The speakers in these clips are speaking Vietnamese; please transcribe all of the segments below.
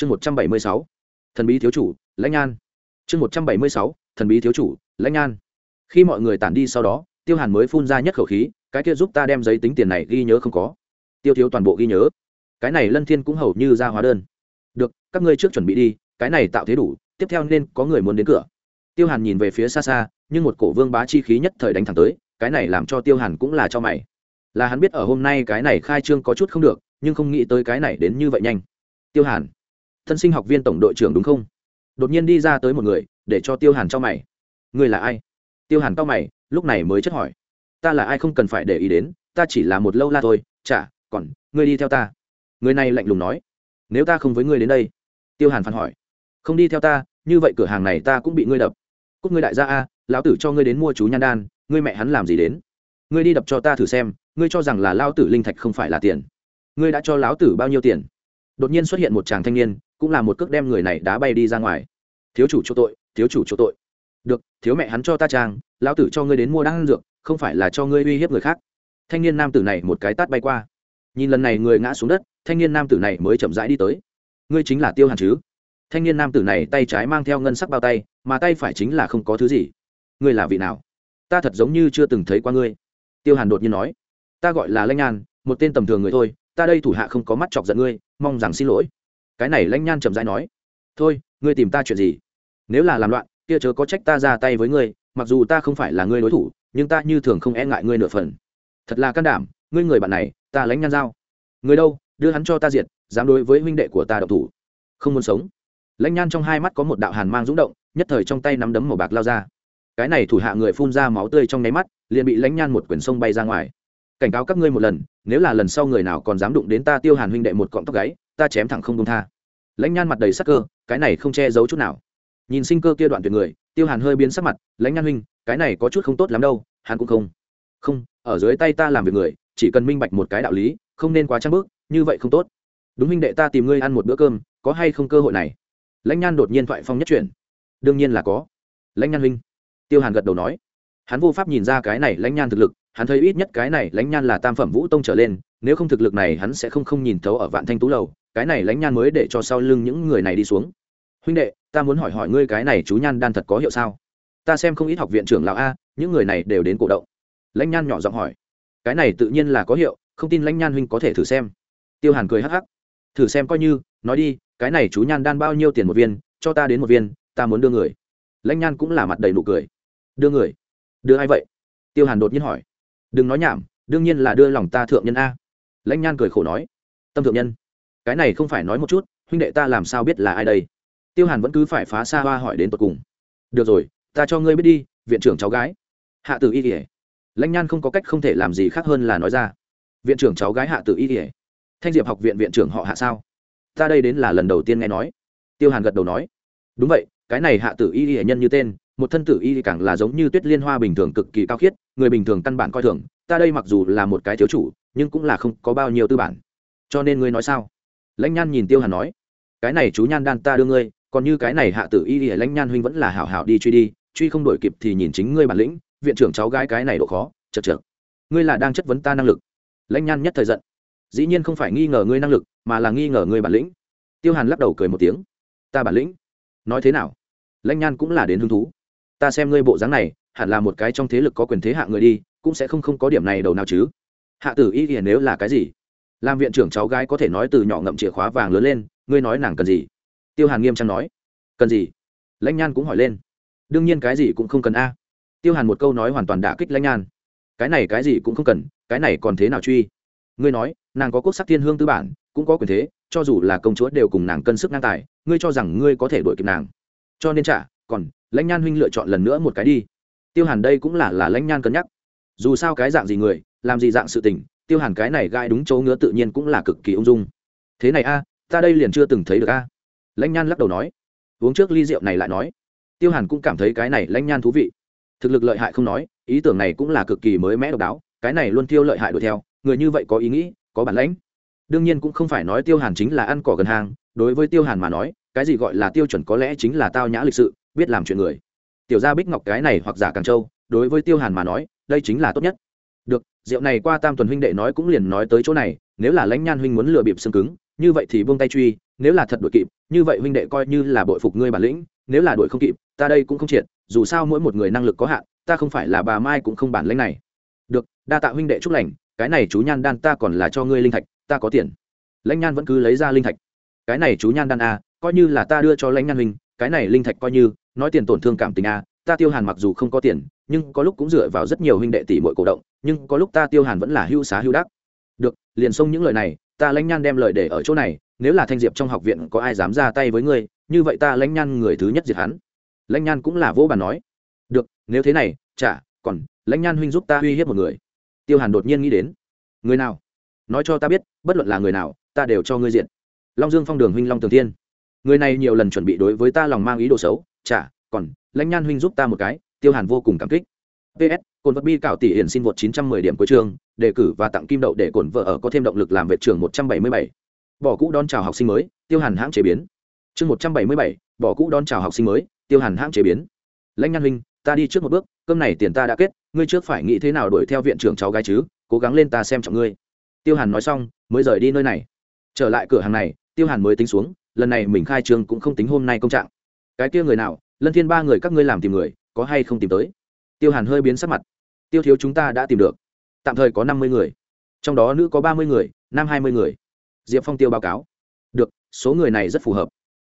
chương một trăm bảy mươi sáu, thần bí thiếu chủ, lãnh an. Chương một trăm bảy mươi sáu, thần bí thiếu chủ, lãnh an. Khi mọi người tản đi sau đó, tiêu hàn mới phun ra nhất khẩu khí, cái kia giúp ta đem giấy tính tiền này ghi nhớ không có. Tiêu thiếu toàn bộ ghi nhớ. Cái này lân thiên cũng hầu như ra hóa đơn. Được, các ngươi trước chuẩn bị đi, cái này tạo thế đủ, tiếp theo nên có người muốn đến cửa. Tiêu hàn nhìn về phía xa xa, nhưng một cổ vương bá chi khí nhất thời đánh thẳng tới, cái này làm cho tiêu hàn cũng là cho mày. Là hắn biết ở hôm nay cái này khai trương có chút không được, nhưng không nghĩ tới cái này đến như vậy nhanh. Tiêu hàn thân sinh học viên tổng đội trưởng đúng không? Đột nhiên đi ra tới một người, để cho tiêu hàn cho mày. Người là ai? Tiêu hàn cao mày, lúc này mới chất hỏi. Ta là ai không cần phải để ý đến, ta chỉ là một lâu la thôi, chả, còn, ngươi đi theo ta. Người này lạnh lùng nói. Nếu ta không với ngươi đến đây? Tiêu hàn phản hỏi. Không đi theo ta, như vậy cửa hàng này ta cũng bị ngươi đập. Cúc ngươi đại gia a, lão tử cho ngươi đến mua chú nhan đan, ngươi mẹ hắn làm gì đến? Ngươi đi đập cho ta thử xem, ngươi cho rằng là lao tử linh thạch không phải là tiền. Ngươi đã cho lão tử bao nhiêu tiền? Đột nhiên xuất hiện một chàng thanh niên cũng là một cước đem người này đá bay đi ra ngoài. Thiếu chủ chỗ tội, thiếu chủ chỗ tội. Được, thiếu mẹ hắn cho ta trang, lão tử cho ngươi đến mua đan dược, không phải là cho ngươi uy hiếp người khác. Thanh niên nam tử này một cái tát bay qua. Nhìn lần này người ngã xuống đất, thanh niên nam tử này mới chậm rãi đi tới. Ngươi chính là tiêu hàn chứ? Thanh niên nam tử này tay trái mang theo ngân sắc bao tay, mà tay phải chính là không có thứ gì. Ngươi là vị nào? Ta thật giống như chưa từng thấy qua ngươi. Tiêu hàn đột nhiên nói. Ta gọi là lanh nhan một tên tầm thường người thôi, ta đây thủ hạ không có mắt chọc giận ngươi, mong rằng xin lỗi cái này lãnh nhan chậm rãi nói, thôi, ngươi tìm ta chuyện gì? Nếu là làm loạn, kia chớ có trách ta ra tay với ngươi, mặc dù ta không phải là ngươi đối thủ, nhưng ta như thường không e ngại ngươi nửa phần. Thật là can đảm, ngươi người bạn này, ta lãnh nhan giao. Người đâu, đưa hắn cho ta diệt, dám đối với huynh đệ của ta độc thủ. Không muốn sống. Lãnh nhan trong hai mắt có một đạo hàn mang rúng động, nhất thời trong tay nắm đấm màu bạc lao ra. Cái này thủ hạ người phun ra máu tươi trong nháy mắt, liền bị lãnh nhan một quyển sông bay ra ngoài. Cảnh cáo các ngươi một lần, nếu là lần sau người nào còn dám đụng đến ta tiêu hàn huynh đệ một cọng tóc gáy ta chém thẳng không công tha. Lãnh nhan mặt đầy sắc cơ, cái này không che giấu chút nào. Nhìn sinh cơ kia đoạn tuyệt người, tiêu hàn hơi biến sắc mặt, lãnh nhan huynh, cái này có chút không tốt lắm đâu, hắn cũng không. Không, ở dưới tay ta làm việc người, chỉ cần minh bạch một cái đạo lý, không nên quá trăng bước, như vậy không tốt. Đúng huynh đệ ta tìm ngươi ăn một bữa cơm, có hay không cơ hội này? Lãnh nhan đột nhiên thoại phong nhất chuyển. Đương nhiên là có. Lãnh nhan huynh, tiêu hàn gật đầu nói. Hắn vô pháp nhìn ra cái này lãnh nhan thực lực, hắn thấy ít nhất cái này lãnh nhan là tam phẩm vũ tông trở lên, nếu không thực lực này hắn sẽ không không nhìn thấu ở vạn thanh tú lầu cái này lãnh nhan mới để cho sau lưng những người này đi xuống. Huynh đệ, ta muốn hỏi hỏi ngươi cái này chú nhan đan thật có hiệu sao? Ta xem không ít học viện trưởng lão a, những người này đều đến cổ động. Lãnh nhan nhỏ giọng hỏi. Cái này tự nhiên là có hiệu, không tin lãnh nhan huynh có thể thử xem. Tiêu hàn cười hắc hắc. Thử xem coi như, nói đi, cái này chú nhan đan bao nhiêu tiền một viên, cho ta đến một viên, ta muốn đưa người. Lãnh nhan cũng là mặt đầy nụ cười. Đưa người? Đưa ai vậy? Tiêu hàn đột nhiên hỏi. Đừng nói nhảm, đương nhiên là đưa lòng ta thượng nhân a. Lãnh nhan cười khổ nói. Tâm thượng nhân cái này không phải nói một chút, huynh đệ ta làm sao biết là ai đây? Tiêu hàn vẫn cứ phải phá xa hoa hỏi đến tột cùng. Được rồi, ta cho ngươi biết đi, viện trưởng cháu gái. Hạ tử y kỉa lãnh nhan không có cách không thể làm gì khác hơn là nói ra. Viện trưởng cháu gái hạ tử y kỉa thanh diệp học viện viện trưởng họ hạ sao? Ta đây đến là lần đầu tiên nghe nói. Tiêu hàn gật đầu nói. Đúng vậy, cái này hạ tử y kỉa nhân như tên, một thân tử y càng là giống như tuyết liên hoa bình thường cực kỳ cao khiết, người bình thường căn bản coi thường. Ta đây mặc dù là một cái thiếu chủ, nhưng cũng là không có bao nhiêu tư bản. Cho nên ngươi nói sao? Lãnh nhan nhìn tiêu hàn nói, cái này chú nhan đan ta đưa ngươi, còn như cái này hạ tử y y lãnh nhan huynh vẫn là hảo hảo đi truy đi, truy không đổi kịp thì nhìn chính ngươi bản lĩnh, viện trưởng cháu gái cái này độ khó, chật chật ngươi là đang chất vấn ta năng lực. Lãnh nhan nhất thời giận, dĩ nhiên không phải nghi ngờ ngươi năng lực, mà là nghi ngờ ngươi bản lĩnh. Tiêu hàn lắc đầu cười một tiếng, ta bản lĩnh? Nói thế nào? Lãnh nhan cũng là đến hứng thú, ta xem ngươi bộ dáng này, hẳn là một cái trong thế lực có quyền thế hạ người đi, cũng sẽ không không có điểm này đầu nào chứ. Hạ tử y y nếu là cái gì? Làm viện trưởng cháu gái có thể nói từ nhỏ ngậm chìa khóa vàng lớn lên, ngươi nói nàng cần gì? Tiêu hàn nghiêm trang nói. Cần gì? Lãnh nhan cũng hỏi lên. Đương nhiên cái gì cũng không cần a. Tiêu hàn một câu nói hoàn toàn đả kích lãnh nhan. Cái này cái gì cũng không cần, cái này còn thế nào truy? Ngươi nói, nàng có quốc sắc thiên hương tư bản, cũng có quyền thế, cho dù là công chúa đều cùng nàng cân sức ngang tài, ngươi cho rằng ngươi có thể đuổi kịp nàng. Cho nên trả còn, lãnh nhan huynh lựa chọn lần nữa một cái đi. Tiêu hàn đây cũng là là lãnh nhan cân nhắc. Dù sao cái dạng gì người, làm gì dạng sự tình tiêu hàn cái này gai đúng chỗ ngứa tự nhiên cũng là cực kỳ ung dung. Thế này a, ta đây liền chưa từng thấy được a. Lãnh nhan lắc đầu nói. Uống trước ly rượu này lại nói. Tiêu hàn cũng cảm thấy cái này lãnh nhan thú vị. Thực lực lợi hại không nói, ý tưởng này cũng là cực kỳ mới mẽ độc đáo, cái này luôn tiêu lợi hại đuổi theo, người như vậy có ý nghĩ, có bản lãnh đương nhiên cũng không phải nói tiêu hàn chính là ăn cỏ gần hàng, đối với tiêu hàn mà nói, cái gì gọi là tiêu chuẩn có lẽ chính là tao nhã lịch sự, biết làm chuyện người. Tiểu gia bích ngọc cái này hoặc giả càng châu, đối với tiêu hàn mà nói, đây chính là tốt nhất được, rượu này qua tam tuần huynh đệ nói cũng liền nói tới chỗ này, nếu là lãnh nhan huynh muốn lừa bịp xương cứng, như vậy thì buông tay truy, nếu là thật đuổi kịp, như vậy huynh đệ coi như là bội phục ngươi bản lĩnh, nếu là đuổi không kịp, ta đây cũng không triệt, dù sao mỗi một người năng lực có hạn, ta không phải là bà mai cũng không bản lĩnh này. Được, đa tạ huynh đệ chúc lành, cái này chú nhan đan ta còn là cho ngươi linh thạch, ta có tiền. Lãnh nhan vẫn cứ lấy ra linh thạch. Cái này chú nhan đan a coi như là ta đưa cho lãnh nhan huynh, cái này linh thạch coi như, nói tiền tổn thương cảm tình a ta tiêu hàn mặc dù không có tiền, nhưng có lúc cũng dựa vào rất nhiều huynh đệ tỷ muội cổ động, nhưng có lúc ta tiêu hàn vẫn là hưu xá hưu đắc. Được, liền xông những lời này, ta lãnh nhan đem lời để ở chỗ này, nếu là thanh diệp trong học viện có ai dám ra tay với ngươi, như vậy ta lãnh nhan người thứ nhất diệt hắn. Lãnh nhan cũng là vô bàn nói. Được, nếu thế này, chả, còn, lãnh nhan huynh giúp ta uy hiếp một người. Tiêu hàn đột nhiên nghĩ đến. Người nào? Nói cho ta biết, bất luận là người nào, ta đều cho ngươi diện long dương phong đường huynh long tường thiên. Người này nhiều lần chuẩn bị đối với ta lòng mang ý đồ xấu, chả còn lãnh nhan huynh giúp ta một cái tiêu hàn vô cùng cảm kích. Ps cồn vật bi cạo tỷ hiển xin vượt 910 điểm cuối trường đề cử và tặng kim đậu để cồn vợ ở có thêm động lực làm vệ trường 177. bỏ cũ đón chào học sinh mới tiêu hàn hãng chế biến. Chương 177, bỏ cũ đón chào học sinh mới tiêu hàn hãng chế biến. Lãnh nhan huynh ta đi trước một bước cơm này tiền ta đã kết ngươi trước phải nghĩ thế nào đuổi theo viện trưởng cháu gái chứ cố gắng lên ta xem trọng ngươi. Tiêu hàn nói xong mới rời đi nơi này. Trở lại cửa hàng này tiêu hàn mới tính xuống lần này mình khai trương cũng không tính hôm nay công trạng. Cái kia người nào lân thiên ba người các ngươi làm tìm người, có hay không tìm tới? Tiêu hàn hơi biến sắc mặt. Tiêu thiếu chúng ta đã tìm được. Tạm thời có năm mươi người. Trong đó nữ có ba mươi người, nam hai mươi người. Diệp phong tiêu báo cáo. Được, số người này rất phù hợp.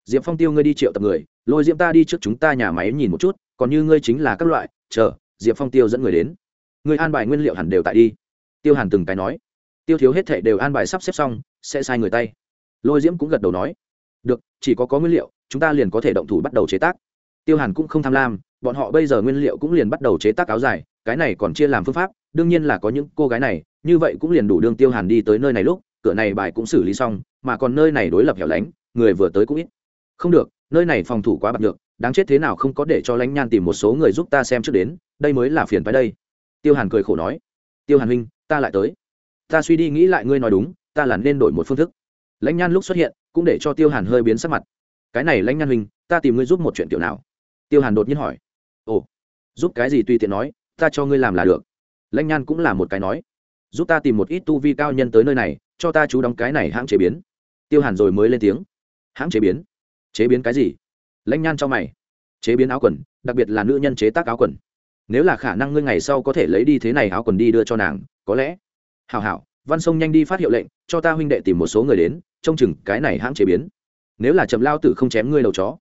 Diệp phong tiêu ngươi đi triệu tập người, lôi diễm ta đi trước chúng ta nhà máy nhìn một chút, còn như ngươi chính là các loại, chờ, diệp phong tiêu dẫn người đến. Người an bài nguyên liệu hẳn đều tại đi. Tiêu hàn từng cái nói. Tiêu thiếu hết thệ đều an bài sắp xếp xong, sẽ sai người tay. Lôi diễm cũng gật đầu nói. Được, chỉ có có nguyên liệu, chúng ta liền có thể động thủ bắt đầu chế tác tiêu hàn cũng không tham lam, bọn họ bây giờ nguyên liệu cũng liền bắt đầu chế tác áo dài, cái này còn chia làm phương pháp, đương nhiên là có những cô gái này, như vậy cũng liền đủ đương tiêu hàn đi tới nơi này lúc, cửa này bài cũng xử lý xong, mà còn nơi này đối lập hẻo lánh, người vừa tới cũng ít. Không được, nơi này phòng thủ quá bạc được đáng chết thế nào không có để cho lãnh nhan tìm một số người giúp ta xem trước đến, đây mới là phiền phái đây. Tiêu hàn cười khổ nói, tiêu hàn huynh, ta lại tới. Ta suy đi nghĩ lại ngươi nói đúng, ta là nên đổi một phương thức. Lãnh nhan lúc xuất hiện, cũng để cho tiêu hàn hơi biến sắc mặt. Cái này lãnh nhan huynh, ta tìm ngươi giúp một chuyện kiểu nào? Tiêu hàn đột nhiên hỏi, ồ, giúp cái gì tùy tiện nói, ta cho ngươi làm là được. Lãnh nhan cũng là một cái nói, giúp ta tìm một ít tu vi cao nhân tới nơi này, cho ta chú đóng cái này hãng chế biến. Tiêu hàn rồi mới lên tiếng, hãng chế biến? Chế biến cái gì? Lãnh nhan cho mày, chế biến áo quần, đặc biệt là nữ nhân chế tác áo quần. Nếu là khả năng ngươi ngày sau có thể lấy đi thế này áo quần đi đưa cho nàng, có lẽ hào hảo, văn sông nhanh đi phát hiệu lệnh, cho ta huynh đệ tìm một số người đến, trông chừng cái này hãng chế biến. Nếu là chậm lao tử không chém ngươi đầu chó.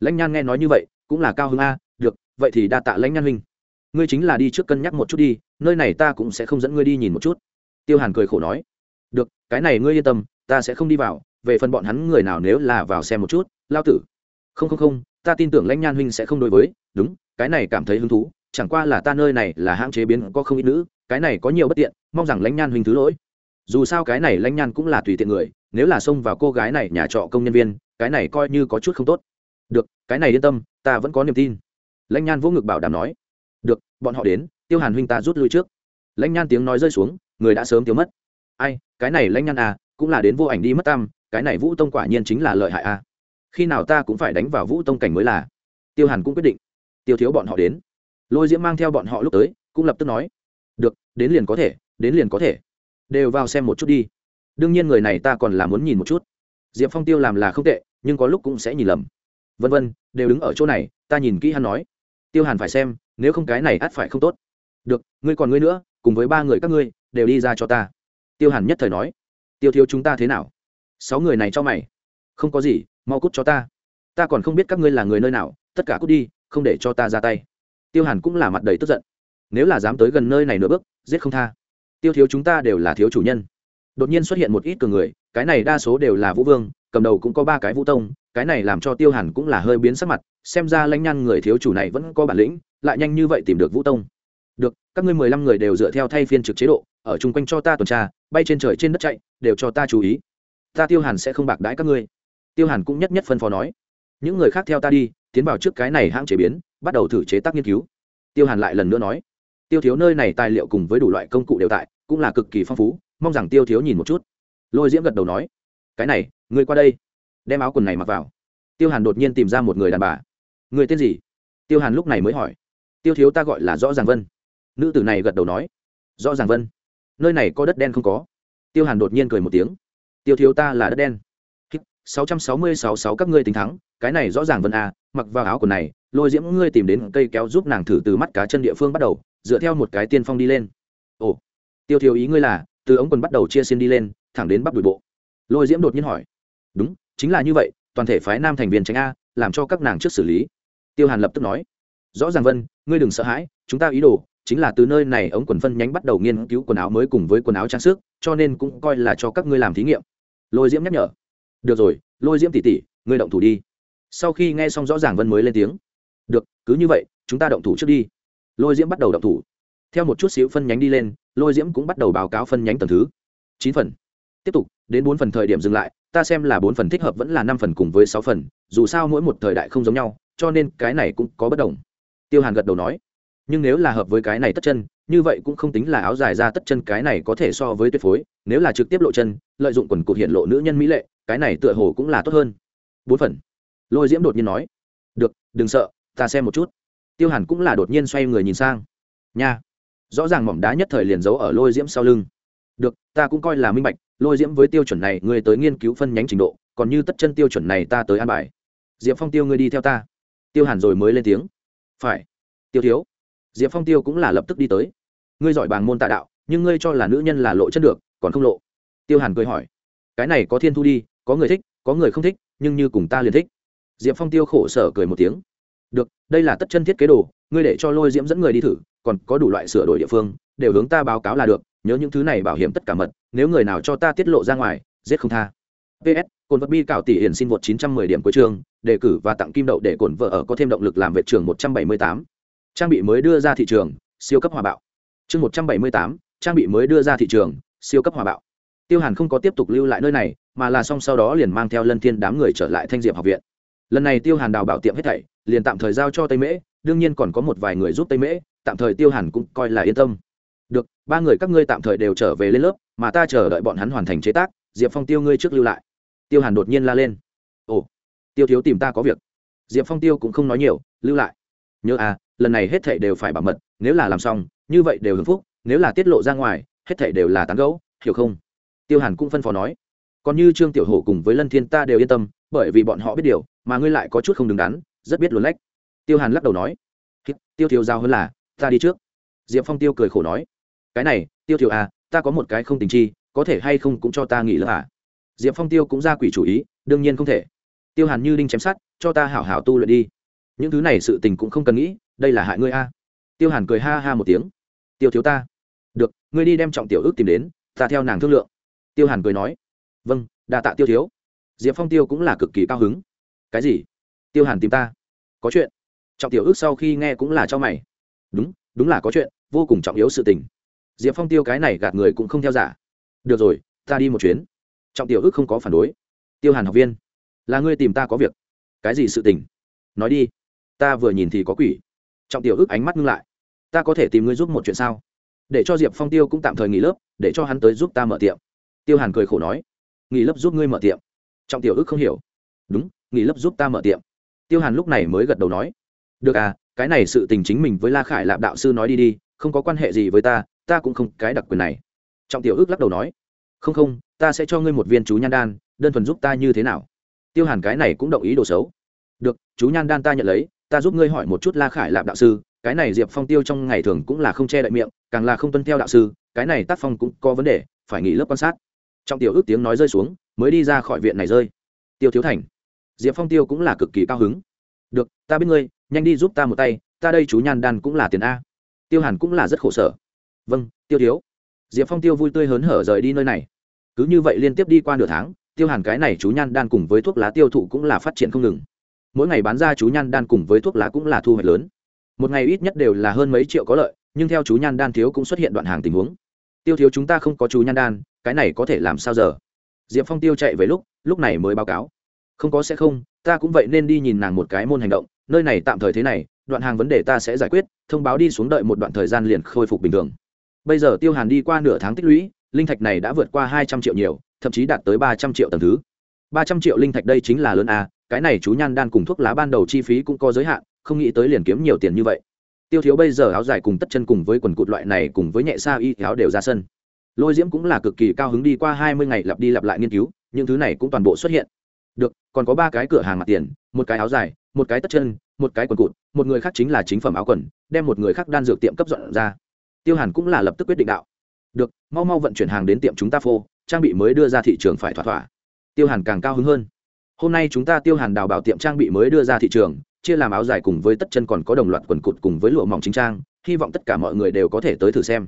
Lãnh nhan nghe nói như vậy cũng là cao hứng a, được, vậy thì đa tạ lãnh nhan huynh. Ngươi chính là đi trước cân nhắc một chút đi, nơi này ta cũng sẽ không dẫn ngươi đi nhìn một chút. Tiêu hàn cười khổ nói, được, cái này ngươi yên tâm, ta sẽ không đi vào, về phần bọn hắn người nào nếu là vào xem một chút, lao tử. Không không không, ta tin tưởng lãnh nhan huynh sẽ không đối với, đúng, cái này cảm thấy hứng thú, chẳng qua là ta nơi này là hãng chế biến, có không ít nữ, cái này có nhiều bất tiện, mong rằng lãnh nhan huynh thứ lỗi. Dù sao cái này lãnh nhan cũng là tùy tiện người, nếu là xông vào cô gái này, nhà trọ công nhân viên, cái này coi như có chút không tốt. Được, cái này yên tâm ta vẫn có niềm tin. Lãnh nhan vỗ ngực bảo đảm nói, được, bọn họ đến, tiêu hàn huynh ta rút lui trước. Lãnh nhan tiếng nói rơi xuống, người đã sớm tiêu mất. Ai, cái này lãnh nhan à cũng là đến vô ảnh đi mất tam cái này vũ tông quả nhiên chính là lợi hại à. Khi nào ta cũng phải đánh vào vũ tông cảnh mới là. Tiêu hàn cũng quyết định. Tiêu thiếu bọn họ đến. Lôi diễm mang theo bọn họ lúc tới, cũng lập tức nói, được, đến liền có thể, đến liền có thể. Đều vào xem một chút đi. Đương nhiên người này ta còn là muốn nhìn một chút. Diệp phong tiêu làm là không tệ, nhưng có lúc cũng sẽ nhìn lầm vân vân, đều đứng ở chỗ này, ta nhìn kỹ hắn nói. Tiêu hàn phải xem, nếu không cái này ắt phải không tốt. Được, ngươi còn ngươi nữa, cùng với ba người các ngươi, đều đi ra cho ta. Tiêu hàn nhất thời nói. Tiêu thiếu chúng ta thế nào? Sáu người này cho mày. Không có gì, mau cút cho ta. Ta còn không biết các ngươi là người nơi nào, tất cả cút đi, không để cho ta ra tay. Tiêu hàn cũng là mặt đầy tức giận. Nếu là dám tới gần nơi này nửa bước, giết không tha. Tiêu thiếu chúng ta đều là thiếu chủ nhân. Đột nhiên xuất hiện một ít cường người, cái này đa số đều là vũ vương, cầm đầu cũng có ba cái vũ tông cái này làm cho tiêu hàn cũng là hơi biến sắc mặt, xem ra lanh nhan người thiếu chủ này vẫn có bản lĩnh, lại nhanh như vậy tìm được vũ tông. Được, các ngươi mười lăm người đều dựa theo thay phiên trực chế độ, ở chung quanh cho ta tuần tra, bay trên trời trên đất chạy, đều cho ta chú ý. Ta tiêu hàn sẽ không bạc đãi các ngươi. Tiêu hàn cũng nhất nhất phân phó nói. Những người khác theo ta đi, tiến vào trước cái này hãng chế biến, bắt đầu thử chế tác nghiên cứu. Tiêu hàn lại lần nữa nói. Tiêu thiếu nơi này tài liệu cùng với đủ loại công cụ đều tại, cũng là cực kỳ phong phú, mong rằng tiêu thiếu nhìn một chút. Lôi diễm gật đầu nói. Cái này, ngươi qua đây đem áo quần này mặc vào. Tiêu hàn đột nhiên tìm ra một người đàn bà. Người tên gì? Tiêu hàn lúc này mới hỏi. Tiêu thiếu ta gọi là rõ ràng vân. Nữ tử này gật đầu nói. Rõ ràng vân. Nơi này có đất đen không có. Tiêu hàn đột nhiên cười một tiếng. Tiêu thiếu ta là đất đen. 666 sáu mươi sáu sáu các ngươi tính thắng. Cái này rõ ràng vân a mặc vào áo quần này, lôi diễm ngươi tìm đến cây kéo giúp nàng thử từ mắt cá chân địa phương bắt đầu, dựa theo một cái tiên phong đi lên. Ồ, tiêu thiếu ý ngươi là, từ ống quần bắt đầu chia xin đi lên, thẳng đến bắp đùi bộ. Lôi diễm đột nhiên hỏi. Đúng chính là như vậy, toàn thể phái nam thành viên tránh a, làm cho các nàng trước xử lý. Tiêu hàn lập tức nói, rõ ràng vân, ngươi đừng sợ hãi, chúng ta ý đồ chính là từ nơi này ống quần phân nhánh bắt đầu nghiên cứu quần áo mới cùng với quần áo trang sức, cho nên cũng coi là cho các ngươi làm thí nghiệm. Lôi diễm nhắc nhở, được rồi, lôi diễm tỉ tỉ ngươi động thủ đi. Sau khi nghe xong rõ ràng vân mới lên tiếng, được, cứ như vậy, chúng ta động thủ trước đi. Lôi diễm bắt đầu động thủ. Theo một chút xíu phân nhánh đi lên, lôi diễm cũng bắt đầu báo cáo phân nhánh tầng thứ chín phần. Tiếp tục, đến bốn phần thời điểm dừng lại ta xem là bốn phần thích hợp vẫn là năm phần cùng với sáu phần, dù sao mỗi một thời đại không giống nhau, cho nên cái này cũng có bất đồng. Tiêu hàn gật đầu nói, nhưng nếu là hợp với cái này tất chân, như vậy cũng không tính là áo dài ra tất chân cái này có thể so với tuyệt phối, nếu là trực tiếp lộ chân, lợi dụng quần cụt hiện lộ nữ nhân mỹ lệ, cái này tựa hồ cũng là tốt hơn. Bốn phần. Lôi diễm đột nhiên nói, được, đừng sợ, ta xem một chút. Tiêu hàn cũng là đột nhiên xoay người nhìn sang. Nha. Rõ ràng mỏm đá nhất thời liền giấu ở lôi diễm sau lưng. Được, ta cũng coi là minh bạch lôi diễm với tiêu chuẩn này ngươi tới nghiên cứu phân nhánh trình độ, còn như tất chân tiêu chuẩn này ta tới an bài. Diệp phong tiêu ngươi đi theo ta. Tiêu hàn rồi mới lên tiếng. Phải. Tiêu thiếu. Diệp phong tiêu cũng là lập tức đi tới. Ngươi giỏi bàng môn tạ đạo, nhưng ngươi cho là nữ nhân là lộ chân được, còn không lộ. Tiêu hàn cười hỏi. Cái này có thiên thu đi, có người thích, có người không thích, nhưng như cùng ta liền thích. Diệp phong tiêu khổ sở cười một tiếng. Được, đây là tất chân thiết kế đồ, ngươi để cho lôi diễm dẫn người đi thử, còn có đủ loại sửa đổi địa phương, đều hướng ta báo cáo là được nhớ những thứ này bảo hiểm tất cả mật, nếu người nào cho ta tiết lộ ra ngoài, giết không tha. Ps cồn vật bi cạo tỷ hiển xin một chín trăm mười điểm cuối trường đề cử và tặng kim đậu để cồn vợ ở có thêm động lực làm vệ trường một trăm bảy mươi tám. Trang bị mới đưa ra thị trường, siêu cấp hòa bạo. Chương một trăm bảy mươi tám, trang bị mới đưa ra thị trường, siêu cấp hòa bạo. Tiêu hàn không có tiếp tục lưu lại nơi này, mà là xong sau đó liền mang theo lân thiên đám người trở lại thanh diệp học viện. Lần này tiêu hàn đào bảo tiệm hết thảy, liền tạm thời giao cho tây mễ, đương nhiên còn có một vài người giúp tây mễ, tạm thời tiêu hàn cũng coi là yên tâm được, ba người các ngươi tạm thời đều trở về lên lớp, mà ta chờ đợi bọn hắn hoàn thành chế tác, diệp phong tiêu ngươi trước lưu lại. Tiêu hàn đột nhiên la lên. Ồ, tiêu thiếu tìm ta có việc. Diệp phong tiêu cũng không nói nhiều, lưu lại. Nhớ à lần này hết thảy đều phải bảo mật, nếu là làm xong, như vậy đều hưởng phúc, nếu là tiết lộ ra ngoài, hết thảy đều là tán gẫu, hiểu không? Tiêu hàn cũng phân phó nói. Còn như trương tiểu hổ cùng với lân thiên ta đều yên tâm, bởi vì bọn họ biết điều, mà ngươi lại có chút không đứng đắn, rất biết luồn lách. Tiêu hàn lắc đầu nói. Tiêu thiếu giao hơn là, ta đi trước. Diệp phong tiêu cười khổ nói cái này, tiêu thiếu à ta có một cái không tình chi, có thể hay không cũng cho ta nghỉ lớp à? Diệp phong tiêu cũng ra quỷ chủ ý, đương nhiên không thể. Tiêu hàn như đinh chém sát cho ta hảo hảo tu luyện đi. Những thứ này sự tình cũng không cần nghĩ, đây là hại ngươi a. Tiêu hàn cười ha ha một tiếng. Tiêu thiếu ta. Được, ngươi đi đem trọng tiểu ước tìm đến, ta theo nàng thương lượng. Tiêu hàn cười nói. Vâng đa tạ tiêu thiếu. Diệp phong tiêu cũng là cực kỳ cao hứng. Cái gì? Tiêu hàn tìm ta. Có chuyện. Trọng tiểu ước sau khi nghe cũng là cho mày. Đúng đúng là có chuyện, vô cùng trọng yếu sự tình diệp phong tiêu cái này gạt người cũng không theo giả. Được rồi, ta đi một chuyến. Trọng tiểu ước không có phản đối. Tiêu hàn học viên, là ngươi tìm ta có việc. Cái gì sự tình? Nói đi. Ta vừa nhìn thì có quỷ. Trọng tiểu ước ánh mắt ngưng lại. Ta có thể tìm ngươi giúp một chuyện sao? Để cho diệp phong tiêu cũng tạm thời nghỉ lớp, để cho hắn tới giúp ta mở tiệm. Tiêu hàn cười khổ nói. Nghỉ lớp giúp ngươi mở tiệm. Trọng tiểu ước không hiểu. Đúng, nghỉ lớp giúp ta mở tiệm. Tiêu hàn lúc này mới gật đầu nói. Được à cái này sự tình chính mình với la khải lạp đạo sư nói đi đi, không có quan hệ gì với ta ta cũng không cái đặc quyền này. Trọng tiểu ước lắc đầu nói, không không, ta sẽ cho ngươi một viên chú nhan đan, đơn thuần giúp ta như thế nào? Tiêu hàn cái này cũng đồng ý đồ xấu. Được, chú nhan đan ta nhận lấy, ta giúp ngươi hỏi một chút la khải lạp đạo sư, cái này diệp phong tiêu trong ngày thường cũng là không che đậy miệng, càng là không tuân theo đạo sư, cái này tác phong cũng có vấn đề, phải nghỉ lớp quan sát. Trọng tiểu ước tiếng nói rơi xuống, mới đi ra khỏi viện này rơi. Tiêu thiếu thành, diệp phong tiêu cũng là cực kỳ cao hứng. Được, ta biết ngươi, nhanh đi giúp ta một tay, ta đây chú nhan đan cũng là tiền a. Tiêu hàn cũng là rất khổ sở vâng tiêu thiếu. Diệp phong tiêu vui tươi hớn hở rời đi nơi này. Cứ như vậy liên tiếp đi qua nửa tháng, tiêu hàn cái này chú nhan đan cùng với thuốc lá tiêu thụ cũng là phát triển không ngừng. Mỗi ngày bán ra chú nhan đan cùng với thuốc lá cũng là thu hoạch lớn. Một ngày ít nhất đều là hơn mấy triệu có lợi, nhưng theo chú nhan đan thiếu cũng xuất hiện đoạn hàng tình huống. Tiêu thiếu chúng ta không có chú nhan đan, cái này có thể làm sao giờ? Diệp phong tiêu chạy về lúc lúc này mới báo cáo. Không có sẽ không, ta cũng vậy nên đi nhìn nàng một cái môn hành động, nơi này tạm thời thế này, đoạn hàng vấn đề ta sẽ giải quyết, thông báo đi xuống đợi một đoạn thời gian liền khôi phục bình thường bây giờ tiêu hàn đi qua nửa tháng tích lũy, linh thạch này đã vượt qua hai trăm triệu nhiều, thậm chí đạt tới ba trăm triệu tầng thứ. Ba trăm triệu linh thạch đây chính là lớn a cái này chú nhan đan cùng thuốc lá ban đầu chi phí cũng có giới hạn, không nghĩ tới liền kiếm nhiều tiền như vậy. Tiêu thiếu bây giờ áo dài cùng tất chân cùng với quần cụt loại này cùng với nhẹ xa y áo đều ra sân. Lôi diễm cũng là cực kỳ cao hứng đi qua hai mươi ngày lặp đi lặp lại nghiên cứu, những thứ này cũng toàn bộ xuất hiện. Được, còn có ba cái cửa hàng mặt tiền, một cái áo dài, một cái tất chân, một cái quần cụt, một người khác chính là chính phẩm áo quần, đem một người khác đan dược tiệm cấp dọn ra tiêu hàn cũng là lập tức quyết định đạo. Được, mau mau vận chuyển hàng đến tiệm chúng ta phô, trang bị mới đưa ra thị trường phải thỏa thỏa. Tiêu hàn càng cao hứng hơn. Hôm nay chúng ta tiêu hàn đào bảo tiệm trang bị mới đưa ra thị trường, chia làm áo dài cùng với tất chân còn có đồng loạt quần cụt cùng với lụa mỏng chính trang, hy vọng tất cả mọi người đều có thể tới thử xem.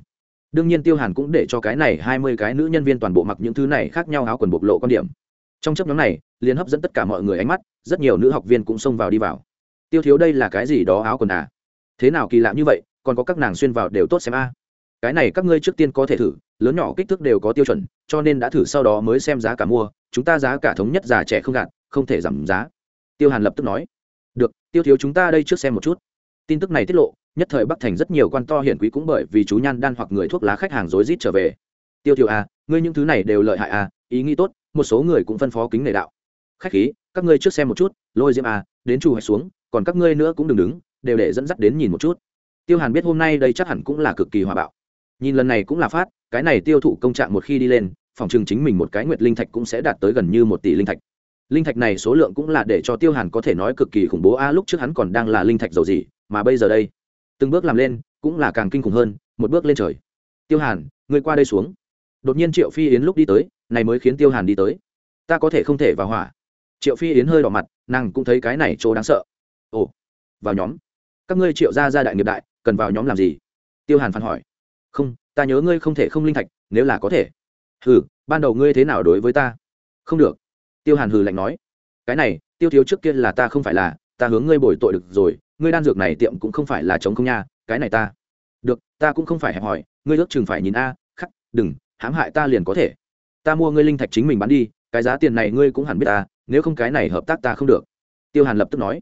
Đương nhiên tiêu hàn cũng để cho cái này hai mươi cái nữ nhân viên toàn bộ mặc những thứ này khác nhau áo quần bộc lộ quan điểm. Trong chấp nhóm này, liền hấp dẫn tất cả mọi người ánh mắt, rất nhiều nữ học viên cũng xông vào đi vào. Tiêu thiếu đây là cái gì đó áo quần à? Thế nào kỳ lạ như vậy còn có các nàng xuyên vào đều tốt xem a. Cái này các ngươi trước tiên có thể thử, lớn nhỏ kích thước đều có tiêu chuẩn, cho nên đã thử sau đó mới xem giá cả mua, chúng ta giá cả thống nhất già trẻ không gạt, không thể giảm giá. Tiêu hàn lập tức nói. Được, tiêu thiếu chúng ta đây trước xem một chút. Tin tức này tiết lộ, nhất thời bắc thành rất nhiều quan to hiển quý cũng bởi vì chú nhan đan hoặc người thuốc lá khách hàng rối rít trở về. Tiêu thiếu à ngươi những thứ này đều lợi hại à ý nghĩ tốt, một số người cũng phân phó kính nể đạo. Khách khí, các ngươi trước xem một chút, lôi diễm à đến chủ hạch xuống, còn các ngươi nữa cũng đừng đứng, đều để dẫn dắt đến nhìn một chút tiêu hàn biết hôm nay đây chắc hẳn cũng là cực kỳ hòa bạo. Nhìn lần này cũng là phát, cái này tiêu thụ công trạng một khi đi lên, phòng trường chính mình một cái nguyệt linh thạch cũng sẽ đạt tới gần như một tỷ linh thạch. Linh thạch này số lượng cũng là để cho tiêu hàn có thể nói cực kỳ khủng bố. A, lúc trước hắn còn đang là linh thạch dầu gì, mà bây giờ đây, từng bước làm lên, cũng là càng kinh khủng hơn, một bước lên trời. Tiêu hàn người qua đây xuống. Đột nhiên triệu phi yến lúc đi tới, này mới khiến tiêu hàn đi tới. Ta có thể không thể vào hỏa. Triệu phi yến hơi đỏ mặt, nàng cũng thấy cái này chỗ đáng sợ. Ồ, vào nhóm. Các ngươi triệu gia gia đại nghiệp đại cần vào nhóm làm gì? Tiêu hàn phản hỏi. Không, ta nhớ ngươi không thể không linh thạch, nếu là có thể. Hừ, ban đầu ngươi thế nào đối với ta? Không được. Tiêu hàn hừ lạnh nói. Cái này, tiêu thiếu trước kia là ta không phải là, ta hướng ngươi bồi tội được rồi, ngươi đan dược này tiệm cũng không phải là chống không nha, cái này ta. Được, ta cũng không phải hẹp hỏi, ngươi ước chừng phải nhìn a, khắc, đừng, hãm hại ta liền có thể. Ta mua ngươi linh thạch chính mình bán đi, cái giá tiền này ngươi cũng hẳn biết ta nếu không cái này hợp tác ta không được. Tiêu hàn lập tức nói.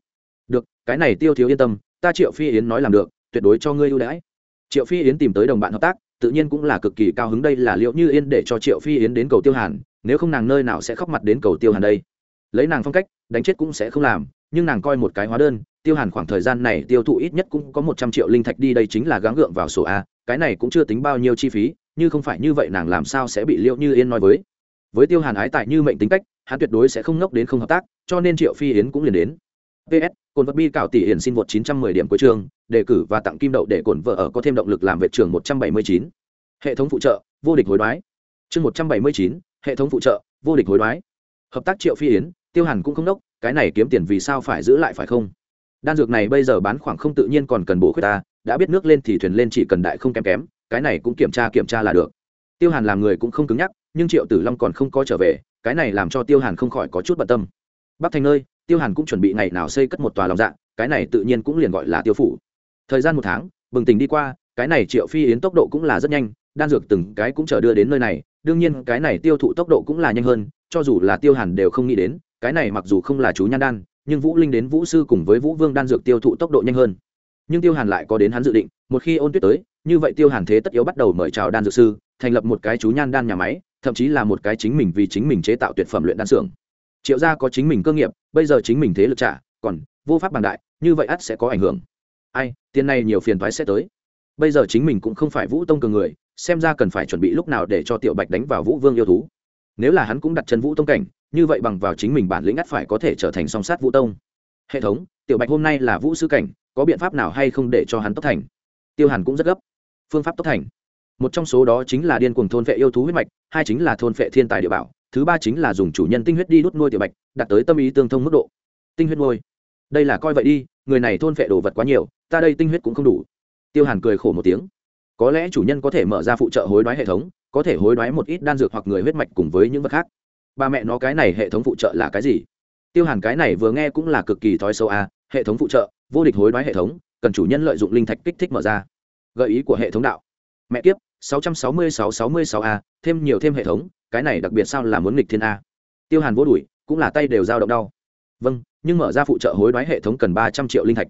Được, cái này tiêu thiếu yên tâm, ta triệu phi yến nói làm được tuyệt đối cho ngươi ưu đãi. Triệu phi yến tìm tới đồng bạn hợp tác, tự nhiên cũng là cực kỳ cao hứng đây là liệu như yên để cho triệu phi yến đến cầu tiêu hàn, nếu không nàng nơi nào sẽ khóc mặt đến cầu tiêu hàn đây. Lấy nàng phong cách, đánh chết cũng sẽ không làm, nhưng nàng coi một cái hóa đơn, tiêu hàn khoảng thời gian này tiêu thụ ít nhất cũng có một trăm triệu linh thạch đi đây chính là gắng gượng vào sổ a, cái này cũng chưa tính bao nhiêu chi phí, như không phải như vậy nàng làm sao sẽ bị liệu như yên nói với. Với tiêu hàn ái tại như mệnh tính cách, hắn tuyệt đối sẽ không ngốc đến không hợp tác, cho nên triệu phi yến cũng liền đến ps cồn vật bi cảo tỷ hiển xin vượt 910 điểm cuối trường đề cử và tặng kim đậu để cồn vợ ở có thêm động lực làm vệ trường 179. hệ thống phụ trợ vô địch hối đoái. Chương 179, hệ thống phụ trợ vô địch hối đoái. Hợp tác triệu phi yến tiêu hàn cũng không đốc cái này kiếm tiền vì sao phải giữ lại phải không? Đan dược này bây giờ bán khoảng không tự nhiên còn cần bổ khuyết ta đã biết nước lên thì thuyền lên chỉ cần đại không kém kém cái này cũng kiểm tra kiểm tra là được. Tiêu hàn làm người cũng không cứng nhắc nhưng triệu tử long còn không có trở về cái này làm cho tiêu hàn không khỏi có chút bận tâm. Bắc thành nơi tiêu hàn cũng chuẩn bị ngày nào xây cất một tòa lòng dạ cái này tự nhiên cũng liền gọi là tiêu phủ. Thời gian một tháng, bừng tỉnh đi qua, cái này triệu phi yến tốc độ cũng là rất nhanh, đan dược từng cái cũng chờ đưa đến nơi này, đương nhiên cái này tiêu thụ tốc độ cũng là nhanh hơn, cho dù là tiêu hàn đều không nghĩ đến, cái này mặc dù không là chú nhan đan, nhưng vũ linh đến vũ sư cùng với vũ vương đan dược tiêu thụ tốc độ nhanh hơn. Nhưng tiêu hàn lại có đến hắn dự định, một khi ôn tuyết tới, như vậy tiêu hàn thế tất yếu bắt đầu mời chào đan dược sư, thành lập một cái chú nhan đan nhà máy, thậm chí là một cái chính mình vì chính mình chế tạo tuyệt phẩm luyện đan xưởng triệu gia có chính mình cơ nghiệp, bây giờ chính mình thế lực trả, còn vô pháp bằng đại, như vậy ắt sẽ có ảnh hưởng. Ai, tiền này nhiều phiền thoái sẽ tới. Bây giờ chính mình cũng không phải vũ tông cường người, xem ra cần phải chuẩn bị lúc nào để cho tiểu bạch đánh vào vũ vương yêu thú. Nếu là hắn cũng đặt chân vũ tông cảnh, như vậy bằng vào chính mình bản lĩnh ắt phải có thể trở thành song sát vũ tông. Hệ thống, tiểu bạch hôm nay là vũ sư cảnh, có biện pháp nào hay không để cho hắn tốc thành? Tiêu hàn cũng rất gấp. Phương pháp tốc thành. Một trong số đó chính là điên cuồng thôn vệ yêu thú huyết mạch, hai chính là thôn vệ thiên tài địa bảo thứ ba chính là dùng chủ nhân tinh huyết đi đút nuôi tiểu bạch, đạt tới tâm ý tương thông mức độ. Tinh huyết nuôi. Đây là coi vậy đi, người này thôn phệ đồ vật quá nhiều, ta đây tinh huyết cũng không đủ. Tiêu hàn cười khổ một tiếng. Có lẽ chủ nhân có thể mở ra phụ trợ hối đoái hệ thống, có thể hối đoái một ít đan dược hoặc người huyết mạch cùng với những vật khác. Ba mẹ nó cái này hệ thống phụ trợ là cái gì? Tiêu hàn cái này vừa nghe cũng là cực kỳ thói sâu a à, hệ thống phụ trợ, vô địch hối đoái hệ thống, cần chủ nhân lợi dụng linh thạch kích thích mở ra. Gợi ý của hệ thống đạo. Mẹ kiếp 666-66 a, thêm nhiều thêm hệ thống cái này đặc biệt sao là muốn nghịch thiên a? Tiêu hàn vô đuổi cũng là tay đều dao động đau. Vâng nhưng mở ra phụ trợ hối đoái hệ thống cần ba trăm triệu linh thạch.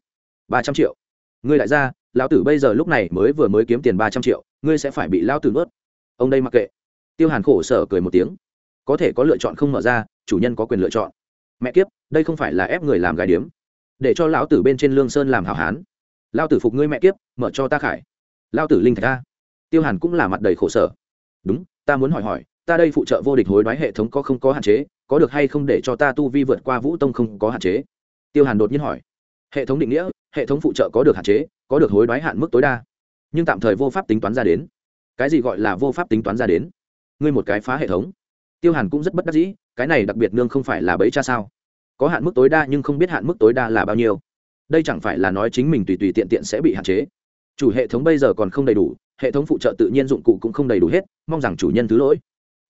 ba trăm triệu. Ngươi đại gia, lão tử bây giờ lúc này mới vừa mới kiếm tiền ba trăm triệu, ngươi sẽ phải bị lão tử nuốt. Ông đây mặc kệ. Tiêu hàn khổ sở cười một tiếng. Có thể có lựa chọn không mở ra, chủ nhân có quyền lựa chọn. Mẹ kiếp, đây không phải là ép người làm gái điếm. Để cho lão tử bên trên lương sơn làm hảo hán. Lão tử phục ngươi mẹ kiếp, mở cho ta khải. Lão tử linh thạch ta tiêu hàn cũng là mặt đầy khổ sở. Đúng, ta muốn hỏi hỏi ta đây phụ trợ vô địch hối đoái hệ thống có không có hạn chế, có được hay không để cho ta tu vi vượt qua vũ tông không có hạn chế? Tiêu hàn đột nhiên hỏi. Hệ thống định nghĩa, hệ thống phụ trợ có được hạn chế, có được hối đoái hạn mức tối đa. Nhưng tạm thời vô pháp tính toán ra đến. Cái gì gọi là vô pháp tính toán ra đến? Ngươi một cái phá hệ thống. Tiêu hàn cũng rất bất đắc dĩ, cái này đặc biệt nương không phải là bẫy cha sao? Có hạn mức tối đa nhưng không biết hạn mức tối đa là bao nhiêu. Đây chẳng phải là nói chính mình tùy tùy tiện tiện sẽ bị hạn chế. Chủ hệ thống bây giờ còn không đầy đủ, hệ thống phụ trợ tự nhiên dụng cụ cũng không đầy đủ hết, mong rằng chủ nhân thứ lỗi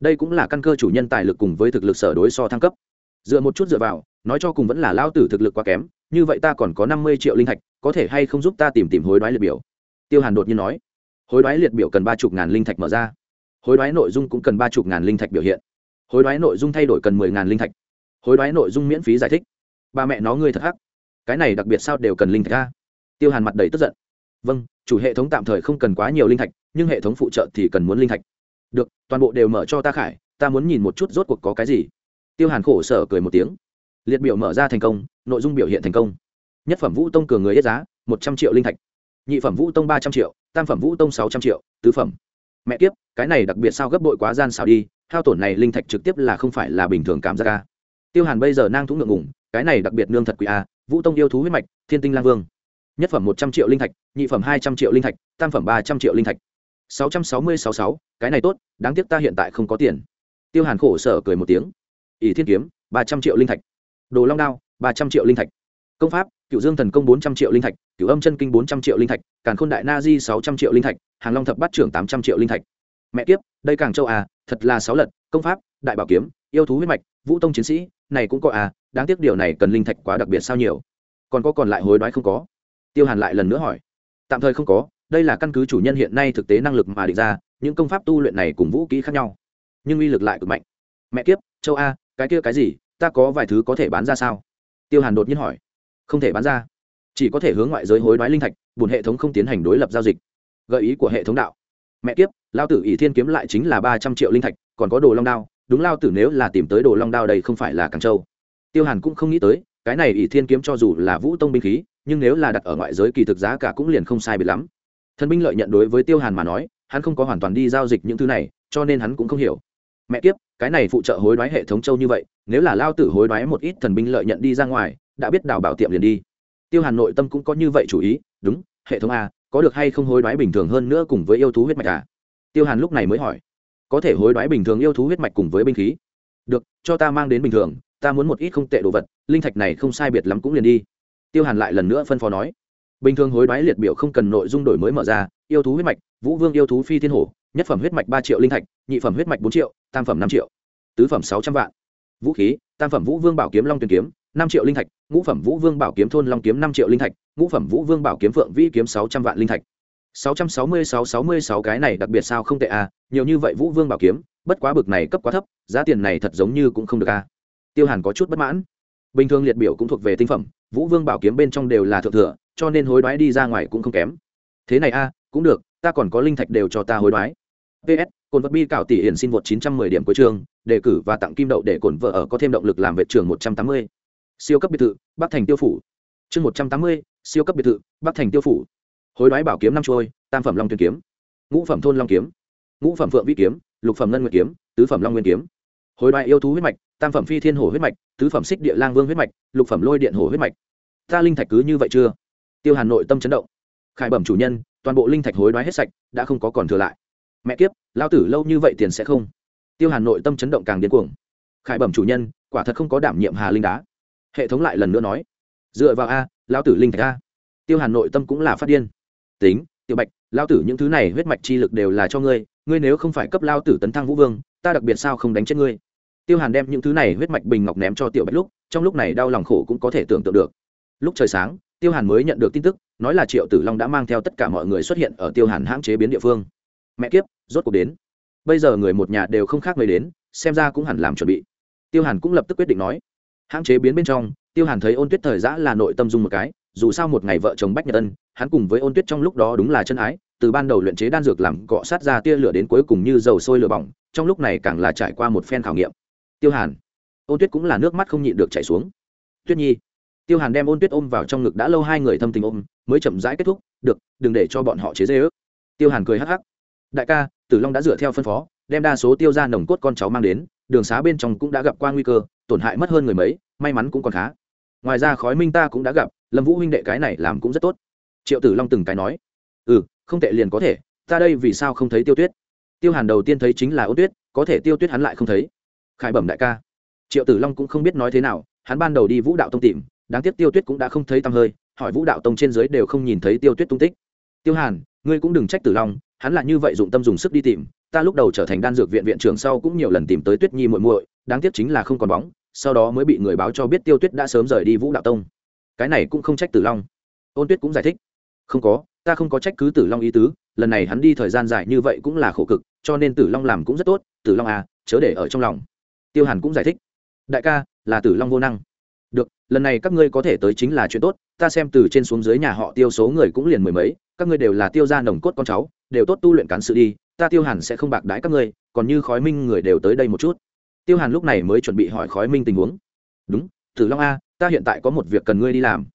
đây cũng là căn cơ chủ nhân tài lực cùng với thực lực sở đối so thăng cấp. Dựa một chút dựa vào, nói cho cùng vẫn là lao tử thực lực quá kém, như vậy ta còn có năm mươi triệu linh thạch, có thể hay không giúp ta tìm tìm hối đoái liệt biểu? Tiêu hàn đột nhiên nói. Hối đoái liệt biểu cần ba chục ngàn linh thạch mở ra. Hối đoái nội dung cũng cần ba chục ngàn linh thạch biểu hiện. Hối đoái nội dung thay đổi cần mười ngàn linh thạch. Hối đoái nội dung miễn phí giải thích. Ba mẹ nó ngươi thật hắc. Cái này đặc biệt sao đều cần linh thạch ra tiêu hàn mặt đầy tức giận. Vâng chủ hệ thống tạm thời không cần quá nhiều linh thạch, nhưng hệ thống phụ trợ thì cần muốn linh thạch được, toàn bộ đều mở cho ta khải, ta muốn nhìn một chút rốt cuộc có cái gì. Tiêu hàn khổ sở cười một tiếng. Liệt biểu mở ra thành công, nội dung biểu hiện thành công. Nhất phẩm vũ tông cường người yết giá, một trăm triệu linh thạch. Nhị phẩm vũ tông ba trăm triệu, tam phẩm vũ tông sáu trăm triệu, tứ phẩm. Mẹ kiếp, cái này đặc biệt sao gấp bội quá gian xào đi, hao tổn này linh thạch trực tiếp là không phải là bình thường cảm giác ca tiêu hàn bây giờ nang thúng ngượng ngủng cái này đặc biệt nương thật quỷ a, vũ tông yêu thú huyết mạch, thiên tinh lang vương. Nhất phẩm một trăm triệu linh thạch, nhị phẩm hai trăm triệu linh thạch, tam phẩm ba trăm triệu linh thạch sáu trăm sáu mươi sáu sáu, cái này tốt, đáng tiếc ta hiện tại không có tiền. Tiêu hàn khổ sở cười một tiếng. Ỷ thiên kiếm, ba trăm triệu linh thạch. Đồ long đao, ba trăm triệu linh thạch. Công pháp cựu dương thần công, bốn trăm triệu linh thạch. Cựu âm chân kinh, bốn trăm triệu linh thạch. Càn khôn đại na di, sáu trăm triệu linh thạch. Hàng long thập bát trưởng, tám trăm triệu linh thạch. Mẹ kiếp, đây càng châu à thật là sáu lật. Công pháp, đại bảo kiếm, yêu thú huyết mạch, vũ tông chiến sĩ, này cũng có à đáng tiếc điều này cần linh thạch quá đặc biệt sao nhiều. Còn có còn lại hối đoái không có? Tiêu hàn lại lần nữa hỏi. Tạm thời không có đây là căn cứ chủ nhân hiện nay thực tế năng lực mà định ra, những công pháp tu luyện này cùng vũ kỹ khác nhau, nhưng uy lực lại cực mạnh. Mẹ kiếp, châu a, cái kia cái gì, ta có vài thứ có thể bán ra sao? Tiêu hàn đột nhiên hỏi. Không thể bán ra. Chỉ có thể hướng ngoại giới hối đoái linh thạch bùn hệ thống không tiến hành đối lập giao dịch. Gợi ý của hệ thống đạo. Mẹ kiếp, lao tử ỷ thiên kiếm lại chính là ba trăm triệu linh thạch, còn có đồ long đao. Đúng lao tử nếu là tìm tới đồ long đao đây không phải là càng châu tiêu hàn cũng không nghĩ tới, cái này ỷ thiên kiếm cho dù là vũ tông binh khí, nhưng nếu là đặt ở ngoại giới kỳ thực giá cả cũng liền không sai biệt lắm thần binh lợi nhận đối với tiêu hàn mà nói, hắn không có hoàn toàn đi giao dịch những thứ này, cho nên hắn cũng không hiểu. Mẹ kiếp, cái này phụ trợ hối đoái hệ thống châu như vậy, nếu là lao tử hối đoái một ít thần binh lợi nhận đi ra ngoài, đã biết đào bảo tiệm liền đi. Tiêu hàn nội tâm cũng có như vậy chủ ý, đúng, hệ thống a, có được hay không hối đoái bình thường hơn nữa cùng với yêu thú huyết mạch à tiêu hàn lúc này mới hỏi. Có thể hối đoái bình thường yêu thú huyết mạch cùng với binh khí. Được, cho ta mang đến bình thường, ta muốn một ít không tệ đồ vật, linh thạch này không sai biệt lắm cũng liền đi. Tiêu hàn lại lần nữa phân phó nói bình thường hối đoái liệt biểu không cần nội dung đổi mới mở ra, yêu thú huyết mạch, vũ vương yêu thú phi thiên hổ, nhất phẩm huyết mạch ba triệu linh thạch, nhị phẩm huyết mạch bốn triệu, tam phẩm năm triệu. Tứ phẩm sáu trăm vạn. Vũ khí, tam phẩm vũ vương bảo kiếm long tuyền kiếm, năm triệu linh thạch, ngũ phẩm vũ vương bảo kiếm thôn long kiếm năm triệu linh thạch, ngũ phẩm vũ vương bảo kiếm phượng vĩ kiếm sáu trăm vạn linh thạch. Sáu trăm sáu mươi sáu sáu mươi sáu cái này đặc biệt sao không tệ à nhiều như vậy vũ vương bảo kiếm, bất quá bực này cấp quá thấp, giá tiền này thật giống như cũng không được à. Tiêu hàn có chút bất mãn. Bình thường liệt biểu cũng thuộc về tinh phẩm, vũ vương bảo kiếm bên trong đều là thượng thừa cho nên hối đoái đi ra ngoài cũng không kém. Thế này a cũng được ta còn có linh thạch đều cho ta hối đoái. Ps cồn vật bi cảo tỷ hiển xin vượt 910 điểm cuối trường đề cử và tặng kim đậu để cồn vợ ở có thêm động lực làm vệ trường 180. siêu cấp biệt thự bắc thành tiêu phủ. Chương 180, siêu cấp biệt thự bắc thành tiêu phủ. Hối đoái bảo kiếm năm trôi tam phẩm long tuyên kiếm. Ngũ phẩm thôn long kiếm. Ngũ phẩm phượng vĩ kiếm lục phẩm ngân nguyệt kiếm tứ phẩm long nguyên kiếm. Hối đoái yêu thú huyết mạch tam phẩm phi thiên hổ huyết mạch tứ phẩm xích địa lang vương huyết mạch lục phẩm lôi điện hổ huyết mạch. Ta linh thạch cứ như vậy chưa? Tiêu hàn nội tâm chấn động. Khải bẩm chủ nhân, toàn bộ linh thạch hối đoái hết sạch, đã không có còn thừa lại. Mẹ kiếp, lao tử lâu như vậy tiền sẽ không? Tiêu hàn nội tâm chấn động càng điên cuồng. Khải bẩm chủ nhân, quả thật không có đảm nhiệm hà linh đá. Hệ thống lại lần nữa nói, dựa vào a, lao tử linh thạch a. Tiêu hàn nội tâm cũng là phát điên. Tính, tiểu bạch, lao tử những thứ này huyết mạch chi lực đều là cho ngươi ngươi nếu không phải cấp lao tử tấn thăng vũ vương, ta đặc biệt sao không đánh chết ngươi? Tiêu hàn đem những thứ này huyết mạch bình ngọc ném cho tiểu bạch lúc, trong lúc này đau lòng khổ cũng có thể tưởng tượng được. Lúc trời sáng tiêu hàn mới nhận được tin tức, nói là triệu tử long đã mang theo tất cả mọi người xuất hiện ở tiêu hàn hãng chế biến địa phương. Mẹ kiếp, rốt cuộc đến. Bây giờ người một nhà đều không khác mấy đến, xem ra cũng hẳn làm chuẩn bị. Tiêu hàn cũng lập tức quyết định nói. Hãng chế biến bên trong, tiêu hàn thấy ôn tuyết thời giã là nội tâm dung một cái, dù sao một ngày vợ chồng bách nhật ân, hắn cùng với ôn tuyết trong lúc đó đúng là chân ái, từ ban đầu luyện chế đan dược làm cọ sát ra tia lửa đến cuối cùng như dầu sôi lửa bỏng, trong lúc này càng là trải qua một phen khảo nghiệm. Tiêu hàn, ôn tuyết cũng là nước mắt không nhịn được chảy xuống. Tuyết nhi tiêu hàn đem ôn tuyết ôm vào trong ngực đã lâu hai người thâm tình ôm, mới chậm rãi kết thúc, được, đừng để cho bọn họ chế dê ước tiêu hàn cười hắc hắc. Đại ca, tử long đã dựa theo phân phó, đem đa số tiêu ra nồng cốt con cháu mang đến, đường xá bên trong cũng đã gặp qua nguy cơ, tổn hại mất hơn người mấy, may mắn cũng còn khá. Ngoài ra khói minh ta cũng đã gặp, lâm vũ huynh đệ cái này làm cũng rất tốt. Triệu tử long từng cái nói. Ừ không tệ liền có thể, ta đây vì sao không thấy tiêu tuyết? Tiêu hàn đầu tiên thấy chính là ô tuyết, có thể tiêu tuyết hắn lại không thấy. Khải bẩm đại ca. Triệu tử long cũng không biết nói thế nào, hắn ban đầu đi vũ đạo tông tìm đáng tiếc tiêu tuyết cũng đã không thấy tăm hơi, hỏi vũ đạo tông trên dưới đều không nhìn thấy tiêu tuyết tung tích. Tiêu hàn, ngươi cũng đừng trách tử long, hắn là như vậy dụng tâm dùng sức đi tìm, ta lúc đầu trở thành đan dược viện viện trưởng sau cũng nhiều lần tìm tới tuyết nhi muội muội, đáng tiếc chính là không còn bóng, sau đó mới bị người báo cho biết tiêu tuyết đã sớm rời đi vũ đạo tông. Cái này cũng không trách tử long. Ôn tuyết cũng giải thích. Không có, ta không có trách cứ tử long ý tứ, lần này hắn đi thời gian dài như vậy cũng là khổ cực, cho nên tử long làm cũng rất tốt, tử long à chớ để ở trong lòng. Tiêu hàn cũng giải thích. Đại ca, là tử long vô năng lần này các ngươi có thể tới chính là chuyện tốt, ta xem từ trên xuống dưới nhà họ tiêu số người cũng liền mười mấy, các ngươi đều là tiêu gia nồng cốt con cháu, đều tốt tu luyện cán sự đi, ta tiêu hàn sẽ không bạc đãi các ngươi, còn như khói minh người đều tới đây một chút. Tiêu hàn lúc này mới chuẩn bị hỏi khói minh tình huống. Đúng, tử long a, ta hiện tại có một việc cần ngươi đi làm.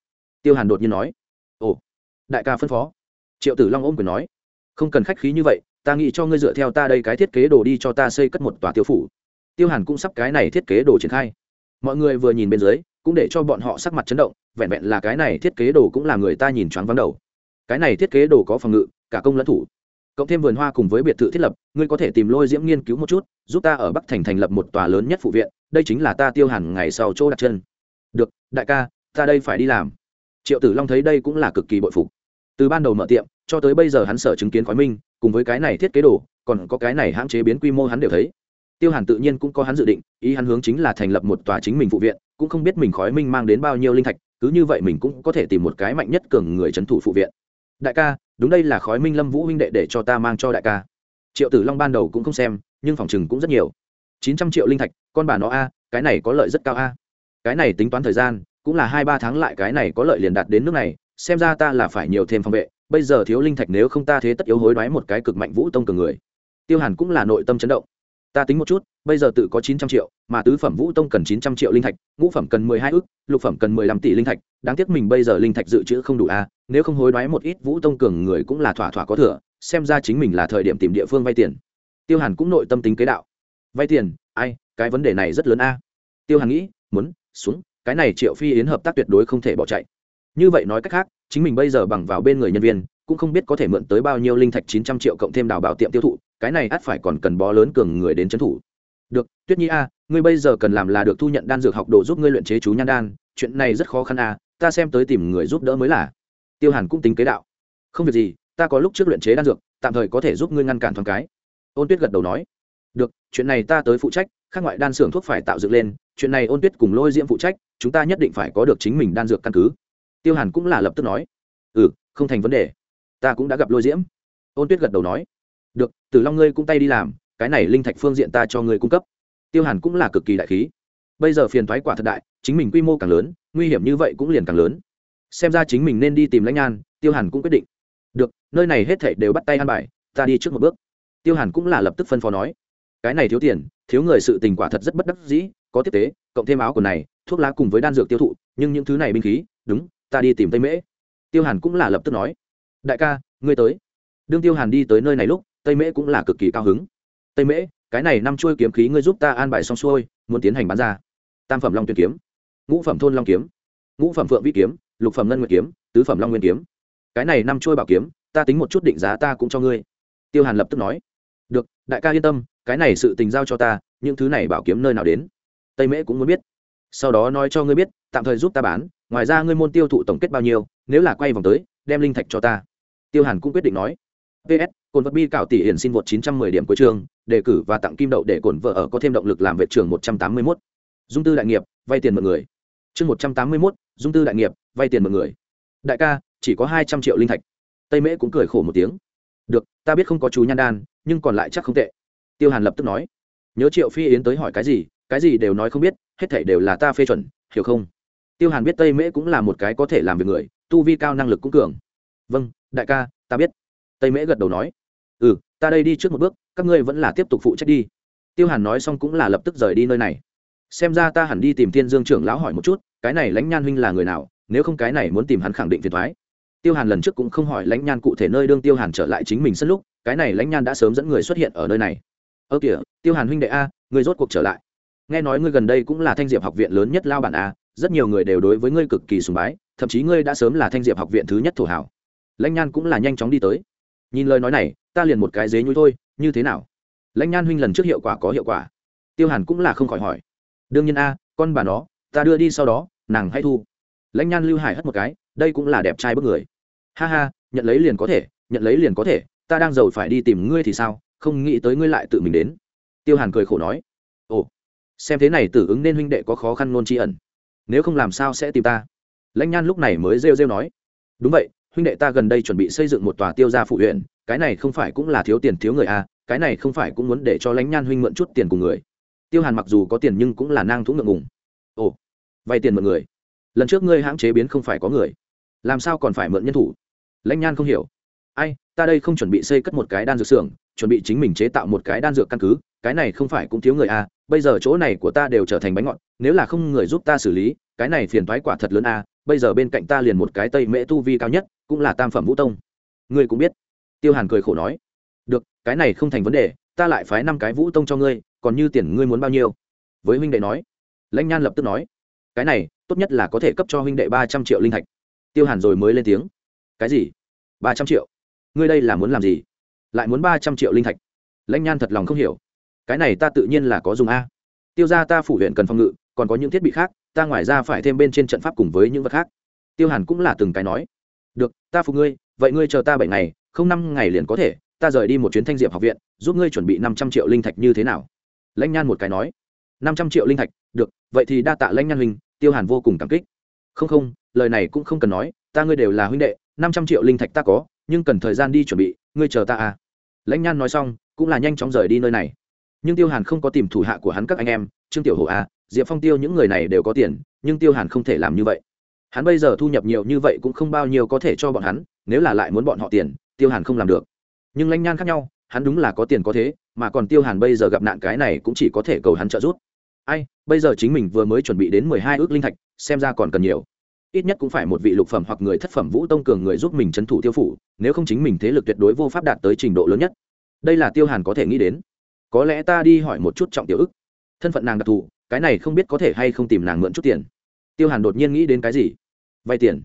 Tiêu hàn đột nhiên nói. Ồ, đại ca phân phó. Triệu tử long ôm quyền nói. Không cần khách khí như vậy, ta nghĩ cho ngươi dựa theo ta đây cái thiết kế đồ đi cho ta xây cất một tòa tiêu phủ. Tiêu hàn cũng sắp cái này thiết kế đồ triển khai. Mọi người vừa nhìn bên dưới cũng để cho bọn họ sắc mặt chấn động, vẹn vẹn là cái này thiết kế đồ cũng là người ta nhìn choáng vắng đầu. Cái này thiết kế đồ có phòng ngự, cả công lẫn thủ. Cộng thêm vườn hoa cùng với biệt thự thiết lập, ngươi có thể tìm lôi diễm nghiên cứu một chút, giúp ta ở bắc thành thành lập một tòa lớn nhất phụ viện, đây chính là ta tiêu hẳn ngày sau chỗ đặt chân. Được, đại ca, ta đây phải đi làm. Triệu tử long thấy đây cũng là cực kỳ bội phục. Từ ban đầu mở tiệm, cho tới bây giờ hắn sở chứng kiến khói minh, cùng với cái này thiết kế đồ, còn có cái này hãng chế biến quy mô hắn đều thấy tiêu hàn tự nhiên cũng có hắn dự định, ý hắn hướng chính là thành lập một tòa chính mình phụ viện, cũng không biết mình khói minh mang đến bao nhiêu linh thạch, cứ như vậy mình cũng có thể tìm một cái mạnh nhất cường người trấn thủ phụ viện. Đại ca, đúng đây là khói minh lâm vũ huynh đệ để cho ta mang cho đại ca. Triệu tử long ban đầu cũng không xem, nhưng phòng chừng cũng rất nhiều. Chín trăm triệu linh thạch, con bà nó a, cái này có lợi rất cao a. Cái này tính toán thời gian, cũng là hai ba tháng lại cái này có lợi liền đạt đến nước này, xem ra ta là phải nhiều thêm phòng vệ, bây giờ thiếu linh thạch nếu không ta thế tất yếu hối đoái một cái cực mạnh vũ tông cường người. Tiêu hàn cũng là nội tâm chấn động ta tính một chút, bây giờ tự có chín trăm triệu, mà tứ phẩm vũ tông cần chín trăm triệu linh thạch, ngũ phẩm cần mười hai ước lục phẩm cần mười lăm tỷ linh thạch. Đáng tiếc mình bây giờ linh thạch dự trữ không đủ a, nếu không hối đoái một ít vũ tông cường người cũng là thỏa thỏa có thừa, xem ra chính mình là thời điểm tìm địa phương vay tiền. Tiêu hàn cũng nội tâm tính kế đạo. Vay tiền? Ai, cái vấn đề này rất lớn a. Tiêu hàn nghĩ, muốn, xuống, cái này triệu phi yến hợp tác tuyệt đối không thể bỏ chạy. Như vậy nói cách khác, chính mình bây giờ bằng vào bên người nhân viên cũng không biết có thể mượn tới bao nhiêu linh thạch chín trăm triệu cộng thêm đào bảo tiệm tiêu thụ, cái này ắt phải còn cần bó lớn cường người đến trấn thủ. Được, tuyết nhi a, ngươi bây giờ cần làm là được thu nhận đan dược học đồ giúp ngươi luyện chế chú nhan đan, chuyện này rất khó khăn a, ta xem tới tìm người giúp đỡ mới là. Tiêu hàn cũng tính kế đạo. Không việc gì, ta có lúc trước luyện chế đan dược, tạm thời có thể giúp ngươi ngăn cản thoáng cái. Ôn tuyết gật đầu nói. Được, chuyện này ta tới phụ trách, khác ngoại đan xưởng thuốc phải tạo dựng lên, chuyện này ôn tuyết cùng lôi diễm phụ trách, chúng ta nhất định phải có được chính mình đan dược căn cứ. Tiêu hàn cũng là lập tức nói. Ừ không thành vấn đề ta cũng đã gặp lôi diễm. Ôn tuyết gật đầu nói, được, tử long ngươi cũng tay đi làm, cái này linh thạch phương diện ta cho ngươi cung cấp. Tiêu hàn cũng là cực kỳ đại khí. Bây giờ phiền thoái quả thật đại, chính mình quy mô càng lớn, nguy hiểm như vậy cũng liền càng lớn. Xem ra chính mình nên đi tìm lãnh nhan tiêu hàn cũng quyết định. Được, nơi này hết thảy đều bắt tay ăn bài, ta đi trước một bước. Tiêu hàn cũng là lập tức phân phó nói, cái này thiếu tiền, thiếu người sự tình quả thật rất bất đắc dĩ, có tiếp tế, cộng thêm áo của này, thuốc lá cùng với đan dược tiêu thụ, nhưng những thứ này binh khí, đúng, ta đi tìm tây mễ. Tiêu hàn cũng là lập tức nói đại ca, ngươi tới. Đương tiêu hàn đi tới nơi này lúc, tây mễ cũng là cực kỳ cao hứng. Tây mễ, cái này năm chuôi kiếm khí ngươi giúp ta an bài xong xuôi, muốn tiến hành bán ra. Tam phẩm long tuyên kiếm, ngũ phẩm thôn long kiếm, ngũ phẩm phượng vĩ kiếm, lục phẩm ngân nguyệt kiếm, tứ phẩm long nguyên kiếm. Cái này năm chuôi bảo kiếm, ta tính một chút định giá ta cũng cho ngươi. Tiêu hàn lập tức nói. Được, đại ca yên tâm, cái này sự tình giao cho ta, những thứ này bảo kiếm nơi nào đến? Tây mễ cũng muốn biết. Sau đó nói cho ngươi biết, tạm thời giúp ta bán, ngoài ra ngươi môn tiêu thụ tổng kết bao nhiêu, nếu là quay vòng tới, đem linh thạch cho ta tiêu hàn cũng quyết định nói. Ps cồn vật bi cạo tỷ hiển xin vượt 910 điểm cuối trường đề cử và tặng kim đậu để cồn vợ ở có thêm động lực làm vệ trưởng 181. dung tư đại nghiệp vay tiền mọi người. Chương 181, dung tư đại nghiệp vay tiền mọi người. Đại ca chỉ có 200 triệu linh thạch. Tây mễ cũng cười khổ một tiếng. Được ta biết không có chú nhan đan nhưng còn lại chắc không tệ. Tiêu hàn lập tức nói. Nhớ triệu phi yến tới hỏi cái gì cái gì đều nói không biết hết thảy đều là ta phê chuẩn hiểu không? Tiêu hàn biết tây mễ cũng là một cái có thể làm việc người tu vi cao năng lực cũng cường vâng đại ca, ta biết. Tây mễ gật đầu nói ừ ta đây đi trước một bước, các ngươi vẫn là tiếp tục phụ trách đi. Tiêu hàn nói xong cũng là lập tức rời đi nơi này. Xem ra ta hẳn đi tìm thiên dương trưởng lão hỏi một chút, cái này lãnh nhan huynh là người nào, nếu không cái này muốn tìm hắn khẳng định phiền thoái tiêu hàn lần trước cũng không hỏi lãnh nhan cụ thể nơi đương tiêu hàn trở lại chính mình sân lúc, cái này lãnh nhan đã sớm dẫn người xuất hiện ở nơi này. Ơ kìa, tiêu hàn huynh đệ a, người rốt cuộc trở lại. Nghe nói ngươi gần đây cũng là thanh diệp học viện lớn nhất lao bản a, rất nhiều người đều đối với ngươi cực kỳ sùng bái, thậm chí ngươi đã sớm là thanh diệp học viện thứ nhất thổ hảo lãnh nhan cũng là nhanh chóng đi tới. Nhìn lời nói này, ta liền một cái dế nhúi thôi, như thế nào? Lãnh nhan huynh lần trước hiệu quả có hiệu quả? Tiêu hàn cũng là không khỏi hỏi. Đương nhiên a, con bà nó, ta đưa đi sau đó, nàng hay thu. Lãnh nhan lưu hải hất một cái, đây cũng là đẹp trai bức người. Ha ha, nhận lấy liền có thể, nhận lấy liền có thể, ta đang giàu phải đi tìm ngươi thì sao? Không nghĩ tới ngươi lại tự mình đến. Tiêu hàn cười khổ nói. Ồ, xem thế này tử ứng nên huynh đệ có khó khăn nôn tri ẩn. Nếu không làm sao sẽ tìm ta? Lãnh nhan lúc này mới rêu rêu nói. Đúng vậy huynh đệ ta gần đây chuẩn bị xây dựng một tòa tiêu gia phụ huyện, cái này không phải cũng là thiếu tiền thiếu người à cái này không phải cũng muốn để cho lãnh nhan huynh mượn chút tiền của người. Tiêu hàn mặc dù có tiền nhưng cũng là nang thúng ngượng ngùng. Ồ, vay tiền mượn người. Lần trước ngươi hãng chế biến không phải có người. Làm sao còn phải mượn nhân thủ? Lãnh nhan không hiểu. Ai, ta đây không chuẩn bị xây cất một cái đan dược xưởng, chuẩn bị chính mình chế tạo một cái đan dược căn cứ, cái này không phải cũng thiếu người à bây giờ chỗ này của ta đều trở thành bánh ngọt, nếu là không người giúp ta xử lý, cái này phiền thoái quả thật lớn à bây giờ bên cạnh ta liền một cái tây mễ tu vi cao nhất, cũng là tam phẩm vũ tông. Ngươi cũng biết. Tiêu hàn cười khổ nói. Được, cái này không thành vấn đề, ta lại phái năm cái vũ tông cho ngươi, còn như tiền ngươi muốn bao nhiêu? Với huynh đệ nói. Lãnh nhan lập tức nói. Cái này, tốt nhất là có thể cấp cho huynh đệ ba trăm triệu linh thạch. Tiêu hàn rồi mới lên tiếng. Cái gì? ba trăm triệu? Ngươi đây là muốn làm gì? Lại muốn ba trăm triệu linh thạch? Lãnh nhan thật lòng không hiểu. Cái này ta tự nhiên là có dùng a. Tiêu ra ta phủ huyện cần phòng ngự, còn có những thiết bị khác ta ngoài ra phải thêm bên trên trận pháp cùng với những vật khác. Tiêu hàn cũng là từng cái nói. Được, ta phục ngươi, vậy ngươi chờ ta bảy ngày, không năm ngày liền có thể, ta rời đi một chuyến thanh diệp học viện, giúp ngươi chuẩn bị năm trăm triệu linh thạch như thế nào? Lãnh nhan một cái nói. Năm trăm triệu linh thạch, được, vậy thì đa tạ lãnh nhan huynh, tiêu hàn vô cùng cảm kích. Không không, lời này cũng không cần nói, ta ngươi đều là huynh đệ, năm trăm triệu linh thạch ta có, nhưng cần thời gian đi chuẩn bị, ngươi chờ ta à. Lãnh nhan nói xong, cũng là nhanh chóng rời đi nơi này. Nhưng tiêu hàn không có tìm thủ hạ của hắn các anh em, trương tiểu hổ à diệp phong tiêu những người này đều có tiền, nhưng tiêu hàn không thể làm như vậy. Hắn bây giờ thu nhập nhiều như vậy cũng không bao nhiêu có thể cho bọn hắn, nếu là lại muốn bọn họ tiền, tiêu hàn không làm được. Nhưng lãnh nhan khác nhau, hắn đúng là có tiền có thế, mà còn tiêu hàn bây giờ gặp nạn cái này cũng chỉ có thể cầu hắn trợ giúp. Ai, bây giờ chính mình vừa mới chuẩn bị đến mười hai ước linh thạch, xem ra còn cần nhiều. Ít nhất cũng phải một vị lục phẩm hoặc người thất phẩm vũ tông cường người giúp mình c h ấ n thủ tiêu phủ, nếu không chính mình thế lực tuyệt đối vô pháp đạt tới trình độ lớn nhất. Đây là tiêu hàn có thể nghĩ đến. Có lẽ ta đi hỏi một chút trọng tiểu ức. Thân phận nàng đặc thù cái này không biết có thể hay không tìm nàng mượn chút tiền. Tiêu hàn đột nhiên nghĩ đến cái gì? Vay tiền.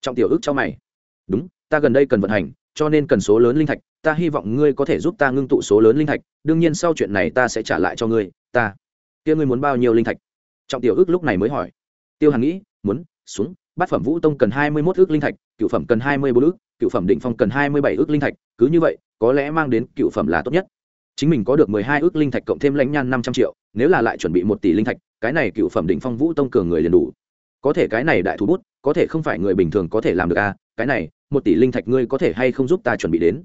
Trọng tiểu Ước cho mày. Đúng, ta gần đây cần vận hành, cho nên cần số lớn linh thạch, ta hy vọng ngươi có thể giúp ta ngưng tụ số lớn linh thạch, đương nhiên sau chuyện này ta sẽ trả lại cho ngươi, ta. Kia ngươi muốn bao nhiêu linh thạch? Trọng tiểu Ước lúc này mới hỏi. Tiêu hàn nghĩ, muốn, xuống, bát phẩm vũ tông cần hai mươi mốt ước linh thạch, cựu phẩm cần hai mươi bốn ước, cựu phẩm định phong cần hai mươi bảy ước linh thạch, cứ như vậy, có lẽ mang đến cựu phẩm là tốt nhất chính mình có được mười hai ước linh thạch cộng thêm lãnh nhan năm trăm triệu, nếu là lại chuẩn bị một tỷ linh thạch, cái này cựu phẩm đỉnh phong vũ tông cường người liền đủ. Có thể cái này đại thú bút, có thể không phải người bình thường có thể làm được à cái này, một tỷ linh thạch ngươi có thể hay không giúp ta chuẩn bị đến?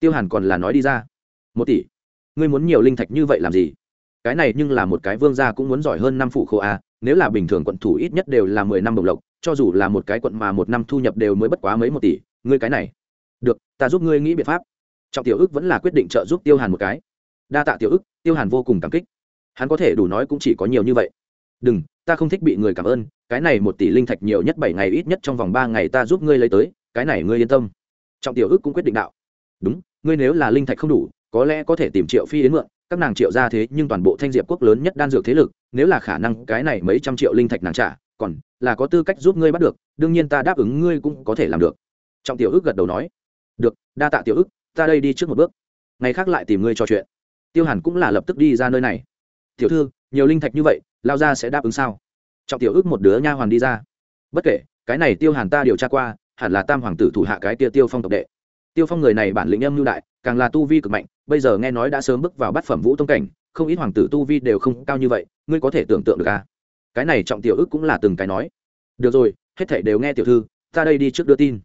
Tiêu hàn còn là nói đi ra. Một tỷ? Ngươi muốn nhiều linh thạch như vậy làm gì? Cái này nhưng là một cái vương gia cũng muốn giỏi hơn năm phụ khô a à, nếu là bình thường quận thủ ít nhất đều là mười năm đồng lộc, cho dù là một cái quận mà một năm thu nhập đều mới bất quá mấy một tỷ, ngươi cái này. Được, ta giúp ngươi nghĩ biện pháp. Trọng tiểu ước vẫn là quyết định trợ giúp tiêu hàn một cái đa tạ tiểu ức, tiêu hàn vô cùng cảm kích. Hắn có thể đủ nói cũng chỉ có nhiều như vậy. Đừng, ta không thích bị người cảm ơn, cái này một tỷ linh thạch nhiều nhất bảy ngày ít nhất trong vòng ba ngày ta giúp ngươi lấy tới, cái này ngươi yên tâm. Trọng tiểu ức cũng quyết định đạo. Đúng, ngươi nếu là linh thạch không đủ, có lẽ có thể tìm triệu phi đến mượn, các nàng triệu ra thế nhưng toàn bộ thanh diệp quốc lớn nhất đan dược thế lực, nếu là khả năng cái này mấy trăm triệu linh thạch nàng trả, còn là có tư cách giúp ngươi bắt được, đương nhiên ta đáp ứng ngươi cũng có thể làm được. Trọng tiểu ức gật đầu nói. Được, đa tạ tiểu ức, ta đây đi trước một bước. Ngày khác lại tìm ngươi trò chuyện tiêu hàn cũng là lập tức đi ra nơi này. Tiểu thư, nhiều linh thạch như vậy, lao ra sẽ đáp ứng sao? Trọng tiểu ước một đứa nha hoàn đi ra. Bất kể, cái này tiêu hàn ta điều tra qua, hẳn là tam hoàng tử thủ hạ cái tia tiêu phong tộc đệ. Tiêu phong người này bản lĩnh âm lưu đại, càng là tu vi cực mạnh, bây giờ nghe nói đã sớm bước vào bát phẩm vũ tông cảnh, không ít hoàng tử tu vi đều không cao như vậy, ngươi có thể tưởng tượng được à? Cái này trọng tiểu ước cũng là từng cái nói. Được rồi, hết thảy đều nghe tiểu thư, ta đây đi trước đưa tin.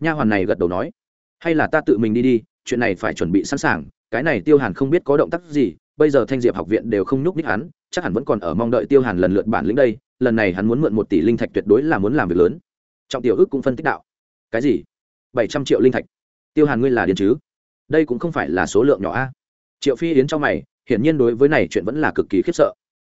Nha hoàn này gật đầu nói. Hay là ta tự mình đi đi, chuyện này phải chuẩn bị sẵn sàng cái này tiêu hàn không biết có động tác gì, bây giờ thanh diệp học viện đều không nhúc ních hắn, chắc hẳn vẫn còn ở mong đợi tiêu hàn lần lượt bản lĩnh đây, lần này hắn muốn mượn một tỷ linh thạch tuyệt đối là muốn làm việc lớn. Trọng tiểu ước cũng phân tích đạo. Cái gì? Bảy trăm triệu linh thạch. Tiêu hàn ngươi là điền chứ? Đây cũng không phải là số lượng nhỏ a. Triệu phi yến cho mày, hiển nhiên đối với này chuyện vẫn là cực kỳ khiếp sợ.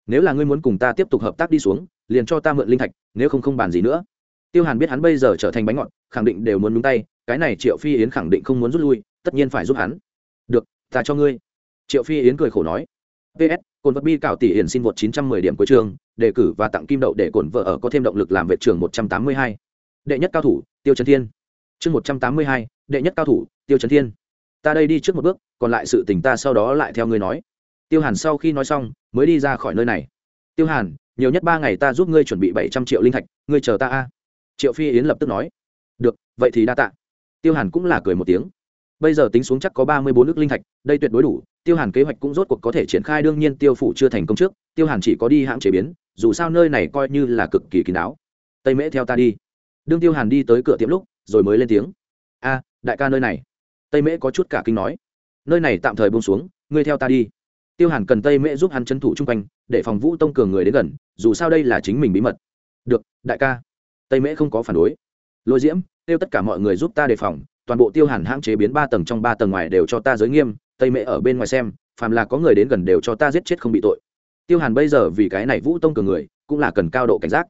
Nếu là ngươi muốn cùng ta tiếp tục hợp tác đi xuống, liền cho ta mượn linh thạch, nếu không không bàn gì nữa. Tiêu hàn biết hắn bây giờ trở thành bánh ngọt, khẳng định đều muốn nhúng tay, cái này triệu phi yến khẳng định không muốn rút lui, tất nhiên phải giúp hắn ta cho ngươi. Triệu phi yến cười khổ nói. Ps cồn vật bi cạo tỷ hiển xin vượt 910 điểm cuối trường đề cử và tặng kim đậu để cồn vợ ở có thêm động lực làm vệ trường 182. đệ nhất cao thủ tiêu trấn thiên. Chương 182, đệ nhất cao thủ tiêu trấn thiên. Ta đây đi trước một bước còn lại sự tình ta sau đó lại theo ngươi nói. Tiêu hàn sau khi nói xong mới đi ra khỏi nơi này. Tiêu hàn nhiều nhất ba ngày ta giúp ngươi chuẩn bị bảy trăm triệu linh thạch ngươi chờ ta a. Triệu phi yến lập tức nói. Được vậy thì đa tạ. Tiêu hàn cũng là cười một tiếng bây giờ tính xuống chắc có ba mươi bốn nước linh thạch, đây tuyệt đối đủ, tiêu hàn kế hoạch cũng rốt cuộc có thể triển khai, đương nhiên tiêu phủ chưa thành công trước, tiêu hàn chỉ có đi hãng chế biến, dù sao nơi này coi như là cực kỳ kín đáo. Tây mễ theo ta đi. Đương tiêu hàn đi tới cửa tiệm lúc, rồi mới lên tiếng. A, đại ca nơi này. Tây mễ có chút cả kinh nói. Nơi này tạm thời buông xuống, ngươi theo ta đi. Tiêu hàn cần tây mễ giúp hắn chân thủ chung quanh, để phòng vũ tông cường người đến gần, dù sao đây là chính mình bí mật. Được, đại ca. Tây mễ không có phản đối. Lôi diễm, kêu tất cả mọi người giúp ta đề phòng toàn bộ tiêu hàn hãng chế biến ba tầng trong ba tầng ngoài đều cho ta giới nghiêm, tây mễ ở bên ngoài xem, phàm là có người đến gần đều cho ta giết chết không bị tội. Tiêu hàn bây giờ vì cái này vũ tông cường người, cũng là cần cao độ cảnh giác.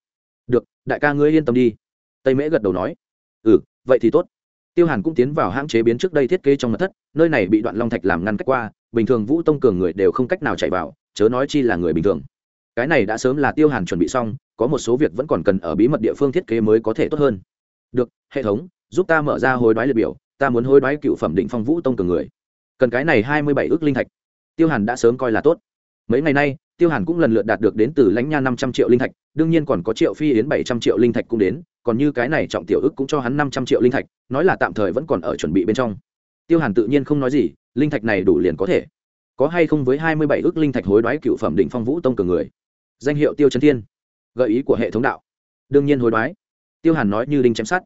Được, đại ca ngươi yên tâm đi. Tây mễ gật đầu nói. Ừ vậy thì tốt. Tiêu hàn cũng tiến vào hãng chế biến trước đây thiết kế trong mật thất, nơi này bị đoạn long thạch làm ngăn cách qua, bình thường vũ tông cường người đều không cách nào chạy vào, chớ nói chi là người bình thường. Cái này đã sớm là tiêu hàn chuẩn bị xong, có một số việc vẫn còn cần ở bí mật địa phương thiết kế mới có thể tốt hơn. Được, hệ thống giúp ta mở ra hối đoái liệt biểu, ta muốn hối đoái cựu phẩm định phong vũ tông cường người. Cần cái này hai mươi bảy ước linh thạch. Tiêu hàn đã sớm coi là tốt. Mấy ngày nay, tiêu hàn cũng lần lượt đạt được đến từ lãnh nha năm trăm triệu linh thạch, đương nhiên còn có triệu phi yến bảy trăm triệu linh thạch cũng đến, còn như cái này trọng tiểu ức cũng cho hắn năm trăm triệu linh thạch, nói là tạm thời vẫn còn ở chuẩn bị bên trong. Tiêu hàn tự nhiên không nói gì, linh thạch này đủ liền có thể. Có hay không với hai mươi bảy ước linh thạch hối đoái cựu phẩm đỉnh phong vũ tông cường người? Danh hiệu tiêu trấn thiên. Gợi ý của hệ thống đạo. Đương nhiên hối đoái. Tiêu hàn nói như đinh chém sát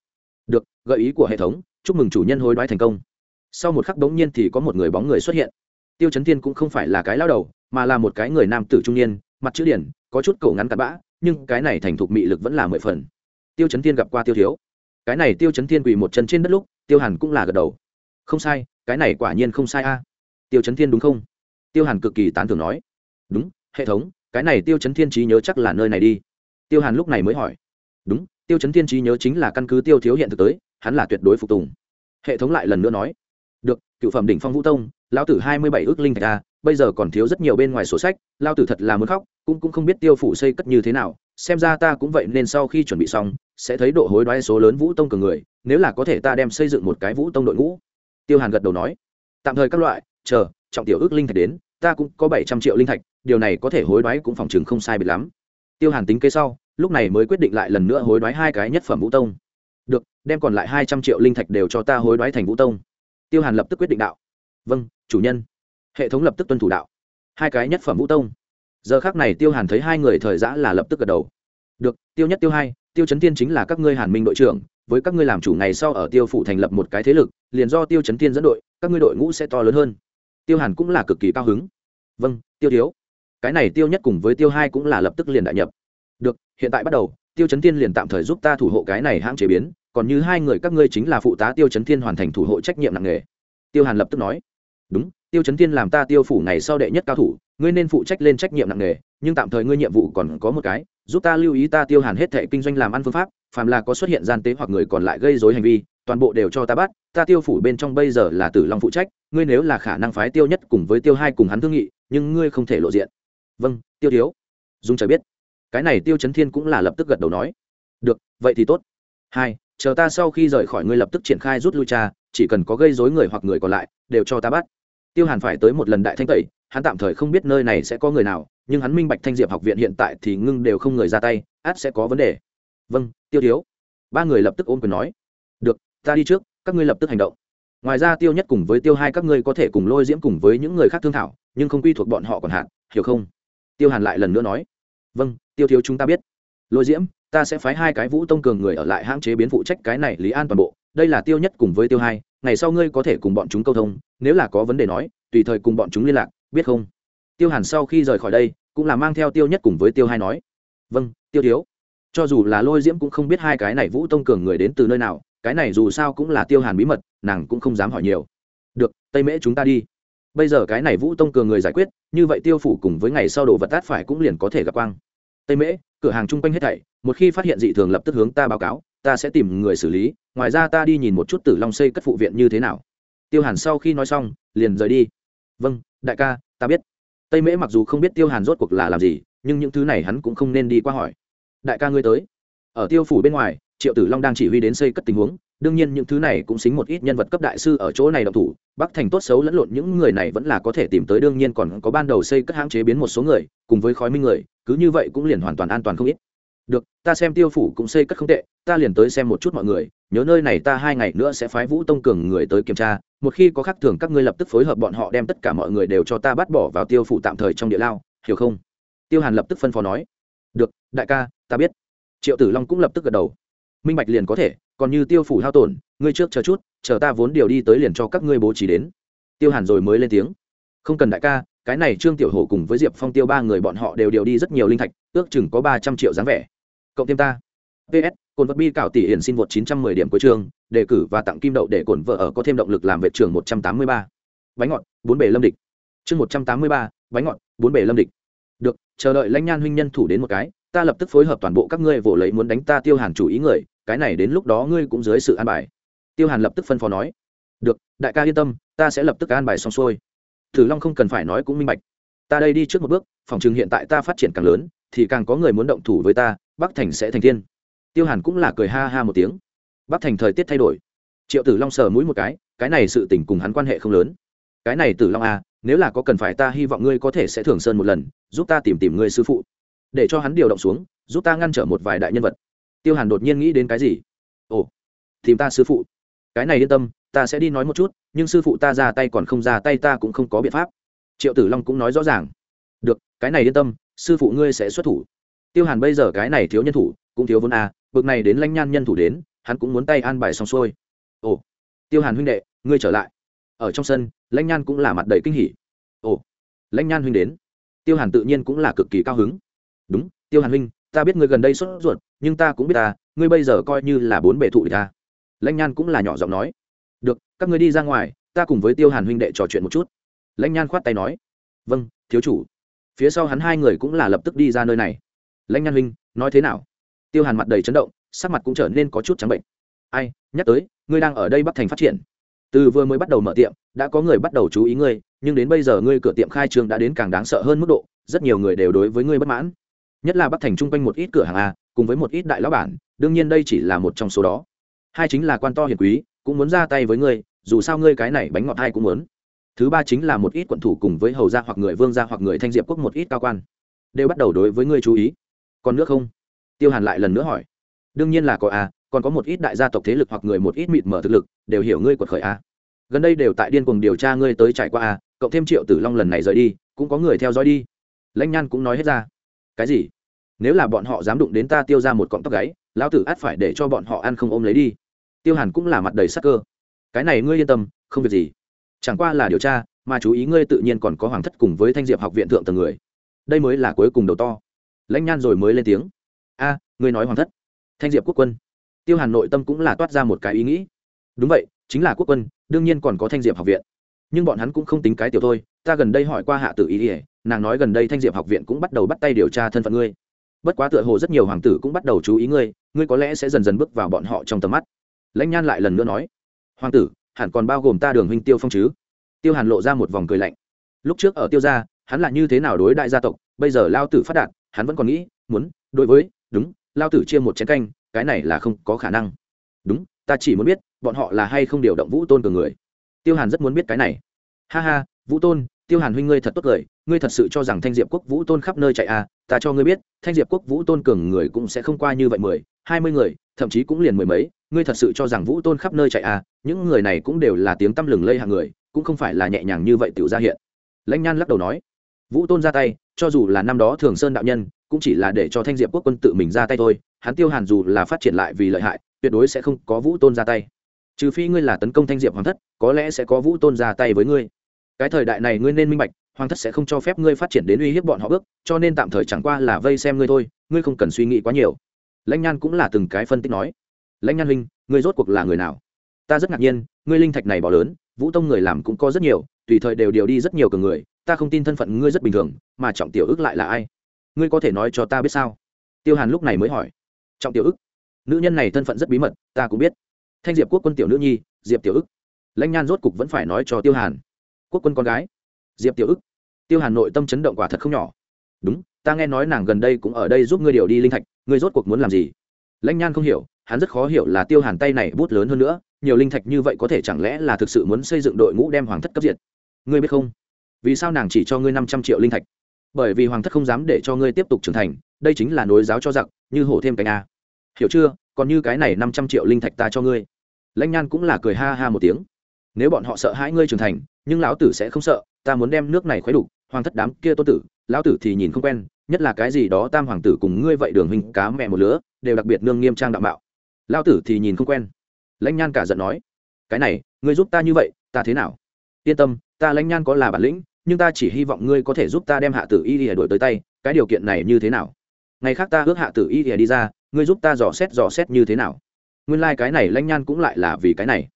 được, gợi ý của hệ thống, chúc mừng chủ nhân hối đoái thành công. Sau một khắc đống nhiên thì có một người bóng người xuất hiện. Tiêu chấn thiên cũng không phải là cái lao đầu, mà là một cái người nam tử trung niên, mặt chữ điển, có chút cổ ngắn cặn bã, nhưng cái này thành thục mị lực vẫn là mười phần. Tiêu chấn thiên gặp qua tiêu thiếu. Cái này tiêu chấn thiên quỳ một chân trên đất lúc, tiêu hàn cũng là gật đầu. Không sai, cái này quả nhiên không sai a. Tiêu chấn thiên đúng không? Tiêu hàn cực kỳ tán thưởng nói. Đúng, hệ thống, cái này tiêu chấn thiên trí nhớ chắc là nơi này đi. Tiêu hàn lúc này mới hỏi. Đúng tiêu chấn thiên trí nhớ chính là căn cứ tiêu thiếu hiện thực tới, hắn là tuyệt đối phục tùng. Hệ thống lại lần nữa nói, được, cựu phẩm đỉnh phong vũ tông, lão tử hai mươi bảy ước linh thạch ta bây giờ còn thiếu rất nhiều bên ngoài sổ sách lao tử thật là muốn khóc, cũng cũng không biết tiêu phủ xây cất như thế nào, xem ra ta cũng vậy nên sau khi chuẩn bị xong, sẽ thấy độ hối đoái số lớn vũ tông cường người, nếu là có thể ta đem xây dựng một cái vũ tông đội ngũ. Tiêu hàn gật đầu nói, tạm thời các loại, chờ, trọng tiểu ước linh thạch đến, ta cũng có bảy trăm triệu linh thạch, điều này có thể hối đoái cũng phòng chừng không sai biệt lắm. Tiêu hàn tính kế sau lúc này mới quyết định lại lần nữa hối đoái hai cái nhất phẩm vũ tông. Được, đem còn lại hai trăm triệu linh thạch đều cho ta hối đoái thành vũ tông. Tiêu hàn lập tức quyết định đạo. Vâng chủ nhân. Hệ thống lập tức tuân thủ đạo. Hai cái nhất phẩm vũ tông. Giờ khác này tiêu hàn thấy hai người thời giã là lập tức gật đầu. Được, tiêu nhất, tiêu hai, tiêu chấn tiên chính là các ngươi hàn minh đội trưởng, với các ngươi làm chủ ngày sau ở tiêu phủ thành lập một cái thế lực, liền do tiêu chấn tiên dẫn đội, các ngươi đội ngũ sẽ to lớn hơn. Tiêu hàn cũng là cực kỳ cao hứng. Vâng tiêu thiếu. Cái này tiêu nhất cùng với tiêu hai cũng là lập tức liền đại nhập được, hiện tại bắt đầu, tiêu chấn thiên liền tạm thời giúp ta thủ hộ cái này hãng chế biến, còn như hai người các ngươi chính là phụ tá tiêu chấn thiên hoàn thành thủ hộ trách nhiệm nặng nề. Tiêu hàn lập tức nói. Đúng, tiêu chấn thiên làm ta tiêu phủ ngày sau đệ nhất cao thủ, ngươi nên phụ trách lên trách nhiệm nặng nề, nhưng tạm thời ngươi nhiệm vụ còn có một cái, giúp ta lưu ý ta tiêu hàn hết thệ kinh doanh làm ăn phương pháp, phàm là có xuất hiện gian tế hoặc người còn lại gây dối hành vi, toàn bộ đều cho ta bắt, ta tiêu phủ bên trong bây giờ là tử long phụ trách, ngươi nếu là khả năng phái tiêu nhất cùng với tiêu hai cùng hắn thương nghị, nhưng ngươi không thể lộ diện. Vâng tiêu thiếu. Dung trời biết cái này tiêu chấn thiên cũng là lập tức gật đầu nói, được, vậy thì tốt. Hai, chờ ta sau khi rời khỏi ngươi lập tức triển khai rút lui cha, chỉ cần có gây dối người hoặc người còn lại, đều cho ta bắt. Tiêu hàn phải tới một lần đại thanh tẩy, hắn tạm thời không biết nơi này sẽ có người nào, nhưng hắn minh bạch thanh diệp học viện hiện tại thì ngưng đều không người ra tay át sẽ có vấn đề. Vâng tiêu thiếu. Ba người lập tức ôm quyền nói, được, ta đi trước, các ngươi lập tức hành động. Ngoài ra tiêu nhất cùng với tiêu hai các ngươi có thể cùng lôi diễm cùng với những người khác thương thảo, nhưng không quy thuộc bọn họ còn hạn, hiểu không? Tiêu hàn lại lần nữa nói vâng tiêu thiếu chúng ta biết. Lôi diễm, ta sẽ phái hai cái vũ tông cường người ở lại hãng chế biến phụ trách cái này lý an toàn bộ. Đây là tiêu nhất cùng với tiêu hai, ngày sau ngươi có thể cùng bọn chúng câu thông, nếu là có vấn đề nói, tùy thời cùng bọn chúng liên lạc, biết không? Tiêu hàn sau khi rời khỏi đây, cũng là mang theo tiêu nhất cùng với tiêu hai nói. Vâng tiêu thiếu. Cho dù là lôi diễm cũng không biết hai cái này vũ tông cường người đến từ nơi nào, cái này dù sao cũng là tiêu hàn bí mật, nàng cũng không dám hỏi nhiều. Được, tây mễ chúng ta đi. Bây giờ cái này vũ tông cường người giải quyết, như vậy tiêu phủ cùng với ngày sau đồ vật tát phải cũng liền có thể gặp quang tây mễ, cửa hàng chung quanh hết thảy, một khi phát hiện dị thường lập tức hướng ta báo cáo, ta sẽ tìm người xử lý, ngoài ra ta đi nhìn một chút tử long xây cất phụ viện như thế nào. Tiêu hàn sau khi nói xong, liền rời đi. Vâng đại ca, ta biết. Tây mễ mặc dù không biết tiêu hàn rốt cuộc là làm gì, nhưng những thứ này hắn cũng không nên đi qua hỏi. Đại ca ngươi tới. Ở tiêu phủ bên ngoài, triệu tử long đang chỉ huy đến xây cất tình huống đương nhiên những thứ này cũng xính một ít nhân vật cấp đại sư ở chỗ này động thủ, bắc thành tốt xấu lẫn lộn những người này vẫn là có thể tìm tới, đương nhiên còn có ban đầu xây cất hãng chế biến một số người, cùng với khói minh người, cứ như vậy cũng liền hoàn toàn an toàn không ít. Được, ta xem tiêu phủ cũng xây cất không tệ, ta liền tới xem một chút mọi người, nhớ nơi này ta hai ngày nữa sẽ phái vũ tông cường người tới kiểm tra, một khi có khác thường các ngươi lập tức phối hợp bọn họ đem tất cả mọi người đều cho ta bắt bỏ vào tiêu phủ tạm thời trong địa lao, hiểu không? Tiêu hàn lập tức phân phó nói. Được, đại ca, ta biết. Triệu tử long cũng lập tức gật đầu. Minh bạch liền có thể còn như tiêu phủ hao tổn, ngươi trước chờ chút, chờ ta vốn điều đi tới liền cho các ngươi bố trí đến. Tiêu hàn rồi mới lên tiếng. Không cần đại ca, cái này trương tiểu hổ cùng với diệp phong tiêu ba người bọn họ đều điều đi rất nhiều linh thạch, ước chừng có ba trăm triệu dáng vẻ. Cộng thêm ta. Ps cồn vật bi cảo tỷ hiển xin vượt chín trăm mười điểm cuối trường, đề cử và tặng kim đậu để cổn vợ ở có thêm động lực làm vệ trường một trăm tám mươi ba. Bánh ngọt, bốn bể lâm địch. Chương một trăm tám mươi ba, bánh ngọt, bốn bể lâm địch. Được, chờ đợi lãnh nhan huynh nhân thủ đến một cái, ta lập tức phối hợp toàn bộ các ngươi vỗ lấy muốn đánh ta tiêu hàn chủ ý người cái này đến lúc đó ngươi cũng dưới sự an bài. Tiêu hàn lập tức phân phó nói, được, đại ca yên tâm, ta sẽ lập tức an bài xong xuôi. Thử long không cần phải nói cũng minh bạch. Ta đây đi trước một bước, phòng chừng hiện tại ta phát triển càng lớn, thì càng có người muốn động thủ với ta, bắc thành sẽ thành thiên. Tiêu hàn cũng là cười ha ha một tiếng. Bắc thành thời tiết thay đổi. Triệu tử long sờ mũi một cái cái này sự tình cùng hắn quan hệ không lớn. Cái này tử long à nếu là có cần phải ta hy vọng ngươi có thể sẽ thường sơn một lần, giúp ta tìm tìm ngươi sư phụ. Để cho hắn điều động xuống, giúp ta ngăn trở một vài đại nhân vật tiêu hàn đột nhiên nghĩ đến cái gì? Ồ tìm ta sư phụ. Cái này yên tâm ta sẽ đi nói một chút nhưng sư phụ ta ra tay còn không ra tay ta cũng không có biện pháp. Triệu tử long cũng nói rõ ràng. Được cái này yên tâm sư phụ ngươi sẽ xuất thủ. Tiêu hàn bây giờ cái này thiếu nhân thủ cũng thiếu vốn a à, bực này đến lanh nhan nhân thủ đến hắn cũng muốn tay an bài xong xuôi. Ồ tiêu hàn huynh đệ ngươi trở lại. Ở trong sân lãnh nhan cũng là mặt đầy kinh hỉ. Ồ lãnh nhan huynh đến. Tiêu hàn tự nhiên cũng là cực kỳ cao hứng. Đúng tiêu hàn huynh ta biết ngươi gần đây sốt ruột, nhưng ta cũng biết ta, ngươi bây giờ coi như là bốn bề thụ ta. Lãnh nhan cũng là nhỏ giọng nói. Được, các ngươi đi ra ngoài, ta cùng với tiêu hàn huynh đệ trò chuyện một chút. Lãnh nhan khoát tay nói. Vâng thiếu chủ. Phía sau hắn hai người cũng là lập tức đi ra nơi này. Lãnh nhan huynh, nói thế nào? Tiêu hàn mặt đầy chấn động, sắc mặt cũng trở nên có chút trắng bệnh. Ai, nhắc tới, ngươi đang ở đây bắc thành phát triển. Từ vừa mới bắt đầu mở tiệm, đã có người bắt đầu chú ý ngươi, nhưng đến bây giờ ngươi cửa tiệm khai trương đã đến càng đáng sợ hơn mức độ, rất nhiều người đều đối với ngươi bất mãn nhất là bắc thành chung quanh một ít cửa hàng a, cùng với một ít đại lão bản, đương nhiên đây chỉ là một trong số đó. Hai chính là quan to hiền quý, cũng muốn ra tay với ngươi, dù sao ngươi cái này bánh ngọt hai cũng muốn. Thứ ba chính là một ít quận thủ cùng với hầu gia hoặc người vương gia hoặc người thanh diệp quốc một ít cao quan, đều bắt đầu đối với ngươi chú ý. Còn nước không? Tiêu hàn lại lần nữa hỏi. Đương nhiên là có a, còn có một ít đại gia tộc thế lực hoặc người một ít mịt mở thực lực, đều hiểu ngươi quật khởi a. Gần đây đều tại điên cuồng điều tra ngươi tới trải qua a, cộng thêm triệu tử long lần này rời đi, cũng có người theo dõi đi. Lãnh nhan cũng nói hết ra cái gì? Nếu là bọn họ dám đụng đến ta tiêu ra một cọng tóc gáy, lão tử át phải để cho bọn họ ăn không ôm lấy đi. Tiêu hàn cũng là mặt đầy sắc cơ. Cái này ngươi yên tâm, không việc gì. Chẳng qua là điều tra, mà chú ý ngươi tự nhiên còn có hoàng thất cùng với thanh diệp học viện thượng tầng người. Đây mới là cuối cùng đầu to. Lãnh nhan rồi mới lên tiếng. A, ngươi nói hoàng thất. Thanh diệp quốc quân. Tiêu hàn nội tâm cũng là toát ra một cái ý nghĩ. Đúng vậy, chính là quốc quân, đương nhiên còn có thanh diệp học viện. Nhưng bọn hắn cũng không tính cái tiểu thôi, ta gần đây hỏi qua hạ tử ý ỉa nàng nói gần đây thanh diệp học viện cũng bắt đầu bắt tay điều tra thân phận ngươi. Bất quá tựa hồ rất nhiều hoàng tử cũng bắt đầu chú ý ngươi ngươi có lẽ sẽ dần dần bước vào bọn họ trong tầm mắt. Lãnh nhan lại lần nữa nói, hoàng tử, hẳn còn bao gồm ta đường huynh tiêu phong chứ? Tiêu hàn lộ ra một vòng cười lạnh. Lúc trước ở tiêu gia, hắn là như thế nào đối đại gia tộc, bây giờ lao tử phát đạt, hắn vẫn còn nghĩ, muốn, đối với, đúng, lao tử chia một chén canh, cái này là không có khả năng. Đúng, ta chỉ muốn biết, bọn họ là hay không điều động vũ tôn cường người? Tiêu hàn rất muốn biết cái này. Ha ha, vũ tôn tiêu hàn huynh ngươi thật tốt lời, ngươi thật sự cho rằng thanh diệp quốc vũ tôn khắp nơi chạy à ta cho ngươi biết, thanh diệp quốc vũ tôn cường người cũng sẽ không qua như vậy mười, hai mươi người, thậm chí cũng liền mười mấy, ngươi thật sự cho rằng vũ tôn khắp nơi chạy à những người này cũng đều là tiếng tăm lừng lây hàng người, cũng không phải là nhẹ nhàng như vậy tự ra hiện. Lãnh nhan lắc đầu nói, vũ tôn ra tay, cho dù là năm đó thường sơn đạo nhân, cũng chỉ là để cho thanh diệp quốc quân tự mình ra tay thôi, hắn tiêu hàn dù là phát triển lại vì lợi hại, tuyệt đối sẽ không có vũ tôn ra tay. Trừ phi ngươi là tấn công thanh diệp hoàng thất, có lẽ sẽ có vũ tôn ra tay với ngươi cái thời đại này ngươi nên minh bạch, hoàng thất sẽ không cho phép ngươi phát triển đến uy hiếp bọn họ bước, cho nên tạm thời chẳng qua là vây xem ngươi thôi, ngươi không cần suy nghĩ quá nhiều. Lãnh nhan cũng là từng cái phân tích nói. Lãnh nhan huynh, ngươi rốt cuộc là người nào? Ta rất ngạc nhiên, ngươi linh thạch này bỏ lớn, vũ tông người làm cũng có rất nhiều, tùy thời đều điều đi rất nhiều cường người, ta không tin thân phận ngươi rất bình thường, mà trọng tiểu ức lại là ai? Ngươi có thể nói cho ta biết sao? Tiêu hàn lúc này mới hỏi. Trọng tiểu ức? Nữ nhân này thân phận rất bí mật, ta cũng biết. Thanh diệp quốc quân tiểu nữ nhi, diệp tiểu ức. Lãnh nhan rốt cục vẫn phải nói cho tiêu hàn quốc quân con gái. Diệp tiểu ức, tiêu hàn nội tâm chấn động quả thật không nhỏ. Đúng, ta nghe nói nàng gần đây cũng ở đây giúp ngươi điều đi linh thạch, ngươi rốt cuộc muốn làm gì? Lãnh nhan không hiểu, hắn rất khó hiểu là tiêu hàn tay này bút lớn hơn nữa, nhiều linh thạch như vậy có thể chẳng lẽ là thực sự muốn xây dựng đội ngũ đem hoàng thất cấp diệt? Ngươi biết không? Vì sao nàng chỉ cho ngươi năm trăm triệu linh thạch? Bởi vì hoàng thất không dám để cho ngươi tiếp tục trưởng thành, đây chính là nối giáo cho giặc, như hổ thêm cánh a. Hiểu chưa? Còn như cái này năm trăm triệu linh thạch ta cho ngươi. Lãnh nhan cũng là cười ha ha một tiếng. Nếu bọn họ sợ hãi ngươi trưởng thành nhưng lão tử sẽ không sợ, ta muốn đem nước này khuấy đục, hoàng thất đám kia tôn tử, lão tử thì nhìn không quen, nhất là cái gì đó tam hoàng tử cùng ngươi vậy đường hình cá mẹ một lứa, đều đặc biệt nương nghiêm trang đạo mạo. Lão tử thì nhìn không quen. Lãnh nhan cả giận nói, cái này, ngươi giúp ta như vậy, ta thế nào? Yên tâm, ta lãnh nhan có là bản lĩnh, nhưng ta chỉ hy vọng ngươi có thể giúp ta đem hạ tử y ỉa đổi tới tay, cái điều kiện này như thế nào? Ngày khác ta ước hạ tử y ỉa đi ra, ngươi giúp ta dò xét dò xét như thế nào? Nguyên lai、like、cái này lãnh nhan cũng lại là vì cái này.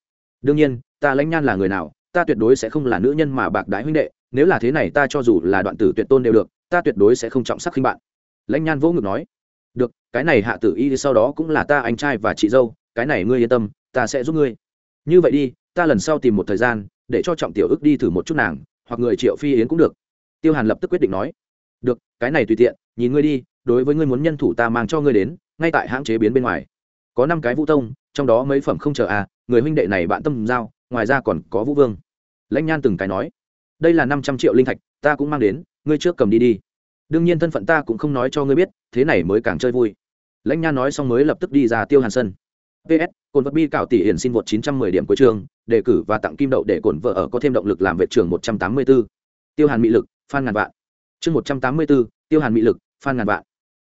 Đương nhiên, ta lãnh nhan là người nào ta tuyệt đối sẽ không là nữ nhân mà bạc đái huynh đệ, nếu là thế này ta cho dù là đoạn tử tuyệt tôn đều được, ta tuyệt đối sẽ không trọng sắc khinh bạn. Lãnh nhan vỗ ngực nói, được, cái này hạ tử y sau đó cũng là ta anh trai và chị dâu, cái này ngươi yên tâm, ta sẽ giúp ngươi. Như vậy đi, ta lần sau tìm một thời gian, để cho trọng tiểu ức đi thử một chút nàng, hoặc người triệu phi yến cũng được. Tiêu hàn lập tức quyết định nói, được, cái này tùy tiện, nhìn ngươi đi, đối với ngươi muốn nhân thủ ta mang cho ngươi đến, ngay tại hãng chế biến bên ngoài. Có năm cái vũ tông, trong đó mấy phẩm không chờ à người huynh đệ này bạn tâm giao, ngoài ra còn có vũ vương lãnh nhan từng cái nói đây là năm trăm triệu linh thạch ta cũng mang đến ngươi trước cầm đi đi. Đương nhiên thân phận ta cũng không nói cho ngươi biết thế này mới càng chơi vui. Lãnh nhan nói xong mới lập tức đi ra tiêu hàn sân ps cồn vật bi cạo tỷ hiển xin vượt 910 điểm cuối trường đề cử và tặng kim đậu để cổn vợ ở có thêm động lực làm vệ trường 184. tiêu hàn mỹ lực phan ngàn vạn. Chương 184, tiêu hàn mỹ lực phan ngàn vạn.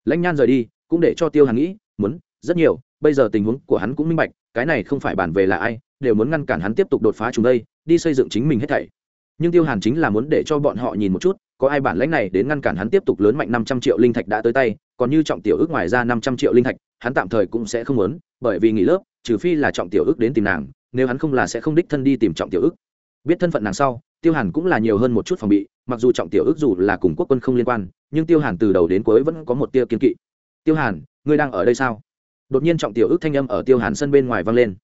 Lãnh nhan rời đi cũng để cho tiêu hàn nghĩ muốn rất nhiều bây giờ tình huống của hắn cũng minh bạch cái này không phải bản về là ai, đều muốn ngăn cản hắn tiếp tục đột phá chúng đây, đi xây dựng chính mình hết thảy. Nhưng tiêu hàn chính là muốn để cho bọn họ nhìn một chút, có ai bản lãnh này đến ngăn cản hắn tiếp tục lớn mạnh năm trăm triệu linh thạch đã tới tay, còn như trọng tiểu ước ngoài ra năm trăm triệu linh thạch, hắn tạm thời cũng sẽ không muốn, bởi vì nghỉ lớp, trừ phi là trọng tiểu ước đến tìm nàng, nếu hắn không là sẽ không đích thân đi tìm trọng tiểu ước. Biết thân phận nàng sau, tiêu hàn cũng là nhiều hơn một chút phòng bị, mặc dù trọng tiểu ước dù là cùng quốc quân không liên quan, nhưng tiêu hàn từ đầu đến cuối vẫn có một tia kiên kỵ. Tiêu hàn, ngươi đang ở đây sao? Đột nhiên trọng tiểu ước thanh âm ở tiêu hàn sân bên ngoài vang lên.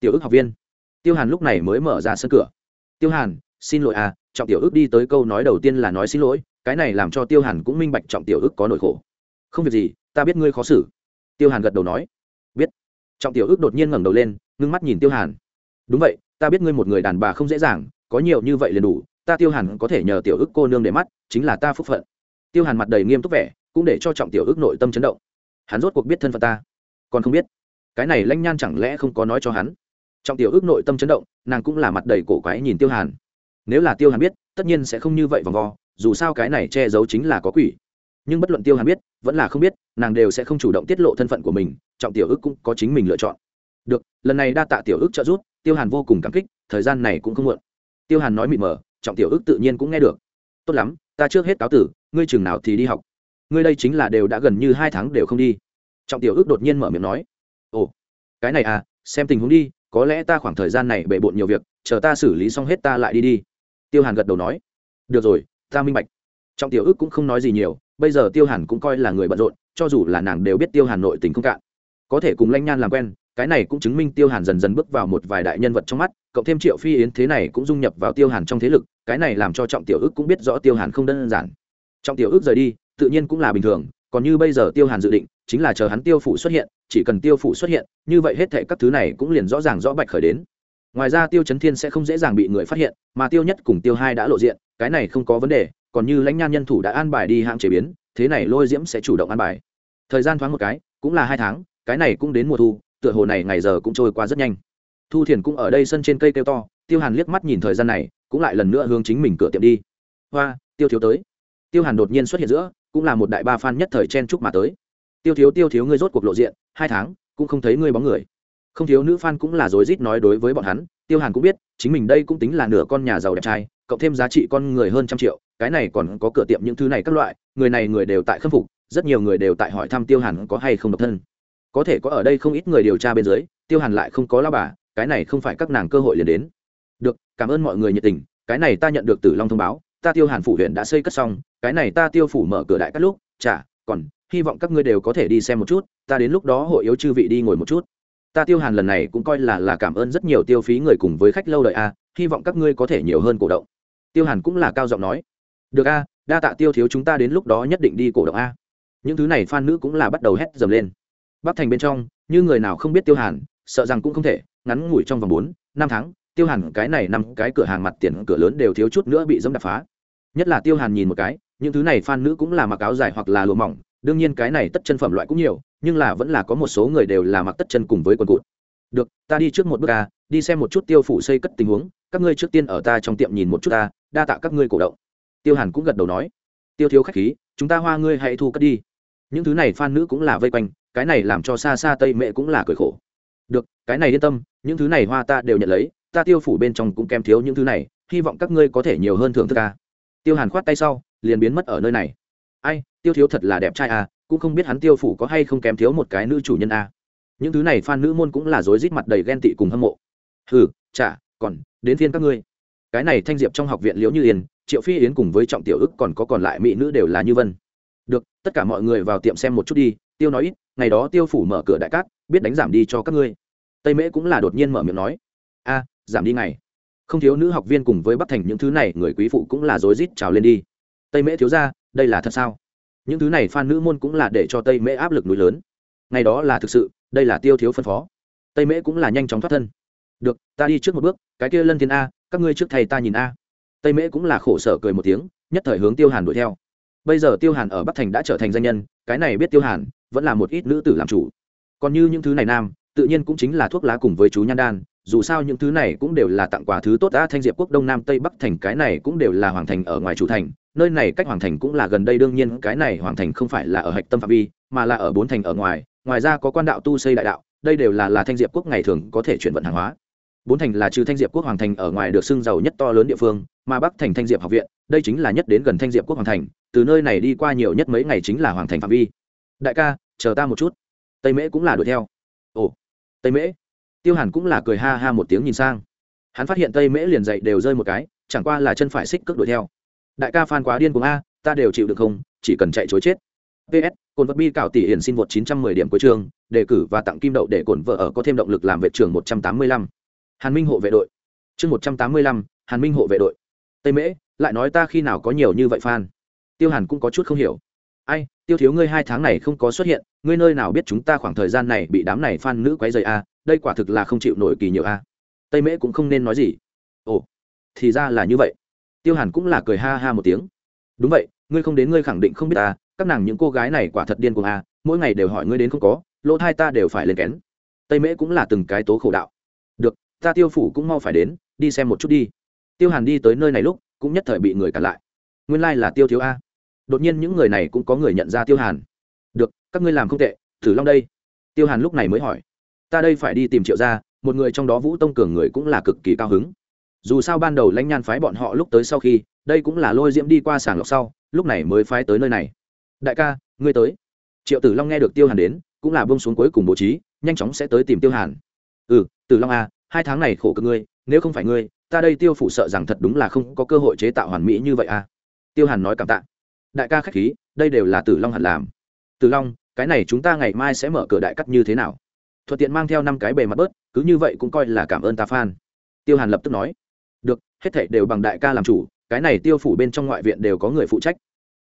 Tiểu ước học viên. Tiêu hàn lúc này mới mở ra sân cửa. Tiêu hàn, xin lỗi à trọng tiểu ước đi tới câu nói đầu tiên là nói xin lỗi, cái này làm cho tiêu hàn cũng minh bạch trọng tiểu ước có nỗi khổ. Không việc gì, ta biết ngươi khó xử. Tiêu hàn gật đầu nói. Biết. Trọng tiểu ước đột nhiên ngẩng đầu lên, ngưng mắt nhìn tiêu hàn. Đúng vậy, ta biết ngươi một người đàn bà không dễ dàng, có nhiều như vậy liền đủ, ta tiêu hàn có thể nhờ tiểu ước cô nương để mắt, chính là ta phúc phận. Tiêu hàn mặt đầy nghiêm túc vẻ, cũng để cho trọng tiểu ước nội tâm chấn động. Hắn rốt cuộc biết thân phận ta còn không biết. Cái này lanh nhan chẳng lẽ không có nói cho hắn? Trọng tiểu ước nội tâm chấn động, nàng cũng là mặt đầy cổ quái nhìn tiêu hàn. Nếu là tiêu hàn biết, tất nhiên sẽ không như vậy vòng vo, dù sao cái này che giấu chính là có quỷ. Nhưng bất luận tiêu hàn biết, vẫn là không biết, nàng đều sẽ không chủ động tiết lộ thân phận của mình, trọng tiểu ước cũng có chính mình lựa chọn. Được, lần này đa tạ tiểu ước trợ giúp, tiêu hàn vô cùng cảm kích, thời gian này cũng không muộn. Tiêu hàn nói mịt mờ, trọng tiểu ước tự nhiên cũng nghe được. Tốt lắm, ta trước hết cáo tử, ngươi chừng nào thì đi học. Ngươi đây chính là đều đã gần như hai tháng đều không đi trọng tiểu ước đột nhiên mở miệng nói, ồ, cái này à xem tình huống đi, có lẽ ta khoảng thời gian này bề bộn nhiều việc, chờ ta xử lý xong hết ta lại đi đi. Tiêu hàn gật đầu nói, được rồi, ta minh bạch. Trọng tiểu ước cũng không nói gì nhiều, bây giờ tiêu hàn cũng coi là người bận rộn, cho dù là nàng đều biết tiêu hàn nội tình không cạn. Có thể cùng lanh nhan làm quen, cái này cũng chứng minh tiêu hàn dần dần bước vào một vài đại nhân vật trong mắt, cộng thêm triệu phi yến thế này cũng dung nhập vào tiêu hàn trong thế lực, cái này làm cho trọng tiểu ước cũng biết rõ tiêu hàn không đơn giản. Trọng tiểu ước rời đi, tự nhiên cũng là bình thường, còn như bây giờ tiêu hàn dự định chính là chờ hắn tiêu phủ xuất hiện, chỉ cần tiêu phủ xuất hiện, như vậy hết thệ các thứ này cũng liền rõ ràng rõ bạch khởi đến. Ngoài ra tiêu chấn thiên sẽ không dễ dàng bị người phát hiện, mà tiêu nhất cùng tiêu hai đã lộ diện, cái này không có vấn đề, còn như lãnh nhan nhân thủ đã an bài đi hãng chế biến, thế này lôi diễm sẽ chủ động an bài. Thời gian thoáng một cái, cũng là hai tháng, cái này cũng đến mùa thu, tựa hồ này ngày giờ cũng trôi qua rất nhanh. Thu thiền cũng ở đây sân trên cây kêu to, tiêu hàn liếc mắt nhìn thời gian này, cũng lại lần nữa hướng chính mình cửa tiệm đi. Hoa, tiêu thiếu tới. Tiêu hàn đột nhiên xuất hiện giữa, cũng là một đại ba fan nhất thời chen chúc mà tới tiêu thiếu tiêu thiếu ngươi rốt cuộc lộ diện, hai tháng, cũng không thấy ngươi bóng người. Không thiếu nữ fan cũng là rối rít nói đối với bọn hắn, tiêu hàn cũng biết, chính mình đây cũng tính là nửa con nhà giàu đẹp trai, cộng thêm giá trị con người hơn trăm triệu, cái này còn có cửa tiệm những thứ này các loại, người này người đều tại khâm phục, rất nhiều người đều tại hỏi thăm tiêu hàn có hay không độc thân. Có thể có ở đây không ít người điều tra bên dưới, tiêu hàn lại không có lao bà, cái này không phải các nàng cơ hội liền đến. Được, cảm ơn mọi người nhiệt tình, cái này ta nhận được từ long thông báo, ta tiêu hàn phủ huyện đã xây cất xong, cái này ta tiêu phủ mở cửa đại các lúc, chả, còn hy vọng các ngươi đều có thể đi xem một chút, ta đến lúc đó hội yếu chư vị đi ngồi một chút. Ta tiêu hàn lần này cũng coi là là cảm ơn rất nhiều tiêu phí người cùng với khách lâu đợi a, hy vọng các ngươi có thể nhiều hơn cổ động. Tiêu hàn cũng là cao giọng nói. Được a, đa tạ tiêu thiếu chúng ta đến lúc đó nhất định đi cổ động a. Những thứ này phan nữ cũng là bắt đầu hét dầm lên. Bắc thành bên trong, như người nào không biết tiêu hàn, sợ rằng cũng không thể, ngắn ngủi trong vòng bốn, năm tháng, tiêu hàn cái này năm cái cửa hàng mặt tiền cửa lớn đều thiếu chút nữa bị dẫm đập phá. Nhất là tiêu hàn nhìn một cái, những thứ này phan nữ cũng là mặc áo dài hoặc là lụa mỏng đương nhiên cái này tất chân phẩm loại cũng nhiều, nhưng là vẫn là có một số người đều là mặc tất chân cùng với quần cụt. Được, ta đi trước một bước ta đi xem một chút tiêu phủ xây cất tình huống, các ngươi trước tiên ở ta trong tiệm nhìn một chút ta đa tạ các ngươi cổ động. Tiêu hàn cũng gật đầu nói. Tiêu thiếu khách khí, chúng ta hoa ngươi hãy thu cất đi. Những thứ này phan nữ cũng là vây quanh, cái này làm cho xa xa tây mẹ cũng là cười khổ. Được, cái này yên tâm, những thứ này hoa ta đều nhận lấy, ta tiêu phủ bên trong cũng kém thiếu những thứ này, hy vọng các ngươi có thể nhiều hơn thưởng thức ta tiêu hàn khoát tay sau, liền biến mất ở nơi này ai tiêu thiếu thật là đẹp trai à cũng không biết hắn tiêu phủ có hay không kém thiếu một cái nữ chủ nhân à. những thứ này phan nữ môn cũng là rối rít mặt đầy ghen tị cùng hâm mộ. Hừ, chả còn đến phiên các ngươi. Cái này thanh diệp trong học viện liễu như yên triệu phi yến cùng với trọng tiểu ức còn có còn lại mỹ nữ đều là như vân. Được tất cả mọi người vào tiệm xem một chút đi tiêu nói ít ngày đó tiêu phủ mở cửa đại cát biết đánh giảm đi cho các ngươi. Tây mễ cũng là đột nhiên mở miệng nói. A giảm đi ngày. Không thiếu nữ học viên cùng với bắc thành những thứ này người quý phụ cũng là rối rít trào lên đi. Tây mễ thiếu ra đây là thật sao? Những thứ này phan nữ môn cũng là để cho tây mễ áp lực núi lớn. Ngày đó là thực sự, đây là tiêu thiếu phân phó. Tây mễ cũng là nhanh chóng thoát thân. Được, ta đi trước một bước, cái kia lân thiên a, các ngươi trước thầy ta nhìn a. Tây mễ cũng là khổ sở cười một tiếng, nhất thời hướng tiêu hàn đuổi theo. Bây giờ tiêu hàn ở bắc thành đã trở thành danh nhân, cái này biết tiêu hàn, vẫn là một ít nữ tử làm chủ. Còn như những thứ này nam, tự nhiên cũng chính là thuốc lá cùng với chú nhan đan, dù sao những thứ này cũng đều là tặng quà thứ tốt đã thanh diệp quốc đông nam tây bắc thành, cái này cũng đều là hoàng thành ở ngoài chủ thành nơi này cách hoàng thành cũng là gần đây, đương nhiên cái này hoàng thành không phải là ở hạch tâm phạm vi, mà là ở bốn thành ở ngoài. Ngoài ra có quan đạo tu xây đại đạo, đây đều là là thanh diệp quốc ngày thường có thể chuyển vận hàng hóa. Bốn thành là trừ thanh diệp quốc hoàng thành ở ngoài được xưng giàu nhất to lớn địa phương, mà bắc thành thanh diệp học viện, đây chính là nhất đến gần thanh diệp quốc hoàng thành, từ nơi này đi qua nhiều nhất mấy ngày chính là hoàng thành phạm vi. Đại ca, chờ ta một chút. Tây mễ cũng là đuổi theo. Ồ, tây mễ? Tiêu hàn cũng là cười ha ha một tiếng nhìn sang. Hắn phát hiện tây mễ liền dậy đều rơi một cái, chẳng qua là chân phải xích cước đuổi theo đại ca phan quá điên cuồng a ta đều chịu được không chỉ cần chạy chối chết. Ps cồn vật bi cảo tỷ hiển xin vượt 910 điểm cuối trường đề cử và tặng kim đậu để cổn vợ ở có thêm động lực làm vệ trường 185. hàn minh hộ vệ đội. Chương 185, hàn minh hộ vệ đội. Tây mễ lại nói ta khi nào có nhiều như vậy phan? Tiêu hàn cũng có chút không hiểu. Ai tiêu thiếu ngươi hai tháng này không có xuất hiện ngươi nơi nào biết chúng ta khoảng thời gian này bị đám này phan nữ quấy rầy a đây quả thực là không chịu nổi kỳ nhiều a. Tây mễ cũng không nên nói gì. Ồ thì ra là như vậy tiêu hàn cũng là cười ha ha một tiếng. Đúng vậy ngươi không đến ngươi khẳng định không biết ta các nàng những cô gái này quả thật điên cuồng à, mỗi ngày đều hỏi ngươi đến không có lỗ thai ta đều phải lên kén. Tây mễ cũng là từng cái tố khổ đạo. Được ta tiêu phủ cũng mau phải đến đi xem một chút đi. Tiêu hàn đi tới nơi này lúc cũng nhất thời bị người cản lại. Nguyên lai、like、là tiêu thiếu a. Đột nhiên những người này cũng có người nhận ra tiêu hàn. Được các ngươi làm không tệ thử long đây. Tiêu hàn lúc này mới hỏi. Ta đây phải đi tìm triệu ra một người trong đó vũ tông cường người cũng là cực kỳ cao hứng dù sao ban đầu lãnh nhan phái bọn họ lúc tới sau khi, đây cũng là lôi diễm đi qua sàng lọc sau, lúc này mới phái tới nơi này. Đại ca, ngươi tới. Triệu tử long nghe được tiêu hàn đến, cũng là bông xuống cuối cùng bố trí, nhanh chóng sẽ tới tìm tiêu hàn. Ừ tử long à hai tháng này khổ cực ngươi, nếu không phải ngươi, ta đây tiêu phủ sợ rằng thật đúng là không có cơ hội chế tạo hoàn mỹ như vậy à. Tiêu hàn nói cảm tạ. Đại ca k h á c h khí, đây đều là tử long hẳn làm. Tử long, cái này chúng ta ngày mai sẽ mở cửa đại cắt như thế nào? Thuận tiện mang theo năm cái bề mặt bớt, cứ như vậy cũng coi là cảm ơn ta phan tiêu hàn lập tức nói được, hết thảy đều bằng đại ca làm chủ, cái này tiêu phủ bên trong ngoại viện đều có người phụ trách.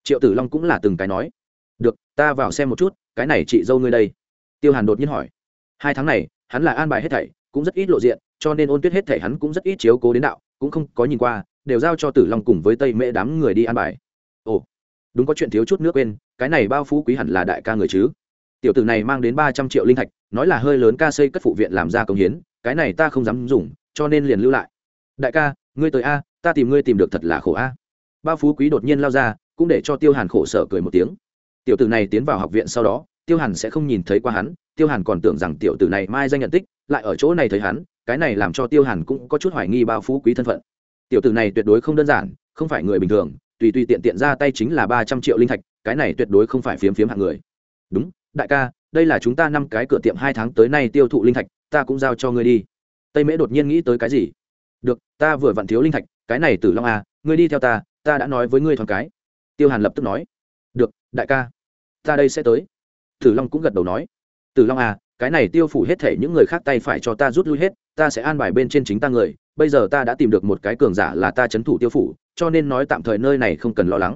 Triệu tử long cũng là từng cái nói. Được, ta vào xem một chút, cái này chị dâu ngươi đây. Tiêu hàn đột nhiên hỏi. Hai tháng này, hắn là an bài hết thảy, cũng rất ít lộ diện, cho nên ôn tuyết hết thảy hắn cũng rất ít chiếu cố đến đạo, cũng không có nhìn qua, đều giao cho tử long cùng với tây mễ đám người đi an bài. Ồ, đúng có chuyện thiếu chút nước quên, cái này bao phú quý hẳn là đại ca người chứ. Tiểu tử này mang đến ba trăm triệu linh thạch, nói là hơi lớn ca xây cất phụ viện làm ra công hiến, cái này ta không dám dùng, cho nên liền lưu lại đại ca, ngươi tới a, ta tìm ngươi tìm được thật là khổ a. Bao phú quý đột nhiên lao ra, cũng để cho tiêu hàn khổ sở cười một tiếng. Tiểu tử này tiến vào học viện sau đó, tiêu hàn sẽ không nhìn thấy qua hắn, tiêu hàn còn tưởng rằng tiểu tử này mai danh nhận tích, lại ở chỗ này thấy hắn, cái này làm cho tiêu hàn cũng có chút hoài nghi bao phú quý thân phận. Tiểu tử này tuyệt đối không đơn giản, không phải người bình thường, tùy tùy tiện tiện ra tay chính là ba trăm triệu linh thạch, cái này tuyệt đối không phải phiếm phiếm hạng người. Đúng, đại ca, đây là chúng ta năm cái cửa tiệm hai tháng tới nay tiêu thụ linh thạch, ta cũng giao cho ngươi đi. Tây mễ đột nhiên nghĩ tới cái gì? Được, ta vừa vặn thiếu linh thạch, cái này tử long à ngươi đi theo ta ta đã nói với ngươi thoáng cái. Tiêu hàn lập tức nói. Được, đại ca, ta đây sẽ tới. Tử long cũng gật đầu nói. Tử long à cái này tiêu phủ hết thể những người khác tay phải cho ta rút lui hết, ta sẽ an bài bên trên chính ta người, bây giờ ta đã tìm được một cái cường giả là ta c h ấ n thủ tiêu phủ, cho nên nói tạm thời nơi này không cần lo lắng.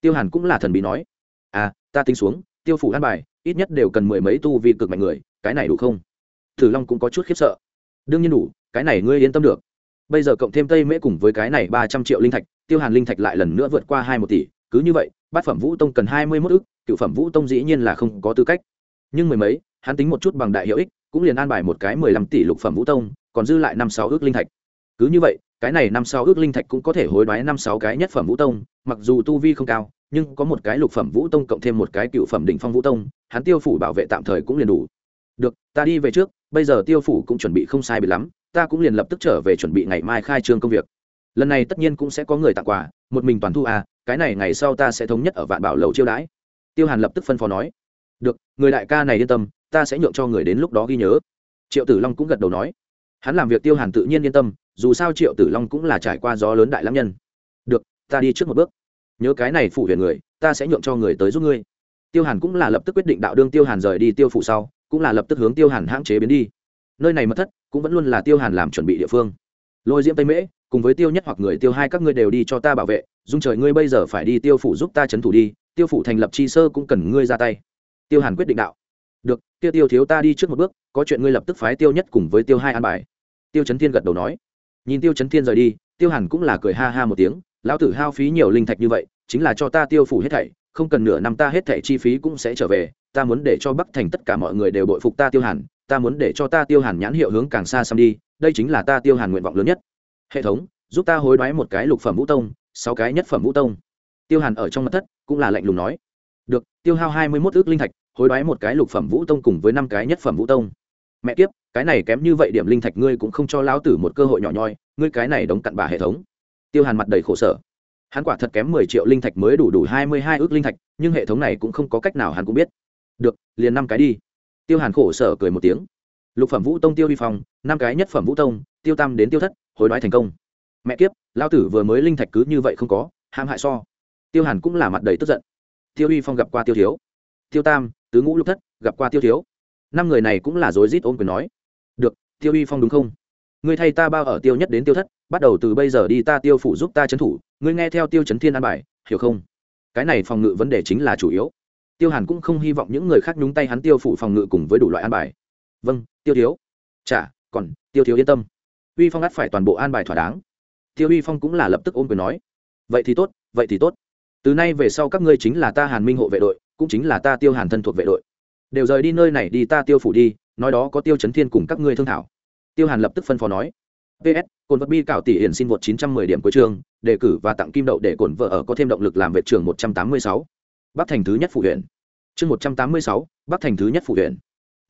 Tiêu hàn cũng là thần bí nói. À ta tính xuống, tiêu phủ an bài, ít nhất đều cần mười mấy tu vì cực mạnh người, cái này đủ không? Tử long cũng có chút khiếp sợ. Đương nhiên đủ, cái này ngươi yên tâm được bây giờ cộng thêm tây mễ cùng với cái này ba trăm triệu linh thạch, tiêu hàn linh thạch lại lần nữa vượt qua hai một tỷ, cứ như vậy, bát phẩm vũ tông cần hai mươi mốt ức, cựu phẩm vũ tông dĩ nhiên là không có tư cách. Nhưng mười mấy, hắn tính một chút bằng đại hiệu ích cũng liền an bài một cái mười lăm tỷ lục phẩm vũ tông, còn dư lại năm sáu ước linh thạch. Cứ như vậy, cái này năm sáu ước linh thạch cũng có thể hối đoái năm sáu cái nhất phẩm vũ tông, mặc dù tu vi không cao, nhưng có một cái lục phẩm vũ tông cộng thêm một cái cựu phẩm đỉnh phong vũ tông, hắn tiêu phủ bảo vệ tạm thời cũng liền đủ. Được, ta đi về trước, bây giờ tiêu phủ cũng chuẩn bị không sai bị lắm ta cũng liền lập tức trở về chuẩn bị ngày mai khai trương công việc. Lần này tất nhiên cũng sẽ có người tặng quà, một mình toàn thu à cái này ngày sau ta sẽ thống nhất ở vạn bảo lầu chiêu đãi. Tiêu hàn lập tức phân phó nói. Được, người đại ca này yên tâm, ta sẽ nhượng cho người đến lúc đó ghi nhớ. Triệu tử long cũng gật đầu nói. Hắn làm việc tiêu hàn tự nhiên yên tâm, dù sao triệu tử long cũng là trải qua gió lớn đại lãm nhân. Được, ta đi trước một bước. Nhớ cái này phụ huyền người, ta sẽ nhượng cho người tới giúp ngươi. Tiêu hàn cũng là lập tức quyết định đạo đương tiêu hàn rời đi tiêu phụ sau, cũng là lập tức hướng tiêu hàn hãng chế biến đi nơi này mất thất cũng vẫn luôn là tiêu hàn làm chuẩn bị địa phương. Lôi diễm tây mễ, cùng với tiêu nhất hoặc người tiêu hai các ngươi đều đi cho ta bảo vệ, dung trời ngươi bây giờ phải đi tiêu phủ giúp ta c h ấ n thủ đi, tiêu phủ thành lập chi sơ cũng cần ngươi ra tay. Tiêu hàn quyết định đạo. Được, tiêu tiêu thiếu ta đi trước một bước, có chuyện ngươi lập tức phái tiêu nhất cùng với tiêu hai an bài. Tiêu chấn thiên gật đầu nói. Nhìn tiêu chấn thiên rời đi, tiêu hàn cũng là cười ha ha một tiếng, lão tử hao phí nhiều linh thạch như vậy, chính là cho ta tiêu phủ hết thảy, không cần nửa năm ta hết thảy chi phí cũng sẽ trở về, ta muốn để cho bắc thành tất cả mọi người đều bội phục ta tiêu hàn ta muốn để cho ta tiêu hàn nhãn hiệu hướng càng xa xăm đi, đây chính là ta tiêu hàn nguyện vọng lớn nhất. Hệ thống, giúp ta hối đoái một cái lục phẩm vũ tông, sáu cái nhất phẩm vũ tông. Tiêu hàn ở trong mặt thất, cũng là lạnh lùng nói. Được, tiêu hao hai mươi mốt ước linh thạch, hối đoái một cái lục phẩm vũ tông cùng với năm cái nhất phẩm vũ tông. Mẹ kiếp, cái này kém như vậy điểm linh thạch ngươi cũng không cho lão tử một cơ hội nhỏ nhoi, ngươi cái này đóng cặn bà hệ thống. Tiêu hàn mặt đầy khổ sở. Hắn quả thật kém mười triệu linh thạch mới đủ đủ hai mươi hai ước linh thạch, nhưng hệ thống này cũng không có cách nào hắn cũng biết. Được, liền năm cái đi tiêu hàn khổ sở cười một tiếng. Lục phẩm vũ tông tiêu vi phong, năm cái nhất phẩm vũ tông, tiêu tam đến tiêu thất, hối đoái thành công. Mẹ kiếp, lao tử vừa mới linh thạch cứ như vậy không có ham hại so. Tiêu hàn cũng là mặt đầy tức giận. Tiêu uy phong gặp qua tiêu thiếu. Tiêu tam, tứ ngũ lục thất, gặp qua tiêu thiếu. Năm người này cũng là rối rít ôm quyền nói. Được, tiêu uy phong đúng không? Ngươi thay ta bao ở tiêu nhất đến tiêu thất, bắt đầu từ bây giờ đi ta tiêu phủ giúp ta trấn thủ, ngươi nghe theo tiêu chấn thiên an bài, hiểu không? Cái này phòng ngự vấn đề chính là chủ yếu tiêu hàn cũng không hy vọng những người khác nhúng tay hắn tiêu phủ phòng ngự cùng với đủ loại an bài. Vâng tiêu thiếu. Chả còn, tiêu thiếu yên tâm. Uy phong ắt phải toàn bộ an bài thỏa đáng. Tiêu uy phong cũng là lập tức ôm quyền nói. Vậy thì tốt, vậy thì tốt. Từ nay về sau các ngươi chính là ta hàn minh hộ vệ đội, cũng chính là ta tiêu hàn thân thuộc vệ đội. Đều rời đi nơi này đi, ta tiêu phủ đi, nói đó có tiêu chấn thiên cùng các ngươi thương thảo. Tiêu hàn lập tức phân phó nói. Ps cồn vật bi cảo tỷ hiển xin vượt 910 điểm cuối trường đề cử và tặng kim đậu để cồn vợ ở có thêm động lực làm vệ trường 186 bắc thành thứ nhất phủ huyện. Chương 186, bắc thành thứ nhất phủ huyện.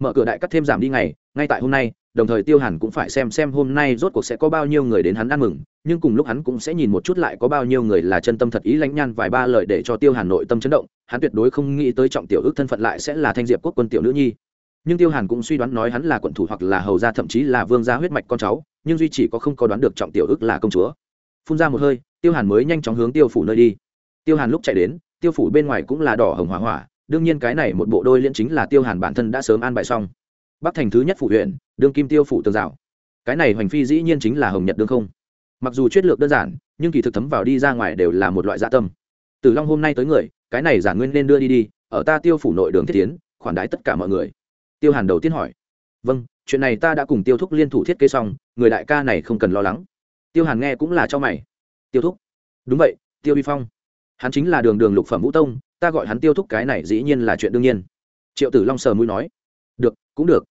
Mở cửa đại cắt thêm giảm đi ngày ngay tại hôm nay đồng thời tiêu hàn cũng phải xem xem hôm nay rốt cuộc sẽ có bao nhiêu người đến hắn ăn mừng nhưng cùng lúc hắn cũng sẽ nhìn một chút lại có bao nhiêu người là chân tâm thật ý lãnh nhan vài ba lời để cho tiêu hàn nội tâm chấn động hắn tuyệt đối không nghĩ tới trọng tiểu ước thân phận lại sẽ là thanh diệp quốc quân tiểu nữ nhi. Nhưng tiêu hàn cũng suy đoán nói hắn là quận thủ hoặc là hầu gia thậm chí là vương gia huyết mạch con cháu nhưng duy chỉ có không có đoán được trọng tiểu ước là công chúa. Phun ra một hơi tiêu hàn mới nhanh chóng hướng tiêu phủ nơi đi. Tiêu hàn lúc chạy đến tiêu phủ bên ngoài cũng là đỏ hồng hỏa hỏa, đương nhiên cái này một bộ đôi liên chính là tiêu hàn bản thân đã sớm an bài xong. Bắc thành thứ nhất phủ huyện, đương kim tiêu phủ tường rào. Cái này hoành phi dĩ nhiên chính là hồng nhật đương không. Mặc dù chuyết lược đơn giản, nhưng kỳ thực thấm vào đi ra ngoài đều là một loại dạ tâm. Từ long hôm nay tới người, cái này giả nguyên nên đưa đi đi, ở ta tiêu phủ nội đường thiết tiến, khoản đái tất cả mọi người. Tiêu hàn đầu tiên hỏi. Vâng chuyện này ta đã cùng tiêu thúc liên thủ thiết kế xong, người đại ca này không cần lo lắng. Tiêu hàn nghe cũng là cho mày. Tiêu thúc. Đúng vậy, tiêu vi phong hắn chính là đường đường lục phẩm vũ tông, ta gọi hắn tiêu thúc cái này dĩ nhiên là chuyện đương nhiên. Triệu tử long sờ mũi nói, được, cũng được.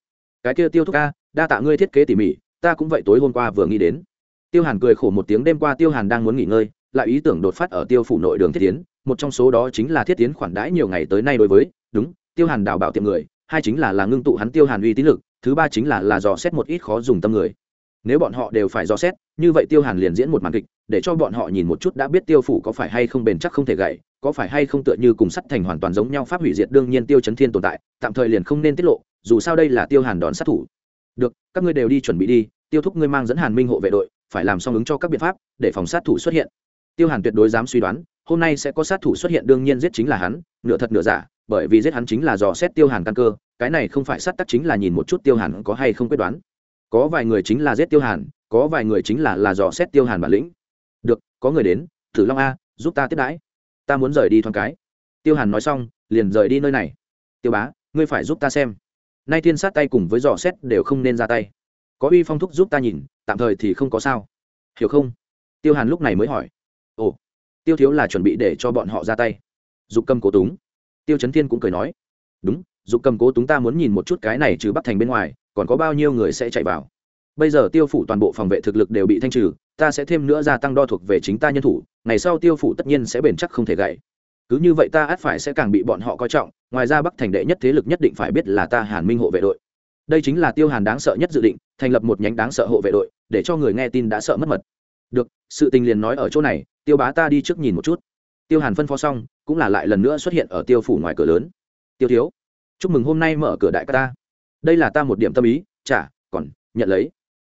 Cái kia tiêu thúc ca, đa tạ ngươi thiết kế tỉ mỉ, ta cũng vậy tối hôm qua vừa nghĩ đến. Tiêu hàn cười khổ một tiếng, đêm qua tiêu hàn đang muốn nghỉ ngơi, lại ý tưởng đột phát ở tiêu phủ nội đường thiết tiến, một trong số đó chính là thiết tiến khoản đãi nhiều ngày tới nay đối với, đúng, tiêu hàn đào bảo tiệm người, hai chính là là ngưng tụ hắn tiêu hàn uy tín lực, thứ ba chính là là dò xét một ít khó dùng tâm người nếu bọn họ đều phải dò xét, như vậy tiêu hàn liền diễn một màn kịch, để cho bọn họ nhìn một chút đã biết tiêu phủ có phải hay không bền chắc không thể gậy, có phải hay không tựa như cùng sắt thành hoàn toàn giống nhau pháp hủy diệt đương nhiên tiêu chấn thiên tồn tại, tạm thời liền không nên tiết lộ, dù sao đây là tiêu hàn đón sát thủ. Được, các ngươi đều đi chuẩn bị đi, tiêu thúc ngươi mang dẫn hàn minh hộ vệ đội, phải làm xong ứng cho các biện pháp, để phòng sát thủ xuất hiện. Tiêu hàn tuyệt đối dám suy đoán, hôm nay sẽ có sát thủ xuất hiện đương nhiên giết chính là hắn, nửa thật nửa giả, bởi vì giết hắn chính là dò xét tiêu hàn căn cơ, cái này không phải sát tắc chính là nhìn một chút tiêu hàn có hay không quyết đoán có vài người chính là giết tiêu hàn, có vài người chính là là dò xét tiêu hàn bản lĩnh. Được, có người đến, thử long a, giúp ta tiếp đãi. Ta muốn rời đi thoáng cái. Tiêu hàn nói xong, liền rời đi nơi này. Tiêu bá, ngươi phải giúp ta xem. Nay thiên sát tay cùng với dò xét đều không nên ra tay. Có uy phong thúc giúp ta nhìn, tạm thời thì không có sao. Hiểu không? Tiêu hàn lúc này mới hỏi. Ồ, tiêu thiếu là chuẩn bị để cho bọn họ ra tay. Dục cầm cố túng. Tiêu trấn thiên cũng cười nói. Đúng, dục cầm cố túng ta muốn nhìn một chút cái này trừ bắc thành bên ngoài còn có bao nhiêu người sẽ chạy vào? Bây giờ tiêu phủ toàn bộ phòng vệ thực lực đều bị thanh trừ, ta sẽ thêm nữa gia tăng đo thuộc về chính ta nhân thủ, ngày sau tiêu phủ tất nhiên sẽ bền chắc không thể gãy. Cứ như vậy ta ắt phải sẽ càng bị bọn họ coi trọng, ngoài ra bắc thành đệ nhất thế lực nhất định phải biết là ta hàn minh hộ vệ đội. Đây chính là tiêu hàn đáng sợ nhất dự định, thành lập một nhánh đáng sợ hộ vệ đội, để cho người nghe tin đã sợ mất mật. Được, sự tình liền nói ở chỗ này, tiêu bá ta đi trước nhìn một chút. Tiêu hàn phân phó xong, cũng là lại lần nữa xuất hiện ở tiêu phủ ngoài cửa lớn. Tiêu thiếu, chúc mừng hôm nay mở cửa đại ca ta đây là ta một điểm tâm ý, chả, còn, nhận lấy.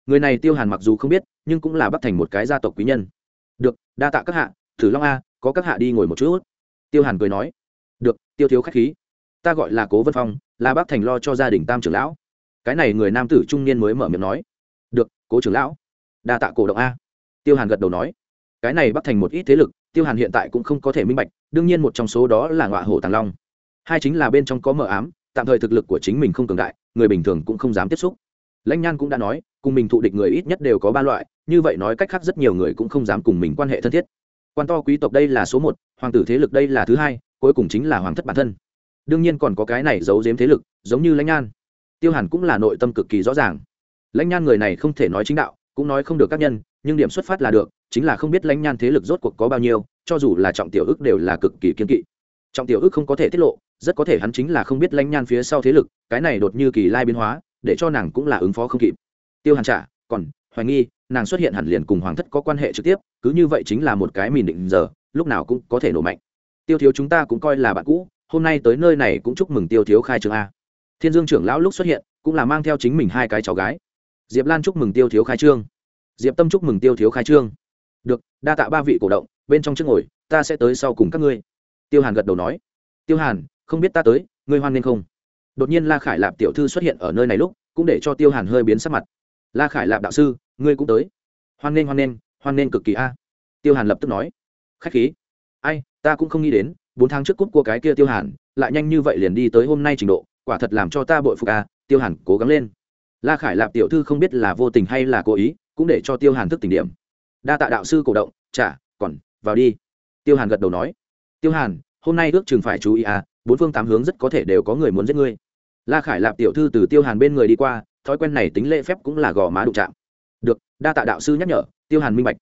Người này tiêu hàn mặc dù không biết, nhưng cũng là bắt thành một cái gia tộc quý nhân. Được, đa tạ các hạ, thử long a, có các hạ đi ngồi một chút. Tiêu hàn cười nói. Được, tiêu thiếu k h á c h khí. Ta gọi là cố vân phong, là bác thành lo cho gia đình tam trưởng lão. Cái này người nam tử trung niên mới mở miệng nói. Được, cố trưởng lão. Đa tạ cổ động a. Tiêu hàn gật đầu nói. Cái này bắt thành một ít thế lực, tiêu hàn hiện tại cũng không có thể minh bạch, đương nhiên một trong số đó là ngọa hổ tàng long. Hai chính là bên trong có mờ ám, tạm thời thực lực của chính mình không cường đại người bình thường cũng không dám tiếp xúc. Lãnh nhan cũng đã nói, cùng mình thụ địch người ít nhất đều có ba loại, như vậy nói cách khác rất nhiều người cũng không dám cùng mình quan hệ thân thiết. Quan to quý tộc đây là số một, hoàng tử thế lực đây là thứ hai, cuối cùng chính là hoàng thất bản thân. Đương nhiên còn có cái này giấu giếm thế lực, giống như lãnh nhan. Tiêu hàn cũng là nội tâm cực kỳ rõ ràng. Lãnh nhan người này không thể nói chính đạo, cũng nói không được các nhân, nhưng điểm xuất phát là được, chính là không biết lãnh nhan thế lực rốt cuộc có bao nhiêu, cho dù là trọng tiểu ức đều là cực kỳ kiên kỵ. Trọng tiểu ức không có thể tiết lộ rất có thể hắn chính là không biết lãnh nhan phía sau thế lực, cái này đột như kỳ lai biến hóa, để cho nàng cũng là ứng phó không kịp. Tiêu hàn trả, còn, hoài nghi, nàng xuất hiện hẳn liền cùng hoàng thất có quan hệ trực tiếp, cứ như vậy chính là một cái mìn định giờ, lúc nào cũng có thể nổ mạnh. Tiêu thiếu chúng ta cũng coi là bạn cũ, hôm nay tới nơi này cũng chúc mừng tiêu thiếu khai trương. a. Thiên dương trưởng lão lúc xuất hiện, cũng là mang theo chính mình hai cái cháu gái. Diệp lan chúc mừng tiêu thiếu khai trương. Diệp tâm chúc mừng tiêu thiếu khai trương. Được, đa tạ ba vị cổ động, bên trong trước ngồi, ta sẽ tới sau cùng các ngươi. Tiêu hàn gật đầu nói. Tiêu hàn không biết ta tới, ngươi hoan nghênh không? Đột nhiên la khải lạp tiểu thư xuất hiện ở nơi này lúc, cũng để cho tiêu hàn hơi biến sắc mặt. La khải lạp đạo sư, ngươi cũng tới. Hoan nghênh hoan nghênh hoan nghênh cực kỳ a. Tiêu hàn lập tức nói. Khách khí. Ai, ta cũng không nghĩ đến, bốn tháng trước cúp của cái kia tiêu hàn, lại nhanh như vậy liền đi tới hôm nay trình độ, quả thật làm cho ta bội phục a, tiêu hàn cố gắng lên. La khải lạp tiểu thư không biết là vô tình hay là cố ý, cũng để cho tiêu hàn thức tỉnh điểm. Đa tạ đạo sư cổ động, chả, còn, vào đi. Tiêu hàn gật đầu nói. Tiêu hàn, hôm nay ước chừng phải chú ý à bốn phương tám hướng rất có thể đều có người muốn giết ngươi. La khải lạp tiểu thư từ tiêu hàn bên người đi qua, thói quen này tính lễ phép cũng là gò má đụng chạm. Được, đa tạ đạo sư nhắc nhở, tiêu hàn minh bạch.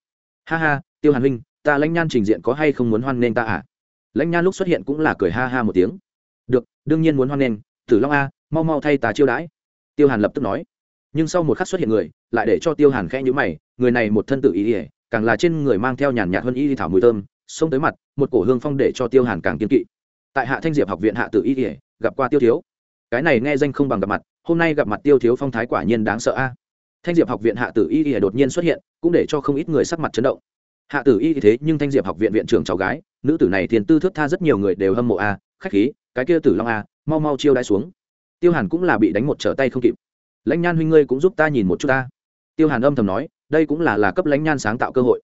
Ha ha, tiêu hàn minh ta lãnh nhan trình diện có hay không muốn hoan nghênh ta à? Lãnh nhan lúc xuất hiện cũng là cười ha ha một tiếng. Được, đương nhiên muốn hoan nghênh, tử long a, mau mau thay ta chiêu đãi. Tiêu hàn lập tức nói. Nhưng sau một khắc xuất hiện người, lại để cho tiêu hàn khẽ nhữ mày, người này một thân tự ý ỉa càng là trên người mang theo nhàn nhạt hơn y thảo mùi thơm, xông tới mặt, một cổ hương phong để cho tiêu hàn càng kiên kỵ tại hạ thanh diệp học viện hạ tử y kể gặp qua tiêu thiếu. Cái này nghe danh không bằng gặp mặt, hôm nay gặp mặt tiêu thiếu phong thái quả nhiên đáng sợ a. Thanh diệp học viện hạ tử y kể đột nhiên xuất hiện, cũng để cho không ít người sắc mặt chấn động. Hạ tử y thế nhưng thanh diệp học viện viện trưởng cháu gái, nữ tử này thiền tư thước tha rất nhiều người đều hâm mộ a, khách khí, cái kia tử long a, mau mau chiêu đãi xuống. Tiêu hàn cũng là bị đánh một trở tay không kịp. Lãnh nhan huynh ngươi cũng giúp ta nhìn một chút ta. Tiêu hàn âm thầm nói, đây cũng là là cấp lãnh nhan sáng tạo cơ hội.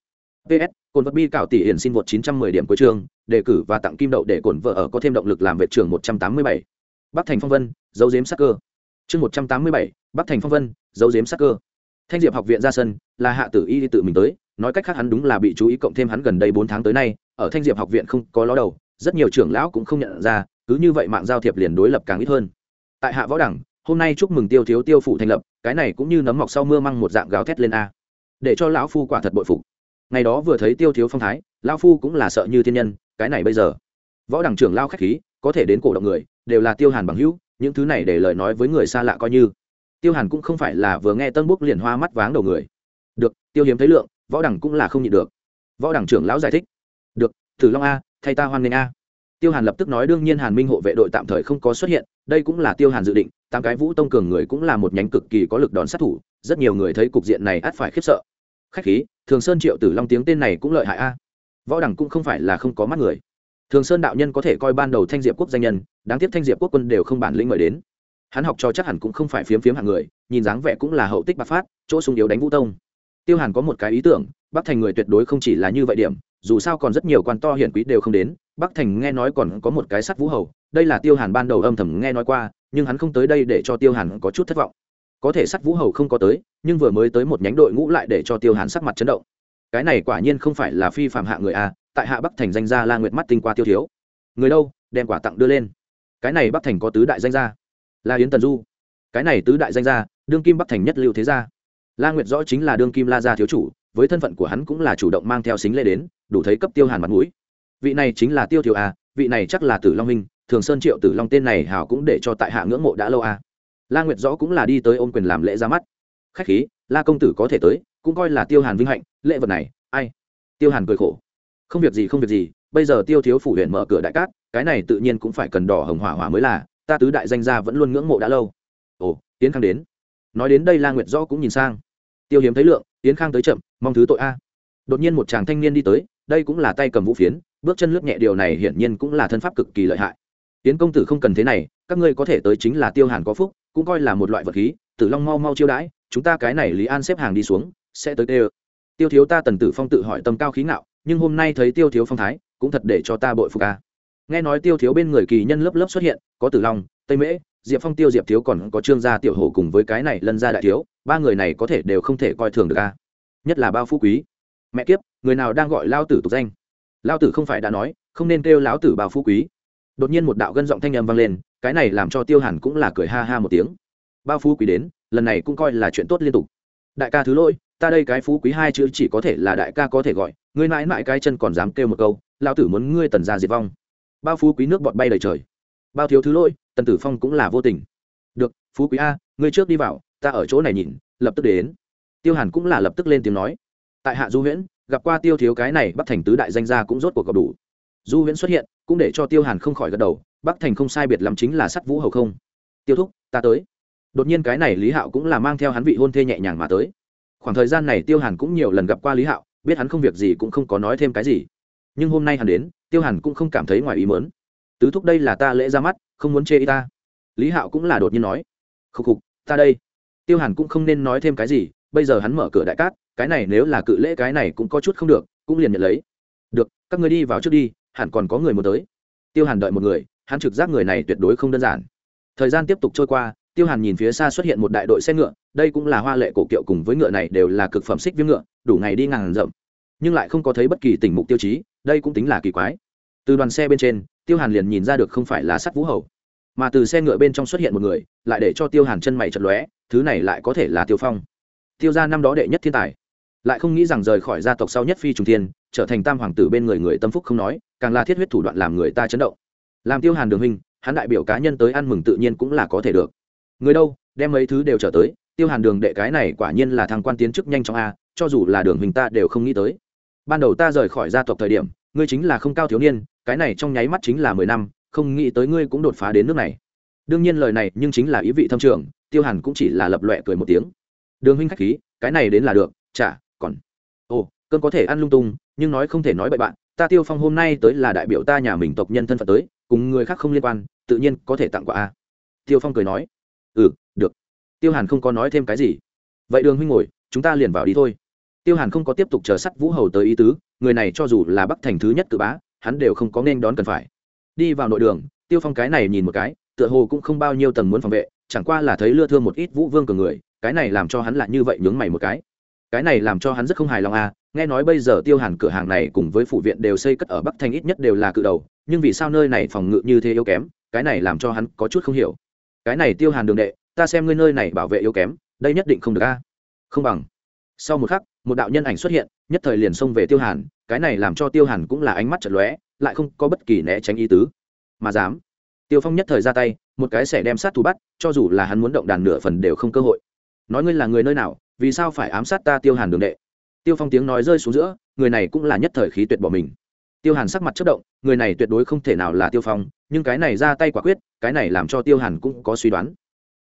Ps cồn vật bi cảo tỷ hiển xin vượt 910 điểm cuối trường đề cử và tặng kim đậu để cổn vợ ở có thêm động lực làm vệ trưởng 187. bắc thành phong vân dấu giếm sắc cơ. Chương 187, bắc thành phong vân dấu giếm sắc cơ. Thanh diệp học viện ra sân là hạ tử y tự mình tới nói cách khác hắn đúng là bị chú ý cộng thêm hắn gần đây bốn tháng tới nay ở thanh diệp học viện không có ló đầu rất nhiều trưởng lão cũng không nhận ra cứ như vậy mạng giao thiệp liền đối lập càng ít hơn. Tại hạ võ đẳng hôm nay chúc mừng tiêu thiếu tiêu phụ thành lập cái này cũng như nấm mọc sau mưa măng một dạng gáo thét lên a. Để cho lão phu quả thật bội phục. Ngày đó vừa thấy tiêu thiếu phong thái lão phu cũng là sợ như thiên nhân cái này bây giờ. Võ đẳng trưởng lao khách khí, có thể đến cổ động người, đều là tiêu hàn bằng hữu, những thứ này để lời nói với người xa lạ coi như. Tiêu hàn cũng không phải là vừa nghe tân búc liền hoa mắt váng đầu người. Được, tiêu hiếm thấy lượng, võ đẳng cũng là không nhịn được. Võ đẳng trưởng lão giải thích. Được thử long a, thay ta hoan nghênh a. Tiêu hàn lập tức nói đương nhiên hàn minh hộ vệ đội tạm thời không có xuất hiện, đây cũng là tiêu hàn dự định, tám cái vũ tông cường người cũng là một nhánh cực kỳ có lực đòn sát thủ, rất nhiều người thấy cục diện này ắt phải khiếp sợ. Khách khí, thường sơn triệu tử long tiếng tên này cũng lợi hại a võ đẳng cũng không phải là không có mắt người. Thường sơn đạo nhân có thể coi ban đầu thanh diệp quốc danh nhân, đáng tiếc thanh diệp quốc quân đều không bản lĩnh mời đến. Hắn học cho chắc hẳn cũng không phải phiếm phiếm hạng người, nhìn dáng vẻ cũng là hậu tích bạc phát, chỗ sung yếu đánh vũ tông. Tiêu hàn có một cái ý tưởng, bắc thành người tuyệt đối không chỉ là như vậy điểm, dù sao còn rất nhiều quan to hiển quý đều không đến, bắc thành nghe nói còn có một cái sắt vũ hầu, đây là tiêu hàn ban đầu âm thầm nghe nói qua, nhưng hắn không tới đây để cho tiêu hàn có chút thất vọng. Có thể sắt vũ hầu không có tới, nhưng vừa mới tới một nhánh đội ngũ lại để cho tiêu hàn sắc mặt chấn động cái này quả nhiên không phải là phi phạm hạ người a, tại hạ bắc thành danh gia la nguyệt mắt tinh qua tiêu thiếu. Người đâu, đem quả tặng đưa lên. Cái này bắc thành có tứ đại danh gia. Là yến tần du. Cái này tứ đại danh gia, đương kim bắc thành nhất lưu thế gia. La nguyệt rõ chính là đương kim la gia thiếu chủ, với thân phận của hắn cũng là chủ động mang theo xính lễ đến, đủ thấy cấp tiêu hàn mặt mũi. Vị này chính là tiêu thiếu a, vị này chắc là tử long minh thường sơn triệu tử long tên này hảo cũng để cho tại hạ ngưỡng mộ đã lâu a. La nguyệt rõ cũng là đi tới ôm quyền làm lễ ra mắt. Khách khí, la công tử có thể tới cũng coi là tiêu hàn vinh hạnh, lễ vật này, ai? Tiêu hàn cười khổ. Không việc gì, không việc gì, bây giờ tiêu thiếu phủ huyện mở cửa đại cát, cái này tự nhiên cũng phải cần đỏ hồng hỏa hỏa mới là, ta tứ đại danh gia vẫn luôn ngưỡng mộ đã lâu. Ồ tiến khang đến. Nói đến đây la nguyệt rõ cũng nhìn sang. Tiêu hiếm thấy lượng tiến khang tới chậm, mong thứ tội a. Đột nhiên một chàng thanh niên đi tới, đây cũng là tay cầm vũ phiến, bước chân lướt nhẹ, điều này hiển nhiên cũng là thân pháp cực kỳ lợi hại. Tiến công tử không cần thế này, các ngươi có thể tới chính là tiêu hàn có phúc, cũng coi là một loại vật khí, tử long mau mau chiêu đãi, chúng ta cái này lý an xếp hàng đi xuống sẽ tới tê ơ. Tiêu thiếu ta tần tử phong tự hỏi tâm cao khí ngạo, nhưng hôm nay thấy tiêu thiếu phong thái, cũng thật để cho ta bội phục ca nghe nói tiêu thiếu bên người kỳ nhân lớp lớp xuất hiện, có tử long, tây mễ, diệp phong, tiêu diệp thiếu còn có trương gia tiểu hổ cùng với cái này lân gia đại thiếu, ba người này có thể đều không thể coi thường được ca nhất là bao phú quý. Mẹ kiếp, người nào đang gọi lao tử tục danh? Lao tử không phải đã nói, không nên kêu lão tử bao phú quý. Đột nhiên một đạo gân giọng thanh âm vang lên, cái này làm cho tiêu hàn cũng là cười ha ha một tiếng. Bao phú quý đến, lần này cũng coi là chuyện tốt liên tục. Đại ca thứ lỗi ta đây cái phú quý hai chữ chỉ có thể là đại ca có thể gọi, ngươi mãi mãi cái chân còn dám kêu một câu, lão tử muốn ngươi tần ra diệt vong. Bao phú quý nước bọt bay đầy trời. Bao thiếu thứ lỗi, tần tử phong cũng là vô tình. Được, phú quý a, ngươi trước đi vào, ta ở chỗ này nhìn, lập tức đến. Tiêu hàn cũng là lập tức lên tiếng nói. Tại hạ du huyễn, gặp qua tiêu thiếu cái này bắc thành tứ đại danh gia cũng rốt cuộc gặp đủ. Du huyễn xuất hiện, cũng để cho tiêu hàn không khỏi gật đầu, bắc thành không sai biệt lắm chính là sắt vũ hầu không. Tiêu thúc, ta tới. Đột nhiên cái này lý hạo cũng là mang theo hắn vị hôn thê nhẹ nhàng mà tới khoảng thời gian này tiêu hàn cũng nhiều lần gặp qua lý hạo, biết hắn không việc gì cũng không có nói thêm cái gì. Nhưng hôm nay hắn đến, tiêu hàn cũng không cảm thấy ngoài ý mớn tứ thúc đây là ta lễ ra mắt, không muốn chê y ta. Lý hạo cũng là đột nhiên nói. Khúc khục, ta đây. Tiêu hàn cũng không nên nói thêm cái gì, bây giờ hắn mở cửa đại cát, cái này nếu là cự lễ cái này cũng có chút không được, cũng liền nhận lấy. Được, các người đi vào trước đi, hẳn còn có người muốn tới. Tiêu hàn đợi một người, hắn trực giác người này tuyệt đối không đơn giản. Thời gian tiếp tục trôi qua, tiêu hàn nhìn phía xa xuất hiện một đại đội xe ngựa đây cũng là hoa lệ cổ kiệu cùng với ngựa này đều là cực phẩm xích viêm ngựa, đủ ngày đi ngàn rậm nhưng lại không có thấy bất kỳ tỉnh mục tiêu chí, đây cũng tính là kỳ quái. Từ đoàn xe bên trên, tiêu hàn liền nhìn ra được không phải là sắt vũ hầu, mà từ xe ngựa bên trong xuất hiện một người, lại để cho tiêu hàn chân mày chật lóe, thứ này lại có thể là tiêu phong. Tiêu ra năm đó đệ nhất thiên tài, lại không nghĩ rằng rời khỏi gia tộc sau nhất phi trùng thiên, trở thành tam hoàng tử bên người người tâm phúc không nói, càng là thiết huyết thủ đoạn làm người ta chấn động. Làm tiêu hàn đường hình hắn đại biểu cá nhân tới ăn mừng tự nhiên cũng là có thể được. Người đâu, đem mấy thứ đều trở tới tiêu hàn đường đệ cái này quả nhiên là thằng quan tiến chức nhanh chóng a, cho dù là đường hình ta đều không nghĩ tới. Ban đầu ta rời khỏi gia tộc thời điểm, ngươi chính là không cao thiếu niên, cái này trong nháy mắt chính là mười năm, không nghĩ tới ngươi cũng đột phá đến nước này. Đương nhiên lời này nhưng chính là ý vị thâm trường, tiêu hàn cũng chỉ là lập loẹ cười một tiếng. Đường huynh khách khí, cái này đến là được, chả, còn. Ồ cơn có thể ăn lung tung, nhưng nói không thể nói bậy bạn, ta tiêu phong hôm nay tới là đại biểu ta nhà mình tộc nhân thân phận tới, cùng người khác không liên quan, tự nhiên có thể tặng quà a. Tiêu phong cười nói. Ừ tiêu hàn không có nói thêm cái gì. Vậy đường huynh ngồi, chúng ta liền vào đi thôi. Tiêu hàn không có tiếp tục chờ sắt vũ hầu tới ý tứ, người này cho dù là bắc thành thứ nhất cự bá, hắn đều không có nên đón cần phải. Đi vào nội đường, tiêu phong cái này nhìn một cái, tựa hồ cũng không bao nhiêu tầng muốn phòng vệ, chẳng qua là thấy lưa thương một ít vũ vương cường người, cái này làm cho hắn lại như vậy nhướng mày một cái. Cái này làm cho hắn rất không hài lòng à nghe nói bây giờ tiêu hàn cửa hàng này cùng với phụ viện đều xây cất ở bắc thành ít nhất đều là cự đầu, nhưng vì sao nơi này phòng ngự như thế yếu kém, cái này làm cho hắn có chút không hiểu. Cái này tiêu hàn đường đệ ta xem ngươi nơi này bảo vệ yếu kém, đây nhất định không được a. Không bằng. Sau một khắc, một đạo nhân ảnh xuất hiện, nhất thời liền xông về tiêu hàn, cái này làm cho tiêu hàn cũng là ánh mắt chật lóe, lại không có bất kỳ né tránh ý tứ. Mà dám. Tiêu phong nhất thời ra tay, một cái sẽ đem sát thủ bắt, cho dù là hắn muốn động đàn nửa phần đều không cơ hội. Nói ngươi là người nơi nào, vì sao phải ám sát ta tiêu hàn đường đệ? Tiêu phong tiếng nói rơi xuống giữa, người này cũng là nhất thời khí tuyệt bỏ mình. Tiêu hàn sắc mặt chất động, người này tuyệt đối không thể nào là tiêu phong, nhưng cái này ra tay quả quyết, cái này làm cho tiêu hàn cũng có suy đoán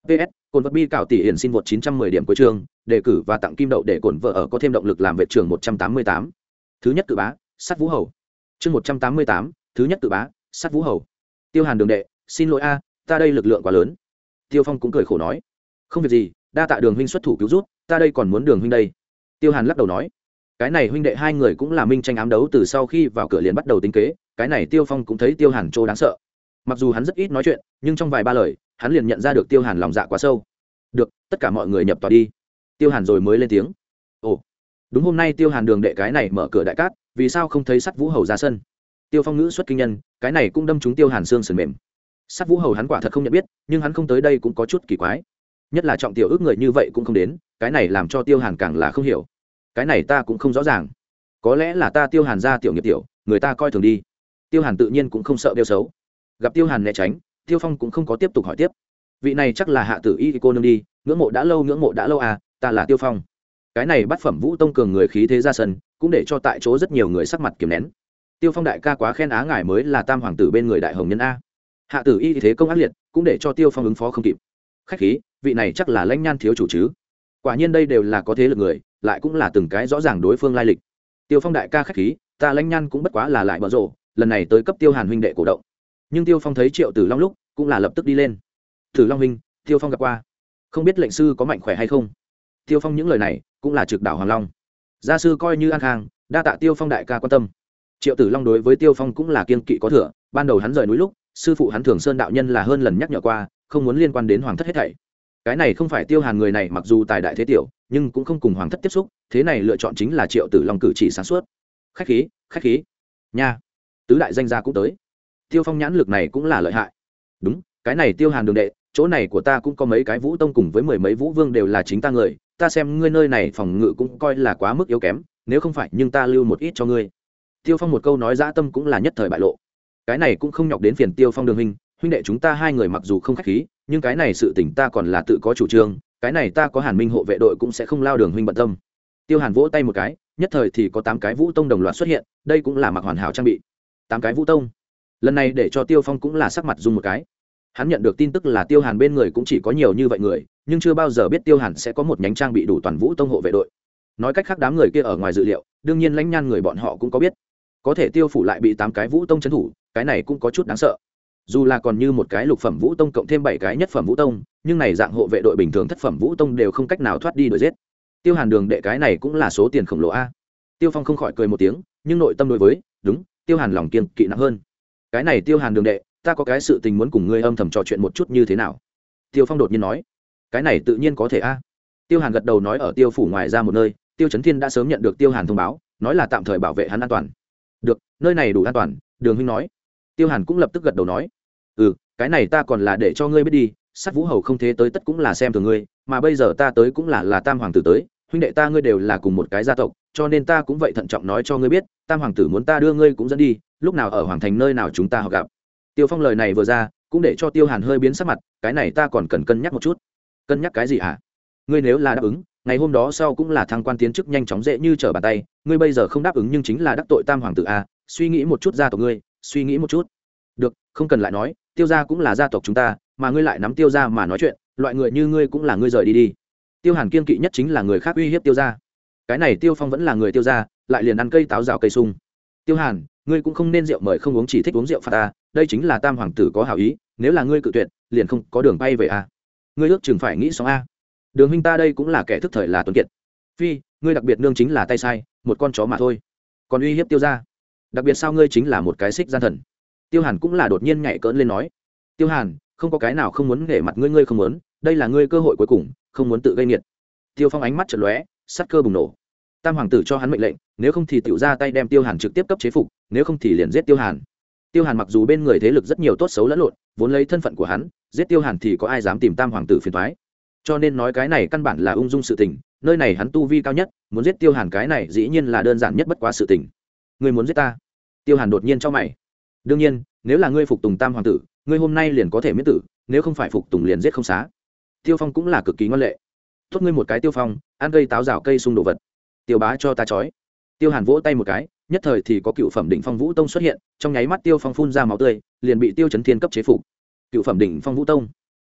ps cồn vật bi cạo tỷ hiển xin vượt 910 điểm cuối trường đề cử và tặng kim đậu để cồn vợ ở có thêm động lực làm vệ trường 188. thứ nhất cự bá sát vũ hầu. Chương 188, thứ nhất cự bá sát vũ hầu. Tiêu hàn đường đệ xin lỗi a ta đây lực lượng quá lớn. Tiêu phong cũng cười khổ nói. Không việc gì đa tạ đường huynh xuất thủ cứu rút ta đây còn muốn đường huynh đây. Tiêu hàn lắc đầu nói. Cái này huynh đệ hai người cũng là minh tranh ám đấu từ sau khi vào cửa liền bắt đầu tính kế cái này tiêu phong cũng thấy tiêu hàn chỗ đáng sợ. Mặc dù hắn rất ít nói chuyện nhưng trong vài ba lời hắn liền nhận ra được tiêu hàn lòng dạ quá sâu. Được, tất cả mọi người nhập tòa đi. Tiêu hàn rồi mới lên tiếng. Ồ, đúng hôm nay tiêu hàn đường đệ cái này mở cửa đại cát, vì sao không thấy sắt vũ hầu ra sân? Tiêu phong ngữ xuất kinh nhân, cái này cũng đâm trúng tiêu hàn xương sườn mềm. Sắt vũ hầu hắn quả thật không nhận biết, nhưng hắn không tới đây cũng có chút kỳ quái. Nhất là trọng tiểu ước người như vậy cũng không đến, cái này làm cho tiêu hàn càng là không hiểu. Cái này ta cũng không rõ ràng. Có lẽ là ta tiêu hàn ra tiểu nghiệp tiểu, người ta coi thường đi. Tiêu hàn tự nhiên cũng không sợ đeo xấu. Gặp tiêu hàn né tránh tiêu phong cũng không có tiếp tục hỏi tiếp. Vị này chắc là hạ tử y cô nương đi, ngưỡng mộ đã lâu, ngưỡng mộ đã lâu à ta là tiêu phong. Cái này bắt phẩm vũ tông cường người khí thế ra sân, cũng để cho tại chỗ rất nhiều người sắc mặt kiềm nén. Tiêu phong đại ca quá khen á ngài mới là tam hoàng tử bên người đại hồng nhân a. Hạ tử y thế công ác liệt, cũng để cho tiêu phong ứng phó không kịp. Khách khí, vị này chắc là lãnh nhan thiếu chủ chứ. Quả nhiên đây đều là có thế lực người, lại cũng là từng cái rõ ràng đối phương lai lịch. Tiêu phong đại ca khách khí, ta lãnh nhan cũng bất quá là lại bận rộ lần này tới cấp tiêu hàn huynh đệ cổ động. Nhưng tiêu phong thấy triệu tử long lúc cũng là lập tức đi lên. Tử long huynh, tiêu phong gặp qua. Không biết lệnh sư có mạnh khỏe hay không? Tiêu phong những lời này cũng là trực đảo hoàng long. Gia sư coi như an khang, đa tạ tiêu phong đại ca quan tâm. Triệu tử long đối với tiêu phong cũng là kiên kỵ có thừa, ban đầu hắn rời núi lúc, sư phụ hắn thường sơn đạo nhân là hơn lần nhắc nhở qua, không muốn liên quan đến hoàng thất hết thảy. Cái này không phải tiêu hàn người này, mặc dù tài đại thế tiểu, nhưng cũng không cùng hoàng thất tiếp xúc, thế này lựa chọn chính là triệu tử long cử chỉ sáng suốt. Khách khí khách khí. Nha, tứ đại danh gia cũng tới. Tiêu phong nhãn lực này cũng là lợi hại đúng, cái này tiêu hàn đường đệ, chỗ này của ta cũng có mấy cái vũ tông cùng với mười mấy vũ vương đều là chính ta người, ta xem ngươi nơi này phòng ngự cũng coi là quá mức yếu kém, nếu không phải nhưng ta lưu một ít cho ngươi. Tiêu phong một câu nói dã tâm cũng là nhất thời bại lộ. Cái này cũng không nhọc đến phiền tiêu phong đường huynh huynh đệ chúng ta hai người mặc dù không khách khí, nhưng cái này sự tỉnh ta còn là tự có chủ trương, cái này ta có hàn minh hộ vệ đội cũng sẽ không lao đường huynh bận tâm. Tiêu hàn vỗ tay một cái, nhất thời thì có tám cái vũ tông đồng loạt xuất hiện, đây cũng là mặc hoàn hảo trang bị. Tám cái vũ tông lần này để cho tiêu phong cũng là sắc mặt dung một cái. Hắn nhận được tin tức là tiêu hàn bên người cũng chỉ có nhiều như vậy người, nhưng chưa bao giờ biết tiêu hàn sẽ có một nhánh trang bị đủ toàn vũ tông hộ vệ đội. Nói cách khác đám người kia ở ngoài dự liệu, đương nhiên lãnh nhan người bọn họ cũng có biết. Có thể tiêu phủ lại bị tám cái vũ tông trấn thủ, cái này cũng có chút đáng sợ. Dù là còn như một cái lục phẩm vũ tông cộng thêm bảy cái nhất phẩm vũ tông, nhưng này dạng hộ vệ đội bình thường thất phẩm vũ tông đều không cách nào thoát đi đuổi giết. Tiêu hàn đường đệ cái này cũng là số tiền khổng lồ a. Tiêu phong không khỏi cười một tiếng, nhưng nội tâm đối với, đúng, tiêu hàn lòng kiên kỵ nặng hơn cái này tiêu hàn đường đệ, ta có cái sự tình muốn cùng ngươi âm thầm trò chuyện một chút như thế nào? Tiêu phong đột nhiên nói. Cái này tự nhiên có thể a. À? Tiêu hàn gật đầu nói ở tiêu phủ ngoài ra một nơi, tiêu trấn thiên đã sớm nhận được tiêu hàn thông báo, nói là tạm thời bảo vệ hắn an toàn. Được, nơi này đủ an toàn, đường huynh nói. Tiêu hàn cũng lập tức gật đầu nói. Ừ cái này ta còn là để cho ngươi biết đi, sát vũ hầu không thế tới tất cũng là xem thường ngươi, mà bây giờ ta tới cũng là là tam hoàng tử tới, huynh đệ ta ngươi đều là cùng một cái gia tộc, cho nên ta cũng vậy thận trọng nói cho ngươi biết, tam hoàng tử muốn ta đưa ngươi cũng dẫn đi lúc nào ở hoàng thành nơi nào chúng ta họ gặp. Tiêu phong lời này vừa ra, cũng để cho tiêu hàn hơi biến sắc mặt, cái này ta còn cần cân nhắc một chút. Cân nhắc cái gì hả? Ngươi nếu là đáp ứng, ngày hôm đó sau cũng là thăng quan tiến chức nhanh chóng dễ như trở bàn tay, ngươi bây giờ không đáp ứng nhưng chính là đắc tội tam hoàng tử a, suy nghĩ một chút gia tộc ngươi, suy nghĩ một chút. Được, không cần lại nói, tiêu gia cũng là gia tộc chúng ta, mà ngươi lại nắm tiêu gia mà nói chuyện, loại người như ngươi cũng là ngươi rời đi đi. Tiêu hàn kiên kỵ nhất chính là người khác uy hiếp tiêu gia. Cái này tiêu phong vẫn là người tiêu gia, lại liền ăn cây táo rào cây sung. Tiêu hàn ngươi cũng không nên rượu mời không uống chỉ thích uống rượu phạt ta, đây chính là tam hoàng tử có hảo ý, nếu là ngươi cự tuyệt, liền không có đường bay về a ngươi ước chừng phải nghĩ xong a. Đường huynh ta đây cũng là kẻ thức thời là tuấn kiệt. Phi, ngươi đặc biệt nương chính là tay sai, một con chó mà thôi. Còn uy hiếp tiêu ra đặc biệt sao ngươi chính là một cái xích gian thần. Tiêu hàn cũng là đột nhiên nhảy cỡn lên nói. Tiêu hàn, không có cái nào không muốn để mặt ngươi ngươi không muốn, đây là ngươi cơ hội cuối cùng, không muốn tự gây nghiệt. Tiêu phong ánh mắt chật lóe sắt cơ bùng nổ. Tam hoàng tử cho hắn mệnh lệnh, nếu không thì tiểu ra tay đem tiêu hàn trực tiếp cấp chế phục nếu không thì liền giết tiêu hàn. Tiêu hàn mặc dù bên người thế lực rất nhiều tốt xấu lẫn lộn, vốn lấy thân phận của hắn, giết tiêu hàn thì có ai dám tìm tam hoàng tử phiền thoái cho nên nói cái này căn bản là ung dung sự tình, nơi này hắn tu vi cao nhất, muốn giết tiêu hàn cái này dĩ nhiên là đơn giản nhất bất quá sự tình. Ngươi muốn giết ta? Tiêu hàn đột nhiên cho mày. Đương nhiên, nếu là ngươi phục tùng tam hoàng tử, ngươi hôm nay liền có thể miễn tử, nếu không phải phục tùng liền giết không xá. Tiêu phong cũng là cực kỳ ngoan lệ. Tốt ngươi một cái tiêu phong, ăn cây táo rào cây xung đồ vật. Tiêu bá cho ta chói tiêu hàn vỗ tay một cái nhất thời thì có cựu phẩm đỉnh phong vũ tông xuất hiện, trong nháy mắt tiêu phong phun ra máu tươi, liền bị tiêu chấn thiên cấp chế phục. Cựu phẩm đỉnh phong vũ tông.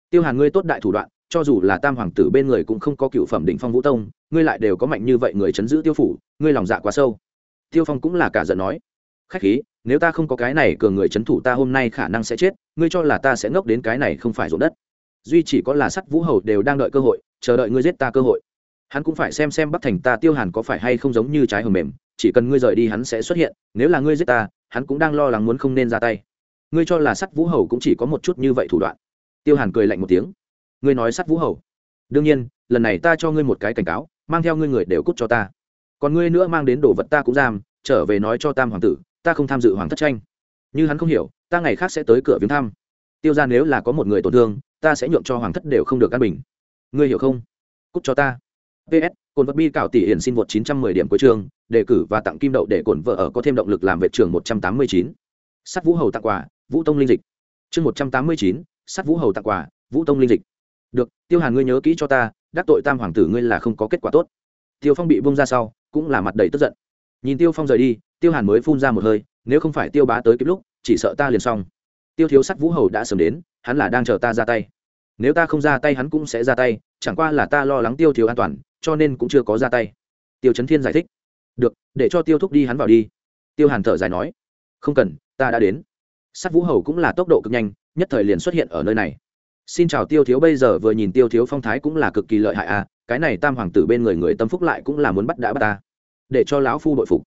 Tiêu hàn ngươi tốt đại thủ đoạn, cho dù là tam hoàng tử bên người cũng không có cựu phẩm đỉnh phong vũ tông, ngươi lại đều có mạnh như vậy người chấn giữ tiêu phủ, ngươi lòng dạ quá sâu. Tiêu phong cũng là cả giận nói. Khách khí, nếu ta không có cái này cường người chấn thủ ta hôm nay khả năng sẽ chết, ngươi cho là ta sẽ ngốc đến cái này không phải ruộng đất. Duy chỉ có là sắt vũ hầu đều đang đợi cơ hội, chờ đợi ngươi giết ta cơ hội. Hắn cũng phải xem xem bắc thành ta tiêu hàn có phải hay không giống như trái hầm mềm chỉ cần ngươi rời đi hắn sẽ xuất hiện, nếu là ngươi giết ta, hắn cũng đang lo lắng muốn không nên ra tay. Ngươi cho là sắt vũ hầu cũng chỉ có một chút như vậy thủ đoạn. Tiêu hàn cười lạnh một tiếng. Ngươi nói sắt vũ hầu? Đương nhiên, lần này ta cho ngươi một cái cảnh cáo, mang theo ngươi người đều cút cho ta. Còn ngươi nữa mang đến đồ vật ta cũng giam, trở về nói cho tam hoàng tử, ta không tham dự hoàng thất tranh. Như hắn không hiểu, ta ngày khác sẽ tới cửa viếng thăm. Tiêu ra nếu là có một người tổn thương, ta sẽ nhượng cho hoàng thất đều không được an bình. Ngươi hiểu không? Cút cho ta ps cồn vật bi cạo tỷ hiển xin vượt 910 điểm cuối trường đề cử và tặng kim đậu để cổn vợ ở có thêm động lực làm vệ trường 189. sắt vũ hầu tặng quà vũ tông linh dịch. Chương 189, sắt vũ hầu tặng quà vũ tông linh dịch. Được tiêu hàn ngươi nhớ kỹ cho ta đắc tội tam hoàng tử ngươi là không có kết quả tốt. Tiêu phong bị bung ra sau cũng là mặt đầy tức giận. Nhìn tiêu phong rời đi tiêu hàn mới phun ra một hơi nếu không phải tiêu bá tới kịp lúc chỉ sợ ta liền xong. Tiêu thiếu sắt vũ hầu đã sớm đến hắn là đang chờ ta ra tay. Nếu ta không ra tay hắn cũng sẽ ra tay chẳng qua là ta lo lắng tiêu thiếu an toàn, cho nên cũng chưa có ra tay. Tiêu trấn thiên giải thích. Được, để cho tiêu thúc đi hắn vào đi. Tiêu hàn thở dài nói. Không cần, ta đã đến. Sắt vũ hầu cũng là tốc độ cực nhanh, nhất thời liền xuất hiện ở nơi này. Xin chào tiêu thiếu, bây giờ vừa nhìn tiêu thiếu phong thái cũng là cực kỳ lợi hại à cái này tam hoàng tử bên người người tâm phúc lại cũng là muốn bắt đã bắt ta. Để cho lão phu đội phục.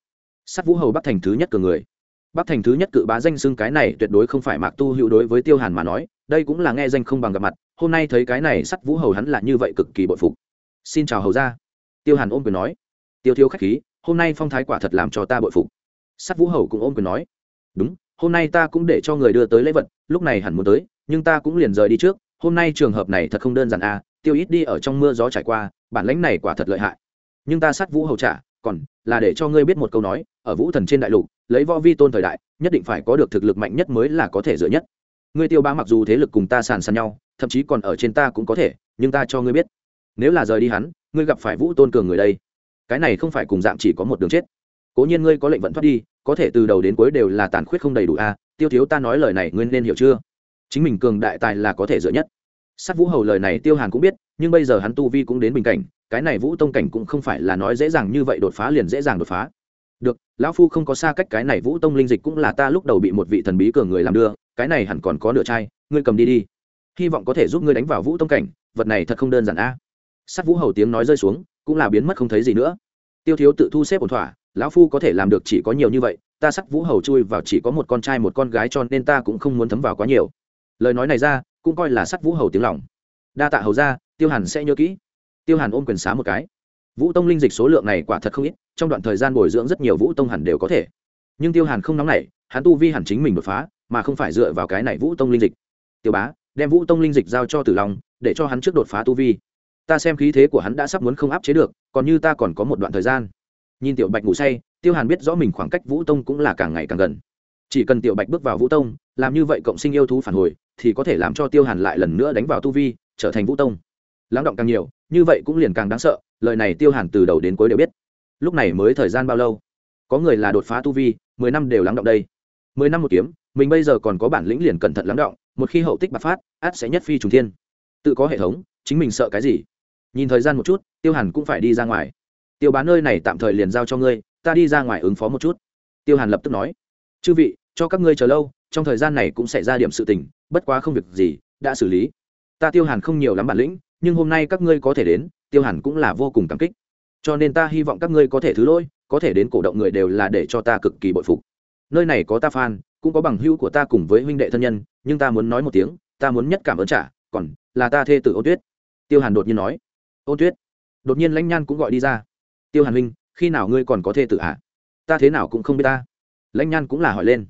Sắt vũ hầu bắt thành thứ nhất cử người. Bắc thành thứ nhất cự bá danh xưng cái này tuyệt đối không phải mạc tu hữu đối với tiêu hàn mà nói đây cũng là nghe danh không bằng gặp mặt, hôm nay thấy cái này sắt vũ hầu hắn là như vậy cực kỳ bội phục. Xin chào hầu ra tiêu hàn ôm quyền nói. Tiêu thiếu khách khí, hôm nay phong thái quả thật làm cho ta bội phục. Sắt vũ hầu cũng ôm quyền nói. Đúng, hôm nay ta cũng để cho người đưa tới lễ vật, lúc này hẳn muốn tới, nhưng ta cũng liền rời đi trước, hôm nay trường hợp này thật không đơn giản à tiêu ít đi ở trong mưa gió trải qua, bản lãnh này quả thật lợi hại. Nhưng ta sát vũ hầu trả, còn là để cho ngươi biết một câu nói, ở vũ thần trên đại lục, lấy võ vi tôn thời đại, nhất định phải có được thực lực mạnh nhất mới là có thể dựa nhất ngươi tiêu bá mặc dù thế lực cùng ta sàn sàn nhau, thậm chí còn ở trên ta cũng có thể, nhưng ta cho ngươi biết, nếu là rời đi hắn, ngươi gặp phải vũ tôn cường người đây. Cái này không phải cùng dạng chỉ có một đường chết. Cố nhiên ngươi có lệnh vận thoát đi, có thể từ đầu đến cuối đều là tàn khuyết không đầy đủ a. Tiêu thiếu ta nói lời này ngươi nên hiểu chưa? Chính mình cường đại tài là có thể dựa nhất. Sát vũ hầu lời này tiêu hàn cũng biết, nhưng bây giờ hắn tu vi cũng đến bình cảnh, cái này vũ tông cảnh cũng không phải là nói dễ dàng như vậy đột phá liền dễ dàng đột phá được, lão phu không có xa cách cái này vũ tông linh dịch cũng là ta lúc đầu bị một vị thần bí cường người làm đưa, cái này hẳn còn có nửa chai, ngươi cầm đi đi. Hy vọng có thể giúp ngươi đánh vào vũ tông cảnh, vật này thật không đơn giản a. À. sắt vũ hầu tiếng nói rơi xuống, cũng là biến mất không thấy gì nữa. Tiêu thiếu tự thu xếp ổn thỏa, lão phu có thể làm được chỉ có nhiều như vậy, ta sắt vũ hầu chui vào chỉ có một con trai một con gái cho nên ta cũng không muốn thấm vào quá nhiều. Lời nói này ra, cũng coi là sắt vũ hầu tiếng lòng. Đa tạ hầu ra tiêu hàn sẽ nhớ kỹ. Tiêu hàn ôm quyền xá một cái vũ tông linh dịch số lượng này quả thật không ít, trong đoạn thời gian bồi dưỡng rất nhiều vũ tông hẳn đều có thể. Nhưng tiêu hàn không nóng nảy, hắn tu vi hẳn chính mình đột phá, mà không phải dựa vào cái này vũ tông linh dịch. Tiêu bá, đem vũ tông linh dịch giao cho tử long, để cho hắn trước đột phá tu vi. Ta xem khí thế của hắn đã sắp muốn không áp chế được, còn như ta còn có một đoạn thời gian. Nhìn tiểu bạch ngủ say, tiêu hàn biết rõ mình khoảng cách vũ tông cũng là càng ngày càng gần. Chỉ cần tiểu bạch bước vào vũ tông, làm như vậy cộng sinh yêu thú phản hồi, thì có thể làm cho tiêu hàn lại lần nữa đánh vào tu vi, trở thành vũ tông. Lắng động càng nhiều như vậy cũng liền càng đáng sợ, lời này tiêu hàn từ đầu đến cuối đều biết. Lúc này mới thời gian bao lâu? Có người là đột phá tu vi, mười năm đều lắng động đây. Mười năm một kiếm, mình bây giờ còn có bản lĩnh liền cẩn thận lắng động, một khi hậu tích bạc phát, át sẽ nhất phi trùng thiên. Tự có hệ thống, chính mình sợ cái gì? Nhìn thời gian một chút, tiêu hàn cũng phải đi ra ngoài. Tiêu bán nơi này tạm thời liền giao cho ngươi, ta đi ra ngoài ứng phó một chút. Tiêu hàn lập tức nói. Chư vị, cho các ngươi chờ lâu, trong thời gian này cũng sẽ ra điểm sự tình, bất quá không việc gì, đã xử lý. Ta tiêu hàn không nhiều lắm bản lĩnh nhưng hôm nay các ngươi có thể đến, tiêu hàn cũng là vô cùng cảm kích. Cho nên ta hy vọng các ngươi có thể thứ lỗi, có thể đến cổ động người đều là để cho ta cực kỳ bội phục. Nơi này có ta fan, cũng có bằng hữu của ta cùng với huynh đệ thân nhân, nhưng ta muốn nói một tiếng, ta muốn nhất cảm ơn trả, còn là ta thê tử ôn tuyết. Tiêu hàn đột nhiên nói. Ôn tuyết. Đột nhiên lãnh nhan cũng gọi đi ra. Tiêu hàn huynh khi nào ngươi còn có thê tử ạ à? ta thế nào cũng không biết ta. Lãnh nhan cũng là hỏi lên.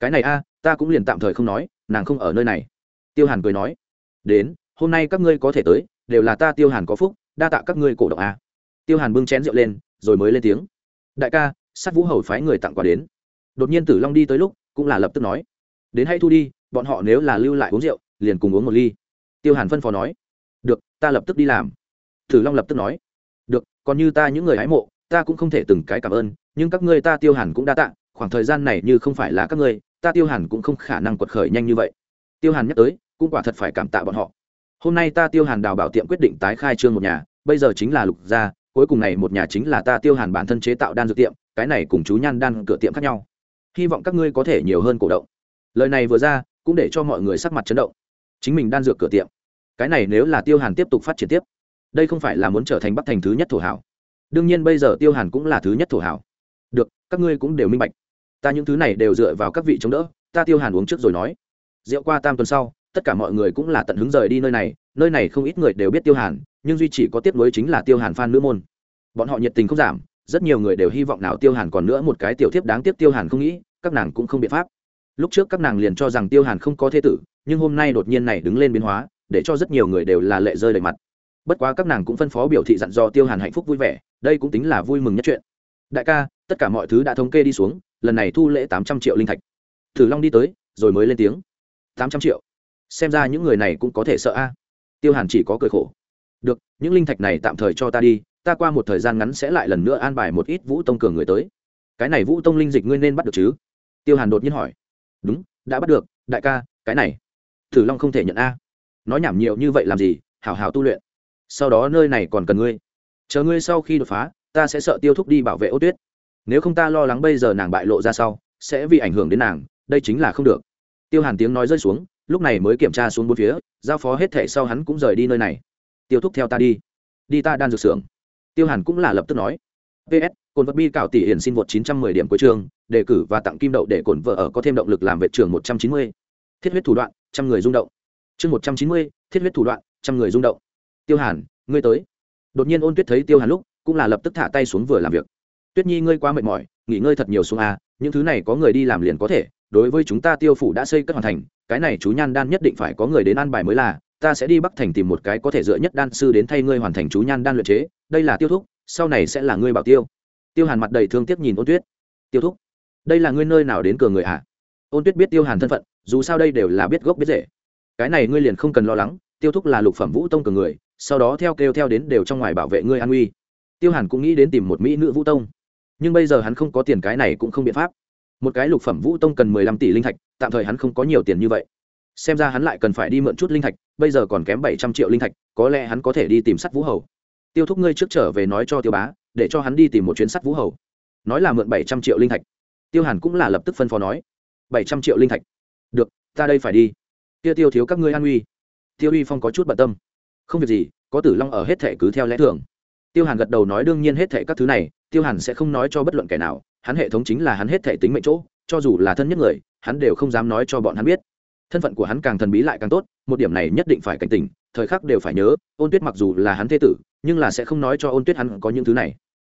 Cái này a, ta cũng liền tạm thời không nói, nàng không ở nơi này. Tiêu hàn cười nói. Đến, hôm nay các ngươi có thể tới đều là ta tiêu hàn có phúc, đa tạ các ngươi cổ động a. Tiêu hàn bưng chén rượu lên, rồi mới lên tiếng. Đại ca, sát vũ hầu phái người tặng quà đến. Đột nhiên tử long đi tới lúc, cũng là lập tức nói. Đến hãy thu đi, bọn họ nếu là lưu lại uống rượu, liền cùng uống một ly. Tiêu hàn phân phó nói. Được, ta lập tức đi làm. Tử long lập tức nói. Được, còn như ta những người hái mộ, ta cũng không thể từng cái cảm ơn, nhưng các ngươi ta tiêu hàn cũng đa tạ, khoảng thời gian này như không phải là các ngươi, ta tiêu hàn cũng không khả năng quật khởi nhanh như vậy. Tiêu hàn nhắc tới, cũng quả thật phải cảm tạ bọn họ hôm nay ta tiêu hàn đào bảo tiệm quyết định tái khai trương một nhà, bây giờ chính là lục gia, cuối cùng này một nhà chính là ta tiêu hàn bản thân chế tạo đan dược tiệm, cái này cùng chú nhan đan cửa tiệm khác nhau. Hy vọng các ngươi có thể nhiều hơn cổ động. Lời này vừa ra, cũng để cho mọi người sắc mặt chấn động. Chính mình đan dược cửa tiệm. Cái này nếu là tiêu hàn tiếp tục phát triển tiếp, đây không phải là muốn trở thành bắc thành thứ nhất thổ hảo. Đương nhiên bây giờ tiêu hàn cũng là thứ nhất thổ hảo. Được, các ngươi cũng đều minh bạch. Ta những thứ này đều dựa vào các vị chống đỡ, ta tiêu hàn uống trước rồi nói. Rượu qua tam tuần sau tất cả mọi người cũng là tận hứng rời đi nơi này nơi này không ít người đều biết tiêu hàn, nhưng duy chỉ có tiếp nối chính là tiêu hàn phan nữ môn. Bọn họ nhiệt tình không giảm, rất nhiều người đều hy vọng nào tiêu hàn còn nữa một cái tiểu thiếp đáng tiếc tiêu hàn không nghĩ, các nàng cũng không biện pháp. Lúc trước các nàng liền cho rằng tiêu hàn không có thế tử, nhưng hôm nay đột nhiên này đứng lên biến hóa, để cho rất nhiều người đều là lệ rơi đầy mặt. Bất quá các nàng cũng phân phó biểu thị dặn dò tiêu hàn hạnh phúc vui vẻ, đây cũng tính là vui mừng nhất chuyện. Đại ca, tất cả mọi thứ đã thống kê đi xuống, lần này thu lễ tám trăm triệu linh thạch. Thử long đi tới, rồi mới lên tiếng. Tám trăm triệu xem ra những người này cũng có thể sợ a. Tiêu hàn chỉ có cười khổ. Được, những linh thạch này tạm thời cho ta đi, ta qua một thời gian ngắn sẽ lại lần nữa an bài một ít vũ tông cường người tới. Cái này vũ tông linh dịch ngươi nên bắt được chứ? Tiêu hàn đột nhiên hỏi. Đúng, đã bắt được, đại ca, cái này. Thử long không thể nhận a. Nói nhảm nhiều như vậy làm gì? Hảo hảo tu luyện. Sau đó nơi này còn cần ngươi. Chờ ngươi sau khi đột phá, ta sẽ sợ tiêu thúc đi bảo vệ ô tuyết. Nếu không ta lo lắng bây giờ nàng bại lộ ra sau, sẽ vì ảnh hưởng đến nàng, đây chính là không được. Tiêu hàn tiếng nói rơi xuống lúc này mới kiểm tra xuống bốn phía giao phó hết thẻ sau hắn cũng rời đi nơi này. Tiêu thúc theo ta đi. Đi ta đan dược xưởng. Tiêu hàn cũng là lập tức nói. Ps cồn vật bi cảo tỷ hiển xin vượt 910 điểm cuối trường đề cử và tặng kim đậu để cồn vợ ở có thêm động lực làm vệ trường 190. thiết huyết thủ đoạn trăm người rung động. Chương 190, thiết huyết thủ đoạn trăm người rung động. Tiêu hàn ngươi tới. Đột nhiên ôn tuyết thấy tiêu hàn lúc cũng là lập tức thả tay xuống vừa làm việc. Tuyết nhi ngươi quá mệt mỏi nghỉ ngơi thật nhiều xuống a những thứ này có người đi làm liền có thể đối với chúng ta tiêu phủ đã xây cất hoàn thành, cái này chú nhan đan nhất định phải có người đến ăn bài mới là, ta sẽ đi bắc thành tìm một cái có thể dựa nhất đan sư đến thay ngươi hoàn thành chú nhan đan luyện chế, đây là tiêu thúc, sau này sẽ là ngươi bảo tiêu. Tiêu hàn mặt đầy thương tiếc nhìn ôn tuyết. Tiêu thúc, đây là ngươi nơi nào đến cường người ạ à? ôn tuyết biết tiêu hàn thân phận, dù sao đây đều là biết gốc biết rễ. Cái này ngươi liền không cần lo lắng, tiêu thúc là lục phẩm vũ tông cường người, sau đó theo kêu theo đến đều trong ngoài bảo vệ ngươi an uy tiêu hàn cũng nghĩ đến tìm một mỹ nữ vũ tông. Nhưng bây giờ hắn không có tiền cái này cũng không biện pháp một cái lục phẩm vũ tông cần mười lăm tỷ linh thạch, tạm thời hắn không có nhiều tiền như vậy. Xem ra hắn lại cần phải đi mượn chút linh thạch, bây giờ còn kém bảy trăm triệu linh thạch, có lẽ hắn có thể đi tìm sắt vũ hầu. Tiêu thúc ngươi trước trở về nói cho tiêu bá, để cho hắn đi tìm một chuyến sắt vũ hầu. Nói là mượn bảy trăm triệu linh thạch. Tiêu hàn cũng là lập tức phân phó nói, bảy trăm triệu linh thạch. Được, ta đây phải đi. Kia tiêu thiếu các ngươi an uy. Tiêu uy phong có chút bận tâm. Không việc gì, có tử long ở hết thệ cứ theo lẽ thường. Tiêu hàn gật đầu nói đương nhiên hết thệ các thứ này, tiêu hàn sẽ không nói cho bất luận kẻ nào hắn hệ thống chính là hắn hết thệ tính mệnh chỗ, cho dù là thân nhất người, hắn đều không dám nói cho bọn hắn biết. Thân phận của hắn càng thần bí lại càng tốt, một điểm này nhất định phải cảnh tỉnh, thời khắc đều phải nhớ, ôn tuyết mặc dù là hắn thế tử, nhưng là sẽ không nói cho ôn tuyết hắn có những thứ này.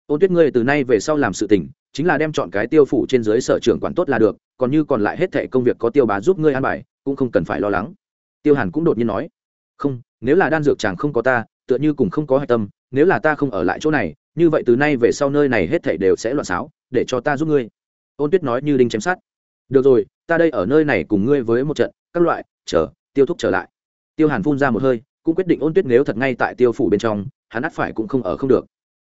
Ôn tuyết ngươi từ nay về sau làm sự tình, chính là đem chọn cái tiêu phủ trên dưới sở trưởng quản tốt là được, còn như còn lại hết thệ công việc có tiêu bá giúp ngươi an bài, cũng không cần phải lo lắng. Tiêu hàn cũng đột nhiên nói, không, nếu là đan dược chàng không có ta, tựa như cùng không có hạch tâm, nếu là ta không ở lại chỗ này, như vậy từ nay về sau nơi này hết thảy đều sẽ loạn xáo để cho ta giúp ngươi. Ôn tuyết nói như đinh chém sát được rồi, ta đây ở nơi này cùng ngươi với một trận, các loại, chờ, tiêu thúc trở lại. Tiêu hàn phun ra một hơi, cũng quyết định ôn tuyết nếu thật ngay tại tiêu phủ bên trong, hắn ắt phải cũng không ở không được.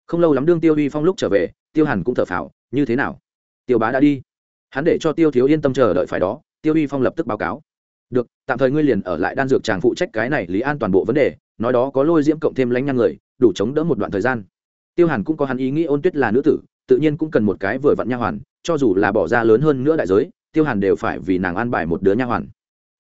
Không lâu lắm đương tiêu uy phong lúc trở về, tiêu hàn cũng thở phào, như thế nào? Tiêu bá đã đi. Hắn để cho tiêu thiếu yên tâm chờ đợi phải đó, tiêu uy phong lập tức báo cáo. Được, tạm thời ngươi liền ở lại đan dược chàng phụ trách cái này lý an toàn bộ vấn đề, nói đó có lôi diễm cộng thêm lãnh nhang người, đủ chống đỡ một đoạn thời gian. Tiêu hàn cũng có hắn ý nghĩ ôn tuyết là nữ tử tự nhiên cũng cần một cái vừa vặn nha hoàn, cho dù là bỏ ra lớn hơn nữa đại giới, tiêu hàn đều phải vì nàng an bài một đứa nha hoàn.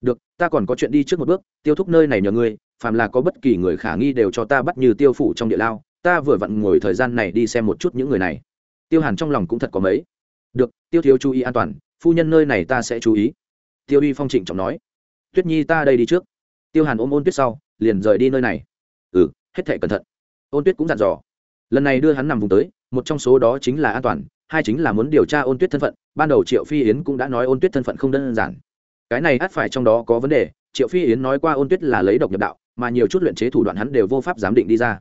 Được, ta còn có chuyện đi trước một bước, tiêu thúc nơi này nhờ ngươi, phàm là có bất kỳ người khả nghi đều cho ta bắt như tiêu phủ trong địa lao, ta vừa vặn ngồi thời gian này đi xem một chút những người này. Tiêu hàn trong lòng cũng thật có mấy. Được, tiêu thiếu chú ý an toàn, phu nhân nơi này ta sẽ chú ý. Tiêu uy phong trịnh trọng nói. Tuyết nhi ta đây đi trước. Tiêu hàn ôm ôn tuyết sau, liền rời đi nơi này. Ừ hết thể cẩn thận. Ôn tuyết cũng dặn dò. Lần này đưa hắn nằm vùng tới một trong số đó chính là an toàn, hai chính là muốn điều tra ôn tuyết thân phận, ban đầu triệu phi yến cũng đã nói ôn tuyết thân phận không đơn giản. Cái này ắt phải trong đó có vấn đề, triệu phi yến nói qua ôn tuyết là lấy độc nhập đạo, mà nhiều chút luyện chế thủ đoạn hắn đều vô pháp giám định đi ra.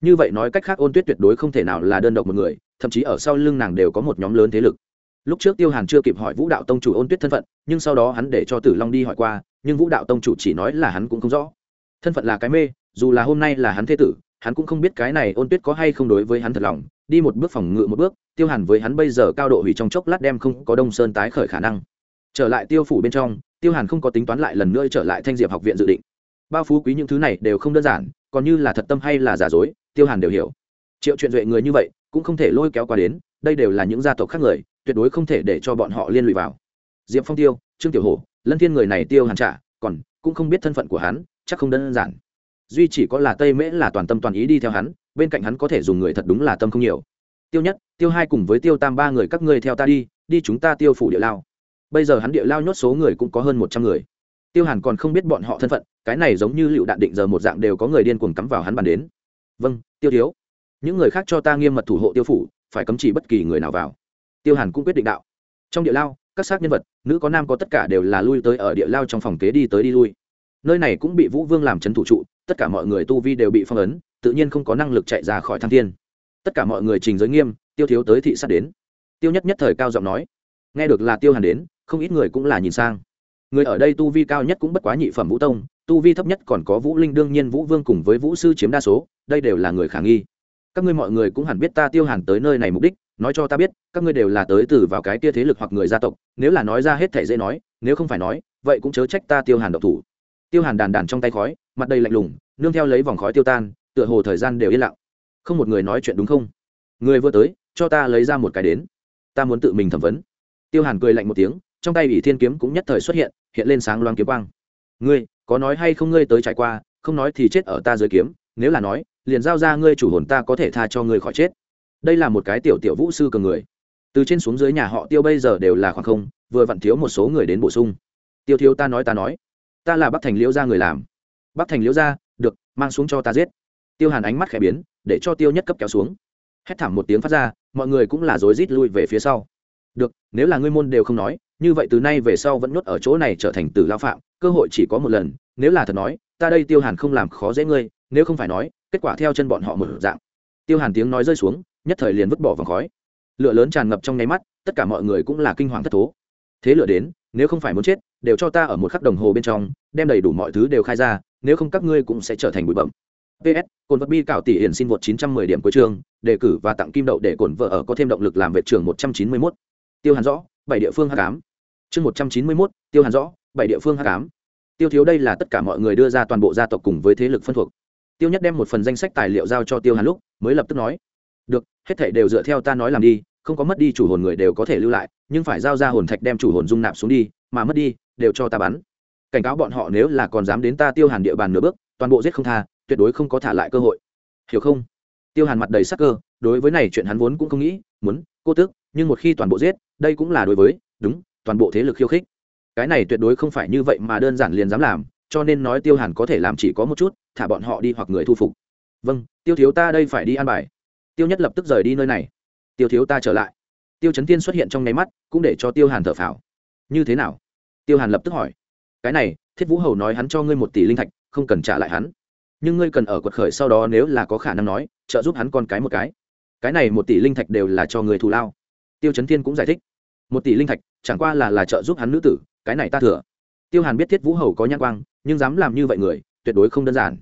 Như vậy nói cách khác ôn tuyết tuyệt đối không thể nào là đơn độc một người, thậm chí ở sau lưng nàng đều có một nhóm lớn thế lực. Lúc trước tiêu hàn chưa kịp hỏi vũ đạo tông chủ ôn tuyết thân phận, nhưng sau đó hắn để cho tử long đi hỏi qua, nhưng vũ đạo tông chủ chỉ nói là hắn cũng không rõ. Thân phận là cái mê, dù là hôm nay là hắn thế tử hắn cũng không biết cái này ôn tuyết có hay không đối với hắn thật lòng, đi một bước phòng ngự một bước, tiêu hàn với hắn bây giờ cao độ hủy trong chốc lát đem không có đông sơn tái khởi khả năng. Trở lại tiêu phủ bên trong, tiêu hàn không có tính toán lại lần nữa trở lại thanh diệp học viện dự định. Bao phú quý những thứ này đều không đơn giản, còn như là thật tâm hay là giả dối, tiêu hàn đều hiểu. Triệu chuyện duệ người như vậy, cũng không thể lôi kéo qua đến, đây đều là những gia tộc khác người, tuyệt đối không thể để cho bọn họ liên lụy vào. Diệp phong tiêu, trương tiểu hổ, lân thiên người này tiêu hàn trả, còn cũng không biết thân phận của hắn, chắc không đơn giản duy chỉ có là tây mễ là toàn tâm toàn ý đi theo hắn, bên cạnh hắn có thể dùng người thật đúng là tâm không nhiều. Tiêu nhất, tiêu hai cùng với tiêu tam ba người các ngươi theo ta đi đi chúng ta tiêu phủ địa lao. Bây giờ hắn địa lao nhốt số người cũng có hơn một trăm người. Tiêu hàn còn không biết bọn họ thân phận, cái này giống như lựu đạn định giờ một dạng đều có người điên cuồng cắm vào hắn bàn đến. Vâng tiêu thiếu. Những người khác cho ta nghiêm mật thủ hộ tiêu phủ, phải cấm chỉ bất kỳ người nào vào. Tiêu hàn cũng quyết định đạo. Trong địa lao, các xác nhân vật, nữ có nam có tất cả đều là lui tới ở địa lao trong phòng kế đi tới đi lui. Nơi này cũng bị vũ vương làm c thủ trụ tất cả mọi người tu vi đều bị phong ấn, tự nhiên không có năng lực chạy ra khỏi thăng thiên. Tất cả mọi người trình giới nghiêm, tiêu thiếu tới thị sát đến. Tiêu nhất nhất thời cao giọng nói, nghe được là tiêu hàn đến, không ít người cũng là nhìn sang. Người ở đây tu vi cao nhất cũng bất quá nhị phẩm vũ tông, tu vi thấp nhất còn có vũ linh, đương nhiên vũ vương cùng với vũ sư chiếm đa số, đây đều là người khả nghi. Các ngươi mọi người cũng hẳn biết ta tiêu hàn tới nơi này mục đích, nói cho ta biết, các ngươi đều là tới từ vào cái kia thế lực hoặc người gia tộc, nếu là nói ra hết thể dễ nói, nếu không phải nói, vậy cũng chớ trách ta tiêu hàn độc thủ tiêu hàn đàn đàn trong tay khói, mặt đầy lạnh lùng, nương theo lấy vòng khói tiêu tan, tựa hồ thời gian đều yên lặng. Không một người nói chuyện đúng không? Người vừa tới, cho ta lấy ra một cái đến. Ta muốn tự mình thẩm vấn. Tiêu hàn cười lạnh một tiếng, trong tay ỷ thiên kiếm cũng nhất thời xuất hiện hiện lên sáng loáng kiếm quang. Ngươi, có nói hay không ngươi tới trải qua, không nói thì chết ở ta dưới kiếm, nếu là nói, liền giao ra ngươi chủ hồn ta có thể tha cho ngươi khỏi chết. Đây là một cái tiểu tiểu vũ sư cường người. Từ trên xuống dưới nhà họ tiêu bây giờ đều là khoảng không, vừa vặn thiếu một số người đến bổ sung. Tiêu thiếu ta nói ta nói ta là bắc thành liễu gia người làm. bắc thành liễu gia, được, mang xuống cho ta giết. tiêu hàn ánh mắt khẽ biến, để cho tiêu nhất cấp kéo xuống. hét thảm một tiếng phát ra, mọi người cũng là rối rít lui về phía sau. được, nếu là ngươi môn đều không nói, như vậy từ nay về sau vẫn nuốt ở chỗ này trở thành tử lao phạm, cơ hội chỉ có một lần, nếu là thật nói, ta đây tiêu hàn không làm khó dễ ngươi, nếu không phải nói, kết quả theo chân bọn họ một dạng. tiêu hàn tiếng nói rơi xuống, nhất thời liền vứt bỏ vòng khói. lửa lớn tràn ngập trong nháy mắt, tất cả mọi người cũng là kinh hoàng thất thố. thế lửa đến, nếu không phải muốn chết đều cho ta ở một khắc đồng hồ bên trong đem đầy đủ mọi thứ đều khai ra nếu không các ngươi cũng sẽ trở thành bụi bẩm ps cồn vật bi cảo tỷ hiển xin vượt 910 điểm cuối trường đề cử và tặng kim đậu để cồn vợ ở có thêm động lực làm vệ trường 191. tiêu hàn rõ bảy địa phương hắc ám chương 191, tiêu hàn rõ bảy địa phương hắc ám tiêu thiếu đây là tất cả mọi người đưa ra toàn bộ gia tộc cùng với thế lực phân thuộc. Tiêu nhất đem một phần danh sách tài liệu giao cho tiêu hàn lúc mới lập tức nói được hết thảy đều dựa theo ta nói làm đi không có mất đi chủ hồn người đều có thể lưu lại nhưng phải giao ra hồn thạch đem chủ hồn dung nạp xuống đi mà mất đi đều cho ta bắn. Cảnh cáo bọn họ nếu là còn dám đến ta tiêu hàn địa bàn nửa bước, toàn bộ giết không tha, tuyệt đối không có thả lại cơ hội. Hiểu không? Tiêu hàn mặt đầy sắc cơ, đối với này chuyện hắn vốn cũng không nghĩ, muốn, cô tước, nhưng một khi toàn bộ giết, đây cũng là đối với, đúng, toàn bộ thế lực khiêu khích. Cái này tuyệt đối không phải như vậy mà đơn giản liền dám làm, cho nên nói tiêu hàn có thể làm chỉ có một chút, thả bọn họ đi hoặc người thu phục. Vâng tiêu thiếu ta đây phải đi an bài. Tiêu nhất lập tức rời đi nơi này. Tiêu thiếu ta trở lại. Tiêu chấn tiên xuất hiện trong nháy mắt, cũng để cho tiêu hàn thở phào. Như thế nào? Tiêu hàn lập tức hỏi, cái này, thiết vũ hầu nói hắn cho ngươi một tỷ linh thạch, không cần trả lại hắn. Nhưng ngươi cần ở quật khởi sau đó nếu là có khả năng nói, trợ giúp hắn con cái một cái. Cái này một tỷ linh thạch đều là cho người thù lao. Tiêu chấn thiên cũng giải thích, một tỷ linh thạch, chẳng qua là là trợ giúp hắn nữ tử, cái này ta thừa. Tiêu hàn biết thiết vũ hầu có nhãn quang, nhưng dám làm như vậy người, tuyệt đối không đơn giản.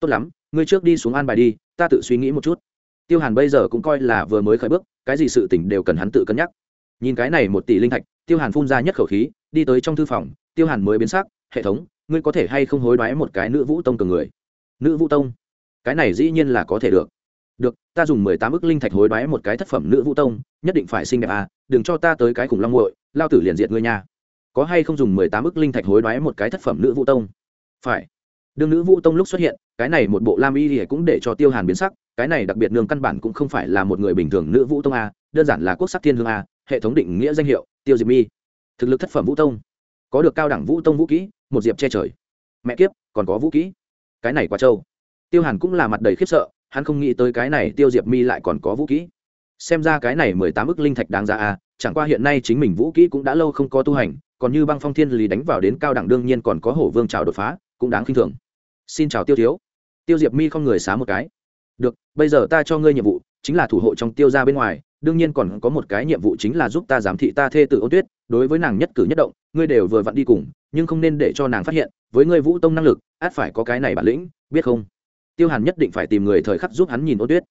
Tốt lắm, ngươi trước đi xuống an bài đi, ta tự suy nghĩ một chút. Tiêu hàn bây giờ cũng coi là vừa mới khởi bước, cái gì sự tỉnh đều cần hắn tự cân nhắc. Nhìn cái này một tỷ linh thạch, tiêu hàn phun ra nhất khẩu khí đi tới trong thư phòng, tiêu hàn mới biến sắc, hệ thống, ngươi có thể hay không hối đoái một cái nữ vũ tông cường người? Nữ vũ tông? Cái này dĩ nhiên là có thể được. Được, ta dùng mười tám ức linh thạch hối đoái một cái thất phẩm nữ vũ tông, nhất định phải xinh đẹp à đừng cho ta tới cái khủng long nguội lao tử liền diệt ngươi nha. Có hay không dùng mười tám ức linh thạch hối đoái một cái thất phẩm nữ vũ tông? Phải. Đương nữ vũ tông lúc xuất hiện, cái này một bộ lam y thì cũng để cho tiêu hàn biến sắc, cái này đặc biệt nương căn bản cũng không phải là một người bình thường nữ vũ tông a đơn giản là quốc sắc thiên hương a hệ thống định nghĩa danh hiệu tiêu diệp mi thực lực thất phẩm vũ tông, có được cao đẳng vũ tông vũ kỹ, một diệp che trời. Mẹ kiếp, còn có vũ kỹ. Cái này quá trâu. Tiêu hàn cũng là mặt đầy khiếp sợ, hắn không nghĩ tới cái này tiêu diệp mi lại còn có vũ kỹ. Xem ra cái này mười tám ức linh thạch đáng ra à chẳng qua hiện nay chính mình vũ kỹ cũng đã lâu không có tu hành, còn như băng phong thiên lý đánh vào đến cao đẳng đương nhiên còn có hổ vương trào đột phá, cũng đáng khinh thường. Xin chào tiêu thiếu. Tiêu diệp mi không người xá một cái. Được, bây giờ ta cho ngươi nhiệm vụ, chính là thủ hộ trong tiêu ra bên ngoài đương nhiên còn có một cái nhiệm vụ chính là giúp ta giám thị ta thê tử ôn tuyết, đối với nàng nhất cử nhất động, ngươi đều vừa vặn đi cùng, nhưng không nên để cho nàng phát hiện, với ngươi vũ tông năng lực, át phải có cái này bản lĩnh, biết không? Tiêu hàn nhất định phải tìm người thời khắc giúp hắn nhìn ôn tuyết.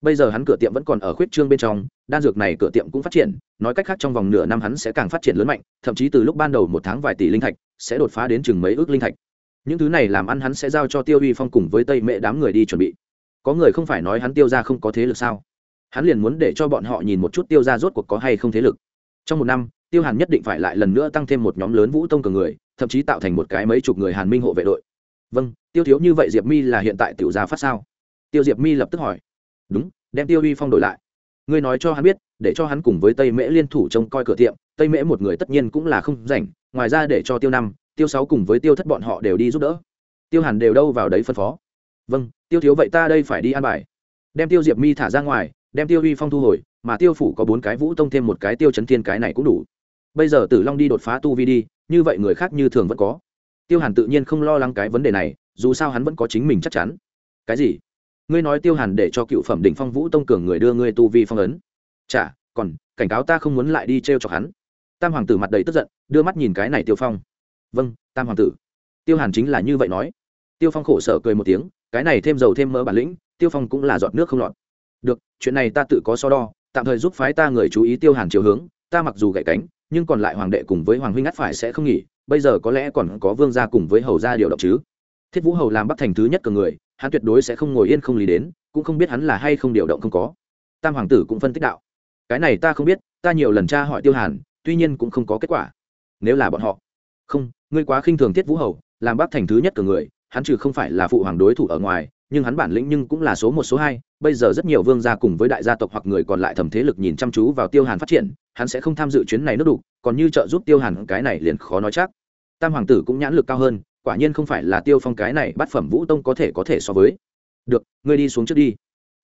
Bây giờ hắn cửa tiệm vẫn còn ở khuyết trương bên trong, đan dược này cửa tiệm cũng phát triển, nói cách khác trong vòng nửa năm hắn sẽ càng phát triển lớn mạnh, thậm chí từ lúc ban đầu một tháng vài tỷ linh thạch, sẽ đột phá đến chừng mấy ước linh thạch. Những thứ này làm ăn hắn sẽ giao cho tiêu uy phong cùng với tây mệ đám người đi chuẩn bị. Có người không phải nói hắn tiêu ra không có thế lực sao? Hắn liền muốn để cho bọn họ nhìn một chút tiêu ra rốt cuộc có hay không thế lực. Trong một năm, tiêu hàn nhất định phải lại lần nữa tăng thêm một nhóm lớn vũ tông cường người, thậm chí tạo thành một cái mấy chục người hàn minh hộ vệ đội. Vâng tiêu thiếu như vậy diệp mi là hiện tại tiểu gia phát sao? Tiêu diệp mi lập tức hỏi. Đúng, đem tiêu uy phong đổi lại. Ngươi nói cho hắn biết, để cho hắn cùng với tây mễ liên thủ trông coi cửa tiệm, tây mễ một người tất nhiên cũng là không rảnh, ngoài ra để cho tiêu năm, tiêu sáu cùng với tiêu thất bọn họ đều đi giúp đỡ. Tiêu hàn đều đâu vào đấy phân phó. Vâng tiêu thiếu vậy ta đây phải đi an bài. Đem tiêu diệp mi thả ra ngoài đem tiêu uy phong thu hồi, mà tiêu phủ có bốn cái vũ tông thêm một cái tiêu chấn thiên cái này cũng đủ. Bây giờ tử long đi đột phá tu vi đi, như vậy người khác như thường vẫn có. Tiêu hàn tự nhiên không lo lắng cái vấn đề này, dù sao hắn vẫn có chính mình chắc chắn. Cái gì? Ngươi nói tiêu hàn để cho cựu phẩm đỉnh phong vũ tông cường người đưa ngươi tu vi phong ấn. Chả còn, cảnh cáo ta không muốn lại đi t r e o chọc hắn. Tam hoàng tử mặt đầy tức giận, đưa mắt nhìn cái này tiêu phong. Vâng tam hoàng tử. Tiêu hàn chính là như vậy nói. Tiêu phong khổ sở cười một tiếng, cái này thêm dầu thêm mỡ bản lĩnh, tiêu phong cũng là giọt nước không lọt được, chuyện này ta tự có so đo, tạm thời giúp phái ta người chú ý tiêu hàn chiều hướng, ta mặc dù gậy cánh, nhưng còn lại hoàng đệ cùng với hoàng huynh ngắt phải sẽ không nghỉ, bây giờ có lẽ còn có vương gia cùng với hầu gia điều động chứ. Thiết vũ hầu làm bắc thành thứ nhất cờ người, hắn tuyệt đối sẽ không ngồi yên không lý đến, cũng không biết hắn là hay không điều động không có. Tam hoàng tử cũng phân tích đạo. Cái này ta không biết, ta nhiều lần tra hỏi tiêu hàn, tuy nhiên cũng không có kết quả. Nếu là bọn họ. Không, ngươi quá khinh thường thiết vũ hầu, làm bắc thành thứ nhất cờ người, hắn trừ không phải là phụ hoàng đối thủ ở ngoài nhưng hắn bản lĩnh nhưng cũng là số một, số hai. Bây giờ rất nhiều vương gia cùng với đại gia tộc hoặc người còn lại thầm thế lực nhìn chăm chú vào tiêu hàn phát triển, hắn sẽ không tham dự chuyến này nước đục, còn như trợ giúp tiêu hàn, cái này liền khó nói chắc. Tam hoàng tử cũng nhãn lực cao hơn, quả nhiên không phải là tiêu phong cái này bắt phẩm vũ tông có thể có thể so với. Được, ngươi đi xuống trước đi.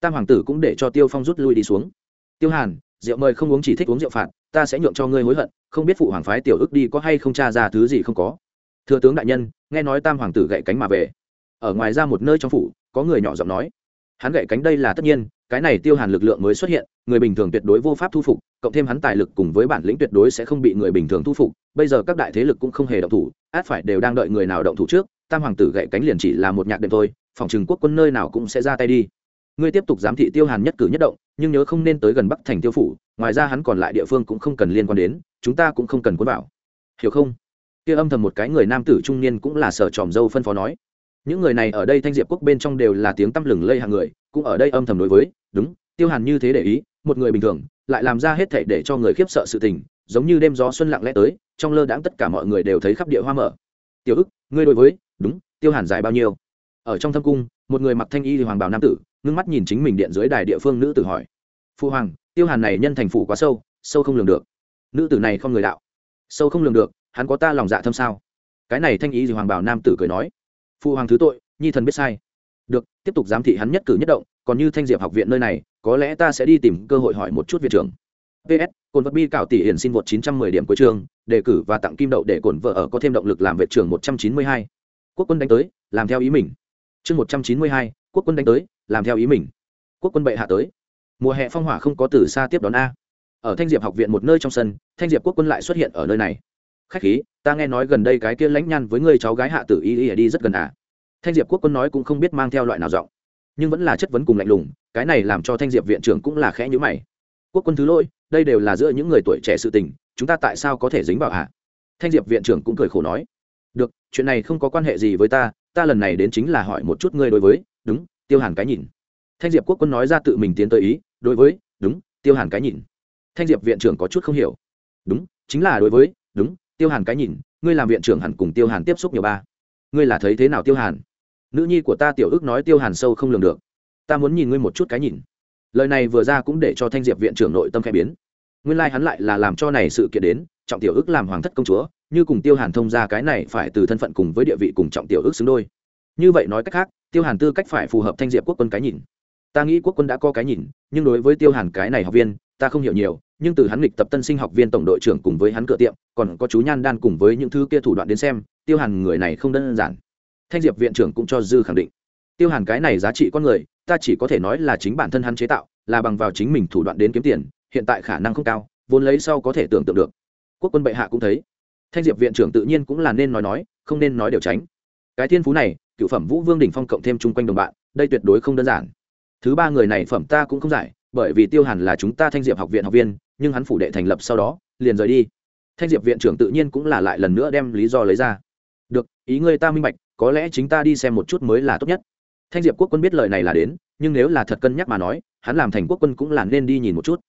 Tam hoàng tử cũng để cho tiêu phong rút lui đi xuống. Tiêu hàn, rượu mời không uống chỉ thích uống rượu phạt, ta sẽ nhượng cho ngươi hối hận, không biết phụ hoàng phái tiểu ức đi có hay không tra ra thứ gì không có. Thừa tướng đại nhân, nghe nói tam hoàng tử gậy cánh mà về. Ở ngoài ra một nơi trong phủ có người nhỏ giọng nói. Hắn gậy cánh đây là tất nhiên, cái này tiêu hàn lực lượng mới xuất hiện, người bình thường tuyệt đối vô pháp thu phục, cộng thêm hắn tài lực cùng với bản lĩnh tuyệt đối sẽ không bị người bình thường thu phục. Bây giờ các đại thế lực cũng không hề động thủ, át phải đều đang đợi người nào động thủ trước, tam hoàng tử gậy cánh liền chỉ là một nhạc đệm thôi, phòng trừng quốc quân nơi nào cũng sẽ ra tay đi. Ngươi tiếp tục giám thị tiêu hàn nhất cử nhất động, nhưng nhớ không nên tới gần bắc thành tiêu phủ, ngoài ra hắn còn lại địa phương cũng không cần liên quan đến, chúng ta cũng không cần cuốn vào. Hiểu không? Kia âm thầm một cái người nam tử trung niên cũng là sở tròm dâu phân phó nói những người này ở đây thanh diệp quốc bên trong đều là tiếng tăm lừng lây hàng người, cũng ở đây âm thầm đối với, đúng, tiêu hàn như thế để ý, một người bình thường, lại làm ra hết thể để cho người khiếp sợ sự tình, giống như đêm gió xuân lặng lẽ tới, trong lơ đãng tất cả mọi người đều thấy khắp địa hoa mở. Tiểu ức, ngươi đối với, đúng, tiêu hàn dài bao nhiêu? Ở trong thâm cung, một người mặc thanh y hoàng bào nam tử, ngưng mắt nhìn chính mình điện dưới đài địa phương nữ tử hỏi. Phu hoàng, tiêu hàn này nhân thành phủ quá sâu sâu không lường được. Nữ tử này không người đạo. Sâu không lường được, hắn có ta lòng dạ thâm sao? Cái này thanh y hoàng bào nam tử cười nói phụ hoàng thứ tội nhi thần biết sai. Được tiếp tục giám thị hắn nhất cử nhất động còn như thanh diệp học viện nơi này có lẽ ta sẽ đi tìm cơ hội hỏi một chút viện trưởng. Ps cồn vật bi cảo tỷ hiển xin vượt 910 điểm cuối trường đề cử và tặng kim đậu để cồn vợ ở có thêm động lực làm vệ trưởng 192. quốc quân đánh tới làm theo ý mình. Chương 192, quốc quân đánh tới làm theo ý mình. Quốc quân bệ hạ tới. Mùa hè phong hỏa không có từ xa tiếp đón a. Ở thanh diệp học viện một nơi trong sân thanh diệp quốc quân lại xuất hiện ở nơi này khách khí, ta nghe nói gần đây cái kia lãnh nhăn với người cháu gái hạ tử y y đi rất gần à? Thanh diệp quốc quân nói cũng không biết mang theo loại nào giọng, nhưng vẫn là chất vấn cùng lạnh lùng, cái này làm cho thanh diệp viện trưởng cũng là khẽ nhữ mày. Quốc quân thứ lỗi, đây đều là giữa những người tuổi trẻ sự tình, chúng ta tại sao có thể dính vào hạ thanh diệp viện trưởng cũng cười khổ nói, được, chuyện này không có quan hệ gì với ta ta lần này đến chính là hỏi một chút ngươi đối với, đúng, tiêu hàn cái nhìn. Thanh diệp quốc quân nói ra tự mình tiến tới ý, đối với, đúng, tiêu hàn cái nhìn. Thanh diệp viện trưởng có chút không hiểu, đúng, chính là đối với, đúng tiêu hàn cái nhìn, ngươi làm viện trưởng hẳn cùng tiêu hàn tiếp xúc nhiều ba. Ngươi là thấy thế nào tiêu hàn? Nữ nhi của ta tiểu ước nói tiêu hàn sâu không lường được. Ta muốn nhìn ngươi một chút cái nhìn. Lời này vừa ra cũng để cho thanh diệp viện trưởng nội tâm khẽ biến. Nguyên lai、like、hắn hắn lại là làm cho này sự kiện đến, trọng tiểu ước làm hoàng thất công chúa, như cùng tiêu hàn thông ra cái này phải từ thân phận cùng với địa vị cùng trọng tiểu ước xứng đôi. Như vậy nói cách khác, tiêu hàn tư cách phải phù hợp thanh diệp quốc quân cái nhìn. Ta nghĩ quốc quân đã có cái nhìn, nhưng đối với tiêu hàn cái này học viên ta không hiểu nhiều, nhưng từ hắn lịch tập tân sinh học viên tổng đội trưởng cùng với hắn cửa tiệm, còn có chú nhan đan cùng với những thứ kia thủ đoạn đến xem, tiêu hàn người này không đơn giản. Thanh diệp viện trưởng cũng cho dư khẳng định. Tiêu hàn cái này giá trị con người, ta chỉ có thể nói là chính bản thân hắn chế tạo, là bằng vào chính mình thủ đoạn đến kiếm tiền, hiện tại khả năng không cao, vốn lấy sau có thể tưởng tượng được. Quốc quân bệ hạ cũng thấy. Thanh diệp viện trưởng tự nhiên cũng là nên nói nói, không nên nói điều tránh. Cái thiên phú này, cựu phẩm vũ vương đình phong cộng thêm chung quanh đồng bạn, đây tuyệt đối không đơn giản. Thứ ba người này phẩm ta cũng không giải bởi vì tiêu hàn là chúng ta thanh diệp học viện học viên, nhưng hắn phủ đệ thành lập sau đó, liền rời đi. Thanh diệp viện trưởng tự nhiên cũng là lại lần nữa đem lý do lấy ra. Được, ý ngươi ta minh bạch, có lẽ chính ta đi xem một chút mới là tốt nhất. Thanh diệp quốc quân biết lời này là đến, nhưng nếu là thật cân nhắc mà nói, hắn làm thành quốc quân cũng là nên đi nhìn một chút.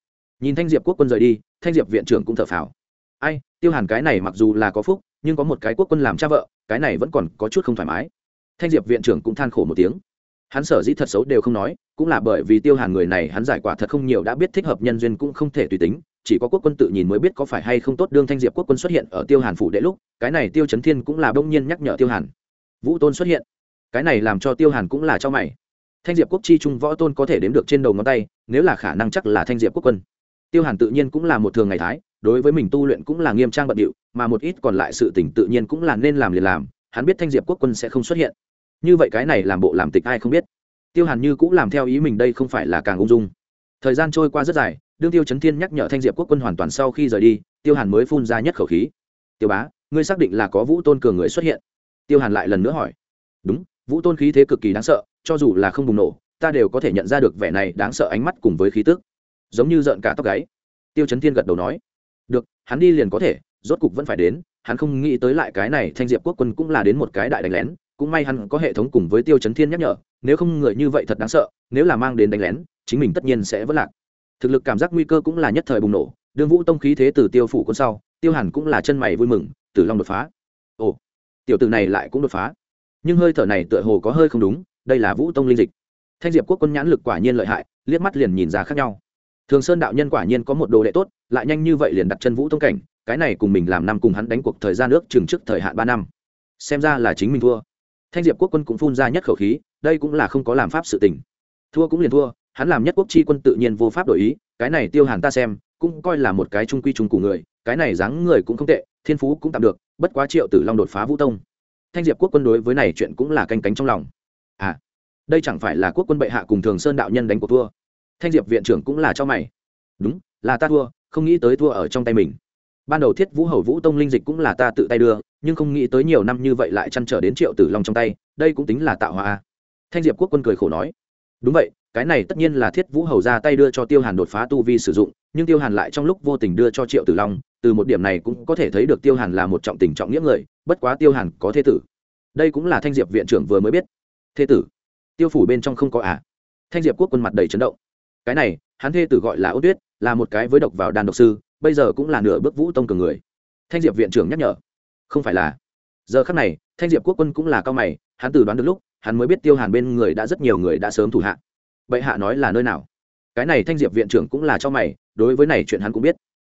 Nhìn thanh diệp quốc quân rời đi, thanh diệp viện trưởng cũng thở phào. Ai, tiêu hàn cái này mặc dù là có phúc, nhưng có một cái quốc quân làm cha vợ, cái này vẫn còn có chút không thoải mái. Thanh diệp viện trưởng cũng than khổ một tiếng hắn sở dĩ thật xấu đều không nói, cũng là bởi vì tiêu hàn người này hắn giải quả thật không nhiều đã biết thích hợp nhân duyên cũng không thể tùy tính, chỉ có quốc quân tự nhìn mới biết có phải hay không tốt đương thanh diệp quốc quân xuất hiện ở tiêu hàn phủ đệ lúc, cái này tiêu chấn thiên cũng là bỗng nhiên nhắc nhở tiêu hàn. Vũ tôn xuất hiện. Cái này làm cho tiêu hàn cũng là cho mày. Thanh diệp quốc chi trung võ tôn có thể đếm được trên đầu ngón tay, nếu là khả năng chắc là thanh diệp quốc quân. Tiêu hàn tự nhiên cũng là một thường ngày thái, đối với mình tu luyện cũng là nghiêm trang bận điệu mà một ít còn lại sự tỉnh tự nhiên cũng là nên làm liền làm, hắn biết thanh diệp quốc quân sẽ không xuất hiện như vậy cái này làm bộ làm tịch ai không biết. Tiêu hàn như cũng làm theo ý mình đây không phải là càng ung dung. Thời gian trôi qua rất dài, đương tiêu chấn thiên nhắc nhở thanh diệp quốc quân hoàn toàn sau khi rời đi, tiêu hàn mới phun ra nhất khẩu khí. Tiêu bá, ngươi xác định là có vũ tôn cường người xuất hiện? Tiêu hàn lại lần nữa hỏi. Đúng, vũ tôn khí thế cực kỳ đáng sợ, cho dù là không bùng nổ, ta đều có thể nhận ra được vẻ này đáng sợ ánh mắt cùng với khí tức. Giống như rợn cả tóc gáy. Tiêu chấn thiên gật đầu nói. Được, hắn đi liền có thể, rốt cục vẫn phải đến, hắn không nghĩ tới lại cái này thanh diệp quốc quân cũng là đến một cái đại đánh lén cũng may hắn có hệ thống cùng với tiêu chấn thiên nhắc nhở, nếu không người như vậy thật đáng sợ, nếu là mang đến đánh lén, chính mình tất nhiên sẽ vất lạc. Thực lực cảm giác nguy cơ cũng là nhất thời bùng nổ, đương vũ tông khí thế từ tiêu phủ quân sau, tiêu hàn cũng là chân mày vui mừng, tử long đột phá. Ồ, tiểu tử này lại cũng đột phá. Nhưng hơi thở này tựa hồ có hơi không đúng, đây là vũ tông linh dịch. Thanh diệp quốc quân nhãn lực quả nhiên lợi hại, liếc mắt liền nhìn ra khác nhau. Thường sơn đạo nhân quả nhiên có một đồ đệ tốt, lại nhanh như vậy liền đặt chân vũ tông cảnh, cái này cùng mình làm năm cùng hắn đánh cuộc thời gian nước chừng trước thời hạn ba năm. Xem ra là chính mình thua thanh diệp quốc quân cũng phun ra nhất khẩu khí, đây cũng là không có làm pháp sự tình. Thua cũng liền thua, hắn làm nhất quốc chi quân tự nhiên vô pháp đổi ý, cái này tiêu hàn ta xem, cũng coi là một cái trung quy trung của người, cái này dáng người cũng không tệ, thiên phú cũng tạm được, bất quá triệu tử long đột phá vũ tông. Thanh diệp quốc quân đối với này chuyện cũng là canh cánh trong lòng. À đây chẳng phải là quốc quân bệ hạ cùng thường sơn đạo nhân đánh cuộc thua? Thanh diệp viện trưởng cũng là cho mày. Đúng, là ta thua, không nghĩ tới thua ở trong tay mình ban đầu thiết vũ hầu vũ tông linh dịch cũng là ta tự tay đưa, nhưng không nghĩ tới nhiều năm như vậy lại chăn trở đến triệu tử long trong tay, đây cũng tính là tạo hóa thanh diệp quốc quân cười khổ nói, đúng vậy, cái này tất nhiên là thiết vũ hầu ra tay đưa cho tiêu hàn đột phá tu vi sử dụng, nhưng tiêu hàn lại trong lúc vô tình đưa cho triệu tử long, từ một điểm này cũng có thể thấy được tiêu hàn là một trọng tình trọng nghĩa người, bất quá tiêu hàn có thế tử. Đây cũng là thanh diệp viện trưởng vừa mới biết. Thế tử? Tiêu phủ bên trong không có à? Thanh diệp quốc quân mặt đầy chấn động. Cái này, hắn thê tử gọi là ô tuyết, là một cái với độc vào đàn độc sư bây giờ cũng là nửa bước vũ tông cường người. Thanh diệp viện trưởng nhắc nhở. Không phải là. Giờ khắc này, thanh diệp quốc quân cũng là cao mày, hắn từ đoán được lúc, hắn mới biết tiêu hàn bên người đã rất nhiều người đã sớm thủ hạ. Vậy hạ nói là nơi nào? Cái này thanh diệp viện trưởng cũng là cho mày, đối với này chuyện hắn cũng biết.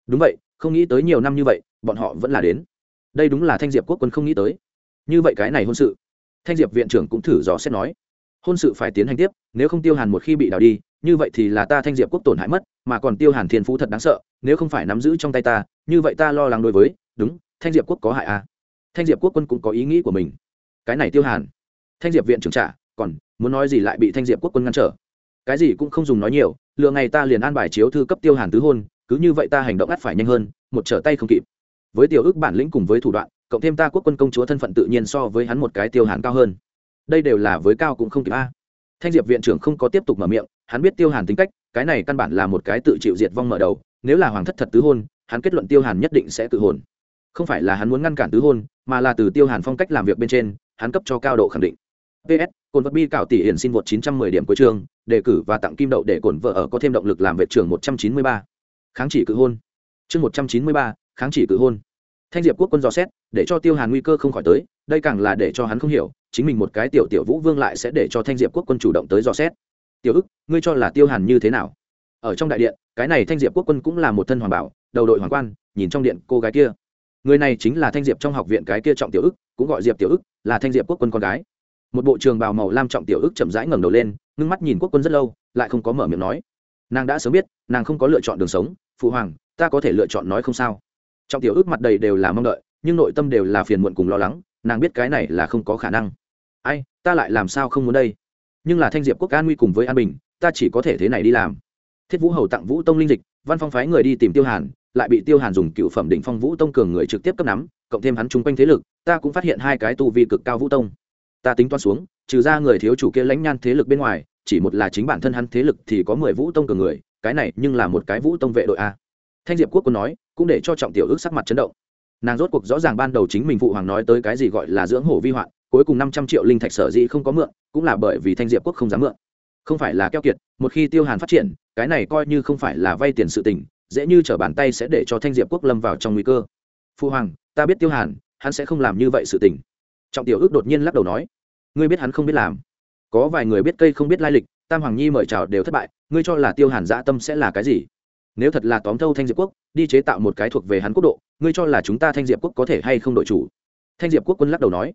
Đúng vậy, không nghĩ tới nhiều năm như vậy, bọn họ vẫn là đến. Đây đúng là thanh diệp quốc quân không nghĩ tới. Như vậy cái này hôn sự. Thanh diệp viện trưởng cũng thử dò xét nói. Hôn sự phải tiến hành tiếp, nếu không tiêu hàn một khi bị đào đi như vậy thì là ta thanh diệp quốc tổn hại mất, mà còn tiêu hàn thiên phú thật đáng sợ, nếu không phải nắm giữ trong tay ta, như vậy ta lo lắng đối với, đúng, thanh diệp quốc có hại à? Thanh diệp quốc quân cũng có ý nghĩ của mình. Cái này tiêu hàn. Thanh diệp viện trưởng trả, còn muốn nói gì lại bị thanh diệp quốc quân ngăn trở? Cái gì cũng không dùng nói nhiều, lựa ngày ta liền an bài chiếu thư cấp tiêu hàn tứ hôn, cứ như vậy ta hành động ắt phải nhanh hơn, một trở tay không kịp. Với tiểu ước bản lĩnh cùng với thủ đoạn, cộng thêm ta quốc quân công chúa thân phận tự nhiên so với hắn một cái tiêu hàn cao hơn. Đây đều là với cao cũng không kịp a thanh diệp viện trưởng không có tiếp tục mở miệng hắn biết tiêu hàn tính cách cái này căn bản là một cái tự chịu diệt vong mở đầu nếu là hoàng thất thật tứ hôn hắn kết luận tiêu hàn nhất định sẽ tự hồn. Không phải là hắn muốn ngăn cản tứ hôn mà là từ tiêu hàn phong cách làm việc bên trên hắn cấp cho cao độ khẳng định. Ps cồn vật bi cạo tỷ hiển xin vượt 910 điểm cuối chương đề cử và tặng kim đậu để cổn vợ ở có thêm động lực làm vệ trưởng 193. kháng chỉ cự hôn. Chương 193, kháng chỉ cự hôn. Thanh diệp quốc quân dò xét để cho tiêu hàn nguy cơ không khỏi tới đây càng là để cho hắn không hiểu chính mình một cái tiểu tiểu vũ vương lại sẽ để cho thanh diệp quốc quân chủ động tới dò xét. Tiểu ức, ngươi cho là tiêu hàn như thế nào? Ở trong đại điện, cái này thanh diệp quốc quân cũng là một thân hoàng bảo, đầu đội hoàng quan, nhìn trong điện cô gái kia. Người này chính là thanh diệp trong học viện cái kia trọng tiểu ức, cũng gọi diệp tiểu ức, là thanh diệp quốc quân con gái. Một bộ trường bào màu lam trọng tiểu ức chậm rãi ngẩng đầu lên, ngưng mắt nhìn quốc quân rất lâu, lại không có mở miệng nói. Nàng đã sớm biết, nàng không có lựa chọn đường sống, phụ hoàng, ta có thể lựa chọn nói không sao. Trọng tiểu ức mặt đầy đều là mong đợi, nhưng nội tâm đều là phiền muộn cùng lo lắng nàng biết cái này là không có khả năng. Ai, ta lại làm sao không muốn đây? Nhưng là thanh diệp quốc an nguy cùng với an bình, ta chỉ có thể thế này đi làm. Thiết vũ hầu tặng vũ tông linh dịch, văn phong phái người đi tìm tiêu hàn, lại bị tiêu hàn dùng cựu phẩm đỉnh phong vũ tông cường người trực tiếp cấp nắm, cộng thêm hắn chung quanh thế lực, ta cũng phát hiện hai cái tu vi cực cao vũ tông. Ta tính toán xuống, trừ ra người thiếu chủ kia lãnh nhan thế lực bên ngoài, chỉ một là chính bản thân hắn thế lực thì có mười vũ tông cường người, cái này nhưng là một cái vũ tông vệ đội a. Thanh diệp quốc còn nói, cũng để cho trọng tiểu ước sắc mặt chấn động nàng rốt cuộc rõ ràng ban đầu chính mình phụ hoàng nói tới cái gì gọi là dưỡng hổ vi hoạn, cuối cùng năm trăm triệu linh thạch sở dĩ không có mượn, cũng là bởi vì thanh diệp quốc không dám mượn. Không phải là keo kiệt, một khi tiêu hàn phát triển, cái này coi như không phải là vay tiền sự tình, dễ như t bàn tay sẽ để cho thanh diệp quốc lâm vào trong nguy cơ. Phụ hoàng, ta biết tiêu hàn, hắn sẽ không làm như vậy sự tình. Trọng tiểu ước đột nhiên lắc đầu nói, ngươi biết hắn không biết làm. Có vài người biết cây không biết lai lịch, tam hoàng nhi mời chào đều thất bại, ngươi cho là tiêu hàn dã tâm sẽ là cái gì? Nếu thật là tóm thâu thanh diệp quốc, đi chế tạo một cái thuộc về hắn quốc độ, ngươi cho là chúng ta thanh diệp quốc có thể hay không đội chủ? Thanh diệp quốc quân lắc đầu nói,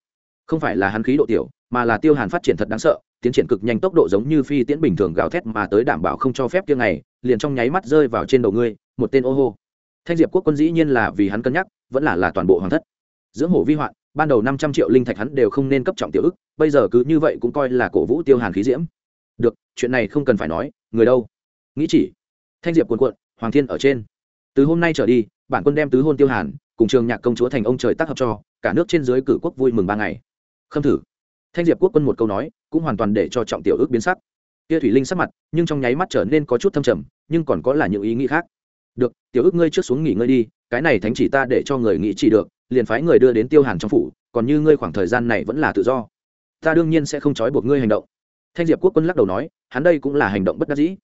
không phải là hắn khí độ tiểu, mà là tiêu hàn phát triển thật đáng sợ, tiến triển cực nhanh tốc độ giống như phi tiễn bình thường gào thét mà tới đảm bảo không cho phép tiêu này liền trong nháy mắt rơi vào trên đầu ngươi, một tên ô hô. Thanh diệp quốc quân dĩ nhiên là vì hắn cân nhắc, vẫn là là toàn bộ hoàng thất. Dưỡng hổ vi hoạn, ban đầu năm trăm triệu linh thạch hắn đều không nên cấp trọng tiểu ức, bây giờ cứ như vậy cũng coi là cổ vũ tiêu hàn khí diễm. Được, chuyện này không cần phải nói, người đâu? Nghĩ chỉ. Thanh diệp cuồn cuộn hoàng thiên ở trên. Từ hôm nay trở đi, bản quân đem tứ hôn tiêu hàn, cùng trường nhạc công chúa thành ông trời tác hợp cho, cả nước trên dưới cử quốc vui mừng ba ngày. Khâm thử. Thanh diệp quốc quân một câu nói, cũng hoàn toàn để cho trọng tiểu ước biến sắc. Kia thủy linh sắc mặt, nhưng trong nháy mắt trở nên có chút thâm trầm, nhưng còn có là những ý nghĩ khác. Được, tiểu ước ngươi trước xuống nghỉ ngơi đi, cái này thánh chỉ ta để cho người nghĩ chỉ được, liền phái người đưa đến tiêu hàn trong phủ, còn như ngươi khoảng thời gian này vẫn là tự do. Ta đương nhiên sẽ không trói buộc ngươi hành động. Thanh diệp quốc quân lắc đầu nói, hắn đây cũng là hành động bất đắc dĩ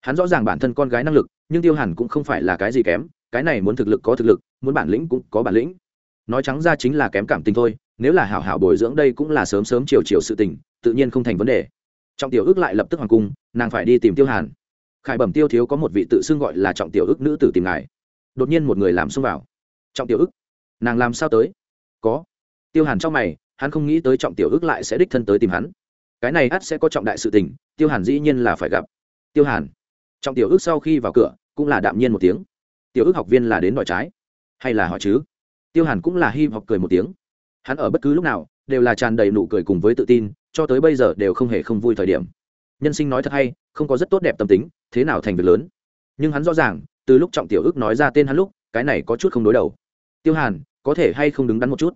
hắn rõ ràng bản thân con gái năng lực, nhưng tiêu hàn cũng không phải là cái gì kém, cái này muốn thực lực có thực lực, muốn bản lĩnh cũng có bản lĩnh. Nói trắng ra chính là kém cảm tình thôi, nếu là hảo hảo bồi dưỡng đây cũng là sớm sớm chiều chiều sự tình, tự nhiên không thành vấn đề. Trọng tiểu ước lại lập tức hoàng cung, nàng phải đi tìm tiêu hàn. Khải bẩm tiêu thiếu có một vị tự xưng gọi là trọng tiểu ước nữ tử tìm ngài. Đột nhiên một người làm xông vào. Trọng tiểu ước, nàng làm sao tới? Có. Tiêu hàn trong mày, hắn không nghĩ tới trọng tiểu ước lại sẽ đích thân tới tìm hắn. Cái này ắt sẽ có trọng đại sự tình, tiêu hàn dĩ nhiên là phải gặp. Tiêu hàn trọng tiểu ước sau khi vào cửa, cũng là đạm nhiên một tiếng. Tiểu ước học viên là đến đòi trái. Hay là họ chứ? Tiêu hàn cũng là hy vọng cười một tiếng. Hắn ở bất cứ lúc nào, đều là tràn đầy nụ cười cùng với tự tin, cho tới bây giờ đều không hề không vui thời điểm. Nhân sinh nói thật hay, không có rất tốt đẹp tâm tính, thế nào thành việc lớn? Nhưng hắn rõ ràng, từ lúc trọng tiểu ước nói ra tên hắn lúc, cái này có chút không đối đầu. Tiêu hàn, có thể hay không đứng đắn một chút?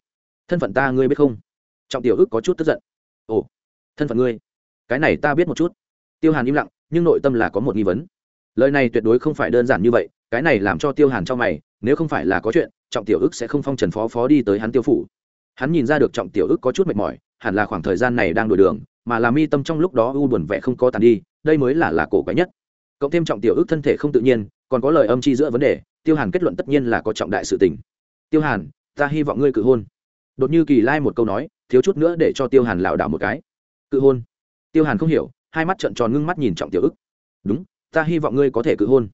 Thân phận ta ngươi biết không? Trọng tiểu ước có chút tức giận. Ồ, thân phận ngươi, cái này ta biết một chút tiêu hàn im lặng, nhưng nội tâm là có một nghi vấn. Lời này tuyệt đối không phải đơn giản như vậy, cái này làm cho tiêu hàn cho mày, nếu không phải là có chuyện, trọng tiểu ước sẽ không phong trần phó phó đi tới hắn tiêu phủ. Hắn nhìn ra được trọng tiểu ước có chút mệt mỏi, hẳn là khoảng thời gian này đang đổi đường, mà làm mi tâm trong lúc đó u buồn vẻ không có tàn đi, đây mới là là cổ quái nhất. Cộng thêm trọng tiểu ước thân thể không tự nhiên, còn có lời âm chi giữa vấn đề, tiêu hàn kết luận tất nhiên là có trọng đại sự tình. Tiêu hàn, ta hy vọng ngươi cự hôn. Đột như kỳ lai một câu nói, thiếu chút nữa để cho tiêu hàn lảo đảo một cái. Cự hôn? Tiêu hàn không hiểu hai mắt trợn tròn ngưng mắt nhìn trọng tiểu ức. Đúng, ta hy vọng ngươi có thể cự hôn.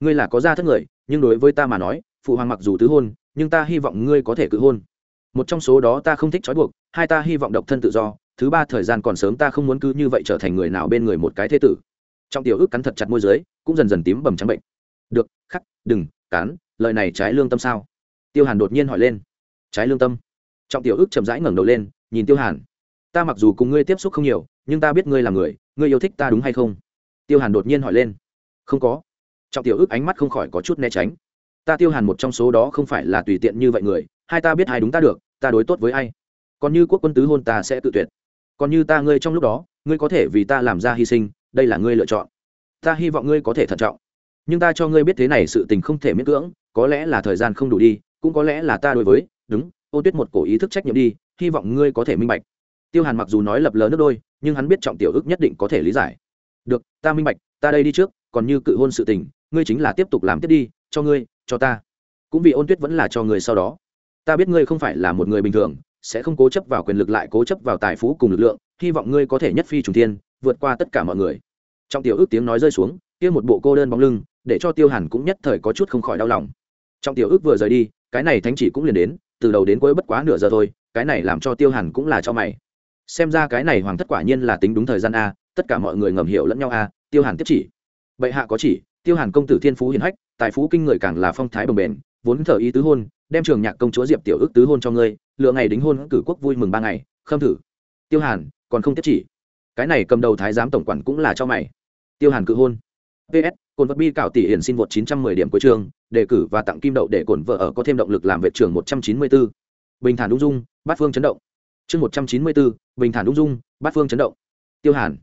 Ngươi là có gia thất người, nhưng đối với ta mà nói, phụ hoàng mặc dù tứ hôn, nhưng ta hy vọng ngươi có thể cự hôn. Một trong số đó ta không thích trói buộc, hai ta hy vọng độc thân tự do, thứ ba thời gian còn sớm ta không muốn cứ như vậy trở thành người nào bên người một cái thế tử. Trong tiểu ước cắn thật chặt môi dưới, cũng dần dần tím bầm trắng bệnh. Được, khắc, đừng, cán, lời này trái lương tâm sao? Tiêu hàn đột nhiên hỏi lên. Trái lương tâm? Trọng tiểu ước chậm rãi ngẩng đầu lên, nhìn tiêu hàn. Ta mặc dù cùng ngươi tiếp xúc không nhiều nhưng ta biết ngươi là người, ngươi yêu thích ta đúng hay không? Tiêu hàn đột nhiên hỏi lên. Không có. Trọng tiểu ước ánh mắt không khỏi có chút né tránh. Ta tiêu hàn một trong số đó không phải là tùy tiện như vậy người, hai ta biết hai đúng ta được, ta đối tốt với ai. Còn như quốc quân tứ hôn ta sẽ tự tuyệt. Còn như ta ngươi trong lúc đó, ngươi có thể vì ta làm ra hy sinh, đây là ngươi lựa chọn. Ta hy vọng ngươi có thể thận trọng. Nhưng ta cho ngươi biết thế này sự tình không thể miễn cưỡng, có lẽ là thời gian không đủ đi, cũng có lẽ là ta đối với, đúng, ô tuyết một cổ ý thức trách nhiệm đi, hy vọng ngươi có thể minh bạch. Tiêu hàn mặc dù nói lập lờ nước đôi nhưng hắn biết trọng tiểu ức nhất định có thể lý giải. Được, ta minh bạch, ta đây đi trước, còn như cự hôn sự tình, ngươi chính là tiếp tục làm tiếp đi, cho ngươi, cho ta. Cũng vì ôn tuyết vẫn là cho người sau đó. Ta biết ngươi không phải là một người bình thường, sẽ không cố chấp vào quyền lực lại cố chấp vào tài phú cùng lực lượng, hy vọng ngươi có thể nhất phi trùng thiên, vượt qua tất cả mọi người. Trong tiểu ước tiếng nói rơi xuống, kia một bộ cô đơn bóng lưng, để cho tiêu hàn cũng nhất thời có chút không khỏi đau lòng. Trong tiểu ước vừa rời đi, cái này thánh chỉ cũng liền đến, từ đầu đến cuối bất quá nửa giờ thôi, cái này làm cho tiêu hàn cũng là cho mày xem ra cái này hoàng thất quả nhiên là tính đúng thời gian a, tất cả mọi người ngầm hiểu lẫn nhau a, tiêu hàn tiếp chỉ. Bệ hạ có chỉ, tiêu hàn công tử thiên phú hiền hách, tài phú kinh người càng là phong thái bồng bền vốn thờ ý tứ hôn, đem trường nhạc công chúa diệp tiểu ước tứ hôn cho ngươi, lựa ngày đính hôn cử quốc vui mừng ba ngày, khâm thử. Tiêu hàn, còn không tiếp chỉ. Cái này cầm đầu thái giám tổng quản cũng là cho mày. Tiêu hàn cự hôn. Ps cồn vật bi cạo tỷ hiển xin vượt 910 điểm cuối trường đề cử và tặng kim đậu để cổn vợ ở có thêm động lực làm vệ trưởng 194. bình thản đúng dung, bát phương chấn động chương 194, bình thản ung dung bát phương chấn động. Tiêu hàn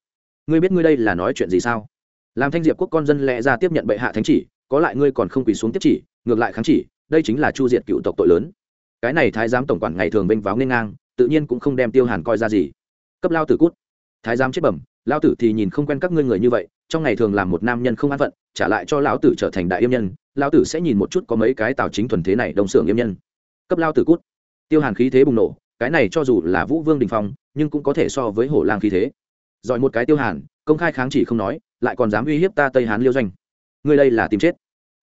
ngươi biết ngươi đây là nói chuyện gì sao? Làm thanh diệp quốc con dân lẽ ra tiếp nhận bệ hạ thánh chỉ có lại ngươi còn không quỳ xuống tiếp chỉ ngược lại kháng chỉ đây chính là chu diệt cựu tộc tội lớn. Cái này thái giám tổng quản ngày thường vênh váo nên ngang tự nhiên cũng không đem tiêu hàn coi ra gì. Cấp lao tử cút. Thái giám chết bẩm lao tử thì nhìn không quen các ngươi người như vậy trong ngày thường làm một nam nhân không an phận trả lại cho lão tử trở thành đại yêm nhân lao tử sẽ nhìn một chút có mấy cái tào chính thuần thế này đồng xưởng yêm nhân. Cấp lao tử cút. Tiêu hàn khí thế bùng nổ cái này cho dù là vũ vương đình phong, nhưng cũng có thể so với hổ lang khí thế. Giỏi một cái tiêu hàn, công khai kháng chỉ không nói, lại còn dám uy hiếp ta tây hán liêu doanh. Ngươi đây là tìm chết.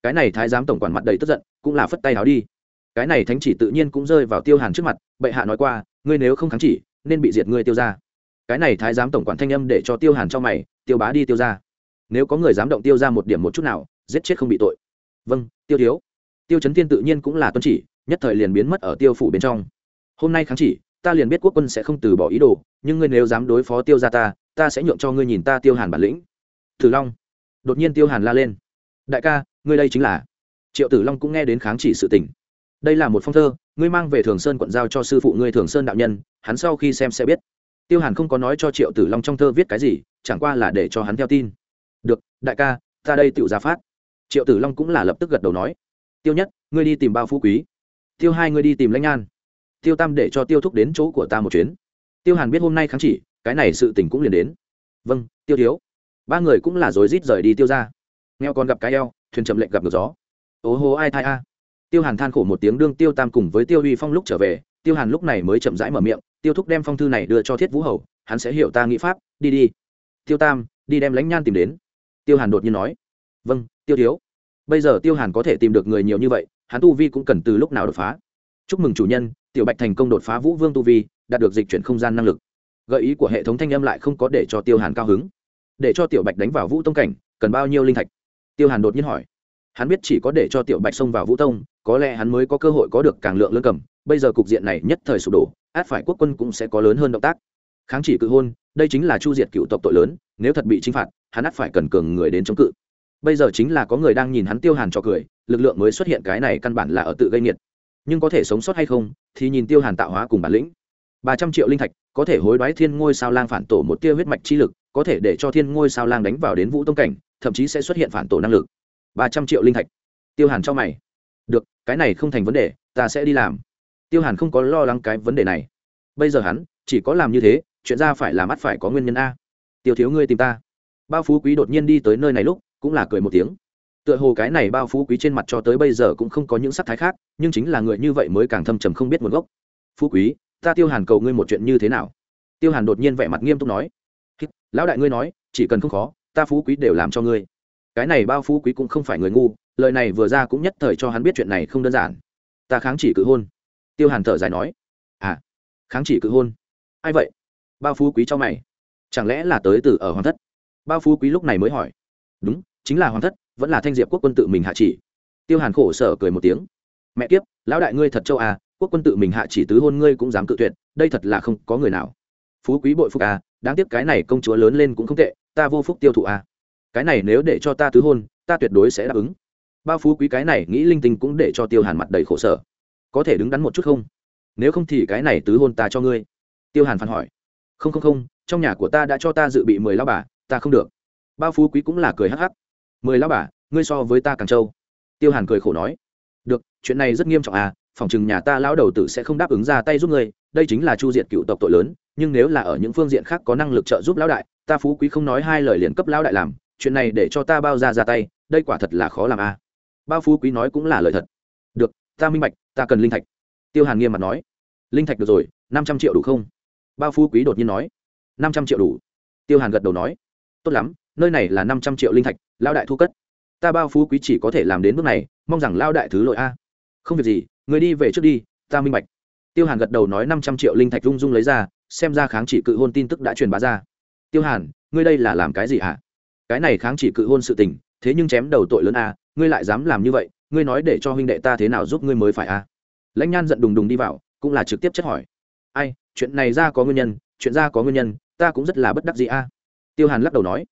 Cái này thái giám tổng quản mặt đầy tức giận, cũng là phất tay áo đi. Cái này thánh chỉ tự nhiên cũng rơi vào tiêu hàn trước mặt, bệ hạ nói qua, ngươi nếu không kháng chỉ, nên bị diệt ngươi tiêu ra cái này thái giám tổng quản thanh âm để cho tiêu hàn cho mày, tiêu bá đi tiêu ra nếu có người dám động tiêu ra một điểm một chút nào, giết chết không bị tội. Vâng tiêu thiếu. Tiêu chấn thiên tự nhiên cũng là tuân chỉ, nhất thời liền biến mất ở tiêu phủ bên trong hôm nay kháng chỉ, ta liền biết quốc quân sẽ không từ bỏ ý đồ, nhưng ngươi nếu dám đối phó tiêu ra ta ta sẽ nhượng cho ngươi nhìn ta tiêu hàn bản lĩnh. Thử long. Đột nhiên tiêu hàn la lên. Đại ca, ngươi đây chính là. Triệu tử long cũng nghe đến kháng chỉ sự tình. Đây là một phong thơ, ngươi mang về thường sơn quận giao cho sư phụ ngươi thường sơn đạo nhân, hắn sau khi xem sẽ biết. Tiêu hàn không có nói cho triệu tử long trong thơ viết cái gì, chẳng qua là để cho hắn theo tin. Được, đại ca, ta đây tự ra phát. Triệu tử long cũng là lập tức gật đầu nói. Tiêu nhất, ngươi đi tìm bao phú quý. Tiêu hai, ngươi đi tìm lãnh an tiêu tam để cho tiêu thúc đến chỗ của ta một chuyến. Tiêu hàn biết hôm nay kháng chỉ, cái này sự tình cũng liền đến. Vâng tiêu thiếu. Ba người cũng là rối rít rời đi tiêu ra. Nghèo còn gặp cái eo, thuyền chậm lệnh gặp ngược gió. Ố hô, ai thai a. Tiêu hàn than khổ một tiếng đương tiêu tam cùng với tiêu huy phong lúc trở về. Tiêu hàn lúc này mới chậm rãi mở miệng, tiêu thúc đem phong thư này đưa cho thiết vũ hầu, hắn sẽ hiểu ta nghĩ pháp, đi đi. Tiêu tam, đi đem lãnh nhan tìm đến. Tiêu hàn đột nhiên nói. Vâng tiêu thiếu. Bây giờ tiêu hàn có thể tìm được người nhiều như vậy, hắn tu vi cũng cần từ lúc nào đột phá? Chúc mừng chủ nhân, tiểu bạch thành công đột phá vũ vương tu vi, đạt được dịch chuyển không gian năng lực. Gợi ý của hệ thống thanh âm lại không có để cho tiêu hàn cao hứng. Để cho tiểu bạch đánh vào vũ tông cảnh, cần bao nhiêu linh thạch? Tiêu hàn đột nhiên hỏi. Hắn biết chỉ có để cho tiểu bạch xông vào vũ tông, có lẽ hắn mới có cơ hội có được càng lượng lương cầm. Bây giờ cục diện này nhất thời sụp đổ, át phải quốc quân cũng sẽ có lớn hơn động tác. Kháng chỉ cự hôn, đây chính là chu diệt cựu tộc tội lớn, nếu thật bị chinh phạt, hắn át phải cần cường người đến chống cự. Bây giờ chính là có người đang nhìn hắn tiêu hàn cho cười, lực lượng mới xuất hiện cái này căn bản là ở tự gây nghiệt nhưng có thể sống sót hay không, thì nhìn tiêu hàn tạo hóa cùng bản lĩnh. Ba trăm triệu linh thạch, có thể hối đoái thiên ngôi sao lang phản tổ một tia huyết mạch chi lực, có thể để cho thiên ngôi sao lang đánh vào đến vũ tông cảnh, thậm chí sẽ xuất hiện phản tổ năng lực. Ba trăm triệu linh thạch. Tiêu hàn cho mày. Được, cái này không thành vấn đề, ta sẽ đi làm. Tiêu hàn không có lo lắng cái vấn đề này. Bây giờ hắn, chỉ có làm như thế, chuyện ra phải làm mắt phải có nguyên nhân a. Tiêu thiếu ngươi tìm ta. Bao phú quý đột nhiên đi tới nơi này lúc, cũng là cười một tiếng tựa hồ cái này bao phú quý trên mặt cho tới bây giờ cũng không có những sắc thái khác, nhưng chính là người như vậy mới càng thâm trầm không biết nguồn gốc. Phú quý, ta tiêu hàn cầu ngươi một chuyện như thế nào? Tiêu hàn đột nhiên vẻ mặt nghiêm túc nói. Lão đại ngươi nói, chỉ cần không khó, ta phú quý đều làm cho ngươi. Cái này bao phú quý cũng không phải người ngu, lời này vừa ra cũng nhất thời cho hắn biết chuyện này không đơn giản. Ta kháng chỉ cự hôn. Tiêu hàn thở dài nói. À kháng chỉ cự hôn? Ai vậy? Bao phú quý cho mày. Chẳng lẽ là tới từ ở hoàng thất? Bao phú quý lúc này mới hỏi. Đúng chính là hoàng thất, vẫn là thanh diệp quốc quân tự mình hạ chỉ. Tiêu hàn khổ sở cười một tiếng. Mẹ kiếp, lão đại ngươi thật châu à quốc quân tự mình hạ chỉ tứ hôn ngươi cũng dám cự tuyệt, đây thật là không có người nào. Phú quý bội phúc à đáng tiếc cái này công chúa lớn lên cũng không tệ, ta vô phúc tiêu thụ à. Cái này nếu để cho ta tứ hôn, ta tuyệt đối sẽ đáp ứng. Bao phú quý cái này nghĩ linh tinh cũng để cho tiêu hàn mặt đầy khổ sở. Có thể đứng đắn một chút không? Nếu không thì cái này tứ hôn ta cho ngươi. Tiêu hàn phản hỏi. Không không không, trong nhà của ta đã cho ta dự bị mười lao bà, ta không được. Bao phú quý cũng là cười hắc hắc mười lao bà, ngươi so với ta càng trâu. Tiêu hàn cười khổ nói, được, chuyện này rất nghiêm trọng à phòng chừng nhà ta lão đầu tử sẽ không đáp ứng ra tay giúp ngươi, đây chính là chu diệt cựu tộc tội lớn, nhưng nếu là ở những phương diện khác có năng lực trợ giúp lão đại, ta phú quý không nói hai lời liền cấp lão đại làm, chuyện này để cho ta bao ra ra tay, đây quả thật là khó làm à. bao phú quý nói cũng là lời thật. Được, ta minh bạch, ta cần linh thạch. Tiêu hàn nghiêm mặt nói, linh thạch được rồi, năm trăm triệu đủ không? Bao phú quý đột nhiên nói, năm trăm triệu đủ. Tiêu hàn gật đầu nói, tốt lắm nơi này là năm trăm triệu linh thạch lao đại thu cất. Ta bao phú quý chỉ có thể làm đến bước này, mong rằng lao đại thứ lỗi a. Không việc gì, người đi về trước đi, ta minh bạch. Tiêu hàn gật đầu nói năm trăm triệu linh thạch rung rung lấy ra, xem ra kháng chỉ cự hôn tin tức đã truyền bá ra. Tiêu hàn, ngươi đây là làm cái gì hả? Cái này kháng chỉ cự hôn sự tình, thế nhưng chém đầu tội lớn a, ngươi lại dám làm như vậy, ngươi nói để cho huynh đệ ta thế nào giúp ngươi mới phải a? Lãnh nhan giận đùng đùng đi vào, cũng là trực tiếp chất hỏi. Ai, chuyện này ra có nguyên nhân, chuyện ra có nguyên nhân, ta cũng rất là bất đắc gì a. Tiêu hàn lắc đầu nói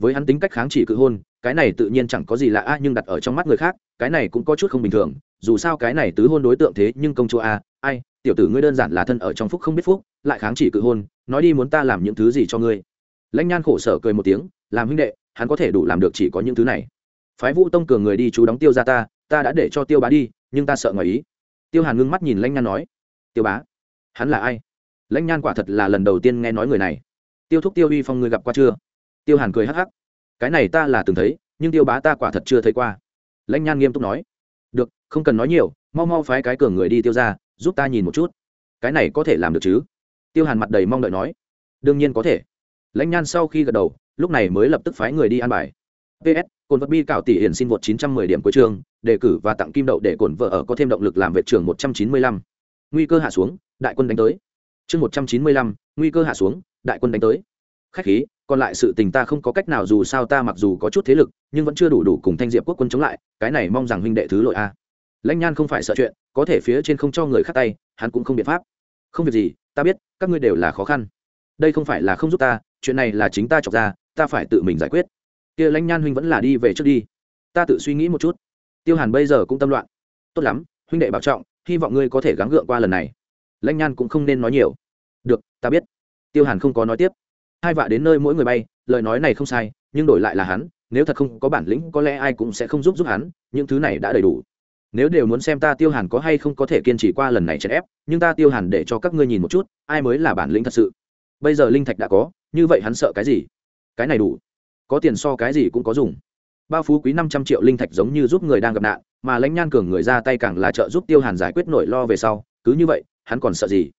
với hắn tính cách kháng chỉ cự hôn, cái này tự nhiên chẳng có gì lạ a, nhưng đặt ở trong mắt người khác, cái này cũng có chút không bình thường. Dù sao cái này tứ hôn đối tượng thế nhưng công chúa a, ai, tiểu tử ngươi đơn giản là thân ở trong phúc không biết phúc, lại kháng chỉ cự hôn, nói đi muốn ta làm những thứ gì cho ngươi? Lãnh nhan khổ sở cười một tiếng, làm huynh đệ, hắn có thể đủ làm được chỉ có những thứ này. Phái vũ tông cường người đi chú đóng tiêu ra ta ta đã để cho tiêu bá đi, nhưng ta sợ ngoài ý. Tiêu hàn ngưng mắt nhìn lãnh nhan nói, tiêu bá, hắn là ai? Lãnh nhan quả thật là lần đầu tiên nghe nói người này. Tiêu thúc tiêu uy phong ngươi gặp qua chưa? Tiêu hàn cười hắc hắc. Cái này ta là từng thấy nhưng tiêu bá ta quả thật chưa thấy qua. Lãnh nhan nghiêm túc nói. Được không cần nói nhiều mau mau phái cái cường người đi tiêu ra giúp ta nhìn một chút. Cái này có thể làm được chứ? Tiêu hàn mặt đầy mong đợi nói. Đương nhiên có thể. Lãnh nhan sau khi gật đầu lúc này mới lập tức phái người đi ăn bài. Ps cồn vật bi cạo tỷ hiển xin vượt 910 điểm cuối trường đề cử và tặng kim đậu để cồn vợ ở có thêm động lực làm vệ trường 195. nguy cơ hạ xuống đại quân đánh tới. Chương 195, nguy cơ hạ xuống đại quân đánh tới. Khách khí còn lại sự tình ta không có cách nào dù sao ta mặc dù có chút thế lực, nhưng vẫn chưa đủ đủ cùng thanh diệp quốc quân chống lại, cái này mong rằng huynh đệ thứ lội a. Lãnh nhan không phải sợ chuyện, có thể phía trên không cho người khác tay, hắn cũng không biện pháp. Không việc gì, ta biết, các ngươi đều là khó khăn. Đây không phải là không giúp ta, chuyện này là chính ta chọc ra, ta phải tự mình giải quyết. Kia lãnh nhan huynh vẫn là đi về trước đi. Ta tự suy nghĩ một chút. Tiêu hàn bây giờ cũng tâm loạn. Tốt lắm, huynh đệ bảo trọng, hy vọng ngươi có thể gắng gượng qua lần này. Lãnh nhan cũng không nên nói nhiều. Được, ta biết. Tiêu hàn không có nói tiếp hai vạ đến nơi mỗi người bay, lời nói này không sai, nhưng đổi lại là hắn, nếu thật không có bản lĩnh, có lẽ ai cũng sẽ không giúp giúp hắn, những thứ này đã đầy đủ. Nếu đều muốn xem ta tiêu hàn có hay không có thể kiên trì qua lần này chèn ép, nhưng ta tiêu hàn để cho các ngươi nhìn một chút, ai mới là bản lĩnh thật sự. Bây giờ linh thạch đã có, như vậy hắn sợ cái gì? Cái này đủ. Có tiền so cái gì cũng có dùng. Bao phú quý năm trăm triệu linh thạch giống như giúp người đang gặp nạn, mà lãnh nhan cường người ra tay càng là trợ giúp tiêu hàn giải quyết nỗi lo về sau, cứ như vậy, hắn còn sợ gì?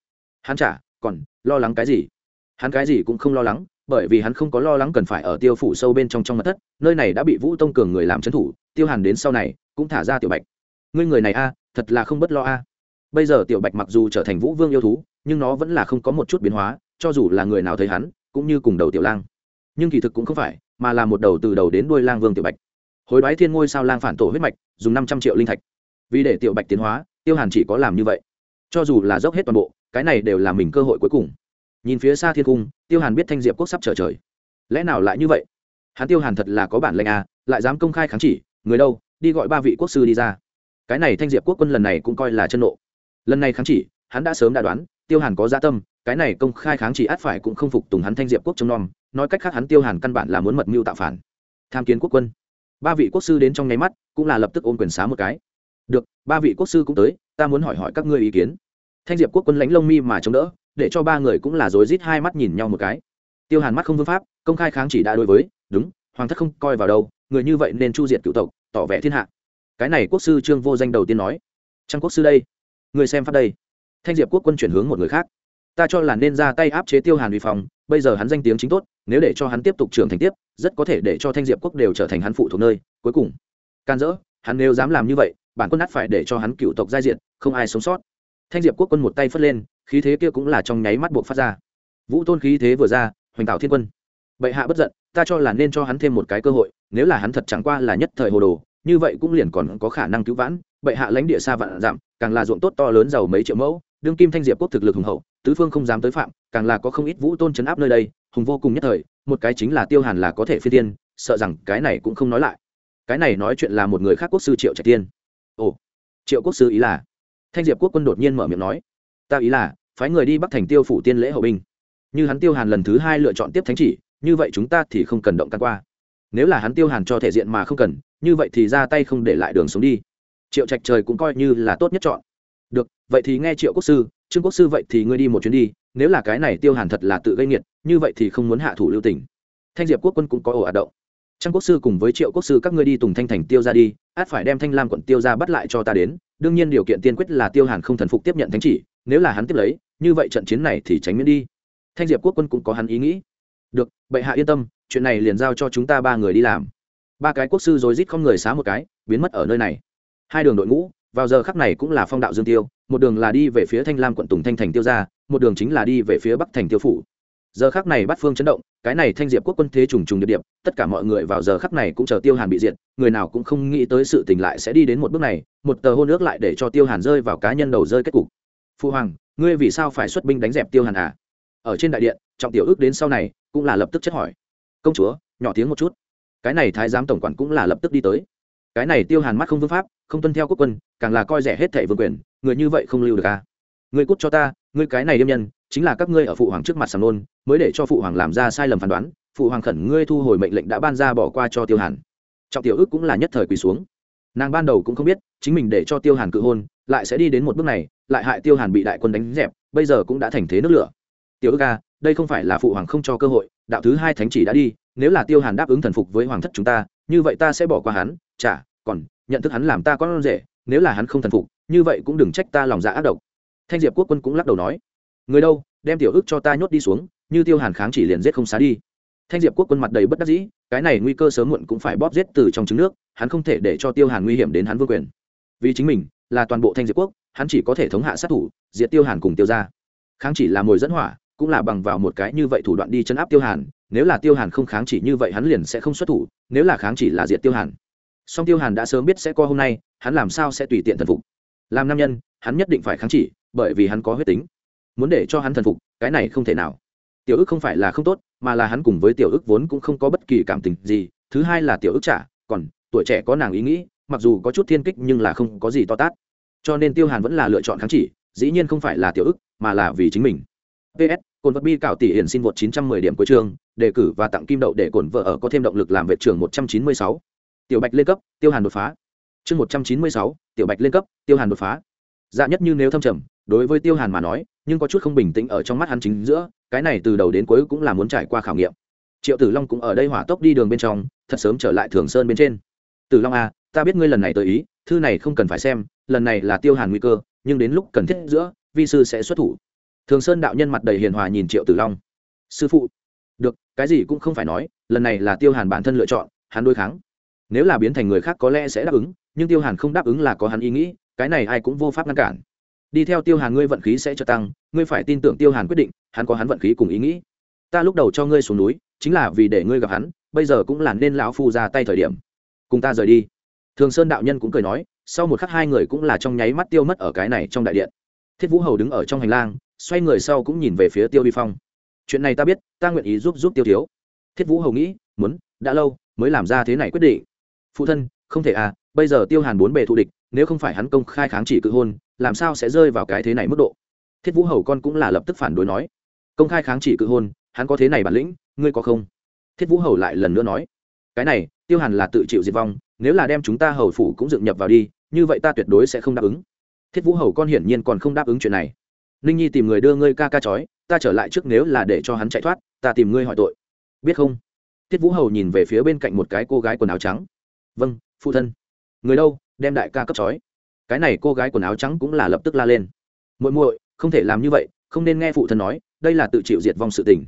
Hắn chả, còn lo lắng cái gì? Hắn cái gì cũng không lo lắng, bởi vì hắn không có lo lắng cần phải ở tiêu phủ sâu bên trong trong mặt thất, nơi này đã bị vũ tông cường người làm trấn thủ, tiêu hàn đến sau này cũng thả ra tiểu bạch. Ngươi người này a, thật là không bất lo a. Bây giờ tiểu bạch mặc dù trở thành vũ vương yêu thú, nhưng nó vẫn là không có một chút biến hóa, cho dù là người nào thấy hắn, cũng như cùng đầu tiểu lang. Nhưng kỳ thực cũng không phải, mà là một đầu từ đầu đến đuôi lang vương tiểu bạch. Hối đoái thiên ngôi sao lang phản tổ huyết mạch, dùng năm trăm triệu linh thạch. Vì để tiểu bạch tiến hóa, tiêu hàn chỉ có làm như vậy. Cho dù là dốc hết toàn bộ, cái này đều là mình cơ hội cuối cùng nhìn phía xa thiên cung, tiêu hàn biết thanh diệp quốc sắp trở trời. Lẽ nào lại như vậy? Hắn tiêu hàn thật là có bản lệnh à lại dám công khai kháng chỉ, người đâu, đi gọi ba vị quốc sư đi ra. Cái này thanh diệp quốc quân lần này cũng coi là chân nộ. Lần này kháng chỉ, hắn đã sớm đã đoán, tiêu hàn có gia tâm, cái này công khai kháng chỉ át phải cũng không phục tùng hắn thanh diệp quốc trông nom, nói cách khác hắn tiêu hàn căn bản là muốn mật mưu tạo phản. Tham kiến quốc quân. Ba vị quốc sư đến trong nháy mắt, cũng là lập tức ôm quyền xá một cái. Được, ba vị quốc sư cũng tới, ta muốn hỏi hỏi các ngươi ý kiến. Thanh diệp quốc quân lãnh lông mi mà chống đỡ để cho ba người cũng là rối rít hai mắt nhìn nhau một cái. Tiêu hàn mắt không vương pháp, công khai kháng chỉ đã đối với, đúng, hoàng thất không coi vào đâu, người như vậy nên chu diệt cựu tộc, tỏ vẻ thiên hạ. Cái này quốc sư trương vô danh đầu tiên nói. Trang quốc sư đây, người xem phát đây. Thanh diệp quốc quân chuyển hướng một người khác. Ta cho là nên ra tay áp chế tiêu hàn uy phòng bây giờ hắn danh tiếng chính tốt, nếu để cho hắn tiếp tục trưởng thành tiếp, rất có thể để cho thanh diệp quốc đều trở thành hắn phụ thuộc nơi. Cuối cùng, can dỡ, hắn nếu dám làm như vậy, bản quân nát phải để cho hắn cựu tộc giai diện, không ai sống sót. Thanh diệp quốc quân một tay phất lên khí thế kia cũng là trong nháy mắt buộc phát ra. Vũ tôn khí thế vừa ra, hoành tạo thiên quân. Bệ hạ bất giận, ta cho là nên cho hắn thêm một cái cơ hội, nếu là hắn thật chẳng qua là nhất thời hồ đồ, như vậy cũng liền còn có khả năng cứu vãn. Bệ hạ lãnh địa xa vạn giảm càng là ruộng tốt to lớn giàu mấy triệu mẫu, đương kim thanh diệp quốc thực lực hùng hậu, tứ phương không dám tới phạm, càng là có không ít vũ tôn chấn áp nơi đây, hùng vô cùng nhất thời, một cái chính là tiêu hàn là có thể phi tiên, sợ rằng cái này cũng không nói lại. Cái này nói chuyện là một người khác quốc sư triệu trạch tiên. Ồ, triệu quốc sư ý là? Thanh diệp quốc quân đột nhiên mở miệng nói ta ý là, phái người đi bắc thành tiêu phủ tiên lễ hậu binh. Như hắn tiêu hàn lần thứ hai lựa chọn tiếp thánh chỉ, như vậy chúng ta thì không cần động căn qua. Nếu là hắn tiêu hàn cho thể diện mà không cần, như vậy thì ra tay không để lại đường sống đi. Triệu trạch trời cũng coi như là tốt nhất chọn. Được, vậy thì nghe triệu quốc sư, trương quốc sư vậy thì ngươi đi một chuyến đi, nếu là cái này tiêu hàn thật là tự gây nghiệt, như vậy thì không muốn hạ thủ lưu tỉnh. thanh diệp quốc quân cũng có ổ ạt động. Trang quốc sư cùng với triệu quốc sư các ngươi đi tùng thanh thành tiêu ra đi, át phải đem thanh lam quận tiêu ra bắt lại cho ta đến, đương nhiên điều kiện tiên quyết là tiêu hàn không thần phục tiếp nhận thánh chỉ nếu là hắn tiếp lấy, như vậy trận chiến này thì tránh miễn đi. Thanh diệp quốc quân cũng có hắn ý nghĩ. Được, bệ hạ yên tâm, chuyện này liền giao cho chúng ta ba người đi làm. Ba cái quốc sư rồi rít không người xá một cái, biến mất ở nơi này. Hai đường đội ngũ, vào giờ khắc này cũng là phong đạo dương tiêu, một đường là đi về phía thanh lam quận tùng thanh thành tiêu ra một đường chính là đi về phía bắc thành tiêu phủ. Giờ khắc này bắt phương chấn động, cái này thanh diệp quốc quân thế trùng trùng địa điểm tất cả mọi người vào giờ khắc này cũng chờ tiêu hàn bị diệt, người nào cũng không nghĩ tới sự tình lại sẽ đi đến một bước này, một tờ hôn ước lại để cho tiêu hàn rơi vào cá nhân đầu rơi kết cục phu hoàng, ngươi vì sao phải xuất binh đánh dẹp tiêu hàn à? Ở trên đại điện, trọng tiểu ước đến sau này, cũng là lập tức chất hỏi. Công chúa, nhỏ tiếng một chút. Cái này thái giám tổng quản cũng là lập tức đi tới. Cái này tiêu hàn mắt không vương pháp, không tuân theo quốc quân, càng là coi rẻ hết thẻ vương quyền, người như vậy không lưu được à? Ngươi cút cho ta, ngươi cái này đêm nhân, chính là các ngươi ở phụ hoàng trước mặt sầm nôn, mới để cho phụ hoàng làm ra sai lầm phán đoán, phụ hoàng khẩn ngươi thu hồi mệnh lệnh đã ban ra bỏ qua cho tiêu hàn. Trọng tiểu ước cũng là nhất thời quỳ xuống. Nàng ban đầu cũng không biết, chính mình để cho tiêu hàn cự hôn, lại sẽ đi đến một bước này lại hại tiêu hàn bị đại quân đánh dẹp, bây giờ cũng đã thành thế nước lửa. Tiểu ước ca đây không phải là phụ hoàng không cho cơ hội, đạo thứ hai thánh chỉ đã đi, nếu là tiêu hàn đáp ứng thần phục với hoàng thất chúng ta, như vậy ta sẽ bỏ qua hắn, chả, còn, nhận thức hắn làm ta con rể, nếu là hắn không thần phục, như vậy cũng đừng trách ta lòng dạ ác độc. Thanh diệp quốc quân cũng lắc đầu nói, người đâu, đem tiểu ước cho ta nhốt đi xuống, như tiêu hàn kháng chỉ liền giết không xá đi. Thanh diệp quốc quân mặt đầy bất đắc dĩ, cái này nguy cơ sớm muộn cũng phải bóp giết từ trong trứng nước, hắn không thể để cho tiêu hàn nguy hiểm đến hắn vương quyền. Vì chính mình, là toàn bộ thanh diệp quốc hắn chỉ có thể thống hạ sát thủ, diệt tiêu hàn cùng tiêu ra kháng chỉ là mồi dẫn hỏa, cũng là bằng vào một cái như vậy thủ đoạn đi chấn áp tiêu hàn, nếu là tiêu hàn không kháng chỉ như vậy hắn liền sẽ không xuất thủ, nếu là kháng chỉ là diệt tiêu hàn. Song tiêu hàn đã sớm biết sẽ có hôm nay, hắn làm sao sẽ tùy tiện thần phục? Làm nam nhân, hắn nhất định phải kháng chỉ, bởi vì hắn có huyết tính. Muốn để cho hắn thần phục, cái này không thể nào. Tiểu ức không phải là không tốt, mà là hắn cùng với tiểu ức vốn cũng không có bất kỳ cảm tình gì, thứ hai là tiểu ức trả, còn, tuổi trẻ có nàng ý nghĩ, mặc dù có chút thiên kích nhưng là không có gì to tát cho nên tiêu hàn vẫn là lựa chọn kháng chỉ dĩ nhiên không phải là tiểu ức mà là vì chính mình. Ps cồn vật bi cảo tỷ hiển xin vượt 910 điểm cuối chương đề cử và tặng kim đậu để cồn vợ ở có thêm động lực làm vệ trưởng 196. tiểu bạch lên cấp tiêu hàn đột phá. Chương 196, tiểu bạch lên cấp tiêu hàn đột phá. Dạ nhất như nếu thâm trầm đối với tiêu hàn mà nói nhưng có chút không bình tĩnh ở trong mắt hắn chính giữa cái này từ đầu đến cuối cũng là muốn trải qua khảo nghiệm. Triệu tử long cũng ở đây hỏa tốc đi đường bên trong thật sớm trở lại thường sơn bên trên. Tử long a à, ta biết ngươi lần này tới ý thư này không cần phải xem lần này là tiêu hàn nguy cơ nhưng đến lúc cần thiết giữa vi sư sẽ xuất thủ. Thường sơn đạo nhân mặt đầy hiền hòa nhìn triệu tử long. Sư phụ. Được cái gì cũng không phải nói lần này là tiêu hàn bản thân lựa chọn hắn đối kháng. Nếu là biến thành người khác có lẽ sẽ đáp ứng nhưng tiêu hàn không đáp ứng là có hắn ý nghĩ cái này ai cũng vô pháp ngăn cản. Đi theo tiêu hàn ngươi vận khí sẽ cho tăng ngươi phải tin tưởng tiêu hàn quyết định hắn có hắn vận khí cùng ý nghĩ. Ta lúc đầu cho ngươi xuống núi chính là vì để ngươi gặp hắn bây giờ cũng là nên lão phu ra tay thời điểm. Cùng ta rời đi. Thường sơn đạo nhân cũng cười nói sau một khắc hai người cũng là trong nháy mắt tiêu mất ở cái này trong đại điện. Thiết vũ hầu đứng ở trong hành lang, xoay người sau cũng nhìn về phía tiêu vi phong. Chuyện này ta biết, ta nguyện ý giúp giúp tiêu thiếu. Thiết vũ hầu nghĩ, muốn, đã lâu, mới làm ra thế này quyết định. Phụ thân, không thể à bây giờ tiêu hàn bốn bề thù địch, nếu không phải hắn công khai kháng chỉ cự hôn, làm sao sẽ rơi vào cái thế này mức độ? Thiết vũ hầu con cũng là lập tức phản đối nói. Công khai kháng chỉ cự hôn, hắn có thế này bản lĩnh, ngươi có không? Thiết vũ hầu lại lần nữa nói. Cái này, tiêu hàn là tự chịu diệt vong nếu là đem chúng ta hầu phủ cũng dựng nhập vào đi, như vậy ta tuyệt đối sẽ không đáp ứng. Thiết vũ hầu con hiển nhiên còn không đáp ứng chuyện này. Ninh nhi tìm người đưa ngươi ca ca chói ta trở lại trước nếu là để cho hắn chạy thoát, ta tìm ngươi hỏi tội. Biết không? Thiết vũ hầu nhìn về phía bên cạnh một cái cô gái quần áo trắng. Vâng phụ thân. Người đâu, đem đại ca cấp chói cái này cô gái quần áo trắng cũng là lập tức la lên. Muội muội, không thể làm như vậy, không nên nghe phụ thân nói, đây là tự chịu diệt vong sự tình.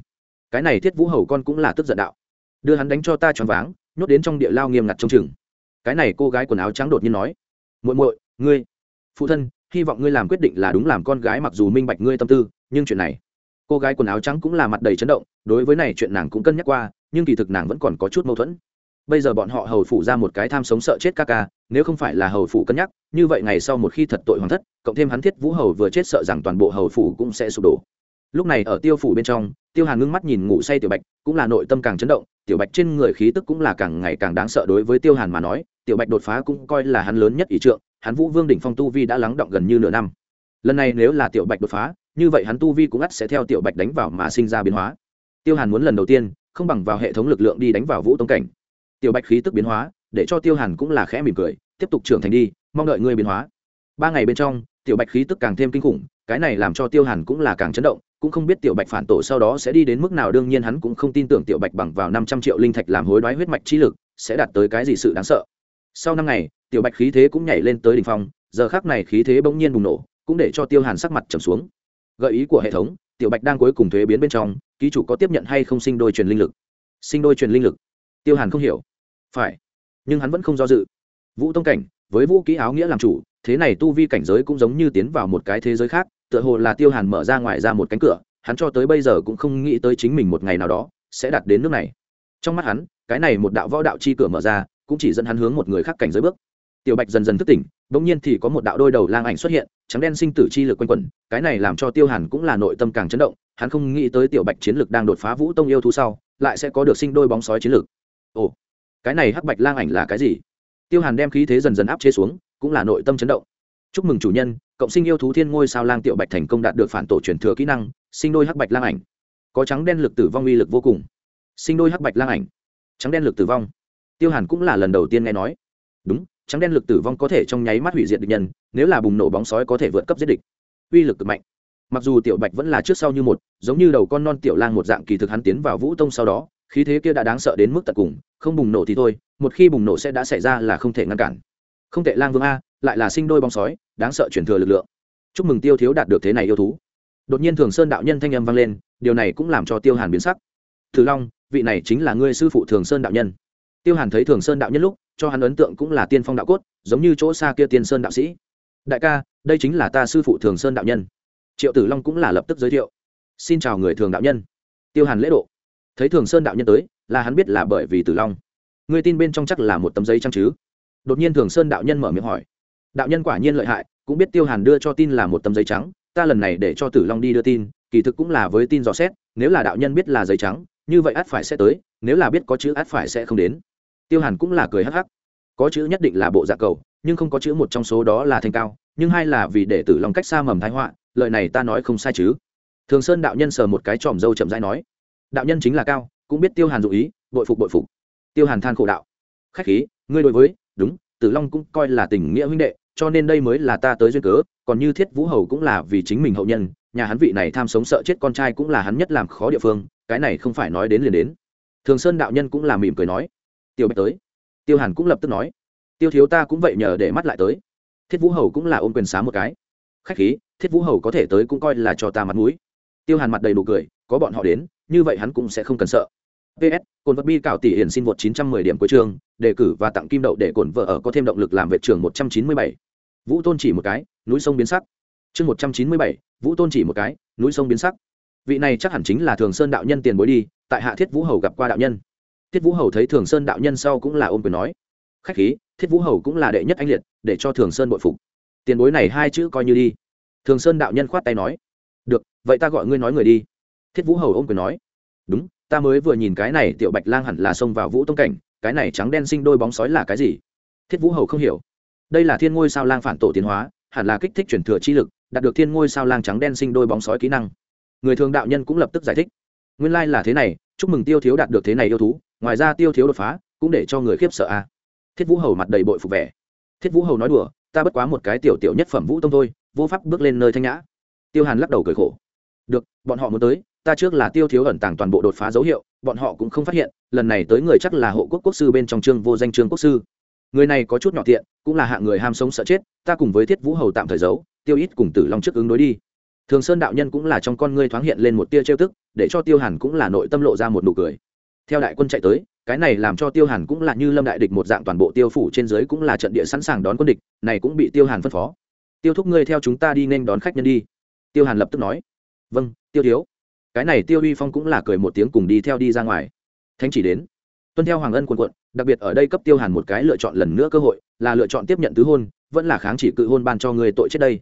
Cái này thiết vũ hầu con cũng là tức giận đạo. Đưa hắn đánh cho ta choáng váng, nhốt đến trong địa lao nghiêm ngặt trong chừng cái này cô gái quần áo trắng đột nhiên nói, muội muội, ngươi, phụ thân, hy vọng ngươi làm quyết định là đúng làm con gái mặc dù minh bạch ngươi tâm tư, nhưng chuyện này. Cô gái quần áo trắng cũng là mặt đầy chấn động, đối với này chuyện nàng cũng cân nhắc qua, nhưng kỳ thực nàng vẫn còn có chút mâu thuẫn. Bây giờ bọn họ hầu phủ ra một cái tham sống sợ chết ca ca, nếu không phải là hầu phủ cân nhắc, như vậy ngày sau một khi thật tội hoàng thất, cộng thêm hắn thiết vũ hầu vừa chết sợ rằng toàn bộ hầu phủ cũng sẽ sụp đổ. Lúc này ở tiêu phủ bên trong, tiêu hàn ngưng mắt nhìn ngủ say tiểu bạch, cũng là nội tâm càng chấn động, tiểu bạch trên người khí tức cũng là càng ngày càng đáng sợ đối với tiêu hàn mà nói tiểu bạch đột phá cũng coi là hắn lớn nhất ý trượng, hắn vũ vương đỉnh phong tu vi đã lắng động gần như nửa năm. Lần này nếu là tiểu bạch đột phá, như vậy hắn tu vi cũng ắt sẽ theo tiểu bạch đánh vào mà sinh ra biến hóa. Tiêu hàn muốn lần đầu tiên, không bằng vào hệ thống lực lượng đi đánh vào vũ tông cảnh. Tiểu bạch khí tức biến hóa, để cho tiêu hàn cũng là khẽ mỉm cười, tiếp tục trưởng thành đi, mong đợi ngươi biến hóa. Ba ngày bên trong, tiểu bạch khí tức càng thêm kinh khủng, cái này làm cho tiêu hàn cũng là càng chấn động, cũng không biết tiểu bạch phản tổ sau đó sẽ đi đến mức nào, đương nhiên hắn cũng không tin tưởng tiểu bạch bằng vào năm trăm triệu linh thạch làm hối đoái huyết mạch chi lực, sẽ đạt tới cái gì sự đáng sợ sau năm ngày, tiểu bạch khí thế cũng nhảy lên tới đỉnh phong, giờ khác này khí thế bỗng nhiên bùng nổ, cũng để cho tiêu hàn sắc mặt trầm xuống. Gợi ý của hệ thống, tiểu bạch đang cuối cùng thuế biến bên trong, ký chủ có tiếp nhận hay không sinh đôi truyền linh lực? Sinh đôi truyền linh lực? Tiêu hàn không hiểu. Phải. Nhưng hắn vẫn không do dự. Vũ tông cảnh, với vũ kỹ áo nghĩa làm chủ, thế này tu vi cảnh giới cũng giống như tiến vào một cái thế giới khác, tựa hồ là tiêu hàn mở ra ngoài ra một cánh cửa, hắn cho tới bây giờ cũng không nghĩ tới chính mình một ngày nào đó sẽ đạt đến nước này. Trong mắt hắn, cái này một đạo võ đạo chi cửa mở ra cũng chỉ dẫn hắn hướng một người khác cảnh giới bước. Tiểu bạch dần dần thức tỉnh đ ỗ n g nhiên thì có một đạo đôi đầu lang ảnh xuất hiện, trắng đen sinh tử chi lực quanh quẩn, cái này làm cho tiêu hàn cũng là nội tâm càng chấn động, hắn không nghĩ tới tiểu bạch chiến lực đang đột phá vũ tông yêu thú sau, lại sẽ có được sinh đôi bóng sói chiến lực. Ồ, cái này hắc bạch lang ảnh là cái gì? Tiêu hàn đem khí thế dần dần áp chế xuống, cũng là nội tâm chấn động. Chúc mừng chủ nhân, cộng sinh yêu thú thiên ngôi sao lang tiểu bạch thành công đạt được phản tổ truyền thừa kỹ năng, sinh đôi hắc bạch lang ảnh. Có trắng đen lực tử vong uy lực vô cùng. Sinh đôi hắc bạch lang ảnh. Trắng đen lực tử vong tiêu hàn cũng là lần đầu tiên nghe nói. Đúng, trắng đen lực tử vong có thể trong nháy mắt hủy diệt địch nhân, nếu là bùng nổ bóng sói có thể vượt cấp giết địch. Uy lực cực mạnh. Mặc dù tiểu bạch vẫn là trước sau như một, giống như đầu con non tiểu lang một dạng kỳ thực hắn tiến vào vũ tông sau đó, khí thế kia đã đáng sợ đến mức tận cùng, không bùng nổ thì thôi, một khi bùng nổ sẽ đã xảy ra là không thể ngăn cản. Không tệ lang vương a, lại là sinh đôi bóng sói, đáng sợ chuyển thừa lực lượng. Chúc mừng tiêu thiếu đạt được thế này yêu thú. Đột nhiên thường sơn đạo nhân thanh âm vang lên, điều này cũng làm cho tiêu hàn biến sắc. Thử long, vị này chính là ngươi sư phụ thường sơn đạo nhân tiêu hàn thấy thường sơn đạo nhân lúc, cho hắn ấn tượng cũng là tiên phong đạo cốt, giống như chỗ xa kia tiên sơn đạo sĩ. Đại ca, đây chính là ta sư phụ thường sơn đạo nhân. Triệu tử long cũng là lập tức giới thiệu. Xin chào người thường đạo nhân. Tiêu hàn lễ độ. Thấy thường sơn đạo nhân tới, là hắn biết là bởi vì tử long. Người tin bên trong chắc là một tấm giấy trang chứ. Đột nhiên thường sơn đạo nhân mở miệng hỏi. Đạo nhân quả nhiên lợi hại, cũng biết tiêu hàn đưa cho tin là một tấm giấy trắng, ta lần này để cho tử long đi đưa tin, kỳ thực cũng là với tin dò xét, nếu là đạo nhân biết là giấy trắng, như vậy át phải sẽ tới, nếu là biết có chữ át phải sẽ không đến tiêu hàn cũng là cười hắc hắc. Có chữ nhất định là bộ dạ cầu, nhưng không có chữ một trong số đó là thanh cao, nhưng hai là vì để tử long cách xa mầm thái họa lợi này ta nói không sai chứ. Thường sơn đạo nhân sờ một cái tròm dâu chậm rãi nói, đạo nhân chính là cao, cũng biết tiêu hàn dụ ý, bội phục bội phục. Tiêu hàn than khổ đạo, khách khí, ngươi đối với, đúng, tử long cũng coi là tình nghĩa huynh đệ, cho nên đây mới là ta tới duyên cớ, còn như thiết vũ hầu cũng là vì chính mình hậu nhân, nhà hắn vị này tham sống sợ chết con trai cũng là hắn nhất làm khó địa phương, cái này không phải nói đến liền đến. Thường sơn đạo nhân cũng là mỉm cười nói tiêu bạch tới. Tiêu hàn cũng lập tức nói tiêu thiếu ta cũng vậy nhờ để mắt lại tới. Thiết vũ hầu cũng là ôm quyền xá một cái. Khách khí thiết vũ hầu có thể tới cũng coi là cho ta mặt mũi. Tiêu hàn mặt đầy đủ cười có bọn họ đến như vậy hắn cũng sẽ không cần sợ. Ps cồn vật bi cảo tỷ hiển xin vượt 910 điểm cuối trường đề cử và tặng kim đậu để cồn vợ ở có thêm động lực làm vệ trường 197. vũ tôn chỉ một cái núi sông biến sắc. Chương 197, vũ tôn chỉ một cái núi sông biến sắc. Vị này chắc hẳn chính là thường sơn đạo nhân tiền bối đi tại hạ thiết vũ hầu gặp qua đạo nhân thiết vũ hầu thấy thường sơn đạo nhân sau cũng là ôm quyền nói, khách khí, thiết vũ hầu cũng là đệ nhất anh liệt, để cho thường sơn bội phục. Tiền bối này hai chữ coi như đi. Thường sơn đạo nhân khoát tay nói, được, vậy ta gọi ngươi nói người đi. Thiết vũ hầu ôm quyền nói, đúng, ta mới vừa nhìn cái này tiểu bạch lang hẳn là xông vào vũ tông cảnh, cái này trắng đen sinh đôi bóng sói là cái gì? Thiết vũ hầu không hiểu, đây là thiên ngôi sao lang phản tổ tiến hóa, hẳn là kích thích chuyển thừa chi lực, đạt được thiên ngôi sao lang trắng đen sinh đôi bóng sói kỹ năng. Người thường đạo nhân cũng lập tức giải thích, nguyên lai là thế này, chúc mừng tiêu thiếu đạt được thế này yêu thú ngoài ra tiêu thiếu đột phá, cũng để cho người khiếp sợ a. Thiết vũ hầu mặt đầy bội phục vẻ. Thiết vũ hầu nói đùa, ta bất quá một cái tiểu tiểu nhất phẩm vũ tông thôi, vô pháp bước lên nơi thanh nhã. Tiêu hàn lắc đầu cười khổ. Được, bọn họ muốn tới, ta trước là tiêu thiếu ẩn tàng toàn bộ đột phá dấu hiệu, bọn họ cũng không phát hiện, lần này tới người chắc là hộ quốc quốc sư bên trong trương vô danh trương quốc sư. Người này có chút nhỏ tiện, cũng là hạng người ham sống sợ chết, ta cùng với thiết vũ hầu tạm thời giấu, tiêu ít cùng tử long trước ứng đối đi. Thường sơn đạo nhân cũng là trong con ngươi thoáng hiện lên một tia trêu tức, để cho tiêu hàn cũng là nội tâm lộ ra một nụ cười theo đại quân chạy tới, cái này làm cho tiêu hàn cũng là như lâm đại địch một dạng toàn bộ tiêu phủ trên dưới cũng là trận địa sẵn sàng đón quân địch, này cũng bị tiêu hàn phân phó. Tiêu thúc ngươi theo chúng ta đi nên đón khách nhân đi. Tiêu hàn lập tức nói. Vâng tiêu thiếu. Cái này tiêu uy phong cũng là cười một tiếng cùng đi theo đi ra ngoài. Thánh chỉ đến. Tuân theo hoàng ân quần quận, đặc biệt ở đây cấp tiêu hàn một cái lựa chọn lần nữa cơ hội, là lựa chọn tiếp nhận tứ hôn, vẫn là kháng chỉ cự hôn ban cho người tội chết đây.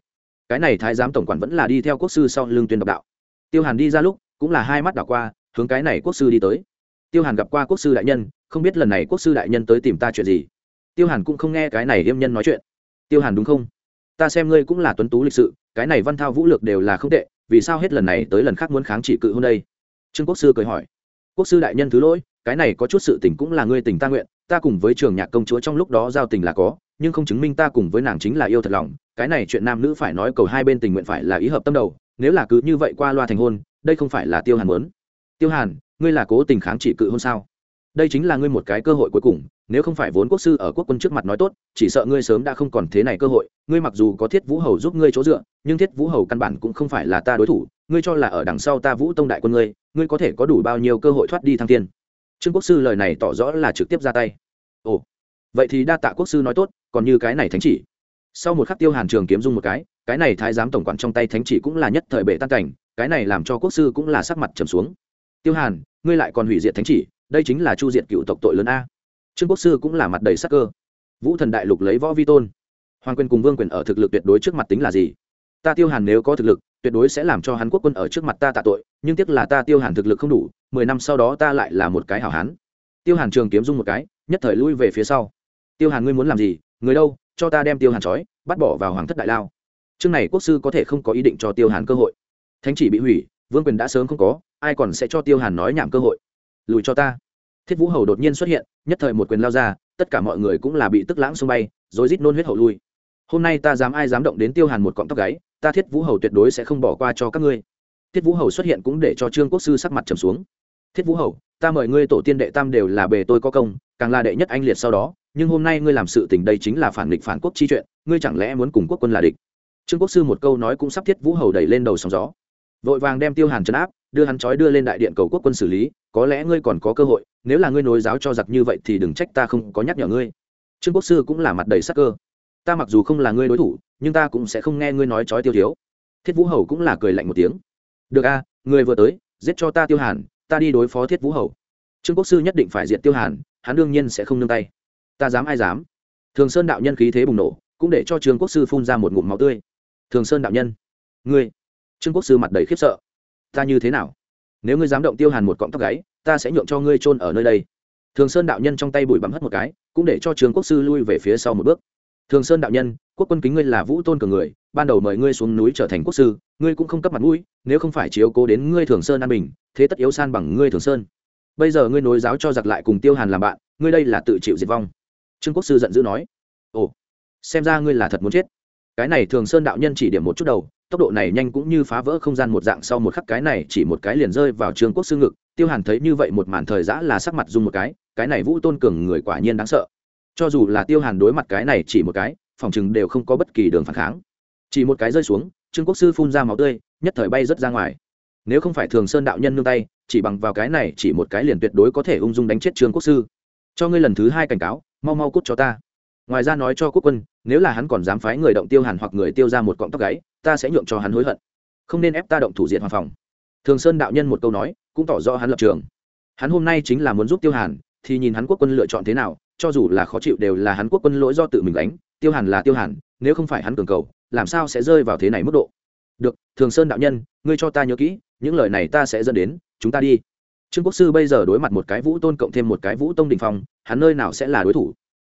Cái này thái giám tổng quản vẫn là đi theo quốc sư sau lưng tuyên độc đạo. Tiêu hàn đi ra lúc, cũng là hai mắt đảo qua, hướng cái này quốc sư đi tới tiêu hàn gặp qua quốc sư đại nhân, không biết lần này quốc sư đại nhân tới tìm ta chuyện gì. Tiêu hàn cũng không nghe cái này yêm nhân nói chuyện. Tiêu hàn đúng không? Ta xem ngươi cũng là tuấn tú lịch sự, cái này văn thao vũ lược đều là không tệ, vì sao hết lần này tới lần khác muốn kháng chỉ cự hôm đây? Trương quốc sư cười hỏi. Quốc sư đại nhân thứ lỗi, cái này có chút sự tình cũng là ngươi tình ta nguyện, ta cùng với trường nhạc công chúa trong lúc đó giao tình là có, nhưng không chứng minh ta cùng với nàng chính là yêu thật lòng, cái này chuyện nam nữ phải nói cầu hai bên tình nguyện phải là ý hợp tâm đầu, nếu là cứ như vậy qua loa thành hôn, đây không phải là tiêu hàn muốn. Tiêu hàn ngươi là cố tình kháng chỉ cự hôn sao? Đây chính là ngươi một cái cơ hội cuối cùng, nếu không phải vốn quốc sư ở quốc quân trước mặt nói tốt, chỉ sợ ngươi sớm đã không còn thế này cơ hội. Ngươi mặc dù có thiết vũ hầu giúp ngươi chỗ dựa, nhưng thiết vũ hầu căn bản cũng không phải là ta đối thủ. Ngươi cho là ở đằng sau ta vũ tông đại quân ngươi ngươi có thể có đủ bao nhiêu cơ hội thoát đi thăng thiên? Trương quốc sư lời này tỏ rõ là trực tiếp ra tay. Ồ, vậy thì đa tạ quốc sư nói tốt, còn như cái này thánh chỉ. Sau một khắc tiêu hàn trường kiếm dung một cái cái này thái giám tổng quản trong tay thánh chỉ cũng là nhất thời bệ tan cảnh, cái này làm cho quốc sư cũng là sắc mặt trầm xuống tiêu hàn, ngươi lại còn hủy diệt thánh chỉ, đây chính là chu diệt cựu tộc tội lớn a. Trương quốc sư cũng là mặt đầy sắc cơ. Vũ thần đại lục lấy võ vi tôn. Hoàng quyền cùng vương quyền ở thực lực tuyệt đối trước mặt tính là gì? Ta tiêu hàn nếu có thực lực, tuyệt đối sẽ làm cho hắn quốc quân ở trước mặt ta tạ tội, nhưng tiếc là ta tiêu hàn thực lực không đủ, mười năm sau đó ta lại là một cái hảo hán. Tiêu hàn trường kiếm dung một cái, nhất thời lui về phía sau. Tiêu hàn ngươi muốn làm gì? Người đâu? Cho ta đem tiêu hàn trói, bắt bỏ vào hoàng thất đại lao. Chương này quốc sư có thể không có ý định cho tiêu hàn cơ hội. Thánh chỉ bị hủy vương quyền đã sớm không có, ai còn sẽ cho tiêu hàn nói nhảm cơ hội? Lùi cho ta. Thiết vũ hầu đột nhiên xuất hiện, nhất thời một quyền lao ra, tất cả mọi người cũng là bị tức lãng xông bay rồi rít nôn huyết hậu lui. Hôm nay ta dám ai dám động đến tiêu hàn một cọng tóc gáy, ta thiết vũ hầu tuyệt đối sẽ không bỏ qua cho các ngươi. Thiết vũ hầu xuất hiện cũng để cho trương quốc sư sắc mặt trầm xuống. Thiết vũ hầu, ta mời ngươi tổ tiên đệ tam đều là bề tôi có công, càng là đệ nhất anh liệt sau đó, nhưng hôm nay ngươi làm sự tình đây chính là phản nghịch phản quốc chi chuyện, ngươi chẳng lẽ muốn cùng quốc quân là địch? Trương quốc sư một câu nói cũng sắp thiết vũ hầu đẩy lên đầu sóng gió vội vàng đem tiêu hàn chấn áp, đưa hắn trói đưa lên đại điện cầu quốc quân xử lý, có lẽ ngươi còn có cơ hội, nếu là ngươi nối giáo cho giặc như vậy thì đừng trách ta không có nhắc nhở ngươi. Trương quốc sư cũng là mặt đầy sắc cơ. Ta mặc dù không là ngươi đối thủ, nhưng ta cũng sẽ không nghe ngươi nói trói tiêu thiếu. Thiết vũ hầu cũng là cười lạnh một tiếng. Được a, người vừa tới, giết cho ta tiêu hàn, ta đi đối phó thiết vũ hầu. Trương quốc sư nhất định phải diện tiêu hàn, hắn đương nhiên sẽ không nương tay. Ta dám ai dám? Thường sơn đạo nhân khí thế bùng nổ, cũng để cho trương quốc sư phun ra một ngụm máu tươi. Thường sơn đạo nhân, ngươi trương quốc sư mặt đầy khiếp sợ. Ta như thế nào? Nếu ngươi dám động tiêu hàn một cọng tóc gáy, ta sẽ nhượng cho ngươi trôn ở nơi đây. Thường sơn đạo nhân trong tay bùi bắm hất một cái, cũng để cho trương quốc sư lui về phía sau một bước. Thường sơn đạo nhân, quốc quân kính ngươi là vũ tôn cường người, ban đầu mời ngươi xuống núi trở thành quốc sư, ngươi cũng không cấp mặt mũi, nếu không phải chiếu cố đến ngươi thường sơn an bình, thế tất yếu san bằng ngươi thường sơn. Bây giờ ngươi nối giáo cho giặc lại cùng tiêu hàn làm bạn, ngươi đây là tự chịu diệt vong. Trương quốc sư giận dữ nói. Ồ, xem ra ngươi là thật muốn chết. Cái này thường sơn đạo nhân chỉ điểm một chút đầu tốc độ này nhanh cũng như phá vỡ không gian một dạng, sau một khắc cái này chỉ một cái liền rơi vào trương quốc sư ngực. Tiêu hàn thấy như vậy một màn thời giã là sắc mặt dung một cái cái này vũ tôn cường người quả nhiên đáng sợ. Cho dù là tiêu hàn đối mặt cái này chỉ một cái, phòng chừng đều không có bất kỳ đường phản kháng. Chỉ một cái rơi xuống, trương quốc sư phun ra máu tươi, nhất thời bay rớt ra ngoài. Nếu không phải thường sơn đạo nhân nương tay, chỉ bằng vào cái này chỉ một cái liền tuyệt đối có thể ung dung đánh chết trương quốc sư. Cho ngươi lần thứ hai cảnh cáo, mau mau cút cho ta ngoài ra nói cho quốc quân, nếu là hắn còn dám phái người động tiêu hàn hoặc người tiêu ra một cọng tóc gáy, ta sẽ nhượng cho hắn hối hận. Không nên ép ta động thủ diện hoàng phòng. Thường sơn đạo nhân một câu nói, cũng tỏ rõ hắn lập trường. Hắn hôm nay chính là muốn giúp tiêu hàn, thì nhìn hắn quốc quân lựa chọn thế nào, cho dù là khó chịu đều là hắn quốc quân lỗi do tự mình đánh tiêu hàn là tiêu hàn, nếu không phải hắn cường cầu, làm sao sẽ rơi vào thế này mức độ? Được, thường sơn đạo nhân, ngươi cho ta nhớ kỹ, những lời này ta sẽ dẫn đến, chúng ta đi. Trương quốc sư bây giờ đối mặt một cái vũ tôn cộng thêm một cái vũ tông đình phong, hắn nơi nào sẽ là đối thủ?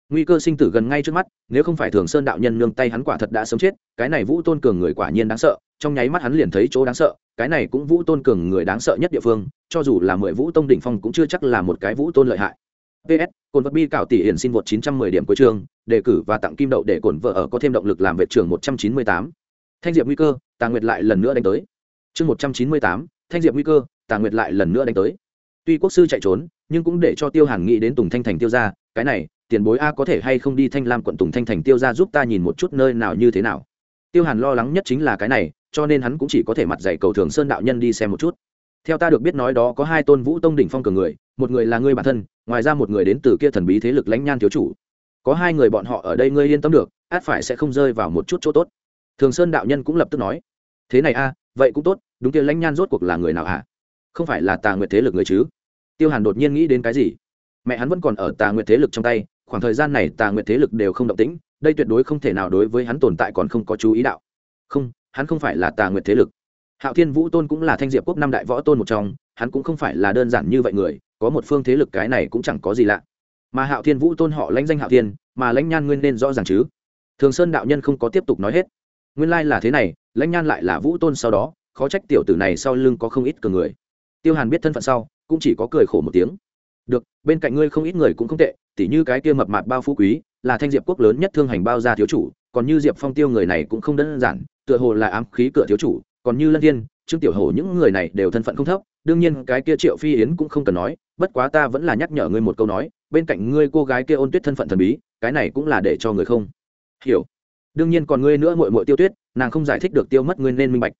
Nguy cơ sinh tử gần ngay trước mắt nếu không phải thường sơn đạo nhân nương tay hắn quả thật đã sống chết cái này vũ tôn cường người quả nhiên đáng sợ trong nháy mắt hắn liền thấy chỗ đáng sợ cái này cũng vũ tôn cường người đáng sợ nhất địa phương cho dù là mười vũ tông đỉnh phong cũng chưa chắc là một cái vũ tôn lợi hại. Ps cồn vật bi cảo tỷ hiển xin vượt 910 điểm cuối chương đề cử và tặng kim đậu để cổn vợ ở có thêm động lực làm vệ trưởng 198. thanh diệp nguy cơ tà nguyệt lại lần nữa đánh tới. Chương 198, thanh diệp nguy cơ tà nguyệt lại lần nữa đánh tới. Tuy quốc sư chạy trốn nhưng cũng để cho tiêu hàn nghĩ đến tùng thanh thành tiêu ra cái này, tiền bối a có thể hay không đi thanh lam quận tùng thanh thành tiêu ra giúp ta nhìn một chút nơi nào như thế nào. Tiêu hàn lo lắng nhất chính là cái này, cho nên hắn cũng chỉ có thể mặt dạy cầu thường sơn đạo nhân đi xem một chút. Theo ta được biết nói đó có hai tôn vũ tông đỉnh phong cường người, một người là ngươi bản thân, ngoài ra một người đến từ kia thần bí thế lực lãnh nhan thiếu chủ. Có hai người bọn họ ở đây ngươi yên tâm được, át phải sẽ không rơi vào một chút chỗ tốt. Thường sơn đạo nhân cũng lập tức nói, thế này a, vậy cũng tốt, đúng kia lãnh nhan rốt cuộc là người nào hả? Không phải là tà nguyệt thế lực người chứ? Tiêu hàn đột nhiên nghĩ đến cái gì? Mẹ hắn vẫn còn ở tà nguyệt thế lực trong tay, khoảng thời gian này tà nguyệt thế lực đều không động tĩnh, đây tuyệt đối không thể nào đối với hắn tồn tại còn không có chú ý đạo. Không, hắn không phải là tà nguyệt thế lực. Hạo thiên vũ tôn cũng là thanh diệp quốc năm đại võ tôn một trong, hắn cũng không phải là đơn giản như vậy người, có một phương thế lực cái này cũng chẳng có gì lạ. Mà hạo thiên vũ tôn họ lãnh danh hạo thiên, mà lãnh nhan nguyên nên rõ ràng chứ? Thường sơn đạo nhân không có tiếp tục nói hết. Nguyên lai là thế này, lãnh nhan lại là vũ tôn sau đó, khó trách tiểu tử này sau lưng có không ít cường người. Tiêu hàn biết thân phận sau cũng chỉ có cười khổ một tiếng. Được, bên cạnh ngươi không ít người cũng không tệ, tỉ như cái kia mập mạp bao phú quý, là thanh diệp quốc lớn nhất thương hành bao gia thiếu chủ, còn như diệp phong tiêu người này cũng không đơn giản, tựa hồ là ám khí cửa thiếu chủ, còn như lân thiên, trương tiểu hổ những người này đều thân phận không thấp, đương nhiên cái kia triệu phi yến cũng không cần nói, bất quá ta vẫn là nhắc nhở ngươi một câu nói, bên cạnh ngươi cô gái kia ôn tuyết thân phận thần bí, cái này cũng là để cho người không hiểu. Đương nhiên còn ngươi nữa mội mội tiêu tuyết, nàng không giải thích được tiêu mất ngươi nên minh bạch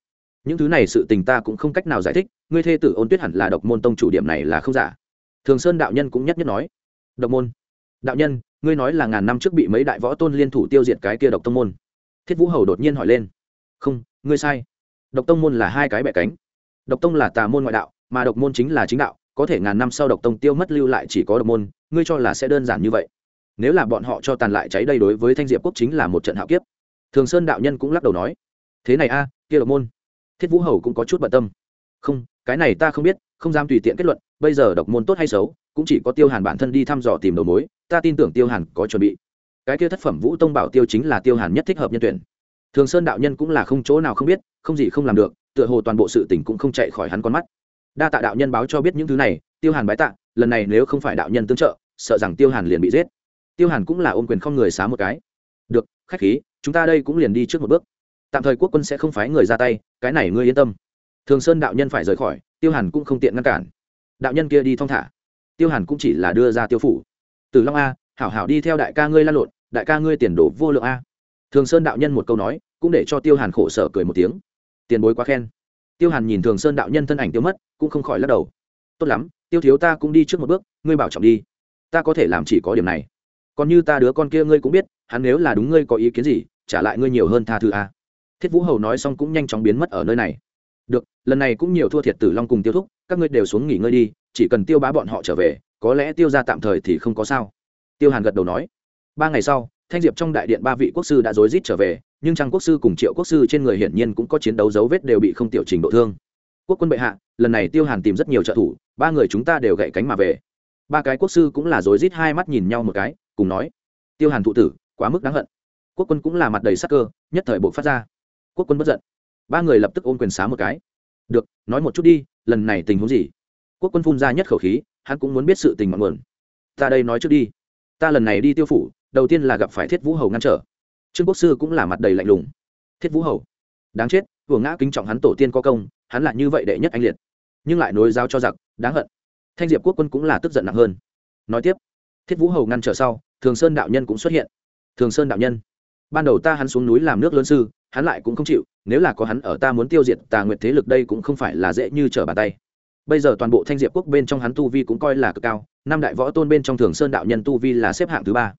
những thứ này sự tình ta cũng không cách nào giải thích, ngươi thê tử ôn tuyết hẳn là độc môn tông chủ điểm này là không giả. Thường sơn đạo nhân cũng nhất nhất nói. Độc môn. Đạo nhân, ngươi nói là ngàn năm trước bị mấy đại võ tôn liên thủ tiêu diệt cái kia độc tông môn. Thiết vũ hầu đột nhiên hỏi lên. Không, ngươi sai. Độc tông môn là hai cái bẻ cánh. Độc tông là tà môn ngoại đạo, mà độc môn chính là chính đạo, có thể ngàn năm sau độc tông tiêu mất lưu lại chỉ có độc môn, ngươi cho là sẽ đơn giản như vậy. Nếu là bọn họ cho tàn lại cháy đây đối với thanh diệp quốc chính là một trận hạo kiếp. Thường sơn đạo nhân cũng lắc đầu nói. Thế này a, kia độc môn thiết vũ hầu cũng có chút bận tâm. Không, cái này ta không biết, không dám tùy tiện kết luận, bây giờ độc môn tốt hay xấu, cũng chỉ có tiêu hàn bản thân đi thăm dò tìm đầu mối, ta tin tưởng tiêu hàn có chuẩn bị. Cái kia thất phẩm vũ tông bảo tiêu chính là tiêu hàn nhất thích hợp nhân tuyển. Thường sơn đạo nhân cũng là không chỗ nào không biết, không gì không làm được, tựa hồ toàn bộ sự tình cũng không chạy khỏi hắn con mắt. Đa tạ đạo nhân báo cho biết những thứ này, tiêu hàn bái tạ, lần này nếu không phải đạo nhân tương trợ, sợ rằng tiêu hàn liền bị giết. Tiêu hàn cũng là ôm quyền không người xá một cái. Được, khách khí, chúng ta đây cũng liền đi trước một bước tạm thời quốc quân sẽ không phái người ra tay, cái này ngươi yên tâm. Thường sơn đạo nhân phải rời khỏi, tiêu hàn cũng không tiện ngăn cản. Đạo nhân kia đi thong thả. Tiêu hàn cũng chỉ là đưa ra tiêu phủ. Từ long a, hảo hảo đi theo đại ca ngươi lan lộn, đại ca ngươi tiền đổ vô lượng a. Thường sơn đạo nhân một câu nói, cũng để cho tiêu hàn khổ sở cười một tiếng. Tiền bối quá khen. Tiêu hàn nhìn thường sơn đạo nhân thân ảnh tiêu mất, cũng không khỏi lắc đầu. Tốt lắm, tiêu thiếu ta cũng đi trước một bước, ngươi bảo trọng đi. Ta có thể làm chỉ có điểm này. Còn như ta đứa con kia ngươi cũng biết, hắn nếu là đúng ngươi có ý kiến gì, trả lại ngươi nhiều hơn tha thứ a thiết vũ hầu nói xong cũng nhanh chóng biến mất ở nơi này. Được, lần này cũng nhiều thua thiệt tử long cùng tiêu thúc, các ngươi đều xuống nghỉ ngơi đi, chỉ cần tiêu bá bọn họ trở về, có lẽ tiêu ra tạm thời thì không có sao. Tiêu hàn gật đầu nói. Ba ngày sau, thanh diệp trong đại điện ba vị quốc sư đã rối rít trở về, nhưng trang quốc sư cùng triệu quốc sư trên người hiển nhiên cũng có chiến đấu dấu vết đều bị không tiểu trình độ thương. Quốc quân bệ hạ, lần này tiêu hàn tìm rất nhiều trợ thủ, ba người chúng ta đều gậy cánh mà về. Ba cái quốc sư cũng là rối rít hai mắt nhìn nhau một cái, cùng nói. Tiêu hàn thụ tử, quá mức đáng hận. Quốc quân cũng là mặt đầy sắc cơ, nhất thời buộc phát ra quốc quân bất giận. Ba người lập tức ôm quyền xá một cái. Được, nói một chút đi, lần này tình huống gì? Quốc quân phun ra nhất khẩu khí, hắn cũng muốn biết sự tình mặn nguồn. Ta đây nói trước đi. Ta lần này đi tiêu phủ, đầu tiên là gặp phải thiết vũ hầu ngăn trở. Trương quốc sư cũng là mặt đầy lạnh lùng. Thiết vũ hầu, đáng chết, vừa ngã kính trọng hắn tổ tiên có công, hắn là như vậy đệ nhất anh liệt. Nhưng lại nối giao cho giặc, đáng hận. Thanh diệp quốc quân cũng là tức giận nặng hơn. Nói tiếp, thiết vũ hầu ngăn trở sau, thường sơn đạo nhân cũng xuất hiện. Thường sơn đạo nhân, ban đầu ta hắn xuống núi làm nước lớn sư hắn lại cũng không chịu, nếu là có hắn ở ta muốn tiêu diệt tà nguyệt thế lực đây cũng không phải là dễ như trở bàn tay. Bây giờ toàn bộ thanh diệp quốc bên trong hắn tu vi cũng coi là cực cao, năm đại võ tôn bên trong thường sơn đạo nhân tu vi là xếp hạng thứ ba.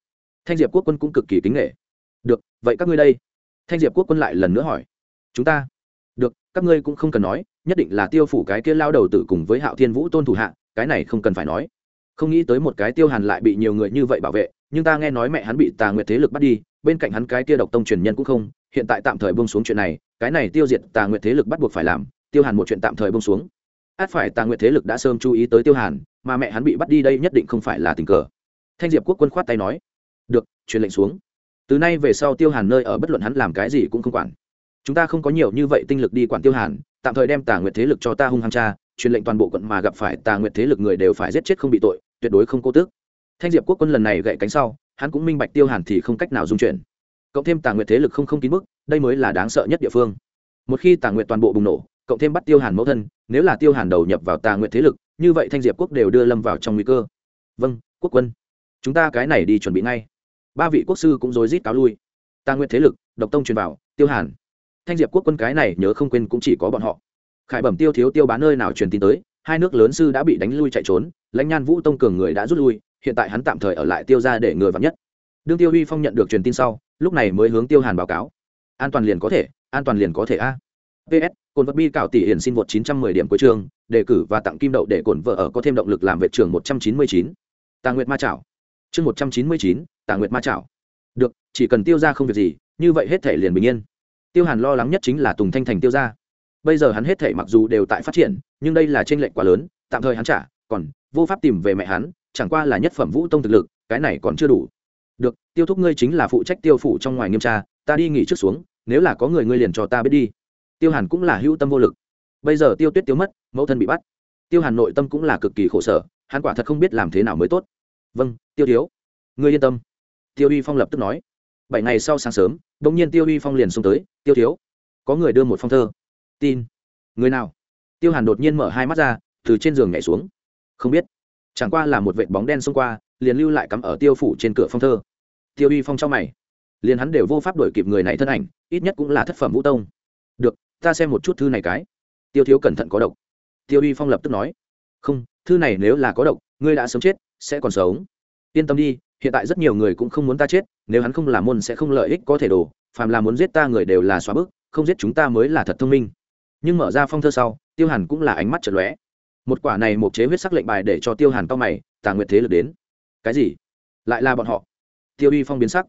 Thanh diệp quốc quân cũng cực kỳ kính nghệ được, vậy các ngươi đây. Thanh diệp quốc quân lại lần nữa hỏi. Chúng ta. Được, các ngươi cũng không cần nói, nhất định là tiêu phủ cái kia lao đầu tử cùng với hạo thiên vũ tôn thủ hạ, cái này không cần phải nói. Không nghĩ tới một cái tiêu hàn lại bị nhiều người như vậy bảo vệ, nhưng ta nghe nói mẹ hắn bị tà nguyệt thế lực bắt đi, bên cạnh hắn cái kia độc tông truyền nhân cũng không hiện tại tạm thời buông xuống chuyện này, cái này tiêu diệt tà nguyệt thế lực bắt buộc phải làm, tiêu hàn một chuyện tạm thời buông xuống. Át phải tà nguyệt thế lực đã sớm chú ý tới tiêu hàn, mà mẹ hắn bị bắt đi đây nhất định không phải là tình cờ. Thanh diệp quốc quân khoát tay nói, được, truyền lệnh xuống. Từ nay về sau tiêu hàn nơi ở bất luận hắn làm cái gì cũng không quản. Chúng ta không có nhiều như vậy tinh lực đi quản tiêu hàn, tạm thời đem tà nguyệt thế lực cho ta hung hăng cha truyền lệnh toàn bộ quận mà gặp phải tà nguyệt thế lực người đều phải giết chết không bị tội, tuyệt đối không cô tước. Thanh diệp quốc quân lần này gậy cánh sau, hắn cũng minh bạch tiêu hàn thì không cách nào dung chuyển cộng thêm tà nguyệt thế lực không không kín mức đây mới là đáng sợ nhất địa phương. Một khi tà nguyệt toàn bộ bùng nổ, cộng thêm bắt tiêu hàn mẫu thân, nếu là tiêu hàn đầu nhập vào tà nguyệt thế lực, như vậy thanh diệp quốc đều đưa lâm vào trong nguy cơ. Vâng quốc quân. Chúng ta cái này đi chuẩn bị ngay. Ba vị quốc sư cũng rối rít cáo lui. Tà nguyệt thế lực, độc tông truyền vào tiêu hàn. Thanh diệp quốc quân cái này nhớ không quên cũng chỉ có bọn họ. Khải bẩm tiêu thiếu tiêu bán nơi nào truyền tin tới, hai nước lớn sư đã bị đánh lui chạy trốn, lãnh nhan vũ tông cường người đã rút lui, hiện tại hắn tạm thời ở lại tiêu ra để người vắng nhất. Đương tiêu huy phong nhận được truyền tin sau lúc này mới hướng tiêu hàn báo cáo. An toàn liền có thể an toàn liền có thể a. Ps cồn vật bi cạo tỷ hiển xin vượt 910 điểm cuối trường đề cử và tặng kim đậu để cổn vợ ở có thêm động lực làm vệ trường 199. tà nguyệt ma chảo. Chương 199, tà nguyệt ma chảo. Được chỉ cần tiêu ra không việc gì như vậy hết thể liền bình yên. Tiêu hàn lo lắng nhất chính là tùng thanh thành tiêu ra. Bây giờ hắn hết thể mặc dù đều tại phát triển nhưng đây là t r ê n lệch quá lớn tạm thời hắn trả còn vô pháp tìm về mẹ hắn chẳng qua là nhất phẩm vũ tông thực lực cái này còn chưa đủ được, tiêu thúc ngươi chính là phụ trách tiêu phủ trong ngoài nghiêm tra, ta đi nghỉ trước xuống, nếu là có người ngươi liền cho ta biết đi. Tiêu hàn cũng là hữu tâm vô lực. Bây giờ tiêu tuyết tiêu mất, mẫu thân bị bắt. Tiêu hàn nội tâm cũng là cực kỳ khổ sở, hắn quả thật không biết làm thế nào mới tốt. Vâng tiêu thiếu. Ngươi yên tâm. Tiêu uy phong lập tức nói. Bảy ngày sau sáng sớm đ ỗ n g nhiên tiêu uy phong liền xuống tới, tiêu thiếu, có người đưa một phong thơ. Tin. Người nào? Tiêu hàn đột nhiên mở hai mắt ra, từ trên giường nhảy xuống. Không biết. Chẳng qua là một vệ bóng đen xông qua, liền lưu lại cắm ở tiêu phủ trên cửa phong thơ tiêu uy phong cho mày. Liền hắn đều vô pháp đổi kịp người này thân ảnh, ít nhất cũng là thất phẩm vũ tông. Được, ta xem một chút thư này cái. Tiêu thiếu cẩn thận có độc. Tiêu uy phong lập tức nói. Không, thư này nếu là có độc, ngươi đã sống chết, sẽ còn sống. Yên tâm đi, hiện tại rất nhiều người cũng không muốn ta chết, nếu hắn không làm môn sẽ không lợi ích có thể đồ phàm là muốn giết ta người đều là xóa bức, không giết chúng ta mới là thật thông minh. Nhưng mở ra phong thơ sau, tiêu hàn cũng là ánh mắt chật lóe. Một quả này một chế huyết sắc lệnh bài để cho tiêu hàn to mày, tà nguyệt thế lực đến. Cái gì? Lại là bọn họ? Tiêu uy phong biến sắc.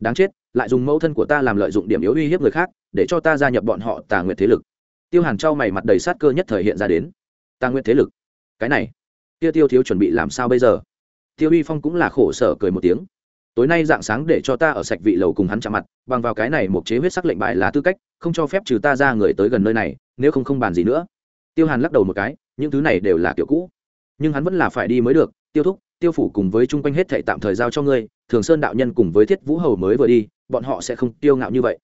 Đáng chết, lại dùng mẫu thân của ta làm lợi dụng điểm yếu uy hiếp người khác, để cho ta gia nhập bọn họ tà nguyệt thế lực. Tiêu hàn trao mày mặt đầy sát cơ nhất thời hiện ra đến. Tà nguyệt thế lực? Cái này? Tiêu tiêu thiếu chuẩn bị làm sao bây giờ? Tiêu uy phong cũng là khổ sở cười một tiếng. Tối nay dạng sáng để cho ta ở sạch vị lầu cùng hắn chạm mặt, bằng vào cái này một chế huyết sắc lệnh bại là tư cách, không cho phép trừ ta ra người tới gần nơi này, nếu không không bàn gì nữa. Tiêu hàn lắc đầu một cái, những thứ này đều là kiểu cũ. Nhưng hắn vẫn là phải đi mới được. Tiêu thúc, tiêu phủ cùng với chung quanh hết thệ tạm thời giao cho ngươi thường sơn đạo nhân cùng với thiết vũ hầu mới vừa đi, bọn họ sẽ không tiêu ngạo như vậy.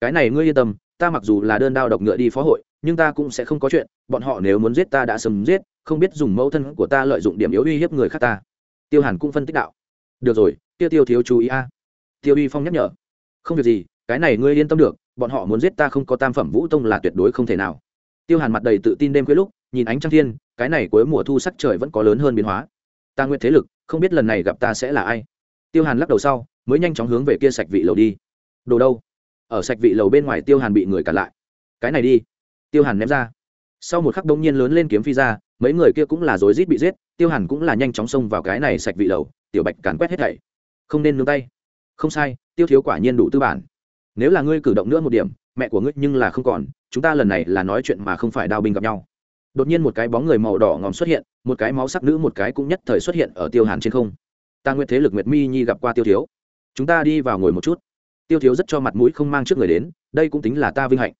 Cái này ngươi yên tâm, ta mặc dù là đơn đao độc ngựa đi phó hội, nhưng ta cũng sẽ không có chuyện, bọn họ nếu muốn giết ta đã sớm giết, không biết dùng mẫu thân của ta lợi dụng điểm yếu uy hiếp người khác ta. Tiêu hàn cũng phân tích đạo. Được rồi, tiêu tiêu thiếu chú ý a. Tiêu uy phong nhắc nhở. Không việc gì, cái này ngươi yên tâm được, bọn họ muốn giết ta không có tam phẩm vũ tông là tuyệt đối không thể nào. Tiêu hàn mặt đầy tự tin đêm khuya lúc, nhìn ánh trăng thiên, cái này cuối mùa thu sắc trời vẫn có lớn hơn biến hóa. Ta nguyện thế lực, không biết lần này gặp ta sẽ là ai tiêu hàn lắc đầu sau, mới nhanh chóng hướng về kia sạch vị lầu đi. Đồ đâu? Ở sạch vị lầu bên ngoài tiêu hàn bị người cản lại. Cái này đi. Tiêu hàn ném ra. Sau một khắc đông nhiên lớn lên kiếm phi ra, mấy người kia cũng là rối rít bị giết, tiêu hàn cũng là nhanh chóng xông vào cái này sạch vị lầu, tiểu bạch càn quét hết thảy. Không nên nương tay. Không sai, tiêu thiếu quả nhiên đủ tư bản. Nếu là ngươi cử động nữa một điểm, mẹ của ngươi nhưng là không còn, chúng ta lần này là nói chuyện mà không phải đao binh gặp nhau. Đột nhiên một cái bóng người màu đỏ ngòm xuất hiện, một cái máu sắc nữ một cái cũng nhất thời xuất hiện ở tiêu hàn trên không ta nguyện thế lực nguyệt mi nhi gặp qua tiêu thiếu. Chúng ta đi vào ngồi một chút. Tiêu thiếu rất cho mặt mũi không mang trước người đến, đây cũng tính là ta vinh hạnh.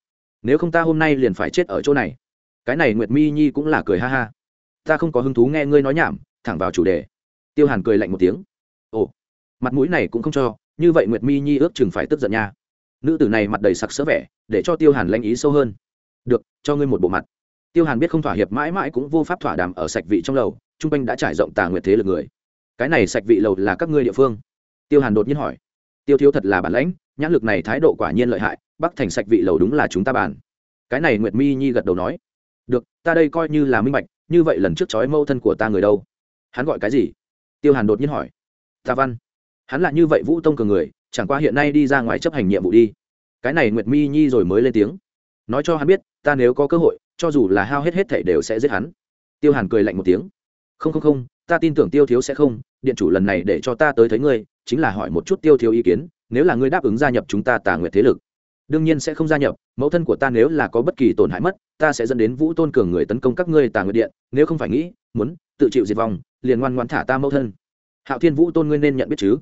Nếu không ta hôm nay liền phải chết ở chỗ này. Cái này nguyệt mi nhi cũng là cười ha ha. Ta không có hứng thú nghe ngươi nói nhảm, thẳng vào chủ đề. Tiêu hàn cười lạnh một tiếng. Ồ, mặt mũi này cũng không cho, như vậy nguyệt mi nhi ước chừng phải tức giận nha. Nữ tử này mặt đầy sặc sỡ vẻ, để cho tiêu hàn lanh ý sâu hơn. Được, cho ngươi một bộ mặt. Tiêu hàn biết không thỏa hiệp mãi mãi cũng vô pháp thỏa đàm ở sạch vị trong lầu chung quanh đã trải rộng tà nguyệt thế lực người cái này sạch vị lầu là các ngươi địa phương. Tiêu hàn đột nhiên hỏi. Tiêu thiếu thật là bản lãnh, nhãn lực này thái độ quả nhiên lợi hại, bắc thành sạch vị lầu đúng là chúng ta bàn. Cái này nguyệt mi nhi gật đầu nói. Được, ta đây coi như là minh bạch, như vậy lần trước chói mâu thân của ta người đâu? Hắn gọi cái gì? Tiêu hàn đột nhiên hỏi. Ta văn. Hắn là như vậy vũ tông cường người, chẳng qua hiện nay đi ra ngoài chấp hành nhiệm vụ đi. Cái này nguyệt mi nhi rồi mới lên tiếng. Nói cho hắn biết, ta nếu có cơ hội, cho dù là hao hết hết thảy đều sẽ giết hắn. Tiêu hàn cười lạnh một tiếng. Không không không ta tin tưởng tiêu thiếu sẽ không, điện chủ lần này để cho ta tới thấy ngươi, chính là hỏi một chút tiêu thiếu ý kiến, nếu là ngươi đáp ứng gia nhập chúng ta tà nguyệt thế lực, đương nhiên sẽ không gia nhập, mẫu thân của ta nếu là có bất kỳ tổn hại mất, ta sẽ dẫn đến vũ tôn cường người tấn công các ngươi tà nguyệt điện, nếu không phải nghĩ, muốn, tự chịu diệt vong, liền ngoan ngoan thả ta mẫu thân. Hạo thiên vũ tôn ngươi nên nhận biết chứ?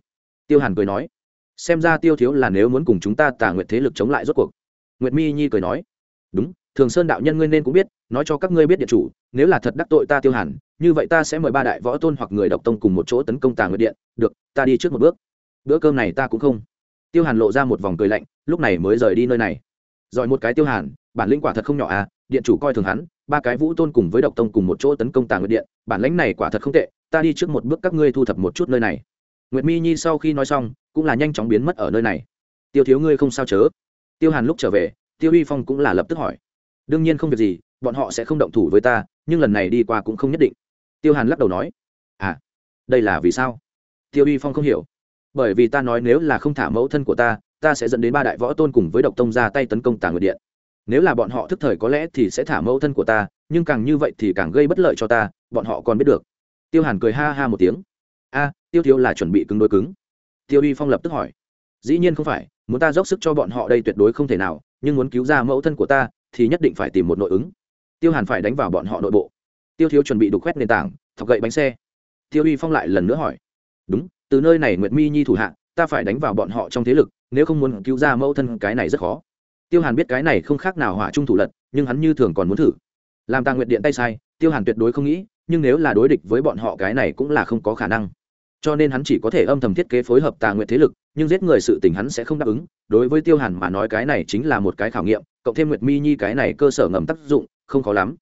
Tiêu hàn cười nói. Xem ra tiêu thiếu là nếu muốn cùng chúng ta tà nguyệt thế lực chống lại rốt cuộc. Nguyệt mi nhi cười nói. Đúng, thường sơn đạo nhân ngươi nên cũng biết, nói cho các ngươi biết điện chủ, nếu là thật đắc tội ta tiêu hàn như vậy ta sẽ mời ba đại võ tôn hoặc người độc tông cùng một chỗ tấn công tà nguyệt điện. Được, ta đi trước một bước. Bữa cơm này ta cũng không. Tiêu hàn lộ ra một vòng cười lạnh, lúc này mới rời đi nơi này. Giỏi một cái tiêu hàn, bản lĩnh quả thật không nhỏ à điện chủ coi thường hắn, ba cái vũ tôn cùng với độc tông cùng một chỗ tấn công tà nguyệt điện, bản lĩnh này quả thật không tệ, ta đi trước một bước các ngươi thu thập một chút nơi này. Nguyệt mi nhi sau khi nói xong, cũng là nhanh chóng biến mất ở nơi này. Tiêu thiếu ngươi không sao chớ? Tiêu hàn lúc trở về, tiêu uy phong cũng là lập tức hỏi. Đương nhiên không việc gì, bọn họ sẽ không động thủ với ta, nhưng lần này đi qua cũng không nhất định tiêu hàn lắc đầu nói à đây là vì sao? Tiêu uy phong không hiểu. Bởi vì ta nói nếu là không thả mẫu thân của ta ta sẽ dẫn đến ba đại võ tôn cùng với độc tông ra tay tấn công tàng nguyệt điện. Nếu là bọn họ thức thời có lẽ thì sẽ thả mẫu thân của ta, nhưng càng như vậy thì càng gây bất lợi cho ta, bọn họ còn biết được. Tiêu hàn cười ha ha một tiếng. A, tiêu thiếu là chuẩn bị cứng đối cứng. Tiêu uy phong lập tức hỏi. Dĩ nhiên không phải, muốn ta dốc sức cho bọn họ đây tuyệt đối không thể nào, nhưng muốn cứu ra mẫu thân của ta, thì nhất định phải tìm một nội ứng. Tiêu hàn phải đánh vào bọn họ nội bộ tiêu thiếu chuẩn bị đục khoét nền tảng, thọc gậy bánh xe. Tiêu uy phong lại lần nữa hỏi. Đúng, từ nơi này nguyệt mi nhi thủ hạ, ta phải đánh vào bọn họ trong thế lực, nếu không muốn cứu ra mẫu thân cái này rất khó. Tiêu hàn biết cái này không khác nào hỏa trung thủ lật, nhưng hắn như thường còn muốn thử. Làm ta nguyệt điện tay sai, tiêu hàn tuyệt đối không nghĩ, nhưng nếu là đối địch với bọn họ cái này cũng là không có khả năng. Cho nên hắn chỉ có thể âm thầm thiết kế phối hợp tà nguyệt thế lực, nhưng giết người sự tình hắn sẽ không đáp ứng. Đối với tiêu hàn mà nói cái này chính là một cái khảo nghiệm, cộng thêm nguyệt mi nhi cái này cơ sở ngầm tác dụng, không khó lắm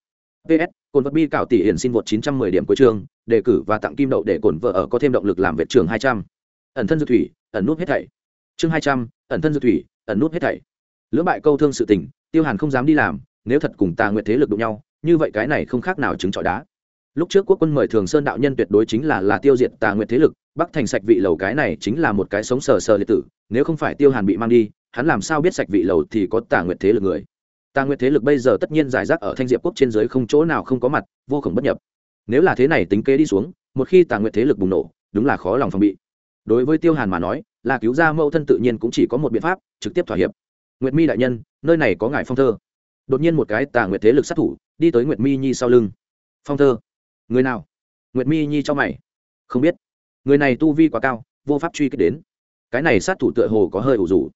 ps cồn vật bi cảo tỷ hiển xin vượt 910 điểm cuối chương đề cử và tặng kim đậu để cồn vợ ở có thêm động lực làm vệ trường 200. ẩn thân dược thủy ẩn nút hết thảy. Chương 200, ẩn thân dược thủy ẩn nút hết thảy. Lưỡng bại câu thương sự tình tiêu hàn không dám đi làm nếu thật cùng tà nguyệt thế lực đụng nhau như vậy cái này không khác nào chứng trọi đá. Lúc trước quốc quân mời thường sơn đạo nhân tuyệt đối chính là là tiêu diệt tà nguyệt thế lực bắc thành sạch vị lầu cái này chính là một cái sống sờ sờ liệt tử nếu không phải tiêu hàn bị mang đi hắn làm sao biết sạch vị lầu thì có tà nguyệt thế lực người tà nguyệt thế lực bây giờ tất nhiên giải rác ở thanh diệp quốc trên giới không chỗ nào không có mặt, vô khổng bất nhập. Nếu là thế này tính kế đi xuống, một khi tà nguyệt thế lực bùng nổ, đúng là khó lòng phòng bị. Đối với tiêu hàn mà nói, là cứu ra mẫu thân tự nhiên cũng chỉ có một biện pháp, trực tiếp thỏa hiệp. Nguyệt mi đại nhân, nơi này có ngài phong thơ. Đột nhiên một cái tà nguyệt thế lực sát thủ, đi tới nguyệt mi nhi sau lưng. Phong thơ. Người nào? Nguyệt mi nhi cho mày. Không biết. Người này tu vi quá cao, vô pháp truy kích đến. Cái này sát thủ tựa hồ có hơi ủ rủ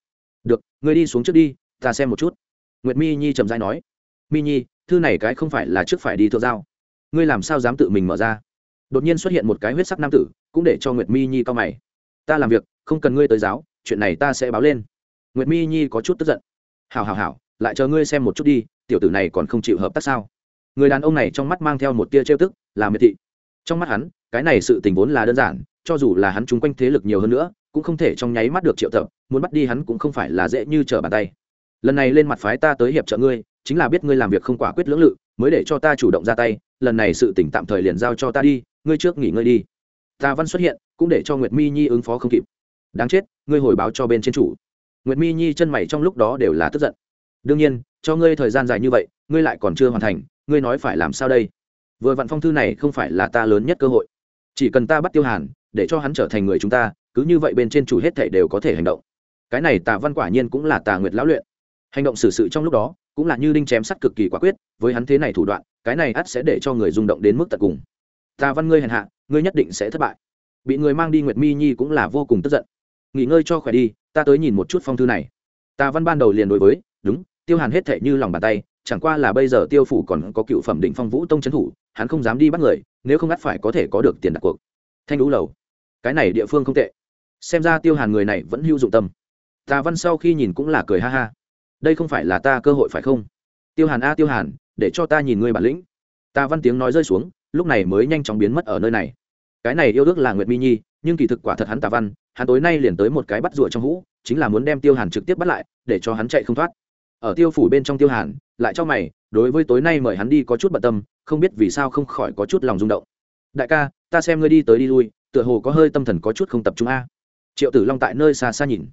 được, người đi xuống trước đi, ta xem một chút nguyệt mi nhi trầm dai nói, mi nhi, thư này cái không phải là trước phải đi thượng giao. Ngươi làm sao dám tự mình mở ra? Đột nhiên xuất hiện một cái huyết sắc nam tử, cũng để cho nguyệt mi nhi cao mày. Ta làm việc, không cần ngươi tới giáo, chuyện này ta sẽ báo lên. Nguyệt mi nhi có chút tức giận. Hào hào hào lại chờ ngươi xem một chút đi, tiểu tử này còn không chịu hợp tác sao? Người đàn ông này trong mắt mang theo một tia trêu tức, là miệt thị. Trong mắt hắn, cái này sự tình vốn là đơn giản, cho dù là hắn chung quanh thế lực nhiều hơn nữa, cũng không thể trong nháy mắt được triệu tập, muốn bắt đi hắn cũng không phải là dễ như trở bàn tay lần này lên mặt phái ta tới hiệp trợ ngươi, chính là biết ngươi làm việc không quả quyết lưỡng lự, mới để cho ta chủ động ra tay, lần này sự tỉnh tạm thời liền giao cho ta đi, ngươi trước nghỉ ngơi đi. Tà văn xuất hiện, cũng để cho nguyệt mi nhi ứng phó không kịp. Đáng chết, ngươi hồi báo cho bên trên chủ. Nguyệt mi nhi chân mày trong lúc đó đều là tức giận. Đương nhiên, cho ngươi thời gian dài như vậy, ngươi lại còn chưa hoàn thành, ngươi nói phải làm sao đây? Vừa vặn phong thư này không phải là ta lớn nhất cơ hội. Chỉ cần ta bắt tiêu hàn, để cho hắn trở thành người chúng ta, cứ như vậy bên trên chủ hết thể đều có thể hành động. Cái này tà văn quả nhiên cũng là tà nguyệt lão luyện hành động xử sự trong lúc đó cũng là như đinh chém sắt cực kỳ quả quyết, với hắn thế này thủ đoạn, cái này ắt sẽ để cho người rung động đến mức tận cùng. Tà văn ngươi hèn hạ, ngươi nhất định sẽ thất bại. Bị người mang đi nguyệt mi nhi cũng là vô cùng tức giận. Nghỉ ngơi cho khỏe đi, ta tới nhìn một chút phong thư này. Tà văn ban đầu liền đối với, đúng, tiêu hàn hết thệ như lòng bàn tay, chẳng qua là bây giờ tiêu phủ còn có cựu phẩm định phong vũ tông trấn thủ, hắn không dám đi bắt người, nếu không ngắt phải có thể có được tiền đặt cuộc. Thanh lũ lầu. Cái này địa phương không tệ. Xem ra tiêu hàn người này vẫn hữu dụng tâm. Tà văn sau khi nhìn cũng là cười ha ha đây không phải là ta cơ hội phải không? Tiêu hàn a, tiêu hàn, để cho ta nhìn ngươi bản lĩnh. Ta văn tiếng nói rơi xuống, lúc này mới nhanh chóng biến mất ở nơi này. Cái này yêu ước là nguyệt mi nhi, nhưng kỳ thực quả thật hắn tà văn, hắn tối nay liền tới một cái bắt rụa trong hũ, chính là muốn đem tiêu hàn trực tiếp bắt lại, để cho hắn chạy không thoát. Ở tiêu phủ bên trong tiêu hàn, lại cho mày, đối với tối nay mời hắn đi có chút bận tâm, không biết vì sao không khỏi có chút lòng rung động. Đại ca, ta xem ngươi đi tới đi lui, tựa hồ có hơi tâm thần có chút không tập trung a. Triệu tử long tại nơi xa xa nhìn.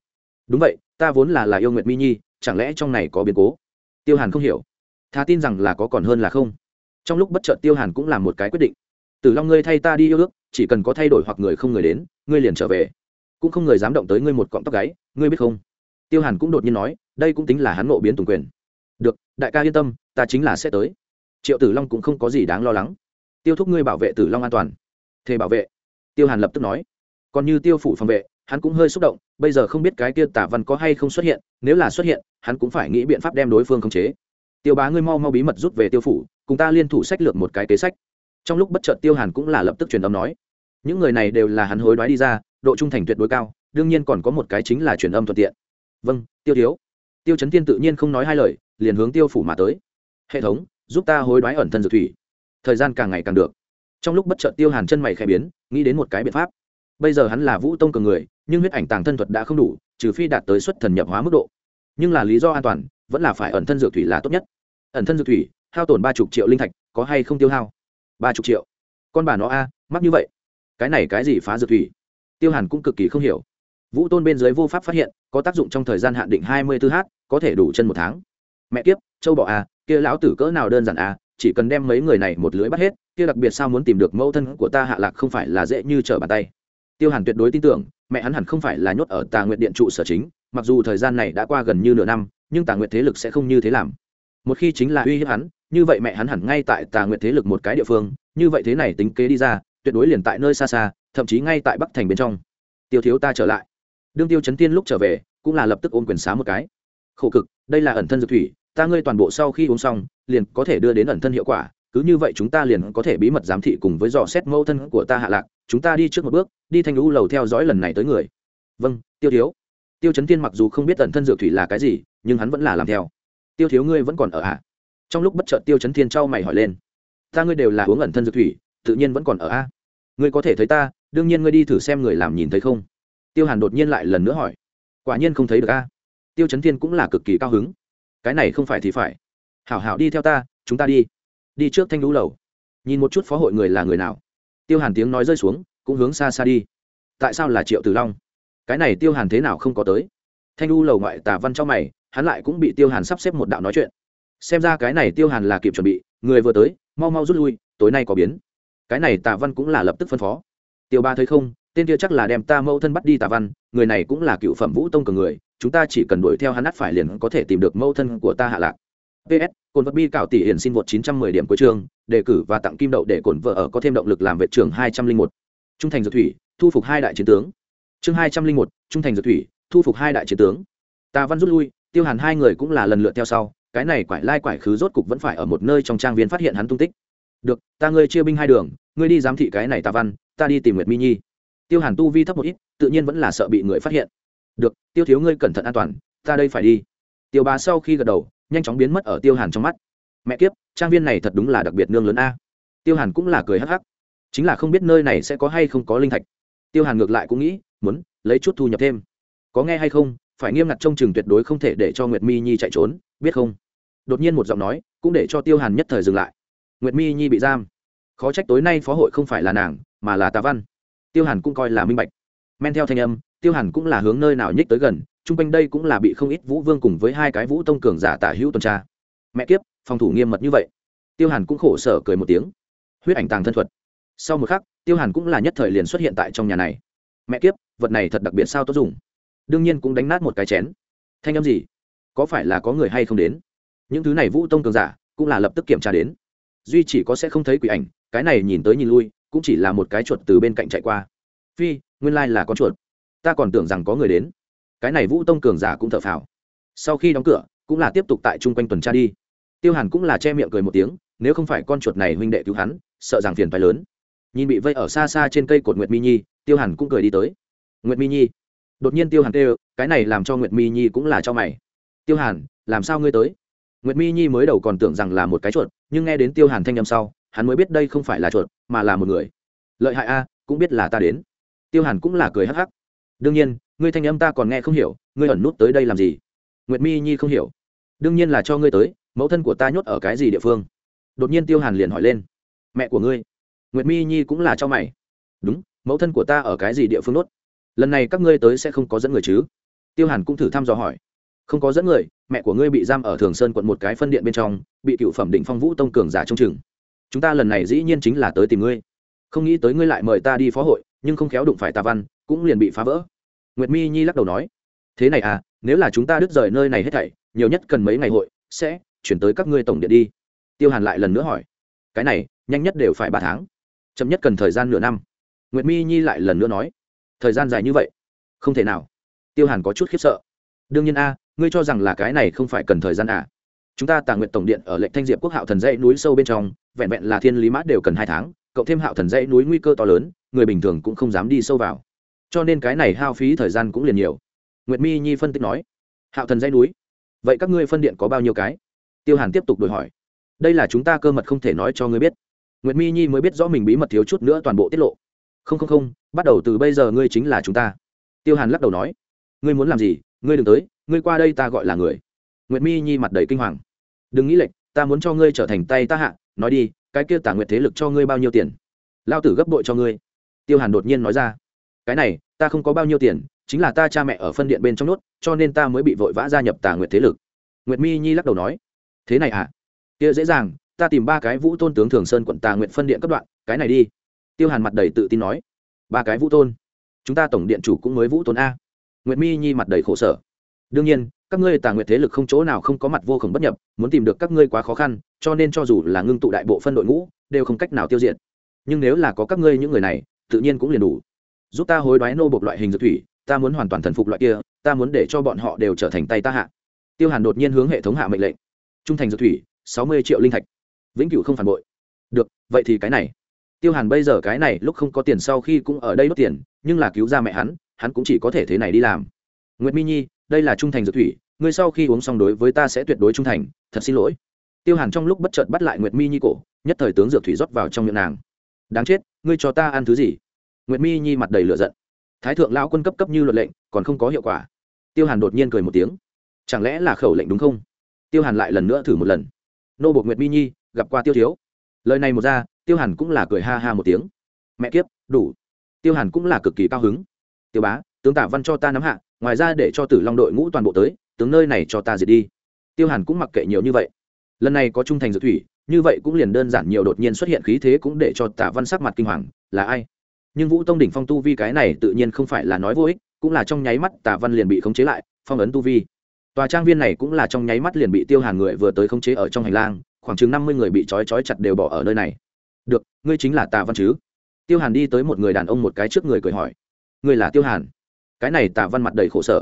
Đúng vậy, ta vốn là là yêu nguyệt mi nhi chẳng lẽ trong này có biến cố? Tiêu hàn không hiểu. Thà tin rằng là có còn hơn là không. Trong lúc bất chợt tiêu hàn cũng làm một cái quyết định. Tử long ngươi thay ta đi yêu ước, chỉ cần có thay đổi hoặc người không người đến, ngươi liền trở về. Cũng không người dám động tới ngươi một cọng tóc gáy, ngươi biết không? Tiêu hàn cũng đột nhiên nói, đây cũng tính là hắn nộ biến tùng quyền. Được, đại ca yên tâm, ta chính là sẽ tới. Triệu tử long cũng không có gì đáng lo lắng. Tiêu thúc ngươi bảo vệ tử long an toàn. Thề bảo vệ. Tiêu hàn lập tức nói. Còn như tiêu phủ phòng vệ, hắn cũng hơi xúc động bây giờ không biết cái kia tả văn có hay không xuất hiện, nếu là xuất hiện, hắn cũng phải nghĩ biện pháp đem đối phương khống chế. Tiêu bá ngươi mau mau bí mật rút về tiêu phủ, cùng ta liên thủ sách lược một cái kế sách. Trong lúc bất chợt tiêu hàn cũng là lập tức truyền âm nói. Những người này đều là hắn hối đoái đi ra, độ trung thành tuyệt đối cao, đương nhiên còn có một cái chính là truyền âm thuận tiện. Vâng tiêu thiếu. Tiêu chấn tiên tự nhiên không nói hai lời, liền hướng tiêu phủ mà tới. Hệ thống, giúp ta hối đoái ẩn thân dược thủy. Thời gian càng ngày càng được. Trong lúc bất chợt tiêu hàn chân mày khẽ biến, nghĩ đến một cái biện pháp. Bây giờ hắn là vũ tông cường người nhưng huyết ảnh tàng thân thuật đã không đủ, trừ phi đạt tới xuất thần nhập hóa mức độ. Nhưng là lý do an toàn, vẫn là phải ẩn thân dược thủy là tốt nhất. Ẩn thân dược thủy, hao tổn ba chục triệu linh thạch, có hay không tiêu hao? Ba chục triệu. Con bà nó a, mắc như vậy. Cái này cái gì phá dược thủy? Tiêu hàn cũng cực kỳ không hiểu. Vũ tôn bên dưới vô pháp phát hiện, có tác dụng trong thời gian hạn định hai mươi 24 h có thể đủ chân một tháng. Mẹ kiếp, châu bọ a, kia lão tử cỡ nào đơn giản a, chỉ cần đem mấy người này một lưới bắt hết, kia đặc biệt sao muốn tìm được mẫu thân của ta hạ lạc không phải là dễ như trở bàn tay tiêu hàn tuyệt đối tin tưởng, mẹ hắn hẳn không phải là nhốt ở tà nguyện điện trụ sở chính, mặc dù thời gian này đã qua gần như nửa năm, nhưng tà nguyện thế lực sẽ không như thế làm. Một khi chính là uy hiếp hắn, như vậy mẹ hắn hẳn ngay tại tà nguyện thế lực một cái địa phương, như vậy thế này tính kế đi ra, tuyệt đối liền tại nơi xa xa, thậm chí ngay tại bắc thành bên trong. Tiêu thiếu ta trở lại. Đương tiêu chấn tiên lúc trở về, cũng là lập tức ôm quyền xá một cái. Khổ cực, đây là ẩn thân dược thủy, ta ngươi toàn bộ sau khi uống xong, liền có thể đưa đến ẩn thân hiệu quả cứ như vậy chúng ta liền có thể bí mật giám thị cùng với dò xét mẫu thân của ta hạ lạc, chúng ta đi trước một bước, đi thanh lũ lầu theo dõi lần này tới người. Vâng tiêu thiếu. Tiêu chấn tiên mặc dù không biết ẩn thân dược thủy là cái gì, nhưng hắn vẫn là làm theo. Tiêu thiếu ngươi vẫn còn ở ạ trong lúc bất chợt tiêu chấn thiên trao mày hỏi lên. Ta ngươi đều là uống ẩn thân dược thủy, tự nhiên vẫn còn ở a ngươi có thể thấy ta, đương nhiên ngươi đi thử xem người làm nhìn thấy không? Tiêu hàn đột nhiên lại lần nữa hỏi. Quả nhiên không thấy được a tiêu chấn thiên cũng là cực kỳ cao hứng. Cái này không phải thì phải. Hảo hảo đi theo ta, chúng ta đi đi trước thanh lũ lầu. Nhìn một chút phó hội người là người nào. Tiêu hàn tiếng nói rơi xuống, cũng hướng xa xa đi. Tại sao là triệu tử long? Cái này tiêu hàn thế nào không có tới? Thanh lũ lầu ngoại Tả văn trong mày, hắn lại cũng bị tiêu hàn sắp xếp một đạo nói chuyện. Xem ra cái này tiêu hàn là kịp chuẩn bị, người vừa tới, mau mau rút lui, tối nay có biến. Cái này Tả văn cũng là lập tức phân phó. Tiêu ba thấy không, tên kia chắc là đem ta mâu thân bắt đi Tả văn, người này cũng là cựu phẩm vũ tông cường người, chúng ta chỉ cần đuổi theo hắn ắt phải liền có thể tìm được mâu thân của ta hạ lạc ps cồn vật bi cảo tỷ hiển xin vượt 910 điểm cuối chương đề cử và tặng kim đậu để cồn vợ ở có thêm động lực làm vệ trưởng 201. trung thành dược thủy thu phục hai đại chiến tướng. Chương 201, trung thành dược thủy thu phục hai đại chiến tướng. Tà văn rút lui tiêu hàn hai người cũng là lần lượt theo sau cái này quải lai quải khứ rốt cục vẫn phải ở một nơi trong trang viên phát hiện hắn tung tích. Được ta ngươi chia binh hai đường ngươi đi giám thị cái này tà văn ta đi tìm nguyệt mi nhi. Tiêu hàn tu vi thấp một ít tự nhiên vẫn là sợ bị người phát hiện. Được tiêu thiếu ngươi cẩn thận an toàn ta đây phải đi. Tiêu bá sau khi gật đầu nhanh chóng biến mất ở tiêu hàn trong mắt. Mẹ kiếp, trang viên này thật đúng là đặc biệt nương lớn a. Tiêu hàn cũng là cười hắc hắc. Chính là không biết nơi này sẽ có hay không có linh thạch. Tiêu hàn ngược lại cũng nghĩ, muốn lấy chút thu nhập thêm. Có nghe hay không, phải nghiêm ngặt trông chừng tuyệt đối không thể để cho nguyệt mi nhi chạy trốn, biết không? Đột nhiên một giọng nói, cũng để cho tiêu hàn nhất thời dừng lại. Nguyệt mi nhi bị giam. Khó trách tối nay phó hội không phải là nàng, mà là tà văn. Tiêu hàn cũng coi là minh bạch. Men theo thanh âm, tiêu hàn cũng là hướng nơi nào nhích tới gần chung quanh đây cũng là bị không ít vũ vương cùng với hai cái vũ tông cường giả tả hữu tuần tra. Mẹ kiếp, phòng thủ nghiêm mật như vậy. Tiêu hàn cũng khổ sở cười một tiếng. Huyết ảnh tàng thân thuật. Sau một khắc, tiêu hàn cũng là nhất thời liền xuất hiện tại trong nhà này. Mẹ kiếp, vật này thật đặc biệt sao tốt dùng. Đương nhiên cũng đánh nát một cái chén. Thanh âm gì? Có phải là có người hay không đến? Những thứ này vũ tông cường giả cũng là lập tức kiểm tra đến. Duy chỉ có sẽ không thấy quỷ ảnh, cái này nhìn tới nhìn lui, cũng chỉ là một cái chuột từ bên cạnh chạy qua. Phi, nguyên lai là con chuột. Ta còn tưởng rằng có người đến cái này vũ tông cường giả cũng thở phào. Sau khi đóng cửa, cũng là tiếp tục tại chung quanh tuần tra đi. Tiêu hàn cũng là che miệng cười một tiếng, nếu không phải con chuột này huynh đệ cứu hắn, sợ rằng phiền phái lớn. Nhìn bị vây ở xa xa trên cây cột nguyệt mi nhi, tiêu hàn cũng cười đi tới. Nguyệt mi nhi, đột nhiên tiêu hàn kêu, cái này làm cho nguyệt mi nhi cũng là cho mày. Tiêu hàn, làm sao ngươi tới? Nguyệt mi nhi mới đầu còn tưởng rằng là một cái chuột, nhưng nghe đến tiêu hàn thanh â m sau, hắn mới biết đây không phải là chuột, mà là một người. Lợi hại a, cũng biết là ta đến. Tiêu hàn cũng là cười hắc hắc. Đương nhiên ngươi thanh âm ta còn nghe không hiểu, ngươi ẩn nút tới đây làm gì? Nguyệt mi nhi không hiểu. Đương nhiên là cho ngươi tới, mẫu thân của ta nhốt ở cái gì địa phương? Đột nhiên tiêu hàn liền hỏi lên. Mẹ của ngươi. Nguyệt mi nhi cũng là cho mày. Đúng, mẫu thân của ta ở cái gì địa phương nốt lần này các ngươi tới sẽ không có dẫn người chứ? Tiêu hàn cũng thử thăm dò hỏi. Không có dẫn người, mẹ của ngươi bị giam ở thường sơn quận một cái phân điện bên trong, bị cựu phẩm định phong vũ tông cường giả trong chừng. Chúng ta lần này dĩ nhiên chính là tới tìm ngươi. Không nghĩ tới ngươi lại mời ta đi phó hội, nhưng không khéo đụng phải tà văn, cũng liền bị phá vỡ nguyệt mi nhi lắc đầu nói, thế này à nếu là chúng ta đứt rời nơi này hết thảy, nhiều nhất cần mấy ngày hội, sẽ chuyển tới các ngươi tổng điện đi. Tiêu hàn lại lần nữa hỏi, cái này, nhanh nhất đều phải ba tháng, chậm nhất cần thời gian nửa năm. Nguyệt mi nhi lại lần nữa nói, thời gian dài như vậy, không thể nào. Tiêu hàn có chút khiếp sợ, đương nhiên a, ngươi cho rằng là cái này không phải cần thời gian à? Chúng ta tàng nguyện tổng điện ở lệnh thanh diệp quốc hạo thần dãy núi sâu bên trong, vẹn vẹn là thiên lý mã đều cần hai tháng, cộng thêm hạo thần dãy núi nguy cơ to lớn, người bình thường cũng không dám đi sâu vào cho nên cái này hao phí thời gian cũng liền nhiều. Nguyệt mi nhi phân tích nói hạo thần dây núi vậy các ngươi phân điện có bao nhiêu cái? Tiêu hàn tiếp tục đổi hỏi đây là chúng ta cơ mật không thể nói cho ngươi biết. Nguyệt mi nhi mới biết rõ mình bí mật thiếu chút nữa toàn bộ tiết lộ. Không không không bắt đầu từ bây giờ ngươi chính là chúng ta. Tiêu hàn lắc đầu nói ngươi muốn làm gì? Ngươi đừng tới ngươi qua đây ta gọi là người. Nguyệt mi nhi mặt đầy kinh hoàng đừng nghĩ lệch, ta muốn cho ngươi trở thành tay ta hạ nói đi cái kia tả nguyệt thế lực cho ngươi bao nhiêu tiền? Lao tử gấp bội cho ngươi. Tiêu hàn đột nhiên nói ra cái này, ta không có bao nhiêu tiền, chính là ta cha mẹ ở phân điện bên trong nốt, cho nên ta mới bị vội vã gia nhập tà nguyệt thế lực. Nguyệt mi nhi lắc đầu nói. Thế này à kia dễ dàng, ta tìm ba cái vũ tôn tướng thường sơn quận tà nguyệt phân điện cấp đoạn, cái này đi. Tiêu hàn mặt đầy tự tin nói. Ba cái vũ tôn? Chúng ta tổng điện chủ cũng mới vũ tôn a. Nguyệt mi nhi mặt đầy khổ sở. Đương nhiên, các ngươi tà nguyệt thế lực không chỗ nào không có mặt vô khổng bất nhập, muốn tìm được các ngươi quá khó khăn, cho nên cho dù là ngưng tụ đại bộ phân đội ngũ, đều không cách nào tiêu diệt. Nhưng nếu là có các ngươi những người này, tự nhiên cũng liền đủ giúp ta hối đoái nô bộc loại hình dược thủy, ta muốn hoàn toàn thần phục loại kia, ta muốn để cho bọn họ đều trở thành tay ta hạ. Tiêu hàn đột nhiên hướng hệ thống hạ mệnh lệnh. Trung thành dược thủy, sáu mươi triệu linh thạch. Vĩnh cửu không phản bội. Được, vậy thì cái này. Tiêu hàn bây giờ cái này lúc không có tiền sau khi cũng ở đây đốt tiền, nhưng là cứu ra mẹ hắn hắn cũng chỉ có thể thế này đi làm. Nguyệt mi nhi, đây là trung thành dược thủy, ngươi sau khi uống xong đối với ta sẽ tuyệt đối trung thành, thật xin lỗi. Tiêu hàn trong lúc bất chợt bắt lại nguyệt mi nhi cổ, nhất thời tướng dược thủy rót vào trong miệng nàng. Đáng chết, ngươi cho ta ăn thứ gì? Nguyệt mi nhi mặt đầy lửa giận thái thượng lão quân cấp cấp như luật lệnh còn không có hiệu quả tiêu hàn đột nhiên cười một tiếng chẳng lẽ là khẩu lệnh đúng không tiêu hàn lại lần nữa thử một lần nô bột nguyệt mi nhi gặp qua tiêu thiếu lời này một ra tiêu hàn cũng là cười ha ha một tiếng mẹ kiếp đủ tiêu hàn cũng là cực kỳ cao hứng tiêu bá tướng tả văn cho ta nắm hạ ngoài ra để cho tử long đội ngũ toàn bộ tới tướng nơi này cho ta diệt đi tiêu hàn cũng mặc kệ nhiều như vậy lần này có trung thành dược thủy như vậy cũng liền đơn giản nhiều đột nhiên xuất hiện khí thế cũng để cho tả văn sắc mặt kinh hoàng là ai nhưng vũ tông đỉnh phong tu vi cái này tự nhiên không phải là nói vô ích, cũng là trong nháy mắt tả văn liền bị khống chế lại, phong ấn tu vi. Tòa trang viên này cũng là trong nháy mắt liền bị tiêu hàn người vừa tới khống chế ở trong hành lang, khoảng chừng năm mươi người bị trói trói chặt đều bỏ ở nơi này. Được, ngươi chính là tà văn chứ? Tiêu hàn đi tới một người đàn ông một cái trước người cười hỏi. Ngươi là tiêu hàn? Cái này tà văn mặt đầy khổ sở.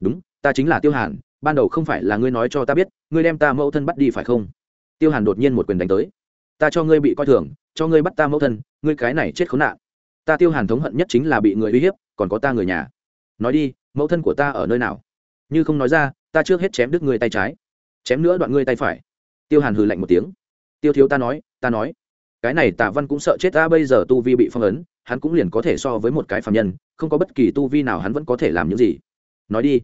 Đúng, ta chính là tiêu hàn, ban đầu không phải là ngươi nói cho ta biết, ngươi đem ta mẫu thân bắt đi phải không? Tiêu hàn đột nhiên một quyền đánh tới. Ta cho ngươi bị coi thường, cho ngươi bắt ta mẫu thân, ngươi cái này chết khốn nạn ta tiêu hàn thống hận nhất chính là bị người uy hiếp, còn có ta người nhà. Nói đi, mẫu thân của ta ở nơi nào? Như không nói ra, ta trước hết chém đứt ngươi tay trái, chém nữa đoạn ngươi tay phải. Tiêu hàn hừ lạnh một tiếng. Tiêu thiếu ta nói ta nói. Cái này tạ văn cũng sợ chết, ta bây giờ tu vi bị phong ấn, hắn cũng liền có thể so với một cái phạm nhân, không có bất kỳ tu vi nào hắn vẫn có thể làm những gì. Nói đi.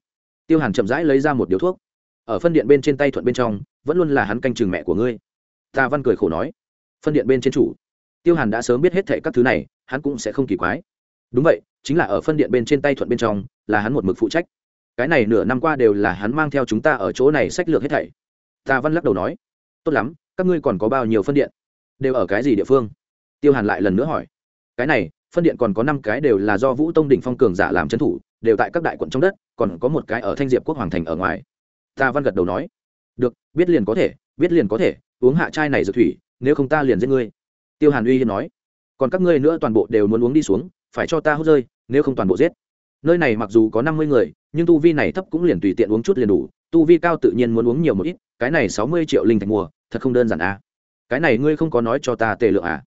Tiêu hàn chậm rãi lấy ra một điếu thuốc. Ở phân điện bên trên tay thuận bên trong, vẫn luôn là hắn canh chừng mẹ của ngươi. Tạ văn cười khổ nói. Phân điện bên trên chủ. Tiêu hàn đã sớm biết hết thệ các thứ này hắn cũng sẽ không kỳ quái. Đúng vậy, chính là ở phân điện bên trên tay thuận bên trong, là hắn một mực phụ trách. Cái này nửa năm qua đều là hắn mang theo chúng ta ở chỗ này sách lược hết thảy. Ta văn lắc đầu nói, tốt lắm, các ngươi còn có bao nhiêu phân điện? Đều ở cái gì địa phương? Tiêu hàn lại lần nữa hỏi, cái này, phân điện còn có năm cái đều là do vũ tông đỉnh phong cường giả làm trấn thủ, đều tại các đại quận trong đất, còn có một cái ở thanh diệp quốc hoàng thành ở ngoài. Ta văn gật đầu nói, được, biết liền có thể, biết liền có thể, uống hạ chai này dược thủy, nếu không ta liền giết ngươi. Tiêu hàn uy hiên nói còn các ngươi nữa toàn bộ đều muốn uống đi xuống, phải cho ta hút rơi, nếu không toàn bộ giết. Nơi này mặc dù có năm mươi người, nhưng tu vi này thấp cũng liền tùy tiện uống chút liền đủ, tu vi cao tự nhiên muốn uống nhiều một ít, cái này sáu mươi triệu linh thạch mùa thật không đơn giản à. Cái này ngươi không có nói cho ta tề lượng à.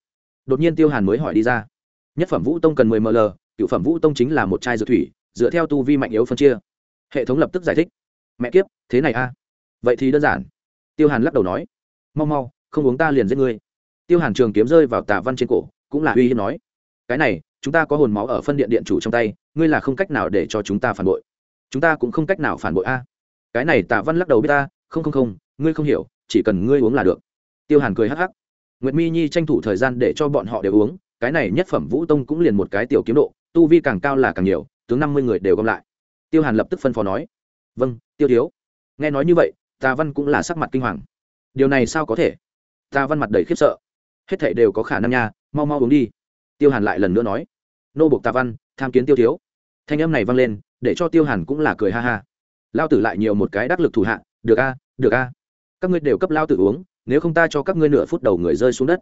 Đột nhiên tiêu hàn mới hỏi đi ra. Nhất phẩm vũ tông cần mười ml, cựu phẩm vũ tông chính là một chai dược thủy, dựa theo tu vi mạnh yếu phân chia. Hệ thống lập tức giải thích. Mẹ kiếp, thế này à? vậy thì đơn giản. Tiêu hàn lắc đầu nói. Mau mau, không uống ta liền giết ngươi. Tiêu hàn trường kiếm rơi vào tà văn trên cổ cũng là uy hiếp nói. Cái này, chúng ta có hồn máu ở phân điện điện chủ trong tay, ngươi là không cách nào để cho chúng ta phản bội. Chúng ta cũng không cách nào phản bội a. Cái này tạ văn lắc đầu biết ta, không không không, ngươi không hiểu, chỉ cần ngươi uống là được. Tiêu hàn cười hắc hắc. Nguyệt mi nhi tranh thủ thời gian để cho bọn họ đều uống, cái này nhất phẩm vũ tông cũng liền một cái tiểu kiếm độ, tu vi càng cao là càng nhiều, tướng năm mươi người đều gom lại. Tiêu hàn lập tức phân phó nói. Vâng tiêu thiếu. Nghe nói như vậy tà văn cũng là sắc mặt kinh hoàng. Điều này sao có thể? Tà văn mặt đầy khiếp sợ. Hết thảy đều có khả năng nha mau mau uống đi. Tiêu hàn lại lần nữa nói. Nô bộc tà văn, tham kiến tiêu thiếu. Thanh âm này vang lên, để cho tiêu hàn cũng là cười ha ha. Lao tử lại nhiều một cái đắc lực thủ hạ, được a được a. Các ngươi đều cấp lao tử uống, nếu không ta cho các ngươi nửa phút đầu người rơi xuống đất.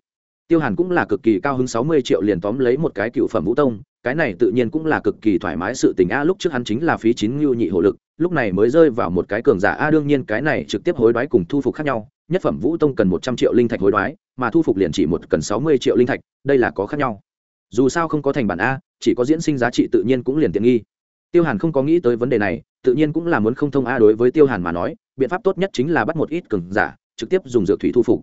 Tiêu hàn cũng là cực kỳ cao hứng sáu mươi triệu liền tóm lấy một cái cựu phẩm vũ tông, cái này tự nhiên cũng là cực kỳ thoải mái sự tình a, lúc trước hắn chính là phí chín ngưu nhị hộ lực, lúc này mới rơi vào một cái cường giả a, đương nhiên cái này trực tiếp hối đoái cùng thu phục khác nhau nhất phẩm vũ tông cần một trăm triệu linh thạch hối đoái, mà thu phục liền chỉ một cần sáu mươi triệu linh thạch, đây là có khác nhau. Dù sao không có thành bản a, chỉ có diễn sinh giá trị tự nhiên cũng liền tiện nghi. Tiêu hàn không có nghĩ tới vấn đề này, tự nhiên cũng là muốn không thông a đối với tiêu hàn mà nói, biện pháp tốt nhất chính là bắt một ít cường giả, trực tiếp dùng dược thủy thu phục.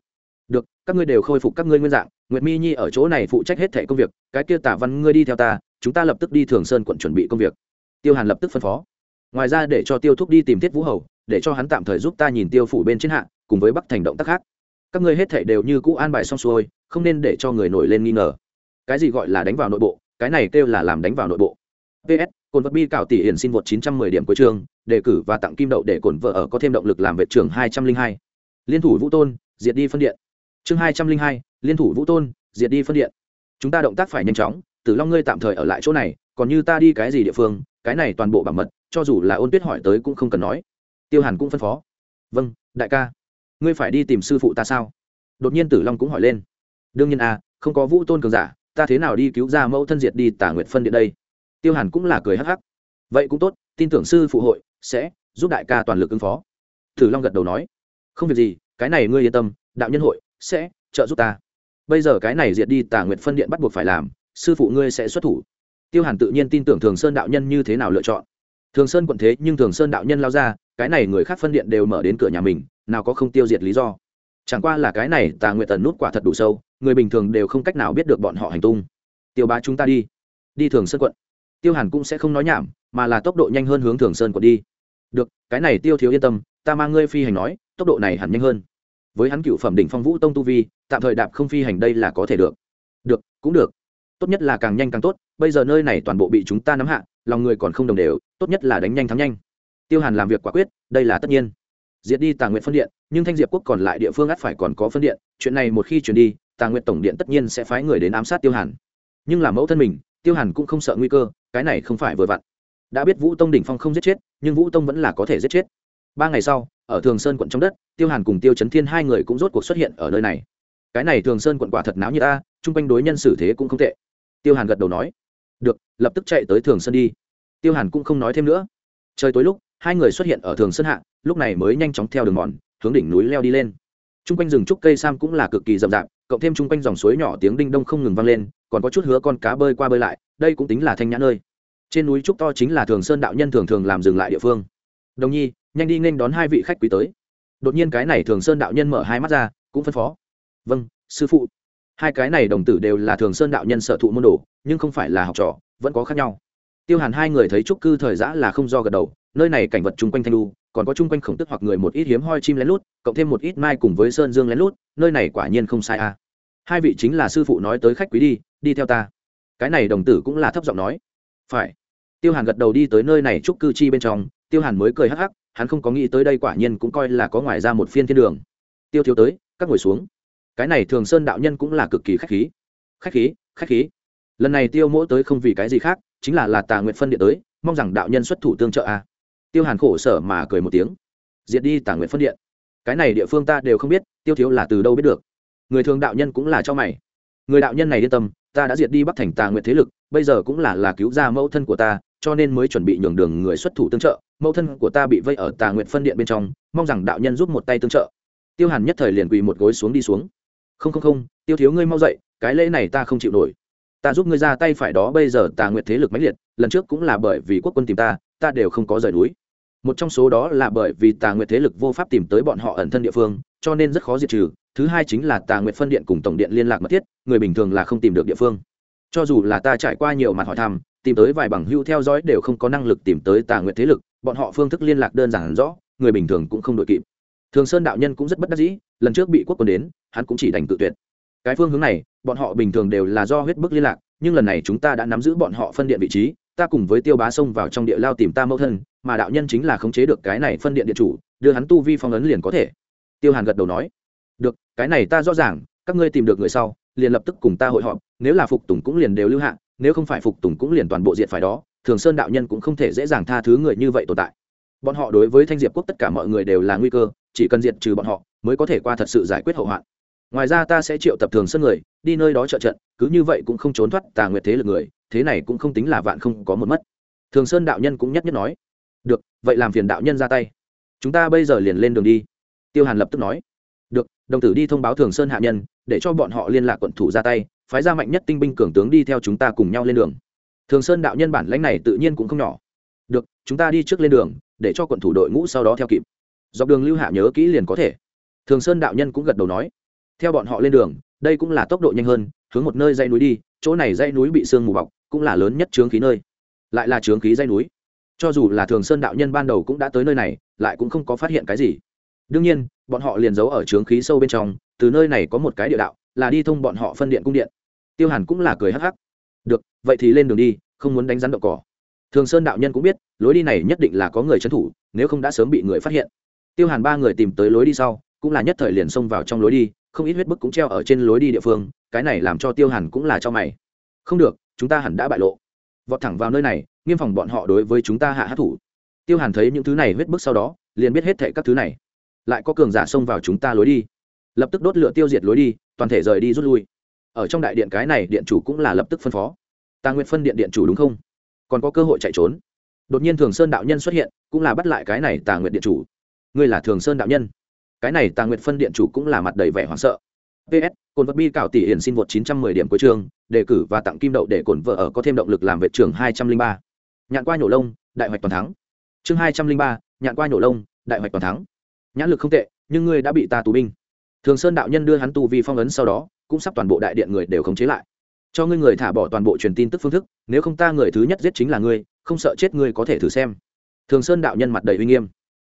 Được, các ngươi đều khôi phục các ngươi nguyên dạng, nguyệt mi nhi ở chỗ này phụ trách hết thẻ công việc, cái kia tả văn ngươi đi theo ta, chúng ta lập tức đi thường sơn quận chuẩn bị công việc. Tiêu hàn lập tức phân phó. Ngoài ra để cho tiêu thúc đi tìm thiết vũ hầu, để cho hắn tạm thời giúp ta nhìn tiêu phủ bên trên hạ cùng với bắc thành động tác khác. Các ngươi hết thảy đều như cũ an bài xong xuôi không nên để cho người nổi lên nghi ngờ. Cái gì gọi là đánh vào nội bộ cái này kêu là làm đánh vào nội bộ. Ps cồn vật bi cảo tỷ hiển xin vượt 910 điểm cuối trường, đề cử và tặng kim đậu để cồn vợ ở có thêm động lực làm vệ trưởng 202. liên thủ vũ tôn diệt đi phân điện. Chương 202, liên thủ vũ tôn diệt đi phân điện. Chúng ta động tác phải nhanh chóng tử long ngươi tạm thời ở lại chỗ này còn như ta đi cái gì địa phương cái này toàn bộ bảo mật cho dù là ôn tuyết hỏi tới cũng không cần nói. Tiêu hàn cũng phân phó. Vâng đại ca ngươi phải đi tìm sư phụ ta sao? Đột nhiên tử long cũng hỏi lên. Đương nhiên a à, không có vũ tôn cường giả ta thế nào đi cứu ra mẫu thân diệt đi tả nguyệt phân điện đây? Tiêu hàn cũng là cười hắc hắc. Vậy cũng tốt tin tưởng sư phụ hội sẽ giúp đại ca toàn lực ứng phó. Tử long gật đầu nói. Không việc gì cái này ngươi yên tâm đạo nhân hội sẽ trợ giúp ta. Bây giờ cái này diệt đi tả nguyệt phân điện bắt buộc phải làm sư phụ ngươi sẽ xuất thủ. Tiêu hàn tự nhiên tin tưởng thường sơn đạo nhân như thế nào lựa chọn. Thường sơn quận thế nhưng thường sơn đạo nhân lao ra cái này người khác phân điện đều mở đến cửa nhà mình nào có không tiêu diệt lý do. Chẳng qua là cái này tà nguyện tần nút quả thật đủ sâu, người bình thường đều không cách nào biết được bọn họ hành tung. Tiêu bá chúng ta đi. Đi thường sơn quận. Tiêu hàn cũng sẽ không nói nhảm, mà là tốc độ nhanh hơn hướng thường sơn quận đi. Được, cái này tiêu thiếu yên tâm, ta mang ngươi phi hành nói, tốc độ này hẳn nhanh hơn. Với hắn cựu phẩm đỉnh phong vũ tông tu vi, tạm thời đạp không phi hành đây là có thể được. Được, cũng được. Tốt nhất là càng nhanh càng tốt, bây giờ nơi này toàn bộ bị chúng ta nắm hạ, lòng người còn không đồng đều, tốt nhất là đánh nhanh thắng nhanh. Tiêu hàn làm việc quả quyết, đây là tất nhiên diệt đi tà nguyện phân điện, nhưng thanh diệp quốc còn lại địa phương ắt phải còn có phân điện, chuyện này một khi chuyển đi, tà nguyện tổng điện tất nhiên sẽ phái người đến ám sát tiêu hàn. Nhưng làm mẫu thân mình, tiêu hàn cũng không sợ nguy cơ, cái này không phải vừa vặn. Đã biết vũ tông đỉnh phong không giết chết, nhưng vũ tông vẫn là có thể giết chết. Ba ngày sau, ở thường sơn quận trong đất, tiêu hàn cùng tiêu chấn thiên hai người cũng rốt cuộc xuất hiện ở nơi này. Cái này thường sơn quận quả thật náo như ta chung quanh đối nhân xử thế cũng không tệ. Tiêu hàn gật đầu nói, được, lập tức chạy tới thường sơn đi. Tiêu hàn cũng không nói thêm nữa. Trời tối lúc hai người xuất hiện ở thường sơn hạ, lúc này mới nhanh chóng theo đường mòn, hướng đỉnh núi leo đi lên. Chung quanh rừng trúc cây sam cũng là cực kỳ rậm rạp, cộng thêm chung quanh dòng suối nhỏ tiếng đinh đông không ngừng vang lên, còn có chút hứa con cá bơi qua bơi lại, đây cũng tính là thanh nhã nơi. Trên núi trúc to chính là thường sơn đạo nhân thường thường làm dừng lại địa phương. Đồng nhi, nhanh đi nên đón hai vị khách quý tới. Đột nhiên cái này thường sơn đạo nhân mở hai mắt ra, cũng phân phó. Vâng sư phụ. Hai cái này đồng tử đều là thường sơn đạo nhân sở thụ môn đồ, nhưng không phải là học trò, vẫn có khác nhau. Tiêu hàn hai người thấy trúc cư thời giã là không do gật đầu nơi này cảnh vật chung quanh thanh lu còn có chung quanh khổng tức hoặc người một ít hiếm hoi chim lén lút, cộng thêm một ít mai cùng với sơn dương lén lút, nơi này quả nhiên không sai a hai vị chính là sư phụ nói tới khách quý đi đi theo ta. Cái này đồng tử cũng là thấp giọng nói. Phải. Tiêu hàn gật đầu đi tới nơi này trúc cư chi bên trong, tiêu hàn mới cười hắc hắc, hắn không có nghĩ tới đây quả nhiên cũng coi là có ngoài ra một phiên thiên đường. Tiêu thiếu tới, các ngồi xuống. Cái này thường sơn đạo nhân cũng là cực kỳ khách khí. Khách khí khách khí. Lần này tiêu mỗ tới không vì cái gì khác, chính là là tà nguyện phân điện tới, mong rằng đạo nhân xuất thủ tương trợ a tiêu hàn khổ sở mà cười một tiếng. Diệt đi tả nguyện phân điện. Cái này địa phương ta đều không biết, tiêu thiếu là từ đâu biết được. Người thường đạo nhân cũng là cho mày. Người đạo nhân này yên tâm, ta đã diệt đi bắc thành tà nguyện thế lực, bây giờ cũng là là cứu ra mẫu thân của ta, cho nên mới chuẩn bị nhường đường người xuất thủ tương trợ. Mẫu thân của ta bị vây ở tà nguyện phân điện bên trong, mong rằng đạo nhân giúp một tay tương trợ. Tiêu hàn nhất thời liền quỳ một gối xuống đi xuống. Không không không, tiêu thiếu ngươi mau dậy, cái lễ này ta không chịu nổi. Ta giúp ngươi ra tay phải đó, bây giờ tà nguyện thế lực mãnh liệt, lần trước cũng là bởi vì quốc quân tìm ta ta đều không có rời núi một trong số đó là bởi vì tà nguyệt thế lực vô pháp tìm tới bọn họ ẩn thân địa phương, cho nên rất khó diệt trừ. Thứ hai chính là tà nguyệt phân điện cùng tổng điện liên lạc mật thiết, người bình thường là không tìm được địa phương. Cho dù là ta trải qua nhiều mặt hỏi thăm, tìm tới vài bằng hưu theo dõi đều không có năng lực tìm tới tà nguyệt thế lực, bọn họ phương thức liên lạc đơn giản rõ, người bình thường cũng không đội kịp. Thường sơn đạo nhân cũng rất bất đắc dĩ, lần trước bị quốc quân đến, hắn cũng chỉ đành tự tuyệt. Cái phương hướng này, bọn họ bình thường đều là do huyết bức liên lạc, nhưng lần này chúng ta đã nắm giữ bọn họ phân điện vị trí, ta cùng với tiêu bá xông vào trong địa lao tìm ta mẫu thân mà đạo nhân chính là khống chế được cái này phân điện điện chủ, đưa hắn tu vi phong ấn liền có thể. Tiêu hàn gật đầu nói, được, cái này ta rõ ràng, các ngươi tìm được người sau, liền lập tức cùng ta hội họp, nếu là phục tùng cũng liền đều lưu hạ, nếu không phải phục tùng cũng liền toàn bộ diện phải đó, thường sơn đạo nhân cũng không thể dễ dàng tha thứ người như vậy tồn tại. Bọn họ đối với thanh diệp quốc tất cả mọi người đều là nguy cơ, chỉ cần diệt trừ bọn họ, mới có thể qua thật sự giải quyết hậu hoạn. Ngoài ra ta sẽ triệu tập thường sơn người, đi nơi đó trợ trận, cứ như vậy cũng không trốn thoát tà nguyệt thế lực người, thế này cũng không tính là vạn không có một mất. Thường sơn đạo nhân cũng nhất nhất nói được, vậy làm phiền đạo nhân ra tay. Chúng ta bây giờ liền lên đường đi. Tiêu hàn lập tức nói. Được, đồng tử đi thông báo thường sơn hạ nhân, để cho bọn họ liên lạc quận thủ ra tay, phái ra mạnh nhất tinh binh cường tướng đi theo chúng ta cùng nhau lên đường. Thường sơn đạo nhân bản lãnh này tự nhiên cũng không nhỏ. Được, chúng ta đi trước lên đường, để cho quận thủ đội ngũ sau đó theo kịp. Dọc đường lưu hạ nhớ kỹ liền có thể. Thường sơn đạo nhân cũng gật đầu nói. Theo bọn họ lên đường, đây cũng là tốc độ nhanh hơn, hướng một nơi dãy núi đi, chỗ này dãy núi bị sương mù bọc, cũng là lớn nhất trướng khí nơi. Lại là trướng khí dãy núi cho dù là thường sơn đạo nhân ban đầu cũng đã tới nơi này, lại cũng không có phát hiện cái gì. Đương nhiên, bọn họ liền giấu ở trướng khí sâu bên trong, từ nơi này có một cái địa đạo, là đi thông bọn họ phân điện cung điện. Tiêu hàn cũng là cười hắc hắc. Được, vậy thì lên đường đi, không muốn đánh rắn đậu cỏ. Thường sơn đạo nhân cũng biết, lối đi này nhất định là có người trấn thủ, nếu không đã sớm bị người phát hiện. Tiêu hàn ba người tìm tới lối đi sau, cũng là nhất thời liền xông vào trong lối đi, không ít huyết bức cũng treo ở trên lối đi địa phương, cái này làm cho tiêu hàn cũng là cho mày. Không được, chúng ta hẳn đã bại lộ. Vọt thẳng vào nơi này nghiêm phòng bọn họ đối với chúng ta hạ hát thủ. Tiêu hàn thấy những thứ này huyết bức sau đó liền biết hết thệ các thứ này. Lại có cường giả xông vào chúng ta lối đi. Lập tức đốt lửa tiêu diệt lối đi toàn thể rời đi rút lui. Ở trong đại điện cái này điện chủ cũng là lập tức phân phó. Ta nguyện phân điện điện chủ đúng không? Còn có cơ hội chạy trốn. Đột nhiên thường sơn đạo nhân xuất hiện cũng là bắt lại cái này tà nguyện điện chủ. Ngươi là thường sơn đạo nhân. Cái này tà nguyện phân điện chủ cũng là mặt đầy vẻ hoảng sợ. Ps cồn vật bi cạo tỷ hiển xin vượt 910 điểm cuối trường, đề cử và tặng kim đậu để cổn vợ ở có thêm động lực làm vệ trường 203 nhạn qua nhổ lông đại hoạch toàn thắng. Chương 203, nhạn qua nhổ lông đại hoạch toàn thắng. Nhãn lực không tệ nhưng ngươi đã bị ta tù binh. Thường sơn đạo nhân đưa hắn tù vi phong ấn sau đó cũng sắp toàn bộ đại điện người đều khống chế lại. Cho ngươi người thả bỏ toàn bộ truyền tin tức phương thức nếu không ta người thứ nhất giết chính là ngươi không sợ chết ngươi có thể thử xem. Thường sơn đạo nhân mặt đầy uy nghiêm.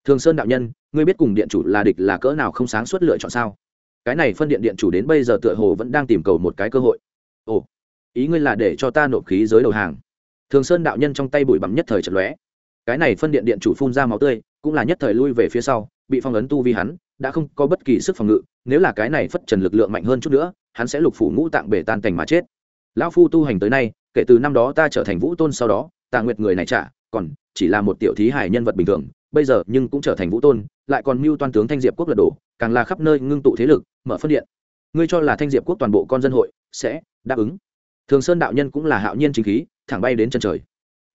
Thường sơn đạo nhân ngươi biết cùng điện chủ là địch là cỡ nào không sáng suốt lựa chọn sao? Cái này phân điện điện chủ đến bây giờ tựa hồ vẫn đang tìm cầu một cái cơ hội. Ồ ý ngươi là để cho ta nộp khí giới đầu hàng thường sơn đạo nhân trong tay bụi bặm nhất thời chật lóe. Cái này phân điện điện chủ phun ra máu tươi, cũng là nhất thời lui về phía sau, bị phong ấn tu vi hắn, đã không có bất kỳ sức phòng ngự, nếu là cái này phất trần lực lượng mạnh hơn chút nữa, hắn sẽ lục phủ ngũ tạng bể tan cảnh mà chết. Lão phu tu hành tới nay, kể từ năm đó ta trở thành vũ tôn sau đó, tạ nguyệt người này trả, còn chỉ là một tiểu thí hải nhân vật bình thường, bây giờ nhưng cũng trở thành vũ tôn, lại còn mưu toan tướng thanh diệp quốc lật đổ, càng là khắp nơi ngưng tụ thế lực, mở phân điện. Ngươi cho là thanh diệp quốc toàn bộ con dân hội sẽ đáp ứng. Thường sơn đạo nhân cũng là hạo nhiên chính khí thẳng bay đến chân trời.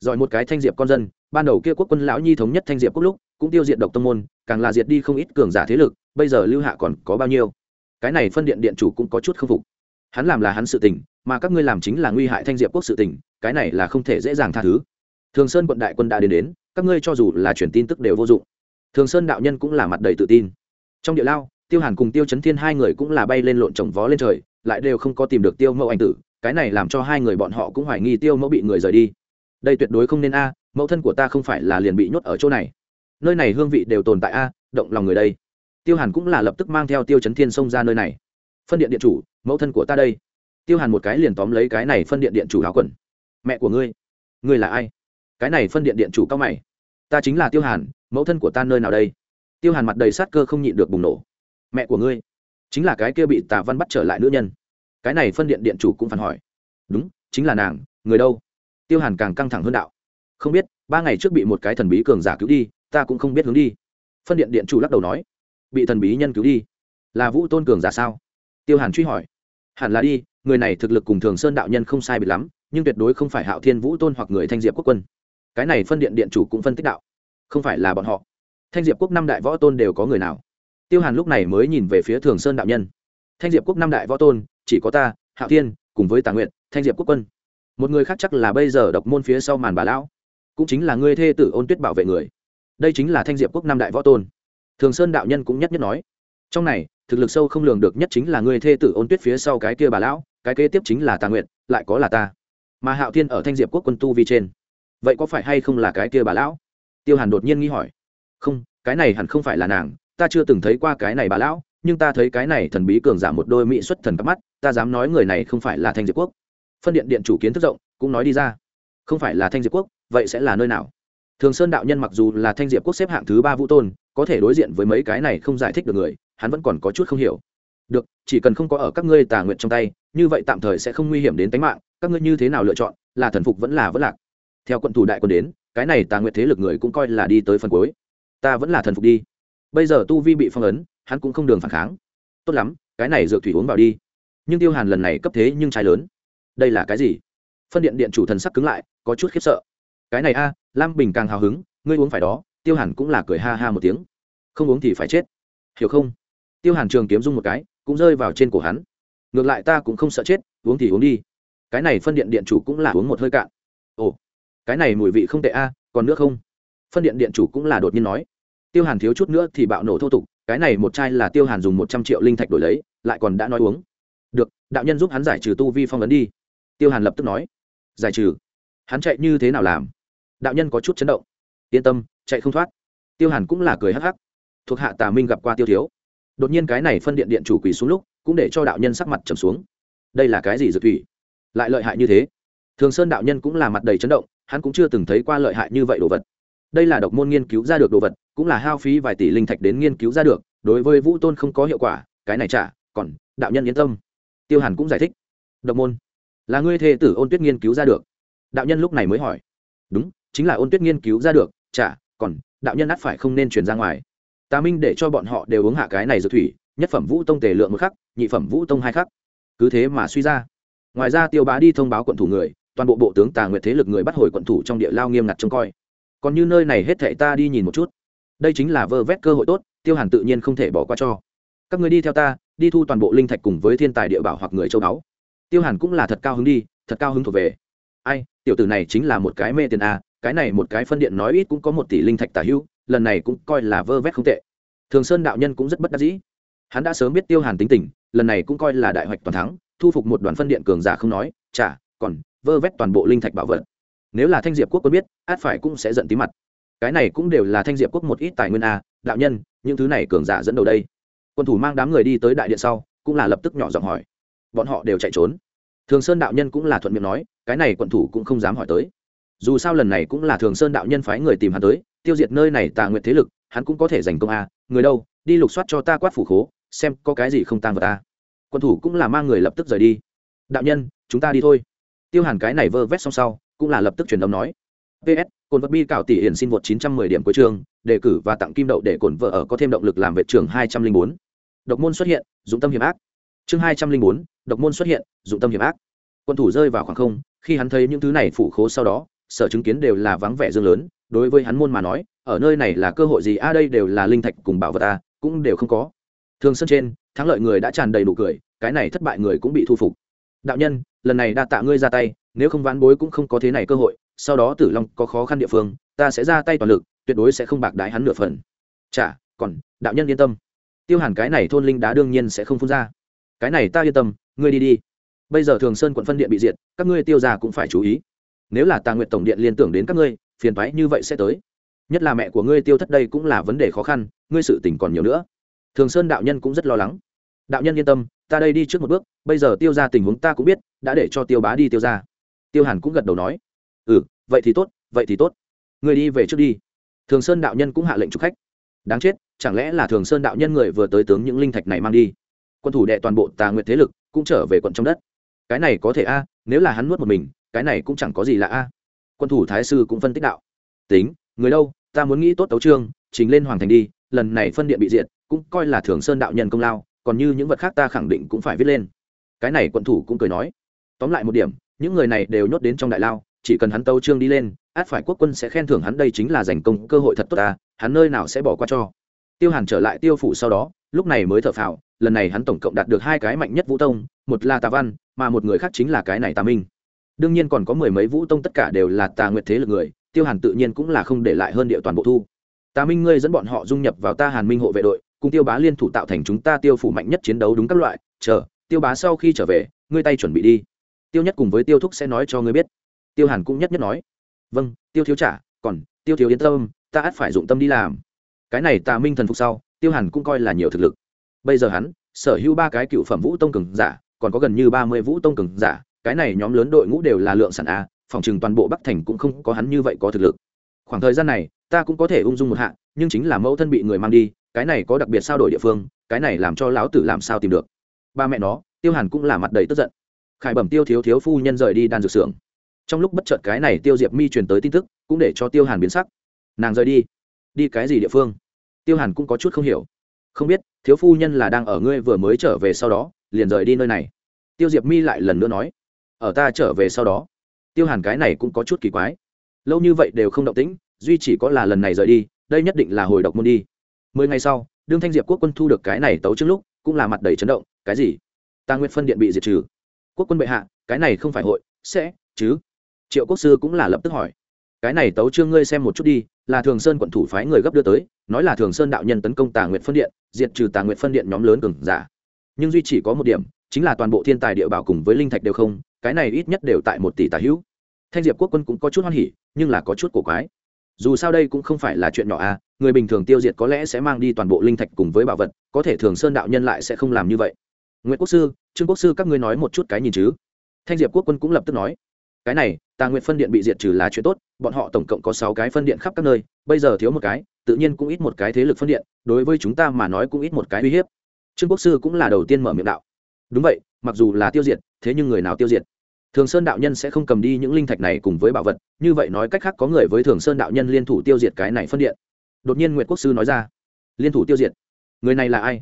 Giỏi một cái thanh diệp con dân, ban đầu kia quốc quân lão nhi thống nhất thanh diệp quốc lúc, cũng tiêu diệt độc tông môn, càng là diệt đi không ít cường giả thế lực, bây giờ lưu hạ còn có bao nhiêu? Cái này phân điện điện chủ cũng có chút k phục. Hắn làm là hắn sự tình, mà các ngươi làm chính là nguy hại thanh diệp quốc sự tình, cái này là không thể dễ dàng tha thứ. Thường sơn quận đại quân đã đến đến, các ngươi cho dù là truyền tin tức đều vô dụng. Thường sơn đạo nhân cũng là mặt đầy tự tin. Trong địa lao, tiêu hàn cùng tiêu chấn thiên hai người cũng là bay lên lộn trồng vó lên trời, lại đều không có tìm được tiêu mẫu anh tử cái này làm cho hai người bọn họ cũng hoài nghi tiêu mẫu bị người rời đi. Đây tuyệt đối không nên a, mẫu thân của ta không phải là liền bị nhốt ở chỗ này. Nơi này hương vị đều tồn tại a, động lòng người đây. Tiêu hàn cũng là lập tức mang theo tiêu chấn thiên xông ra nơi này. Phân điện điện chủ, mẫu thân của ta đây. Tiêu hàn một cái liền tóm lấy cái này phân điện điện chủ áo quần. Mẹ của ngươi ngươi là ai? Cái này phân điện điện chủ cao mày. Ta chính là tiêu hàn, mẫu thân của ta nơi nào đây? Tiêu hàn mặt đầy sát cơ không nhịn được bùng nổ. Mẹ của ngươi, chính là cái kia bị tà văn bắt trở lại nữ nhân cái này phân điện điện chủ cũng phản hỏi. Đúng, chính là nàng, người đâu? Tiêu hàn càng căng thẳng hơn đạo. Không biết, ba ngày trước bị một cái thần bí cường giả cứu đi, ta cũng không biết hướng đi. Phân điện điện chủ lắc đầu nói. Bị thần bí nhân cứu đi? Là vũ tôn cường giả sao? Tiêu hàn truy hỏi. Hẳn là đi, người này thực lực cùng thường sơn đạo nhân không sai bị lắm, nhưng tuyệt đối không phải hạo thiên vũ tôn hoặc người thanh diệp quốc quân. Cái này phân điện điện chủ cũng phân tích đạo. Không phải là bọn họ. Thanh diệp quốc năm đại võ tôn đều có người nào? Tiêu hàn lúc này mới nhìn về phía thường sơn đạo nhân. Thanh diệp quốc năm đại võ tôn chỉ có ta, hạo thiên, cùng với tà nguyện thanh diệp quốc quân. Một người khác chắc là bây giờ độc môn phía sau màn bà lão, cũng chính là ngươi thê tử ôn tuyết bảo vệ người. Đây chính là thanh diệp quốc năm đại võ tôn. Thường sơn đạo nhân cũng nhất nhất nói. Trong này, thực lực sâu không lường được nhất chính là ngươi thê tử ôn tuyết phía sau cái kia bà lão, cái kế tiếp chính là tà nguyện lại có là ta. Mà hạo thiên ở thanh diệp quốc quân tu vi trên, vậy có phải hay không là cái kia bà lão? Tiêu hàn đột nhiên nghi hỏi. Không, cái này hẳn không phải là nàng, ta chưa từng thấy qua cái này bà lão, nhưng ta thấy cái này thần bí cường giả một đôi mỹ xuất thần cắp mắt ta dám nói người này không phải là thanh diệp quốc. Phân điện điện chủ kiến thức rộng, cũng nói đi ra. Không phải là thanh diệp quốc, vậy sẽ là nơi nào? Thường sơn đạo nhân mặc dù là thanh diệp quốc xếp hạng thứ ba vũ tôn, có thể đối diện với mấy cái này không giải thích được người, hắn vẫn còn có chút không hiểu. Được, chỉ cần không có ở các ngươi tà nguyện trong tay, như vậy tạm thời sẽ không nguy hiểm đến tính mạng, các ngươi như thế nào lựa chọn, là thần phục vẫn là vẫn lạc. Theo quận thủ đại quân đến, cái này tà nguyện thế lực người cũng coi là đi tới phần cuối. Ta vẫn là thần phục đi. Bây giờ tu vi bị phong ấn, hắn cũng không đường phản kháng. Tốt lắm, cái này dược thủy uống vào đi nhưng tiêu hàn lần này cấp thế nhưng trái lớn đây là cái gì phân điện điện chủ thần sắc cứng lại có chút khiếp sợ cái này a lam bình càng hào hứng ngươi uống phải đó tiêu hàn cũng là cười ha ha một tiếng không uống thì phải chết hiểu không tiêu hàn trường kiếm dung một cái cũng rơi vào trên cổ hắn ngược lại ta cũng không sợ chết uống thì uống đi cái này phân điện điện chủ cũng là uống một hơi cạn ồ cái này mùi vị không tệ a còn nước không phân điện điện chủ cũng là đột nhiên nói tiêu hàn thiếu chút nữa thì bạo nổ thô tục cái này một chai là tiêu hàn dùng một trăm triệu linh thạch đổi lấy lại còn đã nói uống được, đạo nhân giúp hắn giải trừ tu vi phong ấn đi. Tiêu hàn lập tức nói. Giải trừ? Hắn chạy như thế nào làm? Đạo nhân có chút chấn động. Yên tâm, chạy không thoát. Tiêu hàn cũng là cười hắc hắc. Thuộc hạ tà minh gặp qua tiêu thiếu. Đột nhiên cái này phân điện điện chủ quỳ xuống lúc, cũng để cho đạo nhân sắc mặt trầm xuống. Đây là cái gì dược thủy? Lại lợi hại như thế? Thường sơn đạo nhân cũng là mặt đầy chấn động, hắn cũng chưa từng thấy qua lợi hại như vậy đồ vật. Đây là độc môn nghiên cứu ra được đồ vật, cũng là hao phí vài tỷ linh thạch đến nghiên cứu ra được, đối với vũ tôn không có hiệu quả, cái này trả còn, đạo nhân yên tâm tiêu hàn cũng giải thích. Độc môn, là ngươi thê tử ôn tuyết nghiên cứu ra được. Đạo nhân lúc này mới hỏi. Đúng, chính là ôn tuyết nghiên cứu ra được. Chả, còn, đạo nhân ắt phải không nên truyền ra ngoài. Tà minh để cho bọn họ đều uống hạ cái này dược thủy, nhất phẩm vũ tông tề lượng một khắc, nhị phẩm vũ tông hai khắc. Cứ thế mà suy ra. Ngoài ra tiêu bá đi thông báo quận thủ người, toàn bộ bộ tướng tà nguyệt thế lực người bắt hồi quận thủ trong địa lao nghiêm ngặt trông coi. Còn như nơi này hết thệ ta đi nhìn một chút. Đây chính là vơ vét cơ hội tốt, tiêu hàn tự nhiên không thể bỏ qua cho. Các người đi theo ta đi thu toàn bộ linh thạch cùng với thiên tài địa bảo hoặc người châu báu. Tiêu hàn cũng là thật cao hứng đi, thật cao hứng thuộc về. Ai, tiểu tử này chính là một cái mê tiền a, cái này một cái phân điện nói ít cũng có một tỷ linh thạch tả hữu, lần này cũng coi là vơ vét không tệ. Thường sơn đạo nhân cũng rất bất đắc dĩ. Hắn đã sớm biết tiêu hàn tính tình, lần này cũng coi là đại hoạch toàn thắng, thu phục một đoàn phân điện cường giả không nói, chả, còn vơ vét toàn bộ linh thạch bảo vật. Nếu là thanh diệp quốc quân biết, át phải cũng sẽ giận tí mặt. Cái này cũng đều là thanh diệp quốc một ít tài nguyên a, đạo nhân, những thứ này cường giả dẫn đầu đây quân thủ mang đám người đi tới đại điện sau, cũng là lập tức nhỏ giọng hỏi. Bọn họ đều chạy trốn. Thường sơn đạo nhân cũng là thuận miệng nói, cái này quận thủ cũng không dám hỏi tới. Dù sao lần này cũng là thường sơn đạo nhân phái người tìm hắn tới, tiêu diệt nơi này tà nguyện thế lực, hắn cũng có thể giành công a. Người đâu, đi lục soát cho ta quát phủ khố, xem có cái gì không tang vật ta quân thủ cũng là mang người lập tức rời đi. Đạo nhân, chúng ta đi thôi. Tiêu hàn cái này vơ vét xong sau, cũng là lập tức truyền âm nói. Ps cồn vật bi cảo tỷ hiển xin vượt chín trăm mười điểm cuối trường đề cử và tặng kim đậu để cồn vợ ở có thêm động lực làm vệ trường hai trăm linh bốn độc môn xuất hiện, dụng tâm hiểm ác. Chương hai trăm linh bốn, độc môn xuất hiện, dụng tâm hiểm ác. Quân thủ rơi vào khoảng không, khi hắn thấy những thứ này phủ khố sau đó, sở chứng kiến đều là vắng vẻ dương lớn. Đối với hắn môn mà nói, ở nơi này là cơ hội gì? A đây đều là linh thạch cùng bảo vật a cũng đều không có. Thường sân trên, thắng lợi người đã tràn đầy đủ cười, cái này thất bại người cũng bị thu phục. Đạo nhân, lần này đa tạ ngươi ra tay, nếu không ván bối cũng không có thế này cơ hội, sau đó tử long có khó khăn địa phương, ta sẽ ra tay toàn lực, tuyệt đối sẽ không bạc đái hắn nửa phần. Chả còn, đạo nhân yên tâm tiêu hàn cái này thôn linh đá đương nhiên sẽ không phun ra. Cái này ta yên tâm, ngươi đi đi. Bây giờ thường sơn quận phân điện bị diệt, các ngươi tiêu già cũng phải chú ý. Nếu là tà nguyện tổng điện liên tưởng đến các ngươi, phiền thoái như vậy sẽ tới. Nhất là mẹ của ngươi tiêu thất đây cũng là vấn đề khó khăn, ngươi sự tỉnh còn nhiều nữa. Thường sơn đạo nhân cũng rất lo lắng. Đạo nhân yên tâm, ta đây đi trước một bước, bây giờ tiêu ra tình huống ta cũng biết, đã để cho tiêu bá đi tiêu ra tiêu hàn cũng gật đầu nói. Ừ vậy thì tốt, vậy thì tốt. Người đi về trước đi. Thường sơn đạo nhân cũng hạ lệnh chụp khách. Đáng chết chẳng lẽ là thường sơn đạo nhân người vừa tới tướng những linh thạch này mang đi? Quân thủ đệ toàn bộ tà nguyệt thế lực cũng trở về quận trong đất. Cái này có thể a, nếu là hắn nuốt một mình, cái này cũng chẳng có gì là a. Quân thủ thái sư cũng phân tích đạo. Tính, người đâu, ta muốn nghĩ tốt tấu trương chính lên hoàng thành đi, lần này phân điện bị diệt, cũng coi là thường sơn đạo nhân công lao, còn như những vật khác ta khẳng định cũng phải viết lên. Cái này quận thủ cũng cười nói. Tóm lại một điểm, những người này đều nhốt đến trong đại lao, chỉ cần hắn tấu trương đi lên, át phải quốc quân sẽ khen thưởng hắn đây chính là giành công, cơ hội thật tốt ta hắn nơi nào sẽ bỏ qua cho tiêu hàn trở lại tiêu phủ sau đó, lúc này mới thở phào, lần này hắn tổng cộng đạt được hai cái mạnh nhất vũ tông, một là tà văn, mà một người khác chính là cái này tà minh. Đương nhiên còn có mười mấy vũ tông tất cả đều là tà nguyệt thế lực người, tiêu hàn tự nhiên cũng là không để lại hơn địa toàn bộ thu. Tà minh ngươi dẫn bọn họ dung nhập vào ta hàn minh hộ vệ đội, cùng tiêu bá liên thủ tạo thành chúng ta tiêu phủ mạnh nhất chiến đấu đúng các loại, chờ, tiêu bá sau khi trở về, ngươi tay chuẩn bị đi. Tiêu nhất cùng với tiêu thúc sẽ nói cho ngươi biết. Tiêu hàn cũng nhất nhất nói. Vâng tiêu thiếu trả, còn, tiêu thiếu yên tâm, ta ắt phải dụng tâm đi làm cái này tà minh thần phục sau, tiêu hàn cũng coi là nhiều thực lực. Bây giờ hắn, sở hữu ba cái cựu phẩm vũ tông cường giả, còn có gần như ba mươi vũ tông cường giả, cái này nhóm lớn đội ngũ đều là lượng sản a, phòng chừng toàn bộ bắc thành cũng không có hắn như vậy có thực lực. Khoảng thời gian này, ta cũng có thể ung dung một hạ, nhưng chính là mẫu thân bị người mang đi, cái này có đặc biệt sao đổi địa phương, cái này làm cho lão tử làm sao tìm được. Ba mẹ nó, tiêu hàn cũng là mặt đầy tức giận. Khải bẩm tiêu thiếu thiếu phu nhân rời đi đan dược xưởng. Trong lúc bất chợt cái này tiêu diệp mi truyền tới tin tức, cũng để cho tiêu hàn biến sắc. Nàng rời đi đi cái gì địa phương? Tiêu hàn cũng có chút không hiểu. Không biết, thiếu phu nhân là đang ở ngươi vừa mới trở về sau đó, liền rời đi nơi này. Tiêu diệp mi lại lần nữa nói, ở ta trở về sau đó. Tiêu hàn cái này cũng có chút kỳ quái. Lâu như vậy đều không động tĩnh, duy chỉ có là lần này rời đi, đây nhất định là hồi độc môn đi. Mười ngày sau, đương thanh diệp quốc quân thu được cái này tấu trước lúc, cũng là mặt đầy chấn động, cái gì? Ta nguyện phân điện bị diệt trừ. Quốc quân bệ hạ, cái này không phải hội, sẽ, chứ? Triệu quốc sư cũng là lập tức hỏi cái này tấu trương ngươi xem một chút đi, là thường sơn quận thủ phái người gấp đưa tới, nói là thường sơn đạo nhân tấn công tà nguyện phân điện, diệt trừ tà nguyện phân điện nhóm lớn cừng giả. Nhưng duy chỉ có một điểm, chính là toàn bộ thiên tài địa bảo cùng với linh thạch đều không, cái này ít nhất đều tại một tỷ tà hữu. Thanh diệp quốc quân cũng có chút hoan hỉ, nhưng là có chút cổ quái. Dù sao đây cũng không phải là chuyện nhỏ à người bình thường tiêu diệt có lẽ sẽ mang đi toàn bộ linh thạch cùng với bảo vật, có thể thường sơn đạo nhân lại sẽ không làm như vậy. Nguyễn quốc sư, trương quốc sư các ngươi nói một chút cái nhìn chứ. Thanh diệp quốc quân cũng lập tức nói, cái này tà Nguyệt phân điện bị diệt trừ là chuyện tốt, bọn họ tổng cộng có sáu cái phân điện khắp các nơi, bây giờ thiếu một cái, tự nhiên cũng ít một cái thế lực phân điện, đối với chúng ta mà nói cũng ít một cái uy hiếp. Trương quốc sư cũng là đầu tiên mở miệng đạo. Đúng vậy, mặc dù là tiêu diệt, thế nhưng người nào tiêu diệt? Thường sơn đạo nhân sẽ không cầm đi những linh thạch này cùng với bảo vật, như vậy nói cách khác có người với thường sơn đạo nhân liên thủ tiêu diệt cái này phân điện. Đột nhiên nguyệt quốc sư nói ra, liên thủ tiêu diệt? Người này là ai?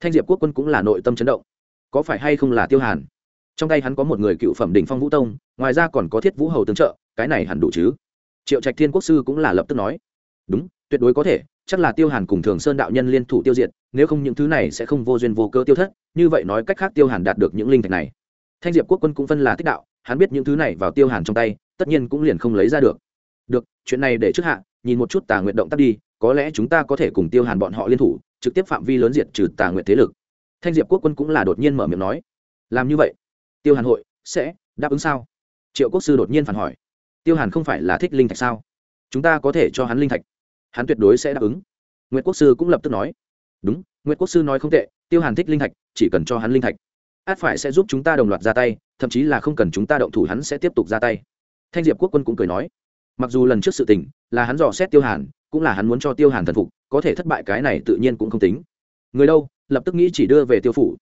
Thanh diệp quốc quân cũng là nội tâm chấn động. Có phải hay không là tiêu hàn? Trong tay hắn có một người cựu phẩm đỉnh phong vũ tông, ngoài ra còn có thiết vũ hầu tương trợ, cái này hẳn đủ chứ? Triệu trạch thiên quốc sư cũng là lập tức nói. Đúng, tuyệt đối có thể, chắc là tiêu hàn cùng thường sơn đạo nhân liên thủ tiêu diệt, nếu không những thứ này sẽ không vô duyên vô cơ tiêu thất, như vậy nói cách khác tiêu hàn đạt được những linh thạch này. Thanh diệp quốc quân cũng phân là tích đạo, hắn biết những thứ này vào tiêu hàn trong tay, tất nhiên cũng liền không lấy ra được. Được, chuyện này để trước hạ, nhìn một chút tà nguyện động tác đi, có lẽ chúng ta có thể cùng tiêu hàn bọn họ liên thủ, trực tiếp phạm vi lớn diệt trừ tà nguyện thế lực. Thanh diệp quốc quân cũng là đột nhiên mở miệng nói. Làm như vậy tiêu hàn hội, sẽ đáp ứng sao? Triệu quốc sư đột nhiên phản hỏi. Tiêu hàn không phải là thích linh thạch sao? Chúng ta có thể cho hắn linh thạch. Hắn tuyệt đối sẽ đáp ứng. Nguyễn quốc sư cũng lập tức nói. Đúng nguyễn quốc sư nói không tệ, tiêu hàn thích linh thạch, chỉ cần cho hắn linh thạch. Át phải sẽ giúp chúng ta đồng loạt ra tay, thậm chí là không cần chúng ta động thủ hắn sẽ tiếp tục ra tay. Thanh diệp quốc quân cũng cười nói. Mặc dù lần trước sự tình là hắn dò xét tiêu hàn, cũng là hắn muốn cho tiêu hàn thần phục, có thể thất bại cái này tự nhiên cũng không tính. Người đâu, lập tức nghĩ chỉ đưa về tiêu phủ.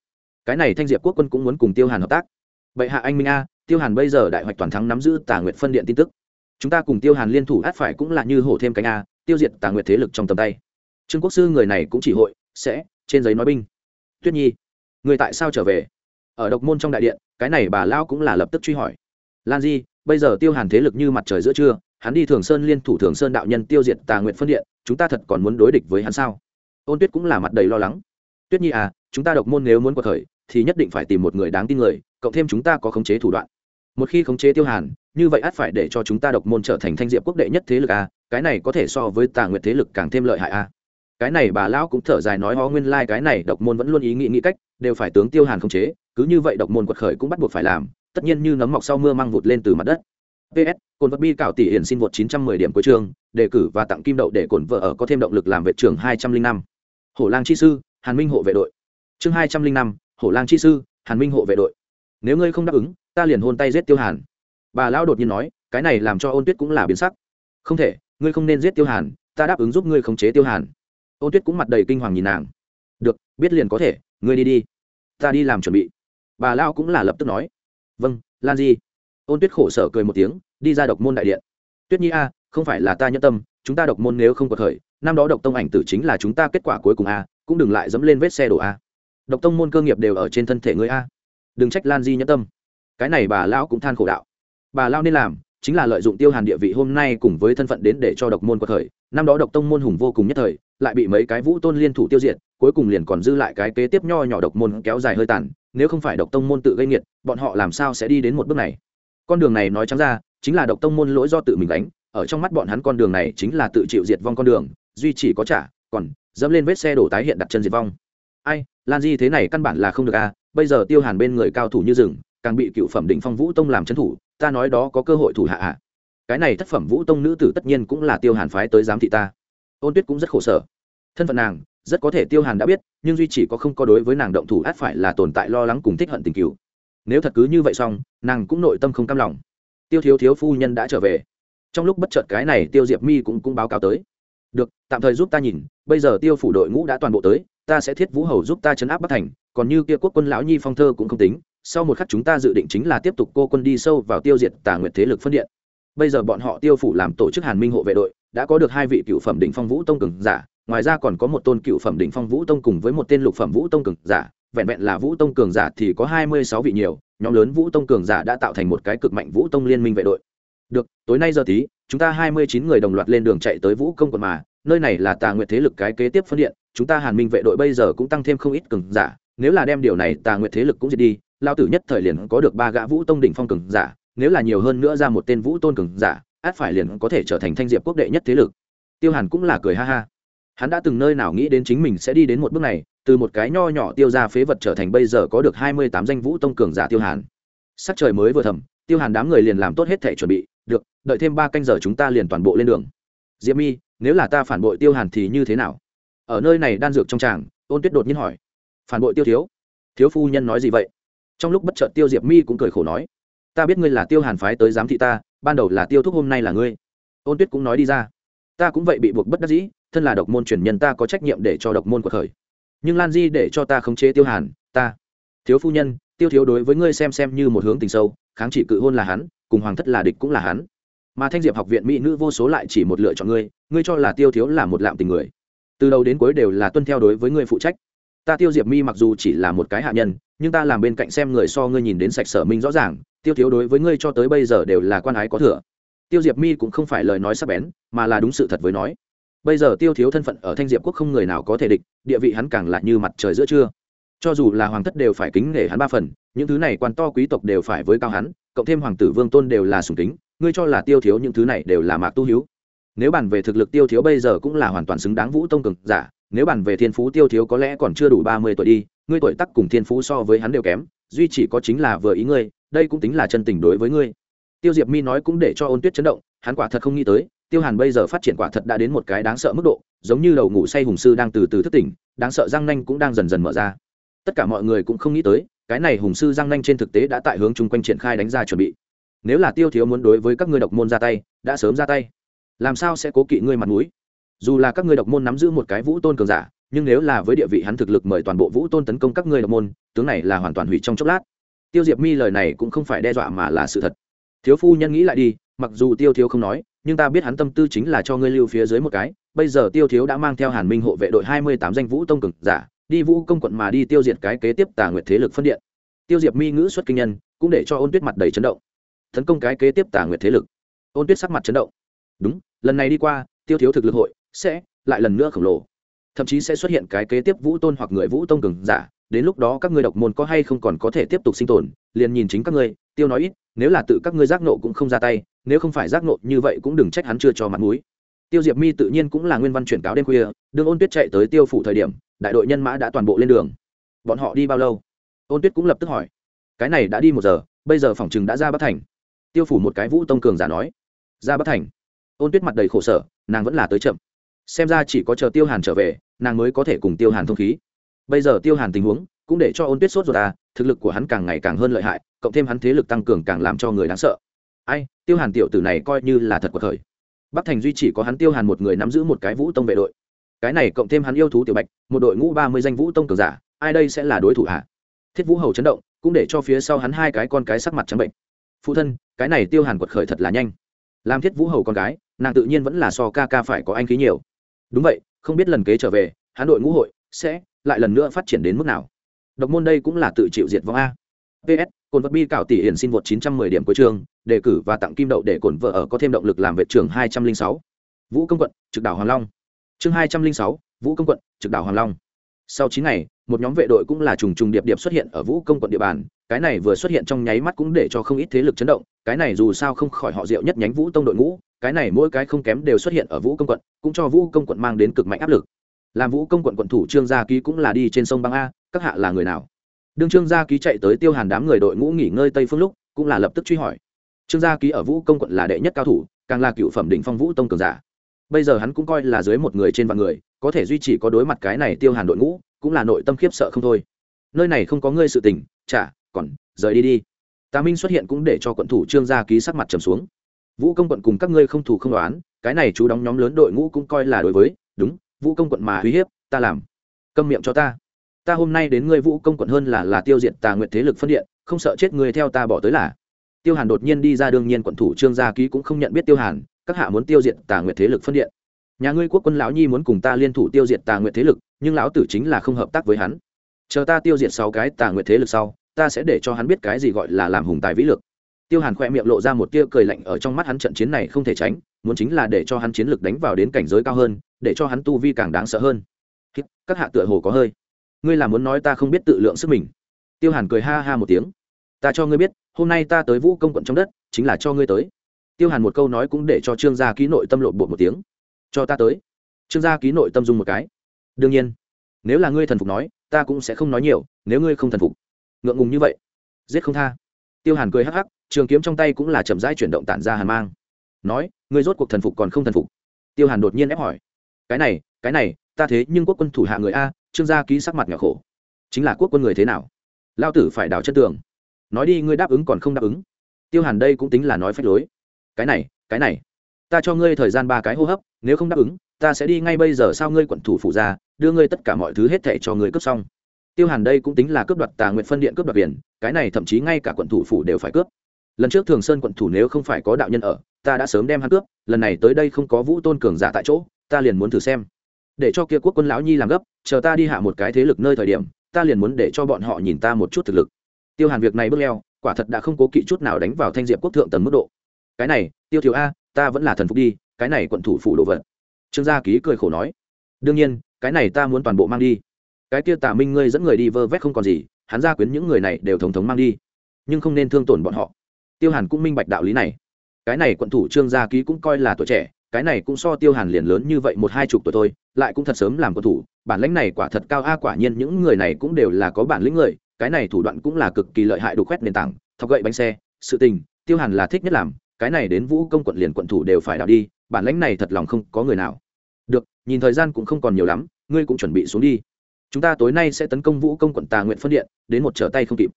Cái này thanh diệp quốc quân cũng muốn cùng tiêu hàn hợp tác vậy hạ anh minh a, tiêu hàn bây giờ đại hoạch toàn thắng nắm giữ tà nguyệt phân điện tin tức. Chúng ta cùng tiêu hàn liên thủ át phải cũng là như hổ thêm cánh a, tiêu diệt tà nguyệt thế lực trong tầm tay. Trương quốc sư người này cũng chỉ hội, sẽ, trên giấy nói binh. Tuyết nhi, người tại sao trở về? Ở độc môn trong đại điện, cái này bà lao cũng là lập tức truy hỏi. Lan di, bây giờ tiêu hàn thế lực như mặt trời giữa trưa, hắn đi thường sơn liên thủ thường sơn đạo nhân tiêu diệt tà nguyện phân điện, chúng ta thật còn muốn đối địch với hắn sao? Ôn tuyết cũng là mặt đầy lo lắng. Tuyết nhi à chúng ta độc môn nếu muốn cuộc khởi, thì nhất định phải tìm một người đáng tin người cộng thêm chúng ta có khống chế thủ đoạn. Một khi khống chế tiêu hàn như vậy ắt phải để cho chúng ta độc môn trở thành thanh diệp quốc đệ nhất thế lực a cái này có thể so với tà nguyệt thế lực càng thêm lợi hại a. Cái này bà lão cũng thở dài nói ho nguyên lai、like、cái này độc môn vẫn luôn ý nghĩ nghĩ cách đều phải tướng tiêu hàn khống chế cứ như vậy độc môn quật khởi cũng bắt buộc phải làm tất nhiên như nấm mọc sau mưa mang vụt lên từ mặt đất. Ps cồn vật bi cảo tỷ hiển xin vượt 910 điểm cuối trường đề cử và tặng kim đậu để cồn vợ ở có thêm động lực làm vệ trưởng 205. hổ lang chi sư hàn minh hộ vệ đội. Chương 205, hổ lang chi sư hàn minh hộ vệ đội nếu ngươi không đáp ứng, ta liền hôn tay giết tiêu hàn. Bà lão đột nhiên nói, cái này làm cho ôn tuyết cũng là biến sắc. Không thể, ngươi không nên giết tiêu hàn, ta đáp ứng giúp ngươi khống chế tiêu hàn. Ôn tuyết cũng mặt đầy kinh hoàng nhìn nàng. Được, biết liền có thể, ngươi đi đi. Ta đi làm chuẩn bị. Bà lão cũng là lập tức nói. Vâng lan di. Ôn tuyết khổ sở cười một tiếng, đi ra độc môn đại điện. Tuyết nhi a, không phải là ta nhẫn tâm, chúng ta độc môn nếu không có thời, năm đó độc tông ảnh tử chính là chúng ta kết quả cuối cùng a, cũng đừng lại dẫm lên vết xe đổ a. Độc tông môn cơ nghiệp đều ở trên thân thể ngươi a đừng trách lan di nhẫn tâm. Cái này bà lão cũng than khổ đạo. Bà lão nên làm chính là lợi dụng tiêu hàn địa vị hôm nay cùng với thân phận đến để cho độc môn có thời năm đó độc tông môn hùng vô cùng nhất thời, lại bị mấy cái vũ tôn liên thủ tiêu diệt, cuối cùng liền còn dư lại cái kế tiếp nho nhỏ độc môn kéo dài hơi tàn. Nếu không phải độc tông môn tự gây nghiệt, bọn họ làm sao sẽ đi đến một bước này? Con đường này nói trắng ra, chính là độc tông môn lỗi do tự mình đánh ở trong mắt bọn hắn con đường này chính là tự chịu diệt vong con đường, duy chỉ có trả, còn dẫm lên vết xe đổ tái hiện đặt chân diệt vong. Ai, lan di thế này căn bản là không được à bây giờ tiêu hàn bên người cao thủ như rừng, càng bị cựu phẩm định phong vũ tông làm trấn thủ, ta nói đó có cơ hội thủ hạ ạ à. cái này thất phẩm vũ tông nữ tử tất nhiên cũng là tiêu hàn phái tới giám thị ta. Ôn tuyết cũng rất khổ sở. Thân phận nàng, rất có thể tiêu hàn đã biết, nhưng duy chỉ có không có đối với nàng động thủ át phải là tồn tại lo lắng cùng thích hận tình cựu. Nếu thật cứ như vậy xong, nàng cũng nội tâm không cam lòng. Tiêu thiếu thiếu phu nhân đã trở về. Trong lúc bất chợt cái này tiêu diệp mi cũng cũng báo cáo tới. Được, tạm thời giúp ta nhìn, bây giờ tiêu phủ đội ngũ đã toàn bộ tới ta sẽ thiết vũ hầu giúp ta chấn áp bắc thành, còn như kia quốc quân lão nhi phong thơ cũng không tính, sau một khắc chúng ta dự định chính là tiếp tục cô quân đi sâu vào tiêu diệt tà nguyệt thế lực phân điện. Bây giờ bọn họ tiêu phủ làm tổ chức hàn minh hộ vệ đội, đã có được hai vị cựu phẩm đỉnh phong vũ tông cường giả, ngoài ra còn có một tôn cựu phẩm đỉnh phong vũ tông cùng với một tên lục phẩm vũ tông cường giả, vẹn vẹn là vũ tông cường giả thì có hai mươi sáu vị nhiều, nhóm lớn vũ tông cường giả đã tạo thành một cái cực mạnh vũ tông liên minh vệ đội. Được, tối nay giờ tí, chúng ta hai mươi chín người đồng loạt lên đường chạy tới vũ công quận mà nơi này là tà nguyệt thế lực cái kế tiếp phân điện, chúng ta hàn minh vệ đội bây giờ cũng tăng thêm không ít cường giả, nếu là đem điều này tà nguyệt thế lực cũng diệt đi lao tử nhất thời liền có được ba gã vũ tông đỉnh phong cường giả, nếu là nhiều hơn nữa ra một tên vũ tôn cường giả, át phải liền có thể trở thành thanh diệp quốc đệ nhất thế lực. Tiêu hàn cũng là cười ha ha. Hắn đã từng nơi nào nghĩ đến chính mình sẽ đi đến một bước này, từ một cái nho nhỏ tiêu ra phế vật trở thành bây giờ có được hai mươi tám danh vũ tông cường giả tiêu hàn. Sắc trời mới vừa thầm, tiêu hàn đám người liền làm tốt hết thể chuẩn bị, được, đợi thêm ba canh giờ chúng ta liền toàn bộ lên đường. Diễm my nếu là ta phản bội tiêu hàn thì như thế nào? Ở nơi này đan dược trong tràng ôn tuyết đột nhiên hỏi. Phản bội tiêu thiếu? Thiếu phu nhân nói gì vậy? Trong lúc bất chợt tiêu diệp mi cũng cười khổ nói. Ta biết ngươi là tiêu hàn phái tới giám thị ta, ban đầu là tiêu thúc, hôm nay là ngươi. Ôn tuyết cũng nói đi ra. Ta cũng vậy bị buộc bất đắc dĩ, thân là độc môn truyền nhân ta có trách nhiệm để cho độc môn cuộc khởi. Nhưng lan di để cho ta khống chế tiêu hàn, ta. Thiếu phu nhân, tiêu thiếu đối với ngươi xem xem như một hướng tình sâu, kháng chỉ cự hôn là hắn, cùng hoàng thất là địch cũng là hắn mà thanh diệp học viện mỹ nữ vô số lại chỉ một lựa chọn ngươi ngươi cho là tiêu thiếu là một lạm tình người. Từ đầu đến cuối đều là tuân theo đối với ngươi phụ trách. Ta tiêu diệp mi mặc dù chỉ là một cái hạ nhân, nhưng ta làm bên cạnh xem người so ngươi nhìn đến sạch sở minh rõ ràng, tiêu thiếu đối với ngươi cho tới bây giờ đều là quan ái có thừa. Tiêu diệp mi cũng không phải lời nói sắc bén, mà là đúng sự thật với nói. Bây giờ tiêu thiếu thân phận ở thanh diệp quốc không người nào có thể địch, địa vị hắn càng lại như mặt trời giữa trưa. Cho dù là hoàng thất đều phải kính nể hắn ba phần, những thứ này quan to quý tộc đều phải với cao hắn, cộng thêm hoàng tử vương tôn đều là sùng kính ngươi cho là tiêu thiếu những thứ này đều là mạc tu hiếu. Nếu bàn về thực lực tiêu thiếu bây giờ cũng là hoàn toàn xứng đáng vũ tông cực giả, nếu bàn về thiên phú tiêu thiếu có lẽ còn chưa đủ ba mươi tuổi đi, ngươi tuổi tắc cùng thiên phú so với hắn đều kém, duy chỉ có chính là vừa ý ngươi, đây cũng tính là chân tình đối với ngươi. Tiêu diệp mi nói cũng để cho ôn tuyết chấn động, hắn quả thật không nghĩ tới, tiêu hàn bây giờ phát triển quả thật đã đến một cái đáng sợ mức độ, giống như đầu ngủ say hùng sư đang từ từ thức tỉnh, đáng sợ răng nanh cũng đang dần dần mở ra. Tất cả mọi người cũng không nghĩ tới, cái này hùng sư răng nanh trên thực tế đã tại hướng chung quanh triển khai đánh ra chuẩn bị nếu là tiêu thiếu muốn đối với các ngươi độc môn ra tay, đã sớm ra tay. Làm sao sẽ cố kỵ ngươi mặt mũi? Dù là các ngươi độc môn nắm giữ một cái vũ tôn cường giả, nhưng nếu là với địa vị hắn thực lực mời toàn bộ vũ tôn tấn công các ngươi độc môn, tướng này là hoàn toàn hủy trong chốc lát. Tiêu diệp mi lời này cũng không phải đe dọa mà là sự thật. Thiếu phu nhân nghĩ lại đi, mặc dù tiêu thiếu không nói, nhưng ta biết hắn tâm tư chính là cho ngươi lưu phía dưới một cái. Bây giờ tiêu thiếu đã mang theo hàn minh hộ vệ đội hai mươi tám danh vũ tông cường giả, đi vũ công quận mà đi tiêu diệt cái kế tiếp tà nguyệt thế lực phân điện. Tiêu diệp mi ngữ xuất kinh nhân, cũng để cho ôn tuyết mặt đầy chấn động tấn công cái kế tiếp tà nguyệt thế lực. Ôn tuyết sắc mặt chấn động. Đúng, lần này đi qua, tiêu thiếu thực lực hội sẽ lại lần nữa khổng lồ. Thậm chí sẽ xuất hiện cái kế tiếp vũ tôn hoặc người vũ tông cường giả, đến lúc đó các ngươi độc môn có hay không còn có thể tiếp tục sinh tồn, liền nhìn chính các ngươi, tiêu nói ít, nếu là tự các ngươi giác nộ cũng không ra tay, nếu không phải giác nộ như vậy cũng đừng trách hắn chưa cho mặt mũi. Tiêu diệp mi tự nhiên cũng là nguyên văn chuyển cáo đêm khuya, đương ôn tuyết chạy tới tiêu phủ thời điểm, đại đội nhân mã đã toàn bộ lên đường. Bọn họ đi bao lâu? Ôn tuyết cũng lập tức hỏi. Cái này đã đi một giờ, bây giờ phòng chừng đã ra bất thành tiêu phủ một cái vũ tông cường giả nói. Ra bất thành. Ôn tuyết mặt đầy khổ sở, nàng vẫn là tới chậm. Xem ra chỉ có chờ tiêu hàn trở về, nàng mới có thể cùng tiêu hàn thông khí. Bây giờ tiêu hàn tình huống cũng để cho ôn tuyết sốt ruột à thực lực của hắn càng ngày càng hơn lợi hại, cộng thêm hắn thế lực tăng cường càng làm cho người đáng sợ. Ai, tiêu hàn tiểu tử này coi như là thật cuộc khởi. Bắc thành duy chỉ có hắn tiêu hàn một người nắm giữ một cái vũ tông vệ đội. Cái này cộng thêm hắn yêu thú tiểu bạch, một đội ngũ ba mươi danh vũ tông cường giả, ai đây sẽ là đối thủ hả? Thiết vũ hầu chấn động, cũng để cho phía sau hắn hai cái con cái sắc mặt trắng bệnh phụ thân cái này tiêu hàn quật khởi thật là nhanh. Làm thiết vũ hầu con gái nàng tự nhiên vẫn là so ca ca phải có anh khí nhiều. Đúng vậy không biết lần kế trở về hà đội ngũ hội sẽ lại lần nữa phát triển đến mức nào. Độc môn đây cũng là tự chịu diệt vong a. Ps cồn vật bi cảo tỷ hiển xin vượt 910 điểm cuối trường đề cử và tặng kim đậu để cồn vợ ở có thêm động lực làm vệ trường 206. vũ công quận trực đảo hoàng long. Chương 206, vũ công quận trực đảo hoàng long sau chín ngày, một nhóm vệ đội cũng là trùng trùng điệp điệp xuất hiện ở vũ công quận địa bàn. Cái này vừa xuất hiện trong nháy mắt cũng để cho không ít thế lực chấn động. Cái này dù sao không khỏi họ diệu nhất nhánh vũ tông đội ngũ, cái này mỗi cái không kém đều xuất hiện ở vũ công quận, cũng cho vũ công quận mang đến cực mạnh áp lực. Làm vũ công quận quận thủ trương gia ký cũng là đi trên sông băng a, các hạ là người nào? Đương trương gia ký chạy tới tiêu hàn đám người đội ngũ nghỉ ngơi tây phương lúc, cũng là lập tức truy hỏi. Trương gia ký ở vũ công quận là đệ nhất cao thủ, càng là cựu phẩm đỉnh phong vũ tông cường giả bây giờ hắn cũng coi là dưới một người trên vạn người, có thể duy trì có đối mặt cái này tiêu hàn đội ngũ, cũng là nội tâm khiếp sợ không thôi. Nơi này không có ngươi sự tình, chả, còn, rời đi đi. Tà minh xuất hiện cũng để cho quận thủ trương gia ký sắc mặt trầm xuống. Vũ công quận cùng các ngươi không thủ không đoán cái này chú đóng nhóm lớn đội ngũ cũng coi là đối với, đúng, vũ công quận mà uy hiếp, ta làm. Câm miệng cho ta. Ta hôm nay đến ngươi vũ công quận hơn là là tiêu diệt tà nguyện thế lực phân điện, không sợ chết ngươi theo ta bỏ tới là. Tiêu hàn đột nhiên đi ra đương nhiên quận thủ trương gia ký cũng không nhận biết tiêu hàn các hạ muốn tiêu diệt tà nguyệt thế lực phân điện. Nhà ngươi quốc quân lão nhi muốn cùng ta liên thủ tiêu diệt tà nguyệt thế lực, nhưng lão tử chính là không hợp tác với hắn. Chờ ta tiêu diệt sáu cái tà nguyệt thế lực sau, ta sẽ để cho hắn biết cái gì gọi là làm hùng tài vĩ lực. Tiêu hàn khoe miệng lộ ra một tia cười lạnh ở trong mắt hắn trận chiến này không thể tránh, muốn chính là để cho hắn chiến lực đánh vào đến cảnh giới cao hơn, để cho hắn tu vi càng đáng sợ hơn. Các hạ tựa hồ có hơi. Ngươi là muốn nói ta không biết tự lượng sức mình. Tiêu hàn cười ha ha một tiếng. Ta cho ngươi biết, hôm nay ta tới vũ công quận trong đất, chính là cho ngươi tới tiêu hàn một câu nói cũng để cho trương gia ký nội tâm lộn bộ một tiếng. Cho ta tới. Trương gia ký nội tâm dùng một cái. Đương nhiên, nếu là ngươi thần phục nói, ta cũng sẽ không nói nhiều, nếu ngươi không thần phục. Ngượng ngùng như vậy, giết không tha. Tiêu hàn cười hắc hắc, trường kiếm trong tay cũng là chậm rãi chuyển động tản ra hàn mang. Nói, ngươi rốt cuộc thần phục còn không thần phục? Tiêu hàn đột nhiên ép hỏi. Cái này cái này, ta thế nhưng quốc quân thủ hạ người a, trương gia ký sắc mặt nhỏ khổ. Chính là quốc quân người thế nào? Lao tử phải đào chân tường. Nói đi, ngươi đáp ứng còn không đáp ứng. Tiêu hàn đây cũng tính là nói phép lối cái này cái này. Ta cho ngươi thời gian ba cái hô hấp, nếu không đáp ứng, ta sẽ đi ngay bây giờ sao ngươi quận thủ phụ ra, đưa ngươi tất cả mọi thứ hết thệ cho ngươi cướp xong. Tiêu hàn đây cũng tính là cướp đoạt tà nguyện phân điện cướp đoạt biển, cái này thậm chí ngay cả quận thủ phủ đều phải cướp. Lần trước thường sơn quận thủ nếu không phải có đạo nhân ở, ta đã sớm đem hắn cướp, lần này tới đây không có vũ tôn cường giả tại chỗ, ta liền muốn thử xem. Để cho kia quốc quân lão nhi làm gấp, chờ ta đi hạ một cái thế lực nơi thời điểm, ta liền muốn để cho bọn họ nhìn ta một chút thực lực. Tiêu hàn việc này bước leo, quả thật đã không cố kỵ chút nào đánh vào thanh diệp quốc thượng tầng mức độ cái này, tiêu thiếu a, ta vẫn là thần phục đi, cái này quận thủ phủ đồ vật. Trương gia ký cười khổ nói. Đương nhiên, cái này ta muốn toàn bộ mang đi. Cái kia tạ minh ngươi dẫn người đi vơ vét không còn gì, hắn ra quyến những người này đều thống thống mang đi. Nhưng không nên thương tổn bọn họ. Tiêu hàn cũng minh bạch đạo lý này. Cái này quận thủ trương gia ký cũng coi là tuổi trẻ, cái này cũng so tiêu hàn liền lớn như vậy một hai chục tuổi thôi, lại cũng thật sớm làm quận thủ. Bản lĩnh này quả thật cao a, quả nhiên những người này cũng đều là có bản lĩnh người, cái này thủ đoạn cũng là cực kỳ lợi hại, đủ khoét nền tảng, thọc gậy bánh xe, sự tình, tiêu hàn là thích nhất làm cái này đến vũ công quận liền quận thủ đều phải đào đi, bản lãnh này thật lòng không có người nào. Được, nhìn thời gian cũng không còn nhiều lắm, ngươi cũng chuẩn bị xuống đi. Chúng ta tối nay sẽ tấn công vũ công quận tà nguyện phân điện, đến một trở tay không kịp.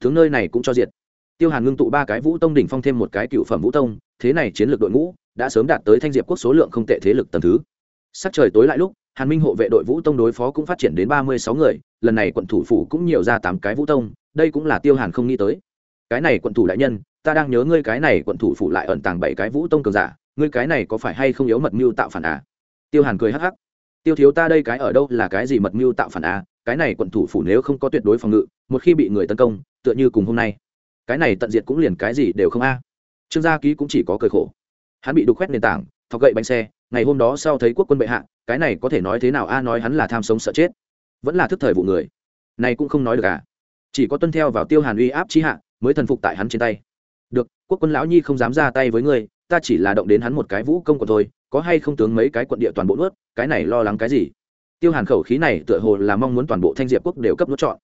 Tướng nơi này cũng cho diệt. Tiêu hàn ngưng tụ ba cái vũ tông đỉnh phong thêm một cái cựu phẩm vũ tông, thế này chiến lược đội ngũ đã sớm đạt tới thanh diệp quốc số lượng không tệ thế lực tầm thứ. Sắc trời tối lại lúc, hàn minh hộ vệ đội vũ tông đối phó cũng phát triển đến ba mươi sáu người, lần này quận thủ phủ cũng nhiều ra tám cái vũ tông, đây cũng là tiêu hàn không nghĩ tới. Cái này quận thủ đại nhân ta đang nhớ ngươi cái này quận thủ phủ lại ẩn tàng bảy cái vũ tông cường giả, ngươi cái này có phải hay không yếu mật mưu tạo phản à? Tiêu hàn cười hắc hắc. Tiêu thiếu ta đây cái ở đâu là cái gì mật mưu tạo phản à? Cái này quận thủ phủ nếu không có tuyệt đối phòng ngự, một khi bị người tấn công, tựa như cùng hôm nay. Cái này tận diệt cũng liền cái gì đều không a. Trương gia ký cũng chỉ có cười khổ. Hắn bị đục khoét nền tảng, thọc gậy bánh xe, ngày hôm đó sau thấy quốc quân bệ hạ, cái này có thể nói thế nào a? Nói hắn là tham sống sợ chết. Vẫn là thức thời vụ người. Này cũng không nói được à. Chỉ có tuân theo vào tiêu hàn uy áp chi hạ, mới thần phục tại hắn trên tay được, quốc quân lão nhi không dám ra tay với ngươi, ta chỉ là động đến hắn một cái vũ công của thôi, có hay không tướng mấy cái quận địa toàn bộ nuốt, cái này lo lắng cái gì? Tiêu hàn khẩu khí này tựa hồ là mong muốn toàn bộ thanh diệp quốc đều cấp nuốt chọn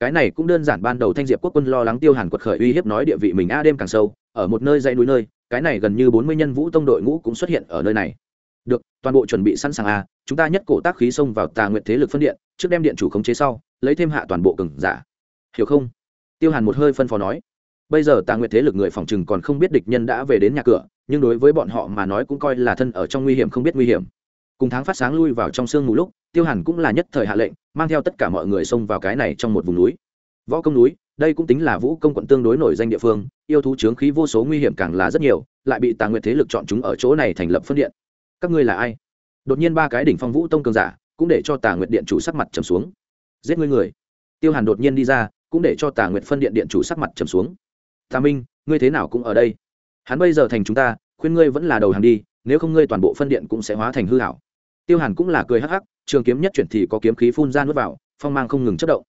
cái này cũng đơn giản ban đầu thanh diệp quốc quân lo lắng tiêu hàn quật khởi uy hiếp nói địa vị mình a đêm càng sâu, ở một nơi dãy núi nơi, cái này gần như bốn mươi nhân vũ tông đội ngũ cũng xuất hiện ở nơi này. Được, toàn bộ chuẩn bị sẵn sàng à chúng ta nhất cổ tác khí xông vào tà nguyện thế lực phân điện, trước đem điện chủ khống chế sau, lấy thêm hạ toàn bộ cừng giả. Hiểu không? Tiêu hàn một hơi phân phó nói bây giờ tà nguyệt thế lực người phòng chừng còn không biết địch nhân đã về đến nhà cửa, nhưng đối với bọn họ mà nói cũng coi là thân ở trong nguy hiểm không biết nguy hiểm. Cùng tháng phát sáng lui vào trong sương mù lúc, tiêu hàn cũng là nhất thời hạ lệnh, mang theo tất cả mọi người xông vào cái này trong một vùng núi. Võ công núi, đây cũng tính là vũ công quận tương đối nổi danh địa phương, yêu thú trướng khí vô số nguy hiểm càng là rất nhiều, lại bị tà nguyệt thế lực chọn chúng ở chỗ này thành lập phân điện. Các ngươi là ai? Đột nhiên ba cái đỉnh phong vũ tông cường giả, cũng để cho tà nguyệt điện chủ sắc mặt trầm xuống. Giết ngươi người. Tiêu hàn đột nhiên đi ra, cũng để cho tà nguyệt phân điện điện chủ sắc mặt trầm xuống tà minh, ngươi thế nào cũng ở đây. Hắn bây giờ thành chúng ta, khuyên ngươi vẫn là đầu hàng đi, nếu không ngươi toàn bộ phân điện cũng sẽ hóa thành hư hảo. Tiêu hàn cũng là cười hắc hắc, trường kiếm nhất chuyển thì có kiếm khí phun ra nuốt vào, phong mang không ngừng chất động.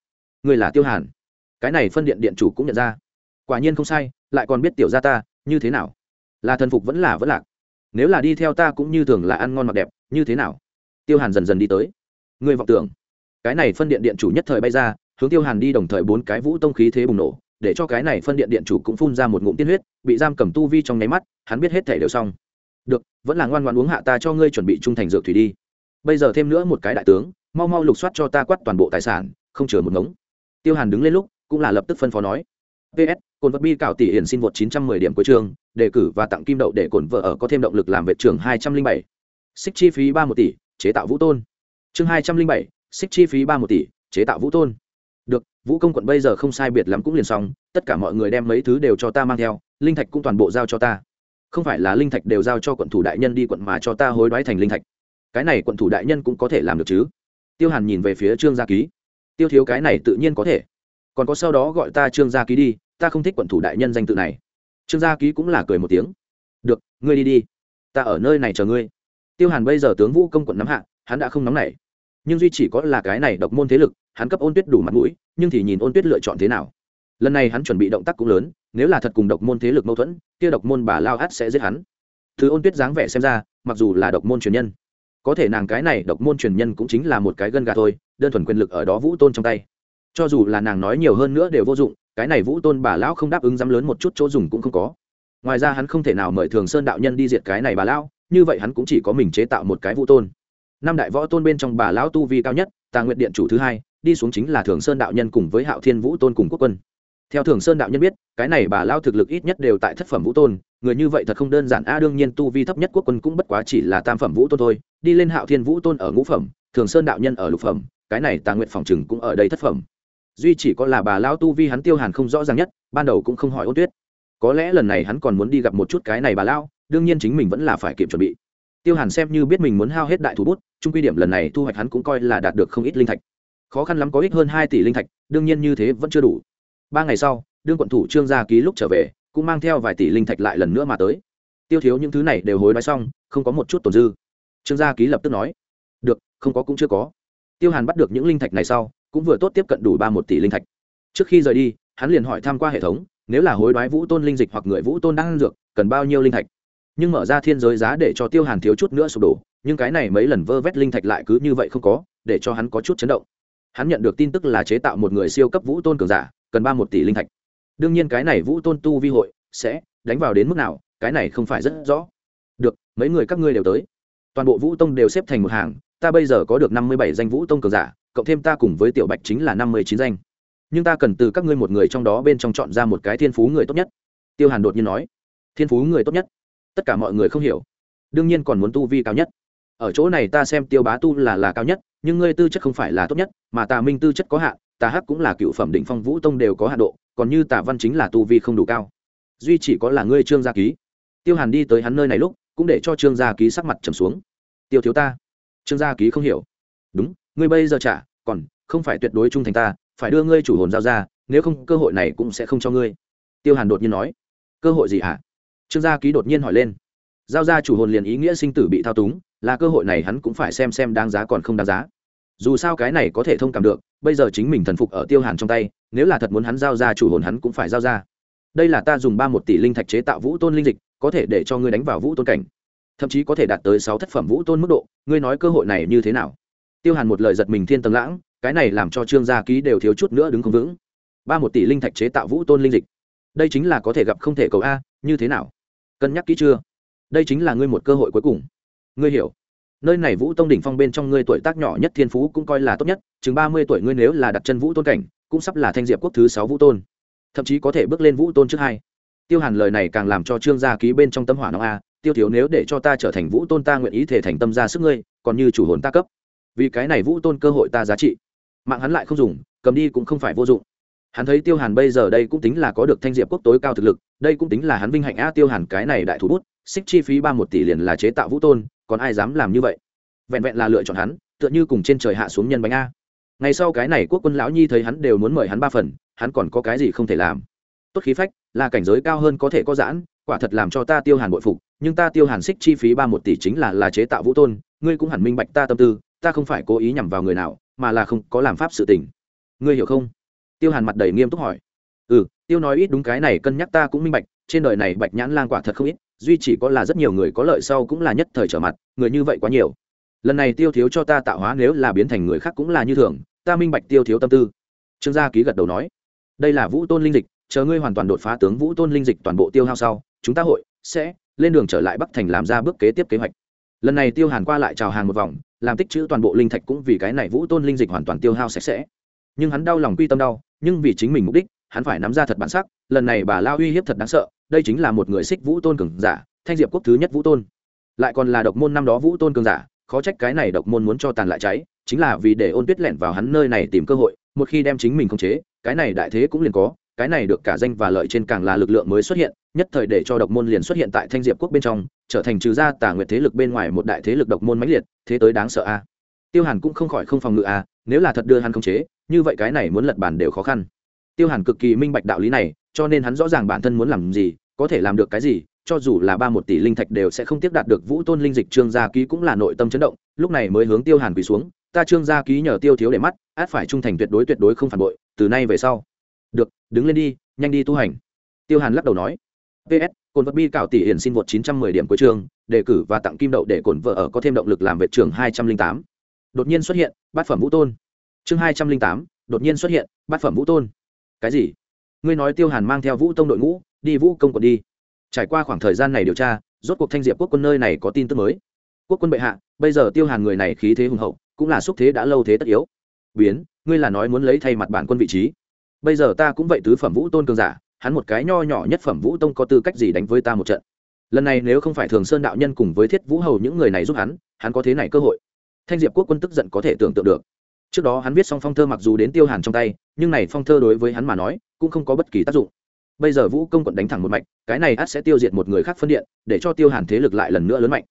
Ngươi là tiêu hàn. Cái này phân điện điện chủ cũng nhận ra. Quả nhiên không sai, lại còn biết tiểu gia ta, như thế nào? Là thần phục vẫn là vẫn lạc. Nếu là đi theo ta cũng như thường là ăn ngon mặc đẹp, như thế nào? Tiêu hàn dần dần đi tới. Ngươi vọng tưởng. Cái này phân điện điện chủ nhất thời bay ra, hướng tiêu hàn đi đồng thời bốn cái vũ tông khí thế bùng nổ để cho cái này phân điện điện chủ cũng phun ra một ngụm tiên huyết bị giam cầm tu vi trong nháy mắt hắn biết hết thể đều xong. Được vẫn là ngoan ngoan uống hạ ta cho ngươi chuẩn bị trung thành dược thủy đi. Bây giờ thêm nữa một cái đại tướng mau mau lục soát cho ta quát toàn bộ tài sản không chừa một ngống. Tiêu hàn đứng lên lúc cũng là lập tức phân phó nói. Ps cồn vật bi cạo tỷ hiển xin vượt 910 điểm cuối trường đề cử và tặng kim đậu để cồn vợ ở có thêm động lực làm vệ trường 207. xích chi phí ba một tỷ chế tạo vũ tôn. Chương 207, xích chi phí ba một tỷ chế tạo vũ tôn được, vũ công quận bây giờ không sai biệt lắm cũng liền xong, tất cả mọi người đem mấy thứ đều cho ta mang theo, linh thạch cũng toàn bộ giao cho ta. Không phải là linh thạch đều giao cho quận thủ đại nhân đi quận mà cho ta hối đoái thành linh thạch. Cái này quận thủ đại nhân cũng có thể làm được chứ? Tiêu hàn nhìn về phía trương gia ký. Tiêu thiếu cái này tự nhiên có thể. Còn có sau đó gọi ta trương gia ký đi, ta không thích quận thủ đại nhân danh tự này. Trương gia ký cũng là cười một tiếng. Được, ngươi đi đi. Ta ở nơi này chờ ngươi. Tiêu hàn bây giờ tướng vũ công quận nắm hạ, hắn đã không nóng nảy nhưng duy chỉ có là cái này độc môn thế lực, hắn cấp ôn tuyết đủ mặt mũi, nhưng thì nhìn ôn tuyết lựa chọn thế nào. Lần này hắn chuẩn bị động tác cũng lớn, nếu là thật cùng độc môn thế lực mâu thuẫn, kia độc môn bà lao át sẽ giết hắn. Thứ ôn tuyết dáng vẻ xem ra, mặc dù là độc môn truyền nhân, có thể nàng cái này độc môn truyền nhân cũng chính là một cái gân gà thôi, đơn thuần quyền lực ở đó vũ tôn trong tay. Cho dù là nàng nói nhiều hơn nữa đều vô dụng, cái này vũ tôn bà lão không đáp ứng dám lớn một chút chỗ dùng cũng không có. Ngoài ra hắn không thể nào mời thường sơn đạo nhân đi diệt cái này bà lão như vậy hắn cũng chỉ có mình chế tạo một cái vũ tôn năm đại võ tôn bên trong bà lão tu vi cao nhất, tà nguyện điện chủ thứ hai, đi xuống chính là thường sơn đạo nhân cùng với hạo thiên vũ tôn cùng quốc quân. Theo thường sơn đạo nhân biết, cái này bà lao thực lực ít nhất đều tại thất phẩm vũ tôn, người như vậy thật không đơn giản. A, đương nhiên tu vi thấp nhất quốc quân cũng bất quá chỉ là tam phẩm vũ tôn thôi, đi lên hạo thiên vũ tôn ở ngũ phẩm, thường sơn đạo nhân ở lục phẩm, cái này tà nguyện phòng chừng cũng ở đây thất phẩm. Duy chỉ có là bà lao tu vi hắn tiêu hàn không rõ ràng nhất, ban đầu cũng không hỏi ôn tuyết. Có lẽ lần này hắn còn muốn đi gặp một chút cái này bà lao đương nhiên chính mình vẫn là phải kịp chuẩn bị tiêu hàn xem như biết mình muốn hao hết đại thủ bút trung quy điểm lần này thu hoạch hắn cũng coi là đạt được không ít linh thạch. Khó khăn lắm có ích hơn hai tỷ linh thạch, đương nhiên như thế vẫn chưa đủ. Ba ngày sau, đương quận thủ trương gia ký lúc trở về, cũng mang theo vài tỷ linh thạch lại lần nữa mà tới. Tiêu thiếu những thứ này đều hối đoái xong, không có một chút tồn dư. Trương gia ký lập tức nói, được, không có cũng chưa có. Tiêu hàn bắt được những linh thạch này sau, cũng vừa tốt tiếp cận đủ ba một tỷ linh thạch. Trước khi rời đi, hắn liền hỏi tham q u a hệ thống, nếu là hối đoái vũ tôn linh dịch hoặc người vũ tôn đang ăn dược, cần bao nhiêu linh thạch? Nhưng mở ra thiên giới giá để cho tiêu hàn thiếu chút nữa sụp đổ, nhưng cái này mấy lần vơ vét linh thạch lại cứ như vậy không có, để cho hắn có chút chấn động. Hắn nhận được tin tức là chế tạo một người siêu cấp vũ tôn cường giả, cần ba một tỷ linh thạch. Đương nhiên cái này vũ tôn tu vi hội sẽ đánh vào đến mức nào, cái này không phải rất rõ. Được, mấy người các ngươi đều tới. Toàn bộ vũ tông đều xếp thành một hàng, ta bây giờ có được năm mươi bảy danh vũ tông cường giả, cộng thêm ta cùng với tiểu bạch chính là năm mươi chín danh. Nhưng ta cần từ các ngươi một người trong đó bên trong chọn ra một cái thiên phú người tốt nhất. Tiêu hàn đột nhiên nói. Thiên phú người tốt nhất? Tất cả mọi người không hiểu. Đương nhiên còn muốn tu vi cao nhất. Ở chỗ này ta xem tiêu bá tu là là cao nhất, nhưng ngươi tư chất không phải là tốt nhất, mà tà minh tư chất có hạn, tà hắc cũng là cựu phẩm định phong vũ tông đều có hạ độ, còn như tà văn chính là tu vi không đủ cao. Duy chỉ có là ngươi trương gia ký. Tiêu hàn đi tới hắn nơi này lúc, cũng để cho trương gia ký sắc mặt trầm xuống. Tiêu thiếu ta. Trương gia ký không hiểu. Đúng, ngươi bây giờ trả, còn không phải tuyệt đối trung thành ta, phải đưa ngươi chủ hồn giao ra, nếu không cơ hội này cũng sẽ không cho ngươi. Tiêu hàn đột nhiên nói. Cơ hội gì hả? à? Trương gia ký đột nhiên hỏi lên. Giao ra chủ hồn liền ý nghĩa sinh tử bị thao túng, là cơ hội này hắn cũng phải xem xem đáng giá còn không đáng giá. Dù sao cái này có thể thông cảm được, bây giờ chính mình thần phục ở tiêu hàn trong tay, nếu là thật muốn hắn giao ra chủ hồn hắn cũng phải giao ra đây là ta dùng ba một tỷ linh thạch chế tạo vũ tôn linh dịch, có thể để cho ngươi đánh vào vũ tôn cảnh. Thậm chí có thể đạt tới sáu thất phẩm vũ tôn mức độ, ngươi nói cơ hội này như thế nào? Tiêu hàn một lời giật mình thiên tầng lãng, cái này làm cho trương gia ký đều thiếu chút nữa đứng không vững. Ba một tỷ linh thạch chế tạo vũ tôn linh dịch. Đây chính là có thể gặp không thể cầu a, như thế nào? Cân nhắc kỹ chưa? Đây chính là ngươi một cơ hội cuối cùng. Ngươi hiểu. Nơi này vũ tông đỉnh phong bên trong ngươi tuổi tác nhỏ nhất thiên phú cũng coi là tốt nhất, chừng ba mươi tuổi ngươi nếu là đặt chân vũ tôn cảnh, cũng sắp là thanh diệp quốc thứ sáu vũ tôn. Thậm chí có thể bước lên vũ tôn trước hai. Tiêu hàn lời này càng làm cho trương gia ký bên trong tâm hỏa nóng a, tiêu thiếu nếu để cho ta trở thành vũ tôn ta nguyện ý thể thành tâm ra sức ngươi, còn như chủ hồn ta cấp. Vì cái này vũ tôn cơ hội ta giá trị. Mạng hắn lại không dùng, cầm đi cũng không phải vô dụng hắn thấy tiêu hàn bây giờ đây cũng tính là có được thanh diệp quốc tối cao thực lực, đây cũng tính là hắn vinh hạnh a tiêu hàn cái này đại thủ bút, xích chi phí ba một tỷ liền là chế tạo vũ tôn, còn ai dám làm như vậy? Vẹn vẹn là lựa chọn hắn, tựa như cùng trên trời hạ xuống nhân bánh a. Ngày sau cái này quốc quân lão nhi thấy hắn đều muốn mời hắn ba phần, hắn còn có cái gì không thể làm? Tốt khí phách, là cảnh giới cao hơn có thể có giãn, quả thật làm cho ta tiêu hàn bội phục, nhưng ta tiêu hàn xích chi phí ba một tỷ chính là là chế tạo vũ tôn, ngươi cũng hẳn minh bạch ta tâm tư, ta không phải cố ý nhằm vào người nào, mà là không có làm pháp sự tình. Ngươi hiểu không? Tiêu hàn mặt đầy nghiêm túc hỏi. Ừ tiêu nói ít đúng cái này cân nhắc ta cũng minh bạch, trên đời này bạch nhãn lan quả thật không ít, duy chỉ có là rất nhiều người có lợi sau cũng là nhất thời trở mặt, người như vậy quá nhiều. Lần này tiêu thiếu cho ta tạo hóa nếu là biến thành người khác cũng là như thường, ta minh bạch tiêu thiếu tâm tư. Trương gia ký gật đầu nói. Đây là vũ tôn linh dịch, chờ ngươi hoàn toàn đột phá tướng vũ tôn linh dịch toàn bộ tiêu hao sau, chúng ta hội sẽ lên đường trở lại bắc thành làm ra bước kế tiếp kế hoạch. Lần này tiêu hàn qua lại chào hàng một vòng, làm tích chữ toàn bộ linh thạch cũng vì cái này vũ tôn linh dịch hoàn toàn tiêu hao sạch sẽ nhưng hắn đau lòng quy tâm đau, nhưng vì chính mình mục đích, hắn phải nắm ra thật bản sắc, lần này bà lao uy hiếp thật đáng sợ, đây chính là một người xích vũ tôn cường giả, thanh diệp quốc thứ nhất vũ tôn. Lại còn là độc môn năm đó vũ tôn cường giả, khó trách cái này độc môn muốn cho tàn lại cháy, chính là vì để ôn tuyết lẻn vào hắn nơi này tìm cơ hội, một khi đem chính mình khống chế, cái này đại thế cũng liền có, cái này được cả danh và lợi trên càng là lực lượng mới xuất hiện, nhất thời để cho độc môn liền xuất hiện tại thanh diệp quốc bên trong, trở thành trừ gia tà nguyệt thế lực bên ngoài một đại thế lực độc môn mãnh liệt, thế tới đáng sợ a. Tiêu hàn cũng không khỏi không phòng ngự a nếu là thật đưa hắn khống chế, như vậy cái này muốn lật bản đều khó khăn. Tiêu hàn cực kỳ minh bạch đạo lý này, cho nên hắn rõ ràng bản thân muốn làm gì, có thể làm được cái gì, cho dù là ba một tỷ linh thạch đều sẽ không tiếp đạt được vũ tôn linh dịch trương gia ký cũng là nội tâm chấn động, lúc này mới hướng tiêu hàn quỳ xuống, ta trương gia ký nhờ tiêu thiếu để mắt, át phải trung thành tuyệt đối tuyệt đối không phản bội, từ nay về sau. Được, đứng lên đi, nhanh đi tu hành. Tiêu hàn lắc đầu nói. Ps cồn vật bi cạo tỷ hiển xin vượt chín trăm mười điểm cuối trường đề cử và tặng kim đậu để cồn vợ ở có thêm động lực làm vệ trường hai trăm linh tám. Đột nhiên xuất hiện bát phẩm vũ tôn. Chương hai trăm linh tám, đột nhiên xuất hiện, bát phẩm vũ tôn. Cái gì? Ngươi nói tiêu hàn mang theo vũ tông đội ngũ, đi vũ công còn đi. Trải qua khoảng thời gian này điều tra, rốt cuộc thanh diệp quốc quân nơi này có tin tức mới. Quốc quân bệ hạ, bây giờ tiêu hàn người này khí thế hùng hậu, cũng là xúc thế đã lâu thế tất yếu. Biến, ngươi là nói muốn lấy thay mặt bản quân vị trí. Bây giờ ta cũng vậy tứ phẩm vũ tôn cường giả, hắn một cái nho nhỏ nhất phẩm vũ tông có tư cách gì đánh với ta một trận? Lần này nếu không phải thường sơn đạo nhân cùng với thiết vũ hầu những người này giúp hắn hắn có thế này cơ hội thanh diệp quốc quân tức giận có thể tưởng tượng được. Trước đó hắn viết xong phong thơ mặc dù đến tiêu hàn trong tay, nhưng này phong thơ đối với hắn mà nói, cũng không có bất kỳ tác dụng. Bây giờ vũ công quận đánh thẳng một mạch, cái này ắt sẽ tiêu diệt một người khác phân điện, để cho tiêu hàn thế lực lại lần nữa lớn mạnh.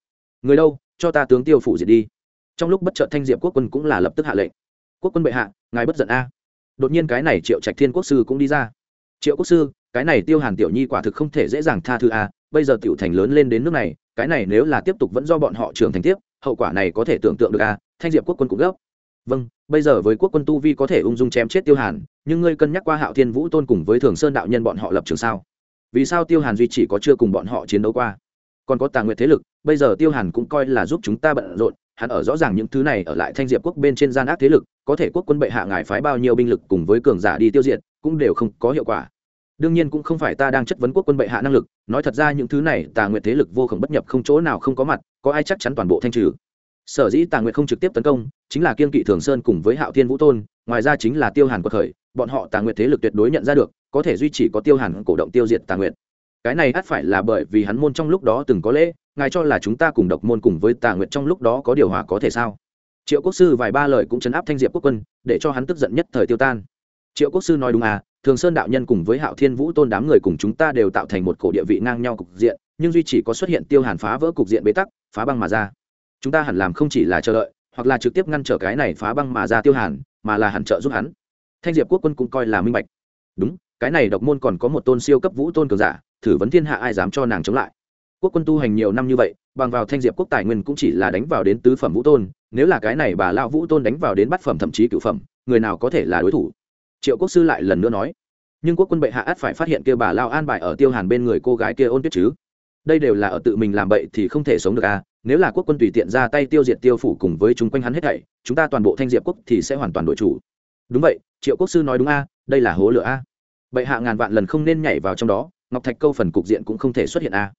Người đâu, cho ta tướng tiêu phủ diệt đi. Trong lúc bất trợ thanh diệp quốc quân cũng là lập tức hạ lệnh. Quốc quân bệ hạ, ngài bất giận a. Đột nhiên cái này triệu trạch thiên quốc sư cũng đi ra. Triệu quốc sư, cái này tiêu hàn tiểu nhi quả thực không thể dễ dàng tha thứ a. Bây giờ tiểu thành lớn lên đến nước này, cái này nếu là tiếp tục vẫn do bọn họ trưởng thành tiếp hậu quả này có thể tưởng tượng được à? thanh diệp quốc quân cũng gấp. Vâng bây giờ với quốc quân tu vi có thể ung dung chém chết tiêu hàn, nhưng ngươi cân nhắc qua hạo thiên vũ tôn cùng với thường sơn đạo nhân bọn họ lập trường sao? Vì sao tiêu hàn duy chỉ có chưa cùng bọn họ chiến đấu qua? Còn có tà nguyệt thế lực, bây giờ tiêu hàn cũng coi là giúp chúng ta bận rộn, hắn ở rõ ràng những thứ này ở lại thanh diệp quốc bên trên gian ác thế lực, có thể quốc quân bệ hạ ngài phái bao nhiêu binh lực cùng với cường giả đi tiêu diệt, cũng đều không có hiệu quả đương nhiên cũng không phải ta đang chất vấn quốc quân bệ hạ năng lực, nói thật ra những thứ này, tà nguyệt thế lực vô khổng bất nhập, không chỗ nào không có mặt, có ai chắc chắn toàn bộ thanh trừ. Sở dĩ tà nguyệt không trực tiếp tấn công, chính là kiên kỵ thường sơn cùng với hạo thiên vũ tôn, ngoài ra chính là tiêu hàn quật khởi, bọn họ tà nguyệt thế lực tuyệt đối nhận ra được, có thể duy trì có tiêu hàn cổ động tiêu diệt tà nguyệt. Cái này ắt phải là bởi vì hắn môn trong lúc đó từng có lễ, ngài cho là chúng ta cùng độc môn cùng với tà nguyệt trong lúc đó có điều hòa có thể sao? Triệu quốc sư vài ba lời cũng chấn áp thanh diệp quốc quân, để cho hắn tức giận nhất thời tiêu tan. Triệu quốc sư nói đúng à thường sơn đạo nhân cùng với hạo thiên vũ tôn đám người cùng chúng ta đều tạo thành một cổ địa vị ngang nhau cục diện, nhưng duy chỉ có xuất hiện tiêu hàn phá vỡ cục diện bế tắc, phá băng mà ra. Chúng ta hẳn làm không chỉ là chờ đợi, hoặc là trực tiếp ngăn trở cái này phá băng mà ra tiêu hàn, mà là hẳn trợ giúp hắn. Thanh diệp quốc quân cũng coi là minh bạch. Đúng, cái này độc môn còn có một tôn siêu cấp vũ tôn cường giả, thử vấn thiên hạ ai dám cho nàng chống lại. Quốc quân tu hành nhiều năm như vậy, bằng vào thanh diệp quốc tài nguyên cũng chỉ là đánh vào đến tứ phẩm vũ tôn, nếu là cái này bà lao vũ tôn đánh vào đến bát phẩm thậm chí cửu phẩm, người nào có thể là đối thủ? Triệu quốc sư lại lần nữa nói, nhưng quốc quân bệ hạ át phải phát hiện kia bà lao an bài ở tiêu hàn bên người cô gái kia ôn tuyết chứ? Đây đều là ở tự mình làm bậy thì không thể sống được à? Nếu là quốc quân tùy tiện ra tay tiêu diệt tiêu phủ cùng với chúng quanh hắn hết thảy, chúng ta toàn bộ thanh diệp quốc thì sẽ hoàn toàn đội chủ. Đúng vậy, triệu quốc sư nói đúng a đây là hố lửa a bệ hạ ngàn vạn lần không nên nhảy vào trong đó, ngọc thạch câu phần cục diện cũng không thể xuất hiện a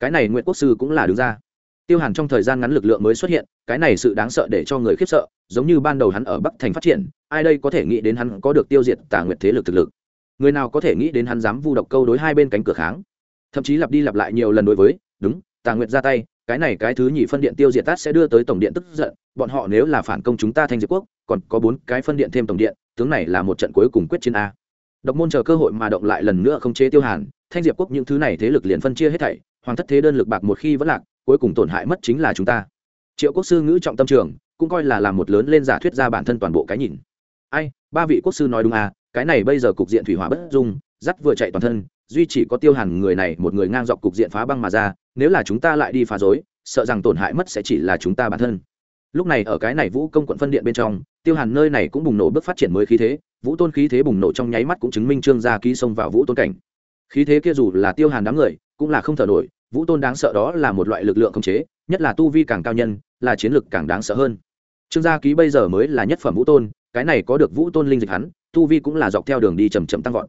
cái này nguyễn quốc sư cũng là đứng ra tiêu hàn trong thời gian ngắn lực lượng mới xuất hiện, cái này sự đáng sợ để cho người khiếp sợ, giống như ban đầu hắn ở bắc thành phát triển, ai đây có thể nghĩ đến hắn có được tiêu diệt tà nguyệt thế lực thực lực. Người nào có thể nghĩ đến hắn dám vu độc câu đối hai bên cánh cửa kháng. Thậm chí lặp đi lặp lại nhiều lần đối với, đúng, tà nguyệt ra tay, cái này cái thứ nhì phân điện tiêu diệt tát sẽ đưa tới tổng điện tức giận, bọn họ nếu là phản công chúng ta thanh diệt quốc, còn có bốn cái phân điện thêm tổng điện, tướng này là một trận cuối cùng quyết chiến a. Độc môn chờ cơ hội mà động lại lần nữa không chế tiêu hàn, thanh diệp quốc những thứ này thế lực liền phân chia hết thảy, hoàng thất thế đơn lực bạc một khi vẫn lạc cuối cùng tổn hại mất chính là chúng ta. Triệu quốc sư ngữ trọng tâm trường, cũng coi là làm một lớn lên giả thuyết ra bản thân toàn bộ cái nhìn. Ai, ba vị quốc sư nói đúng à cái này bây giờ cục diện thủy hỏa bất dung, dắt vừa chạy toàn thân, duy chỉ có tiêu hàn người này một người ngang dọc cục diện phá băng mà ra, nếu là chúng ta lại đi phá rối, sợ rằng tổn hại mất sẽ chỉ là chúng ta bản thân. Lúc này ở cái này vũ công quận phân điện bên trong, tiêu hàn nơi này cũng bùng nổ bước phát triển mới khí thế, vũ tôn khí thế bùng nổ trong nháy mắt cũng chứng minh trương gia ký xông vào vũ tôn cảnh. Khí thế kia dù là tiêu hàn đám người, cũng là không thở nổi vũ tôn đáng sợ đó là một loại lực lượng khống chế, nhất là tu vi càng cao nhân, là chiến lực càng đáng sợ hơn. Trương gia ký bây giờ mới là nhất phẩm vũ tôn, cái này có được vũ tôn linh dịch hắn, tu vi cũng là dọc theo đường đi chầm chậm tăng vọt.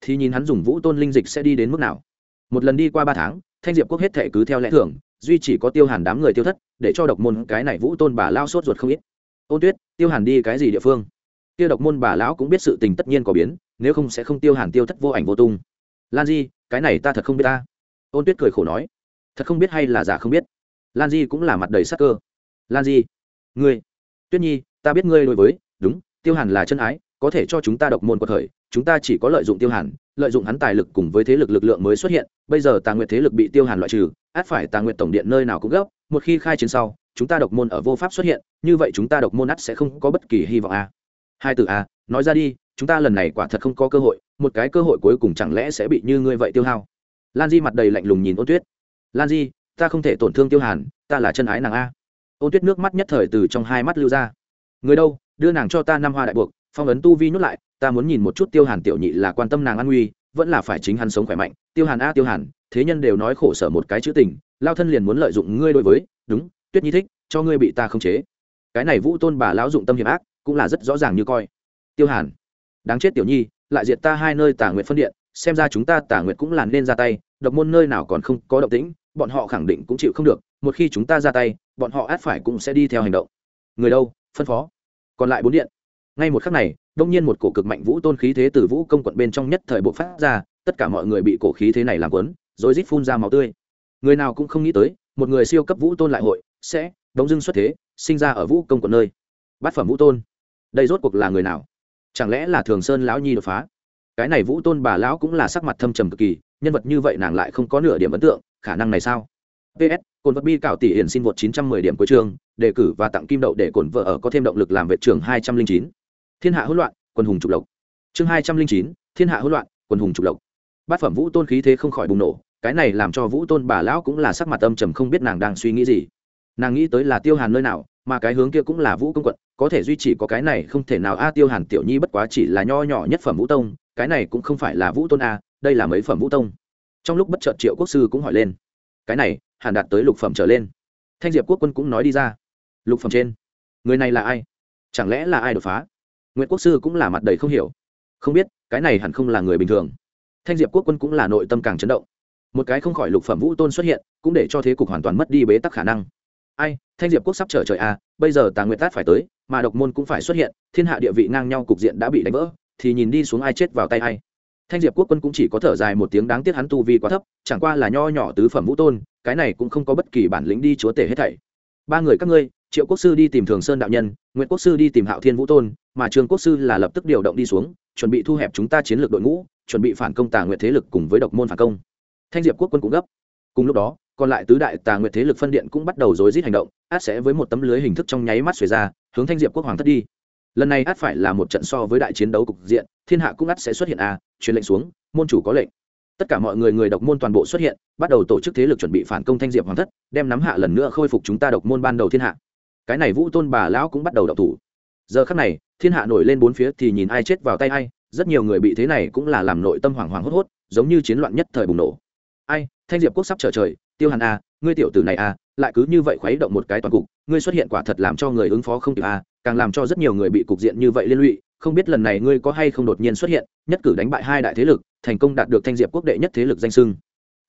Thì nhìn hắn dùng vũ tôn linh dịch sẽ đi đến mức nào? Một lần đi qua ba tháng, thanh diệp quốc hết thể cứ theo lẽ thường, duy chỉ có tiêu hàn đám người tiêu thất, để cho độc môn cái này vũ tôn bà lao sốt ruột không ít. Ôn tuyết, tiêu hàn đi cái gì địa phương? Tiêu độc môn bà lão cũng biết sự tình tất nhiên có biến, nếu không sẽ không tiêu hàn tiêu thất vô ảnh vô tung. Lan di, cái này ta thật không biết ta ôn tuyết cười khổ nói thật không biết hay là giả không biết. Lan di cũng là mặt đầy sắc cơ. Lan di ngươi tuyết nhi ta biết ngươi đối với đúng tiêu hàn là chân ái có thể cho chúng ta độc môn của thời chúng ta chỉ có lợi dụng tiêu hàn lợi dụng hắn tài lực cùng với thế lực lực lượng mới xuất hiện bây giờ tà nguyệt thế lực bị tiêu hàn loại trừ át phải tà nguyệt tổng điện nơi nào cũng gấp một khi khai chiến sau chúng ta độc môn ở vô pháp xuất hiện như vậy chúng ta độc môn ắt sẽ không có bất kỳ hy vọng a à. hai từ a à, nói ra đi chúng ta lần này quả thật không có cơ hội một cái cơ hội cuối cùng chẳng lẽ sẽ bị như ngươi vậy tiêu hao? Lan di mặt đầy lạnh lùng nhìn ôn tuyết. Lan di, ta không thể tổn thương tiêu hàn, ta là chân ái nàng a. Ôn tuyết nước mắt nhất thời từ trong hai mắt lưu ra. Người đâu, đưa nàng cho ta năm hoa đại buộc, phong ấn tu vi nhốt lại, ta muốn nhìn một chút tiêu hàn tiểu nhị là quan tâm nàng an nguy, vẫn là phải chính hắn sống khỏe mạnh. Tiêu hàn a, tiêu hàn, thế nhân đều nói khổ sở một cái chữ tình, lao thân liền muốn lợi dụng ngươi đối với, đúng, tuyết nhi thích, cho ngươi bị ta khống chế. Cái này vũ tôn bà lão dụng tâm hiểm ác, cũng là rất rõ ràng như coi. Tiêu hàn, đáng chết tiểu nhi, lại diệt ta hai nơi tả nguyện phân điện xem ra chúng ta tả nguyệt cũng là nên ra tay, độc môn nơi nào còn không có động tĩnh, bọn họ khẳng định cũng chịu không được, một khi chúng ta ra tay, bọn họ át phải cũng sẽ đi theo hành động. Người đâu? Phân phó. Còn lại bốn điện. Ngay một khắc này, đông nhiên một cổ cực mạnh vũ tôn khí thế từ vũ công quận bên trong nhất thời bộ phát ra, tất cả mọi người bị cổ khí thế này làm quấn, rồi rít phun ra máu tươi. Người nào cũng không nghĩ tới, một người siêu cấp vũ tôn lại hội, sẽ đống dưng xuất thế, sinh ra ở vũ công quận nơi. Bát phẩm vũ tôn. Đây rốt cuộc là người nào? Chẳng lẽ là thường sơn lão nhi đột phá? Cái này vũ tôn bà lão cũng là sắc mặt thâm trầm cực kỳ nhân vật như vậy nàng lại không có nửa điểm ấn tượng khả năng này sao? Ps cồn vật bi cạo tỷ hiển xin vượt 910 điểm cuối chương đề cử và tặng kim đậu để cồn vợ ở có thêm động lực làm vệ trưởng 209. thiên hạ hỗn loạn quân hùng trục lộc chương 209, thiên hạ hỗn loạn quân hùng trục lộc bát phẩm vũ tôn khí thế không khỏi bùng nổ cái này làm cho vũ tôn bà lão cũng là sắc mặt âm trầm không biết nàng đang suy nghĩ gì. Nàng nghĩ tới là tiêu hàn nơi nào mà cái hướng kia cũng là vũ công quận có thể duy trì có cái này không thể nào. A tiêu hàn tiểu nhi bất quá chỉ là nho nhỏ nhất phẩm vũ tông cái này cũng không phải là vũ tôn a, đây là mấy phẩm vũ tông. Trong lúc bất chợt triệu quốc sư cũng hỏi lên, cái này hàn đạt tới lục phẩm trở lên. Thanh diệp quốc quân cũng nói đi ra, lục phẩm trên. Người này là ai? Chẳng lẽ là ai đột phá? Nguyễn quốc sư cũng là mặt đầy không hiểu. Không biết, cái này hẳn không là người bình thường. Thanh diệp quốc quân cũng là nội tâm càng chấn động. Một cái không khỏi lục phẩm vũ tôn xuất hiện, cũng để cho thế cục hoàn toàn mất đi bế tắc khả năng. Ai, thanh diệp quốc sắp trở trời à bây giờ tà nguyệt tát phải tới, mà độc môn cũng phải xuất hiện, thiên hạ địa vị ngang nhau cục diện đã bị đánh vỡ thì nhìn đi xuống ai chết vào tay ai. Thanh diệp quốc quân cũng chỉ có thở dài một tiếng đáng tiếc hắn tu vi quá thấp, chẳng qua là nho nhỏ tứ phẩm vũ tôn, cái này cũng không có bất kỳ bản lĩnh đi chúa tể hết thảy. Ba người các ngươi, triệu quốc sư đi tìm thường sơn đạo nhân nguyễn quốc sư đi tìm hạo thiên vũ tôn, mà trương quốc sư là lập tức điều động đi xuống, chuẩn bị thu hẹp chúng ta chiến lược đội ngũ, chuẩn bị phản công tà Nguyệt thế lực cùng với độc môn phản công. Thanh diệp quốc quân cũng gấp. Cùng lúc đó, còn lại tứ đại tà nguyệt thế lực phân điện cũng bắt đầu rối rít hành động, át sẽ với một tấm lưới hình thức trong nháy mắt xuề ra, hướng thanh diệp quốc hoàng thất đi lần này át phải là một trận so với đại chiến đấu cục diện thiên hạ cũng át sẽ xuất hiện a à, truyền lệnh xuống môn chủ có lệnh. Tất cả mọi người người độc môn toàn bộ xuất hiện bắt đầu tổ chức thế lực chuẩn bị phản công thanh diệp hoàng thất đem nắm hạ lần nữa khôi phục chúng ta độc môn ban đầu thiên hạ. Cái này vũ tôn bà lão cũng bắt đầu đậu thủ. Giờ khắc này thiên hạ nổi lên bốn phía thì nhìn ai chết vào tay ai rất nhiều người bị thế này cũng là làm nội tâm hoảng hoảng hốt hốt giống như chiến loạn nhất thời bùng nổ. Ai thanh diệp quốc sắp trở trời tiêu hàn a à, ngươi tiểu tử này a à, lại cứ như vậy khuấy động một cái toàn cục ngươi xuất hiện quả thật làm cho người ứng phó không kịp a à, càng làm cho rất nhiều người bị cục diện như vậy liên lụy, không biết lần này ngươi có hay không đột nhiên xuất hiện, nhất cử đánh bại hai đại thế lực, thành công đạt được thanh diệp quốc đệ nhất thế lực danh sưng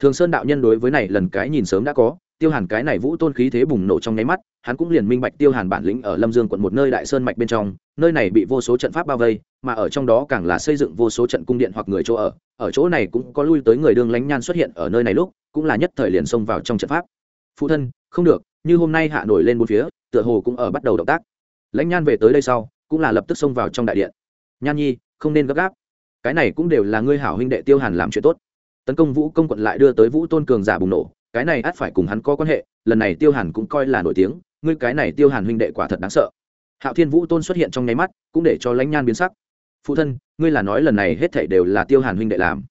thường sơn đạo nhân đối với này lần cái nhìn sớm đã có, tiêu hàn cái này vũ tôn khí thế bùng nổ trong nháy mắt, hắn cũng liền minh bạch tiêu hàn bản lĩnh ở lâm dương quận một nơi đại sơn mạch bên trong, nơi này bị vô số trận pháp bao vây, mà ở trong đó càng là xây dựng vô số trận cung điện hoặc người chỗ ở ở chỗ này cũng có lui tới người đương lánh nhan xuất hiện ở nơi này lúc, cũng là nhất thời liền xông vào trong trận pháp. Phụ thân, không được, như hôm nay hạ nổi lên một phía, tựa hồ cũng ở bắt đầu động tác lãnh nhan về tới đây sau, cũng là lập tức xông vào trong đại điện. Nhan nhi, không nên gấp gáp. Cái này cũng đều là ngươi hảo huynh đệ tiêu hàn làm chuyện tốt. Tấn công vũ công quận lại đưa tới vũ tôn cường giả bùng nổ, cái này ắt phải cùng hắn có quan hệ, lần này tiêu hàn cũng coi là nổi tiếng, ngươi cái này tiêu hàn huynh đệ quả thật đáng sợ. Hạo thiên vũ tôn xuất hiện trong nháy mắt, cũng để cho lãnh nhan biến sắc. Phụ thân, ngươi là nói lần này hết thảy đều là tiêu hàn huynh đệ làm.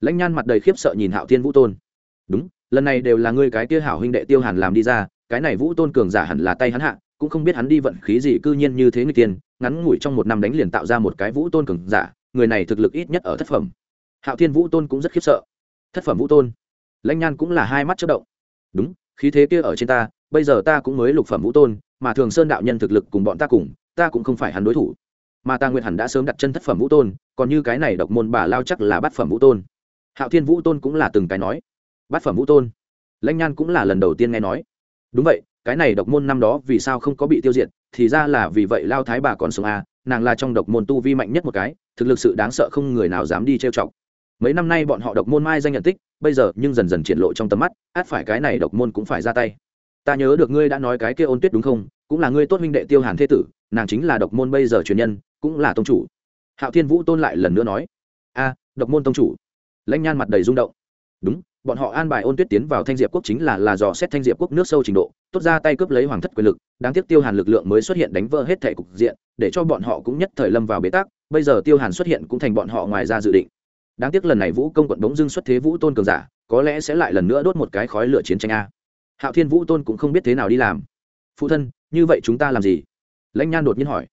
Lãnh nhan mặt đầy khiếp sợ nhìn hạo thiên vũ tôn. Đúng, lần này đều là ngươi cái kia hảo huynh đệ tiêu hàn làm đi ra, cái này vũ tôn cường giả hẳn là tay hắn hạ cũng không biết hắn đi vận khí gì, cư nhiên như thế người tiên, ngắn ngủi trong một năm đánh liền tạo ra một cái vũ tôn cường giả, người này thực lực ít nhất ở thất phẩm. Hạo thiên vũ tôn cũng rất khiếp sợ. Thất phẩm vũ tôn? Lãnh nhan cũng là hai mắt chất động. Đúng, khí thế kia ở trên ta, bây giờ ta cũng mới lục phẩm vũ tôn, mà thường sơn đạo nhân thực lực cùng bọn ta cùng, ta cũng không phải hắn đối thủ. Mà ta nguyện hẳn đã sớm đặt chân thất phẩm vũ tôn, còn như cái này độc môn bà lao chắc là bát phẩm vũ tôn. Hạo thiên vũ tôn cũng là từng cái nói. Bát phẩm vũ tôn? Lãnh nhan cũng là lần đầu tiên nghe nói. Đúng vậy cái này độc môn năm đó vì sao không có bị tiêu diệt, thì ra là vì vậy lao thái bà còn sống à nàng là trong độc môn tu vi mạnh nhất một cái, thực lực sự đáng sợ không người nào dám đi trêu chọc. Mấy năm nay bọn họ độc môn mai danh nhận tích, bây giờ nhưng dần dần triển lộ trong tầm mắt, át phải cái này độc môn cũng phải ra tay. Ta nhớ được ngươi đã nói cái kia ôn tuyết đúng không? Cũng là ngươi tốt huynh đệ tiêu hàn thế tử, nàng chính là độc môn bây giờ truyền nhân, cũng là tông chủ. Hạo thiên vũ tôn lại lần nữa nói, a, độc môn tông chủ. Lãnh nhan mặt đầy rung động. Đúng bọn họ an bài ôn tuyết tiến vào thanh diệp quốc chính là là dò xét thanh diệp quốc nước sâu trình độ, tốt ra tay cướp lấy hoàng thất quyền lực, đáng tiếc tiêu hàn lực lượng mới xuất hiện đánh vỡ hết thể cục diện, để cho bọn họ cũng nhất thời lâm vào bế tắc, bây giờ tiêu hàn xuất hiện cũng thành bọn họ ngoài ra dự định. Đáng tiếc lần này vũ công quận bỗng dưng xuất thế vũ tôn cường giả, có lẽ sẽ lại lần nữa đốt một cái khói lửa chiến tranh a. Hạo thiên vũ tôn cũng không biết thế nào đi làm. Phụ thân, như vậy chúng ta làm gì? Lãnh nhan đột nhiên hỏi.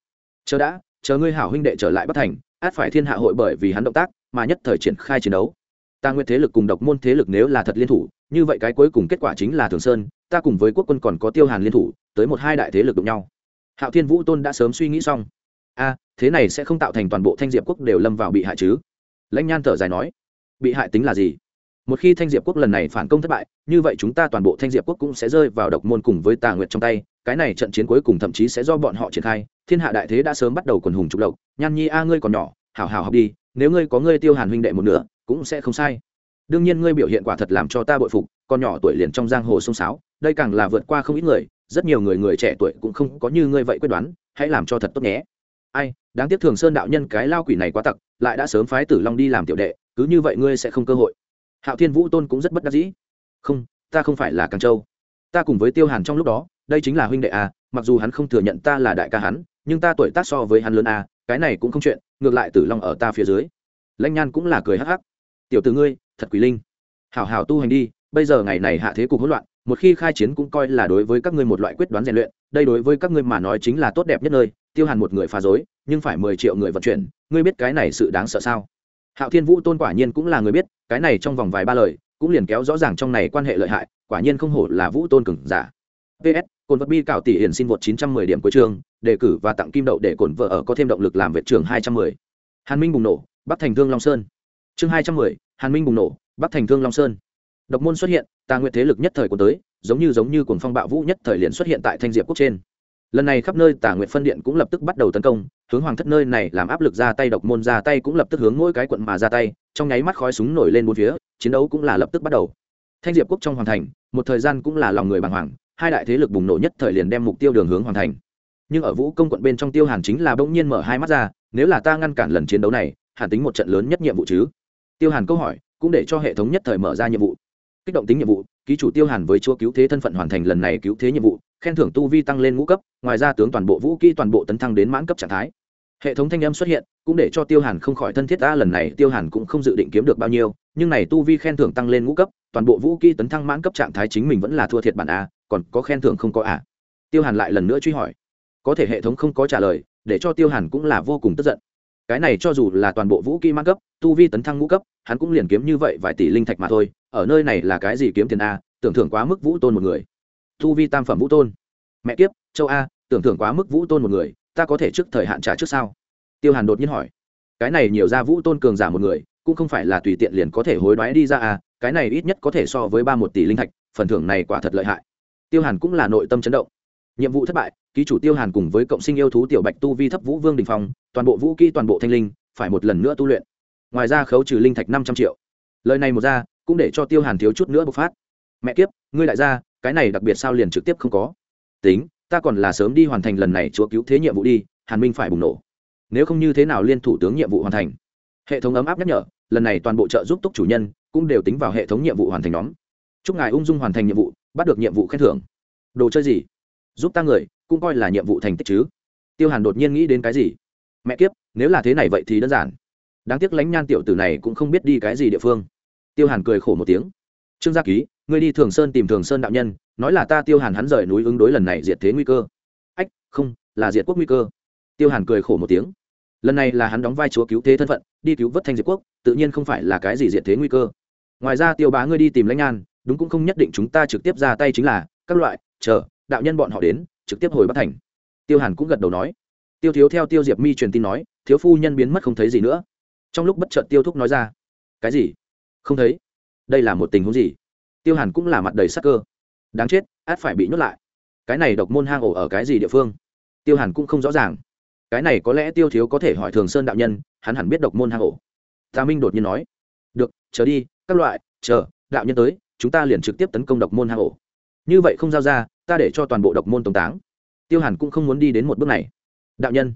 Chờ đã, chờ ngươi hảo huynh đệ trở lại bất thành, át phải thiên hạ hội bởi vì hắn động tác, mà nhất thời triển khai chiến đấu ta nguyện thế lực cùng độc môn thế lực nếu là thật liên thủ, như vậy cái cuối cùng kết quả chính là thường sơn, ta cùng với quốc quân còn có tiêu hàn liên thủ, tới một hai đại thế lực đụng nhau. Hạo thiên vũ tôn đã sớm suy nghĩ xong. A, thế này sẽ không tạo thành toàn bộ thanh diệp quốc đều lâm vào bị hại chứ? Lãnh nhan thở dài nói. Bị hại tính là gì? Một khi thanh diệp quốc lần này phản công thất bại, như vậy chúng ta toàn bộ thanh diệp quốc cũng sẽ rơi vào độc môn cùng với tà nguyệt trong tay, cái này trận chiến cuối cùng thậm chí sẽ do bọn họ triển khai. Thiên hạ đại thế đã sớm bắt đầu quần hùng trục độc nhan nhi, a, ngươi còn nhỏ, hảo hảo học đi, nếu ngươi có ngươi tiêu hàn huynh đệ một nửa cũng sẽ không sai. Đương nhiên ngươi biểu hiện quả thật làm cho ta bội phục con nhỏ tuổi liền trong giang hồ sông sáo đây càng là vượt qua không ít người rất nhiều người người trẻ tuổi cũng không có như ngươi vậy quyết đoán hãy làm cho thật tốt nhé. Ai đáng tiếc thường sơn đạo nhân cái lao quỷ này quá tặc lại đã sớm phái tử long đi làm tiểu đệ cứ như vậy ngươi sẽ không cơ hội. Hạo thiên vũ tôn cũng rất bất đắc dĩ. Không ta không phải là càng châu. Ta cùng với tiêu hàn trong lúc đó đây chính là huynh đệ à. mặc dù hắn không thừa nhận ta là đại ca hắn nhưng ta tuổi tác so với hắn lớn à, cái này cũng không chuyện ngược lại tử long ở ta phía dưới. Lãnh nhan cũng là cười hắc hắc tiểu t ử ngươi, thật quỷ linh. Hảo hảo tu hành đi, bây giờ ngày này hạ thế cục hỗn loạn, một khi khai chiến cũng coi là đối với các ngươi một loại quyết đoán rèn luyện, đây đối với các ngươi mà nói chính là tốt đẹp nhất nơi, tiêu hàn một người phá dối nhưng phải mười triệu người vận chuyển, ngươi biết cái này sự đáng sợ sao? Hạo thiên vũ tôn quả nhiên cũng là người biết, cái này trong vòng vài ba lời, cũng liền kéo rõ ràng trong này quan hệ lợi hại, quả nhiên không hổ là vũ tôn cừng giả. Ps cồn vật bi cạo tỷ hiển xin vượt chín trăm mười điểm cuối trường đề cử và tặng kim đậu để cổn vợ ở có thêm động lực làm vệ trường hai trăm mười. Hàn minh bùng nổ, bắc thành thương long sơn chương hai trăm mười, hàn minh bùng nổ, bắc thành thương long sơn. Độc môn xuất hiện, tà nguyệt thế lực nhất thời của tới, giống như giống như cuồng phong bạo vũ nhất thời liền xuất hiện tại thanh diệp quốc trên. Lần này khắp nơi tà nguyệt phân điện cũng lập tức bắt đầu tấn công, hướng hoàng thất nơi này làm áp lực ra tay, độc môn ra tay cũng lập tức hướng mỗi cái quận mà ra tay, trong nháy mắt khói súng nổi lên bốn phía, chiến đấu cũng là lập tức bắt đầu. Thanh diệp quốc trong hoàng thành, một thời gian cũng là lòng người bàng hoàng, hai đại thế lực bùng nổ nhất thời liền đem mục tiêu đường hướng hoàng thành. Nhưng ở vũ công quận bên trong tiêu hàn chính là bỗng nhiên mở hai mắt ra, nếu là ta ngăn cản lần chiến đấu này hàn tính một trận lớn nhất nhiệm vụ chứ tiêu hàn câu hỏi cũng để cho hệ thống nhất thời mở ra nhiệm vụ. Kích động tính nhiệm vụ, ký chủ tiêu hàn với chúa cứu thế thân phận hoàn thành lần này cứu thế nhiệm vụ, khen thưởng tu vi tăng lên ngũ cấp, ngoài ra tướng toàn bộ vũ kỹ toàn bộ tấn thăng đến mãn cấp trạng thái. Hệ thống thanh âm xuất hiện, cũng để cho tiêu hàn không khỏi thân thiết ta lần này tiêu hàn cũng không dự định kiếm được bao nhiêu, nhưng này tu vi khen thưởng tăng lên ngũ cấp, toàn bộ vũ kỹ tấn thăng mãn cấp trạng thái chính mình vẫn là thua thiệt bản a, còn có khen thưởng không có à tiêu hàn lại lần nữa truy hỏi. Có thể hệ thống không có trả lời, để cho tiêu hàn cũng là vô cùng tức giận cái này cho dù là toàn bộ vũ kỹ mang cấp, tu vi tấn thăng ngũ cấp, hắn cũng liền kiếm như vậy vài tỷ linh thạch mà thôi, ở nơi này là cái gì kiếm tiền a, tưởng thưởng quá mức vũ tôn một người. Tu vi tam phẩm vũ tôn. Mẹ kiếp, châu a, tưởng thưởng quá mức vũ tôn một người, ta có thể trước thời hạn trả trước sao? Tiêu hàn đột nhiên hỏi. Cái này nhiều ra vũ tôn cường giả một người, cũng không phải là tùy tiện liền có thể hối đoái đi ra à cái này ít nhất có thể so với ba một tỷ linh thạch, phần thưởng này quả thật lợi hại. Tiêu hàn cũng là nội tâm chấn động nhiệm vụ thất bại, ký chủ tiêu hàn cùng với cộng sinh yêu thú tiểu bạch tu vi thấp vũ vương đình phong, toàn bộ vũ kỹ, toàn bộ thanh linh, phải một lần nữa tu luyện. Ngoài ra khấu trừ linh thạch năm trăm triệu. Lời này một ra, cũng để cho tiêu hàn thiếu chút nữa bộc phát. Mẹ kiếp, ngươi lại ra, cái này đặc biệt sao liền trực tiếp không có? Tính, ta còn là sớm đi hoàn thành lần này chúa cứu thế nhiệm vụ đi, hàn minh phải bùng nổ. Nếu không như thế nào liên thủ tướng nhiệm vụ hoàn thành? Hệ thống ấm áp nhắc nhở, lần này toàn bộ trợ giúp túc chủ nhân cũng đều tính vào hệ thống nhiệm vụ hoàn thành nhóm. Chúc ngài ung dung hoàn thành nhiệm vụ, bắt được nhiệm vụ khen thưởng. Đồ chơi gì? Giúp ta người, cũng coi là nhiệm vụ thành tích chứ. Tiêu hàn đột nhiên nghĩ đến cái gì? Mẹ kiếp, nếu là thế này vậy thì đơn giản. Đáng tiếc lãnh nhan tiểu tử này cũng không biết đi cái gì địa phương. Tiêu hàn cười khổ một tiếng. Trương gia ký, ngươi đi thường sơn tìm thường sơn đạo nhân, nói là ta tiêu hàn hắn rời núi ứng đối lần này diệt thế nguy cơ. Ách, không, là diệt quốc nguy cơ. Tiêu hàn cười khổ một tiếng. Lần này là hắn đóng vai chúa cứu thế thân phận, đi cứu vớt thanh diệt quốc, tự nhiên không phải là cái gì diệt thế nguy cơ. Ngoài ra tiêu bá ngươi đi tìm lãnh nhan, đúng cũng không nhất định chúng ta trực tiếp ra tay chính là các loại, chờ đạo nhân bọn họ đến, trực tiếp hồi bắt thành. Tiêu hàn cũng gật đầu nói. Tiêu thiếu theo tiêu diệp mi truyền tin nói, thiếu phu nhân biến mất không thấy gì nữa. Trong lúc bất chợt tiêu thúc nói ra, cái gì? Không thấy? Đây là một tình huống gì? Tiêu hàn cũng là mặt đầy sắc cơ. Đáng chết, át phải bị nhốt lại. Cái này độc môn hang ổ ở cái gì địa phương? Tiêu hàn cũng không rõ ràng. Cái này có lẽ tiêu thiếu có thể hỏi thường sơn đạo nhân, hắn hẳn biết độc môn hang ổ. Tà minh đột nhiên nói. Được, chờ đi, các loại, chờ, đạo nhân tới, chúng ta liền trực tiếp tấn công độc môn hang ổ như vậy không giao ra, ta để cho toàn bộ độc môn tống táng. Tiêu hàn cũng không muốn đi đến một bước này. Đạo nhân.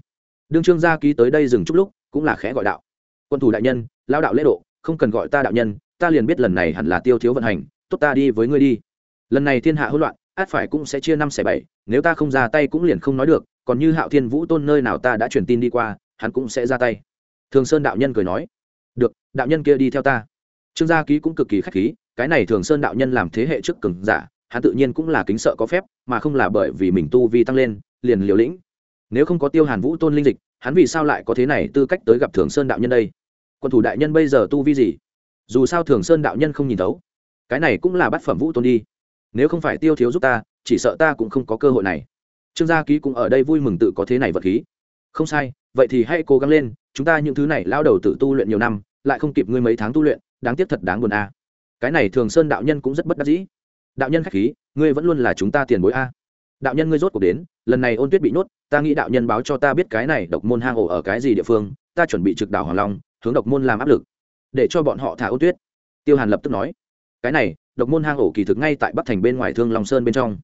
Đương trương gia ký tới đây dừng chút lúc, cũng là khẽ gọi đạo. Quân thủ đại nhân, lao đạo lễ độ, không cần gọi ta đạo nhân, ta liền biết lần này hẳn là tiêu thiếu vận hành, tốt ta đi với ngươi đi. Lần này thiên hạ hỗn loạn, át phải cũng sẽ chia năm xẻ bảy, nếu ta không ra tay cũng liền không nói được, còn như hạo thiên vũ tôn nơi nào ta đã truyền tin đi qua, hắn cũng sẽ ra tay. Thường sơn đạo nhân cười nói. Được, đạo nhân kia đi theo ta. Trương gia ký cũng cực kỳ k h á c h khí, cái này thường sơn đạo nhân làm thế hệ trước cường giả hắn tự nhiên cũng là kính sợ có phép, mà không là bởi vì mình tu vi tăng lên, liền liều lĩnh. Nếu không có tiêu hàn vũ tôn linh dịch, hắn vì sao lại có thế này tư cách tới gặp thường sơn đạo nhân đây? Quân thủ đại nhân bây giờ tu vi gì? Dù sao thường sơn đạo nhân không nhìn thấu. Cái này cũng là bát phẩm vũ tôn đi. Nếu không phải tiêu thiếu giúp ta, chỉ sợ ta cũng không có cơ hội này. Trương gia ký cũng ở đây vui mừng tự có thế này vật khí. Không sai, vậy thì hãy cố gắng lên, chúng ta những thứ này lao đầu tự tu luyện nhiều năm, lại không kịp ngươi mấy tháng tu luyện, đáng tiếc thật đáng buồn a cái này thường sơn đạo nhân cũng rất bất đắc dĩ đạo nhân khách khí, ngươi vẫn luôn là chúng ta tiền bối a. Đạo nhân ngươi rốt cuộc đến, lần này ôn tuyết bị nhốt, ta nghĩ đạo nhân báo cho ta biết cái này độc môn hang ổ ở cái gì địa phương, ta chuẩn bị trực đảo hoàng long, hướng độc môn làm áp lực, để cho bọn họ thả ôn tuyết. Tiêu hàn lập tức nói. Cái này, độc môn hang ổ kỳ thực ngay tại bắc thành bên ngoài thương long sơn bên trong.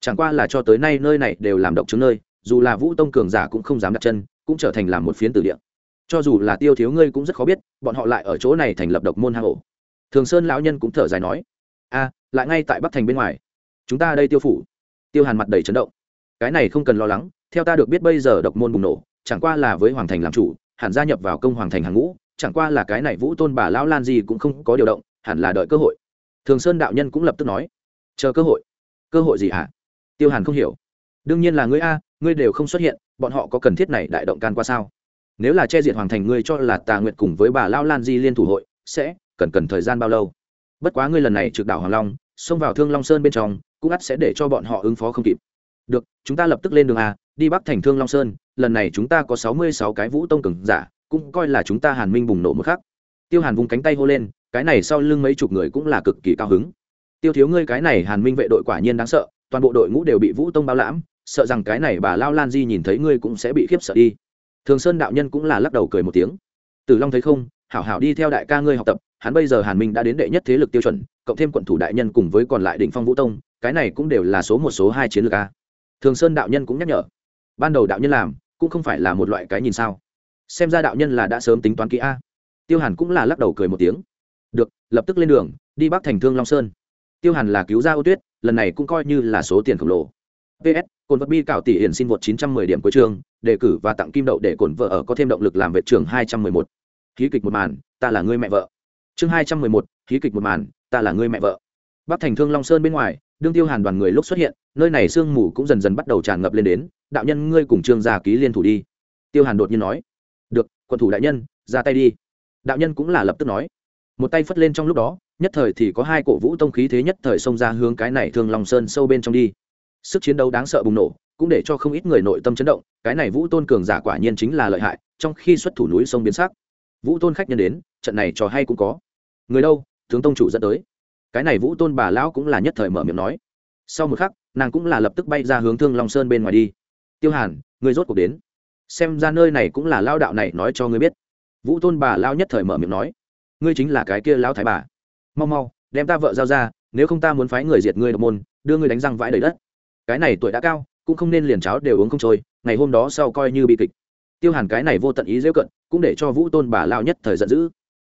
Chẳng qua là cho tới nay nơi này đều làm độc chứng nơi, dù là vũ tông cường giả cũng không dám đặt chân, cũng trở thành làm một phiến tử địa. Cho dù là tiêu thiếu ngươi cũng rất khó biết, bọn họ lại ở chỗ này thành lập độc môn hang ổ. Thường sơn lão nhân cũng thở dài nói. A lại ngay tại bắc thành bên ngoài. Chúng ta đây tiêu phủ. Tiêu hàn mặt đầy chấn động. Cái này không cần lo lắng, theo ta được biết bây giờ độc môn bùng nổ, chẳng qua là với hoàng thành làm chủ, hẳn gia nhập vào công hoàng thành hàng ngũ, chẳng qua là cái này vũ tôn bà lão lan gì cũng không có điều động, hẳn là đợi cơ hội. Thường sơn đạo nhân cũng lập tức nói, chờ cơ hội. Cơ hội gì hả? Tiêu hàn không hiểu. Đương nhiên là ngươi a, ngươi đều không xuất hiện, bọn họ có cần thiết này đại động can qua sao? Nếu là che diệt hoàng thành ngươi cho là tà nguyệt cùng với bà Lão lan di liên thủ hội, sẽ cần cần thời gian bao lâu? Bất quá ngươi lần này trực đảo hoàng long, xông vào thương long sơn bên trong, cũng ắt sẽ để cho bọn họ ứng phó không kịp. Được, chúng ta lập tức lên đường a, đi bắc thành thương long sơn, lần này chúng ta có sáu mươi sáu cái vũ tông cường giả, cũng coi là chúng ta hàn minh bùng nổ một khắc. Tiêu hàn vung cánh tay hô lên, cái này sau lưng mấy chục người cũng là cực kỳ cao hứng. Tiêu thiếu ngươi cái này hàn minh vệ đội quả nhiên đáng sợ, toàn bộ đội ngũ đều bị vũ tông bao lãm, sợ rằng cái này bà lao lan di nhìn thấy ngươi cũng sẽ bị khiếp sợ đi. Thường sơn đạo nhân cũng là lắc đầu cười một tiếng. Tử long thấy không, hảo hảo đi theo đại ca ngươi học tập hắn bây giờ hàn minh đã đến đệ nhất thế lực tiêu chuẩn, cộng thêm quận thủ đại nhân cùng với còn lại định phong vũ tông, cái này cũng đều là số một, số hai chiến lược a. Thường sơn đạo nhân cũng nhắc nhở. Ban đầu đạo nhân làm, cũng không phải là một loại cái nhìn sao. Xem ra đạo nhân là đã sớm tính toán kỹ a. Tiêu hàn cũng là lắc đầu cười một tiếng. Được, lập tức lên đường, đi bắc thành thương long sơn. Tiêu hàn là cứu ra ô tuyết, lần này cũng coi như là số tiền khổng lồ. Ps cồn vật bi cảo tỷ hiển xin vượt 910 điểm cuối chương đề cử và tặng kim đậu để cồn vợ ở có thêm động lực làm vệ trường 211. ký kịch một màn, ta là người mẹ vợ chương 211, ký kịch một màn ta là người mẹ vợ. Bắc thành thương long sơn bên ngoài đương tiêu hàn đoàn người lúc xuất hiện nơi này sương mù cũng dần dần bắt đầu tràn ngập lên đến đạo nhân ngươi cùng trương gia ký liên thủ đi. Tiêu hàn đột nhiên nói được quân thủ đại nhân ra tay đi. Đạo nhân cũng là lập tức nói. Một tay phất lên trong lúc đó nhất thời thì có hai cổ vũ tông khí thế nhất thời xông ra hướng cái này thương long sơn sâu bên trong đi. Sức chiến đấu đáng sợ bùng nổ cũng để cho không ít người nội tâm chấn động cái này vũ tôn cường giả quả nhiên chính là lợi hại trong khi xuất thủ núi sông biến sắc. Vũ tôn khách nhân đến trận này trò hay cũng có người đâu, tướng tông chủ dẫn tới. Cái này vũ tôn bà lão cũng là nhất thời mở miệng nói. Sau một khắc, nàng cũng là lập tức bay ra hướng thương long sơn bên ngoài đi. Tiêu hàn, người rốt cuộc đến. Xem ra nơi này cũng là lao đạo này nói cho ngươi biết. Vũ tôn bà lao nhất thời mở miệng nói. Ngươi chính là cái kia lao thái bà. Mau mau, đem ta vợ giao ra, nếu không ta muốn phái người diệt ngươi độc môn, đưa ngươi đánh răng vãi đầy đất. Cái này tuổi đã cao, cũng không nên liền cháo đều uống không trôi, ngày hôm đó sau coi như bị kịch. Tiêu hàn cái này vô tận ý dễ cận, cũng để cho vũ tôn bà lao nhất thời giận dữ.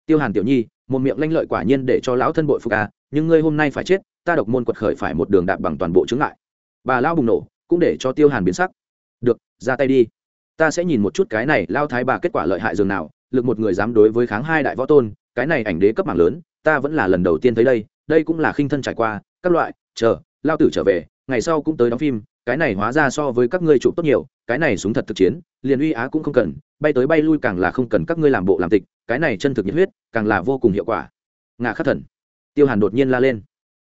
Tiêu hàn tiểu nhi một miệng lanh lợi quả nhiên để cho lão thân bội phục à nhưng ngươi hôm nay phải chết, ta độc môn quật khởi phải một đường đạp bằng toàn bộ chứng lại bà lao bùng nổ, cũng để cho tiêu hàn biến sắc. Được, ra tay đi. Ta sẽ nhìn một chút cái này lao thái bà kết quả lợi hại dường nào, lực một người dám đối với kháng hai đại võ tôn, cái này ảnh đế cấp mạng lớn, ta vẫn là lần đầu tiên thấy đây đây cũng là khinh thân trải qua, các loại, chờ lao tử trở về, ngày sau cũng tới đóng phim cái này hóa ra so với các ngươi chụp tốt nhiều, cái này súng thật thực chiến, liền uy á cũng không cần, bay tới bay lui càng là không cần các ngươi làm bộ làm tịch, cái này chân thực nhiệt huyết, càng là vô cùng hiệu quả. Ngạ khắc thần, tiêu hàn đột nhiên la lên.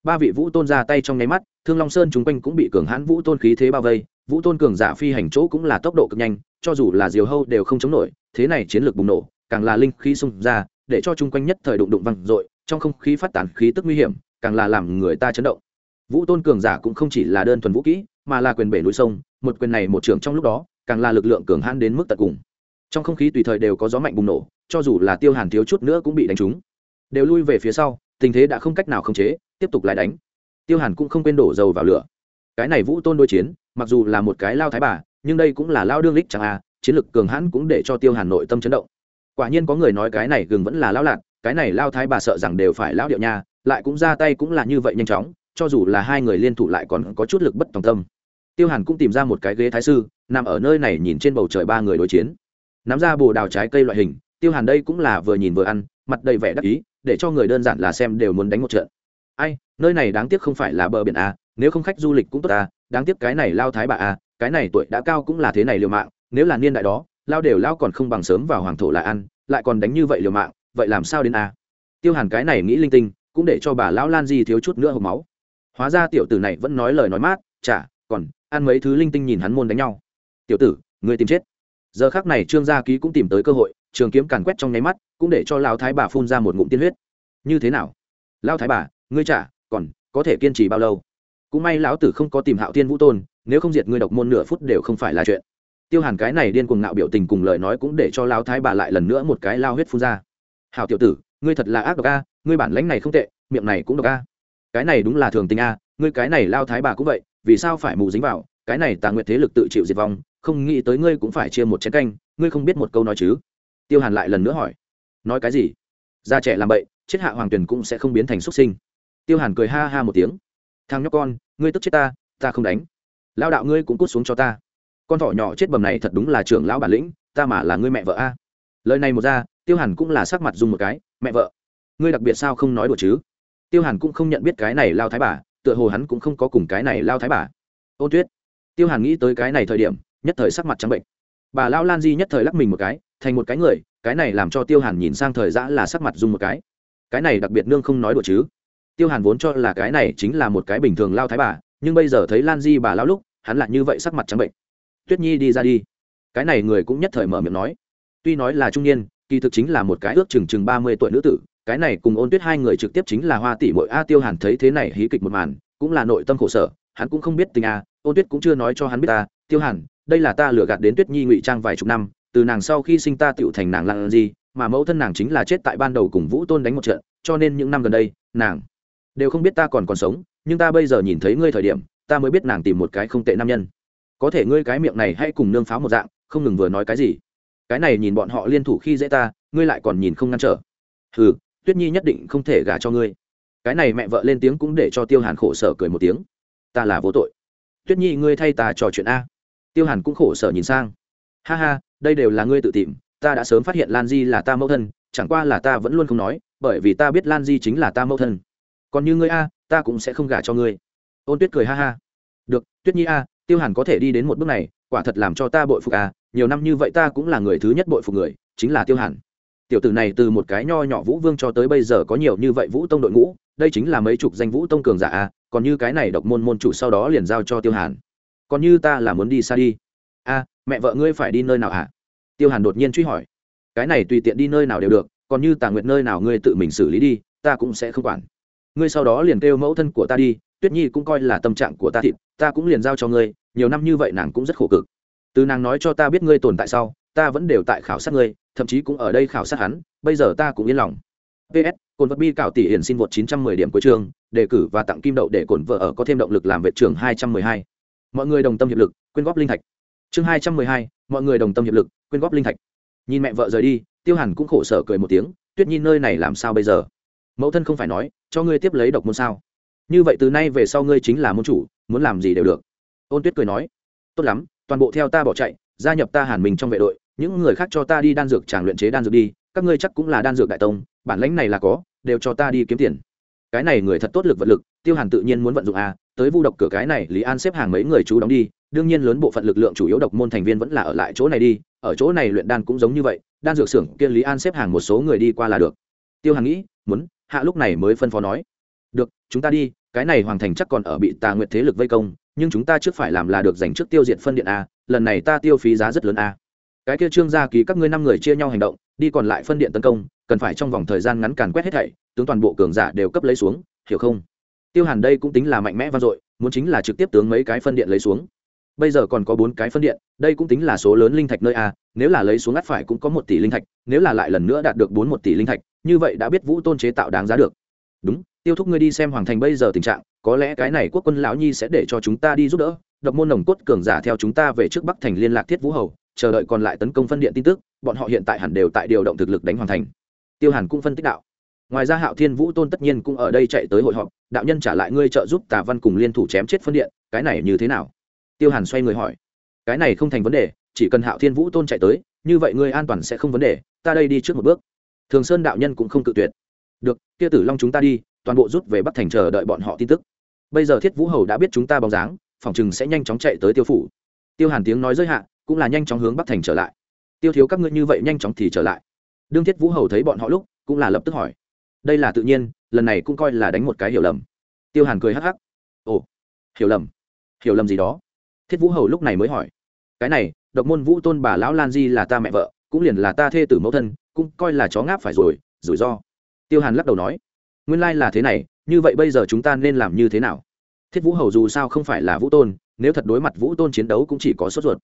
Ba vị vũ tôn ra tay trong nháy mắt, thương long sơn chúng quanh cũng bị cường hãn vũ tôn khí thế bao vây, vũ tôn cường giả phi hành chỗ cũng là tốc độ cực nhanh, cho dù là diều hâu đều không chống nổi, thế này chiến lược bùng nổ, càng là linh khí xung ra, để cho chung quanh nhất thời đụng đụng văng dội, trong không khí phát tán khí tức nguy hiểm, càng là làm người ta chấn động. Vũ tôn cường giả cũng không chỉ là đơn thuần vũ kỹ mà là quyền bể núi sông, một quyền này một trường trong lúc đó, càng là lực lượng cường hãn đến mức tận cùng. Trong không khí tùy thời đều có gió mạnh bùng nổ, cho dù là tiêu hàn thiếu chút nữa cũng bị đánh trúng. Đều lui về phía sau, tình thế đã không cách nào khống chế, tiếp tục lại đánh. Tiêu hàn cũng không quên đổ dầu vào lửa. Cái này vũ tôn đối chiến, mặc dù là một cái lao thái bà, nhưng đây cũng là lao đương lích chẳng à chiến lực cường hãn cũng để cho tiêu hàn nội tâm chấn động. Quả nhiên có người nói cái này gừng vẫn là lao lạc, cái này lao thái bà sợ rằng đều phải lao điệu nha, lại cũng ra tay cũng là như vậy nhanh chóng, cho dù là hai người liên thủ lại còn có chút lực bất tòng tâm tiêu hàn cũng tìm ra một cái ghế thái sư, nằm ở nơi này nhìn trên bầu trời ba người đối chiến. Nắm ra bồ đào trái cây loại hình, tiêu hàn đây cũng là vừa nhìn vừa ăn, mặt đầy vẻ đắc ý, để cho người đơn giản là xem đều muốn đánh một trận. Ai, nơi này đáng tiếc không phải là bờ biển a nếu không khách du lịch cũng tốt a đáng tiếc cái này lao thái bà a cái này tuổi đã cao cũng là thế này liều mạng, nếu là niên đại đó, lao đều lao còn không bằng sớm vào hoàng thổ là ăn, lại còn đánh như vậy liều mạng, vậy làm sao đến a tiêu hàn cái này nghĩ linh tinh, cũng để cho bà lão lan di thiếu chút nữa hộp máu. Hóa ra tiểu tử này vẫn nói lời nói mát chả còn ăn mấy thứ linh tinh nhìn hắn môn đánh nhau. Tiểu tử người tìm chết. Giờ khác này trương gia ký cũng tìm tới cơ hội, trường kiếm càn quét trong nháy mắt, cũng để cho lão thái bà phun ra một ngụm tiên huyết. Như thế nào? Lão thái bà, ngươi trả, còn có thể kiên trì bao lâu? Cũng may lão tử không có tìm hạo tiên vũ tôn, nếu không diệt ngươi độc môn nửa phút đều không phải là chuyện. Tiêu hàn cái này điên cuồng ngạo biểu tình cùng lời nói cũng để cho lão thái bà lại lần nữa một cái lao huyết phun ra. Hảo tiểu tử, ngươi thật là ác độc a, ngươi bản lãnh này không tệ, miệng này cũng độc a. Cái này đúng là thường tình a ngươi cái này lao thái bà cũng vậy, vì sao phải mù dính vào, cái này tà nguyệt thế lực tự chịu diệt vong, không nghĩ tới ngươi cũng phải chia một chén canh, ngươi không biết một câu nói chứ? Tiêu hàn lại lần nữa hỏi. Nói cái gì? Da trẻ làm bậy, chết hạ hoàng tuyền cũng sẽ không biến thành xuất sinh. Tiêu hàn cười ha ha một tiếng. Thằng nhóc con, ngươi tức chết ta ta không đánh. Lao đạo ngươi cũng cút xuống cho ta. Con thỏ nhỏ chết bầm này thật đúng là trưởng lão bản lĩnh, ta mà là ngươi mẹ vợ a. Lời này một ra, tiêu hàn cũng là sắc mặt dùng một cái, mẹ vợ, ngươi đặc biệt sao không nói đùa chứ? Tiêu hàn cũng không nhận biết cái này lao thái bà tựa hồ hắn cũng không có cùng cái này lao thái bà. Ôn tuyết, tiêu hàn nghĩ tới cái này thời điểm, nhất thời sắc mặt trắng bệnh. Bà lao lan di nhất thời lắc mình một cái, thành một cái người, cái này làm cho tiêu hàn nhìn sang thời giã là sắc mặt dung một cái. Cái này đặc biệt nương không nói đùa chứ. Tiêu hàn vốn cho là cái này chính là một cái bình thường lao thái bà, nhưng bây giờ thấy lan di bà lao lúc, hắn lại như vậy sắc mặt trắng bệnh. Tuyết nhi đi ra đi. Cái này người cũng nhất thời mở miệng nói. Tuy nói là trung niên, kỳ thực chính là một cái ước chừng chừng ba mươi tuổi nữ tử cái này cùng ôn tuyết hai người trực tiếp chính là hoa tỷ mội a tiêu hàn thấy thế này hí kịch một màn, cũng là nội tâm khổ sở, hắn cũng không biết tình a, ôn tuyết cũng chưa nói cho hắn biết ta, tiêu hàn, đây là ta lừa gạt đến tuyết nhi ngụy trang vài chục năm, từ nàng sau khi sinh ta tựu thành nàng lặn gì, mà mẫu thân nàng chính là chết tại ban đầu cùng vũ tôn đánh một trận, cho nên những năm gần đây, nàng đều không biết ta còn còn sống, nhưng ta bây giờ nhìn thấy ngươi thời điểm, ta mới biết nàng tìm một cái không tệ nam nhân. Có thể ngươi cái miệng này hay cùng nương pháo một dạng, không ngừng vừa nói cái gì. Cái này nhìn bọn họ liên thủ khi dễ ta, ngươi lại còn nhìn không ngăn trở. Ừ tuyết nhi nhất định không thể gả cho ngươi. Cái này mẹ vợ lên tiếng cũng để cho tiêu hàn khổ sở cười một tiếng. Ta là vô tội. Tuyết nhi, ngươi thay ta trò chuyện a. Tiêu hàn cũng khổ sở nhìn sang. Ha ha, đây đều là ngươi tự tìm. Ta đã sớm phát hiện lan di là ta mẫu thân, chẳng qua là ta vẫn luôn không nói, bởi vì ta biết lan di chính là ta mẫu thân. Còn như ngươi a, ta cũng sẽ không gả cho ngươi. Ôn tuyết cười ha ha. Được, tuyết nhi a, tiêu hàn có thể đi đến một bước này, quả thật làm cho ta bội phục a. Nhiều năm như vậy ta cũng là người thứ nhất bội phục người, chính là tiêu hàn tiểu tử này từ một cái nho nhỏ vũ vương cho tới bây giờ có nhiều như vậy vũ tông đội ngũ, đây chính là mấy chục danh vũ tông cường giả a còn như cái này độc môn môn chủ sau đó liền giao cho tiêu hàn. Còn như ta là muốn đi xa đi. A mẹ vợ ngươi phải đi nơi nào hả? À? tiêu hàn đột nhiên truy hỏi. Cái này tùy tiện đi nơi nào đều được, còn như tà nguyệt nơi nào ngươi tự mình xử lý đi, ta cũng sẽ không quản. Ngươi sau đó liền kêu mẫu thân của ta đi, tuyết nhi cũng coi là tâm trạng của ta thịt, ta cũng liền giao cho ngươi, nhiều năm như vậy nàng cũng rất khổ cực. Từ nàng nói cho ta biết ngươi tồn tại sau ta vẫn đều tại khảo sát ngươi thậm chí cũng ở đây khảo sát hắn bây giờ ta cũng yên lòng. Ps cồn vật bi cảo tỷ hiển xin vượt 910 điểm cuối trường đề cử và tặng kim đậu để cồn vợ ở có thêm động lực làm vệ trưởng 212. mọi người đồng tâm hiệp lực quyên góp linh thạch. Chương 212, mọi người đồng tâm hiệp lực quyên góp linh thạch. Nhìn mẹ vợ rời đi tiêu hàn cũng khổ sở cười một tiếng tuyết nhi nơi này làm sao bây giờ? Mẫu thân không phải nói cho ngươi tiếp lấy độc môn sao? Như vậy từ nay về sau ngươi chính là môn chủ muốn làm gì đều được. Ôn tuyết cười nói tốt lắm toàn bộ theo ta bỏ chạy gia nhập ta hàn mình trong vệ đội những người khác cho ta đi đan dược tràng luyện chế đan dược đi, các ngươi chắc cũng là đan dược đại tông, bản lãnh này là có, đều cho ta đi kiếm tiền. Cái này người thật tốt lực vật lực, tiêu hàn tự nhiên muốn vận dụng a, tới vu độc cửa cái này, lý an xếp hàng mấy người chú đóng đi, đương nhiên lớn bộ phận lực lượng chủ yếu độc môn thành viên vẫn là ở lại chỗ này đi, ở chỗ này luyện đan cũng giống như vậy, đan dược xưởng kia lý an xếp hàng một số người đi qua là được. Tiêu hàn nghĩ, muốn, hạ lúc này mới phân phó nói, được, chúng ta đi, cái này hoàng thành chắc còn ở bị tà nguyệt thế lực vây công, nhưng chúng ta trước phải làm là được dành trước tiêu diệt phân điện a, lần này ta tiêu phí giá rất lớn a cái kia trương gia ký các ngươi năm người chia nhau hành động, đi còn lại phân điện tấn công, cần phải trong vòng thời gian ngắn càn quét hết thảy, tướng toàn bộ cường giả đều cấp lấy xuống, hiểu không? Tiêu hàn đây cũng tính là mạnh mẽ vang dội, muốn chính là trực tiếp tướng mấy cái phân điện lấy xuống. Bây giờ còn có bốn cái phân điện, đây cũng tính là số lớn linh thạch nơi a, nếu là lấy xuống ắt phải cũng có một tỷ linh thạch, nếu là lại lần nữa đạt được bốn một tỷ linh thạch, như vậy đã biết vũ tôn chế tạo đáng giá được. Đúng, tiêu thúc ngươi đi xem hoàng thành bây giờ tình trạng, có lẽ cái này quốc quân lão nhi sẽ để cho chúng ta đi giúp đỡ, độc môn nồng cốt cường giả theo chúng ta về trước bắc thành liên lạc thiết vũ hầu chờ đợi còn lại tấn công phân điện tin tức, bọn họ hiện tại hẳn đều tại điều động thực lực đánh hoàn thành. Tiêu hàn cũng phân tích đạo. Ngoài ra hạo thiên vũ tôn tất nhiên cũng ở đây chạy tới hội họp, đạo nhân trả lại ngươi trợ giúp tà văn cùng liên thủ chém chết phân điện, cái này như thế nào? Tiêu hàn xoay người hỏi. Cái này không thành vấn đề, chỉ cần hạo thiên vũ tôn chạy tới, như vậy ngươi an toàn sẽ không vấn đề, ta đây đi trước một bước. Thường sơn đạo nhân cũng không cự tuyệt. Được, kia tử long chúng ta đi, toàn bộ rút về bắc thành chờ đợi bọn họ tin tức. Bây giờ thiết vũ hầu đã biết chúng ta bóng dáng, phòng chừng sẽ nhanh chóng chạy tới tiêu phủ. Tiêu hàn tiếng nói giới hạn cũng là nhanh chóng hướng bắc thành trở lại. Tiêu thiếu các ngươi như vậy nhanh chóng thì trở lại. Đương thiết vũ hầu thấy bọn họ lúc, cũng là lập tức hỏi. Đây là tự nhiên, lần này cũng coi là đánh một cái hiểu lầm. Tiêu hàn cười hắc hắc. Ồ, hiểu lầm. Hiểu lầm gì đó? Thiết vũ hầu lúc này mới hỏi. Cái này, độc môn vũ tôn bà lão lan di là ta mẹ vợ, cũng liền là ta thê tử mẫu thân, cũng coi là chó ngáp phải rồi, rủi ro. Tiêu hàn lắc đầu nói. Nguyên lai là thế này, như vậy bây giờ chúng ta nên làm như thế nào? Thiết vũ hầu dù sao không phải là vũ tôn, nếu thật đối mặt vũ tôn chiến đấu cũng chỉ có sốt ruột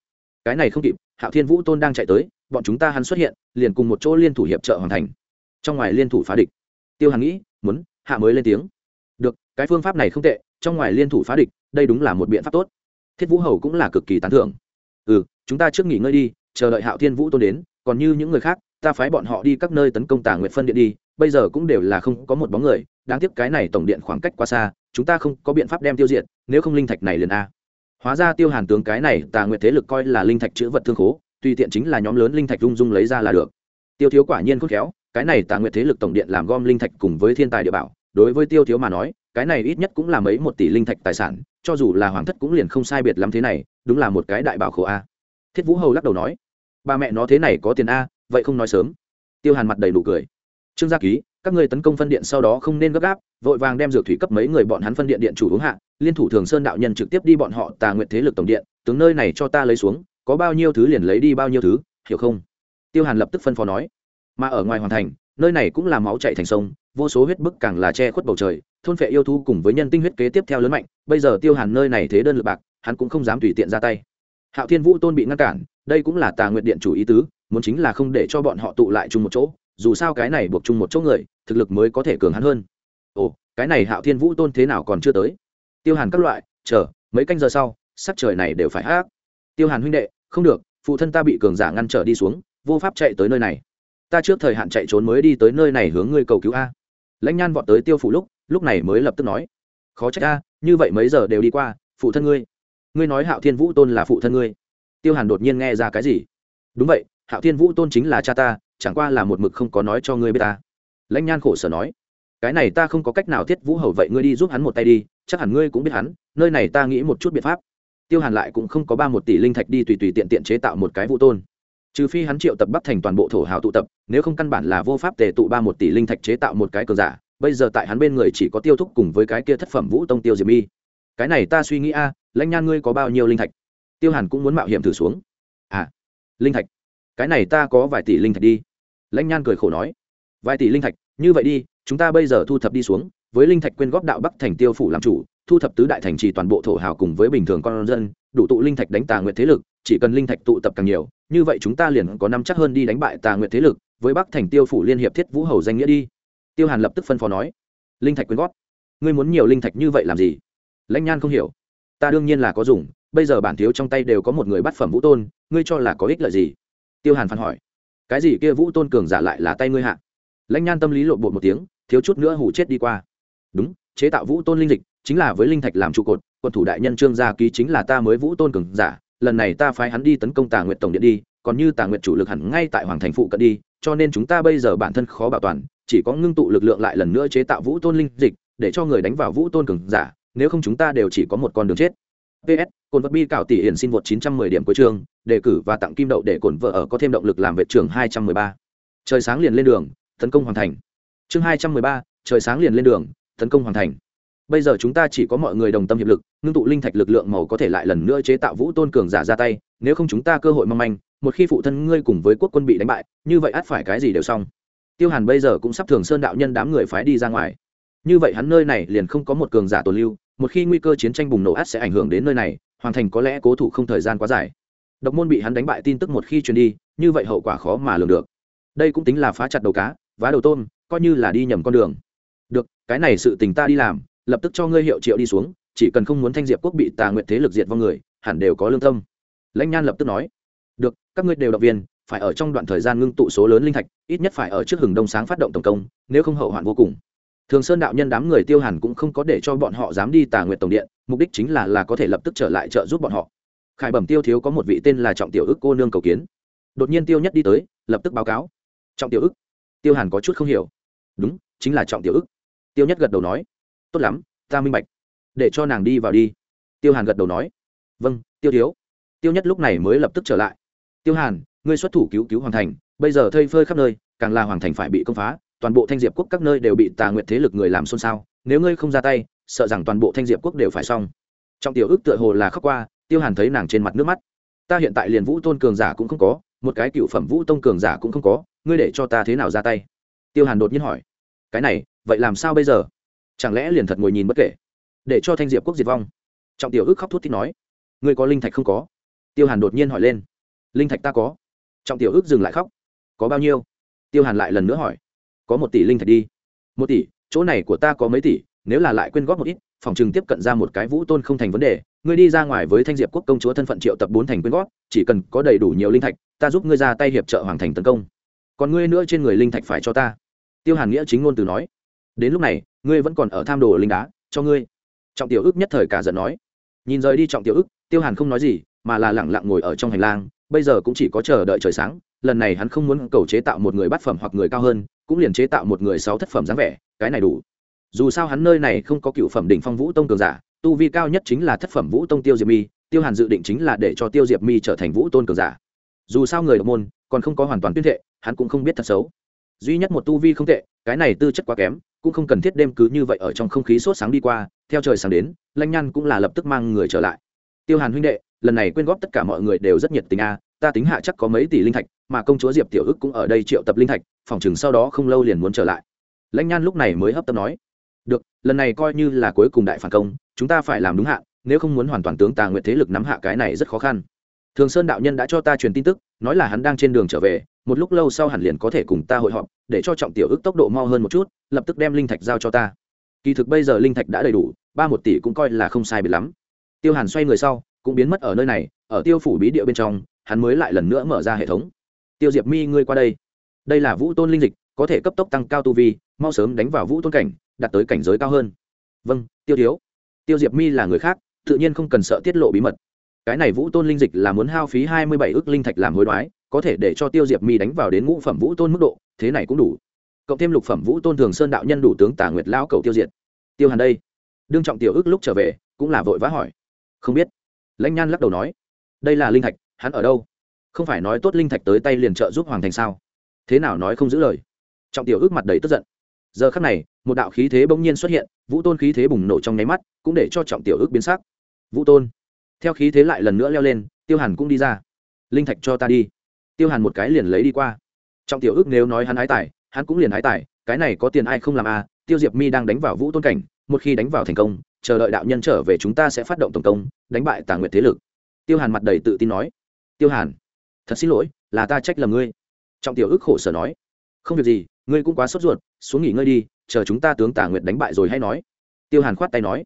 cái này không kịp, hạo thiên vũ tôn đang chạy tới, bọn chúng ta hắn xuất hiện, liền cùng một chỗ liên thủ hiệp trợ hoàn thành. Trong ngoài liên thủ phá địch. Tiêu hàn nghĩ, muốn, hạ mới lên tiếng. Được, cái phương pháp này không tệ, trong ngoài liên thủ phá địch, đây đúng là một biện pháp tốt. Thiết vũ hầu cũng là cực kỳ tán thưởng. Ừ chúng ta trước nghỉ ngơi đi, chờ đợi hạo thiên vũ tôn đến, còn như những người khác, ta phái bọn họ đi các nơi tấn công tà nguyện phân điện đi, bây giờ cũng đều là không có một bóng người, đáng tiếc cái này tổng điện khoảng cách quá xa, chúng ta không có biện pháp đem tiêu diệt, nếu không linh thạch này liền a hóa ra tiêu hàn tướng cái này tà nguyện thế lực coi là linh thạch chữ vật thương khố, tùy tiện chính là nhóm lớn linh thạch rung rung lấy ra là được. Tiêu thiếu quả nhiên khôn khéo, cái này tà nguyện thế lực tổng điện làm gom linh thạch cùng với thiên tài địa bảo, đối với tiêu thiếu mà nói, cái này ít nhất cũng là mấy một tỷ linh thạch tài sản, cho dù là hoàng thất cũng liền không sai biệt lắm thế này, đúng là một cái đại bảo khổ a. Thiết vũ hầu lắc đầu nói, ba mẹ nó thế này có tiền a, vậy không nói sớm. Tiêu hàn mặt đầy đủ cười. Trương gia ký các người tấn công phân điện sau đó không nên gấp gáp, vội vàng đem dược thủy cấp mấy người bọn hắn phân điện điện chủ uống hạ, liên thủ thường sơn đạo nhân trực tiếp đi bọn họ tà nguyện thế lực tổng điện, tướng nơi này cho ta lấy xuống, có bao nhiêu thứ liền lấy đi bao nhiêu thứ, hiểu không? Tiêu hàn lập tức phân phó nói. Mà ở ngoài hoàn thành, nơi này cũng là máu chạy thành sông, vô số huyết bức càng là che khuất bầu trời, thôn phệ yêu thú cùng với nhân tinh huyết kế tiếp theo lớn mạnh, bây giờ tiêu hàn nơi này thế đơn lực bạc, hắn cũng không dám tùy tiện ra tay. Hạo thiên vũ tôn bị ngăn cản, đây cũng là tà nguyện điện chủ ý tứ, muốn chính là không để cho bọn họ tụ lại chung một chỗ dù sao cái này buộc chung một chỗ người, thực lực mới có thể cường hắn hơn. Ồ, cái này hạo thiên vũ tôn thế nào còn chưa tới? Tiêu hàn các loại, chờ, mấy canh giờ sau, sắc trời này đều phải hát tiêu hàn huynh đệ, không được, phụ thân ta bị cường giả ngăn trở đi xuống, vô pháp chạy tới nơi này. Ta trước thời hạn chạy trốn mới đi tới nơi này hướng ngươi cầu cứu a. Lãnh nhan vọt tới tiêu phủ lúc lúc này mới lập tức nói. Khó trách a, như vậy mấy giờ đều đi qua, phụ thân ngươi. Ngươi nói hạo thiên vũ tôn là phụ thân ngươi. Tiêu hàn đột nhiên nghe ra cái gì? Đúng vậy, hạo thiên vũ tôn chính là cha ta chẳng qua là một mực không có nói cho ngươi biết ta. Lãnh nhan khổ sở nói, cái này ta không có cách nào thiết vũ hầu vậy ngươi đi giúp hắn một tay đi, chắc hẳn ngươi cũng biết hắn, nơi này ta nghĩ một chút biện pháp. Tiêu hàn lại cũng không có ba một tỷ linh thạch đi tùy tùy tiện tiện chế tạo một cái vũ tôn. Trừ phi hắn triệu tập bắc thành toàn bộ thổ hào tụ tập, nếu không căn bản là vô pháp tề tụ ba một tỷ linh thạch chế tạo một cái cờ giả, bây giờ tại hắn bên người chỉ có tiêu thúc cùng với cái kia thất phẩm vũ tông tiêu diệp mi. Cái này ta suy nghĩ a, lãnh nhan ngươi có bao nhiêu linh thạch? Tiêu hàn cũng muốn mạo hiểm thử xuống. À linh thạch. Cái này ta có vài tỷ linh thạch đi lãnh nhan cười khổ nói, vài tỷ linh thạch, như vậy đi, chúng ta bây giờ thu thập đi xuống, với linh thạch quyên góp đạo bắc thành tiêu phủ làm chủ, thu thập tứ đại thành trì toàn bộ thổ hào cùng với bình thường con dân, đủ tụ linh thạch đánh tà nguyện thế lực, chỉ cần linh thạch tụ tập càng nhiều, như vậy chúng ta liền có năm chắc hơn đi đánh bại tà nguyện thế lực, với bắc thành tiêu phủ liên hiệp thiết vũ hầu danh nghĩa đi. Tiêu hàn lập tức phân phó nói, linh thạch quyên góp, ngươi muốn nhiều linh thạch như vậy làm gì? Lãnh nhan không hiểu, ta đương nhiên là có dùng, bây giờ bản thiếu trong tay đều có một người bắt phẩm vũ tôn, ngươi cho là có ích lợi gì? Tiêu hàn phản hỏi cái gì kia vũ tôn cường giả lại là tay ngươi hạ? Lãnh nhan tâm lý lộn bột một tiếng, thiếu chút nữa hủ chết đi qua. Đúng, chế tạo vũ tôn linh dịch chính là với linh thạch làm trụ cột quân thủ đại nhân trương gia ký chính là ta mới vũ tôn cường giả, lần này ta phái hắn đi tấn công tà nguyện tổng điện đi, còn như tà nguyện chủ lực hẳn ngay tại hoàng thành phụ cận đi, cho nên chúng ta bây giờ bản thân khó bảo toàn, chỉ có ngưng tụ lực lượng lại lần nữa chế tạo vũ tôn linh dịch, để cho người đánh vào vũ tôn cường giả, nếu không chúng ta đều chỉ có một con đường chết ps cồn vật bi cảo tỷ hiển xin vượt 910 điểm cuối chương đề cử và tặng kim đậu để cồn vợ ở có thêm động lực làm vệ trường 213. trời sáng liền lên đường tấn công hoàn thành. Chương 213, trời sáng liền lên đường tấn công hoàn thành. Bây giờ chúng ta chỉ có mọi người đồng tâm hiệp lực ngưng tụ linh thạch lực lượng màu có thể lại lần nữa chế tạo vũ tôn cường giả ra tay nếu không chúng ta cơ hội mong manh một khi phụ thân ngươi cùng với quốc quân bị đánh bại như vậy ắt phải cái gì đều xong. Tiêu hàn bây giờ cũng sắp thường sơn đạo nhân đám người phái đi ra ngoài. Như vậy hắn nơi này liền không có một cường giả tồn lưu một khi nguy cơ chiến tranh bùng nổ át sẽ ảnh hưởng đến nơi này, hoàn thành có lẽ cố thủ không thời gian quá dài. Độc môn bị hắn đánh bại tin tức một khi truyền đi, như vậy hậu quả khó mà lường được. Đây cũng tính là phá chặt đầu cá, vá đầu tôm, coi như là đi nhầm con đường. Được, cái này sự tình ta đi làm, lập tức cho ngươi hiệu triệu đi xuống, chỉ cần không muốn thanh diệp quốc bị tà nguyện thế lực diệt vong người, hẳn đều có lương tâm. Lãnh nhan lập tức nói, được, các ngươi đều động viên, phải ở trong đoạn thời gian ngưng tụ số lớn linh thạch, ít nhất phải ở trước hừng đông sáng phát động tổng công, nếu không hậu hoạn vô cùng thường sơn đạo nhân đám người tiêu hàn cũng không có để cho bọn họ dám đi tà nguyện tổng điện, mục đích chính là là có thể lập tức trở lại trợ giúp bọn họ. Khải bẩm tiêu thiếu có một vị tên là trọng tiểu ức cô nương cầu kiến. Đột nhiên tiêu nhất đi tới, lập tức báo cáo. Trọng tiểu ức? Tiêu hàn có chút không hiểu. Đúng, chính là trọng tiểu ức. Tiêu nhất gật đầu nói. Tốt lắm, ta minh bạch. Để cho nàng đi vào đi. Tiêu hàn gật đầu nói. Vâng tiêu thiếu. Tiêu nhất lúc này mới lập tức trở lại. Tiêu hàn, ngươi xuất thủ cứu cứu hoàng thành, bây giờ thây phơi khắp nơi, càng là hoàng thành phải bị công phá toàn bộ thanh diệp quốc các nơi đều bị tà nguyệt thế lực người làm xôn xao, nếu ngươi không ra tay, sợ rằng toàn bộ thanh diệp quốc đều phải xong. Trong tiểu ước tựa hồ là khóc qua, tiêu hàn thấy nàng trên mặt nước mắt. Ta hiện tại liền vũ tôn cường giả cũng không có, một cái cựu phẩm vũ tông cường giả cũng không có, ngươi để cho ta thế nào ra tay? Tiêu hàn đột nhiên hỏi. Cái này, vậy làm sao bây giờ? Chẳng lẽ liền thật ngồi nhìn bất kể? Để cho thanh diệp quốc diệt vong. Trọng tiểu ước khóc thút thít nói. Ngươi có linh thạch không có? Tiêu hàn đột nhiên hỏi lên. Linh thạch ta có. Trọng tiểu ước dừng lại khóc. Có bao nhiêu? Tiêu hàn lại lần nữa hỏi có một tỷ linh thạch đi. Một tỷ, chỗ này của ta có mấy tỷ, nếu là lại quyên góp một ít, phòng chừng tiếp cận ra một cái vũ tôn không thành vấn đề. Ngươi đi ra ngoài với thanh diệp quốc công chúa thân phận triệu tập bốn thành quyên góp, chỉ cần có đầy đủ nhiều linh thạch, ta giúp ngươi ra tay hiệp trợ hoàng thành tấn công. Còn ngươi nữa trên người linh thạch phải cho ta. Tiêu hàn nghĩa chính ngôn từ nói. Đến lúc này, ngươi vẫn còn ở tham đồ linh đá, cho ngươi. Trọng tiểu ức nhất thời cả giận nói. Nhìn rời đi trọng tiểu ức, tiêu hàn không nói gì, mà là lẳng lặng ngồi ở trong hành lang, bây giờ cũng chỉ có chờ đợi trời sáng, lần này hắn không muốn cầu chế tạo một người bát phẩm hoặc người cao hơn cũng liền chế tạo một người sáu thất phẩm dáng vẻ, cái này đủ. Dù sao hắn nơi này không có cựu phẩm đỉnh phong vũ tông cường giả, tu vi cao nhất chính là thất phẩm vũ tông tiêu diệp mi, tiêu hàn dự định chính là để cho tiêu diệp mi trở thành vũ tôn cường giả. Dù sao người độc môn, còn không có hoàn toàn tuyên thệ, hắn cũng không biết thật xấu. Duy nhất một tu vi không tệ, cái này tư chất quá kém, cũng không cần thiết đêm cứ như vậy ở trong không khí sốt sáng đi qua, theo trời sáng đến, lanh nhăn cũng là lập tức mang người trở lại. Tiêu hàn huynh đệ, lần này quyên góp tất cả mọi người đều rất nhiệt tình a, ta tính hạ chắc có mấy tỷ linh thạch, mà công chúa diệp tiểu ức cũng ở đây triệu tập linh thạch phòng chừng sau đó không lâu liền muốn trở lại. Lãnh nhan lúc này mới hấp tấp nói, được, lần này coi như là cuối cùng đại phản công, chúng ta phải làm đúng hạn, nếu không muốn hoàn toàn tướng tà nguyện thế lực nắm hạ cái này rất khó khăn. Thường sơn đạo nhân đã cho ta truyền tin tức, nói là hắn đang trên đường trở về, một lúc lâu sau hẳn liền có thể cùng ta hội họp, để cho trọng tiểu ức tốc độ mau hơn một chút, lập tức đem linh thạch giao cho ta. Kỳ thực bây giờ linh thạch đã đầy đủ, ba một tỷ cũng coi là không sai biệt lắm. Tiêu hàn xoay người sau, cũng biến mất ở nơi này, ở tiêu phủ bí địa bên trong, hắn mới lại lần nữa mở ra hệ thống. Tiêu diệp mi, ngươi qua đây đây là vũ tôn linh dịch, có thể cấp tốc tăng cao tu vi, mau sớm đánh vào vũ tôn cảnh, đạt tới cảnh giới cao hơn. Vâng tiêu thiếu. Tiêu diệp mi là người khác, tự nhiên không cần sợ tiết lộ bí mật. Cái này vũ tôn linh dịch là muốn hao phí hai mươi bảy ước linh thạch làm hối đoái, có thể để cho tiêu diệp mi đánh vào đến ngũ phẩm vũ tôn mức độ, thế này cũng đủ. Cộng thêm lục phẩm vũ tôn thường sơn đạo nhân đủ tướng tả nguyệt lão cầu tiêu diệt. Tiêu hàn đây. Đương trọng tiểu ước lúc trở về, cũng là vội vã hỏi. Không biết. Lãnh nhan lắc đầu nói. Đây là linh thạch, hắn ở đâu? Không phải nói tốt linh thạch tới tay liền trợ giúp hoàng thành sao? Thế nào nói không giữ lời. Trọng tiểu ước mặt đầy tức giận. Giờ khắc này, một đạo khí thế bỗng nhiên xuất hiện, vũ tôn khí thế bùng nổ trong nháy mắt, cũng để cho trọng tiểu ước biến sắc. Vũ tôn, theo khí thế lại lần nữa leo lên, tiêu hàn cũng đi ra. Linh thạch cho ta đi. Tiêu hàn một cái liền lấy đi qua. Trọng tiểu ước nếu nói hắn ái tài, hắn cũng liền ái tài, cái này có tiền ai không làm à? Tiêu diệp mi đang đánh vào vũ tôn cảnh, một khi đánh vào thành công, chờ đợi đạo nhân trở về chúng ta sẽ phát động tổng công, đánh bại tà nguyệt thế lực. Tiêu hàn mặt đầy tự tin nói. Tiêu hàn, thật xin lỗi, là ta trách lầm ngươi trọng tiểu ước khổ sở nói, không việc gì, ngươi cũng quá sốt ruột, xuống nghỉ ngơi đi, chờ chúng ta tướng Tả nguyệt đánh bại rồi hay nói. Tiêu hàn khoát tay nói,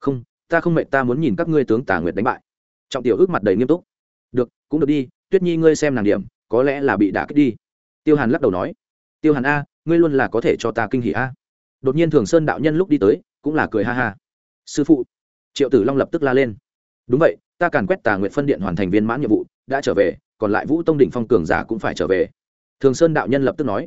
không, ta không mệt, ta muốn nhìn các ngươi tướng Tả nguyệt đánh bại. Trọng tiểu ước mặt đầy nghiêm túc, được, cũng được đi, tuyết nhi ngươi xem nàng điểm, có lẽ là bị đả kích đi. Tiêu hàn lắc đầu nói, tiêu hàn a, ngươi luôn là có thể cho ta kinh hỉ a. Đột nhiên thường sơn đạo nhân lúc đi tới, cũng là cười ha ha, sư phụ. Triệu tử long lập tức la lên, đúng vậy, ta càn quét tà nguyện phân điện hoàn thành viên mãn nhiệm vụ, đã trở về, còn lại vũ tông đỉnh phong cường giả cũng phải trở về thường sơn đạo nhân lập tức nói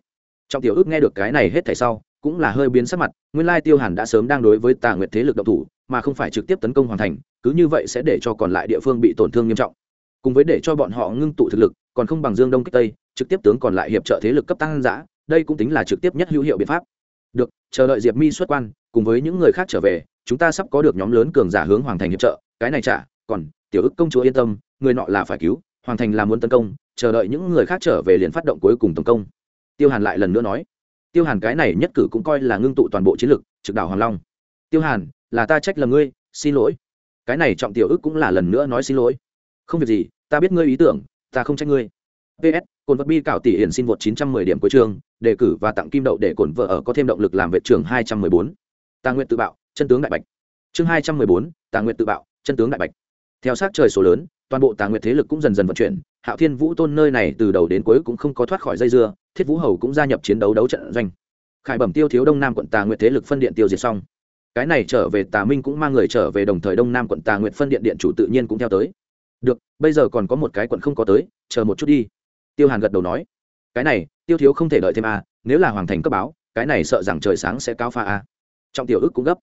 trong tiểu ước nghe được cái này hết thảy sau, cũng là hơi biến sắc mặt, nguyên lai tiêu hàn đã sớm đang đối với tà nguyện thế lực độc thủ, mà không phải trực tiếp tấn công hoàn thành, cứ như vậy sẽ để cho còn lại địa phương bị tổn thương nghiêm trọng. Cùng với để cho bọn họ ngưng tụ thực lực, còn không bằng dương đông kích tây, trực tiếp tướng còn lại hiệp trợ thế lực cấp tăng giã, đây cũng tính là trực tiếp nhất hữu hiệu biện pháp. Được, chờ đợi diệp mi xuất quan, cùng với những người khác trở về, chúng ta sắp có được nhóm lớn cường giả hướng hoàng thành hiệp trợ, cái này trả còn, tiểu ức công chúa yên tâm, người nọ là phải cứu hoàng thành là muốn tấn công chờ đợi những người khác trở về liền phát động cuối cùng tấn công. Tiêu hàn lại lần nữa nói. Tiêu hàn cái này nhất cử cũng coi là ngưng tụ toàn bộ chiến lực trực đảo hoàng long. Tiêu hàn là ta trách lầm ngươi xin lỗi. Cái này trọng tiểu ức cũng là lần nữa nói xin lỗi. Không việc gì ta biết ngươi ý tưởng ta không trách ngươi. Ps cồn vật bi cảo tỷ hiển xin vượt 910 điểm cuối trường, đề cử và tặng kim đậu để cồn vợ ở có thêm động lực làm vệ trường 214. tà nguyện tự bạo chân tướng đại bạch. Chương 214, tà nguyện tự bạo chân tướng đại bạch. Theo sát trời số lớn toàn bộ tà nguyệt thế lực cũng dần dần vận chuyển hạo thiên vũ tôn nơi này từ đầu đến cuối cũng không có thoát khỏi dây dưa thiết vũ hầu cũng gia nhập chiến đấu đấu trận doanh. Khải bẩm tiêu thiếu đông nam quận tà nguyệt thế lực phân điện tiêu diệt xong. Cái này trở về tà minh cũng mang người trở về đồng thời đông nam quận tà nguyệt phân điện điện chủ tự nhiên cũng theo tới. Được bây giờ còn có một cái quận không có tới chờ một chút đi. Tiêu hàn gật đầu nói. Cái này tiêu thiếu không thể đợi thêm à, nếu là hoàng thành cấp báo cái này sợ rằng trời sáng sẽ cao pha a à. trọng tiểu ức cũng gấp.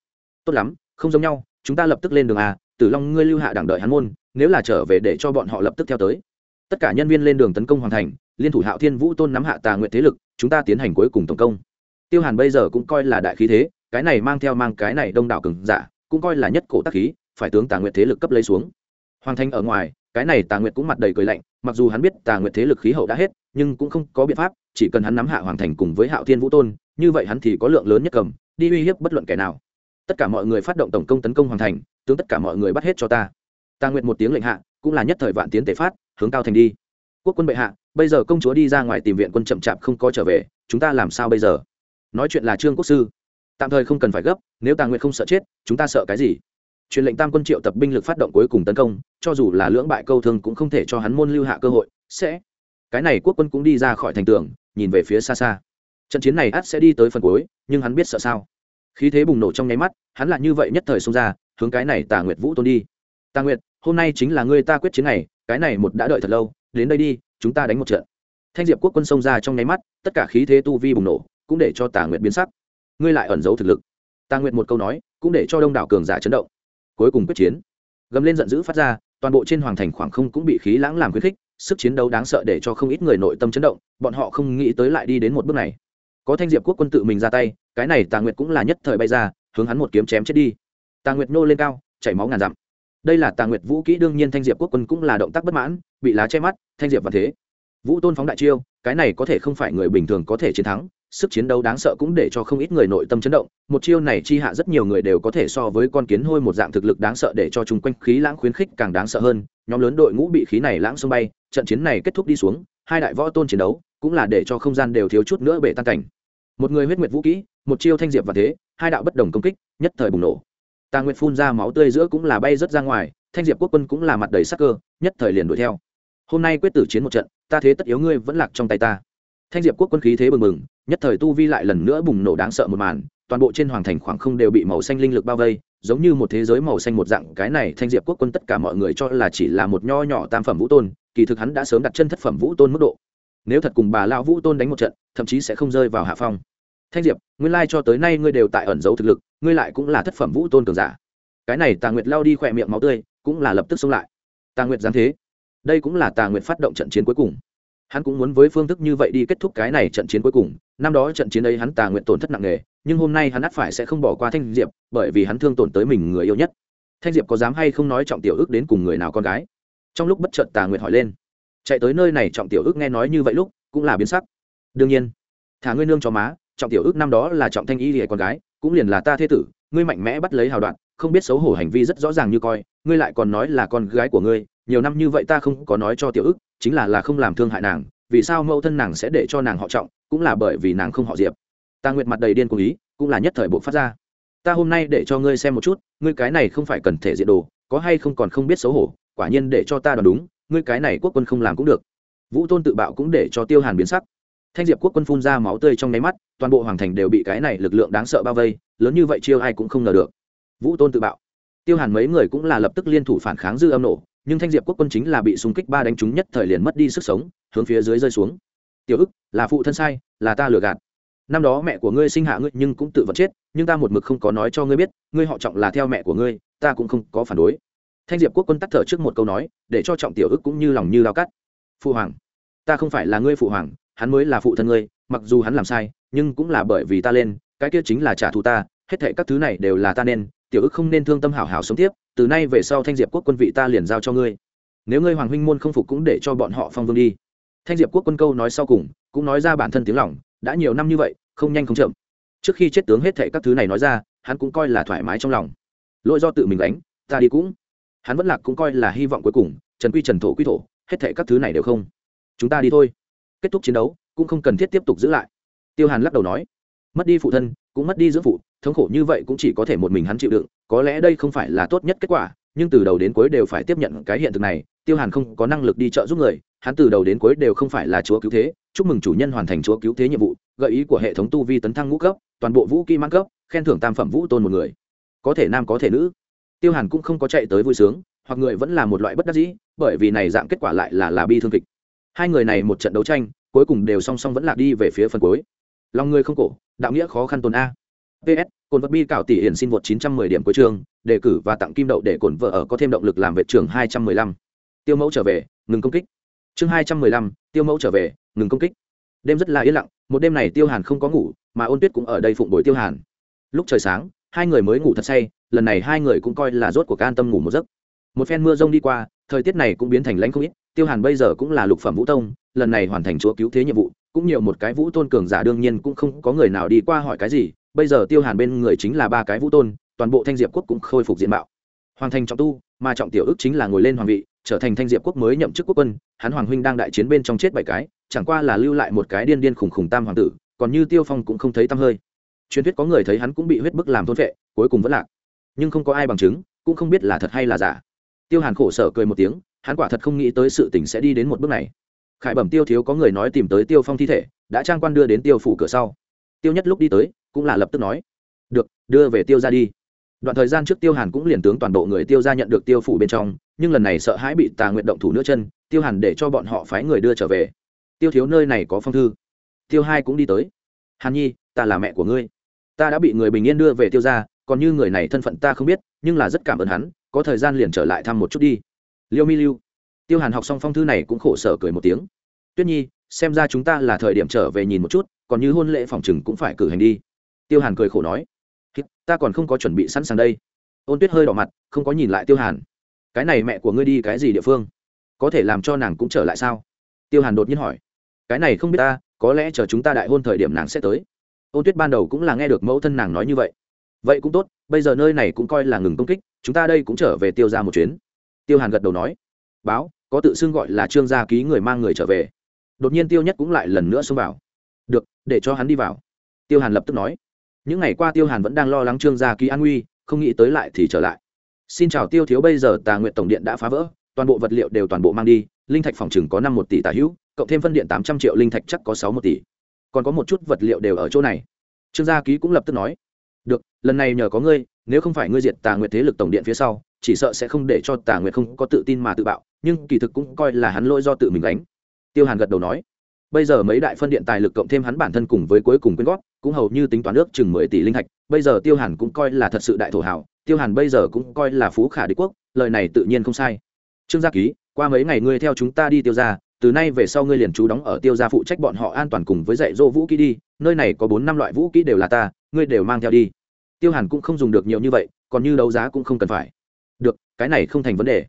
Tốt lắm không giống nhau chúng ta lập tức lên đường à tử long ngươi lưu hạ đảng đợi hắn môn, nếu là trở về để cho bọn họ lập tức theo tới. Tất cả nhân viên lên đường tấn công hoàn thành, liên thủ hạo thiên vũ tôn nắm hạ tà nguyện thế lực, chúng ta tiến hành cuối cùng tổng công. Tiêu hàn bây giờ cũng coi là đại khí thế, cái này mang theo mang cái này đông đảo cường giả, cũng coi là nhất cổ tác khí, phải tướng tà nguyện thế lực cấp lấy xuống. Hoàng thành ở ngoài, cái này tà nguyệt cũng mặt đầy cười lạnh, mặc dù hắn biết tà nguyệt thế lực khí hậu đã hết, nhưng cũng không có biện pháp, chỉ cần hắn nắm hạ hoàng thành cùng với hạo thiên vũ tôn, như vậy hắn thì có lượng lớn nhất cầm, đi uy hiếp bất luận kẻ nào tất cả mọi người phát động tổng công tấn công hoàng thành, tướng tất cả mọi người bắt hết cho ta. Ta nguyện một tiếng lệnh hạ, cũng là nhất thời vạn tiến tể phát, hướng cao thành đi. Quốc quân bệ hạ, bây giờ công chúa đi ra ngoài tìm viện quân chậm chạp không có trở về, chúng ta làm sao bây giờ? Nói chuyện là trương quốc sư. Tạm thời không cần phải gấp, nếu ta nguyện không sợ chết, chúng ta sợ cái gì? Truyền lệnh tam quân triệu tập binh lực phát động cuối cùng tấn công, cho dù là lưỡng bại câu thương cũng không thể cho hắn môn lưu hạ cơ hội, sẽ. Cái này quốc quân cũng đi ra khỏi thành tường, nhìn về phía xa xa. Trận chiến này ắt sẽ đi tới phần cuối, nhưng hắn biết sợ sao? Khí thế bùng nổ trong nháy mắt, hắn lại như vậy nhất thời xông ra, hướng cái này tà nguyệt vũ tôn đi. Tà nguyệt, hôm nay chính là ngươi ta quyết chiến này, cái này một đã đợi thật lâu, đến đây đi, chúng ta đánh một trận. Thanh diệp quốc quân xông ra trong nháy mắt, tất cả khí thế tu vi bùng nổ, cũng để cho tà nguyệt biến sắc. Ngươi lại ẩn giấu thực lực. Tà nguyệt một câu nói, cũng để cho đông đảo cường giả chấn động. Cuối cùng quyết chiến. Gầm lên giận dữ phát ra, toàn bộ trên hoàng thành khoảng không cũng bị khí lãng làm khuyến khích, sức chiến đấu đáng sợ để cho không ít người nội tâm chấn động, bọn họ không nghĩ tới lại đi đến một bước này. Có thanh diệp quốc quân tự mình ra tay cái này tà nguyệt cũng là nhất thời bay ra, hướng hắn một kiếm chém chết đi. Tà nguyệt nô lên cao, chảy máu ngàn dặm. Đây là tà nguyệt vũ kỹ, đương nhiên thanh diệp quốc quân cũng là động tác bất mãn, bị lá che mắt, thanh diệp và thế. Vũ tôn phóng đại chiêu, cái này có thể không phải người bình thường có thể chiến thắng, sức chiến đấu đáng sợ cũng để cho không ít người nội tâm chấn động, một chiêu này chi hạ rất nhiều người đều có thể so với con kiến hôi một dạng thực lực đáng sợ để cho chung quanh khí lãng khuyến khích càng đáng sợ hơn, nhóm lớn đội ngũ bị khí này lãng sông bay, trận chiến này kết thúc đi xuống, hai đại võ tôn chiến đấu cũng là để cho không gian đều thiếu chút nữa bể tan cảnh một người huyết nguyệt vũ kỹ, một chiêu thanh diệp và thế, hai đạo bất đồng công kích, nhất thời bùng nổ. Tà nguyệt phun ra máu tươi giữa cũng là bay rất ra ngoài, thanh diệp quốc quân cũng là mặt đầy sắc cơ, nhất thời liền đuổi theo. Hôm nay quyết tử chiến một trận, ta thế tất yếu ngươi vẫn lạc trong tay ta. Thanh diệp quốc quân khí thế bừng bừng, nhất thời tu vi lại lần nữa bùng nổ đáng sợ một màn, toàn bộ trên hoàng thành khoảng không đều bị màu xanh linh lực bao vây, giống như một thế giới màu xanh một dạng, cái này thanh diệp quốc quân tất cả mọi người cho là chỉ là một nho nhỏ tam phẩm vũ tôn, kỳ thực hắn đã sớm đặt chân thất phẩm vũ tôn mức độ. Nếu thật cùng bà lao vũ tôn đánh một trận, thậm chí sẽ không rơi vào hạ phong thanh diệp, nguyên lai cho tới nay ngươi đều tại ẩn giấu thực lực, ngươi lại cũng là thất phẩm vũ tôn cường giả. Cái này tà nguyệt lao đi khỏe miệng máu tươi, cũng là lập tức xông lại. Tà nguyệt giáng thế. Đây cũng là tà nguyệt phát động trận chiến cuối cùng. Hắn cũng muốn với phương thức như vậy đi kết thúc cái này trận chiến cuối cùng. Năm đó trận chiến ấy hắn tà nguyện tổn thất nặng nề, nhưng hôm nay hắn ắt phải sẽ không bỏ qua thanh diệp, bởi vì hắn thương tổn tới mình người yêu nhất. Thanh diệp có dám hay không nói trọng tiểu ước đến cùng người nào con gái? Trong lúc bất chợt tà nguyệt hỏi lên. Chạy tới nơi này trọng tiểu ước nghe nói như vậy lúc, cũng là biến sắc. Đương nhiên, thả ngươi nương cho má trọng tiểu ước năm đó là trọng thanh y lìa con gái, cũng liền là ta thế tử, ngươi mạnh mẽ bắt lấy hào đoạn, không biết xấu hổ hành vi rất rõ ràng như coi, ngươi lại còn nói là con gái của ngươi, nhiều năm như vậy ta không có nói cho tiểu ước, chính là là không làm thương hại nàng, vì sao mẫu thân nàng sẽ để cho nàng họ trọng, cũng là bởi vì nàng không họ diệp. Ta nguyệt mặt đầy điên cuồng ý, cũng là nhất thời bộ phát ra. Ta hôm nay để cho ngươi xem một chút, ngươi cái này không phải cần thể diện đồ, có hay không còn không biết xấu hổ, quả nhiên để cho ta đoán đúng, ngươi cái này quốc quân không làm cũng được. Vũ tôn tự bạo cũng để cho tiêu hàn biến sắc thanh diệp quốc quân phun ra máu tươi trong nháy mắt, toàn bộ hoàng thành đều bị cái này lực lượng đáng sợ bao vây, lớn như vậy chiêu ai cũng không ngờ được. Vũ tôn tự bạo. Tiêu hàn mấy người cũng là lập tức liên thủ phản kháng dư âm nổ, nhưng thanh diệp quốc quân chính là bị súng kích ba đánh trúng nhất thời liền mất đi sức sống, hướng phía dưới rơi xuống. Tiểu ức, là phụ thân sai, là ta lừa gạt. Năm đó mẹ của ngươi sinh hạ ngươi nhưng cũng tự vật chết, nhưng ta một mực không có nói cho ngươi biết, ngươi họ trọng là theo mẹ của ngươi, ta cũng không có phản đối. Thanh diệp quốc quân tắt thở trước một câu nói, để cho trọng tiểu ức cũng như lòng như lao cắt. Phụ hoàng, ta không phải là ngươi phụ hoàng hắn mới là phụ thân ngươi, mặc dù hắn làm sai, nhưng cũng là bởi vì ta lên, cái kia chính là trả thù ta, hết thệ các thứ này đều là ta nên, tiểu ức không nên thương tâm hảo hảo sống tiếp, từ nay về sau thanh diệp quốc quân vị ta liền giao cho ngươi. Nếu ngươi hoàng huynh môn không phục cũng để cho bọn họ phong vương đi. Thanh diệp quốc quân câu nói sau cùng, cũng nói ra bản thân tiếng lòng, đã nhiều năm như vậy, không nhanh không chậm. Trước khi chết tướng hết thệ các thứ này nói ra, hắn cũng coi là thoải mái trong lòng. Lỗi do tự mình đánh ta đi cũng. Hắn vẫn lạc cũng coi là hy vọng cuối cùng, trần quy trần thổ quy thổ, hết thệ các thứ này đều không. Chúng ta đi thôi kết thúc chiến đấu, cũng không cần thiết tiếp tục giữ lại. Tiêu hàn lắc đầu nói, mất đi phụ thân, cũng mất đi dưỡng phụ, thống khổ như vậy cũng chỉ có thể một mình hắn chịu đựng, có lẽ đây không phải là tốt nhất kết quả, nhưng từ đầu đến cuối đều phải tiếp nhận cái hiện thực này, tiêu hàn không có năng lực đi trợ giúp người, hắn từ đầu đến cuối đều không phải là chúa cứu thế, chúc mừng chủ nhân hoàn thành chúa cứu thế nhiệm vụ, gợi ý của hệ thống tu vi tấn thăng ngũ cấp, toàn bộ vũ kỹ mãn cấp, khen thưởng tam phẩm vũ tôn một người. Có thể nam có thể nữ. Tiêu hàn cũng không có chạy tới vui sướng, hoặc người vẫn là một loại bất đắc dĩ, bởi vì này dạng kết quả lại là là bi thương kịch hai người này một trận đấu tranh cuối cùng đều song song vẫn lạc đi về phía phần cuối. Lòng người không cổ đạo nghĩa khó khăn tồn a. Ps cồn vật bi cảo tỷ hiển xin vượt 910 điểm cuối trường đề cử và tặng kim đậu để cồn vợ ở có thêm động lực làm vệ trường 215. tiêu mẫu trở về ngừng công kích. Chương 215, tiêu mẫu trở về ngừng công kích. Đêm rất là yên lặng một đêm này tiêu hàn không có ngủ mà ôn tuyết cũng ở đây phụng bồi tiêu hàn. Lúc trời sáng hai người mới ngủ thật say lần này hai người cũng coi là rốt của an tâm ngủ một giấc. Một phen mưa rông đi qua thời tiết này cũng biến thành lãnh không ít tiêu hàn bây giờ cũng là lục phẩm vũ tông, lần này hoàn thành chúa cứu thế nhiệm vụ, cũng nhiều một cái vũ tôn cường giả đương nhiên cũng không có người nào đi qua hỏi cái gì, bây giờ tiêu hàn bên người chính là ba cái vũ tôn, toàn bộ thanh diệp quốc cũng khôi phục diện mạo. Hoàng thành trọng tu, mà trọng tiểu ước chính là ngồi lên hoàng vị, trở thành thanh diệp quốc mới nhậm chức quốc quân, hắn hoàng huynh đang đại chiến bên trong chết bảy cái, chẳng qua là lưu lại một cái điên điên khủng khủng tam hoàng tử, còn như tiêu phong cũng không thấy tăm hơi. Truyền thuyết có người thấy hắn cũng bị huyết bức làm thôn vệ, cuối cùng vẫn lạc. Nhưng không có ai bằng chứng, cũng không biết là thật hay là giả. Tiêu hàn khổ sở cười một tiếng hắn quả thật không nghĩ tới sự tình sẽ đi đến một bước này. Khải bẩm tiêu thiếu có người nói tìm tới tiêu phong thi thể, đã trang quan đưa đến tiêu phủ cửa sau. Tiêu nhất lúc đi tới, cũng là lập tức nói, được, đưa về tiêu ra đi. Đoạn thời gian trước tiêu hàn cũng liền tướng toàn bộ người tiêu ra nhận được tiêu phủ bên trong, nhưng lần này sợ hãi bị tà nguyện động thủ nữa chân, tiêu hàn để cho bọn họ phái người đưa trở về. Tiêu thiếu nơi này có phong thư. Tiêu hai cũng đi tới, hàn nhi, ta là mẹ của ngươi. Ta đã bị người bình yên đưa về tiêu ra còn như người này thân phận ta không biết, nhưng là rất cảm ơn hắn, có thời gian liền trở lại thăm một chút đi liêu mi lưu tiêu hàn học xong phong thư này cũng khổ sở cười một tiếng. Tuyết nhi, xem ra chúng ta là thời điểm trở về nhìn một chút, còn như hôn lễ phòng chừng cũng phải cử hành đi. Tiêu hàn cười khổ nói. Ta còn không có chuẩn bị sẵn sàng đây. Ôn tuyết hơi đỏ mặt, không có nhìn lại tiêu hàn. Cái này mẹ của ngươi đi cái gì địa phương? Có thể làm cho nàng cũng trở lại sao? Tiêu hàn đột nhiên hỏi. Cái này không biết ta, có lẽ chờ chúng ta đại hôn thời điểm nàng sẽ tới. Ôn tuyết ban đầu cũng là nghe được mẫu thân nàng nói như vậy. Vậy cũng tốt, bây giờ nơi này cũng coi là ngừng công kích, chúng ta đây cũng trở về tiêu ra một chuyến tiêu hàn gật đầu nói, báo, có tự xưng gọi là trương gia ký người mang người trở về. Đột nhiên tiêu nhất cũng lại lần nữa xông vào. Được, để cho hắn đi vào. Tiêu hàn lập tức nói. Những ngày qua tiêu hàn vẫn đang lo lắng trương gia ký an nguy, không nghĩ tới lại thì trở lại. Xin chào tiêu thiếu, bây giờ tà nguyện tổng điện đã phá vỡ, toàn bộ vật liệu đều toàn bộ mang đi, linh thạch phòng chừng có năm một tỷ tà hữu, cộng thêm phân điện tám trăm triệu linh thạch chắc có sáu một tỷ. Còn có một chút vật liệu đều ở chỗ này. Trương gia ký cũng lập tức nói. Được, lần này nhờ có ngươi, nếu không phải ngươi diệt tà nguyệt thế lực tổng điện phía sau chỉ sợ sẽ không để cho tà nguyệt không có tự tin mà tự bạo, nhưng kỳ thực cũng coi là hắn lỗi do tự mình đánh tiêu hàn gật đầu nói, bây giờ mấy đại phân điện tài lực cộng thêm hắn bản thân cùng với cuối cùng quyên góp, cũng hầu như tính toán ước chừng mười tỷ linh thạch, bây giờ tiêu hàn cũng coi là thật sự đại thổ hảo tiêu hàn bây giờ cũng coi là phú khả đế quốc, lời này tự nhiên không sai. Trương gia ký, qua mấy ngày ngươi theo chúng ta đi tiêu ra từ nay về sau ngươi liền trú đóng ở tiêu gia phụ trách bọn họ an toàn cùng với dạy dỗ vũ kỹ đi, nơi này có bốn năm loại vũ kỹ đều là ta, ngươi đều mang theo đi. Tiêu hàn cũng không dùng được nhiều như vậy, còn như đấu giá cũng không cần phải được, cái này không thành vấn đề.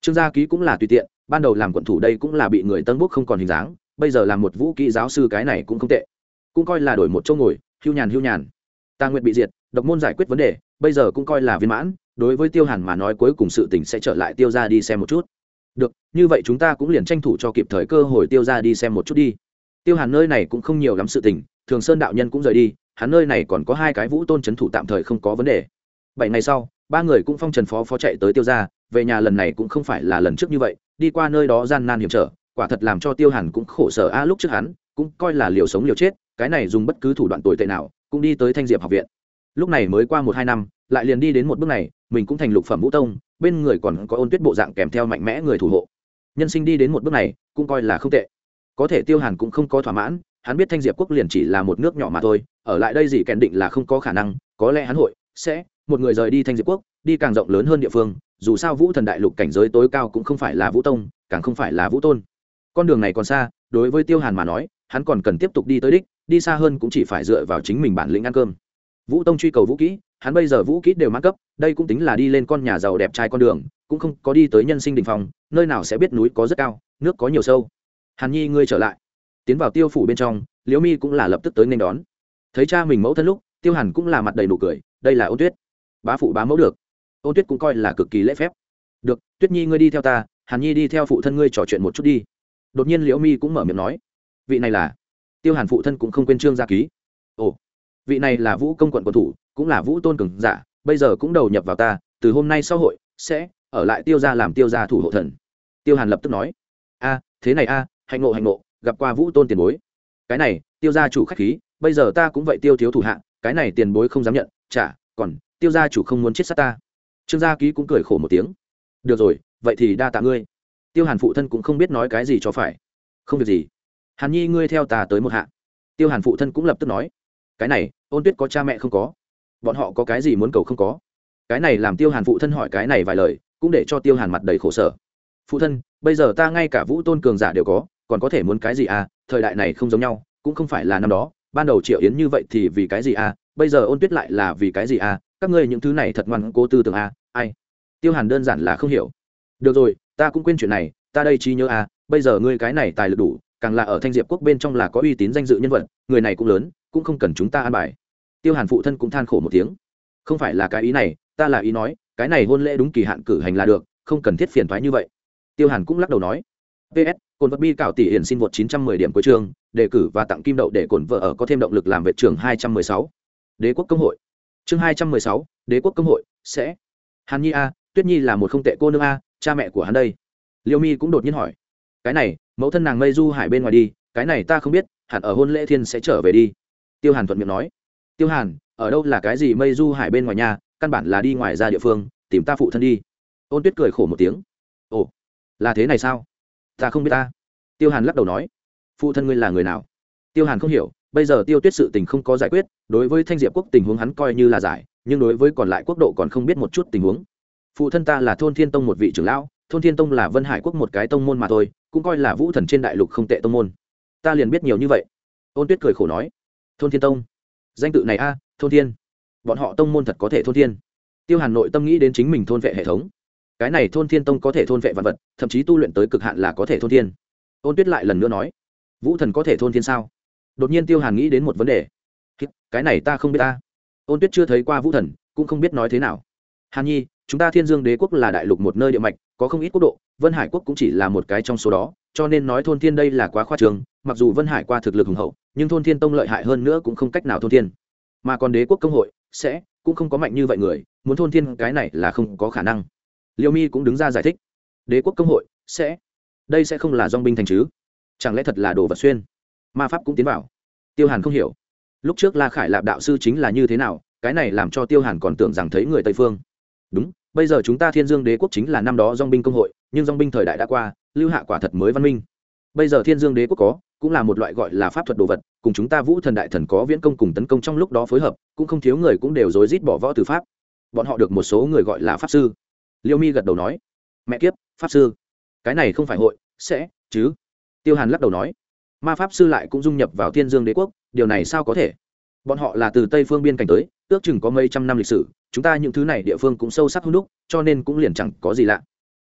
Trương gia ký cũng là tùy tiện, ban đầu làm quận thủ đây cũng là bị người tân bốc không còn hình dáng, bây giờ làm một vũ kỹ giáo sư cái này cũng không tệ. Cũng coi là đổi một chỗ ngồi, hưu nhàn hưu nhàn. Ta nguyện bị diệt, độc môn giải quyết vấn đề, bây giờ cũng coi là viên mãn, đối với tiêu hàn mà nói cuối cùng sự tình sẽ trở lại tiêu ra đi xem một chút. Được, như vậy chúng ta cũng liền tranh thủ cho kịp thời cơ hội tiêu ra đi xem một chút đi. Tiêu hàn nơi này cũng không nhiều lắm sự tình, thường sơn đạo nhân cũng rời đi, hắn nơi này còn có hai cái vũ tôn c h ấ n thủ tạm thời không có vấn đề. Bảy ngày sau ba người cũng phong trần phó phó chạy tới tiêu ra về nhà lần này cũng không phải là lần trước như vậy, đi qua nơi đó gian nan hiểm trở, quả thật làm cho tiêu hàn cũng khổ sở. A, lúc trước hắn cũng coi là liều sống liều chết, cái này dùng bất cứ thủ đoạn tồi tệ nào, cũng đi tới thanh diệp học viện. Lúc này mới qua một hai năm, lại liền đi đến một bước này, mình cũng thành lục phẩm vũ tông, bên người còn có ôn tuyết bộ dạng kèm theo mạnh mẽ người thủ hộ. Nhân sinh đi đến một bước này, cũng coi là không tệ. Có thể tiêu hàn cũng không có thỏa mãn, hắn biết thanh diệp quốc liền chỉ là một nước nhỏ mà thôi, ở lại đây gì kèn định là không có khả năng, có lẽ hắn hội sẽ một người rời đi thanh diệp quốc, đi càng rộng lớn hơn địa phương, dù sao vũ thần đại lục cảnh giới tối cao cũng không phải là vũ tông, càng không phải là vũ tôn. Con đường này còn xa, đối với tiêu hàn mà nói, hắn còn cần tiếp tục đi tới đích, đi xa hơn cũng chỉ phải dựa vào chính mình bản lĩnh ăn cơm. Vũ tông truy cầu vũ kỹ, hắn bây giờ vũ kỹ đều mang cấp, đây cũng tính là đi lên con nhà giàu đẹp trai con đường, cũng không có đi tới nhân sinh đình phòng nơi nào sẽ biết núi có rất cao, nước có nhiều sâu. Hàn nhi, ngươi trở lại. Tiến vào tiêu phủ bên trong, liễu mi cũng là lập tức tới nên đón. Thấy cha mình mẫu thân lúc, tiêu hàn cũng là mặt đầy nụ cười, đây là ô tuyết bá phụ bá mẫu được. Ôn tuyết cũng coi là cực kỳ lễ phép. Được, tuyết nhi ngươi đi theo ta, hàn nhi đi theo phụ thân ngươi trò chuyện một chút đi. Đột nhiên liễu mi cũng mở miệng nói, vị này là, tiêu hàn phụ thân cũng không quên trương gia ký. Ồ, vị này là vũ công quận quận thủ, cũng là vũ tôn cường giả, bây giờ cũng đầu nhập vào ta, từ hôm nay sau hội, sẽ ở lại tiêu gia làm tiêu gia thủ hộ thần. Tiêu hàn lập tức nói, a, thế này a, hạnh ngộ hạnh ngộ, gặp qua vũ tôn tiền bối. Cái này, tiêu gia chủ khách khí, bây giờ ta cũng vậy tiêu thiếu thủ hạ, cái này tiền bối không dám nhận trả còn tiêu gia chủ không muốn chết sát ta. Trương gia ký cũng cười khổ một tiếng. Được rồi, vậy thì đa tạ ngươi. Tiêu hàn phụ thân cũng không biết nói cái gì cho phải. Không việc gì. Hàn nhi, ngươi theo ta tới một hạ. Tiêu hàn phụ thân cũng lập tức nói. Cái này, ôn tuyết có cha mẹ không có? Bọn họ có cái gì muốn cầu không có? Cái này làm tiêu hàn phụ thân hỏi cái này vài lời, cũng để cho tiêu hàn mặt đầy khổ sở. Phụ thân, bây giờ ta ngay cả vũ tôn cường giả đều có, còn có thể muốn cái gì à? Thời đại này không giống nhau, cũng không phải là năm đó. Ban đầu triệu yến như vậy thì vì cái gì à? Bây giờ ôn tuyết lại là vì cái gì à? Các ngươi những thứ này thật ngoan cố tư tưởng à ai? Tiêu hàn đơn giản là không hiểu. Được rồi, ta cũng quên chuyện này, ta đây trí nhớ à bây giờ ngươi cái này tài lực đủ, càng là ở thanh diệp quốc bên trong là có uy tín danh dự nhân vật, người này cũng lớn, cũng không cần chúng ta an bài. Tiêu hàn phụ thân cũng than khổ một tiếng. Không phải là cái ý này, ta là ý nói, cái này hôn lễ đúng kỳ hạn cử hành là được, không cần thiết phiền thoái như vậy. Tiêu hàn cũng lắc đầu nói. Ps cồn vật bi cạo tỷ hiển xin vượt chín trăm mười điểm cuối trường đề cử và tặng kim đậu để cồn vợ ở có thêm động lực làm vệ trường hai trăm mười sáu. Đế quốc công hội chương hai trăm mười sáu, đế quốc công hội, sẽ. Hàn nhi a, tuyết nhi là một không tệ cô nương a, cha mẹ của hắn đây. Liêu mi cũng đột nhiên hỏi. Cái này, mẫu thân nàng mây du hải bên ngoài đi, cái này ta không biết, hẳn ở hôn lễ thiên sẽ trở về đi. Tiêu hàn thuận miệng nói. Tiêu hàn, ở đâu là cái gì mây du hải bên ngoài nhà, căn bản là đi ngoài ra địa phương, tìm ta phụ thân đi. Ôn tuyết cười khổ một tiếng. Ồ, là thế này sao? Ta không biết ta. Tiêu hàn lắc đầu nói. Phụ thân ngươi là người nào? Tiêu hàn không hiểu bây giờ tiêu tuyết sự tình không có giải quyết, đối với thanh diệp quốc tình huống hắn coi như là giải, nhưng đối với còn lại quốc độ còn không biết một chút tình huống. Phụ thân ta là thôn thiên tông một vị trưởng lão, thôn thiên tông là vân hải quốc một cái tông môn mà thôi, cũng coi là vũ thần trên đại lục không tệ tông môn. Ta liền biết nhiều như vậy. Ôn tuyết cười khổ nói, thôn thiên tông, danh tự này a, thôn thiên. Bọn họ tông môn thật có thể thôn thiên. Tiêu hàn nội tâm nghĩ đến chính mình thôn vệ hệ thống. Cái này thôn thiên tông có thể thôn vệ vật vật, thậm chí tu luyện tới cực hạn là có thể thôn thiên. Ôn tuyết lại lần nữa nói, vũ thần có thể thôn thiên sao? Đột nhiên tiêu hàn nghĩ đến một vấn đề. Cái này ta không biết ta. Ôn tuyết chưa thấy qua vũ thần, cũng không biết nói thế nào. Hàn nhi, chúng ta thiên dương đế quốc là đại lục một nơi địa mạch, có không ít quốc độ, vân hải quốc cũng chỉ là một cái trong số đó, cho nên nói thôn thiên đây là quá khoa trường, mặc dù vân hải qua thực lực hùng hậu, nhưng thôn thiên tông lợi hại hơn nữa cũng không cách nào thôn thiên. Mà còn đế quốc công hội, sẽ cũng không có mạnh như vậy người, muốn thôn thiên cái này là không có khả năng. Liêu mi cũng đứng ra giải thích. Đế quốc công hội, sẽ, đây sẽ không là dong binh thành chứ. Chẳng lẽ thật là đồ vật xuyên? Ma pháp cũng tiến vào. Tiêu hàn không hiểu. Lúc trước la khải lạp đạo sư chính là như thế nào, cái này làm cho tiêu hàn còn tưởng rằng thấy người tây phương. Đúng, bây giờ chúng ta thiên dương đế quốc chính là năm đó dong binh công hội, nhưng dong binh thời đại đã qua, lưu hạ quả thật mới văn minh. Bây giờ thiên dương đế quốc có, cũng là một loại gọi là pháp thuật đồ vật, cùng chúng ta vũ thần đại thần có viễn công cùng tấn công trong lúc đó phối hợp, cũng không thiếu người cũng đều rối rít bỏ võ từ pháp. Bọn họ được một số người gọi là pháp sư. Liêu mi gật đầu nói, mẹ kiếp, pháp sư, cái này không phải hội, sẽ, chứ? Tiêu hàn lắc đầu nói ma pháp sư lại cũng dung nhập vào thiên dương đế quốc, điều này sao có thể? Bọn họ là từ tây phương biên cảnh tới, ước chừng có mấy trăm năm lịch sử, chúng ta những thứ này địa phương cũng sâu sắc hơn đúc, cho nên cũng liền chẳng có gì lạ.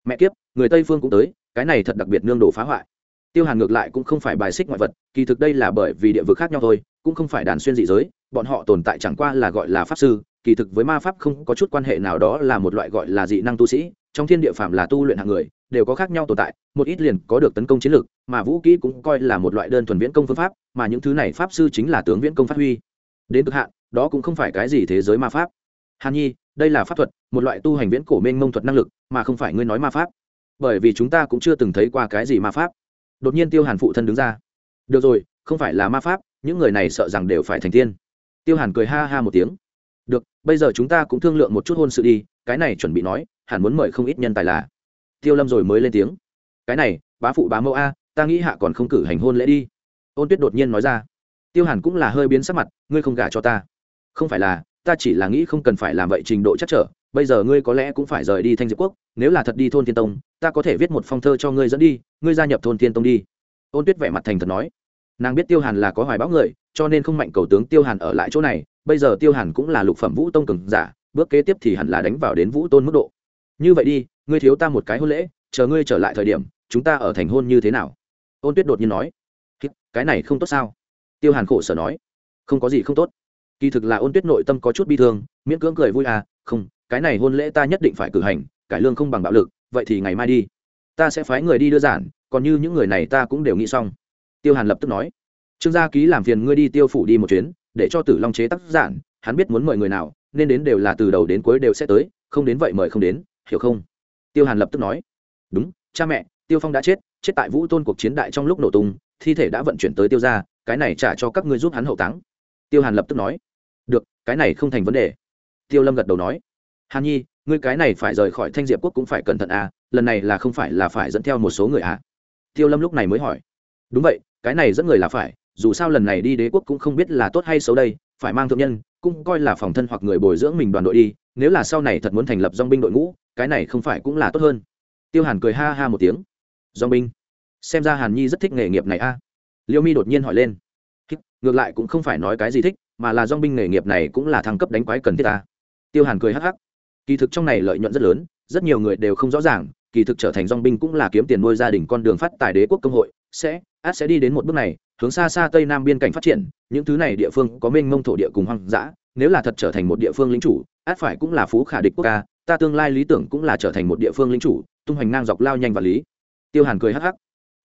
Mẹ kiếp, người tây phương cũng tới, cái này thật đặc biệt nương đồ phá hoại. Tiêu hàn ngược lại cũng không phải bài xích ngoại vật, kỳ thực đây là bởi vì địa vực khác nhau thôi, cũng không phải đàn xuyên dị giới, bọn họ tồn tại chẳng qua là gọi là pháp sư, kỳ thực với ma pháp không có chút quan hệ nào đó là một loại gọi là dị năng tu sĩ, trong thiên địa phạm là tu luyện hạng người đều có khác nhau tồn tại, một ít liền có được tấn công chiến lược, mà vũ kỹ cũng coi là một loại đơn thuần viễn công phương pháp, mà những thứ này pháp sư chính là tướng viễn công phát huy. Đến cực hạn, đó cũng không phải cái gì thế giới ma pháp. Hàn nhi, đây là pháp thuật, một loại tu hành viễn cổ mênh mông thuật năng lực, mà không phải ngươi nói ma pháp. Bởi vì chúng ta cũng chưa từng thấy qua cái gì ma pháp. Đột nhiên tiêu hàn phụ thân đứng ra. Được rồi, không phải là ma pháp, những người này sợ rằng đều phải thành tiên. Tiêu hàn cười ha ha một tiếng. Được, bây giờ chúng ta cũng thương lượng một chút hôn sự đi, cái này chuẩn bị nói, Hàn muốn mời không ít nhân tài là tiêu lâm rồi mới lên tiếng. Cái này, bá phụ bá mẫu a, ta nghĩ hạ còn không cử hành hôn lễ đi. Ôn tuyết đột nhiên nói ra. Tiêu hàn cũng là hơi biến sắc mặt, ngươi không gả cho ta. Không phải là, ta chỉ là nghĩ không cần phải làm vậy trình độ chắc trở, bây giờ ngươi có lẽ cũng phải rời đi thanh diệp quốc, nếu là thật đi thôn thiên tông, ta có thể viết một phong thơ cho ngươi dẫn đi, ngươi gia nhập thôn thiên tông đi. Ôn tuyết vẻ mặt thành thật nói. Nàng biết tiêu hàn là có hoài bão người, cho nên không mạnh cầu tướng tiêu hàn ở lại chỗ này, bây giờ tiêu hàn cũng là lục phẩm vũ tông cường giả, bước kế tiếp thì hẳn là đánh vào đến vũ tôn mức độ. Như vậy đi ngươi thiếu ta một cái hôn lễ, chờ ngươi trở lại thời điểm, chúng ta ở thành hôn như thế nào? Ôn tuyết đột nhiên nói. Cái này không tốt sao? Tiêu hàn khổ sở nói. Không có gì không tốt. Kỳ thực là ôn tuyết nội tâm có chút bi thương, miễn cưỡng cười vui à không, cái này hôn lễ ta nhất định phải cử hành, cải lương không bằng bạo lực, vậy thì ngày mai đi. Ta sẽ phái người đi đưa giản, còn như những người này ta cũng đều nghĩ xong. Tiêu hàn lập tức nói. Trương gia ký làm phiền ngươi đi tiêu phủ đi một chuyến, để cho tử long chế tác giản, hắn biết muốn mời người nào, nên đến đều là từ đầu đến cuối đều sẽ tới, không đến vậy mời không đến, hiểu không? Tiêu hàn lập tức nói, đúng, cha mẹ, tiêu phong đã chết chết tại vũ tôn cuộc chiến đại trong lúc nổ tung, thi thể đã vận chuyển tới tiêu ra cái này trả cho các ngươi giúp hắn hậu táng. Tiêu hàn lập tức nói, được, cái này không thành vấn đề. Tiêu lâm gật đầu nói, hàn nhi, ngươi cái này phải rời khỏi thanh diệp quốc cũng phải cẩn thận à lần này là không phải là phải dẫn theo một số người à? Tiêu lâm lúc này mới hỏi, đúng vậy, cái này dẫn người là phải, dù sao lần này đi đế quốc cũng không biết là tốt hay xấu đây, phải mang thượng nhân, cũng coi là phòng thân hoặc người bồi dưỡng mình đoàn đội đi, nếu là sau này thật muốn thành lập dong binh đội ngũ cái này không phải cũng là tốt hơn. Tiêu hàn cười ha ha một tiếng. Dong binh. Xem ra hàn nhi rất thích nghề nghiệp này a. À? liêu mi đột nhiên hỏi lên. Ngược lại cũng không phải nói cái gì thích, mà là dong binh nghề nghiệp này cũng là thăng cấp đánh quái cần thiết ta tiêu hàn cười hắc hắc. Kỳ thực trong này lợi nhuận rất lớn, rất nhiều người đều không rõ ràng, kỳ thực trở thành dong binh cũng là kiếm tiền nuôi gia đình con đường phát tài đế quốc công hội, sẽ, át sẽ đi đến một bước này, hướng xa xa tây nam biên cảnh phát triển, những thứ này địa phương có mênh mông thổ địa cùng hoang dã, nếu là thật trở thành một địa phương lính chủ, át phải cũng là phú khả địch quốc ca ta tương lai lý tưởng cũng là trở thành một địa phương lính chủ, tung hoành ngang dọc lao nhanh và lý. Tiêu hàn cười hắc hắc.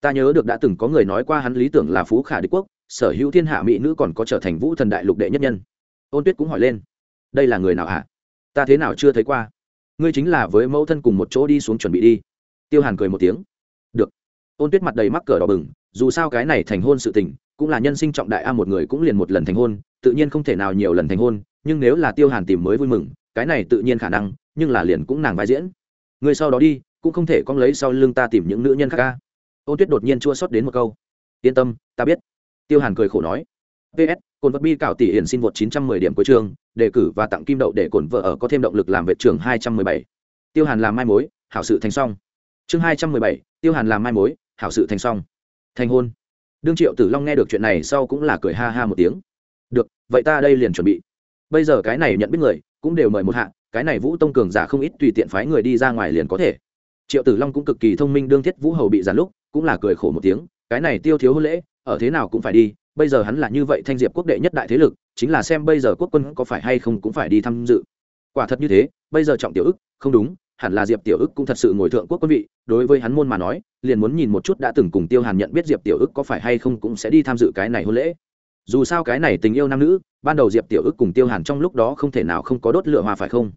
Ta nhớ được đã từng có người nói qua hắn lý tưởng là phú khả đế quốc, sở hữu thiên hạ mỹ nữ còn có trở thành vũ thần đại lục đệ nhất nhân. Ôn tuyết cũng hỏi lên. Đây là người nào hả? Ta thế nào chưa thấy qua? Ngươi chính là với mẫu thân cùng một chỗ đi xuống chuẩn bị đi. Tiêu hàn cười một tiếng. Được. Ôn tuyết mặt đầy mắc cờ đỏ bừng, dù sao cái này thành hôn sự tình, cũng là nhân sinh trọng đại a, một người cũng liền một lần thành hôn, tự nhiên không thể nào nhiều lần thành hôn, nhưng nếu là tiêu hàn tìm mới vui mừng cái này tự nhiên khả năng nhưng là liền cũng nàng vai diễn. Người sau đó đi cũng không thể con lấy sau lưng ta tìm những nữ nhân khác ca. Ôn tuyết đột nhiên chua xót đến một câu. Yên tâm ta biết. Tiêu hàn cười khổ nói. Ps cồn vật bi cạo tỷ hiển xin vượt 910 điểm cuối trường đề cử và tặng kim đậu để cổn vợ ở có thêm động lực làm vệ trường 217. tiêu hàn làm mai mối hảo sự thành xong chương 217, tiêu hàn làm mai mối hảo sự thành xong thành hôn. Đương triệu tử long nghe được chuyện này sau cũng là cười ha ha một tiếng. Được vậy ta đây liền chuẩn bị. Bây giờ cái này nhận biết người cũng đều mời một hạ, cái này vũ tông cường giả không ít tùy tiện phái người đi ra ngoài liền có thể. Triệu tử long cũng cực kỳ thông minh đương thiết vũ hầu bị giàn lúc, cũng là cười khổ một tiếng, cái này tiêu thiếu hôn lễ, ở thế nào cũng phải đi, bây giờ hắn là như vậy thanh diệp quốc đệ nhất đại thế lực, chính là xem bây giờ quốc quân có phải hay không cũng phải đi tham dự. Quả thật như thế, bây giờ trọng tiểu ức, không đúng, hẳn là diệp tiểu ức cũng thật sự ngồi thượng quốc quân vị, đối với hắn môn mà nói, liền muốn nhìn một chút đã từng cùng tiêu hàn nhận biết diệp tiểu ức có phải hay không cũng sẽ đi tham dự cái này hôn lễ dù sao cái này tình yêu nam nữ, ban đầu diệp tiểu ức cùng tiêu hàn trong lúc đó không thể nào không có đốt lửa hoa phải không?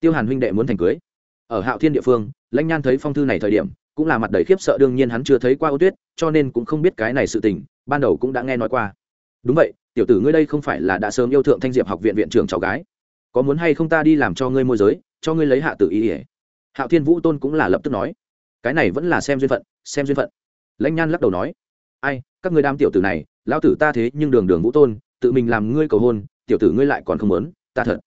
Tiêu hàn huynh đệ muốn thành cưới. Ở hạo thiên địa phương, lãnh nhan thấy phong thư này thời điểm, cũng là mặt đầy khiếp sợ, đương nhiên hắn chưa thấy qua ô tuyết, cho nên cũng không biết cái này sự tình, ban đầu cũng đã nghe nói qua. Đúng vậy, tiểu tử ngươi đây không phải là đã sớm yêu thượng thanh diệp học viện viện trưởng cháu gái. Có muốn hay không ta đi làm cho ngươi môi giới, cho ngươi lấy hạ tử ý ỉa hạo thiên vũ tôn cũng là lập tức nói. Cái này vẫn là xem duyên phận, xem duyên phận. Lãnh nhan lắc đầu nói. Ai, các ngươi đam tiểu tử này lão tử ta thế nhưng đường đường vũ tôn, tự mình làm ngươi cầu hôn, tiểu tử ngươi lại còn không muốn, ta thật.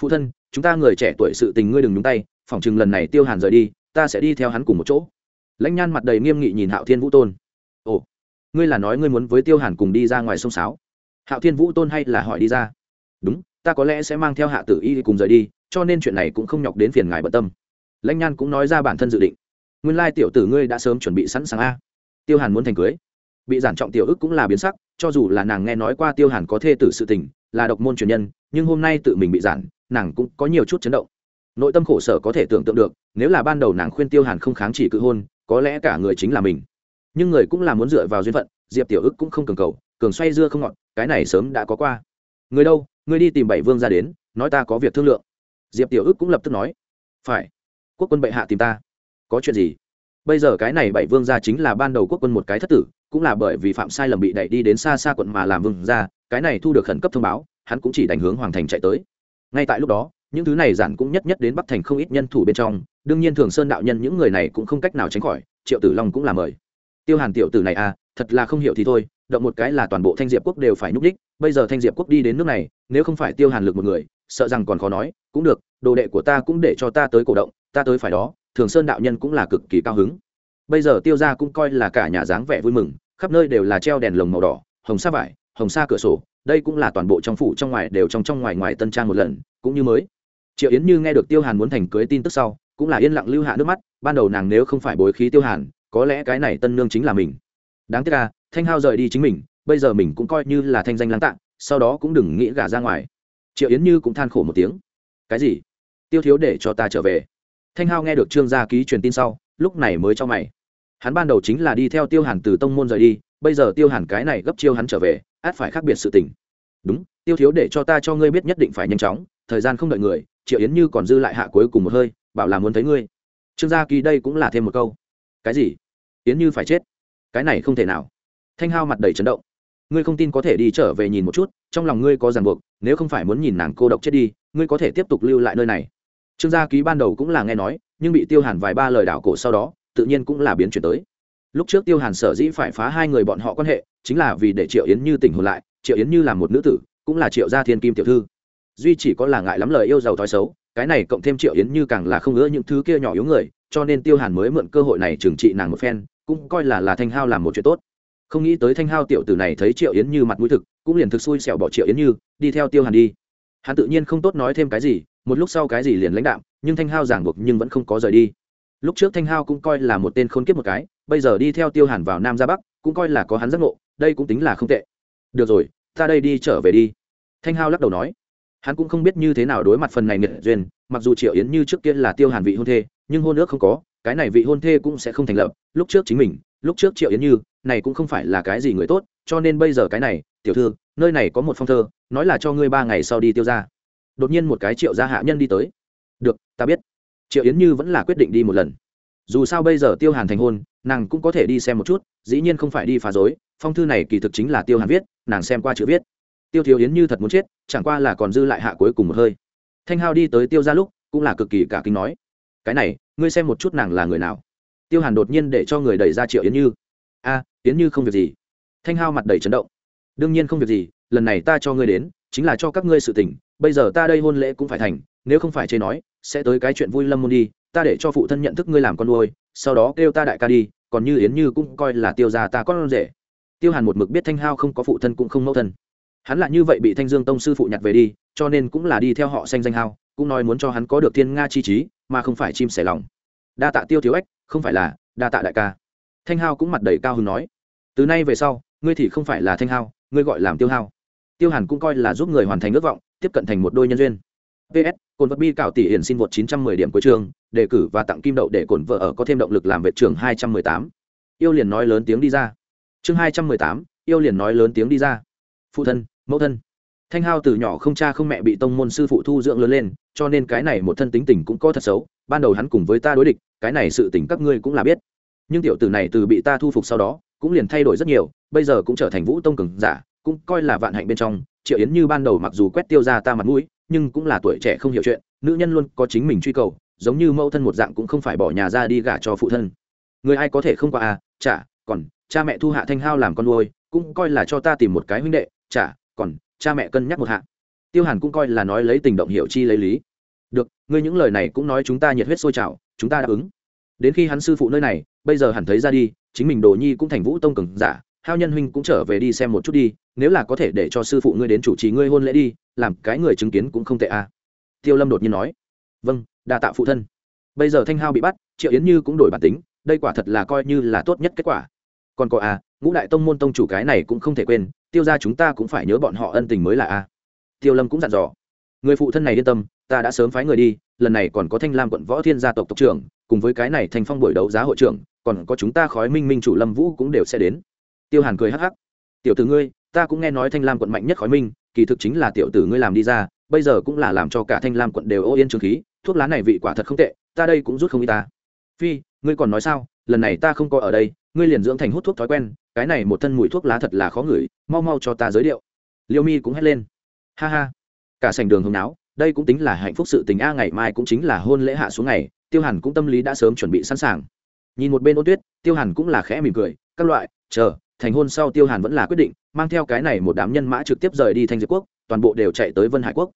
Phụ thân, chúng ta người trẻ tuổi sự tình ngươi đừng nhúng tay, phỏng chừng lần này tiêu hàn rời đi, ta sẽ đi theo hắn cùng một chỗ. Lãnh nhan mặt đầy nghiêm nghị nhìn hạo thiên vũ tôn. Ồ, ngươi là nói ngươi muốn với tiêu hàn cùng đi ra ngoài sông sáo. Hạo thiên vũ tôn hay là hỏi đi ra. Đúng, ta có lẽ sẽ mang theo hạ tử y cùng rời đi, cho nên chuyện này cũng không nhọc đến phiền ngài bận tâm. Lãnh nhan cũng nói ra bản thân dự định. Nguyên lai tiểu tử ngươi đã sớm chuẩn bị sẵn sàng a. Tiêu hàn muốn thành cưới bị giản trọng tiểu ức cũng là biến sắc, cho dù là nàng nghe nói qua tiêu hàn có thê tử sự tình, là độc môn truyền nhân, nhưng hôm nay tự mình bị giản, nàng cũng có nhiều chút chấn động. Nội tâm khổ sở có thể tưởng tượng được, nếu là ban đầu nàng khuyên tiêu hàn không kháng chỉ cự hôn, có lẽ cả người chính là mình. Nhưng người cũng là muốn dựa vào duyên phận, diệp tiểu ức cũng không cường cầu, cường xoay dưa không ngọn cái này sớm đã có qua. Người đâu, người đi tìm bảy vương ra đến, nói ta có việc thương lượng. Diệp tiểu ức cũng lập tức nói. Phải, quốc quân bệ hạ tìm ta. Có chuyện gì? Bây giờ cái này bảy vương gia chính là ban đầu quốc quân một cái thất tử cũng là bởi vì phạm sai lầm bị đẩy đi đến xa xa quận mà làm vương gia, cái này thu được khẩn cấp thông báo, hắn cũng chỉ đánh hướng hoàng thành chạy tới. Ngay tại lúc đó, những thứ này giản cũng nhất nhất đến bắc thành không ít nhân thủ bên trong, đương nhiên thường sơn đạo nhân những người này cũng không cách nào tránh khỏi, triệu tử long cũng là mời. Tiêu hàn tiểu tử này à thật là không hiểu thì thôi, động một cái là toàn bộ thanh diệp quốc đều phải nhúc đích bây giờ thanh diệp quốc đi đến nước này, nếu không phải tiêu hàn lực một người, sợ rằng còn khó nói, cũng được, đồ đệ của ta cũng để cho ta tới cổ động, ta tới phải đó, thường sơn đạo nhân cũng là cực kỳ cao hứng. Bây giờ tiêu ra cũng coi là cả nhà dáng vẻ vui mừng khắp nơi đều là treo đèn lồng màu đỏ, hồng sa vải, hồng sa cửa sổ, đây cũng là toàn bộ trong phủ trong ngoài đều trong trong ngoài ngoài tân trang một lần, cũng như mới. Triệu yến như nghe được tiêu hàn muốn thành cưới tin tức sau, cũng là yên lặng lưu hạ nước mắt, ban đầu nàng nếu không phải bối khí tiêu hàn, có lẽ cái này tân nương chính là mình. Đáng tiếc là thanh hao rời đi chính mình, bây giờ mình cũng coi như là thanh danh lãng tạng, sau đó cũng đừng nghĩ gả ra ngoài. Triệu yến như cũng than khổ một tiếng. Cái gì? Tiêu thiếu để cho ta trở về. Thanh hao nghe được trương gia ký truyền tin sau, lúc này mới cho mày hắn ban đầu chính là đi theo tiêu hàn từ tông môn rời đi, bây giờ tiêu hàn cái này gấp chiêu hắn trở về, át phải khác biệt sự tình. Đúng, tiêu thiếu để cho ta cho ngươi biết nhất định phải nhanh chóng, thời gian không đợi người, triệu yến như còn dư lại hạ cuối cùng một hơi, bảo là muốn thấy ngươi. Trương gia Kỳ đây cũng là thêm một câu. Cái gì? Yến như phải chết. Cái này không thể nào. Thanh hao mặt đầy chấn động. Ngươi không tin có thể đi trở về nhìn một chút, trong lòng ngươi có ràng buộc, nếu không phải muốn nhìn nàng cô độc chết đi, ngươi có thể tiếp tục lưu lại nơi này. Trương gia ký ban đầu cũng là nghe nói, nhưng bị tiêu hàn vài ba lời đảo cổ sau đó tự nhiên cũng là biến chuyển tới. Lúc trước tiêu hàn sở dĩ phải phá hai người bọn họ quan hệ, chính là vì để triệu yến như tỉnh hồn lại, triệu yến như là một nữ tử, cũng là triệu gia thiên kim tiểu thư. Duy chỉ có là ngại lắm lời yêu giàu thói xấu, cái này cộng thêm triệu yến như càng là không ngỡ những thứ kia nhỏ yếu người, cho nên tiêu hàn mới mượn cơ hội này trừng trị nàng một phen, cũng coi là là thanh hao làm một chuyện tốt. Không nghĩ tới thanh hao tiểu tử này thấy triệu yến như mặt mũi thực, cũng liền thực xui xẻo bỏ triệu yến như, đi theo tiêu hàn đi. Hắn tự nhiên không tốt nói thêm cái gì, một lúc sau cái gì liền lãnh đạm, nhưng thanh hao giảng buộc nhưng vẫn không có rời đi lúc trước thanh hao cũng coi là một tên khôn kiếp một cái, bây giờ đi theo tiêu hàn vào nam ra bắc, cũng coi là có hắn giác ngộ, đây cũng tính là không tệ. Được rồi, ta đây đi trở về đi. Thanh hao lắc đầu nói. Hắn cũng không biết như thế nào đối mặt phần này nghiệt duyên, mặc dù triệu yến như trước kia là tiêu hàn vị hôn thê, nhưng hôn ước không có, cái này vị hôn thê cũng sẽ không thành lập, lúc trước chính mình, lúc trước triệu yến như, này cũng không phải là cái gì người tốt, cho nên bây giờ cái này, tiểu thư, nơi này có một phong thơ, nói là cho ngươi ba ngày sau đi tiêu ra đột nhiên một cái triệu gia hạ nhân đi tới. Được, ta biết triệu yến như vẫn là quyết định đi một lần. Dù sao bây giờ tiêu hàn thành hôn, nàng cũng có thể đi xem một chút, dĩ nhiên không phải đi phá dối phong thư này kỳ thực chính là tiêu hàn viết, nàng xem qua chữ viết. Tiêu thiếu yến như thật muốn chết, chẳng qua là còn dư lại hạ cuối cùng một hơi. Thanh hao đi tới tiêu ra lúc, cũng là cực kỳ cả kinh nói, cái này, ngươi xem một chút nàng là người nào? Tiêu hàn đột nhiên để cho người đẩy ra triệu yến như. A, yến như không việc gì. Thanh hao mặt đầy chấn động. Đương nhiên không việc gì, lần này ta cho ngươi đến, chính là cho các ngươi sự tình, bây giờ ta đây hôn lễ cũng phải thành, nếu không phải chê nói sẽ tới cái chuyện vui lâm môn đi, ta để cho phụ thân nhận thức ngươi làm con nuôi, sau đó kêu ta đại ca đi, còn như yến như cũng coi là tiêu già ta con rể. Tiêu hàn một mực biết thanh hao không có phụ thân cũng không mẫu thân. Hắn là như vậy bị thanh dương tông sư phụ nhặt về đi, cho nên cũng là đi theo họ xanh danh hao, cũng nói muốn cho hắn có được thiên nga chi trí, mà không phải chim sẻ lòng. Đa tạ tiêu thiếu ếch không phải là, đa tạ đại ca. Thanh hao cũng mặt đầy cao hứng nói, từ nay về sau, ngươi thì không phải là thanh hao, ngươi gọi làm tiêu hao. Tiêu hàn cũng coi là giúp người hoàn thành ước vọng, tiếp cận thành một đôi nhân duyên ps cồn vật bi cạo tỷ hiển xin vượt 910 điểm cuối trường đề cử và tặng kim đậu để cồn vợ ở có thêm động lực làm vệ trường 218. yêu liền nói lớn tiếng đi ra. Chương 218, yêu liền nói lớn tiếng đi ra. Phụ thân mẫu thân. Thanh hao từ nhỏ không cha không mẹ bị tông môn sư phụ thu dưỡng lớn lên cho nên cái này một thân tính tình cũng có thật xấu ban đầu hắn cùng với ta đối địch cái này sự tình các ngươi cũng là biết. Nhưng tiểu tử này từ bị ta thu phục sau đó cũng liền thay đổi rất nhiều bây giờ cũng trở thành vũ tông cường giả cũng coi là vạn hạnh bên trong triệu yến như ban đầu mặc dù quét tiêu ra ta mặt mũi nhưng cũng là tuổi trẻ không hiểu chuyện, nữ nhân luôn có chính mình truy cầu, giống như mẫu thân một dạng cũng không phải bỏ nhà ra đi gả cho phụ thân. Người ai có thể không qua à? Chả, còn, cha mẹ thu hạ thanh hao làm con nuôi, cũng coi là cho ta tìm một cái huynh đệ. Chả, còn, cha mẹ cân nhắc một hạ. Tiêu hàn cũng coi là nói lấy tình động hiểu chi lấy lý. Được, ngươi những lời này cũng nói chúng ta nhiệt huyết sôi trào, chúng ta đáp ứng. Đến khi hắn sư phụ nơi này, bây giờ hẳn thấy ra đi, chính mình đồ nhi cũng thành vũ tông cường giả hao nhân huynh cũng trở về đi xem một chút đi, nếu là có thể để cho sư phụ ngươi đến chủ trì ngươi hôn lễ đi, làm cái người chứng kiến cũng không tệ à. tiêu lâm đột nhiên nói. Vâng đa tạ phụ thân. Bây giờ thanh hao bị bắt, triệu yến như cũng đổi bản tính, đây quả thật là coi như là tốt nhất kết quả. Còn có à ngũ đại tông môn tông chủ cái này cũng không thể quên, tiêu ra chúng ta cũng phải nhớ bọn họ ân tình mới là a tiêu lâm cũng dặn dò. Người phụ thân này yên tâm, ta đã sớm phái người đi, lần này còn có thanh lam quận võ thiên gia tộc tộc trưởng, cùng với cái này thành phong buổi đấu giá hội trưởng, còn có chúng ta khói minh minh chủ lâm vũ cũng đều sẽ đến tiêu hàn cười hắc hắc. Tiểu tử ngươi, ta cũng nghe nói thanh lam quận mạnh nhất khói minh, kỳ thực chính là tiểu tử ngươi làm đi ra, bây giờ cũng là làm cho cả thanh lam quận đều ô yên trường khí, thuốc lá này vị quả thật không tệ, ta đây cũng rút không y ta. Phi, ngươi còn nói sao? Lần này ta không có ở đây, ngươi liền dưỡng thành hút thuốc thói quen, cái này một thân mùi thuốc lá thật là khó ngửi, mau mau cho ta giới điệu liêu mi cũng hét lên. Ha ha, cả sành đường hồng náo, đây cũng tính là hạnh phúc sự tình a, ngày mai cũng chính là hôn lễ hạ xuống ngày, tiêu hàn cũng tâm lý đã sớm chuẩn bị sẵn sàng. Nhìn một bên ôn tuyết, tiêu hàn cũng là khẽ mỉm cười, các loại, chờ thành hôn sau tiêu hàn vẫn là quyết định, mang theo cái này một đám nhân mã trực tiếp rời đi thanh diệp quốc, toàn bộ đều chạy tới vân hải quốc.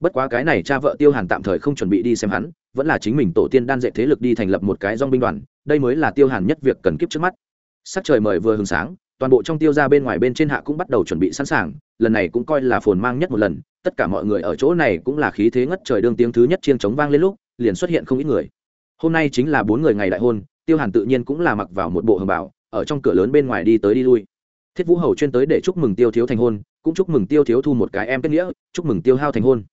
Bất quá cái này cha vợ tiêu hàn tạm thời không chuẩn bị đi xem hắn, vẫn là chính mình tổ tiên đan dạy thế lực đi thành lập một cái dong binh đoàn, đây mới là tiêu hàn nhất việc cần kiếp trước mắt. Sắc trời mời vừa hừng sáng, toàn bộ trong tiêu ra bên ngoài bên trên hạ cũng bắt đầu chuẩn bị sẵn sàng, lần này cũng coi là phồn mang nhất một lần, tất cả mọi người ở chỗ này cũng là khí thế ngất trời đương tiếng thứ nhất chiên chống vang lên lúc, liền xuất hiện không ít người. Hôm nay chính là bốn người ngày đại hôn, tiêu hàn tự nhiên cũng là mặc vào một bộ hồng bảo ở trong cửa lớn bên ngoài đi tới đi lui. Thiết vũ hầu chuyên tới để chúc mừng tiêu thiếu thành hôn, cũng chúc mừng tiêu thiếu thu một cái em kết nghĩa, chúc mừng tiêu hao thành hôn.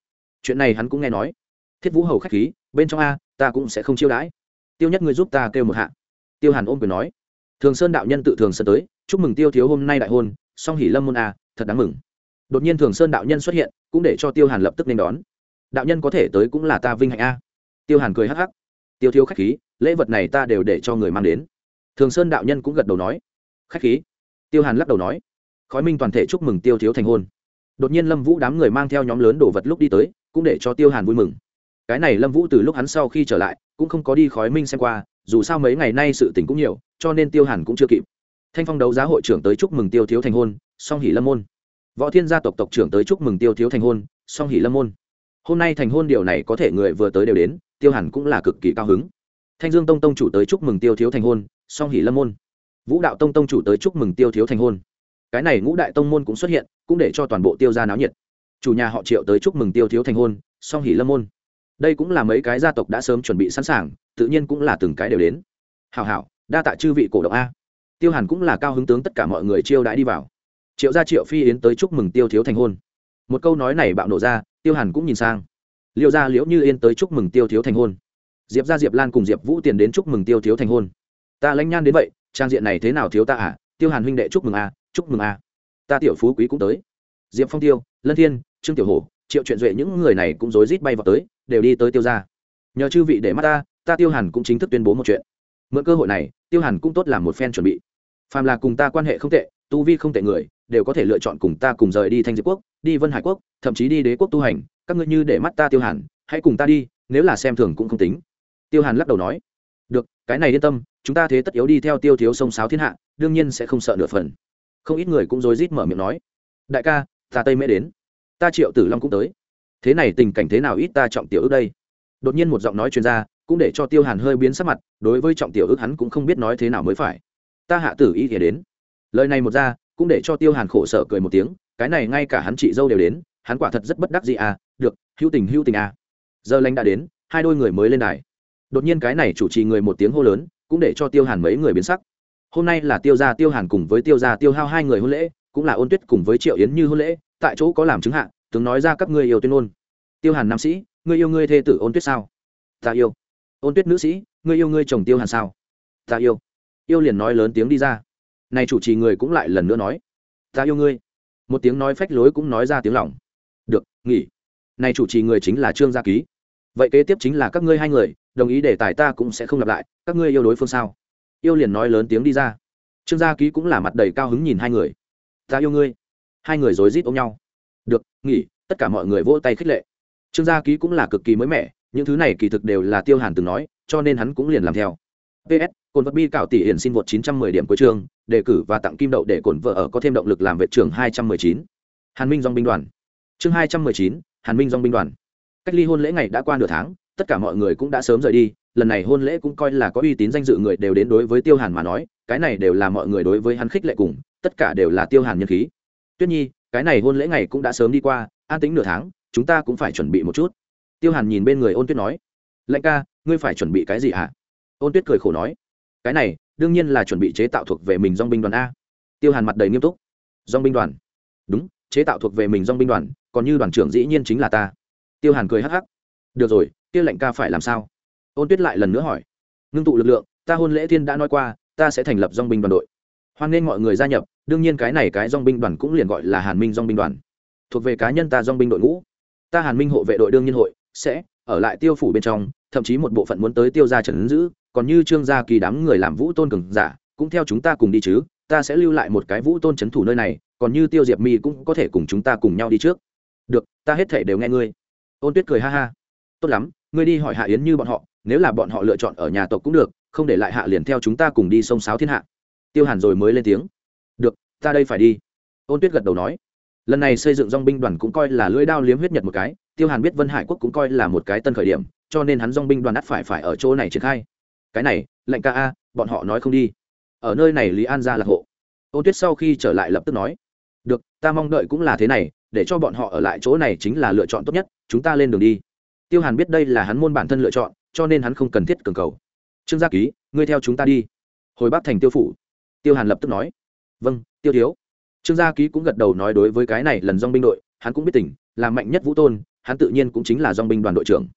Chuyện này hắn cũng nghe nói. Thiết vũ hầu k h á c h khí, bên trong a, ta cũng sẽ không chiêu đãi. Tiêu nhất người giúp ta kêu một hạ. Tiêu hàn ôm quyền nói. Thường sơn đạo nhân tự thường sơn tới, chúc mừng tiêu thiếu hôm nay đại hôn, song hỉ lâm môn a, thật đáng mừng. Đột nhiên thường sơn đạo nhân xuất hiện, cũng để cho tiêu hàn lập tức nên đón. Đạo nhân có thể tới cũng là ta vinh hạnh a. Tiêu hàn cười hắc hắc. Tiêu thiếu khách khí, lễ vật này ta đều để cho người mang đến thường sơn đạo nhân cũng gật đầu nói, khách khí. Tiêu hàn lắc đầu nói, khói minh toàn thể chúc mừng tiêu thiếu thành hôn. Đột nhiên lâm vũ đám người mang theo nhóm lớn đồ vật lúc đi tới, cũng để cho tiêu hàn vui mừng. Cái này lâm vũ từ lúc hắn sau khi trở lại, cũng không có đi khói minh xem qua, dù sao mấy ngày nay sự tình cũng nhiều, cho nên tiêu hàn cũng chưa kịp. Thanh phong đấu giá hội trưởng tới chúc mừng tiêu thiếu thành hôn, song hỷ lâm môn. Võ thiên gia tộc tộc trưởng tới chúc mừng tiêu thiếu thành hôn, song hỷ lâm môn. Hôm nay thành hôn điều này có thể người vừa tới đều đến, tiêu hàn cũng là cực kỳ cao hứng thanh dương tông tông chủ tới chúc mừng tiêu thiếu thành hôn, song hỷ lâm môn. Vũ đạo tông tông chủ tới chúc mừng tiêu thiếu thành hôn. Cái này ngũ đại tông môn cũng xuất hiện, cũng để cho toàn bộ tiêu ra náo nhiệt. Chủ nhà họ triệu tới chúc mừng tiêu thiếu thành hôn, song hỷ lâm môn. Đây cũng là mấy cái gia tộc đã sớm chuẩn bị sẵn sàng, tự nhiên cũng là từng cái đều đến. Hào hảo, đa tạ chư vị cổ động a. Tiêu hàn cũng là cao hứng tướng tất cả mọi người chiêu đãi đi vào. Triệu gia triệu phi yến tới chúc mừng tiêu thiếu thành hôn. Một câu nói này bạo nổ ra, tiêu hàn cũng nhìn sang. Liệu gia liễu như yên tới chúc mừng tiêu thiếu thành hôn diệp gia diệp lan cùng diệp vũ tiền đến chúc mừng tiêu thiếu thành hôn. Ta lãnh nhan đến vậy, trang diện này thế nào thiếu ta à? Tiêu hàn huynh đệ chúc mừng a chúc mừng a ta tiểu phú quý cũng tới. Diệp phong tiêu, lân thiên, trương tiểu hổ, triệu chuyện duệ những người này cũng rối rít bay vào tới, đều đi tới tiêu gia. Nhờ chư vị để mắt ta ta tiêu hàn cũng chính thức tuyên bố một chuyện. Mượn cơ hội này, tiêu hàn cũng tốt làm một phen chuẩn bị. Phàm là cùng ta quan hệ không tệ, tu vi không tệ người, đều có thể lựa chọn cùng ta cùng rời đi thanh diệp quốc, đi vân hải quốc, thậm chí đi đế quốc tu hành. Các ngươi như để mắt ta tiêu hàn, hãy cùng ta đi, nếu là xem thường cũng không tính tiêu hàn lắc đầu nói được cái này yên tâm chúng ta thế tất yếu đi theo tiêu thiếu sông sáo thiên hạ đương nhiên sẽ không sợ nửa phần. Không ít người cũng rối rít mở miệng nói đại ca ta tây mễ đến ta triệu tử long cũng tới. Thế này tình cảnh thế nào ít ta trọng tiểu ước đây? Đột nhiên một giọng nói chuyên ra, cũng để cho tiêu hàn hơi biến sắc mặt đối với trọng tiểu ước hắn cũng không biết nói thế nào mới phải. Ta hạ tử y thì đến. Lời này một ra cũng để cho tiêu hàn khổ sở cười một tiếng cái này ngay cả hắn chị dâu đều đến hắn quả thật rất bất đắc gì à được hữu tình hữu tình à. Giờ lành đã đến hai đôi người mới lên đài đột nhiên cái này chủ trì người một tiếng hô lớn, cũng để cho tiêu hàn mấy người biến sắc. Hôm nay là tiêu gia tiêu hàn cùng với tiêu gia tiêu hao hai người hôn lễ, cũng là ôn tuyết cùng với triệu yến như hôn lễ, tại chỗ có làm chứng hạ, tướng nói ra các ngươi yêu tuyên ôn tiêu hàn nam sĩ, ngươi yêu ngươi thê tử ôn tuyết sao? Ta yêu. Ôn tuyết nữ sĩ, ngươi yêu ngươi chồng tiêu hàn sao? Ta yêu. Yêu liền nói lớn tiếng đi ra. Này chủ trì người cũng lại lần nữa nói. Ta yêu ngươi. Một tiếng nói phách lối cũng nói ra tiếng lòng. Được, nghỉ. Này chủ trì người chính là trương gia ký. Vậy kế tiếp chính là các ngươi hai người đồng ý để tài ta cũng sẽ không lặp lại các ngươi yêu đối phương sao? Yêu liền nói lớn tiếng đi ra. Trương gia ký cũng là mặt đầy cao hứng nhìn hai người. Ta yêu ngươi. Hai người rối rít ôm nhau. Được nghỉ tất cả mọi người vỗ tay khích lệ. Trương gia ký cũng là cực kỳ mới mẻ những thứ này kỳ thực đều là tiêu hàn từng nói cho nên hắn cũng liền làm theo. Ps cồn vật bi cảo tỷ hiển xin vượt 910 điểm cuối trường, đề cử và tặng kim đậu để cồn vợ ở có thêm động lực làm vệ trưởng 219. hàn minh dòng binh đoàn. Chương 219, hàn minh dòng binh đoàn. Cách ly hôn lễ ngày đã qua nửa tháng tất cả mọi người cũng đã sớm rời đi, lần này hôn lễ cũng coi là có uy tín danh dự người đều đến đối với tiêu hàn mà nói, cái này đều là mọi người đối với hắn khích lệ cùng, tất cả đều là tiêu hàn nhân khí. Tuyết nhi, cái này hôn lễ ngày cũng đã sớm đi qua, an tính nửa tháng, chúng ta cũng phải chuẩn bị một chút. Tiêu hàn nhìn bên người ôn tuyết nói, lệnh ca, ngươi phải chuẩn bị cái gì hả? Ôn tuyết cười khổ nói, cái này, đương nhiên là chuẩn bị chế tạo thuộc về mình dong binh đoàn a. Tiêu hàn mặt đầy nghiêm túc dong binh đoàn? Đúng, chế tạo thuộc về mình dong binh đoàn, còn như đoàn trưởng dĩ nhiên chính là ta. Tiêu hàn cười hắc hắc được rồi tiêu lệnh ca phải làm sao? Ôn tuyết lại lần nữa hỏi. Ngưng tụ lực lượng, ta hôn lễ thiên đã nói qua, ta sẽ thành lập dong binh đoàn đội. Hoan nghênh mọi người gia nhập, đương nhiên cái này cái dong binh đoàn cũng liền gọi là hàn minh dong binh đoàn. Thuộc về cá nhân ta dong binh đội ngũ. Ta hàn minh hộ vệ đội đương nhiên hội, sẽ ở lại tiêu phủ bên trong, thậm chí một bộ phận muốn tới tiêu gia trần ứng giữ, còn như trương gia kỳ đám người làm vũ tôn cường giả, cũng theo chúng ta cùng đi chứ, ta sẽ lưu lại một cái vũ tôn c h ấ n thủ nơi này, còn như tiêu diệp mi cũng có thể cùng chúng ta cùng nhau đi trước. Được, ta hết thể đều nghe ngươi. Ôn tuyết cười ha ha tốt lắm, ngươi đi hỏi hạ yến như bọn họ, nếu là bọn họ lựa chọn ở nhà tộc cũng được, không để lại hạ liền theo chúng ta cùng đi sông sáo thiên hạ. Tiêu hàn rồi mới lên tiếng. Được, ta đây phải đi. Ôn tuyết gật đầu nói. Lần này xây dựng dong binh đoàn cũng coi là lưỡi đao liếm huyết nhật một cái, tiêu hàn biết vân hải quốc cũng coi là một cái tân khởi điểm, cho nên hắn dong binh đoàn ắt phải phải ở chỗ này triển khai. Cái này, lệnh ca a, bọn họ nói không đi. Ở nơi này lý an ra là hộ. Ôn tuyết sau khi trở lại lập tức nói. Được, ta mong đợi cũng là thế này, để cho bọn họ ở lại chỗ này chính là lựa chọn tốt nhất, chúng ta lên đường đi tiêu hàn biết đây là hắn môn bản thân lựa chọn, cho nên hắn không cần thiết cường cầu. Trương gia ký, ngươi theo chúng ta đi. Hồi bắc thành tiêu phủ. Tiêu hàn lập tức nói. Vâng tiêu thiếu. Trương gia ký cũng gật đầu nói đối với cái này lần dong binh đội, hắn cũng biết tỉnh là mạnh nhất vũ tôn, hắn tự nhiên cũng chính là dong binh đoàn đội trưởng.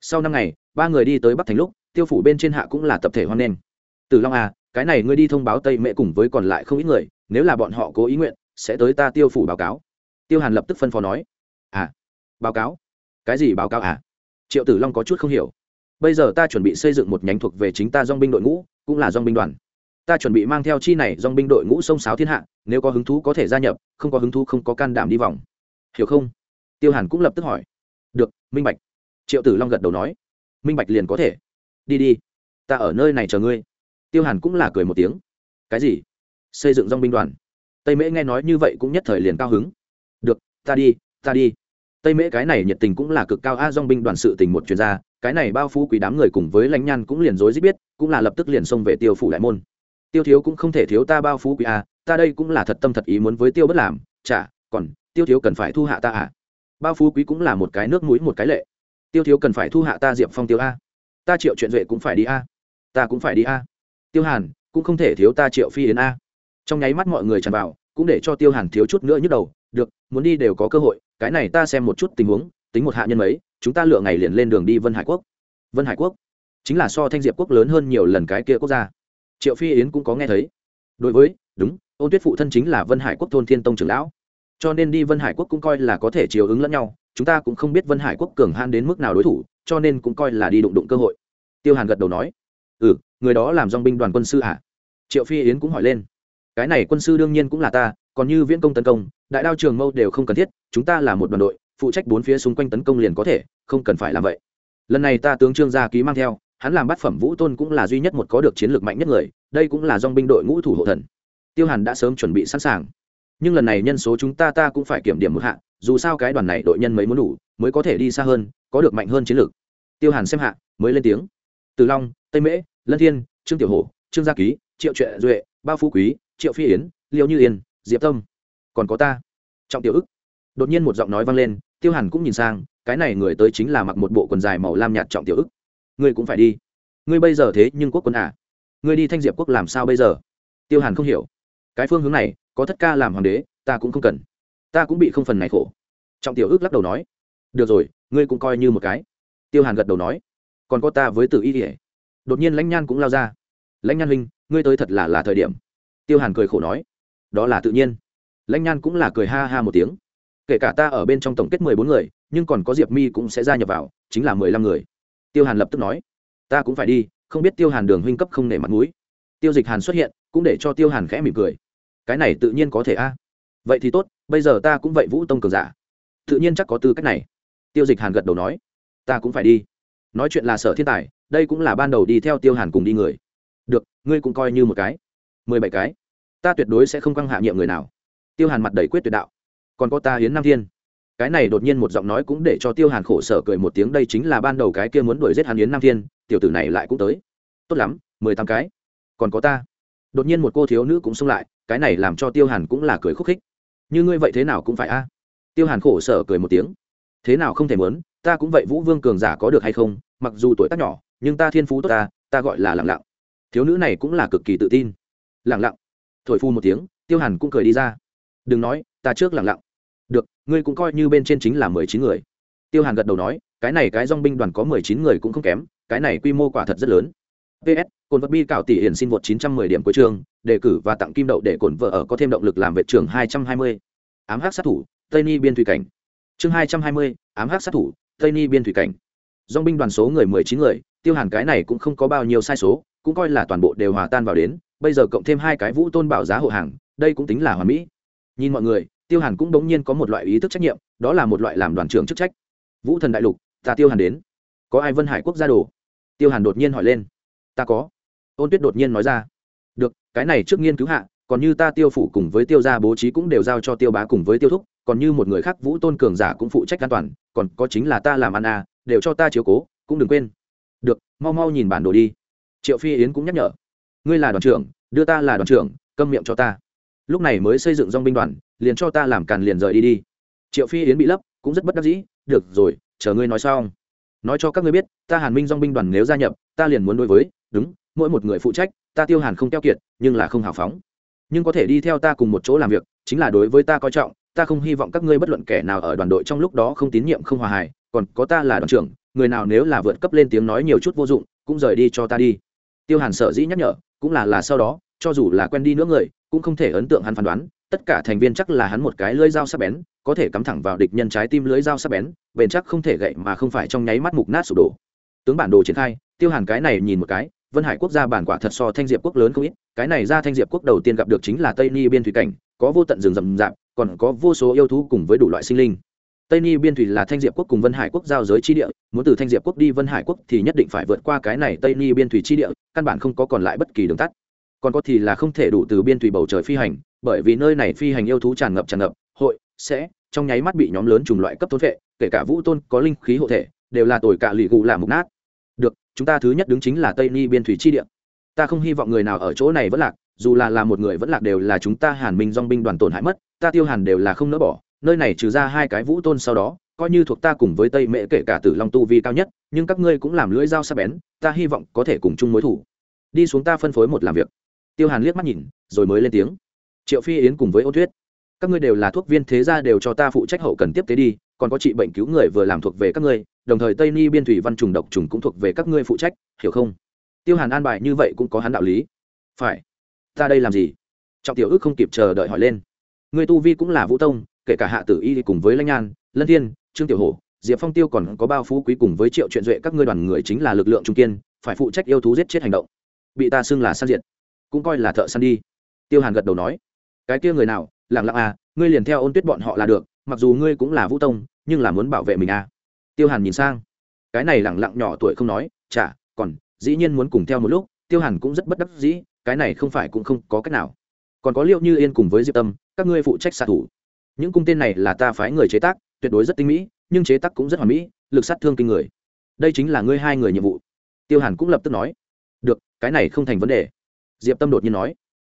Sau năm ngày, ba người đi tới bắc thành lúc, tiêu phủ bên trên hạ cũng là tập thể hoan nghênh. Từ long à cái này ngươi đi thông báo tây mẹ cùng với còn lại không ít người, nếu là bọn họ cố ý nguyện, sẽ tới ta tiêu phủ báo cáo. Tiêu hàn lập tức phân phó nói. À báo cáo? Cái gì báo cáo à? Triệu tử long có chút không hiểu. Bây giờ ta chuẩn bị xây dựng một nhánh thuộc về chính ta dong binh đội ngũ, cũng là dong binh đoàn. Ta chuẩn bị mang theo chi này dong binh đội ngũ sông sáo thiên hạ, nếu có hứng thú có thể gia nhập, không có hứng thú không có can đảm đi vòng. Hiểu không? Tiêu hàn cũng lập tức hỏi. Được, minh bạch. Triệu tử long gật đầu nói. Minh bạch liền có thể. Đi đi. Ta ở nơi này chờ ngươi. Tiêu hàn cũng là cười một tiếng. Cái gì? Xây dựng dong binh đoàn. Tây mễ nghe nói như vậy cũng nhất thời liền cao hứng. Được, ta đi ta đi tây mễ cái này nhiệt tình cũng là cực cao. A dong binh đoàn sự tình một chuyên gia cái này bao phú quý đám người cùng với lãnh nhan cũng liền rối rít biết, cũng là lập tức liền xông về tiêu phủ đại môn. Tiêu thiếu cũng không thể thiếu ta bao phú quý a ta đây cũng là thật tâm thật ý muốn với tiêu bất làm, chả, còn, tiêu thiếu cần phải thu hạ ta à. Bao phú quý cũng là một cái nước mũi, một cái lệ. Tiêu thiếu cần phải thu hạ ta diệp phong tiêu a. Ta triệu chuyện duệ cũng phải đi a. Ta cũng phải đi a. Tiêu hàn, cũng không thể thiếu ta triệu phi yến a. Trong nháy mắt mọi người tràn vào, cũng để cho tiêu hàn thiếu chút nữa nhức đầu được, muốn đi đều có cơ hội, cái này ta xem một chút tình huống, tính một hạ nhân mấy, chúng ta lựa ngày liền lên đường đi vân hải quốc. Vân hải quốc? Chính là so thanh diệp quốc lớn hơn nhiều lần cái kia quốc gia. Triệu phi yến cũng có nghe thấy. Đối với, đúng, ôn tuyết phụ thân chính là vân hải quốc thôn thiên tông trưởng lão. Cho nên đi vân hải quốc cũng coi là có thể chiều ứng lẫn nhau, chúng ta cũng không biết vân hải quốc cường han đến mức nào đối thủ, cho nên cũng coi là đi đụng đụng cơ hội. Tiêu hàn gật đầu nói ừ người đó làm dong binh đoàn quân sư ạ à? triệu phi yến cũng hỏi lên, cái này quân sư đương nhiên cũng là ta, còn như viễn công tấn công đại đao trường mâu đều không cần thiết, chúng ta là một đoàn đội, phụ trách bốn phía xung quanh tấn công liền có thể, không cần phải làm vậy. Lần này ta tướng trương gia ký mang theo, hắn làm bát phẩm vũ tôn cũng là duy nhất một có được chiến lược mạnh nhất người, đây cũng là dong binh đội ngũ thủ hộ thần. Tiêu hàn đã sớm chuẩn bị sẵn sàng. Nhưng lần này nhân số chúng ta ta cũng phải kiểm điểm một hạ, dù sao cái đoàn này đội nhân mấy muốn đủ, mới có thể đi xa hơn, có được mạnh hơn chiến lược. Tiêu hàn xem hạ, mới lên tiếng. Từ long, tây mễ, lân thiên, trương tiểu hổ, trương gia ký, triệu trệ duệ, bao phú quý, triệu phi yến liệu như yên, diệp tâm còn có ta. Trọng tiểu ức. Đột nhiên một giọng nói vang lên, tiêu hàn cũng nhìn sang, cái này người tới chính là mặc một bộ quần dài màu lam nhạt trọng tiểu ức. Ngươi cũng phải đi. Ngươi bây giờ thế nhưng quốc quân à? Ngươi đi thanh diệp quốc làm sao bây giờ? Tiêu hàn không hiểu. Cái phương hướng này, có thất ca làm hoàng đế, ta cũng không cần. Ta cũng bị không phần này khổ. Trọng tiểu ức lắc đầu nói. Được rồi, ngươi cũng coi như một cái. Tiêu hàn gật đầu nói. Còn có ta với tử y kỉa đột nhiên lãnh nhan cũng lao ra. Lãnh nhan huynh, ngươi tới thật là là thời điểm. Tiêu hàn cười khổ nói. Đó là tự nhiên lãnh nhan cũng là cười ha ha một tiếng. Kể cả ta ở bên trong tổng kết mười bốn người, nhưng còn có diệp mi cũng sẽ gia nhập vào, chính là mười lăm người. Tiêu hàn lập tức nói, ta cũng phải đi, không biết tiêu hàn đường huynh cấp không nể mặt mũi. Tiêu dịch hàn xuất hiện, cũng để cho tiêu hàn khẽ mỉm cười. Cái này tự nhiên có thể a. Vậy thì tốt, bây giờ ta cũng vậy vũ tông cường giả. Tự nhiên chắc có tư cách này. Tiêu dịch hàn gật đầu nói, ta cũng phải đi. Nói chuyện là sở thiên tài, đây cũng là ban đầu đi theo tiêu hàn cùng đi người. Được, ngươi cũng coi như một cái. Mười bảy cái. Ta tuyệt đối sẽ không căng hạ nhiệm người nào tiêu hàn mặt đầy quyết tuyệt đạo. Còn có ta hiến nam thiên. Cái này đột nhiên một giọng nói cũng để cho tiêu hàn khổ sở cười một tiếng, đây chính là ban đầu cái kia muốn đuổi giết hàn yến nam thiên, tiểu tử này lại cũng tới. Tốt lắm, mười tám cái. Còn có ta. Đột nhiên một cô thiếu nữ cũng xông lại, cái này làm cho tiêu hàn cũng là cười khúc khích. Như ngươi vậy thế nào cũng phải a. Tiêu hàn khổ sở cười một tiếng. Thế nào không thể muốn, ta cũng vậy vũ vương cường giả có được hay không, mặc dù tuổi tác nhỏ, nhưng ta thiên phú tốt ta ta gọi là lẳng lặng. Thiếu nữ này cũng là cực kỳ tự tin. Lẳng lặng. Thổi phu một tiếng, tiêu hàn cũng cười đi ra đừng nói, ta trước lặng lặng. Được, ngươi cũng coi như bên trên chính là mười chín người. Tiêu hàn gật đầu nói, cái này cái dong binh đoàn có mười chín người cũng không kém, cái này quy mô quả thật rất lớn. Ps cồn vật bi cạo tỷ hiển xin vượt chín trăm mười điểm cuối trường đề cử và tặng kim đậu để cồn vợ ở có thêm động lực làm vệ trường hai trăm hai mươi. Ám hắc sát thủ, tây ni biên thủy cảnh. Chương hai trăm hai mươi, ám hắc sát thủ, tây ni biên thủy cảnh. Dong binh đoàn số người mười chín người, tiêu hàn cái này cũng không có bao nhiêu sai số, cũng coi là toàn bộ đều hòa tan vào đến, bây giờ cộng thêm hai cái vũ tôn bảo giá hộ hàng, đây cũng tính là hòa mỹ nhìn mọi người, tiêu hàn cũng đống nhiên có một loại ý thức trách nhiệm, đó là một loại làm đoàn trưởng chức trách. Vũ thần đại lục, ta tiêu hàn đến. Có ai vân hải quốc gia đồ? Tiêu hàn đột nhiên hỏi lên. Ta có. Ôn tuyết đột nhiên nói ra. Được, cái này trước nghiên cứu hạ, còn như ta tiêu phủ cùng với tiêu gia bố trí cũng đều giao cho tiêu bá cùng với tiêu thúc, còn như một người khác vũ tôn cường giả cũng phụ trách an toàn, còn có chính là ta làm ăn à đều cho ta chiếu cố, cũng đừng quên. Được, mau mau nhìn bản đồ đi. Triệu phi yến cũng nhắc nhở. Ngươi là đoàn trưởng, đưa ta là đoàn trưởng, câm miệng cho ta lúc này mới xây dựng dong binh đoàn, liền cho ta làm càn liền rời đi đi. Triệu phi yến bị lấp, cũng rất bất đắc dĩ, được rồi, chờ ngươi nói xong. Nói cho các ngươi biết, ta hàn minh dong binh đoàn nếu gia nhập, ta liền muốn đối với, đúng, mỗi một người phụ trách, ta tiêu hàn không keo kiệt, nhưng là không hào phóng. Nhưng có thể đi theo ta cùng một chỗ làm việc, chính là đối với ta coi trọng, ta không hy vọng các ngươi bất luận kẻ nào ở đoàn đội trong lúc đó không tín nhiệm không hòa hài, còn có ta là đoàn trưởng, người nào nếu là vượt cấp lên tiếng nói nhiều chút vô dụng, cũng rời đi cho ta đi. Tiêu hàn sợ dĩ nhắc nhở, cũng là là sau đó, cho dù là quen đi nữa người cũng không thể ấn tượng hắn phán đoán, tất cả thành viên chắc là hắn một cái lưỡi dao sắc bén, có thể cắm thẳng vào địch nhân trái tim lưỡi dao sắc bén, bền chắc không thể gậy mà không phải trong nháy mắt mục nát sụp đổ. Tướng bản đồ triển khai, tiêu hàn cái này nhìn một cái, vân hải quốc gia bản quả thật so thanh diệp quốc lớn không ít, cái này ra thanh diệp quốc đầu tiên gặp được chính là tây ni biên thủy cảnh, có vô tận rừng rậm rạp, còn có vô số yêu thú cùng với đủ loại sinh linh. Tây ni biên thủy là thanh diệp quốc cùng vân hải quốc giao giới chi địa, muốn từ thanh diệp quốc đi vân hải quốc thì nhất định phải vượt qua cái này tây ni biên thủy chi địa, căn bản không có còn lại bất kỳ đường tắt còn có thì là không thể đủ từ biên thủy bầu trời phi hành, bởi vì nơi này phi hành yêu thú tràn ngập tràn ngập, hội, sẽ, trong nháy mắt bị nhóm lớn chủng loại cấp thôn vệ, kể cả vũ tôn, có linh khí hộ thể, đều là tồi cả lì gù là mục nát. Được, chúng ta thứ nhất đứng chính là tây ni biên thủy chi địa. Ta không hy vọng người nào ở chỗ này vẫn lạc, dù là là một người vẫn lạc đều là chúng ta hàn minh dong binh đoàn tổn hại mất, ta tiêu hàn đều là không nỡ bỏ, nơi này trừ ra hai cái vũ tôn sau đó, coi như thuộc ta cùng với tây mễ kể cả tử long tu vi cao nhất, nhưng các ngươi cũng làm lưỡi dao sắc bén, ta hy vọng có thể cùng chung mối thủ. Đi xuống ta phân phối một làm việc tiêu hàn liếc mắt nhìn, rồi mới lên tiếng. Triệu phi yến cùng với ô tuyết các ngươi đều là thuốc viên thế gia đều cho ta phụ trách hậu cần tiếp tế đi, còn có trị bệnh cứu người vừa làm thuộc về các ngươi, đồng thời tây ni biên thủy văn trùng độc trùng cũng thuộc về các ngươi phụ trách, hiểu không? Tiêu hàn an bài như vậy cũng có hắn đạo lý. Phải, ta đây làm gì? Trọng tiểu ước không kịp chờ đợi hỏi lên. Người tu vi cũng là vũ tông, kể cả hạ tử y cùng với lãnh nhan lân thiên, trương tiểu hổ, diệp phong tiêu còn có bao phú quý cùng với triệu chuyện duệ, các ngươi đoàn người chính là lực lượng trung kiên, phải phụ trách yêu thú giết chết hành động. Bị ta xưng là săn diệt cũng coi là thợ săn đi. Tiêu hàn gật đầu nói, cái kia người nào lẳng lặng à ngươi liền theo ôn tuyết bọn họ là được, mặc dù ngươi cũng là vũ tông, nhưng là muốn bảo vệ mình à. Tiêu hàn nhìn sang, cái này lẳng lặng nhỏ tuổi không nói chả còn, dĩ nhiên muốn cùng theo một lúc. Tiêu hàn cũng rất bất đắc dĩ, cái này không phải cũng không có cách nào. Còn có liệu như yên cùng với diệp tâm, các ngươi phụ trách xạ thủ. Những cung tên này là ta phái người chế tác, tuyệt đối rất tinh mỹ, nhưng chế tác cũng rất hoàn mỹ, lực sát thương kinh người. Đây chính là ngươi hai người nhiệm vụ. Tiêu hàn cũng lập tức nói, được, cái này không thành vấn đề diệp tâm đột nhiên nói,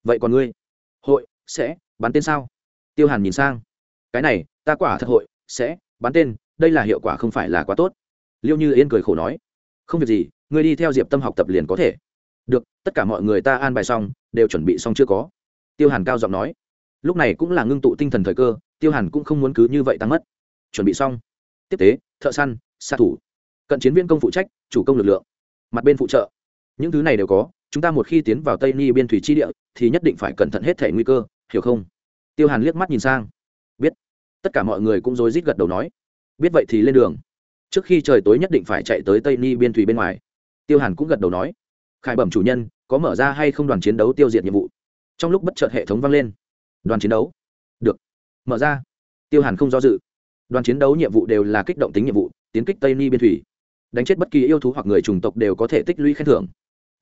vậy còn ngươi? Hội sẽ bắn tên sao? Tiêu hàn nhìn sang, cái này, ta quả thật hội sẽ bắn tên, đây là hiệu quả không phải là quá tốt. Liêu như yên cười khổ nói, không việc gì, ngươi đi theo diệp tâm học tập liền có thể. Được, tất cả mọi người ta an bài xong, đều chuẩn bị xong chưa có? Tiêu hàn cao giọng nói, lúc này cũng là ngưng tụ tinh thần thời cơ, tiêu hàn cũng không muốn cứ như vậy tăng mất. Chuẩn bị xong. Tiếp tế, thợ săn, xạ thủ, cận chiến viên công phụ trách, chủ công lực lượng, mặt bên phụ trợ. Những thứ này đều có chúng ta một khi tiến vào tây ni biên thủy chi địa thì nhất định phải cẩn thận hết thể nguy cơ, hiểu không? Tiêu hàn liếc mắt nhìn sang. Biết. Tất cả mọi người cũng rối rít gật đầu nói. Biết vậy thì lên đường. Trước khi trời tối nhất định phải chạy tới tây ni biên thủy bên ngoài. Tiêu hàn cũng gật đầu nói. Khải bẩm chủ nhân, có mở ra hay không đoàn chiến đấu tiêu diệt nhiệm vụ? Trong lúc bất chợt hệ thống vang lên. Đoàn chiến đấu? Được. Mở ra. Tiêu hàn không do dự. Đoàn chiến đấu nhiệm vụ đều là kích động tính nhiệm vụ, tiến kích tây ni biên thủy. Đánh chết bất kỳ yêu thú hoặc người chủng tộc đều có thể tích lũy khen thưởng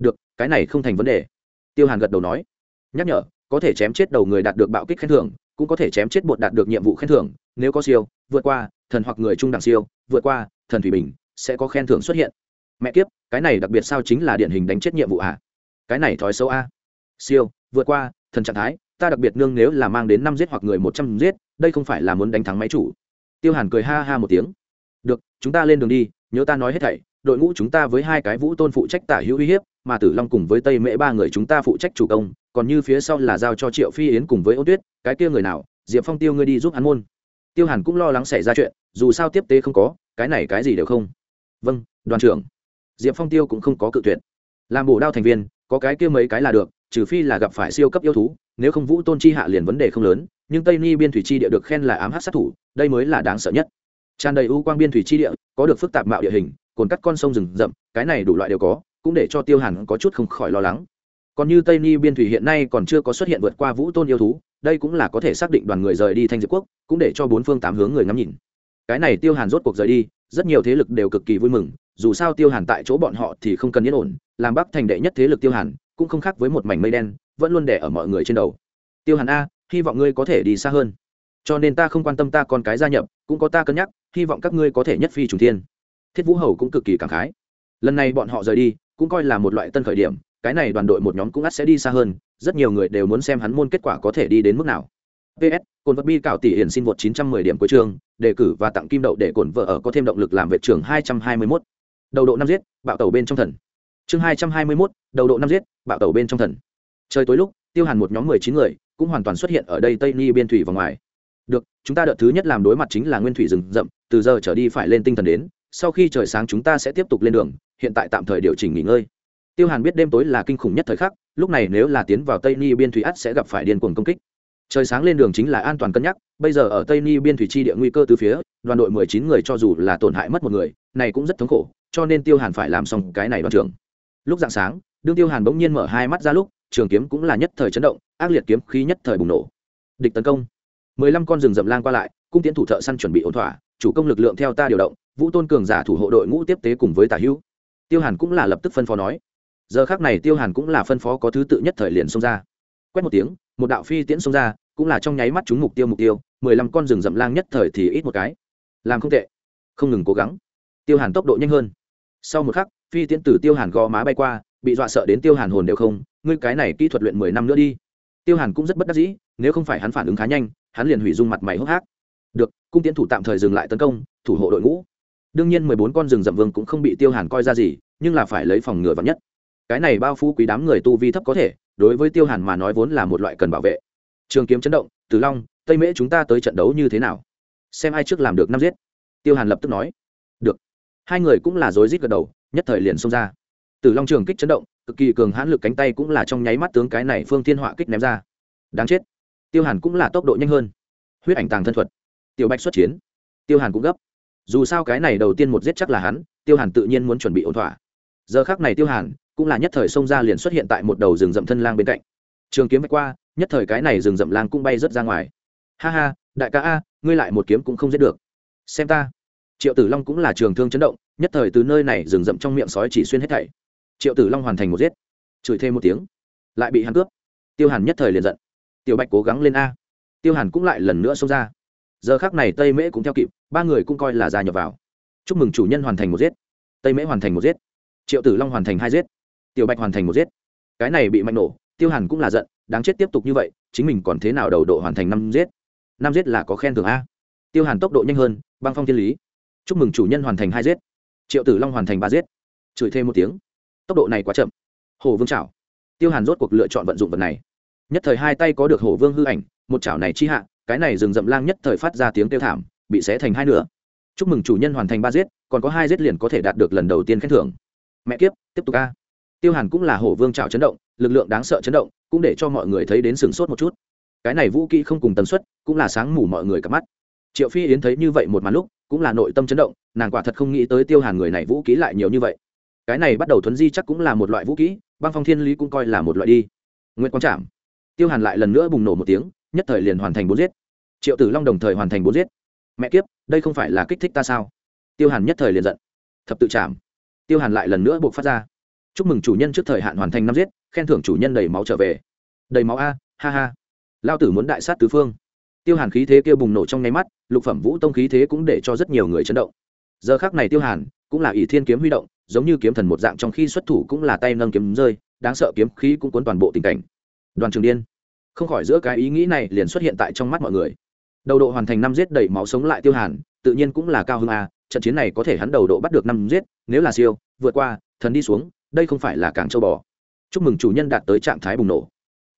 được, cái này không thành vấn đề. Tiêu hàn gật đầu nói. Nhắc nhở, có thể chém chết đầu người đạt được bạo kích khen thưởng, cũng có thể chém chết bột đạt được nhiệm vụ khen thưởng, nếu có siêu, vượt qua, thần hoặc người trung đẳng siêu, vượt qua, thần thủy bình, sẽ có khen thưởng xuất hiện. Mẹ kiếp, cái này đặc biệt sao chính là điển hình đánh chết nhiệm vụ à? Cái này thói xấu a. Siêu, vượt qua, thần trạng thái, ta đặc biệt nương nếu là mang đến năm giết hoặc người một trăm giết, đây không phải là muốn đánh thắng máy chủ. Tiêu hàn cười ha ha một tiếng. Được, chúng ta lên đường đi, nhớ ta nói hết thảy, đội ngũ chúng ta với hai cái vũ tôn phụ trách tả hữu uy hiếp mà tử long cùng với tây mễ ba người chúng ta phụ trách chủ công, còn như phía sau là giao cho triệu phi yến cùng với ô tuyết, cái kia người nào, diệp phong tiêu ngươi đi giúp hắn môn. Tiêu hàn cũng lo lắng xảy ra chuyện, dù sao tiếp tế không có, cái này cái gì đều không. Vâng đoàn trưởng. Diệp phong tiêu cũng không có cự tuyệt. Làm bổ đao thành viên, có cái kia mấy cái là được, trừ phi là gặp phải siêu cấp yêu thú, nếu không vũ tôn chi hạ liền vấn đề không lớn, nhưng tây ni biên thủy chi địa được khen là ám hát sát thủ, đây mới là đáng sợ nhất. Tràn đầy ưu quang biên thủy chi địa, có được phức tạp mạo địa hình, cồn cắt con sông rừng rậm, cái này đủ loại đều có cũng để cho tiêu hàn có chút không khỏi lo lắng. Còn như tây ni biên thủy hiện nay còn chưa có xuất hiện vượt qua vũ tôn yêu thú, đây cũng là có thể xác định đoàn người rời đi thanh diệp quốc, cũng để cho bốn phương tám hướng người ngắm nhìn. Cái này tiêu hàn rốt cuộc rời đi, rất nhiều thế lực đều cực kỳ vui mừng, dù sao tiêu hàn tại chỗ bọn họ thì không cần yên ổn, làm bắc thành đệ nhất thế lực tiêu hàn, cũng không khác với một mảnh mây đen, vẫn luôn đẻ ở mọi người trên đầu. Tiêu hàn a, hy vọng ngươi có thể đi xa hơn. Cho nên ta không quan tâm ta con cái gia nhập, cũng có ta cân nhắc, hy vọng các ngươi có thể nhất phi trùng thiên. Thiết vũ hầu cũng cực kỳ cảm khái. Lần này bọn họ rời đi cũng coi là một loại tân khởi điểm cái này đoàn đội một nhóm cũng ắt sẽ đi xa hơn rất nhiều người đều muốn xem hắn môn kết quả có thể đi đến mức nào. Ps cồn vật bi cạo tỷ hiển xin vượt 910 điểm cuối trường đề cử và tặng kim đậu để cồn vợ ở có thêm động lực làm vệ trưởng 221. đầu độ năm giết bạo tàu bên trong thần. Chương 221, đầu độ năm giết bạo tàu bên trong thần. Trời tối lúc tiêu hàn một nhóm 19 người cũng hoàn toàn xuất hiện ở đây tây ni biên thủy và ngoài. Được chúng ta đợt thứ nhất làm đối mặt chính là nguyên thủy rừng rậm từ giờ trở đi phải lên tinh thần đến sau khi trời sáng chúng ta sẽ tiếp tục lên đường, hiện tại tạm thời điều chỉnh nghỉ ngơi. Tiêu hàn biết đêm tối là kinh khủng nhất thời khắc, lúc này nếu là tiến vào tây ni biên thủy ắt sẽ gặp phải điên cuồng công kích. Trời sáng lên đường chính là an toàn cân nhắc, bây giờ ở tây ni biên thủy chi địa nguy cơ từ phía, đoàn đội mười chín người cho dù là tổn hại mất một người, này cũng rất thống khổ, cho nên tiêu hàn phải làm xong cái này đoàn trưởng. Lúc dạng sáng, đương tiêu hàn bỗng nhiên mở hai mắt ra lúc, trường kiếm cũng là nhất thời chấn động, ác liệt kiếm khí nhất thời bùng nổ. Địch tấn công. mười lăm con rừng rậm lang qua lại, cung tiến thủ thợ săn chuẩn bị ổn thỏa, chủ công lực lượng theo ta điều động vũ tôn cường giả thủ hộ đội ngũ tiếp tế cùng với tả hữu. Tiêu hàn cũng là lập tức phân phó nói. Giờ khác này tiêu hàn cũng là phân phó có thứ tự nhất thời liền xông ra. Quét một tiếng, một đạo phi tiễn xông ra, cũng là trong nháy mắt chúng mục tiêu mục tiêu, mười lăm con rừng rậm lang nhất thời thì ít một cái. Làm không tệ. Không ngừng cố gắng. Tiêu hàn tốc độ nhanh hơn. Sau một khắc, phi tiễn từ tiêu hàn gò má bay qua, bị dọa sợ đến tiêu hàn hồn đều không, ngươi cái này kỹ thuật luyện mười năm nữa đi. Tiêu hàn cũng rất bất đắc dĩ, nếu không phải hắn phản ứng khá nhanh, hắn liền hủy dung mặt mày hốc hác. Được, cung tiến thủ tạm thời dừng lại tấn công, thủ hộ đội ngũ đương nhiên mười bốn con rừng rậm vương cũng không bị tiêu hàn coi ra gì, nhưng là phải lấy phòng ngừa vắng nhất. Cái này bao phú quý đám người tu vi thấp có thể, đối với tiêu hàn mà nói vốn là một loại cần bảo vệ. Trường kiếm chấn động từ long, tây mễ chúng ta tới trận đấu như thế nào? Xem ai trước làm được năm giết. Tiêu hàn lập tức nói. Được. Hai người cũng là rối rít gật đầu, nhất thời liền xông ra. Từ long trường kích chấn động, cực kỳ cường hãn lực cánh tay cũng là trong nháy mắt tướng cái này phương thiên họa kích ném ra. Đáng chết. Tiêu hàn cũng là tốc độ nhanh hơn. Huyết ảnh tàng thân thuật. Tiểu bạch xuất chiến. Tiêu hàn cũng gấp dù sao cái này đầu tiên một giết chắc là hắn, tiêu hàn tự nhiên muốn chuẩn bị ổn thỏa. Giờ khác này tiêu hàn cũng là nhất thời xông ra liền xuất hiện tại một đầu rừng rậm thân lang bên cạnh. Trường kiếm vạch qua, nhất thời cái này rừng rậm lang cũng bay rớt ra ngoài. Ha ha, đại ca a, ngươi lại một kiếm cũng không giết được. Xem ta. Triệu tử long cũng là trường thương chấn động, nhất thời từ nơi này rừng rậm trong miệng sói chỉ xuyên hết thảy. Triệu tử long hoàn thành một giết. Chửi thêm một tiếng. Lại bị hắn cướp. Tiêu hàn nhất thời liền giận. Tiểu bạch cố gắng lên a. Tiêu hàn cũng lại lần nữa xông ra giờ khác này tây mễ cũng theo kịp ba người cũng coi là gia nhập vào chúc mừng chủ nhân hoàn thành một giết tây mễ hoàn thành một giết triệu tử long hoàn thành hai giết tiểu bạch hoàn thành một giết cái này bị mạnh nổ tiêu hàn cũng là giận đáng chết tiếp tục như vậy chính mình còn thế nào đầu độ hoàn thành năm giết năm giết là có khen thưởng a tiêu hàn tốc độ nhanh hơn băng phong thiên lý chúc mừng chủ nhân hoàn thành hai giết triệu tử long hoàn thành ba giết chửi thêm một tiếng tốc độ này quá chậm hồ vương chảo tiêu hàn rốt cuộc lựa chọn vận dụng vật này nhất thời hai tay có được hồ vương hư ảnh một chảo này chi hạ cái này rừng rậm lang nhất thời phát ra tiếng kêu thảm, bị xé thành hai nửa. Chúc mừng chủ nhân hoàn thành ba giết, còn có hai giết liền có thể đạt được lần đầu tiên khen thưởng. Mẹ kiếp, tiếp tục a. Tiêu hàn cũng là hổ vương trào chấn động, lực lượng đáng sợ chấn động, cũng để cho mọi người thấy đến sừng sốt một chút. Cái này vũ kỹ không cùng tần suất, cũng là sáng mù mọi người cặp mắt. Triệu phi yến thấy như vậy một màn lúc, cũng là nội tâm chấn động, nàng quả thật không nghĩ tới tiêu hàn người này vũ kỹ lại nhiều như vậy. Cái này bắt đầu thuấn di chắc cũng là một loại vũ kỹ, băng phong thiên lý cũng coi là một loại đi. Nguyễn quang trảm. Tiêu hàn lại lần nữa bùng nổ một tiếng nhất thời liền hoàn thành bốn giết. Triệu tử long đồng thời hoàn thành bốn giết. Mẹ kiếp, đây không phải là kích thích ta sao? Tiêu hàn nhất thời liền giận. Thập tự chạm. Tiêu hàn lại lần nữa buộc phát ra. Chúc mừng chủ nhân trước thời hạn hoàn thành năm giết, khen thưởng chủ nhân đầy máu trở về. Đầy máu a, ha ha. Lao tử muốn đại sát tứ phương. Tiêu hàn khí thế kia bùng nổ trong nháy mắt, lục phẩm vũ tông khí thế cũng để cho rất nhiều người chấn động. Giờ khác này tiêu hàn cũng là ỷ thiên kiếm huy động, giống như kiếm thần một dạng trong khi xuất thủ cũng là tay nâng kiếm rơi, đáng sợ kiếm khí cũng cuốn toàn bộ tình cảnh. Đoàn trường điên không khỏi giữa cái ý nghĩ này liền xuất hiện tại trong mắt mọi người. Đầu độ hoàn thành năm giết đầy máu sống lại tiêu hàn, tự nhiên cũng là cao hơn a à, trận chiến này có thể hắn đầu độ bắt được năm giết, nếu là siêu, vượt qua, thần đi xuống, đây không phải là càng châu bò. Chúc mừng chủ nhân đạt tới trạng thái bùng nổ.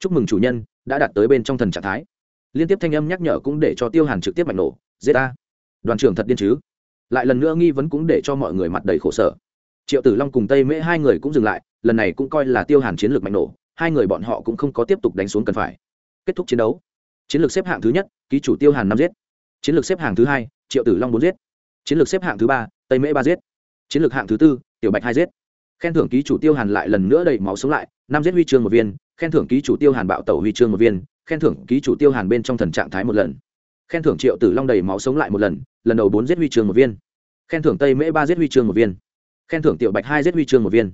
Chúc mừng chủ nhân đã đạt tới bên trong thần trạng thái. Liên tiếp thanh âm nhắc nhở cũng để cho tiêu hàn trực tiếp mạnh nổ, giết a đoàn trưởng thật điên chứ? Lại lần nữa nghi vấn cũng để cho mọi người mặt đầy khổ sở. Triệu tử long cùng tây mễ hai người cũng dừng lại, lần này cũng coi là tiêu hàn chiến lược mạnh nổ hai người bọn họ cũng không có tiếp tục đánh xuống cần phải. Kết thúc chiến đấu. Chiến lược xếp hạng thứ nhất, ký chủ tiêu hàn năm giết. Chiến lược xếp hạng thứ hai, triệu tử long bốn giết. Chiến lược xếp hạng thứ ba, tây mễ ba giết. Chiến lược hạng thứ tư, tiểu bạch hai giết. Khen thưởng ký chủ tiêu hàn lại lần nữa đầy máu sống lại, năm giết huy chương một viên, khen thưởng ký chủ tiêu hàn bạo tẩu huy chương một viên, khen thưởng ký chủ tiêu hàn bên trong thần trạng thái một lần. Khen thưởng triệu tử long đầy máu sống lại một lần lần đầu bốn giết huy chương một viên. Khen thưởng tây mễ ba giết huy chương một viên. Khen thưởng tiểu bạch hai giết huy chương một viên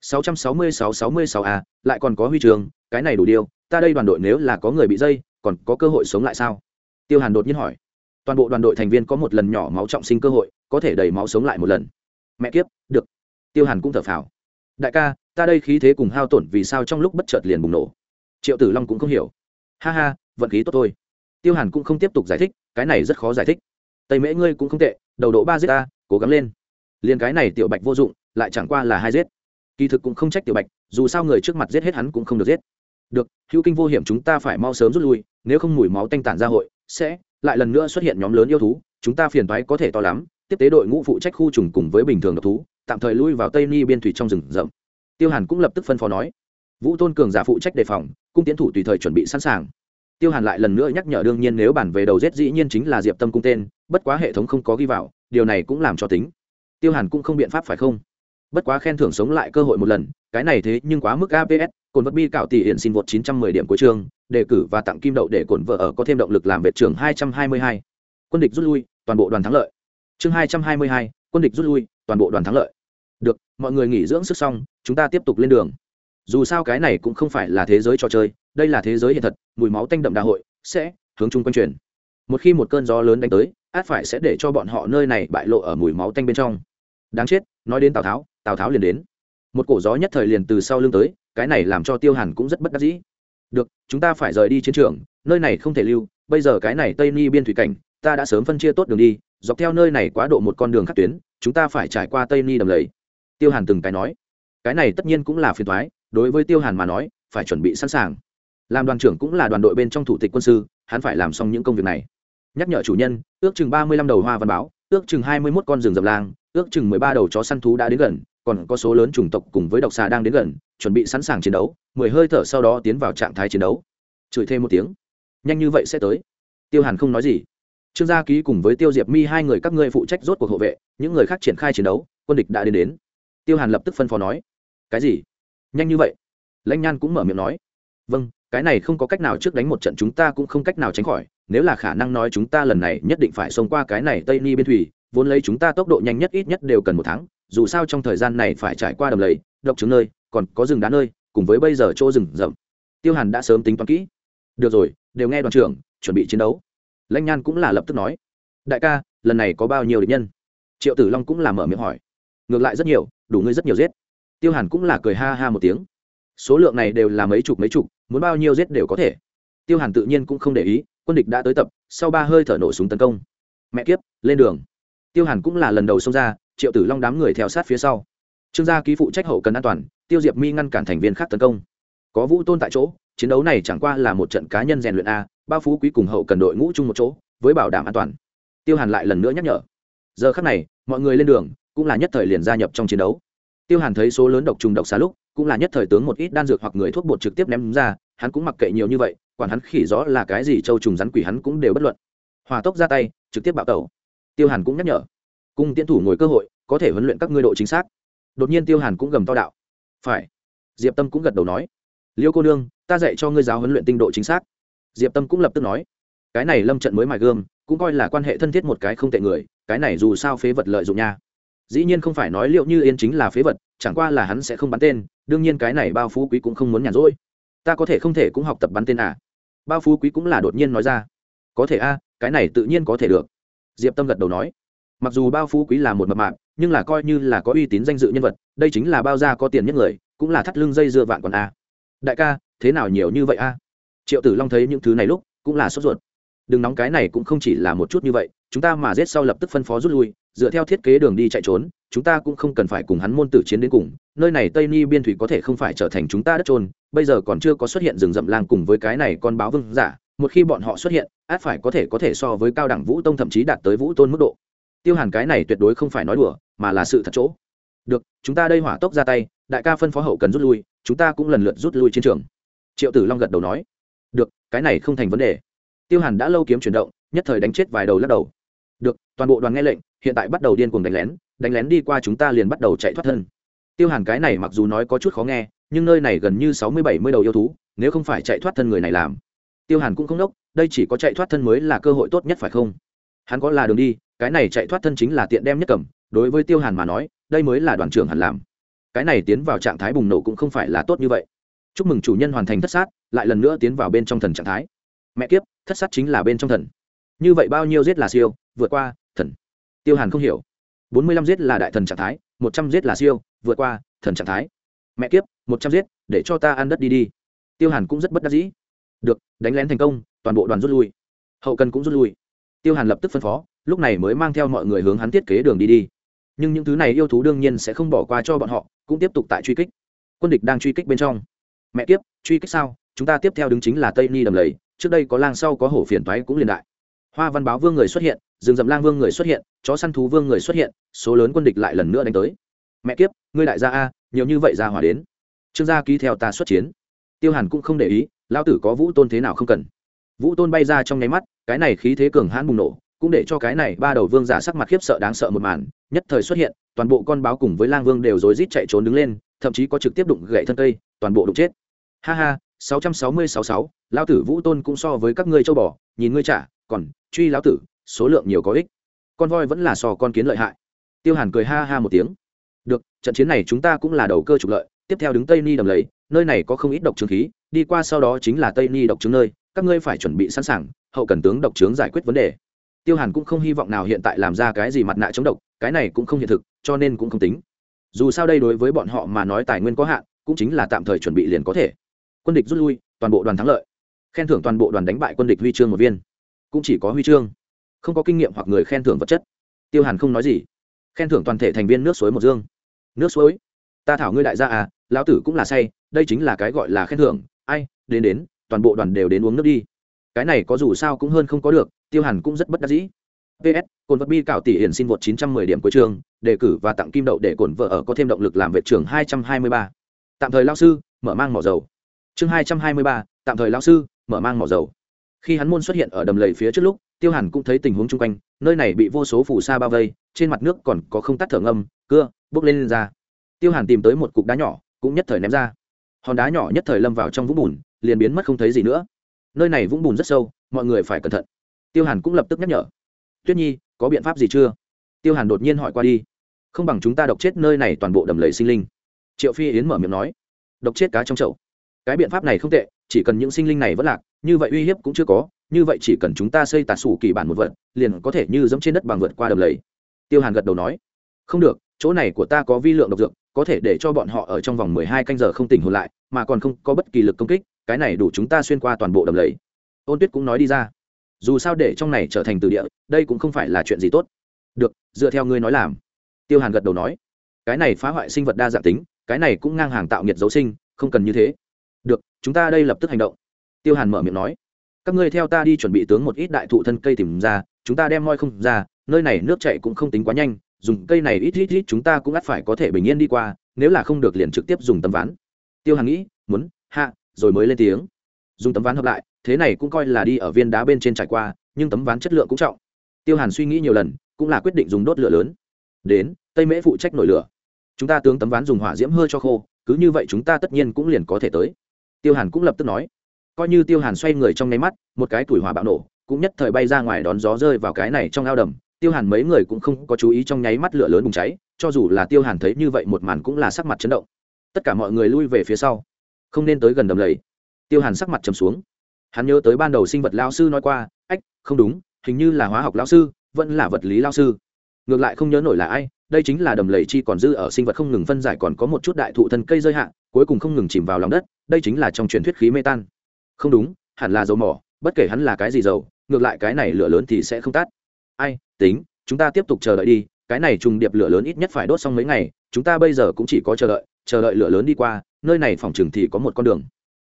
sáu trăm sáu mươi sáu sáu mươi sáu a, lại còn có huy chương cái này đủ điều, ta đây đoàn đội nếu là có người bị dây, còn có cơ hội sống lại sao? Tiêu hàn đột nhiên hỏi. Toàn bộ đoàn đội thành viên có một lần nhỏ máu trọng sinh cơ hội, có thể đầy máu sống lại một lần. Mẹ kiếp, được. Tiêu hàn cũng thở phào. Đại ca, ta đây khí thế cùng hao tổn vì sao trong lúc bất chợt liền bùng nổ? Triệu tử long cũng không hiểu. Ha ha, vận khí tốt thôi. Tiêu hàn cũng không tiếp tục giải thích, cái này rất khó giải thích. Tây mễ ngươi cũng không tệ, đầu độ ba giết ta, cố gắng lên. Liên cái này tiểu bạch vô dụng, lại chẳng qua là hai giết kỳ thực cũng không trách tiểu bạch, dù sao người trước mặt giết hết hắn cũng không được giết. Được, hữu kinh vô hiểm chúng ta phải mau sớm rút lui, nếu không mùi máu tanh tản ra hội, sẽ lại lần nữa xuất hiện nhóm lớn yêu thú, chúng ta phiền toái có thể to lắm, tiếp tế đội ngũ phụ trách khu trùng cùng với bình thường độc thú, tạm thời lui vào tây ni biên thủy trong rừng rậm. Tiêu hàn cũng lập tức phân phó nói. Vũ tôn cường giả phụ trách đề phòng, cung tiến thủ tùy thời chuẩn bị sẵn sàng. Tiêu hàn lại lần nữa nhắc nhở đương nhiên nếu bản về đầu rết dĩ nhiên chính là diệp tâm cung tên, bất quá hệ thống không có ghi vào, điều này cũng làm cho tính. Tiêu hàn cũng không biện pháp phải không? Bất quá khen thưởng sống lại cơ hội một lần cái này thế nhưng quá mức aps cồn vật bi cạo tỷ hiện xin vượt 910 điểm cuối chương đề cử và tặng kim đậu để cồn vợ ở có thêm động lực làm vệ trưởng 222. quân địch rút lui toàn bộ đoàn thắng lợi. Chương 222, quân địch rút lui toàn bộ đoàn thắng lợi. Được mọi người nghỉ dưỡng sức xong chúng ta tiếp tục lên đường. Dù sao cái này cũng không phải là thế giới trò chơi đây là thế giới hiện thật mùi máu tanh đậm đà hội sẽ hướng chung quanh truyền. Một khi một cơn gió lớn đánh tới át phải sẽ để cho bọn họ nơi này bại lộ ở mùi máu tanh bên trong. Đáng chết nói đến tào tháo tào tháo liền đến. Một cổ gió nhất thời liền từ sau lưng tới, cái này làm cho tiêu hàn cũng rất bất đắc dĩ. Được, chúng ta phải rời đi chiến trường, nơi này không thể lưu, bây giờ cái này tây ni biên thủy cảnh, ta đã sớm phân chia tốt đường đi, dọc theo nơi này quá độ một con đường khắc tuyến, chúng ta phải trải qua tây ni đầm lầy. Tiêu hàn từng cái nói. Cái này tất nhiên cũng là phiền thoái đối với tiêu hàn mà nói, phải chuẩn bị sẵn sàng. Làm đoàn trưởng cũng là đoàn đội bên trong thủ tịch quân sư, hắn phải làm xong những công việc này. Nhắc nhở chủ nhân, ước chừng ba mươi lăm đầu hoa văn báo, ước chừng hai mươi mốt con rừng rậm lang, ước chừng mười ba đầu chó săn thú đã đến gần còn có số lớn chủng tộc cùng với độc xà đang đến gần, chuẩn bị sẵn sàng chiến đấu, mười hơi thở sau đó tiến vào trạng thái chiến đấu. Chửi thêm một tiếng. Nhanh như vậy sẽ tới. Tiêu hàn không nói gì. Trương gia ký cùng với tiêu diệp mi hai người các ngươi phụ trách rốt cuộc hộ vệ, những người khác triển khai chiến đấu, quân địch đã đến đến. Tiêu hàn lập tức phân phó nói. Cái gì? Nhanh như vậy? Lãnh nhan cũng mở miệng nói. Vâng cái này không có cách nào trước đánh một trận chúng ta cũng không cách nào tránh khỏi, nếu là khả năng nói chúng ta lần này nhất định phải xông qua cái này tây ni biên thủy vốn lấy chúng ta tốc độ nhanh nhất ít nhất đều cần một tháng, dù sao trong thời gian này phải trải qua đầm lầy, độc trứng nơi, còn có rừng đá nơi, cùng với bây giờ chỗ rừng rậm. Tiêu hàn đã sớm tính toán kỹ. Được rồi, đều nghe đoàn trưởng, chuẩn bị chiến đấu. Lãnh nhan cũng là lập tức nói. Đại ca, lần này có bao nhiêu địch nhân? Triệu tử long cũng là mở miệng hỏi. Ngược lại rất nhiều, đủ ngươi rất nhiều giết. Tiêu hàn cũng là cười ha ha một tiếng. Số lượng này đều là mấy chục mấy chục, muốn bao nhiêu giết đều có thể. Tiêu hàn tự nhiên cũng không để ý, quân địch đã tới tập, sau ba hơi thở nổ súng tấn công. Mẹ kiếp, lên đường tiêu hàn cũng là lần đầu xông ra, triệu tử long đám người theo sát phía sau. Trương gia ký phụ trách hậu cần an toàn, tiêu diệp mi ngăn cản thành viên khác tấn công. Có vũ tôn tại chỗ, chiến đấu này chẳng qua là một trận cá nhân rèn luyện a, bao phú quý cùng hậu cần đội ngũ chung một chỗ, với bảo đảm an toàn. Tiêu hàn lại lần nữa nhắc nhở. Giờ khắc này, mọi người lên đường, cũng là nhất thời liền gia nhập trong chiến đấu. Tiêu hàn thấy số lớn độc trùng độc xá lúc, cũng là nhất thời tướng một ít đan dược hoặc người thuốc bột trực tiếp ném ra, hắn cũng mặc kệ nhiều như vậy, quản hắn khỉ rõ là cái gì, châu trùng rắn quỷ hắn cũng đều bất luận. Hòa tốc ra tay, trực tiếp bạo tẩu tiêu hàn cũng nhắc nhở. Cung tiến thủ ngồi cơ hội, có thể huấn luyện các ngươi độ chính xác. Đột nhiên tiêu hàn cũng gầm to đạo. Phải. Diệp tâm cũng gật đầu nói. Liêu cô nương, ta dạy cho ngươi giáo huấn luyện tinh độ chính xác. Diệp tâm cũng lập tức nói. Cái này lâm trận mới mài gương, cũng coi là quan hệ thân thiết một cái không tệ người, cái này dù sao phế vật lợi dụng nha. Dĩ nhiên không phải nói liệu như yên chính là phế vật, chẳng qua là hắn sẽ không bắn tên, đương nhiên cái này bao phú quý cũng không muốn nhàn rỗi. Ta có thể không thể cũng học tập bắn tên à? Bao phú quý cũng là đột nhiên nói ra. Có thể a, cái này tự nhiên có thể được diệp tâm gật đầu nói mặc dù bao phú quý là một mập mạc, nhưng là coi như là có uy tín danh dự nhân vật đây chính là bao gia có tiền nhất người cũng là thắt lưng dây dưa vạn còn a. Đại ca thế nào nhiều như vậy a? Triệu tử long thấy những thứ này lúc cũng là sốt ruột. Đừng nóng cái này cũng không chỉ là một chút như vậy chúng ta mà giết sau lập tức phân phó rút lui dựa theo thiết kế đường đi chạy trốn chúng ta cũng không cần phải cùng hắn môn tử chiến đến cùng nơi này tây ni biên thủy có thể không phải trở thành chúng ta đất trôn bây giờ còn chưa có xuất hiện rừng rậm lang cùng với cái này con báo vương giả một khi bọn họ xuất hiện, át phải có thể có thể so với cao đẳng vũ tông thậm chí đạt tới vũ tôn mức độ. Tiêu hàn cái này tuyệt đối không phải nói đùa, mà là sự thật chỗ. Được, chúng ta đây hỏa tốc ra tay, đại ca phân phó hậu cần rút lui, chúng ta cũng lần lượt rút lui chiến trường. Triệu tử long gật đầu nói. Được, cái này không thành vấn đề. Tiêu hàn đã lâu kiếm chuyển động, nhất thời đánh chết vài đầu lắc đầu. Được, toàn bộ đoàn nghe lệnh, hiện tại bắt đầu điên cuồng đánh lén đánh lén đi qua chúng ta liền bắt đầu chạy thoát thân. Tiêu hàn cái này mặc dù nói có chút khó nghe, nhưng nơi này gần như sáu mươi bảy mươi đầu yêu thú, nếu không phải chạy thoát thân người này làm tiêu hàn cũng không đốc, đây chỉ có chạy thoát thân mới là cơ hội tốt nhất phải không? Hắn có là đường đi, cái này chạy thoát thân chính là tiện đem nhất cầm, đối với tiêu hàn mà nói, đây mới là đoàn trưởng hẳn làm. Cái này tiến vào trạng thái bùng nổ cũng không phải là tốt như vậy. Chúc mừng chủ nhân hoàn thành thất sát, lại lần nữa tiến vào bên trong thần trạng thái. Mẹ kiếp, thất sát chính là bên trong thần. Như vậy bao nhiêu giết là siêu, vượt qua thần. Tiêu hàn không hiểu. Bốn mươi lăm giết là đại thần trạng thái, một trăm giết là siêu, vượt qua thần trạng thái. Mẹ kiếp, một trăm giết, để cho ta ăn đất đi đi. Tiêu hàn cũng rất bất đắc dĩ được, đánh lén thành công, toàn bộ đoàn rút lui. Hậu cần cũng rút lui. Tiêu hàn lập tức phân phó, lúc này mới mang theo mọi người hướng hắn thiết kế đường đi đi. Nhưng những thứ này yêu thú đương nhiên sẽ không bỏ qua cho bọn họ, cũng tiếp tục tại truy kích. Quân địch đang truy kích bên trong. Mẹ kiếp, truy kích sao? Chúng ta tiếp theo đứng chính là tây ni đầm lầy, trước đây có lang sau có hổ phiền toái cũng liền đại. Hoa văn báo vương người xuất hiện rừng rậm lang vương người xuất hiện, chó săn thú vương người xuất hiện, số lớn quân địch lại lần nữa đánh tới. Mẹ kiếp, ngươi đại gia a, nhiều như vậy ra hỏa đến. Trương gia ký theo ta xuất chiến. Tiêu hàn cũng không để ý lao tử có vũ tôn thế nào không cần? Vũ tôn bay ra trong nháy mắt, cái này khí thế cường hãn bùng nổ, cũng để cho cái này ba đầu vương giả sắc mặt khiếp sợ đáng sợ một màn. Nhất thời xuất hiện, toàn bộ con báo cùng với lang vương đều rối rít chạy trốn đứng lên, thậm chí có trực tiếp đụng gậy thân cây, toàn bộ đụng chết. Ha ha, sáu trăm sáu mươi sáu sáu lao tử vũ tôn cũng so với các ngươi châu bò, nhìn ngươi trả, còn, truy lão tử, số lượng nhiều có ích. Con voi vẫn là so con kiến lợi hại. Tiêu hàn cười ha ha một tiếng. Được, trận chiến này chúng ta cũng là đầu cơ trục lợi, tiếp theo đứng tây ni đầm lầy nơi này có không ít độc trướng khí, đi qua sau đó chính là tây ni độc trướng nơi, các ngươi phải chuẩn bị sẵn sàng, hậu cần tướng độc trướng giải quyết vấn đề. Tiêu hàn cũng không hy vọng nào hiện tại làm ra cái gì mặt nạ chống độc, cái này cũng không hiện thực, cho nên cũng không tính. Dù sao đây đối với bọn họ mà nói tài nguyên có hạn, cũng chính là tạm thời chuẩn bị liền có thể. Quân địch rút lui, toàn bộ đoàn thắng lợi. Khen thưởng toàn bộ đoàn đánh bại quân địch huy chương một viên. Cũng chỉ có huy chương. Không có kinh nghiệm hoặc người khen thưởng vật chất. Tiêu hàn không nói gì. Khen thưởng toàn thể thành viên nước suối một dương. Nước suối? Ta thảo ngươi đại gia à lão tử cũng là say đây chính là cái gọi là khen thưởng ai đến đến toàn bộ đoàn đều đến uống nước đi. Cái này có dù sao cũng hơn không có được tiêu hàn cũng rất bất đắc dĩ. Ps cồn vật bi cảo tỷ hiển xin vượt 910 điểm cuối trường đề cử và tặng kim đậu để cồn vợ ở có thêm động lực làm vệ trưởng 223. tạm thời lao sư mở mang mỏ dầu. Chương 223, tạm thời lao sư mở mang mỏ dầu. Khi hắn môn xuất hiện ở đầm lầy phía trước lúc tiêu hàn cũng thấy tình huống chung quanh nơi này bị vô số phù sa bao vây trên mặt nước còn có không tắt thở ngâm cưa bốc lên, lên ra. Tiêu hàn tìm tới một cục đá nhỏ cũng nhất thời ném ra hòn đá nhỏ nhất thời lâm vào trong vũng bùn, liền biến mất không thấy gì nữa. Nơi này vũng bùn rất sâu, mọi người phải cẩn thận. Tiêu hàn cũng lập tức nhắc nhở. Tuyết nhi, có biện pháp gì chưa? Tiêu hàn đột nhiên hỏi qua đi. Không bằng chúng ta độc chết nơi này toàn bộ đầm lầy sinh linh. Triệu phi yến mở miệng nói. Độc chết cá trong chậu. Cái biện pháp này không tệ, chỉ cần những sinh linh này vẫn lạc, như vậy uy hiếp cũng chưa có, như vậy chỉ cần chúng ta xây tà sủ kỳ bản một vật, liền có thể như giống trên đất bằng vượt qua đầm lầy. Tiêu hàn gật đầu nói. Không được, chỗ này của ta có vi lượng độc dược có thể để cho bọn họ ở trong vòng mười hai canh giờ không tỉnh hồn lại, mà còn không có bất kỳ lực công kích, cái này đủ chúng ta xuyên qua toàn bộ đầm lầy. Ôn tuyết cũng nói đi ra. Dù sao để trong này trở thành từ địa, đây cũng không phải là chuyện gì tốt. Được, dựa theo ngươi nói làm. Tiêu hàn gật đầu nói. Cái này phá hoại sinh vật đa dạng tính, cái này cũng ngang hàng tạo nhiệt dấu sinh, không cần như thế. Được, chúng ta đây lập tức hành động. Tiêu hàn mở miệng nói. Các ngươi theo ta đi chuẩn bị tướng một ít đại thụ thân cây tìm ra, chúng ta đem moi không ra, nơi này nước chảy cũng không tính quá nhanh dùng cây này ít ít ít chúng ta cũng ắt phải có thể bình yên đi qua, nếu là không được liền trực tiếp dùng tấm ván. Tiêu hàn nghĩ, muốn, hạ, rồi mới lên tiếng. Dùng tấm ván hợp lại, thế này cũng coi là đi ở viên đá bên trên trải qua, nhưng tấm ván chất lượng cũng trọng. Tiêu hàn suy nghĩ nhiều lần, cũng là quyết định dùng đốt lửa lớn. Đến, tây mễ phụ trách nổi lửa. Chúng ta tướng tấm ván dùng hỏa diễm hơi cho khô, cứ như vậy chúng ta tất nhiên cũng liền có thể tới. Tiêu hàn cũng lập tức nói. Coi như tiêu hàn xoay người trong nháy mắt, một cái tuổi hỏa bạo nổ, cũng nhất thời bay ra ngoài đón gió rơi vào cái này trong ao đầm tiêu hàn mấy người cũng không có chú ý trong nháy mắt lửa lớn bùng cháy, cho dù là tiêu hàn thấy như vậy một màn cũng là sắc mặt chấn động. Tất cả mọi người lui về phía sau, không nên tới gần đầm lầy. Tiêu hàn sắc mặt trầm xuống. Hắn nhớ tới ban đầu sinh vật lao sư nói qua, ách, không đúng, hình như là hóa học lao sư, vẫn là vật lý lao sư. Ngược lại không nhớ nổi là ai, đây chính là đầm lầy chi còn dư ở sinh vật không ngừng phân giải còn có một chút đại thụ thân cây rơi hạ, cuối cùng không ngừng chìm vào lòng đất, đây chính là trong truyền thuyết khí mê tan. Không đúng, hẳn là dầu mỏ, bất kể hắn là cái gì dầu, ngược lại cái này lửa lớn thì sẽ không tắt ai, tính, chúng ta tiếp tục chờ đợi đi, cái này trùng điệp lửa lớn ít nhất phải đốt xong mấy ngày, chúng ta bây giờ cũng chỉ có chờ đợi chờ đợi lửa lớn đi qua, nơi này phòng chừng thì có một con đường.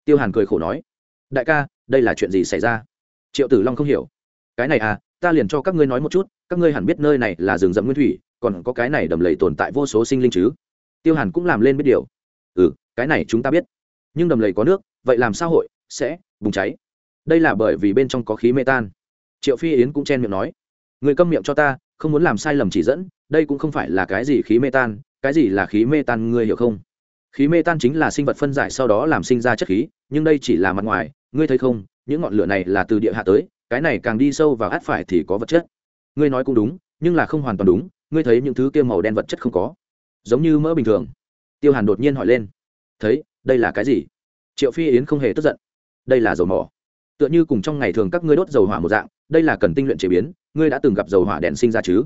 Tiêu hàn cười khổ nói, đại ca, đây là chuyện gì xảy ra? Triệu tử long không hiểu. Cái này à ta liền cho các ngươi nói một chút, các ngươi hẳn biết nơi này là rừng rậm nguyên thủy, còn có cái này đầm lầy tồn tại vô số sinh linh chứ? Tiêu hàn cũng làm lên biết điều. Ừ cái này chúng ta biết. Nhưng đầm lầy có nước, vậy làm sao hội, sẽ bùng cháy? Đây là bởi vì bên trong có khí mê tan. Triệu phi yến cũng chen miệng nói người câm miệng cho ta, không muốn làm sai lầm chỉ dẫn, đây cũng không phải là cái gì khí mê tan, cái gì là khí mê tan ngươi hiểu không? Khí mê tan chính là sinh vật phân giải sau đó làm sinh ra chất khí, nhưng đây chỉ là mặt ngoài, ngươi thấy không? Những ngọn lửa này là từ địa hạ tới, cái này càng đi sâu vào át phải thì có vật chất. Ngươi nói cũng đúng, nhưng là không hoàn toàn đúng, ngươi thấy những thứ kia màu đen vật chất không có. Giống như mỡ bình thường. Tiêu hàn đột nhiên hỏi lên. Thấy, đây là cái gì? Triệu phi yến không hề tức giận. Đây là dầu mỏ. Tựa như cùng trong ngày thường các ngươi đốt dầu hỏa một dạng, đây là cần tinh luyện chế biến ngươi đã từng gặp dầu hỏa đèn sinh ra chứ?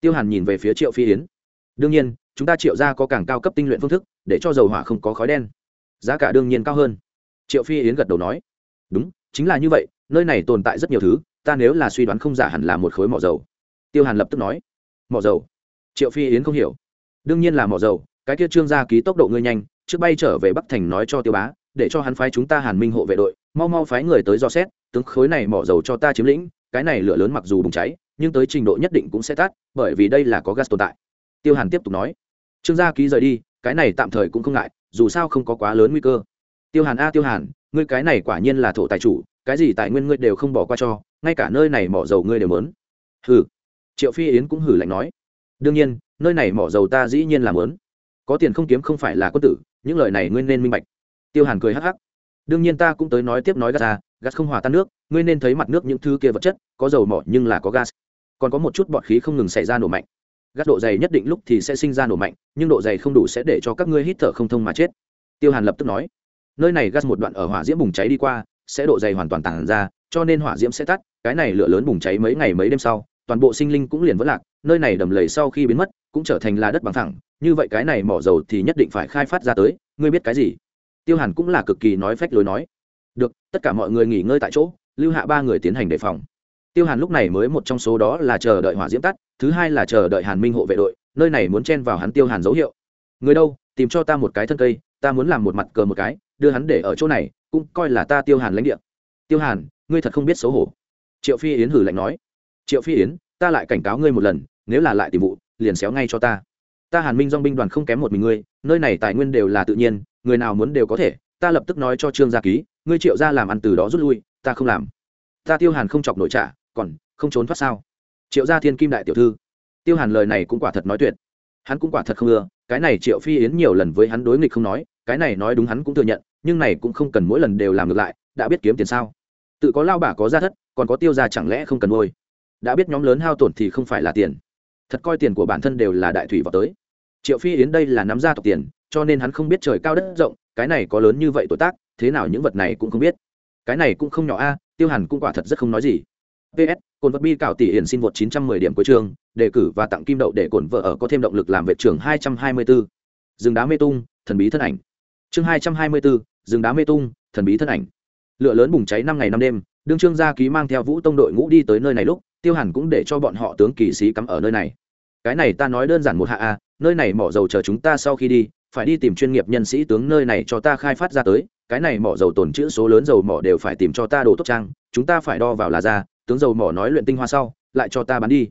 Tiêu hàn nhìn về phía triệu phi yến. Đương nhiên, chúng ta triệu ra có càng cao cấp tinh luyện phương thức, để cho dầu hỏa không có khói đen. Giá cả đương nhiên cao hơn. Triệu phi yến gật đầu nói. Đúng, chính là như vậy, nơi này tồn tại rất nhiều thứ, ta nếu là suy đoán không giả hẳn là một khối mỏ dầu. Tiêu hàn lập tức nói. Mỏ dầu? Triệu phi yến không hiểu. Đương nhiên là mỏ dầu, cái kia trương gia ký tốc độ ngươi nhanh, trước bay trở về bắc thành nói cho tiêu bá, để cho hắn phái chúng ta hàn minh hộ vệ đội, mau mau phái người tới dò xét, tướng khối này mỏ dầu cho ta chiếm lĩnh cái này lửa lớn mặc dù bùng cháy, nhưng tới trình độ nhất định cũng sẽ tắt, bởi vì đây là có gas tồn tại. Tiêu hàn tiếp tục nói. Trương gia ký rời đi, cái này tạm thời cũng không ngại, dù sao không có quá lớn nguy cơ. Tiêu hàn a, tiêu hàn, ngươi cái này quả nhiên là thổ tài chủ, cái gì tài nguyên ngươi đều không bỏ qua cho, ngay cả nơi này mỏ dầu ngươi đều mớn hừ. Triệu phi yến cũng hử lạnh nói. Đương nhiên, nơi này mỏ dầu ta dĩ nhiên là mớn có tiền không kiếm không phải là quân tử, những lời này ngươi nên minh bạch. Tiêu hàn cười hắc hắc. Đương nhiên ta cũng tới nói tiếp nói ra gas không hòa tan nước, ngươi nên thấy mặt nước những thứ kia vật chất, có dầu mỏ nhưng là có gas. Còn có một chút bọt khí không ngừng xảy ra nổ mạnh. Gas độ dày nhất định lúc thì sẽ sinh ra nổ mạnh, nhưng độ dày không đủ sẽ để cho các ngươi hít thở không thông mà chết. Tiêu hàn lập tức nói, nơi này gas một đoạn ở hỏa diễm bùng cháy đi qua, sẽ độ dày hoàn toàn tàn ra, cho nên hỏa diễm sẽ tắt, cái này lửa lớn bùng cháy mấy ngày mấy đêm sau, toàn bộ sinh linh cũng liền vỡ lạc, nơi này đầm lầy sau khi biến mất, cũng trở thành là đất bằng thẳng như vậy cái này mỏ dầu thì nhất định phải khai phát ra tới, ngươi biết cái gì? Tiêu hàn cũng là cực kỳ nói phách lối nói được, tất cả mọi người nghỉ ngơi tại chỗ, lưu hạ ba người tiến hành đề phòng. Tiêu hàn lúc này mới một trong số đó là chờ đợi hỏa diễm tắt, thứ hai là chờ đợi hàn minh hộ vệ đội, nơi này muốn chen vào hắn tiêu hàn dấu hiệu. Người đâu, tìm cho ta một cái thân cây, ta muốn làm một mặt cờ một cái, đưa hắn để ở chỗ này, cũng coi là ta tiêu hàn lãnh địa. Tiêu hàn, ngươi thật không biết xấu hổ. Triệu phi yến hử lạnh nói. Triệu phi yến, ta lại cảnh cáo ngươi một lần, nếu là lại tìm vụ, liền xéo ngay cho ta. Ta hàn minh dong binh đoàn không kém một mình ngươi, nơi này tài nguyên đều là tự nhiên, người nào muốn đều có thể, ta lập tức nói cho trương gia ký ngươi triệu ra làm ăn từ đó rút lui, ta không làm. Ta tiêu hàn không chọc nổi trả, còn không trốn thoát sao? Triệu gia thiên kim đại tiểu thư. Tiêu hàn lời này cũng quả thật nói tuyệt. Hắn cũng quả thật không ưa, cái này triệu phi yến nhiều lần với hắn đối nghịch không nói, cái này nói đúng hắn cũng thừa nhận, nhưng này cũng không cần mỗi lần đều làm ngược lại, đã biết kiếm tiền sao? Tự có lao bả có gia thất, còn có tiêu ra chẳng lẽ không cần nuôi? Đã biết nhóm lớn hao tổn thì không phải là tiền. Thật coi tiền của bản thân đều là đại thủy vào tới. Triệu phi yến đây là nắm ra tộc tiền, cho nên hắn không biết trời cao đất rộng, cái này có lớn như vậy tuổi tác thế nào những vật này cũng không biết. Cái này cũng không nhỏ a tiêu hàn cũng quả thật rất không nói gì. Ps cồn vật bi cảo tỷ hiển xin vượt 910 điểm cuối trường đề cử và tặng kim đậu để cổn vợ ở có thêm động lực làm vệ trưởng 224. rừng đá mê tung thần bí thân ảnh. Chương 224, rừng đá mê tung thần bí thân ảnh. Lửa lớn bùng cháy năm ngày năm đêm đương trương gia ký mang theo vũ tông đội ngũ đi tới nơi này lúc tiêu hàn cũng để cho bọn họ tướng kỳ sĩ cắm ở nơi này. Cái này ta nói đơn giản một hạ a nơi này mỏ dầu chờ chúng ta sau khi đi phải đi tìm chuyên nghiệp nhân sĩ tướng nơi này cho ta khai phát ra tới cái này mỏ dầu tồn chữ số lớn dầu mỏ đều phải tìm cho ta đồ tốt trang, chúng ta phải đo vào là ra, tướng dầu mỏ nói luyện tinh hoa sau, lại cho ta bán đi.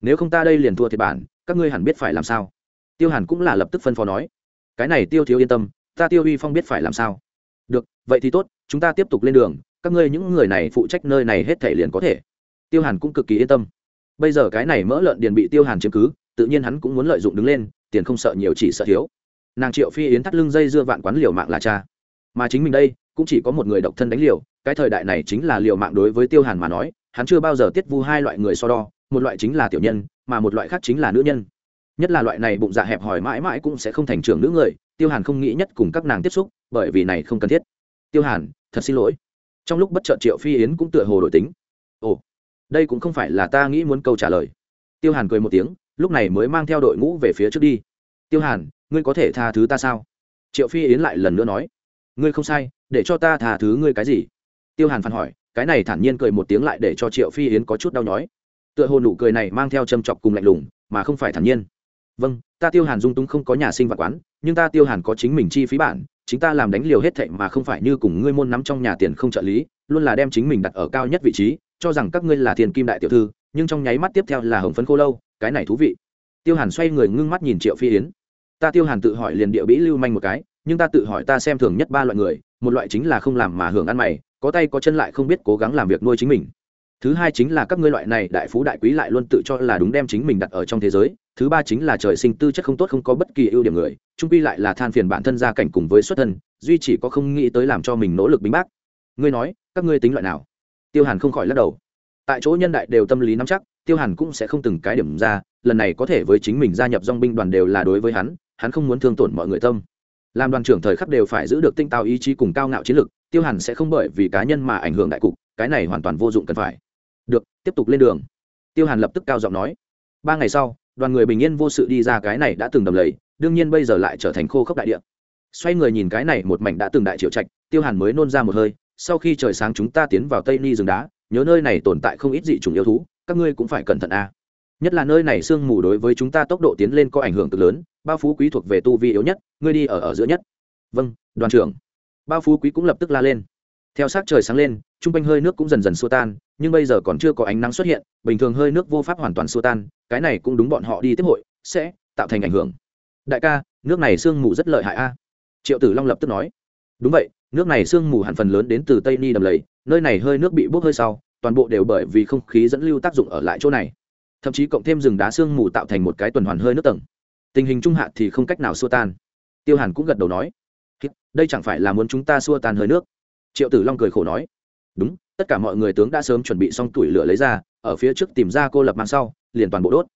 Nếu không ta đây liền thua thiệt bản, các ngươi hẳn biết phải làm sao. Tiêu hàn cũng là lập tức phân phó nói. Cái này tiêu thiếu yên tâm, ta tiêu uy phong biết phải làm sao. Được, vậy thì tốt, chúng ta tiếp tục lên đường, các ngươi những người này phụ trách nơi này hết thể liền có thể. Tiêu hàn cũng cực kỳ yên tâm. Bây giờ cái này mỡ lợn điền bị tiêu hàn chiếm cứ, tự nhiên hắn cũng muốn lợi dụng đứng lên, tiền không sợ nhiều chỉ sợ thiếu. Nàng triệu phi yến thắt lưng dây dưa vạn quán liều mạng là cha mà chính mình đây cũng chỉ có một người độc thân đánh liều, cái thời đại này chính là liều mạng đối với tiêu hàn mà nói, hắn chưa bao giờ tiết vu hai loại người so đo, một loại chính là tiểu nhân, mà một loại khác chính là nữ nhân. Nhất là loại này bụng dạ hẹp hòi mãi mãi cũng sẽ không thành trưởng nữ người, tiêu hàn không nghĩ nhất cùng các nàng tiếp xúc, bởi vì này không cần thiết. Tiêu hàn, thật xin lỗi. Trong lúc bất chợt triệu phi yến cũng tựa hồ đổi tính. Ồ, đây cũng không phải là ta nghĩ muốn câu trả lời. Tiêu hàn cười một tiếng, lúc này mới mang theo đội ngũ về phía trước đi. Tiêu hàn, ngươi có thể tha thứ ta sao? Triệu phi yến lại lần nữa nói ngươi không sai, để cho ta thả thứ ngươi cái gì? Tiêu hàn phản hỏi, cái này thản nhiên cười một tiếng lại để cho triệu phi yến có chút đau nhói. Tựa hồ nụ cười này mang theo châm chọc cùng lạnh lùng, mà không phải thản nhiên. Vâng ta tiêu hàn dung túng không có nhà sinh vật quán, nhưng ta tiêu hàn có chính mình chi phí bản, chính ta làm đánh liều hết thệ mà không phải như cùng ngươi môn nắm trong nhà tiền không trợ lý, luôn là đem chính mình đặt ở cao nhất vị trí, cho rằng các ngươi là tiền kim đại tiểu thư, nhưng trong nháy mắt tiếp theo là hồng phấn khô lâu, cái này thú vị. Tiêu hàn xoay người ngưng mắt nhìn triệu phi yến. Ta tiêu hàn tự hỏi liền địa bĩ lưu manh một cái nhưng ta tự hỏi ta xem thường nhất ba loại người, một loại chính là không làm mà hưởng ăn mày, có tay có chân lại không biết cố gắng làm việc nuôi chính mình. Thứ hai chính là các ngươi loại này đại phú đại quý lại luôn tự cho là đúng đem chính mình đặt ở trong thế giới, thứ ba chính là trời sinh tư chất không tốt không có bất kỳ ưu điểm người, trung quy lại là than phiền bản thân gia cảnh cùng với xuất thân, duy chỉ có không nghĩ tới làm cho mình nỗ lực bính bác. Ngươi nói, các ngươi tính loại nào? Tiêu hàn không khỏi lắc đầu. Tại chỗ nhân đại đều tâm lý nắm chắc, tiêu hàn cũng sẽ không từng cái điểm ra, lần này có thể với chính mình gia nhập dong binh đoàn đều là đối với hắn hắn không muốn thương tổn mọi người tâm làm đoàn trưởng thời khắc đều phải giữ được tinh tao ý chí cùng cao ngạo chiến lược tiêu hàn sẽ không bởi vì cá nhân mà ảnh hưởng đại cục, cái này hoàn toàn vô dụng cần phải. Được, tiếp tục lên đường. Tiêu hàn lập tức cao giọng nói. Ba ngày sau, đoàn người bình yên vô sự đi ra cái này đã từng đầm lầy, đương nhiên bây giờ lại trở thành khô khốc đại địa. Xoay người nhìn cái này một mảnh đã từng đại triệu trạch, tiêu hàn mới nôn ra một hơi, sau khi trời sáng chúng ta tiến vào tây ni rừng đá, nhớ nơi này tồn tại không ít dị chủng yêu thú, các ngươi cũng phải cẩn thận a nhất là nơi này sương mù đối với chúng ta tốc độ tiến lên có ảnh hưởng cực lớn, bao phú quý thuộc về tu vi yếu nhất, ngươi đi ở ở giữa nhất. Vâng đoàn trưởng. Bao phú quý cũng lập tức la lên. Theo sát trời sáng lên t r u n g quanh hơi nước cũng dần dần xua tan, nhưng bây giờ còn chưa có ánh nắng xuất hiện, bình thường hơi nước vô pháp hoàn toàn xua tan, cái này cũng đúng bọn họ đi tiếp hội, sẽ tạo thành ảnh hưởng. Đại ca, nước này sương mù rất lợi hại a. Triệu tử long lập tức nói. Đúng vậy, nước này sương mù hẳn phần lớn đến từ tây ni đầm lầy, nơi này hơi nước bị bốc hơi sau, toàn bộ đều bởi vì không khí dẫn lưu tác dụng ở lại chỗ này thậm chí cộng thêm rừng đá sương mù tạo thành một cái tuần hoàn hơi nước tầng. Tình hình trung hạ thì không cách nào xua tan. Tiêu hàn cũng gật đầu nói đây chẳng phải là muốn chúng ta xua tan hơi nước? Triệu tử long cười khổ nói, đúng, tất cả mọi người tướng đã sớm chuẩn bị xong tuổi lửa lấy ra, ở phía trước tìm ra cô lập mang sau, liền toàn bộ đốt.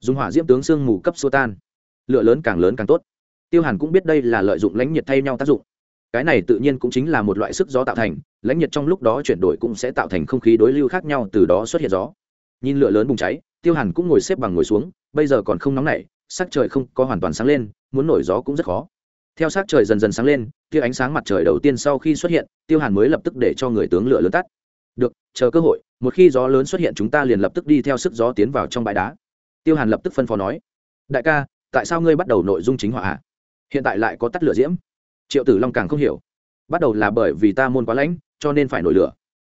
Dùng hỏa diễm tướng sương mù cấp xua tan. Lửa lớn càng lớn càng tốt. Tiêu hàn cũng biết đây là lợi dụng lãnh nhiệt thay nhau tác dụng. Cái này tự nhiên cũng chính là một loại sức gió tạo thành, lãnh nhiệt trong lúc đó chuyển đổi cũng sẽ tạo thành không khí đối lưu khác nhau từ đó xuất hiện gió. Nhìn lửa lớn bùng cháy tiêu hàn cũng ngồi xếp bằng ngồi xuống, bây giờ còn không nóng nảy, sắc trời không có hoàn toàn sáng lên, muốn nổi gió cũng rất khó. Theo sắc trời dần dần sáng lên, tia ánh sáng mặt trời đầu tiên sau khi xuất hiện, tiêu hàn mới lập tức để cho người tướng lửa lớn tắt. Được, chờ cơ hội, một khi gió lớn xuất hiện chúng ta liền lập tức đi theo sức gió tiến vào trong bãi đá. Tiêu hàn lập tức phân phó nói. Đại ca, tại sao ngươi bắt đầu nội dung chính hỏa hạ à? hiện tại lại có tắt lửa diễm. Triệu tử long càng không hiểu. Bắt đầu là bởi vì ta môn quá lãnh, cho nên phải nổi lửa.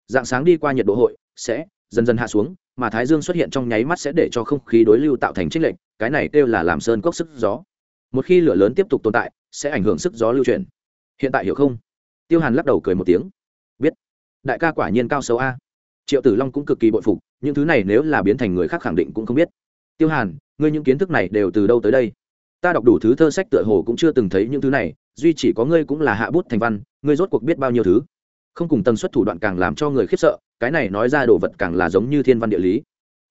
Dạng sáng đi qua nhiệt độ hội sẽ dần dần hạ xuống mà thái dương xuất hiện trong nháy mắt sẽ để cho không khí đối lưu tạo thành trích lệnh cái này kêu là làm sơn cốc sức gió. Một khi lửa lớn tiếp tục tồn tại, sẽ ảnh hưởng sức gió lưu chuyển. Hiện tại hiểu không? Tiêu hàn lắc đầu cười một tiếng. Biết. Đại ca quả nhiên cao xấu a. Triệu tử long cũng cực kỳ bội phục, những thứ này nếu là biến thành người khác khẳng định cũng không biết. Tiêu hàn, ngươi những kiến thức này đều từ đâu tới đây? Ta đọc đủ thứ thơ sách tựa hồ cũng chưa từng thấy những thứ này, duy chỉ có ngươi cũng là hạ bút thành văn, ngươi rốt cuộc biết bao nhiêu thứ? Không cùng tần suất thủ đoạn càng làm cho người khiếp sợ, cái này nói ra đồ vật càng là giống như thiên văn địa lý.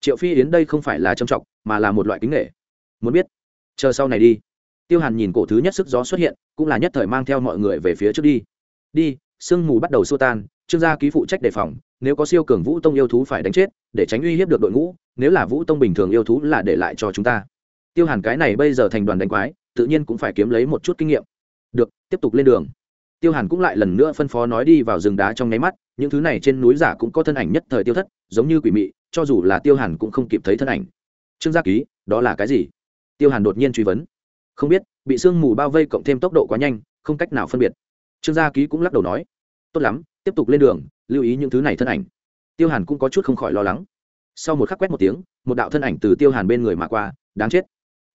Triệu phi yến đây không phải là trầm trọng mà là một loại kính nghệ. Muốn biết? Chờ sau này đi. Tiêu hàn nhìn cổ thứ nhất sức gió xuất hiện, cũng là nhất thời mang theo mọi người về phía trước đi. Đi, sương mù bắt đầu xua tan, trương gia ký phụ trách đề phòng, nếu có siêu cường vũ tông yêu thú phải đánh chết, để tránh uy hiếp được đội ngũ, nếu là vũ tông bình thường yêu thú là để lại cho chúng ta. Tiêu hàn cái này bây giờ thành đoàn đánh quái, tự nhiên cũng phải kiếm lấy một chút kinh nghiệm. Được, tiếp tục lên đường tiêu hàn cũng lại lần nữa phân phó nói đi vào rừng đá trong nháy mắt những thứ này trên núi giả cũng có thân ảnh nhất thời tiêu thất giống như quỷ mị cho dù là tiêu hàn cũng không kịp thấy thân ảnh. Trương gia ký đó là cái gì? Tiêu hàn đột nhiên truy vấn. Không biết bị sương mù bao vây cộng thêm tốc độ quá nhanh không cách nào phân biệt. Trương gia ký cũng lắc đầu nói tốt lắm tiếp tục lên đường lưu ý những thứ này thân ảnh. Tiêu hàn cũng có chút không khỏi lo lắng. Sau một khắc quét một tiếng một đạo thân ảnh từ tiêu hàn bên người mà qua đáng chết.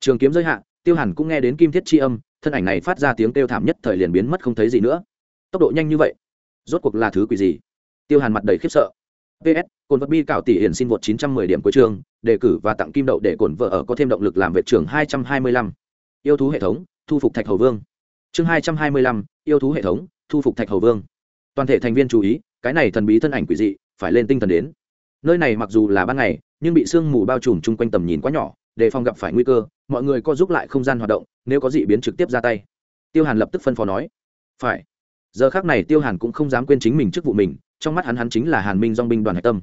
Trường kiếm giới hạ, tiêu hàn cũng nghe đến kim thiết c h i âm thân ảnh này phát ra tiếng kêu thảm nhất thời liền biến mất không thấy gì nữa. Tốc độ nhanh như vậy rốt cuộc là thứ quỷ gì? Tiêu hàn mặt đầy khiếp sợ. Ps cồn vật bi cạo tỷ hiển xin vượt 910 điểm cuối trường đề cử và tặng kim đậu để cổn vợ ở có thêm động lực làm vệ trường 225. yêu thú hệ thống thu phục thạch hầu vương. Chương 225, yêu thú hệ thống thu phục thạch hầu vương. Toàn thể thành viên chú ý cái này thần bí thân ảnh quỷ dị phải lên tinh thần đến. Nơi này mặc dù là ban ngày nhưng bị sương mù bao trùm chung quanh tầm nhìn quá nhỏ đề phòng gặp phải nguy cơ mọi người có giúp lại không gian hoạt động nếu có dị biến trực tiếp ra tay. Tiêu hàn lập tức phân phó nói, phải. Giờ khác này tiêu hàn cũng không dám quên chính mình chức vụ mình, trong mắt hắn hắn chính là hàn minh dong binh đoàn hạch tâm.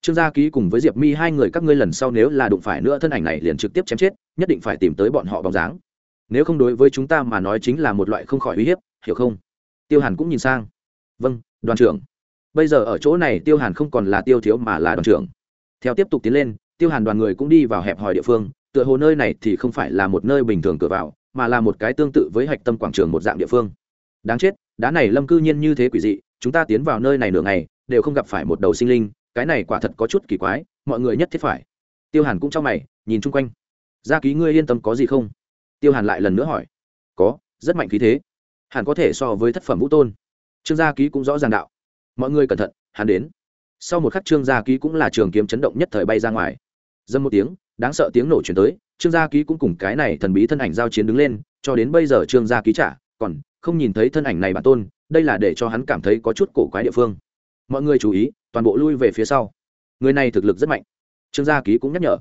Trương gia ký cùng với diệp mi hai người các ngươi lần sau nếu là đụng phải nữa thân ảnh này liền trực tiếp chém chết, nhất định phải tìm tới bọn họ bóng dáng. Nếu không đối với chúng ta mà nói chính là một loại không khỏi uy hiếp, hiểu không? Tiêu hàn cũng nhìn sang. Vâng đoàn trưởng. Bây giờ ở chỗ này tiêu hàn không còn là tiêu thiếu mà là đoàn trưởng. Theo tiếp tục tiến lên, tiêu hàn đoàn người cũng đi vào hẹp hòi địa phương, tựa hồ nơi này thì không phải là một nơi bình thường cửa vào mà là một cái tương tự với hạch tâm quảng trường một dạng địa phương. Đáng chết, đá này lâm cư nhiên như thế quỷ dị, chúng ta tiến vào nơi này nửa ngày, đều không gặp phải một đầu sinh linh, cái này quả thật có chút kỳ quái, mọi người nhất thiết phải. Tiêu hàn cũng trong mày, nhìn chung quanh. Gia ký ngươi yên tâm có gì không? Tiêu hàn lại lần nữa hỏi. Có, rất mạnh khí thế. Hàn có thể so với thất phẩm vũ tôn. Trương gia ký cũng rõ ràng đạo. Mọi người cẩn thận, hắn đến. Sau một khắc trương gia ký cũng là trường kiếm chấn động nhất thời bay ra ngoài. Dâm một tiếng, đáng sợ tiếng nổ chuyển tới trương gia ký cũng cùng cái này thần bí thân ảnh giao chiến đứng lên, cho đến bây giờ trương gia ký trả, còn không nhìn thấy thân ảnh này bản tôn, đây là để cho hắn cảm thấy có chút cổ quái địa phương. Mọi người chú ý, toàn bộ lui về phía sau. Người này thực lực rất mạnh. Trương gia ký cũng nhắc nhở.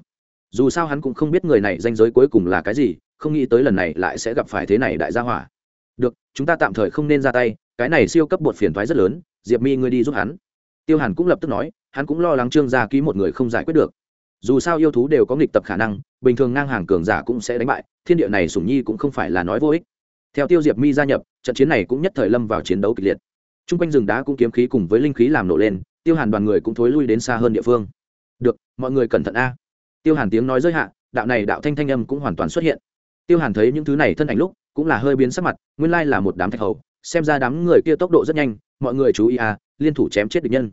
Dù sao hắn cũng không biết người này danh giới cuối cùng là cái gì, không nghĩ tới lần này lại sẽ gặp phải thế này đại gia hỏa. Được, chúng ta tạm thời không nên ra tay, cái này siêu cấp bột phiền thoái rất lớn, diệp mi ngươi đi giúp hắn. Tiêu hàn cũng lập tức nói, hắn cũng lo lắng trương gia ký một người không giải quyết được dù sao yêu thú đều có nghịch tập khả năng, bình thường ngang hàng cường giả cũng sẽ đánh bại, thiên địa này sủng nhi cũng không phải là nói vô ích. Theo tiêu diệp mi gia nhập, trận chiến này cũng nhất thời lâm vào chiến đấu kịch liệt. T r u n g quanh rừng đá cũng kiếm khí cùng với linh khí làm nổ lên, tiêu hàn đoàn người cũng thối lui đến xa hơn địa phương. Được, mọi người cẩn thận a. Tiêu hàn tiếng nói giới hạ, đạo này đạo thanh thanh âm cũng hoàn toàn xuất hiện. Tiêu hàn thấy những thứ này thân ảnh lúc, cũng là hơi biến sắc mặt, nguyên lai là một đám thạch hầu, xem ra đám người kia tốc độ rất nhanh, mọi người chú ý a liên thủ chém chết địch nhân.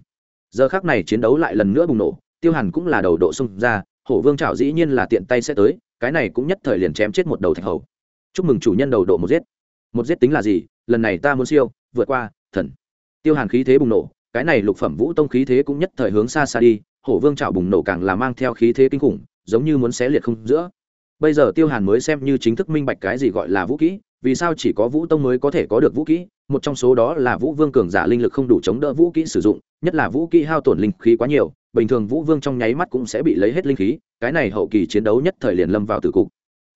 Giờ khác này chiến đấu lại lần nữa bùng nổ tiêu hàn cũng là đầu độ xung ra, hổ vương trảo dĩ nhiên là tiện tay sẽ tới, cái này cũng nhất thời liền chém chết một đầu thạch hầu. Chúc mừng chủ nhân đầu độ một giết. Một giết tính là gì? Lần này ta muốn siêu, vượt qua, thần. Tiêu hàn khí thế bùng nổ, cái này lục phẩm vũ tông khí thế cũng nhất thời hướng xa xa đi, hổ vương trảo bùng nổ càng là mang theo khí thế kinh khủng, giống như muốn xé liệt không giữa bây giờ tiêu hàn mới xem như chính thức minh bạch cái gì gọi là vũ kỹ, vì sao chỉ có vũ tông mới có thể có được vũ kỹ? Một trong số đó là vũ vương cường giả linh lực không đủ chống đỡ vũ kỹ sử dụng, nhất là vũ kỹ hao tổn linh khí quá nhiều, bình thường vũ vương trong nháy mắt cũng sẽ bị lấy hết linh khí, cái này hậu kỳ chiến đấu nhất thời liền lâm vào tử cục.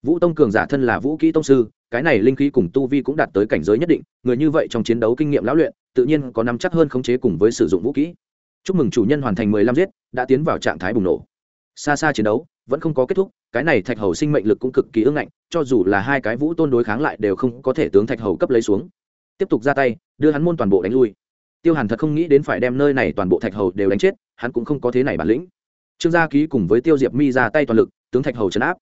Vũ tông cường giả thân là vũ kỹ tông sư, cái này linh khí cùng tu vi cũng đạt tới cảnh giới nhất định, người như vậy trong chiến đấu kinh nghiệm lão luyện, tự nhiên có nắm chắc hơn khống chế cùng với sử dụng vũ kỹ. Chúc mừng chủ nhân hoàn thành mười lăm giết, đã tiến vào trạng thái bùng nổ xa xa chiến đấu, vẫn không có kết thúc, cái này thạch hầu sinh mệnh lực cũng cực kỳ ưng ngạnh, cho dù là hai cái vũ tôn đối kháng lại đều không có thể tướng thạch hầu cấp lấy xuống. Tiếp tục ra tay, đưa hắn môn toàn bộ đánh lui. Tiêu hàn thật không nghĩ đến phải đem nơi này toàn bộ thạch hầu đều đánh chết, hắn cũng không có thế này bản lĩnh. Trương gia ký cùng với tiêu diệp mi ra tay toàn lực, tướng thạch hầu chấn áp.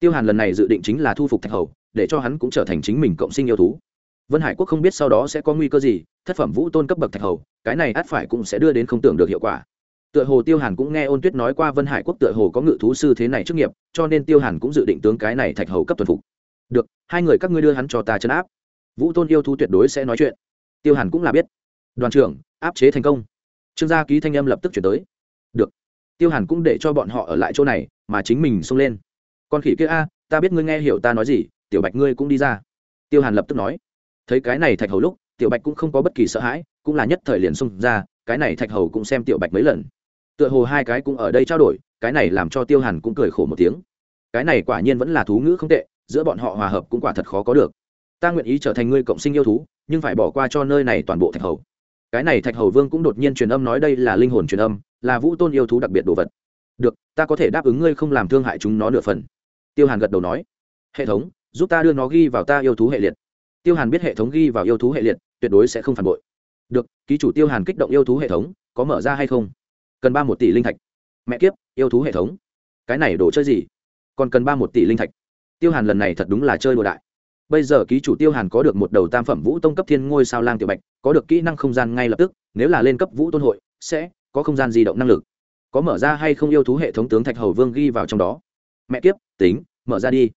Tiêu hàn lần này dự định chính là thu phục thạch hầu, để cho hắn cũng trở thành chính mình cộng sinh yêu thú. Vân hải quốc không biết sau đó sẽ có nguy cơ gì, thất phẩm vũ tôn cấp bậc thạch hầu, cái này át phải cũng sẽ đưa đến không tưởng được hiệu quả tựa hồ tiêu hàn cũng nghe ôn tuyết nói qua vân hải quốc tựa hồ có ngự thú sư thế này trước nghiệp, cho nên tiêu hàn cũng dự định tướng cái này thạch hầu cấp tuần phục. Được, hai người các ngươi đưa hắn cho ta chấn áp. Vũ tôn yêu thú tuyệt đối sẽ nói chuyện. Tiêu hàn cũng là biết. Đoàn trưởng, áp chế thành công. Trương gia ký thanh âm lập tức chuyển tới. Được. Tiêu hàn cũng để cho bọn họ ở lại chỗ này, mà chính mình xông lên. Con khỉ kia a, ta biết ngươi nghe hiểu ta nói gì, tiểu bạch ngươi cũng đi ra. Tiêu hàn lập tức nói. Thấy cái này thạch hầu lúc, tiểu bạch cũng không có bất kỳ sợ hãi, cũng là nhất thời liền xông ra, cái này thạch hầu cũng xem tiểu bạch mấy lần tựa hồ hai cái cũng ở đây trao đổi, cái này làm cho tiêu hàn cũng cười khổ một tiếng. Cái này quả nhiên vẫn là thú ngữ không tệ, giữa bọn họ hòa hợp cũng quả thật khó có được. Ta nguyện ý trở thành ngươi cộng sinh yêu thú, nhưng phải bỏ qua cho nơi này toàn bộ thạch hầu. Cái này thạch hầu vương cũng đột nhiên truyền âm nói đây là linh hồn truyền âm, là vũ tôn yêu thú đặc biệt đồ vật. Được, ta có thể đáp ứng ngươi không làm thương hại chúng nó nửa phần. Tiêu hàn gật đầu nói. Hệ thống, giúp ta đưa nó ghi vào ta yêu thú hệ liệt. Tiêu hàn biết hệ thống ghi vào yêu thú hệ liệt, tuyệt đối sẽ không phản bội. Được, ký chủ tiêu hàn kích động yêu thú hệ thống, có mở ra hay không? Cần ba một tỷ linh thạch. Mẹ kiếp, yêu thú hệ thống. Cái này đồ chơi gì? Còn cần ba một tỷ linh thạch. Tiêu hàn lần này thật đúng là chơi đồ đại. Bây giờ ký chủ tiêu hàn có được một đầu tam phẩm vũ tông cấp thiên ngôi sao lang tiểu bạch, có được kỹ năng không gian ngay lập tức, nếu là lên cấp vũ tôn hội, sẽ có không gian di động năng lực. Có mở ra hay không yêu thú hệ thống tướng thạch hầu vương ghi vào trong đó. Mẹ kiếp, tính, mở ra đi.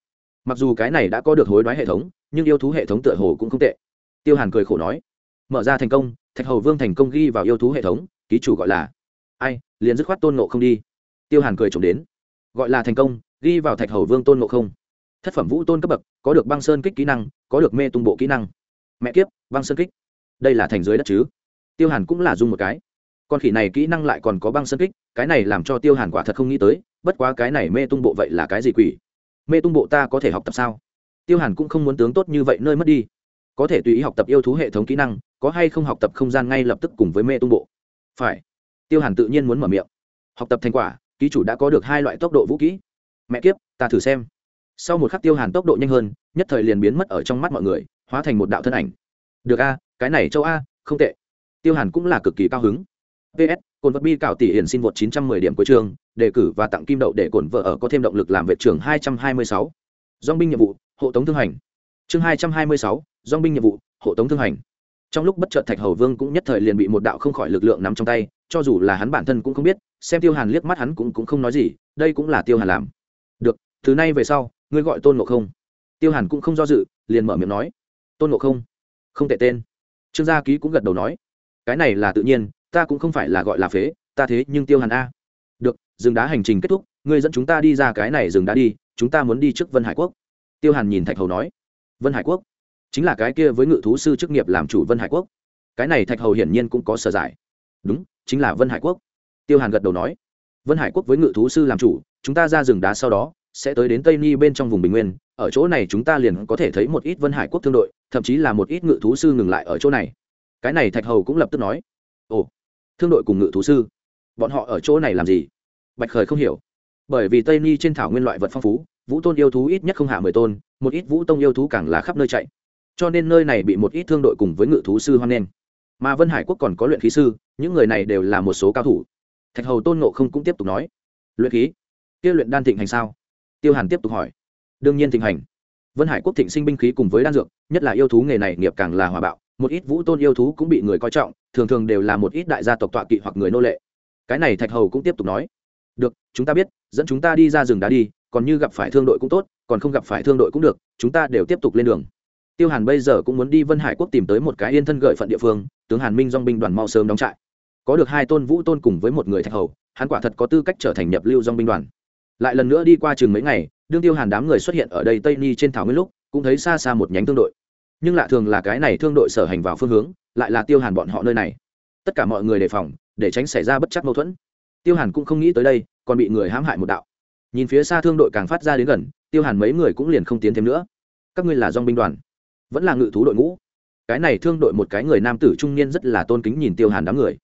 Mặc dù cái này đã có được hối đoái hệ thống, nhưng yêu thú hệ thống tựa hồ cũng không tệ. Tiêu hàn cười khổ nói, mở ra thành công, thạch hầu vương thành công ghi vào yêu thú hệ thống, ký chủ gọi là ai, liền dứt khoát tôn nộ không đi. Tiêu hàn cười trộm đến. Gọi là thành công, ghi vào thạch hầu vương tôn nộ không. Thất phẩm vũ tôn cấp bậc, có được băng sơn kích kỹ năng, có được mê tung bộ kỹ năng. Mẹ kiếp, băng sơn kích. Đây là thành dưới đất chứ? Tiêu hàn cũng là dung một cái. Con khỉ này kỹ năng lại còn có băng sơn kích, cái này làm cho tiêu hàn quả thật không nghĩ tới, bất quá cái này mê tung bộ vậy là cái gì quỷ? Mê tung bộ ta có thể học tập sao? Tiêu hàn cũng không muốn tướng tốt như vậy nơi mất đi. Có thể tùy ý học tập yêu thú hệ thống kỹ năng, có hay không học tập không gian ngay lập tức cùng với mê tung bộ. Phải tiêu hàn tự nhiên muốn mở miệng. Học tập thành quả ký chủ đã có được hai loại tốc độ vũ kỹ. Mẹ kiếp ta thử xem. Sau một khắc tiêu hàn tốc độ nhanh hơn nhất thời liền biến mất ở trong mắt mọi người hóa thành một đạo thân ảnh. Được a cái này châu a không tệ. Tiêu hàn cũng là cực kỳ cao hứng. Ps cồn vật bi cạo tỷ hiển xin vượt 910 điểm cuối trường đề cử và tặng kim đậu để cồn vợ ở có thêm động lực làm vệ trưởng 226. dong binh nhiệm vụ hộ tống thương hành. Chương 226, dong binh nhiệm vụ hộ tống thương hành. Trong lúc bất chợt thạch hầu vương cũng nhất thời liền bị một đạo không khỏi lực lượng nắm trong tay cho dù là hắn bản thân cũng không biết, xem tiêu hàn liếc mắt hắn cũng cũng không nói gì, đây cũng là tiêu hàn làm. Được, từ nay về sau, ngươi gọi tôn ngộ không. Tiêu hàn cũng không do dự, liền mở miệng nói. Tôn ngộ không? Không tệ tên. Trương gia ký cũng gật đầu nói. Cái này là tự nhiên, ta cũng không phải là gọi là phế, ta thế nhưng tiêu hàn a. Được, rừng đá hành trình kết thúc, ngươi dẫn chúng ta đi ra cái này rừng đá đi, chúng ta muốn đi trước vân hải quốc. Tiêu hàn nhìn thạch hầu nói. Vân hải quốc? Chính là cái kia với ngự thú sư chức nghiệp làm chủ vân hải quốc. Cái này thạch hầu hiển nhiên cũng có sở giải đúng, chính là vân hải quốc. Tiêu hàn gật đầu nói. Vân hải quốc với ngự thú sư làm chủ, chúng ta ra rừng đá sau đó, sẽ tới đến tây ni bên trong vùng bình nguyên. Ở chỗ này chúng ta liền có thể thấy một ít vân hải quốc thương đội, thậm chí là một ít ngự thú sư ngừng lại ở chỗ này. Cái này thạch hầu cũng lập tức nói. Ồ, thương đội cùng ngự thú sư, bọn họ ở chỗ này làm gì? Bạch khởi không hiểu. Bởi vì tây ni trên thảo nguyên loại vật phong phú, vũ tôn yêu thú ít nhất không hạ mười tôn, một ít vũ tông yêu thú càng là khắp nơi chạy. Cho nên nơi này bị một ít thương đội cùng với ngự thú sư hoan nghênh mà vân hải quốc còn có luyện khí sư những người này đều là một số cao thủ thạch hầu tôn nộ không cũng tiếp tục nói luyện khí kia luyện đan thịnh hành sao tiêu hàn tiếp tục hỏi đương nhiên thịnh hành vân hải quốc thịnh sinh binh khí cùng với đan dược nhất là yêu thú nghề này nghiệp càng là hòa bạo một ít vũ tôn yêu thú cũng bị người coi trọng thường thường đều là một ít đại gia tộc tọa kỵ hoặc người nô lệ cái này thạch hầu cũng tiếp tục nói được chúng ta biết dẫn chúng ta đi ra rừng đá đi còn như gặp phải thương đội cũng tốt còn không gặp phải thương đội cũng được chúng ta đều tiếp tục lên đường tiêu hàn bây giờ cũng muốn đi vân hải quốc tìm tới một cái yên thân gợi phận địa phương, tướng hàn minh dong binh đoàn mau sớm đóng trại. Có được hai tôn vũ tôn cùng với một người thạch hầu, hắn quả thật có tư cách trở thành nhập lưu dong binh đoàn. Lại lần nữa đi qua chừng mấy ngày, đương tiêu hàn đám người xuất hiện ở đây tây ni trên thảo nguyên lúc, cũng thấy xa xa một nhánh thương đội. Nhưng lạ thường là cái này thương đội sở hành vào phương hướng, lại là tiêu hàn bọn họ nơi này. Tất cả mọi người đề phòng, để tránh xảy ra bất chắc mâu thuẫn. Tiêu hàn cũng không nghĩ tới đây, còn bị người hãm hại một đạo. Nhìn phía xa thương đội càng phát ra đến gần, tiêu hàn mấy người cũng liền không tiến thêm nữa. Các ngươi là dong binh đoàn vẫn là ngự thú đội ngũ. Cái này thương đội một cái người nam tử trung niên rất là tôn kính nhìn tiêu hàn đám người.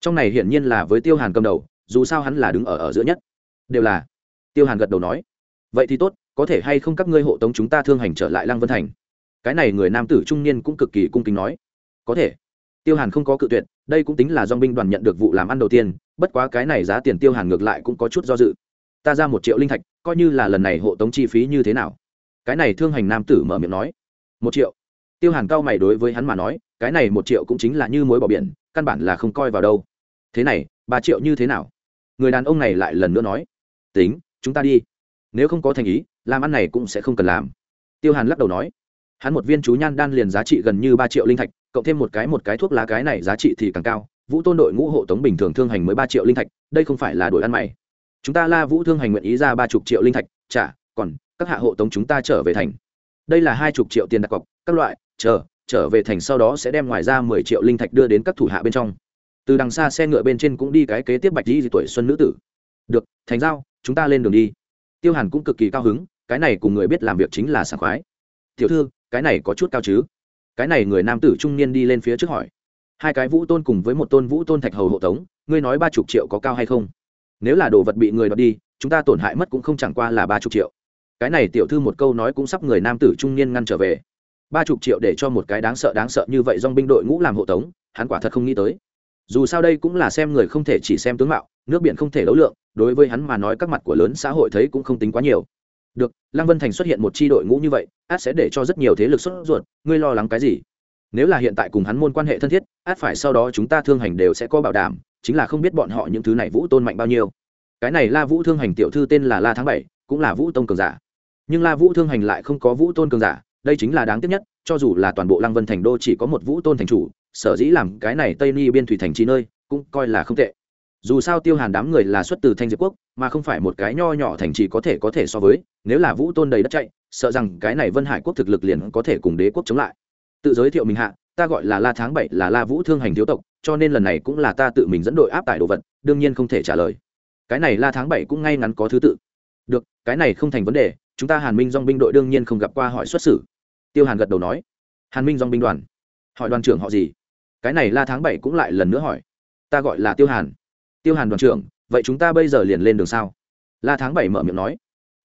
Trong này hiển nhiên là với tiêu hàn cầm đầu, dù sao hắn là đứng ở ở giữa nhất. Đều là. Tiêu hàn gật đầu nói. Vậy thì tốt, có thể hay không các ngươi hộ tống chúng ta thương hành trở lại lăng vân thành? Cái này người nam tử trung niên cũng cực kỳ cung kính nói. Có thể. Tiêu hàn không có cự tuyệt, đây cũng tính là dong binh đoàn nhận được vụ làm ăn đầu tiên, bất quá cái này giá tiền tiêu hàn ngược lại cũng có chút do dự. Ta ra một triệu linh thạch, coi như là lần này hộ tống chi phí như thế nào? Cái này thương hành nam tử mở miệng nói một triệu. Tiêu hàn cao mày đối với hắn mà nói, cái này một triệu cũng chính là như mối bỏ biển, căn bản là không coi vào đâu. Thế này, ba triệu như thế nào? Người đàn ông này lại lần nữa nói, tính, chúng ta đi. Nếu không có thành ý, làm ăn này cũng sẽ không cần làm. Tiêu hàn lắc đầu nói, hắn một viên chú nhan đan liền giá trị gần như ba triệu linh thạch, cộng thêm một cái một cái thuốc lá cái này giá trị thì càng cao. Vũ tôn đội ngũ hộ tống bình thường thương hành mới ba triệu linh thạch, đây không phải là đổi ăn mày. Chúng ta la vũ thương hành nguyện ý ra ba chục triệu linh thạch trả còn các hạ hộ tống chúng ta trở về thành đây là hai chục triệu tiền đặt cọc, các loại, chờ, trở về thành sau đó sẽ đem ngoài ra mười triệu linh thạch đưa đến các thủ hạ bên trong. Từ đằng xa xe ngựa bên trên cũng đi cái kế tiếp bạch di tuổi xuân nữ tử. Được, thành giao, chúng ta lên đường đi. Tiêu hàn cũng cực kỳ cao hứng, cái này cùng người biết làm việc chính là sảng khoái. Tiểu thư, cái này có chút cao chứ? Cái này người nam tử trung niên đi lên phía trước hỏi. Hai cái vũ tôn cùng với một tôn vũ tôn thạch hầu hộ tống, ngươi nói ba chục triệu có cao hay không? Nếu là đồ vật bị người đọc đi, chúng ta tổn hại mất cũng không chẳng qua là ba chục triệu cái này tiểu thư một câu nói cũng sắp người nam tử trung niên ngăn trở về. Ba chục triệu để cho một cái đáng sợ đáng sợ như vậy dong binh đội ngũ làm hộ tống, hắn quả thật không nghĩ tới. Dù sao đây cũng là xem người không thể chỉ xem tướng mạo, nước biển không thể đấu lượng, đối với hắn mà nói các mặt của lớn xã hội thấy cũng không tính quá nhiều. Được, lăng vân thành xuất hiện một c h i đội ngũ như vậy, át sẽ để cho rất nhiều thế lực xuất ruột, ngươi lo lắng cái gì? Nếu là hiện tại cùng hắn môn quan hệ thân thiết, át phải sau đó chúng ta thương hành đều sẽ có bảo đảm, chính là không biết bọn họ những thứ này vũ tôn mạnh bao nhiêu. Cái này la vũ thương hành tiểu thư tên là la tháng bảy, cũng là vũ tông cường giả nhưng la vũ thương hành lại không có vũ tôn cường giả, đây chính là đáng tiếc nhất, cho dù là toàn bộ lăng vân thành đô chỉ có một vũ tôn thành chủ, sở dĩ làm cái này tây ni biên thủy thành trí nơi, cũng coi là không tệ. Dù sao tiêu hàn đám người là xuất từ thanh diệp quốc, mà không phải một cái nho nhỏ thành trì có thể có thể so với, nếu là vũ tôn đầy đất chạy, sợ rằng cái này vân hải quốc thực lực liền có thể cùng đế quốc chống lại. Tự giới thiệu mình hạ, ta gọi là la tháng bảy, là la vũ thương hành thiếu tộc, cho nên lần này cũng là ta tự mình dẫn đội áp tải đồ vật, đương nhiên không thể trả lời. Cái này la tháng bảy cũng ngay ngắn có thứ tự. Được, cái này không thành vấn đề chúng ta hàn minh dong binh đội đương nhiên không gặp qua hỏi xuất xử. Tiêu hàn gật đầu nói, hàn minh dong binh đoàn. Hỏi đoàn trưởng họ gì? Cái này la tháng bảy cũng lại lần nữa hỏi. Ta gọi là tiêu hàn. Tiêu hàn đoàn trưởng, vậy chúng ta bây giờ liền lên đường sao? La tháng bảy mở miệng nói,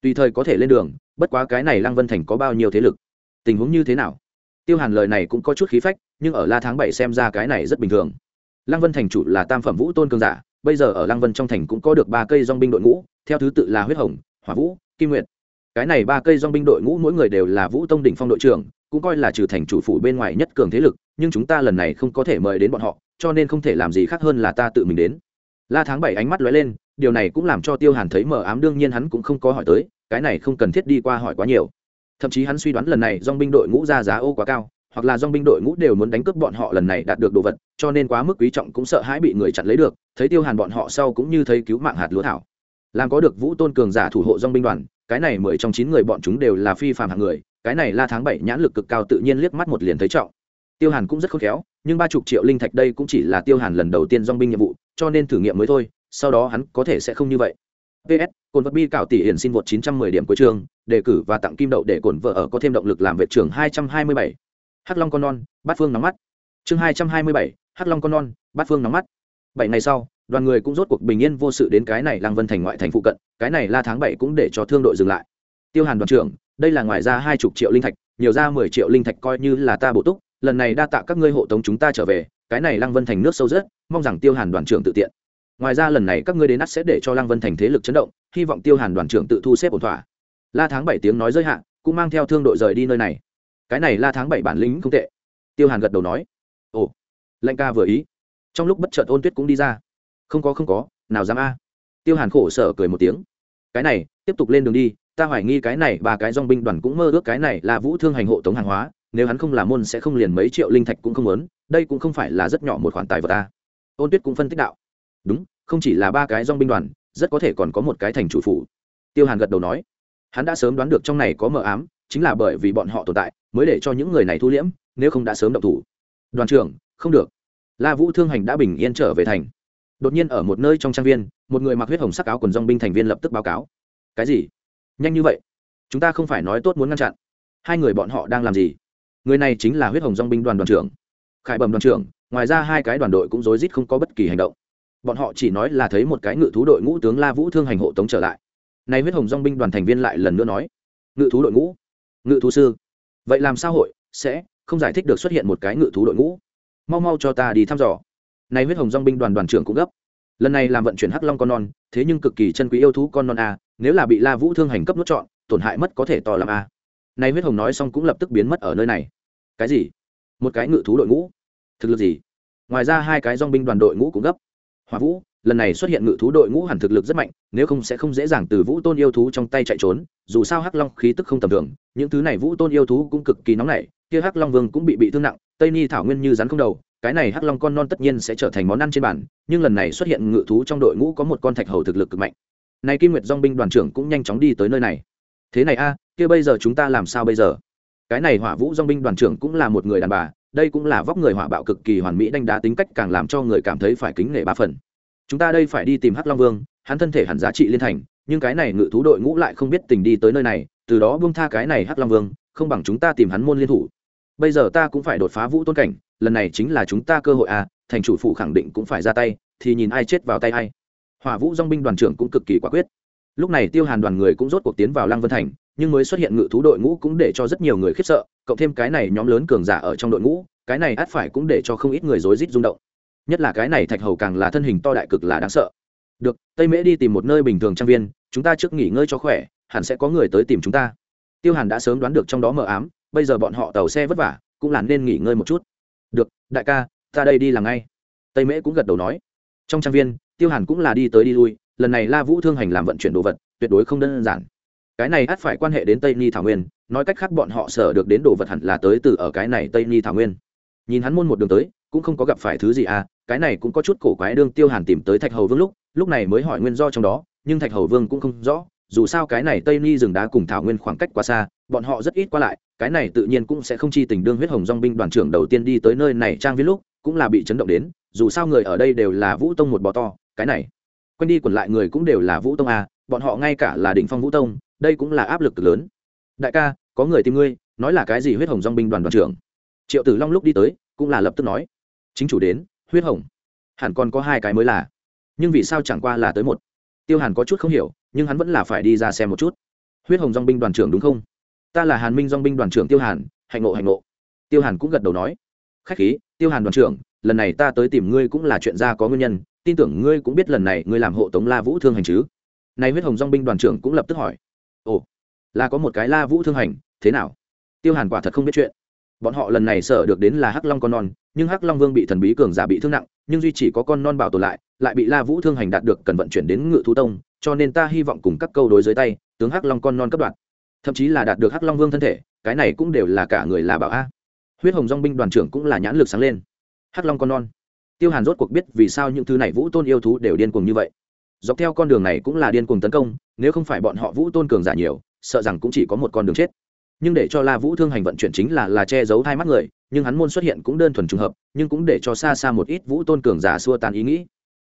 tùy thời có thể lên đường, bất quá cái này lăng vân thành có bao nhiêu thế lực? Tình huống như thế nào? Tiêu hàn lời này cũng có chút khí phách, nhưng ở la tháng bảy xem ra cái này rất bình thường. Lăng vân thành chủ là tam phẩm vũ tôn cường giả, bây giờ ở lăng vân trong thành cũng có được ba cây dong binh đội ngũ, theo thứ tự là huyết hồng, hỏa vũ, kim nguyệt cái này ba cây dong binh đội ngũ mỗi người đều là vũ tông đỉnh phong đội trưởng, cũng coi là trừ thành chủ phủ bên ngoài nhất cường thế lực, nhưng chúng ta lần này không có thể mời đến bọn họ, cho nên không thể làm gì khác hơn là ta tự mình đến. La tháng bảy ánh mắt lóe lên, điều này cũng làm cho tiêu hàn thấy mờ ám, đương nhiên hắn cũng không có hỏi tới, cái này không cần thiết đi qua hỏi quá nhiều. Thậm chí hắn suy đoán lần này dong binh đội ngũ ra giá ô quá cao, hoặc là dong binh đội ngũ đều muốn đánh cướp bọn họ lần này đạt được đồ vật, cho nên quá mức quý trọng cũng sợ hãi bị người chặn lấy được, thấy tiêu hàn bọn họ sau cũng như thấy cứu mạng hạt lúa thảo. Làm có được vũ tôn cường giả thủ hộ dong binh đoàn cái này mười trong chín người bọn chúng đều là phi phàm hạng người cái này la tháng bảy nhãn lực cực cao tự nhiên liếc mắt một liền thấy trọng. Tiêu hàn cũng rất khôn khéo nhưng ba chục triệu linh thạch đây cũng chỉ là tiêu hàn lần đầu tiên dong binh nhiệm vụ cho nên thử nghiệm mới thôi sau đó hắn có thể sẽ không như vậy. Ps cồn vật bi cạo tỷ hiển xin vượt 910 điểm cuối trường đề cử và tặng kim đậu để cồn vợ ở có thêm động lực làm vệ trưởng 227. hắc long con non bát phương nóng mắt. Chương 227, hắc long con non bát phương nóng mắt. Bảy ngày sau đoàn người cũng rốt cuộc bình yên vô sự đến cái này lăng vân thành ngoại thành phụ cận, cái này la tháng bảy cũng để cho thương đội dừng lại. Tiêu hàn đoàn trưởng, đây là ngoài ra hai chục triệu linh thạch, nhiều ra mười triệu linh thạch coi như là ta bổ túc, lần này đa tạ các ngươi hộ tống chúng ta trở về, cái này lăng vân thành nước sâu rất mong rằng tiêu hàn đoàn trưởng tự tiện. Ngoài ra lần này các ngươi đến nát sẽ để cho lăng vân thành thế lực chấn động, hy vọng tiêu hàn đoàn trưởng tự thu xếp ổn thỏa. La tháng bảy tiếng nói giới hạn cũng mang theo thương đội rời đi nơi này. Cái này la tháng bảy bản lĩnh không tệ. Tiêu hàn gật đầu nói, ồ, lệnh ca vừa ý. Trong lúc bất chợt ôn tuyết cũng đi ra không có không có, nào dám a. Tiêu hàn khổ sở cười một tiếng. Cái này, tiếp tục lên đường đi, ta hoài nghi cái này ba cái dong binh đoàn cũng mơ ước cái này là vũ thương hành hộ tống hàng hóa, nếu hắn không làm môn sẽ không liền mấy triệu linh thạch cũng không lớn đây cũng không phải là rất nhỏ một khoản tài vật ta ôn tuyết cũng phân tích đạo. Đúng, không chỉ là ba cái dong binh đoàn, rất có thể còn có một cái thành chủ phủ. Tiêu hàn gật đầu nói. Hắn đã sớm đoán được trong này có mờ ám, chính là bởi vì bọn họ tồn tại, mới để cho những người này thu liễm, nếu không đã sớm động thủ. Đoàn trưởng, không được. La vũ thương hành đã bình yên trở về thành đột nhiên ở một nơi trong trang viên, một người mặc huyết hồng sắc áo quần dong binh thành viên lập tức báo cáo. Cái gì? Nhanh như vậy? Chúng ta không phải nói tốt muốn ngăn chặn. Hai người bọn họ đang làm gì? Người này chính là huyết hồng dong binh đoàn đoàn trưởng. Khải bẩm đoàn trưởng, ngoài ra hai cái đoàn đội cũng rối rít không có bất kỳ hành động. Bọn họ chỉ nói là thấy một cái ngự thú đội ngũ tướng la vũ thương hành hộ tống trở lại. Nay huyết hồng dong binh đoàn thành viên lại lần nữa nói. Ngự thú đội ngũ? Ngự thú sư? Vậy làm sao hội? Sẽ không giải thích được xuất hiện một cái ngự thú đội ngũ. Mau mau cho ta đi thăm dò nay huyết hồng dong binh đoàn đoàn trưởng cũng gấp. Lần này làm vận chuyển hắc long con non, thế nhưng cực kỳ chân quý yêu thú con non a, nếu là bị la vũ thương hành cấp nút chọn tổn hại mất có thể to làm a. Nay huyết hồng nói xong cũng lập tức biến mất ở nơi này. Cái gì? Một cái ngự thú đội ngũ. Thực lực gì? Ngoài ra hai cái dong binh đoàn đội ngũ cũng gấp. Hỏa vũ, lần này xuất hiện ngự thú đội ngũ hẳn thực lực rất mạnh, nếu không sẽ không dễ dàng từ vũ tôn yêu thú trong tay chạy trốn, dù sao hắc long khí tức không tầm thường, những thứ này vũ tôn yêu thú cũng cực kỳ nóng nảy, kia hắc long vương cũng bị bị thương nặng, tây ni thảo nguyên như rắn không đầu cái này hắc long con non tất nhiên sẽ trở thành món ăn trên bàn, nhưng lần này xuất hiện ngự thú trong đội ngũ có một con thạch hầu thực lực cực mạnh. Này kim nguyệt dong binh đoàn trưởng cũng nhanh chóng đi tới nơi này. Thế này a, kia bây giờ chúng ta làm sao bây giờ? Cái này hỏa vũ dong binh đoàn trưởng cũng là một người đàn bà, đây cũng là vóc người hỏa bạo cực kỳ hoàn mỹ đánh đá tính cách càng làm cho người cảm thấy phải kính nể ba phần. Chúng ta đây phải đi tìm hắc long vương, hắn thân thể hẳn giá trị liên thành, nhưng cái này ngự thú đội ngũ lại không biết tình đi tới nơi này, từ đó buông tha cái này hắc long vương, không bằng chúng ta tìm hắn môn liên thủ. Bây giờ ta cũng phải đột phá vũ tôn cảnh lần này chính là chúng ta cơ hội à thành chủ phụ khẳng định cũng phải ra tay, thì nhìn ai chết vào tay ai. Hỏa vũ dong binh đoàn trưởng cũng cực kỳ quả quyết. Lúc này tiêu hàn đoàn người cũng rốt cuộc tiến vào lăng vân thành, nhưng mới xuất hiện ngự thú đội ngũ cũng để cho rất nhiều người khiếp sợ, cộng thêm cái này nhóm lớn cường giả ở trong đội ngũ, cái này át phải cũng để cho không ít người rối rít rung động. Nhất là cái này thạch hầu càng là thân hình to đại cực là đáng sợ. Được, tây mễ đi tìm một nơi bình thường trang viên, chúng ta trước nghỉ ngơi cho khỏe, hẳn sẽ có người tới tìm chúng ta. Tiêu hàn đã sớm đoán được trong đó mờ ám, bây giờ bọn họ tàu xe vất vả, cũng là nên nghỉ ngơi một chút đại ca, ta đây đi làm ngay. Tây mễ cũng gật đầu nói. Trong trang viên, tiêu hàn cũng là đi tới đi lui, lần này la vũ thương hành làm vận chuyển đồ vật, tuyệt đối không đơn giản. Cái này ắt phải quan hệ đến tây ni thảo nguyên, nói cách khác bọn họ sở được đến đồ vật hẳn là tới từ ở cái này tây ni thảo nguyên. Nhìn hắn môn một đường tới, cũng không có gặp phải thứ gì à cái này cũng có chút cổ quái đương tiêu hàn tìm tới thạch hầu vương lúc lúc này mới hỏi nguyên do trong đó, nhưng thạch hầu vương cũng không rõ, dù sao cái này tây ni rừng đá cùng thảo nguyên khoảng cách quá xa bọn họ rất ít qua lại, cái này tự nhiên cũng sẽ không chi tình đương huyết hồng dong binh đoàn trưởng đầu tiên đi tới nơi này trang viết lúc, cũng là bị chấn động đến, dù sao người ở đây đều là vũ tông một bò to, cái này quen đi quẩn lại người cũng đều là vũ tông à bọn họ ngay cả là đỉnh phong vũ tông, đây cũng là áp lực cực lớn. Đại ca, có người tìm ngươi, nói là cái gì huyết hồng dong binh đoàn đoàn trưởng? Triệu tử long lúc đi tới, cũng là lập tức nói. Chính chủ đến, huyết hồng. Hẳn còn có hai cái mới là. Nhưng vì sao chẳng qua là tới một? Tiêu hàn có chút không hiểu, nhưng hắn vẫn là phải đi ra xem một chút. Huyết hồng dong binh đoàn trưởng đúng không? Ta là hàn minh dong binh đoàn trưởng tiêu hàn, hạnh ngộ hạnh ngộ. Tiêu hàn cũng gật đầu nói, khách khí, tiêu hàn đoàn trưởng, lần này ta tới tìm ngươi cũng là chuyện ra có nguyên nhân, tin tưởng ngươi cũng biết lần này ngươi làm hộ tống la vũ thương hành chứ? Này huyết hồng dong binh đoàn trưởng cũng lập tức hỏi, ồ, là có một cái la vũ thương hành, thế nào? Tiêu hàn quả thật không biết chuyện. Bọn họ lần này sợ được đến là hắc long con non, nhưng hắc long vương bị thần bí cường giả bị thương nặng, nhưng duy chỉ có con non bảo tồn lại lại bị la vũ thương hành đạt được cần vận chuyển đến ngự thú tông, cho nên ta hy vọng cùng các câu đối dưới tay, tướng hắc long con non cấp đoạn thậm chí là đạt được hắc long vương thân thể, cái này cũng đều là cả người là bảo a. Huyết hồng dong binh đoàn trưởng cũng là nhãn lực sáng lên. Hắc long con non. Tiêu hàn rốt cuộc biết vì sao những thứ này vũ tôn yêu thú đều điên cuồng như vậy. Dọc theo con đường này cũng là điên cuồng tấn công, nếu không phải bọn họ vũ tôn cường giả nhiều, sợ rằng cũng chỉ có một con đường chết. Nhưng để cho la vũ thương hành vận chuyển chính là là che giấu hai mắt người, nhưng hắn môn xuất hiện cũng đơn thuần trùng hợp, nhưng cũng để cho xa xa một ít vũ tôn cường giả xua tan ý nghĩ.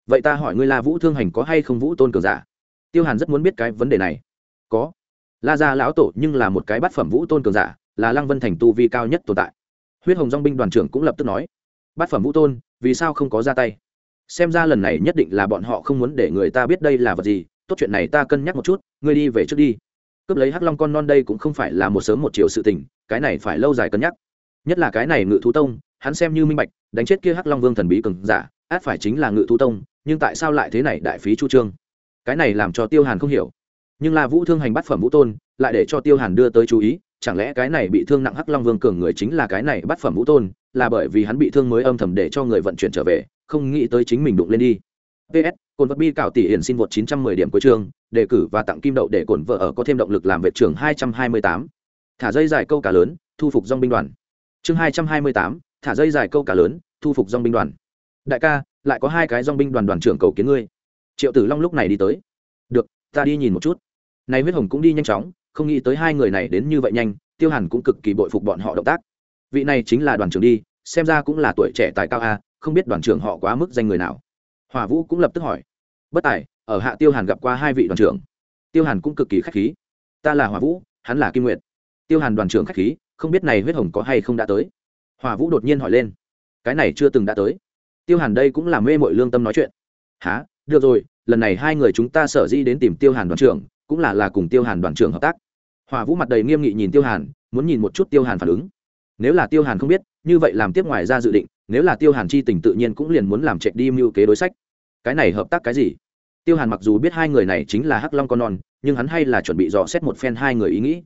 Vậy ta hỏi ngươi la vũ thương hành có hay không vũ tôn cường giả? Tiêu hàn rất muốn biết cái vấn đề này. Có la gia lão tổ nhưng là một cái bát phẩm vũ tôn cường giả, là lăng vân thành tu vi cao nhất tồn tại. Huyết hồng dong binh đoàn trưởng cũng lập tức nói, bát phẩm vũ tôn, vì sao không có ra tay? Xem ra lần này nhất định là bọn họ không muốn để người ta biết đây là vật gì, tốt chuyện này ta cân nhắc một chút, ngươi đi về trước đi. Cướp lấy hắc long con non đây cũng không phải là một sớm một chiều sự tình, cái này phải lâu dài cân nhắc. Nhất là cái này ngự thú tông, hắn xem như minh bạch, đánh chết kia hắc long vương thần bí cường giả, át phải chính là ngự thú tông, nhưng tại sao lại thế này đại phí chu trương? Cái này làm cho tiêu hàn không hiểu nhưng là vũ thương hành bắt phẩm vũ tôn lại để cho tiêu hàn đưa tới chú ý chẳng lẽ cái này bị thương nặng hắc long vương cường người chính là cái này bắt phẩm vũ tôn là bởi vì hắn bị thương mới âm thầm để cho người vận chuyển trở về không nghĩ tới chính mình đụng lên đi. Ps cồn vật bi cạo tỷ hiển xin vượt 910 điểm cuối trường đề cử và tặng kim đậu để cồn vợ ở có thêm động lực làm vệ trưởng 228. thả dây dài câu cá lớn thu phục dòng binh đoàn. Chương 228, thả dây dài câu cá lớn thu phục dòng binh đoàn. Đại ca lại có hai cái dòng binh đoàn đoàn trưởng cầu kiến ngươi. Triệu tử long lúc này đi tới. Được ta đi nhìn một chút nay huyết hồng cũng đi nhanh chóng, không nghĩ tới hai người này đến như vậy nhanh, tiêu hàn cũng cực kỳ bội phục bọn họ động tác. Vị này chính là đoàn trưởng đi, xem ra cũng là tuổi trẻ tài cao a, không biết đoàn trưởng họ quá mức danh người nào. Hỏa vũ cũng lập tức hỏi. Bất tài, ở hạ tiêu hàn gặp qua hai vị đoàn trưởng. Tiêu hàn cũng cực kỳ k h á c h khí. Ta là hỏa vũ, hắn là kim nguyệt. Tiêu hàn đoàn trưởng k h á c h khí, không biết này huyết hồng có hay không đã tới. Hỏa vũ đột nhiên hỏi lên. Cái này chưa từng đã tới. Tiêu hàn đây cũng là mê mội lương tâm nói chuyện. Há được rồi, lần này hai người chúng ta sở di đến tìm tiêu hàn đoàn trưởng cũng là là cùng tiêu hàn đoàn trưởng hợp tác. Hòa vũ mặt đầy nghiêm nghị nhìn tiêu hàn, muốn nhìn một chút tiêu hàn phản ứng. Nếu là tiêu hàn không biết, như vậy làm tiếp ngoài ra dự định, nếu là tiêu hàn chi tình tự nhiên cũng liền muốn làm chạy đi mưu kế đối sách. Cái này hợp tác cái gì? Tiêu hàn mặc dù biết hai người này chính là hắc long con non, nhưng hắn hay là chuẩn bị dò xét một phen hai người ý nghĩ.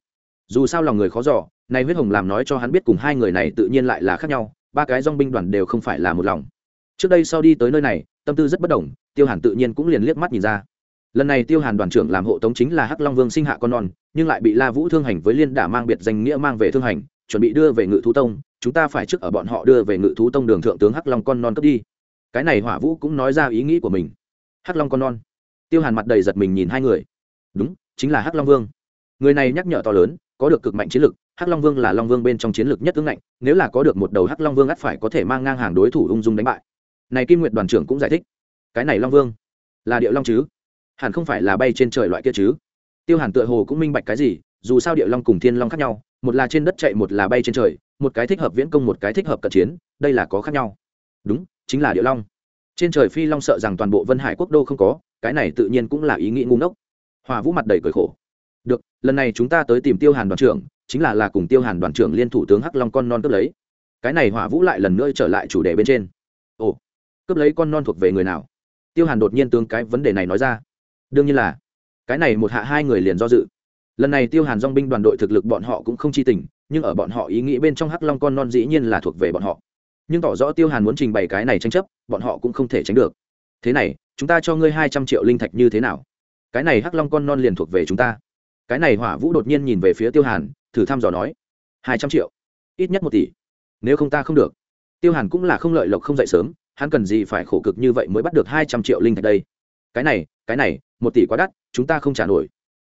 Dù sao lòng người khó dò nay huyết hồng làm nói cho hắn biết cùng hai người này tự nhiên lại là khác nhau, ba cái dong binh đoàn đều không phải là một lòng. Trước đây sau đi tới nơi này, tâm tư rất bất đồng, tiêu hàn tự nhiên cũng liền liếc mắt nhìn ra lần này tiêu hàn đoàn trưởng làm hộ tống chính là hắc long vương sinh hạ con non, nhưng lại bị la vũ thương hành với liên đả mang biệt danh nghĩa mang về thương hành, chuẩn bị đưa về ngự thú tông. Chúng ta phải trước ở bọn họ đưa về ngự thú tông đường thượng tướng hắc long con non cướp đi. Cái này hỏa vũ cũng nói ra ý nghĩ của mình. Hắc long con non. Tiêu hàn mặt đầy giật mình nhìn hai người. Đúng, chính là hắc long vương. Người này nhắc nhở to lớn, có được cực mạnh chiến lực, hắc long vương là long vương bên trong chiến lực nhất ứng ngạnh, nếu là có được một đầu hắc long vương ắt phải có thể mang ngang hàng đối thủ ung dung đánh bại. Này kim nguyệt đoàn trưởng cũng giải thích. Cái này long vương là điệu long chứ? Hẳn không phải là bay trên trời loại kia chứ. Tiêu hàn tựa hồ cũng minh bạch cái gì, dù sao địa long cùng thiên long khác nhau, một là trên đất chạy, một là bay trên trời, một cái thích hợp viễn công, một cái thích hợp cận chiến, đây là có khác nhau. Đúng, chính là địa long. Trên trời phi long sợ rằng toàn bộ vân hải quốc đô không có, cái này tự nhiên cũng là ý nghĩ ngu ngốc. Hòa vũ mặt đầy cười khổ. Được, lần này chúng ta tới tìm tiêu hàn đoàn trưởng, chính là là cùng tiêu hàn đoàn trưởng liên thủ tướng hắc long con non cướp lấy. Cái này hỏa vũ lại lần nữa trở lại chủ đề bên trên. Ồ, cướp lấy con non thuộc về người nào? Tiêu hàn đột nhiên tướng cái vấn đề này nói ra đương nhiên là. Cái này một hạ hai người liền do dự. Lần này tiêu hàn dong binh đoàn đội thực lực bọn họ cũng không chi tình, nhưng ở bọn họ ý nghĩ bên trong hắc long con non dĩ nhiên là thuộc về bọn họ. Nhưng tỏ rõ tiêu hàn muốn trình bày cái này tranh chấp, bọn họ cũng không thể tránh được. Thế này, chúng ta cho ngươi hai trăm triệu linh thạch như thế nào? Cái này hắc long con non liền thuộc về chúng ta. Cái này hỏa vũ đột nhiên nhìn về phía tiêu hàn, thử thăm dò nói, hai trăm triệu, ít nhất một tỷ. Nếu không ta không được. Tiêu hàn cũng là không lợi lộc không dậy sớm, hắn cần gì phải khổ cực như vậy mới bắt được hai trăm triệu linh thạch đây? Cái này cái này một tỷ quá đắt, chúng ta không trả nổi.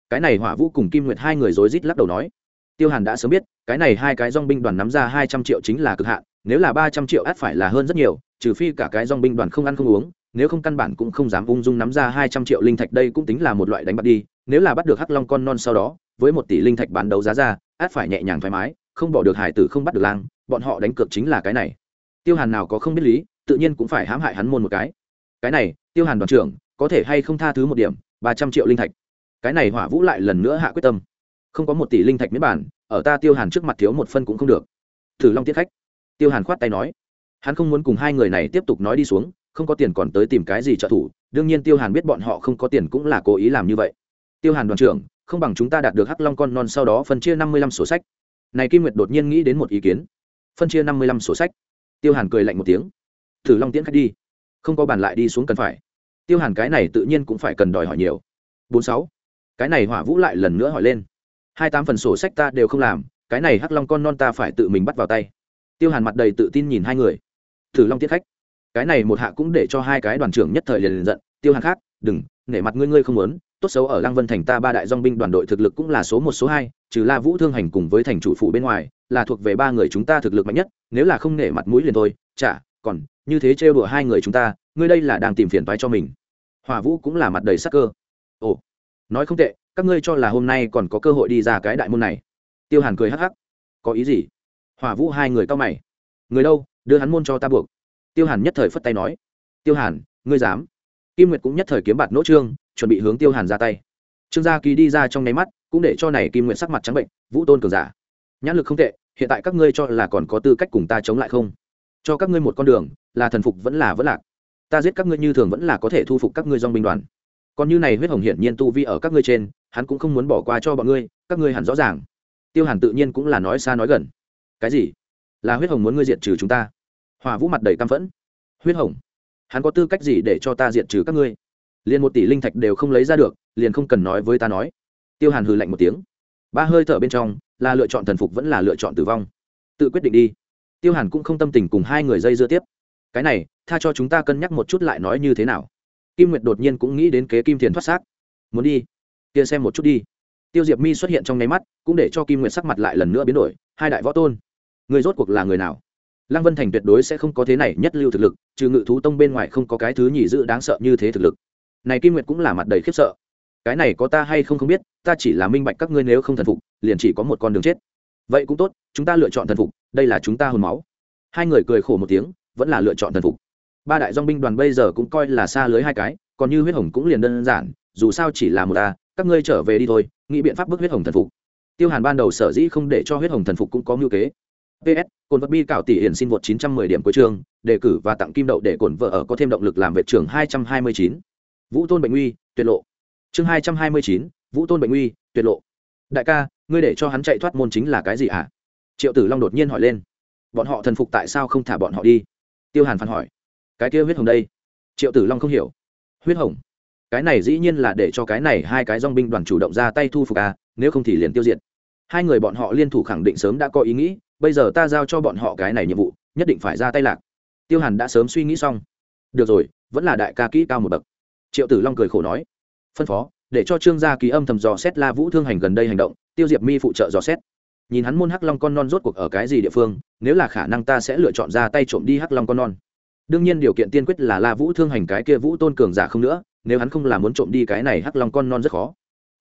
Cái này hỏa vũ cùng kim nguyệt hai người rối rít lắc đầu nói. Tiêu hàn đã sớm biết, cái này hai cái dong binh đoàn nắm ra hai trăm triệu chính là cực hạn, nếu là ba trăm triệu át phải là hơn rất nhiều, trừ phi cả cái dong binh đoàn không ăn không uống, nếu không căn bản cũng không dám ung dung nắm ra hai trăm triệu linh thạch đây cũng tính là một loại đánh bạc đi, nếu là bắt được hắc long con non sau đó, với một tỷ linh thạch bán đấu giá ra, át phải nhẹ nhàng thoải mái, không bỏ được hải tử không bắt được lang, bọn họ đánh cược chính là cái này. Tiêu hàn nào có không biết lý, tự nhiên cũng phải hãm hại hắn môn một cái. Cái này, tiêu hàn đoàn trưởng, có thể hay không tha thứ một điểm ba trăm triệu linh thạch. Cái này hỏa vũ lại lần nữa hạ quyết tâm. Không có một tỷ linh thạch miễn bản, ở ta tiêu hàn trước mặt thiếu một phân cũng không được. Thử long tiết khách. Tiêu hàn khoát tay nói. Hắn không muốn cùng hai người này tiếp tục nói đi xuống, không có tiền còn tới tìm cái gì trợ thủ, đương nhiên tiêu hàn biết bọn họ không có tiền cũng là cố ý làm như vậy. Tiêu hàn đoàn trưởng, không bằng chúng ta đạt được hắc long con non sau đó phân chia năm mươi lăm sổ sách. Này kim nguyệt đột nhiên nghĩ đến một ý kiến. Phân chia năm mươi lăm sổ sách. Tiêu hàn cười lạnh một tiếng. Thử long tiễn khách đi. Không có bàn lại đi xuống cần phải tiêu hàn cái này tự nhiên cũng phải cần đòi hỏi nhiều. Bốn sáu. Cái này hỏa vũ lại lần nữa hỏi lên. Hai tám phần sổ sách ta đều không làm, cái này hắc long con non ta phải tự mình bắt vào tay. Tiêu hàn mặt đầy tự tin nhìn hai người. Thử long tiết khách. Cái này một hạ cũng để cho hai cái đoàn trưởng nhất thời liền liền giận. Tiêu hàn khác, đừng, nể mặt ngươi ngươi không muốn. Tốt xấu ở lăng vân thành ta ba đại dong binh đoàn đội thực lực cũng là số một, số hai, trừ la vũ thương hành cùng với thành chủ phụ bên ngoài, là thuộc về ba người chúng ta thực lực mạnh nhất. Nếu là không nể mặt mũi liền thôi. Chả, còn như thế trêu đùa hai người chúng ta, ngươi đây là đang tìm phiền toái cho mình. Hòa vũ cũng là mặt đầy sắc cơ. Ồ, nói không tệ, các ngươi cho là hôm nay còn có cơ hội đi ra cái đại môn này. Tiêu hàn cười hắc hắc. Có ý gì? Hòa vũ hai người cao mày. Người đâu? Đưa hắn môn cho ta buộc. Tiêu hàn nhất thời phất tay nói. Tiêu hàn, ngươi dám? Kim nguyệt cũng nhất thời kiếm bạt nỗ trương, chuẩn bị hướng tiêu hàn ra tay. Trương gia kỳ đi ra trong nháy mắt, cũng để cho này kim nguyệt sắc mặt trắng bệnh, vũ tôn cường giả. Nhãn lực không tệ, hiện tại các ngươi cho là còn có tư cách cùng ta chống lại không? Cho các ngươi một con đường, là thần phục vẫn là vẫn lạc. Ta giết các ngươi như thường vẫn là có thể thu phục các ngươi dong binh đoàn. Còn như này huyết hồng hiển nhiên tu vi ở các ngươi trên, hắn cũng không muốn bỏ qua cho bọn ngươi, các ngươi hẳn rõ ràng. Tiêu hàn tự nhiên cũng là nói xa nói gần. Cái gì? Là huyết hồng muốn ngươi diệt trừ chúng ta? Hòa vũ mặt đầy căm phẫn. Huyết hồng? Hắn có tư cách gì để cho ta diệt trừ các ngươi? Liền một tỷ linh thạch đều không lấy ra được, liền không cần nói với ta nói. Tiêu hàn hừ lạnh một tiếng. Ba hơi thở bên trong, là lựa chọn thần phục vẫn là lựa chọn tử vong. Tự quyết định đi tiêu hàn cũng không tâm tình cùng hai người dây dưa tiếp. Cái này, tha cho chúng ta cân nhắc một chút lại nói như thế nào. Kim nguyệt đột nhiên cũng nghĩ đến kế kim thiền thoát xác. Muốn đi? Kia xem một chút đi. Tiêu diệp mi xuất hiện trong nháy mắt, cũng để cho kim nguyệt sắc mặt lại lần nữa biến đổi, hai đại võ tôn. Người rốt cuộc là người nào? Lăng vân thành tuyệt đối sẽ không có thế này nhất lưu thực lực, trừ ngự thú tông bên ngoài không có cái thứ nhì dự đáng sợ như thế thực lực. Này kim nguyệt cũng là mặt đầy khiếp sợ. Cái này có ta hay không không biết, ta chỉ là minh bạch các ngươi nếu không thần phục, liền chỉ có một con đường chết vậy cũng tốt chúng ta lựa chọn thần phục đây là chúng ta hồn máu. Hai người cười khổ một tiếng vẫn là lựa chọn thần phục. Ba đại dong binh đoàn bây giờ cũng coi là xa lưới hai cái còn như huyết hồng cũng liền đơn giản dù sao chỉ là một ta các ngươi trở về đi thôi nghĩ biện pháp bức huyết hồng thần phục. Tiêu hàn ban đầu sở dĩ không để cho huyết hồng thần phục cũng có mưu kế. Ps cồn vật bi cạo tỷ hiển xin vượt 910 điểm cuối chương đề cử và tặng kim đậu để cồn vợ ở có thêm động lực làm vệ trưởng 229. vũ tôn bệnh nguy tuyệt lộ. Chương 229, vũ tôn bệnh nguy tuyệt lộ. Đại ca ngươi để cho hắn chạy thoát môn chính là cái gì ạ à? triệu tử long đột nhiên hỏi lên. Bọn họ thần phục tại sao không thả bọn họ đi? Tiêu hàn phản hỏi. Cái kia huyết hồng đây? Triệu tử long không hiểu. Huyết hồng? Cái này dĩ nhiên là để cho cái này hai cái dong binh đoàn chủ động ra tay thu phục à nếu không thì liền tiêu diệt. Hai người bọn họ liên thủ khẳng định sớm đã có ý nghĩ, bây giờ ta giao cho bọn họ cái này nhiệm vụ, nhất định phải ra tay lạc. Tiêu hàn đã sớm suy nghĩ xong. Được rồi, vẫn là đại ca kỹ cao một bậc. Triệu tử long cười khổ nói. Phân phó, để cho trương gia ký âm thầm dò xét la vũ thương hành gần đây hành động tiêu diệp mi phụ trợ dò xét. Nhìn hắn môn hắc long con non rốt cuộc ở cái gì địa phương, nếu là khả năng ta sẽ lựa chọn ra tay trộm đi hắc long con non. Đương nhiên điều kiện tiên quyết là la vũ thương hành cái kia vũ tôn cường giả không nữa, nếu hắn không làm muốn trộm đi cái này hắc long con non rất khó.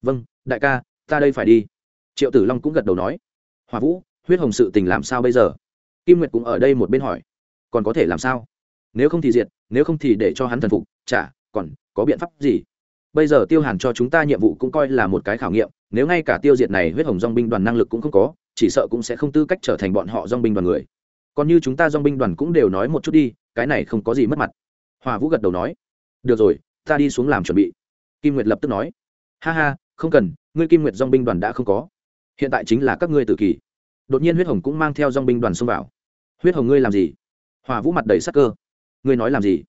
Vâng đại ca, ta đây phải đi. Triệu tử long cũng gật đầu nói. Hòa vũ, huyết hồng sự tình làm sao bây giờ? Kim nguyệt cũng ở đây một bên hỏi. Còn có thể làm sao? Nếu không thì diệt, nếu không thì để cho hắn thần phục, chả, còn có biện pháp gì? Bây giờ tiêu hàn cho chúng ta nhiệm vụ cũng coi là một cái khảo nghiệm, nếu ngay cả tiêu diệt này huyết hồng dong binh đoàn năng lực cũng không có, chỉ sợ cũng sẽ không tư cách trở thành bọn họ dong binh đoàn người. Còn như chúng ta dong binh đoàn cũng đều nói một chút đi, cái này không có gì mất mặt. Hòa vũ gật đầu nói. Được rồi, ta đi xuống làm chuẩn bị. Kim nguyệt lập tức nói. Ha ha, không cần, ngươi kim nguyệt dong binh đoàn đã không có. Hiện tại chính là các ngươi tự kỷ đột nhiên huyết hồng cũng mang theo dong binh đoàn xông vào. Huyết hồng ngươi làm gì? Hòa vũ mặt đầy sắc cơ. Ngươi nói làm gì?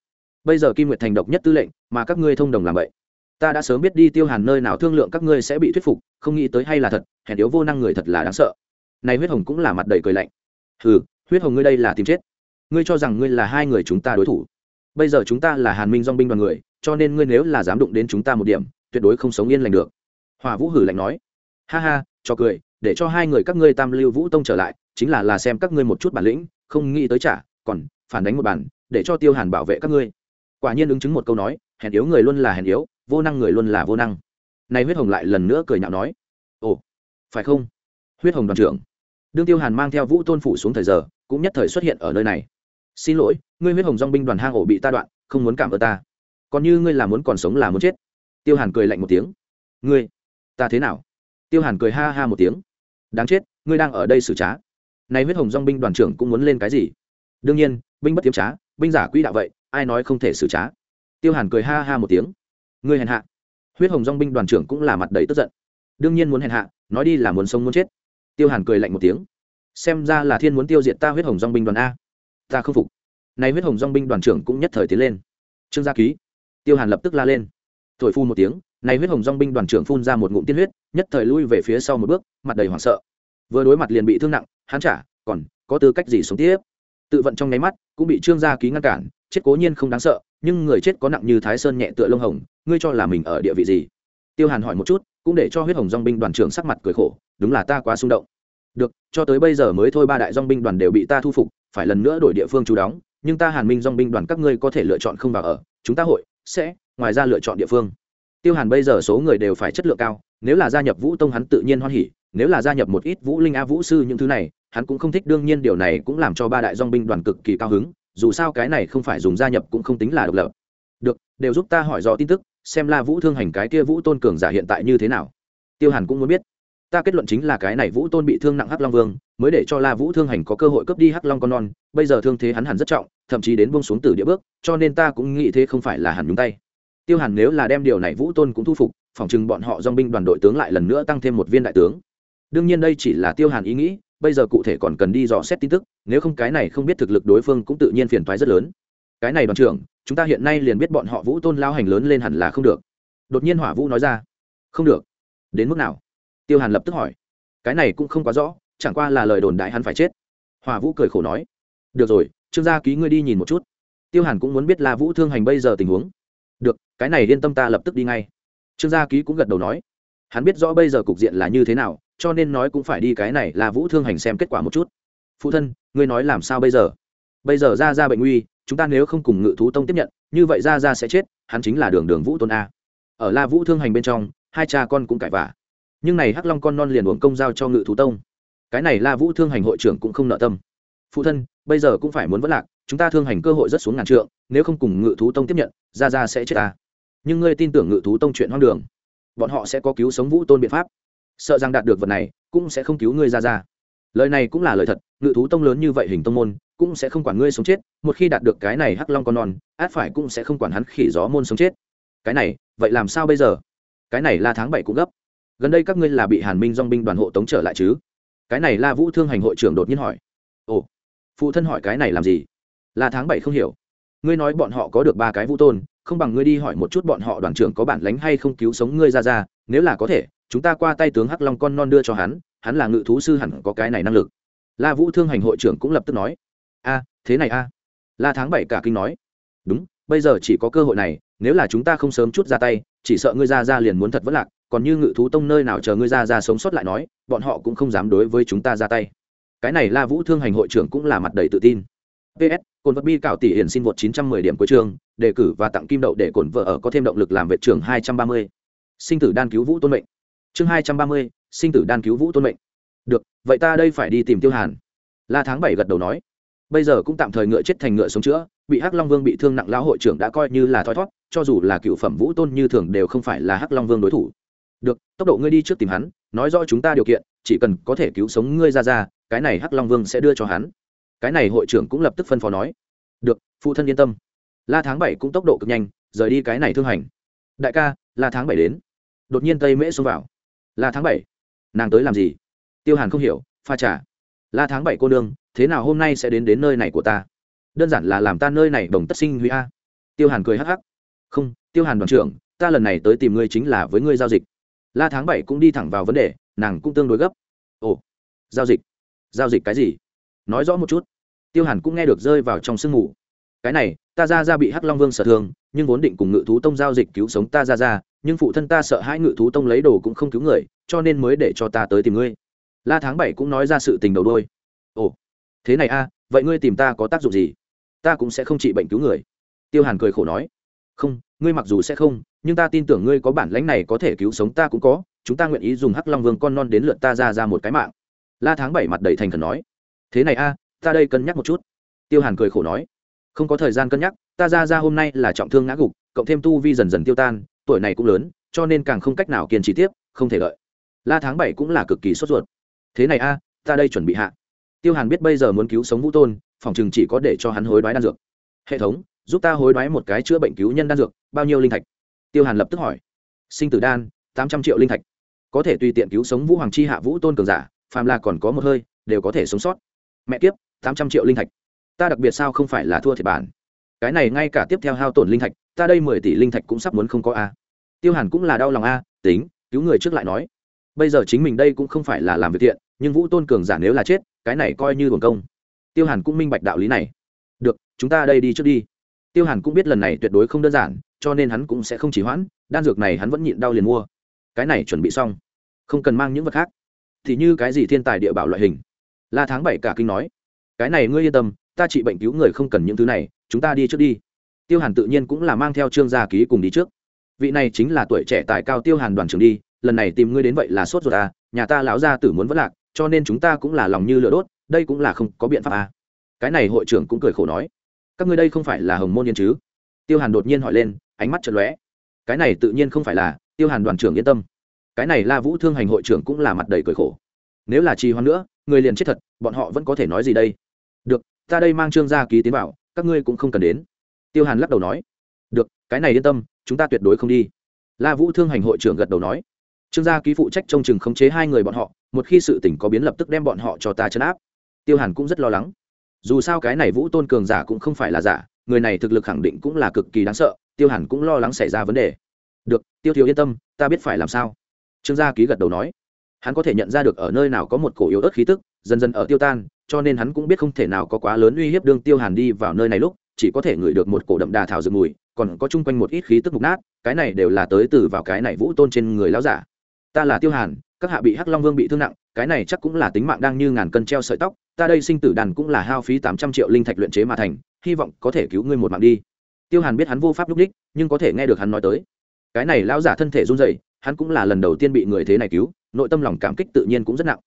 Bây giờ kim nguyệt thành độc nhất tư lệnh, mà các ngươi thông đồng làm vậy ta đã sớm biết đi tiêu hàn nơi nào thương lượng các ngươi sẽ bị thuyết phục, không nghĩ tới hay là thật, hèn yếu vô năng người thật là đáng sợ. Này huyết hồng cũng là mặt đầy cười lạnh. Hừ, huyết hồng ngươi đây là tìm chết. Ngươi cho rằng ngươi là hai người chúng ta đối thủ. Bây giờ chúng ta là hàn minh dong binh đoàn người, cho nên ngươi nếu là dám đụng đến chúng ta một điểm, tuyệt đối không sống yên lành được. Hòa vũ hử lạnh nói. Ha ha, cho cười, để cho hai người các ngươi tam lưu vũ tông trở lại, chính là là xem các ngươi một chút bản lĩnh, không nghĩ tới trả còn phản đánh một bản để cho tiêu hàn bảo vệ các ngươi. Quả nhiên ứng chứng một câu nói, hèn yếu người luôn là hèn yếu vô năng người luôn là vô năng. Nay huyết hồng lại lần nữa cười nhạo nói, ồ, phải không? Huyết hồng đoàn trưởng. Đương tiêu hàn mang theo vũ tôn phủ xuống thời giờ, cũng nhất thời xuất hiện ở nơi này. Xin lỗi, ngươi huyết hồng dong binh đoàn hang ổ bị ta đoạn, không muốn cảm ơn ta. Còn như ngươi là muốn còn sống là muốn chết. Tiêu hàn cười lạnh một tiếng. Ngươi, ta thế nào? Tiêu hàn cười ha ha một tiếng. Đáng chết, ngươi đang ở đây xử trá. Nay huyết hồng dong binh đoàn trưởng cũng muốn lên cái gì? Đương nhiên, binh bất tiếm trá, binh giả quỹ đạo vậy, ai nói không thể xử trá? Tiêu hàn cười ha ha một tiếng ngươi hèn hạ. Huyết hồng dong binh đoàn trưởng cũng là mặt đầy tức giận. Đương nhiên muốn hèn hạ, nói đi là muốn sống muốn chết. Tiêu hàn cười lạnh một tiếng. Xem ra là thiên muốn tiêu diệt ta huyết hồng dong binh đoàn a. Ta không phục. Này huyết hồng dong binh đoàn trưởng cũng nhất thời tiến lên. Trương gia ký. Tiêu hàn lập tức la lên. Thổi phu một tiếng, này huyết hồng dong binh đoàn trưởng phun ra một ngụm tiên huyết, nhất thời lui về phía sau một bước, mặt đầy hoảng sợ. Vừa đối mặt liền bị thương nặng, hắn trả còn có tư cách gì sống tiếp. Tự vận trong nháy mắt, cũng bị trương gia ký ngăn cản chết cố nhiên không đáng sợ, nhưng người chết có nặng như thái sơn nhẹ tựa lông hồng, ngươi cho là mình ở địa vị gì? Tiêu hàn hỏi một chút, cũng để cho huyết hồng dong binh đoàn trưởng sắc mặt cười khổ, đúng là ta quá xung động. Được, cho tới bây giờ mới thôi ba đại dong binh đoàn đều bị ta thu phục, phải lần nữa đổi địa phương chú đóng, nhưng ta hàn minh dong binh đoàn các ngươi có thể lựa chọn không vào ở, chúng ta hội sẽ, ngoài ra lựa chọn địa phương. Tiêu hàn bây giờ số người đều phải chất lượng cao, nếu là gia nhập vũ tông hắn tự nhiên hoan hỉ, nếu là gia nhập một ít vũ linh a vũ sư những thứ này, hắn cũng không thích, đương nhiên điều này cũng làm cho ba đại dong binh đoàn cực kỳ cao hứng dù sao cái này không phải dùng gia nhập cũng không tính là độc lập. Được, đều giúp ta hỏi dò tin tức, xem la vũ thương hành cái kia vũ tôn cường giả hiện tại như thế nào. Tiêu hàn cũng muốn biết. Ta kết luận chính là cái này vũ tôn bị thương nặng hắc long vương, mới để cho la vũ thương hành có cơ hội cướp đi hắc long con non, bây giờ thương thế hắn hẳn rất trọng, thậm chí đến bông xuống từ địa bước, cho nên ta cũng nghĩ thế không phải là hẳn nhúng tay. Tiêu hàn nếu là đem điều này vũ tôn cũng thu phục, phòng chừng bọn họ dong binh đoàn đội tướng lại lần nữa tăng thêm một viên đại tướng. Đương nhiên đây chỉ là tiêu hàn ý nghĩ bây giờ cụ thể còn cần đi dò xét tin tức, nếu không cái này không biết thực lực đối phương cũng tự nhiên phiền thoái rất lớn. Cái này đoàn trưởng, chúng ta hiện nay liền biết bọn họ vũ tôn lao hành lớn lên hẳn là không được. Đột nhiên hỏa vũ nói ra, không được. Đến mức nào? Tiêu hàn lập tức hỏi. Cái này cũng không quá rõ, chẳng qua là lời đồn đại hắn phải chết. Hỏa vũ cười khổ nói. Được rồi, trương gia ký ngươi đi nhìn một chút. Tiêu hàn cũng muốn biết là vũ thương hành bây giờ tình huống. Được, cái này yên tâm ta lập tức đi ngay. Trương gia ký cũng gật đầu nói. Hắn biết rõ bây giờ cục diện là như thế nào cho nên nói cũng phải đi cái này là vũ thương hành xem kết quả một chút. Phụ thân, ngươi nói làm sao bây giờ? Bây giờ ra ra bệnh nguy, chúng ta nếu không cùng ngự thú tông tiếp nhận, như vậy ra ra sẽ chết, hắn chính là đường đường vũ tôn a. Ở la vũ thương hành bên trong, hai cha con cũng cãi vả nhưng này hắc long con non liền uống công giao cho ngự thú tông. Cái này la vũ thương hành hội trưởng cũng không nợ tâm. Phụ thân, bây giờ cũng phải muốn vất lạc, chúng ta thương hành cơ hội rất xuống ngàn trượng, nếu không cùng ngự thú tông tiếp nhận, ra ra sẽ chết ta. Nhưng ngươi tin tưởng ngự thú tông chuyện hoang đường, bọn họ sẽ có cứu sống vũ tôn biện pháp sợ rằng đạt được vật này cũng sẽ không cứu ngươi ra ra. Lời này cũng là lời thật, ngự thú tông lớn như vậy hình tông môn cũng sẽ không quản ngươi sống chết, một khi đạt được cái này hắc long con non, át phải cũng sẽ không quản hắn khỉ gió môn sống chết. Cái này, vậy làm sao bây giờ? Cái này là tháng bảy cũng gấp. Gần đây các ngươi là bị hàn minh dong binh đoàn hộ tống trở lại chứ? Cái này la vũ thương hành hội trưởng đột nhiên hỏi. Ồ, phụ thân hỏi cái này làm gì? Là tháng bảy không hiểu. Ngươi nói bọn họ có được ba cái vũ tôn, không bằng ngươi đi hỏi một chút bọn họ đoàn trưởng có bản lánh hay không cứu sống ngươi ra ra, nếu là có thể chúng ta qua tay tướng hắc long con non đưa cho hắn hắn là ngự thú sư hẳn có cái này năng lực. La vũ thương hành hội trưởng cũng lập tức nói, a, thế này a. La tháng bảy cả kinh nói, đúng, bây giờ chỉ có cơ hội này, nếu là chúng ta không sớm chút ra tay, chỉ sợ ngươi ra ra liền muốn thật vất lạc, còn như ngự thú tông nơi nào chờ ngươi ra ra sống sót lại nói, bọn họ cũng không dám đối với chúng ta ra tay. Cái này la vũ thương hành hội trưởng cũng là mặt đầy tự tin. Ps cồn vật bi cảo tỷ hiển xin vượt 910 điểm cuối trường đề cử và tặng kim đậu để cồn vợ ở có thêm động lực làm vệ trưởng 230. sinh tử đan cứu vũ tôn mệnh chương 230, sinh tử đan cứu vũ tôn mệnh. Được vậy ta đây phải đi tìm tiêu hàn. La tháng bảy gật đầu nói. Bây giờ cũng tạm thời ngựa chết thành ngựa sống chữa bị hắc long vương bị thương nặng lão hội trưởng đã coi như là thoi thoát cho dù là cựu phẩm vũ tôn như thường đều không phải là hắc long vương đối thủ. Được tốc độ ngươi đi trước tìm hắn nói rõ chúng ta điều kiện chỉ cần có thể cứu sống ngươi ra ra cái này hắc long vương sẽ đưa cho hắn. Cái này hội trưởng cũng lập tức phân phó nói. Được phụ thân yên tâm. La tháng bảy cũng tốc độ cực nhanh rời đi cái này thương hành. Đại ca la tháng bảy đến. Đột nhiên tây mễ xông vào la tháng bảy. Nàng tới làm gì? Tiêu hàn không hiểu, pha trả la tháng bảy cô đương thế nào hôm nay sẽ đến đến nơi này của ta? Đơn giản là làm ta nơi này đồng tất sinh huy a. Tiêu hàn cười hắc hắc. Không, tiêu hàn đoàn trưởng, ta lần này tới tìm ngươi chính là với ngươi giao dịch. La tháng bảy cũng đi thẳng vào vấn đề, nàng cũng tương đối gấp. Ồ, giao dịch? Giao dịch cái gì? Nói rõ một chút. Tiêu hàn cũng nghe được rơi vào trong sương mù cái này, ta ra ra bị hắc long vương sở thương, nhưng vốn định cùng ngự thú tông giao dịch cứu sống ta ra ra, nhưng phụ thân ta sợ hãi ngự thú tông lấy đồ cũng không cứu người, cho nên mới để cho ta tới tìm ngươi. La tháng bảy cũng nói ra sự tình đầu đôi ồ, thế này a, vậy ngươi tìm ta có tác dụng gì? Ta cũng sẽ không trị bệnh cứu người. Tiêu hàn cười khổ nói. Không, ngươi mặc dù sẽ không, nhưng ta tin tưởng ngươi có bản lãnh này có thể cứu sống ta cũng có, chúng ta nguyện ý dùng hắc long vương con non đến lượt ta ra ra một cái mạng. La tháng bảy mặt đầy thành khẩn nói. Thế này a, ta đây cân nhắc một chút. Tiêu hàn cười khổ nói không có thời gian cân nhắc, ta ra ra hôm nay là trọng thương ngã gục, cộng thêm tu vi dần dần tiêu tan, tuổi này cũng lớn, cho nên càng không cách nào kiên trì tiếp, không thể lợi la tháng bảy cũng là cực kỳ sốt ruột. Thế này a, ta đây chuẩn bị hạ. Tiêu hàn biết bây giờ muốn cứu sống vũ tôn, phòng chừng chỉ có để cho hắn hối đoái đan dược. Hệ thống, giúp ta hối đoái một cái chữa bệnh cứu nhân đan dược, bao nhiêu linh thạch? Tiêu hàn lập tức hỏi. Sinh tử đan, tám trăm triệu linh thạch. Có thể tùy tiện cứu sống vũ hoàng chi hạ vũ tôn cường giả, phàm là còn có một hơi, đều có thể sống sót. Mẹ kiếp, tám trăm triệu linh thạch ta đặc biệt sao không phải là thua thiệt bản? Cái này ngay cả tiếp theo hao tổn linh thạch, ta đây mười tỷ linh thạch cũng sắp muốn không có a. Tiêu hàn cũng là đau lòng a, tính, cứu người trước lại nói. Bây giờ chính mình đây cũng không phải là làm việc thiện, nhưng vũ tôn cường giả nếu là chết, cái này coi như hồn công. Tiêu hàn cũng minh bạch đạo lý này. Được, chúng ta đây đi trước đi. Tiêu hàn cũng biết lần này tuyệt đối không đơn giản, cho nên hắn cũng sẽ không chỉ hoãn, đan dược này hắn vẫn nhịn đau liền mua. Cái này chuẩn bị xong. Không cần mang những vật khác. Thì như cái gì thiên tài địa bảo loại hình? La tháng bảy cả kinh nói. Cái này ngươi yên tâm ta trị bệnh cứu người không cần những thứ này, chúng ta đi trước đi. Tiêu hàn tự nhiên cũng là mang theo trương gia ký cùng đi trước. Vị này chính là tuổi trẻ tài cao tiêu hàn đoàn trường đi, lần này tìm ngươi đến vậy là sốt ruột à nhà ta lão gia tử muốn vất lạc, cho nên chúng ta cũng là lòng như lửa đốt, đây cũng là không có biện pháp à. Cái này hội trưởng cũng cười khổ nói, các ngươi đây không phải là hồng môn yên chứ? Tiêu hàn đột nhiên hỏi lên, ánh mắt chật lóe. Cái này tự nhiên không phải là, tiêu hàn đoàn trưởng yên tâm. Cái này la vũ thương hành hội trưởng cũng là mặt đầy cười khổ. Nếu là trì hoãn nữa, người liền chết thật, bọn họ vẫn có thể nói gì đây? Được ta đây mang trương gia ký tiến vào, các ngươi cũng không cần đến. Tiêu hàn lắc đầu nói, được, cái này yên tâm, chúng ta tuyệt đối không đi. La vũ thương hành hội trưởng gật đầu nói, trương gia ký phụ trách trông chừng khống chế hai người bọn họ, một khi sự tỉnh có biến lập tức đem bọn họ cho ta chấn áp. Tiêu hàn cũng rất lo lắng. Dù sao cái này vũ tôn cường giả cũng không phải là giả, người này thực lực khẳng định cũng là cực kỳ đáng sợ, tiêu hàn cũng lo lắng xảy ra vấn đề. Được, tiêu thiếu yên tâm, ta biết phải làm sao. Trương gia ký gật đầu nói, hắn có thể nhận ra được ở nơi nào có một cổ yếu ớt khí tức, dần dần ở tiêu tan cho nên hắn cũng biết không thể nào có quá lớn uy hiếp đương tiêu hàn đi vào nơi này lúc, chỉ có thể ngửi được một cổ đậm đà thảo dược mùi, còn có chung quanh một ít khí tức mục nát, cái này đều là tới từ vào cái này vũ tôn trên người lão giả. Ta là tiêu hàn, các hạ bị hắc long vương bị thương nặng, cái này chắc cũng là tính mạng đang như ngàn cân treo sợi tóc, ta đây sinh tử đàn cũng là hao phí tám trăm triệu linh thạch luyện chế mà thành, hy vọng có thể cứu ngươi một mạng đi. Tiêu hàn biết hắn vô pháp lúc đích, nhưng có thể nghe được hắn nói tới. Cái này lão giả thân thể run rẩy, hắn cũng là lần đầu tiên bị người thế này cứu, nội tâm lòng cảm kích tự nhiên cũng rất nặng.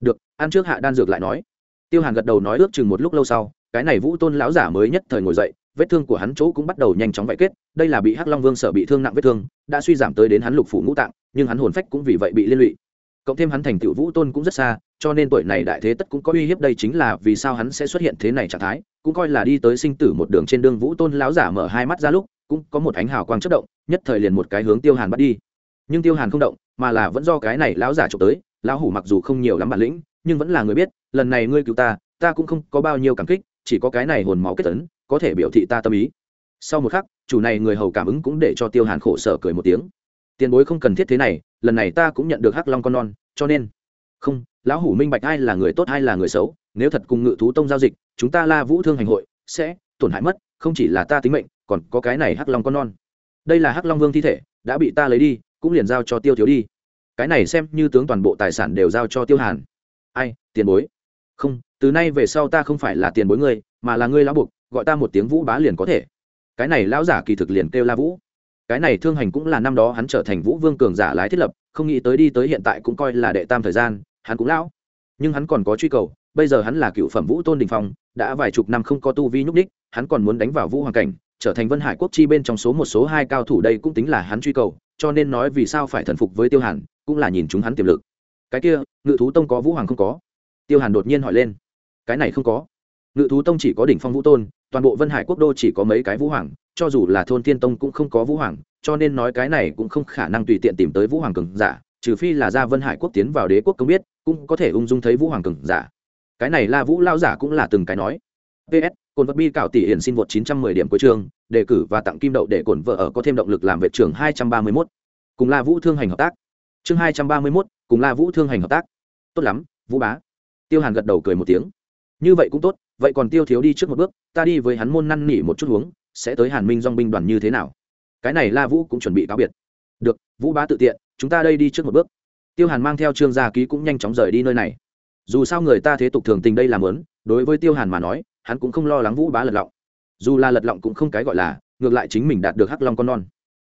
Được, ăn trước hạ đan dược lại nói tiêu hàn gật đầu nói ước chừng một lúc lâu sau, cái này vũ tôn lão giả mới nhất thời ngồi dậy, vết thương của hắn chỗ cũng bắt đầu nhanh chóng vạy kết, đây là bị hắc long vương sợ bị thương nặng vết thương, đã suy giảm tới đến hắn lục phủ ngũ tạng, nhưng hắn hồn phách cũng vì vậy bị liên lụy. Cộng thêm hắn thành tựu vũ tôn cũng rất xa, cho nên tuổi này đại thế tất cũng có uy hiếp, đây chính là vì sao hắn sẽ xuất hiện thế này trạng thái, cũng coi là đi tới sinh tử một đường trên đường vũ tôn lão giả mở hai mắt ra lúc, cũng có một ánh hào quang chất động, nhất thời liền một cái hướng tiêu hàn bắt đi. Nhưng tiêu hàn không động, mà là vẫn do cái này lão giả trộm tới, lão hủ mặc dù không nhiều lắm bản lĩnh nhưng vẫn là người biết, lần này ngươi cứu ta ta cũng không có bao nhiêu cảm kích, chỉ có cái này hồn máu kết tấn, có thể biểu thị ta tâm ý. Sau một khắc, chủ này người hầu cảm ứng cũng để cho tiêu hàn khổ sở cười một tiếng. Tiền bối không cần thiết thế này, lần này ta cũng nhận được hắc long con non, cho nên. Không, lão hủ minh bạch ai là người tốt ai là người xấu, nếu thật cùng ngự thú tông giao dịch, chúng ta la vũ thương hành hội, sẽ tổn hại mất, không chỉ là ta tính mệnh, còn có cái này hắc long con non. Đây là hắc long vương thi thể, đã bị ta lấy đi, cũng liền giao cho tiêu thiếu đi. Cái này xem như tướng toàn bộ tài sản đều giao cho tiêu hàn ai, tiền bối? Không, từ nay về sau ta không phải là tiền bối ngươi, mà là ngươi lão buộc, gọi ta một tiếng vũ bá liền có thể. Cái này lão giả kỳ thực liền kêu la vũ. Cái này thương hành cũng là năm đó hắn trở thành vũ vương cường giả lái thiết lập, không nghĩ tới đi tới hiện tại cũng coi là đệ tam thời gian, hắn cũng lão. Nhưng hắn còn có truy cầu, bây giờ hắn là cựu phẩm vũ tôn đình phong, đã vài chục năm không có tu vi nhúc đích hắn còn muốn đánh vào vũ hoàng cảnh, trở thành vân hải quốc chi bên trong số một số hai cao thủ đây cũng tính là hắn truy cầu, cho nên nói vì sao phải thần phục với tiêu hàn, cũng là nhìn chúng hắn tiềm lực cái kia, ngự thú tông có vũ hoàng không có? Tiêu hàn đột nhiên hỏi lên. Cái này không có. Ngự thú tông chỉ có đỉnh phong vũ tôn, toàn bộ vân hải quốc đô chỉ có mấy cái vũ hoàng, cho dù là thôn thiên tông cũng không có vũ hoàng, cho nên nói cái này cũng không khả năng tùy tiện tìm tới vũ hoàng cường giả, trừ phi là ra vân hải quốc tiến vào đế quốc công biết, cũng có thể ung dung thấy vũ hoàng cường giả. Cái này là vũ lao giả cũng là từng cái nói. Ps cồn vật bi cạo tỷ hiển xin vượt 910 điểm cuối trường đề cử và tặng kim đậu để cồn vợ ở có thêm động lực làm vệ trưởng 231. cùng la vũ thương hành hợp tác chương 231, cùng la vũ thương hành hợp tác. Tốt lắm vũ bá. Tiêu hàn gật đầu cười một tiếng. Như vậy cũng tốt vậy còn tiêu thiếu đi trước một bước ta đi với hắn môn năn nỉ một chút uống sẽ tới hàn minh dong binh đoàn như thế nào? Cái này la vũ cũng chuẩn bị cáo biệt. Được vũ bá tự tiện chúng ta đây đi trước một bước. Tiêu hàn mang theo trương gia ký cũng nhanh chóng rời đi nơi này. Dù sao người ta thế tục thường tình đây làm lớn đối với tiêu hàn mà nói hắn cũng không lo lắng vũ bá lật lọng. Dù là lật lọng cũng không cái gọi là ngược lại chính mình đạt được hắc long con non.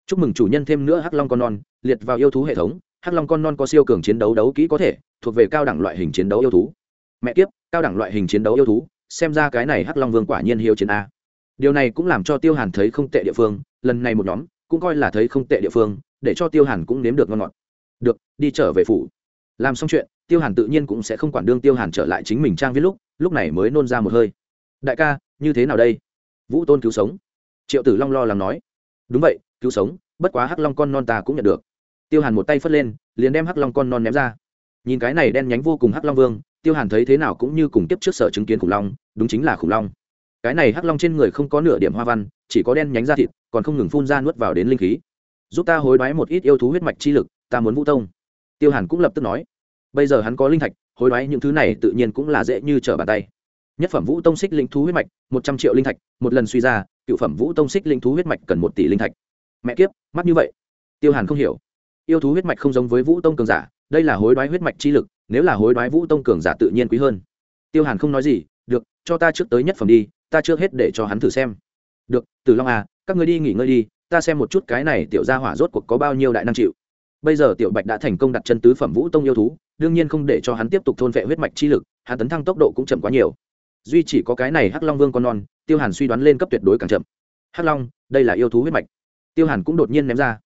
Chúc mừng chủ nhân thêm nữa hắc long con non liệt vào yêu thú hệ thống hắc long con non có siêu cường chiến đấu đấu kỹ có thể, thuộc về cao đẳng loại hình chiến đấu yêu thú. Mẹ kiếp, cao đẳng loại hình chiến đấu yêu thú, xem ra cái này hắc long vương quả nhiên hiếu chiến a. Điều này cũng làm cho tiêu hàn thấy không tệ địa phương, lần này một nhóm, cũng coi là thấy không tệ địa phương, để cho tiêu hàn cũng nếm được ngon ngọt. Được, đi trở về phủ. Làm xong chuyện, tiêu hàn tự nhiên cũng sẽ không quản đương tiêu hàn trở lại chính mình trang viết lúc lúc này mới nôn ra một hơi. Đại ca, như thế nào đây? Vũ tôn cứu sống. Triệu tử long lo lắng nói. Đúng vậy, cứu sống, bất quá hắc long con non ta cũng nhận được tiêu hàn một tay phất lên, liền đem hắc long con non ném ra. Nhìn cái này đen nhánh vô cùng hắc long vương, tiêu hàn thấy thế nào cũng như cùng tiếp trước sở chứng kiến khủng long, đúng chính là khủng long. Cái này hắc long trên người không có nửa điểm hoa văn, chỉ có đen nhánh da thịt, còn không ngừng phun ra nuốt vào đến linh khí. Giúp ta hối đoái một ít yêu thú huyết mạch chi lực, ta muốn vũ tông. Tiêu hàn cũng lập tức nói. Bây giờ hắn có linh thạch, hối đoái những thứ này tự nhiên cũng là dễ như trở bàn tay. Nhất phẩm vũ tông xích linh thú huyết mạch, một trăm triệu linh thạch, một lần suy ra, cựu phẩm vũ tông xích linh thú huyết mạch cần một tỷ linh thạch. Mẹ kiếp mắt như vậy. Tiêu hàn không hiểu yêu thú huyết mạch không giống với vũ tông cường giả, đây là hối đoái huyết mạch chi lực, nếu là hối đoái vũ tông cường giả tự nhiên quý hơn. Tiêu hàn không nói gì, được, cho ta trước tới nhất phẩm đi, ta trước hết để cho hắn thử xem. Được từ long à các người đi nghỉ ngơi đi, ta xem một chút cái này tiểu gia hỏa rốt cuộc có bao nhiêu đại năng chịu. Bây giờ tiểu bạch đã thành công đặt chân tứ phẩm vũ tông yêu thú, đương nhiên không để cho hắn tiếp tục thôn vệ huyết mạch chi lực, hắn tấn thăng tốc độ cũng chậm quá nhiều. Duy chỉ có cái này hắc long vương con non, tiêu hàn suy đoán lên cấp tuyệt đối càng chậm. Hắc long, đây là yêu thú huyết mạch. Tiêu hàn cũng đột nhiên ném ra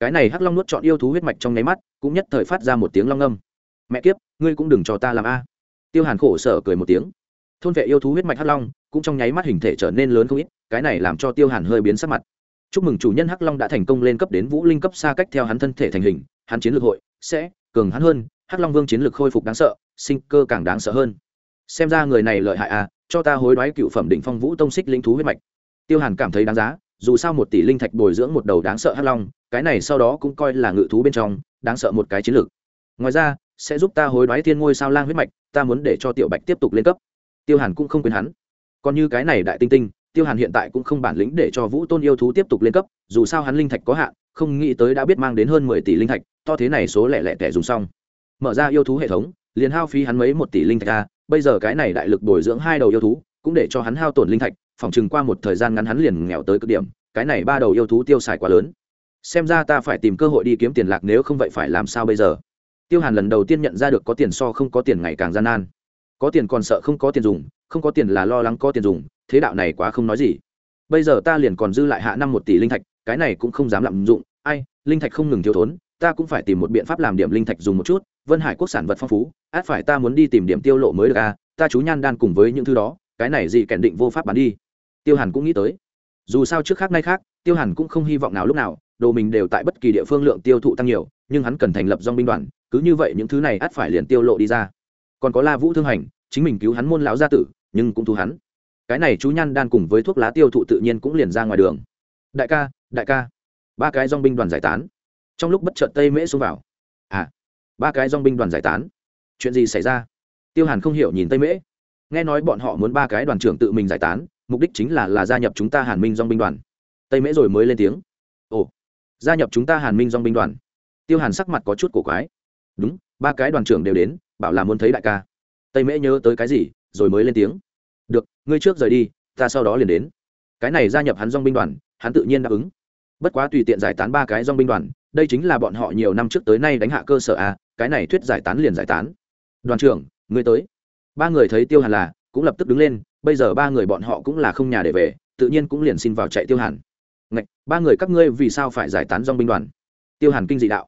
cái này hắc long nuốt chọn yêu thú huyết mạch trong nháy mắt, cũng nhất thời phát ra một tiếng long âm. Mẹ kiếp, ngươi cũng đừng cho ta làm a. Tiêu hàn khổ sở cười một tiếng. Thôn vệ yêu thú huyết mạch hắc long, cũng trong nháy mắt hình thể trở nên lớn không ít, cái này làm cho tiêu hàn hơi biến sắc mặt. Chúc mừng chủ nhân hắc long đã thành công lên cấp đến vũ linh cấp xa cách theo hắn thân thể thành hình, hắn chiến lược hội sẽ cường hắn hơn, hắc long vương chiến lược khôi phục đáng sợ, sinh cơ càng đáng sợ hơn. Xem ra người này lợi hại à cho ta hối đoái cựu phẩm đỉnh phong vũ tông xích linh thú huyết mạch. Tiêu hàn cảm thấy đáng giá, dù sao một tỷ linh thạch bồi dưỡng một đầu đáng sợ hắc long cái này sau đó cũng coi là ngự thú bên trong, đáng sợ một cái chiến lược. Ngoài ra, sẽ giúp ta hối đoái thiên ngôi sao lang huyết mạch, ta muốn để cho tiểu bạch tiếp tục lên cấp. Tiêu hàn cũng không quên hắn. Còn như cái này đại tinh tinh, tiêu hàn hiện tại cũng không bản lĩnh để cho vũ tôn yêu thú tiếp tục lên cấp, dù sao hắn linh thạch có hạn, không nghĩ tới đã biết mang đến hơn mười tỷ linh thạch, to thế này số lẻ lẻ tẻ dùng xong. Mở ra yêu thú hệ thống, liền hao phí hắn mấy một tỷ linh thạch ra, bây giờ cái này đại lực bồi dưỡng hai đầu yêu thú, cũng để cho hắn hao tổn linh thạch phòng chừng qua một thời gian ngắn hắn liền nghèo tới cực điểm, cái này ba đầu yêu thú tiêu xài quá lớn xem ra ta phải tìm cơ hội đi kiếm tiền lạc nếu không vậy phải làm sao bây giờ? Tiêu hàn lần đầu tiên nhận ra được có tiền so không có tiền ngày càng gian nan. Có tiền còn sợ không có tiền dùng, không có tiền là lo lắng có tiền dùng, thế đạo này quá không nói gì. Bây giờ ta liền còn dư lại hạ năm một tỷ linh thạch, cái này cũng không dám lạm dụng. Ai, linh thạch không ngừng thiếu thốn, ta cũng phải tìm một biện pháp làm điểm linh thạch dùng một chút. Vân hải quốc sản vật phong phú, át phải ta muốn đi tìm điểm tiêu lộ mới được à? Ta chú nhan đan cùng với những thứ đó, cái này gì kèn định vô pháp bán đi. Tiêu hàn cũng nghĩ tới. Dù sao trước khác nay khác tiêu hàn cũng không hy vọng nào lúc nào, đồ mình đều tại bất kỳ địa phương lượng tiêu thụ tăng nhiều, nhưng hắn cần thành lập dong binh đoàn, cứ như vậy những thứ này ắt phải liền tiêu lộ đi ra. Còn có la vũ thương hành, chính mình cứu hắn môn lão gia tử, nhưng cũng thu hắn. Cái này chú nhan đan cùng với thuốc lá tiêu thụ tự nhiên cũng liền ra ngoài đường. Đại ca đại ca. Ba cái dong binh đoàn giải tán. Trong lúc bất chợt tây mễ xuống vào. À ba cái dong binh đoàn giải tán. Chuyện gì xảy ra? Tiêu hàn không hiểu nhìn tây mễ. Nghe nói bọn họ muốn ba cái đoàn trưởng tự mình giải tán, mục đích chính là là gia nhập chúng ta hàn minh dong binh đoàn tây mễ rồi mới lên tiếng. Ồ, gia nhập chúng ta hàn minh dong binh đoàn. Tiêu hàn sắc mặt có chút cổ quái. Đúng, ba cái đoàn trưởng đều đến, bảo là muốn thấy đại ca. Tây mễ nhớ tới cái gì, rồi mới lên tiếng. Được, ngươi trước rời đi, ta sau đó liền đến. Cái này gia nhập hắn dong binh đoàn, hắn tự nhiên đáp ứng. Bất quá tùy tiện giải tán ba cái dong binh đoàn, đây chính là bọn họ nhiều năm trước tới nay đánh hạ cơ sở a, cái này thuyết giải tán liền giải tán. Đoàn trưởng, ngươi tới. Ba người thấy tiêu hàn là, cũng lập tức đứng lên, bây giờ ba người bọn họ cũng là không nhà để về, tự nhiên cũng liền xin vào chạy tiêu hàn. Ngạch, ba người các ngươi vì sao phải giải tán dong binh đoàn? Tiêu hàn kinh dị đạo.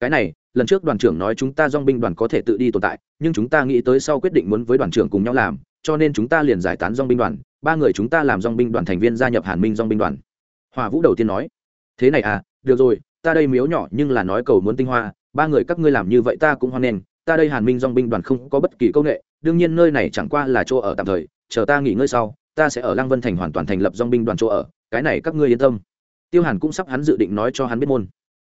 Cái này lần trước đoàn trưởng nói chúng ta dong binh đoàn có thể tự đi tồn tại nhưng chúng ta nghĩ tới sau quyết định muốn với đoàn trưởng cùng nhau làm cho nên chúng ta liền giải tán dong binh đoàn. Ba người chúng ta làm dong binh đoàn thành viên gia nhập hàn minh dong binh đoàn. Hòa vũ đầu tiên nói. Thế này à được rồi ta đây miếu nhỏ nhưng là nói cầu muốn tinh hoa ba người các ngươi làm như vậy ta cũng hoan nghênh ta đây hàn minh dong binh đoàn không có bất kỳ công nghệ đương nhiên nơi này chẳng qua là chỗ ở tạm thời chờ ta nghỉ ngơi sau ta sẽ ở lăng vân thành hoàn toàn thành lập dong binh đoàn chỗ ở cái này các ngươi yên tâm. Tiêu hàn cũng sắp hắn dự định nói cho hắn biết môn.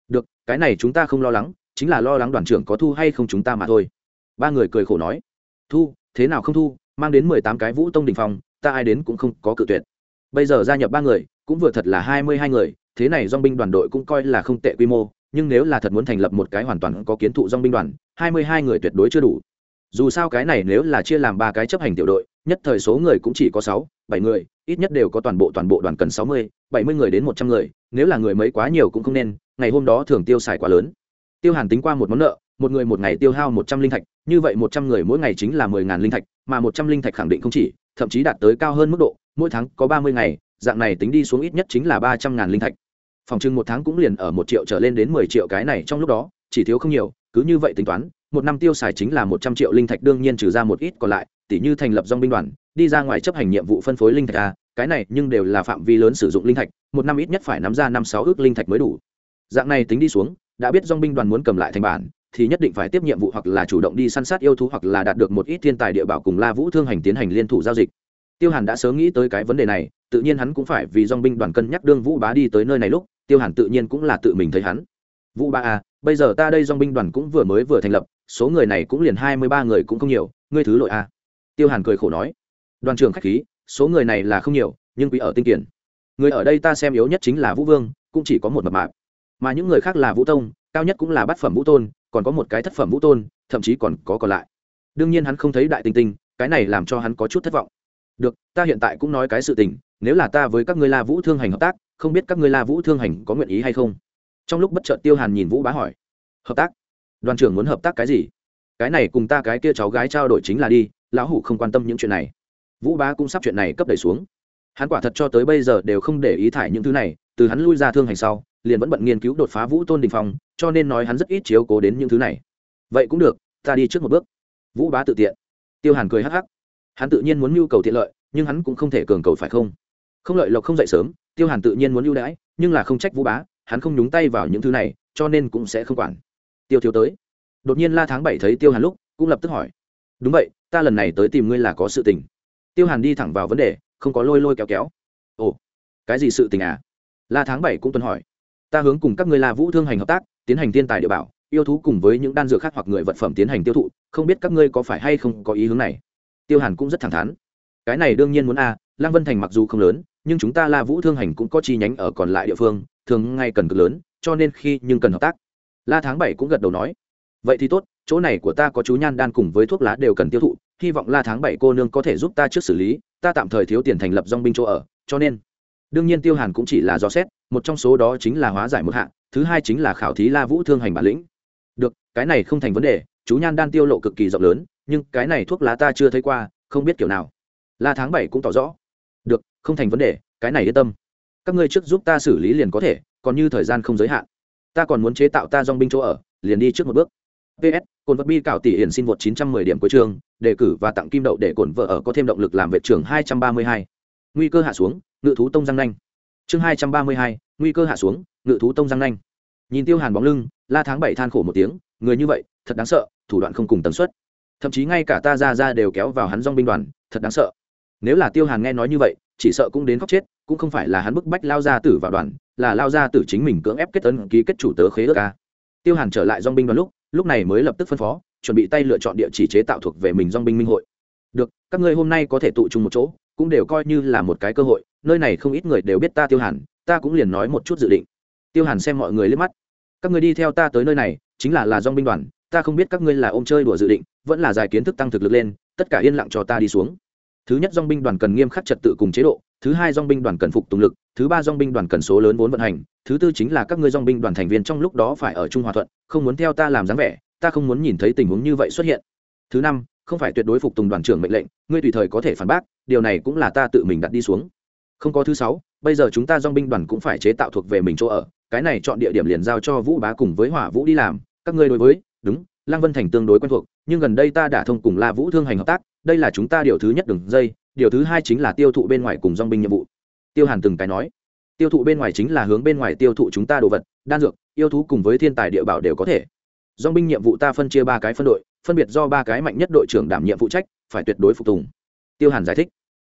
Được cái này chúng ta không lo lắng chính là lo lắng đoàn trưởng có thu hay không chúng ta mà thôi. Ba người cười khổ nói. Thu thế nào không thu mang đến mười tám cái vũ tông đình phòng, ta ai đến cũng không có cự tuyệt. Bây giờ gia nhập ba người cũng vừa thật là hai mươi hai người thế này dong binh đoàn đội cũng coi là không tệ quy mô nhưng nếu là thật muốn thành lập một cái hoàn toàn có kiến thụ dong binh đoàn hai mươi hai người tuyệt đối chưa đủ. Dù sao cái này nếu là chia làm ba cái chấp hành tiểu đội nhất thời số người cũng chỉ có sáu, bảy người, ít nhất đều có toàn bộ toàn bộ đoàn cần sáu mươi, bảy mươi người đến một trăm người, nếu là người mấy quá nhiều cũng không nên, ngày hôm đó thường tiêu xài quá lớn. Tiêu hàn tính qua một món nợ, một người một ngày tiêu hao một trăm linh thạch, như vậy một trăm người mỗi ngày chính là mười ngàn linh thạch, mà một trăm linh thạch khẳng định không chỉ, thậm chí đạt tới cao hơn mức độ, mỗi tháng có ba mươi ngày, dạng này tính đi xuống ít nhất chính là ba trăm ngàn linh thạch. Phòng trưng một tháng cũng liền ở một triệu trở lên đến mười triệu cái này trong lúc đó, chỉ thiếu không nhiều, cứ như vậy tính toán một năm tiêu xài chính là một trăm triệu linh thạch, đương nhiên trừ ra một ít còn lại tỷ như thành lập dong binh đoàn, đi ra ngoài chấp hành nhiệm vụ phân phối linh thạch a cái này nhưng đều là phạm vi lớn sử dụng linh thạch, một năm ít nhất phải nắm ra năm sáu ước linh thạch mới đủ. Dạng này tính đi xuống, đã biết dong binh đoàn muốn cầm lại thành bản, thì nhất định phải tiếp nhiệm vụ hoặc là chủ động đi săn sát yêu thú hoặc là đạt được một ít thiên tài địa bảo cùng la vũ thương hành tiến hành liên thủ giao dịch. Tiêu hàn đã sớm nghĩ tới cái vấn đề này, tự nhiên hắn cũng phải vì dong binh đoàn cân nhắc đương vũ bá đi tới nơi này lúc, tiêu hàn tự nhiên cũng là tự mình thấy hắn. Vũ bá à bây giờ ta đây dong binh đoàn cũng vừa mới vừa thành lập số người này cũng liền hai mươi ba người cũng không nhiều, ngươi thứ lội à? Tiêu hàn cười khổ nói. Đoàn trưởng khách khí, số người này là không nhiều, nhưng quý ở tinh kiển người ở đây ta xem yếu nhất chính là vũ vương, cũng chỉ có một mập mạp. Mà những người khác là vũ tông, cao nhất cũng là bát phẩm vũ tôn, còn có một cái thất phẩm vũ tôn, thậm chí còn có còn lại. Đương nhiên hắn không thấy đại tinh tinh, cái này làm cho hắn có chút thất vọng. Được, ta hiện tại cũng nói cái sự tình, nếu là ta với các ngươi la vũ thương hành hợp tác, không biết các ngươi la vũ thương hành có nguyện ý hay không? Trong lúc bất chợt tiêu hàn nhìn vũ bá hỏi. Hợp tác? Đoàn trưởng muốn hợp tác cái gì? Cái này cùng ta cái kia cháu gái trao đổi chính là đi, lão hủ không quan tâm những chuyện này. Vũ bá cũng sắp chuyện này cấp đẩy xuống. Hắn quả thật cho tới bây giờ đều không để ý thải những thứ này, từ hắn lui ra thương hành sau, liền vẫn bận nghiên cứu đột phá vũ tôn đình phong, cho nên nói hắn rất ít chiếu cố đến những thứ này. Vậy cũng được, ta đi trước một bước. Vũ bá tự tiện. Tiêu hàn cười hắc hắc. Hắn tự nhiên muốn nhu cầu tiện lợi, nhưng hắn cũng không thể cường cầu phải không? Không lợi lộc không dậy sớm, tiêu hàn tự nhiên muốn ưu đãi, nhưng là không trách vũ bá, hắn không nhúng tay vào những thứ này, cho nên cũng sẽ không quản tiêu thiếu tới. Đột nhiên la tháng bảy thấy tiêu hàn lúc cũng lập tức hỏi đúng vậy ta lần này tới tìm ngươi là có sự tình. Tiêu hàn đi thẳng vào vấn đề không có lôi lôi kéo kéo. Ồ cái gì sự tình à? La tháng bảy cũng tuân hỏi ta hướng cùng các ngươi la vũ thương hành hợp tác tiến hành tiên tài địa bảo yêu thú cùng với những đan dược khác hoặc người vật phẩm tiến hành tiêu thụ không biết các ngươi có phải hay không có ý hướng này? Tiêu hàn cũng rất thẳng thắn cái này đương nhiên muốn a à, lăng vân thành mặc dù không lớn nhưng chúng ta la vũ thương hành cũng có chi nhánh ở còn lại địa phương thường ngay cần cực lớn cho nên khi nhưng cần hợp tác la tháng bảy cũng gật đầu nói, vậy thì tốt, chỗ này của ta có chú nhan đan cùng với thuốc lá đều cần tiêu thụ, hy vọng la tháng bảy cô nương có thể giúp ta trước xử lý, ta tạm thời thiếu tiền thành lập dong binh chỗ ở, cho nên đương nhiên tiêu hàn cũng chỉ là do xét, một trong số đó chính là hóa giải một hạng thứ hai chính là khảo thí la vũ thương hành bản lĩnh. Được, cái này không thành vấn đề, chú nhan đan tiêu lộ cực kỳ rộng lớn, nhưng cái này thuốc lá ta chưa thấy qua, không biết kiểu nào. La tháng bảy cũng tỏ rõ. Được, không thành vấn đề, cái này yên tâm. Các ngươi trước giúp ta xử lý liền có thể, còn như thời gian không giới hạn ta còn muốn chế tạo ta dong binh chỗ ở liền đi trước một bước. Ps cồn vật bi cảo tỷ hiển xin vượt 910 điểm cuối trường đề cử và tặng kim đậu để cồn vợ ở có thêm động lực làm vệ trưởng 232. nguy cơ hạ xuống ngự thú tông răng nanh. Chương 232, nguy cơ hạ xuống ngự thú tông răng nanh. Nhìn tiêu hàn bóng lưng la tháng bảy than khổ một tiếng người như vậy thật đáng sợ thủ đoạn không cùng tần suất. Thậm chí ngay cả ta ra ra đều kéo vào hắn dong binh đoàn thật đáng sợ. Nếu là tiêu hàn nghe nói như vậy chỉ sợ cũng đến khóc chết cũng không phải là hắn bức bách lao ra tử vào đoàn là lao ra từ chính mình cưỡng ép kết ấn ký kết chủ tớ khế ước ca tiêu hàn trở lại dong binh đoàn lúc lúc này mới lập tức phân phó, chuẩn bị tay lựa chọn địa chỉ chế tạo thuộc về mình dong binh minh hội. Được, các ngươi hôm nay có thể tụ chung một chỗ, cũng đều coi như là một cái cơ hội, nơi này không ít người đều biết ta tiêu hàn, ta cũng liền nói một chút dự định. Tiêu hàn xem mọi người liếc mắt. Các ngươi đi theo ta tới nơi này, chính là là dong binh đoàn, ta không biết các ngươi là ôm chơi đùa dự định, vẫn là dài kiến thức tăng thực lực lên, tất cả yên lặng cho ta đi xuống. Thứ nhất dong binh đoàn cần nghiêm khắc trật tự cùng chế độ, thứ hai dong binh đoàn cần phục tùng lực thứ ba dong binh đoàn cần số lớn vốn vận hành, thứ tư chính là các ngươi dong binh đoàn thành viên trong lúc đó phải ở trung hòa thuận, không muốn theo ta làm dáng vẻ, ta không muốn nhìn thấy tình huống như vậy xuất hiện. Thứ năm, không phải tuyệt đối phục tùng đoàn trưởng mệnh lệnh, ngươi tùy thời có thể phản bác, điều này cũng là ta tự mình đặt đi xuống. Không có thứ sáu, bây giờ chúng ta dong binh đoàn cũng phải chế tạo thuộc về mình chỗ ở, cái này chọn địa điểm liền giao cho vũ bá cùng với hỏa vũ đi làm, các ngươi đối với, đúng, lăng vân thành tương đối quen thuộc, nhưng gần đây ta đã thông cùng la vũ thương hành hợp tác, đây là chúng ta điều thứ nhất đường dây, điều thứ hai chính là tiêu thụ bên ngoài cùng dong binh nhiệm vụ tiêu hàn từng cái nói tiêu thụ bên ngoài chính là hướng bên ngoài tiêu thụ chúng ta đồ vật đan dược yêu thú cùng với thiên tài địa bảo đều có thể. Do binh nhiệm vụ ta phân chia ba cái phân đội phân biệt do ba cái mạnh nhất đội trưởng đảm nhiệm phụ trách phải tuyệt đối phục tùng. Tiêu hàn giải thích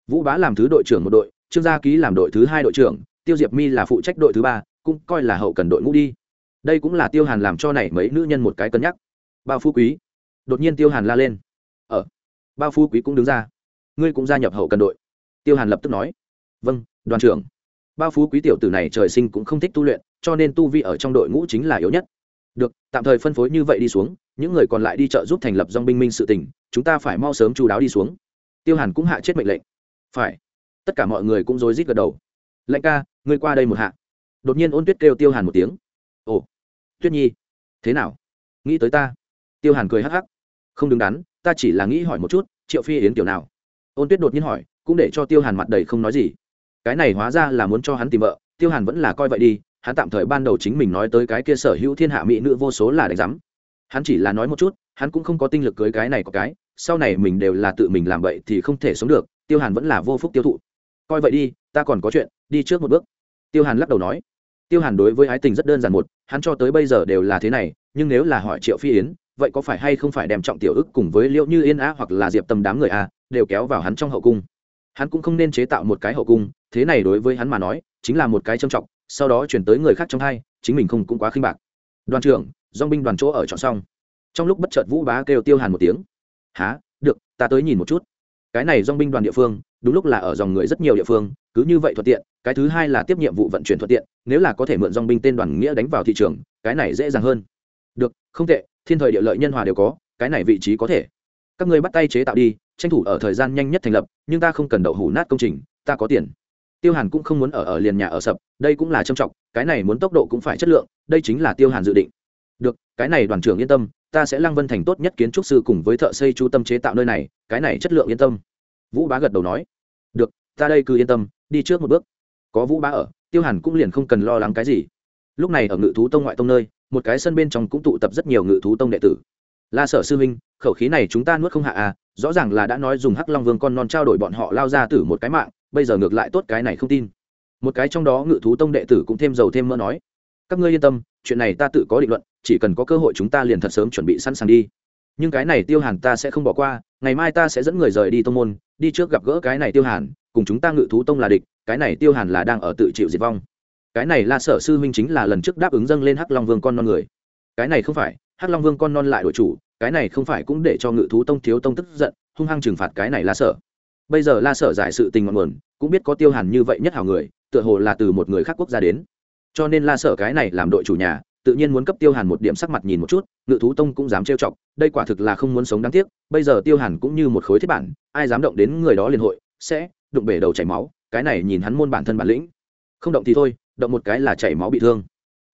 vũ bá làm thứ đội trưởng một đội trương gia ký làm đội thứ hai đội trưởng tiêu diệp mi là phụ trách đội thứ ba cũng coi là hậu cần đội ngũ đi. Đây cũng là tiêu hàn làm cho này mấy nữ nhân một cái cân nhắc. Bao phú quý. Đột nhiên tiêu hàn la lên ở ờ, bao phú quý cũng đứng ra ngươi cũng gia nhập hậu cần đội. Tiêu hàn lập tức nói vâng đoàn trưởng. Bao phú quý tiểu tử này trời sinh cũng không thích tu luyện, cho nên tu vi ở trong đội ngũ chính là yếu nhất. Được, tạm thời phân phối như vậy đi xuống, những người còn lại đi chợ giúp thành lập dong binh minh sự tình chúng ta phải mau sớm chú đáo đi xuống. Tiêu hàn cũng hạ chết mệnh lệnh. Phải. Tất cả mọi người cũng rối rít gật đầu. Lệnh ca, ngươi qua đây một hạ. Đột nhiên ôn tuyết kêu tiêu hàn một tiếng. Ồ. Tuyết nhi. Thế nào? Nghĩ tới ta. Tiêu hàn cười hắc hắc. Không đứng đắn, ta chỉ là nghĩ hỏi một chút, triệu phi yến kiểu nào? Ôn tuyết đột nhiên hỏi, cũng để cho tiêu hàn mặt đầy không nói gì cái này hóa ra là muốn cho hắn tìm vợ, tiêu hàn vẫn là coi vậy đi, hắn tạm thời ban đầu chính mình nói tới cái kia sở hữu thiên hạ mỹ nữ vô số là đánh giám. Hắn chỉ là nói một chút, hắn cũng không có tinh lực cưới cái này có cái, sau này mình đều là tự mình làm vậy thì không thể sống được, tiêu hàn vẫn là vô phúc tiêu thụ. Coi vậy đi, ta còn có chuyện, đi trước một bước. Tiêu hàn lắc đầu nói. Tiêu hàn đối với ái tình rất đơn giản một, hắn cho tới bây giờ đều là thế này, nhưng nếu là hỏi triệu phi yến, vậy có phải hay không phải đem trọng tiểu ức cùng với liệu như yên á hoặc là diệp tâm đám người a đều kéo vào hắn trong hậu cung hắn cũng không nên chế tạo một cái hậu cung, thế này đối với hắn mà nói, chính là một cái trầm trọng, sau đó chuyển tới người khác trong hai, chính mình không cũng quá khinh bạc. Đoàn trưởng dong binh đoàn chỗ ở chọn xong. Trong lúc bất chợt vũ bá kêu tiêu hàn một tiếng. Há được, ta tới nhìn một chút. Cái này dong binh đoàn địa phương, đúng lúc là ở dòng người rất nhiều địa phương, cứ như vậy thuận tiện, cái thứ hai là tiếp nhiệm vụ vận chuyển thuận tiện, nếu là có thể mượn dong binh tên đoàn nghĩa đánh vào thị trường, cái này dễ dàng hơn. Được, không tệ, thiên thời địa lợi nhân hòa đều có, cái này vị trí có thể. Các ngươi bắt tay chế tạo đi tranh thủ ở thời gian nhanh nhất thành lập, nhưng ta không cần đậu hủ nát công trình, ta có tiền. Tiêu hàn cũng không muốn ở ở liền nhà ở sập, đây cũng là trầm trọng, cái này muốn tốc độ cũng phải chất lượng, đây chính là tiêu hàn dự định. Được, cái này đoàn trưởng yên tâm, ta sẽ lăng vân thành tốt nhất kiến trúc sư cùng với thợ xây chú tâm chế tạo nơi này, cái này chất lượng yên tâm. Vũ bá gật đầu nói. Được, ta đây cứ yên tâm, đi trước một bước. Có vũ bá ở, tiêu hàn cũng liền không cần lo lắng cái gì. Lúc này ở ngự thú tông ngoại tông nơi, một cái sân bên trong cũng tụ tập rất nhiều ngự thú tông đệ tử. La sở sư huynh khẩu khí này chúng ta nuốt không hạ à rõ ràng là đã nói dùng hắc long vương con non trao đổi bọn họ lao ra tử một cái mạng, bây giờ ngược lại tốt cái này không tin. Một cái trong đó ngự thú tông đệ tử cũng thêm dầu thêm mỡ nói, các ngươi yên tâm, chuyện này ta tự có định luận, chỉ cần có cơ hội chúng ta liền thật sớm chuẩn bị sẵn sàng đi. Nhưng cái này tiêu hàn ta sẽ không bỏ qua, ngày mai ta sẽ dẫn người rời đi tông môn, đi trước gặp gỡ cái này tiêu hàn, cùng chúng ta ngự thú tông là địch, cái này tiêu hàn là đang ở tự chịu diệt vong. Cái này là sở sư huynh chính là lần trước đáp ứng dâng lên hắc long vương con non người. Cái này không phải hắc long vương con non lại đổi chủ, cái này không phải cũng để cho ngự thú tông thiếu tông tức giận, hung hăng trừng phạt cái này la sở. Bây giờ la sở giải sự tình ngọn nguồn, cũng biết có tiêu hàn như vậy nhất hảo người, tựa hồ là từ một người khác quốc gia đến. Cho nên la sở cái này làm đội chủ nhà, tự nhiên muốn cấp tiêu hàn một điểm sắc mặt nhìn một chút, ngự thú tông cũng dám trêu chọc, đây quả thực là không muốn sống đáng tiếc, bây giờ tiêu hàn cũng như một khối thiết bản, ai dám động đến người đó liền hội, sẽ đụng bể đầu chảy máu, cái này nhìn hắn môn bản thân bản lĩnh. Không động thì thôi, động một cái là chảy máu bị thương.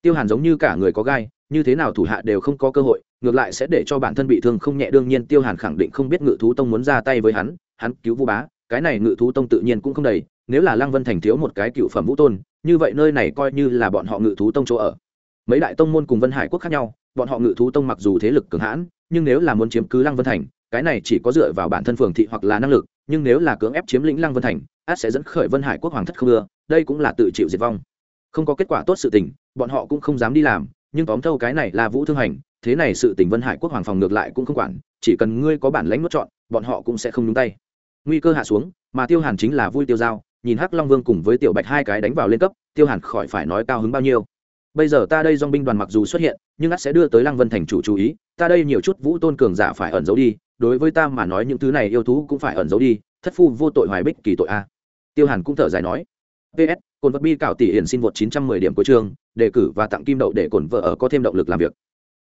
Tiêu hàn giống như cả người có gai như thế nào thủ hạ đều không có cơ hội, ngược lại sẽ để cho bản thân bị thương không nhẹ. Đương nhiên tiêu hàn khẳng định không biết ngự thú tông muốn ra tay với hắn hắn cứu vũ bá, cái này ngự thú tông tự nhiên cũng không đầy, nếu là lăng vân thành thiếu một cái cựu phẩm vũ tôn, như vậy nơi này coi như là bọn họ ngự thú tông chỗ ở. Mấy đại tông môn cùng vân hải quốc khác nhau, bọn họ ngự thú tông mặc dù thế lực cường hãn, nhưng nếu là muốn chiếm cứ lăng vân thành, cái này chỉ có dựa vào bản thân phường thị hoặc là năng lực, nhưng nếu là cưỡng ép chiếm lĩnh lăng vân thành át sẽ dẫn khởi vân hải quốc hoàng thất không ưa, đây cũng là tự chịu diệt vong. Không có kết quả tốt sự tình, bọn họ cũng không dám đi làm nhưng tóm thâu cái này là vũ thương hành, thế này sự tình vân hải quốc hoàng phòng ngược lại cũng không quản, chỉ cần ngươi có bản lãnh nuốt chọn bọn họ cũng sẽ không nhúng tay. Nguy cơ hạ xuống, mà tiêu hàn chính là vui tiêu giao, nhìn hắc long vương cùng với tiểu bạch hai cái đánh vào lên cấp, tiêu hàn khỏi phải nói cao hứng bao nhiêu. Bây giờ ta đây dong binh đoàn mặc dù xuất hiện, nhưng ắt sẽ đưa tới lăng vân thành chủ chú ý, ta đây nhiều chút vũ tôn cường giả phải ẩn giấu đi, đối với ta mà nói những thứ này yêu thú cũng phải ẩn giấu đi, thất phu vô tội hoài bích kỳ tội a. Tiêu hàn cũng thở dài nói ps cồn vật bi cảo tỷ hiển xin vượt 910 điểm của trường đề cử và tặng kim đậu để cồn vợ ở có thêm động lực làm việc.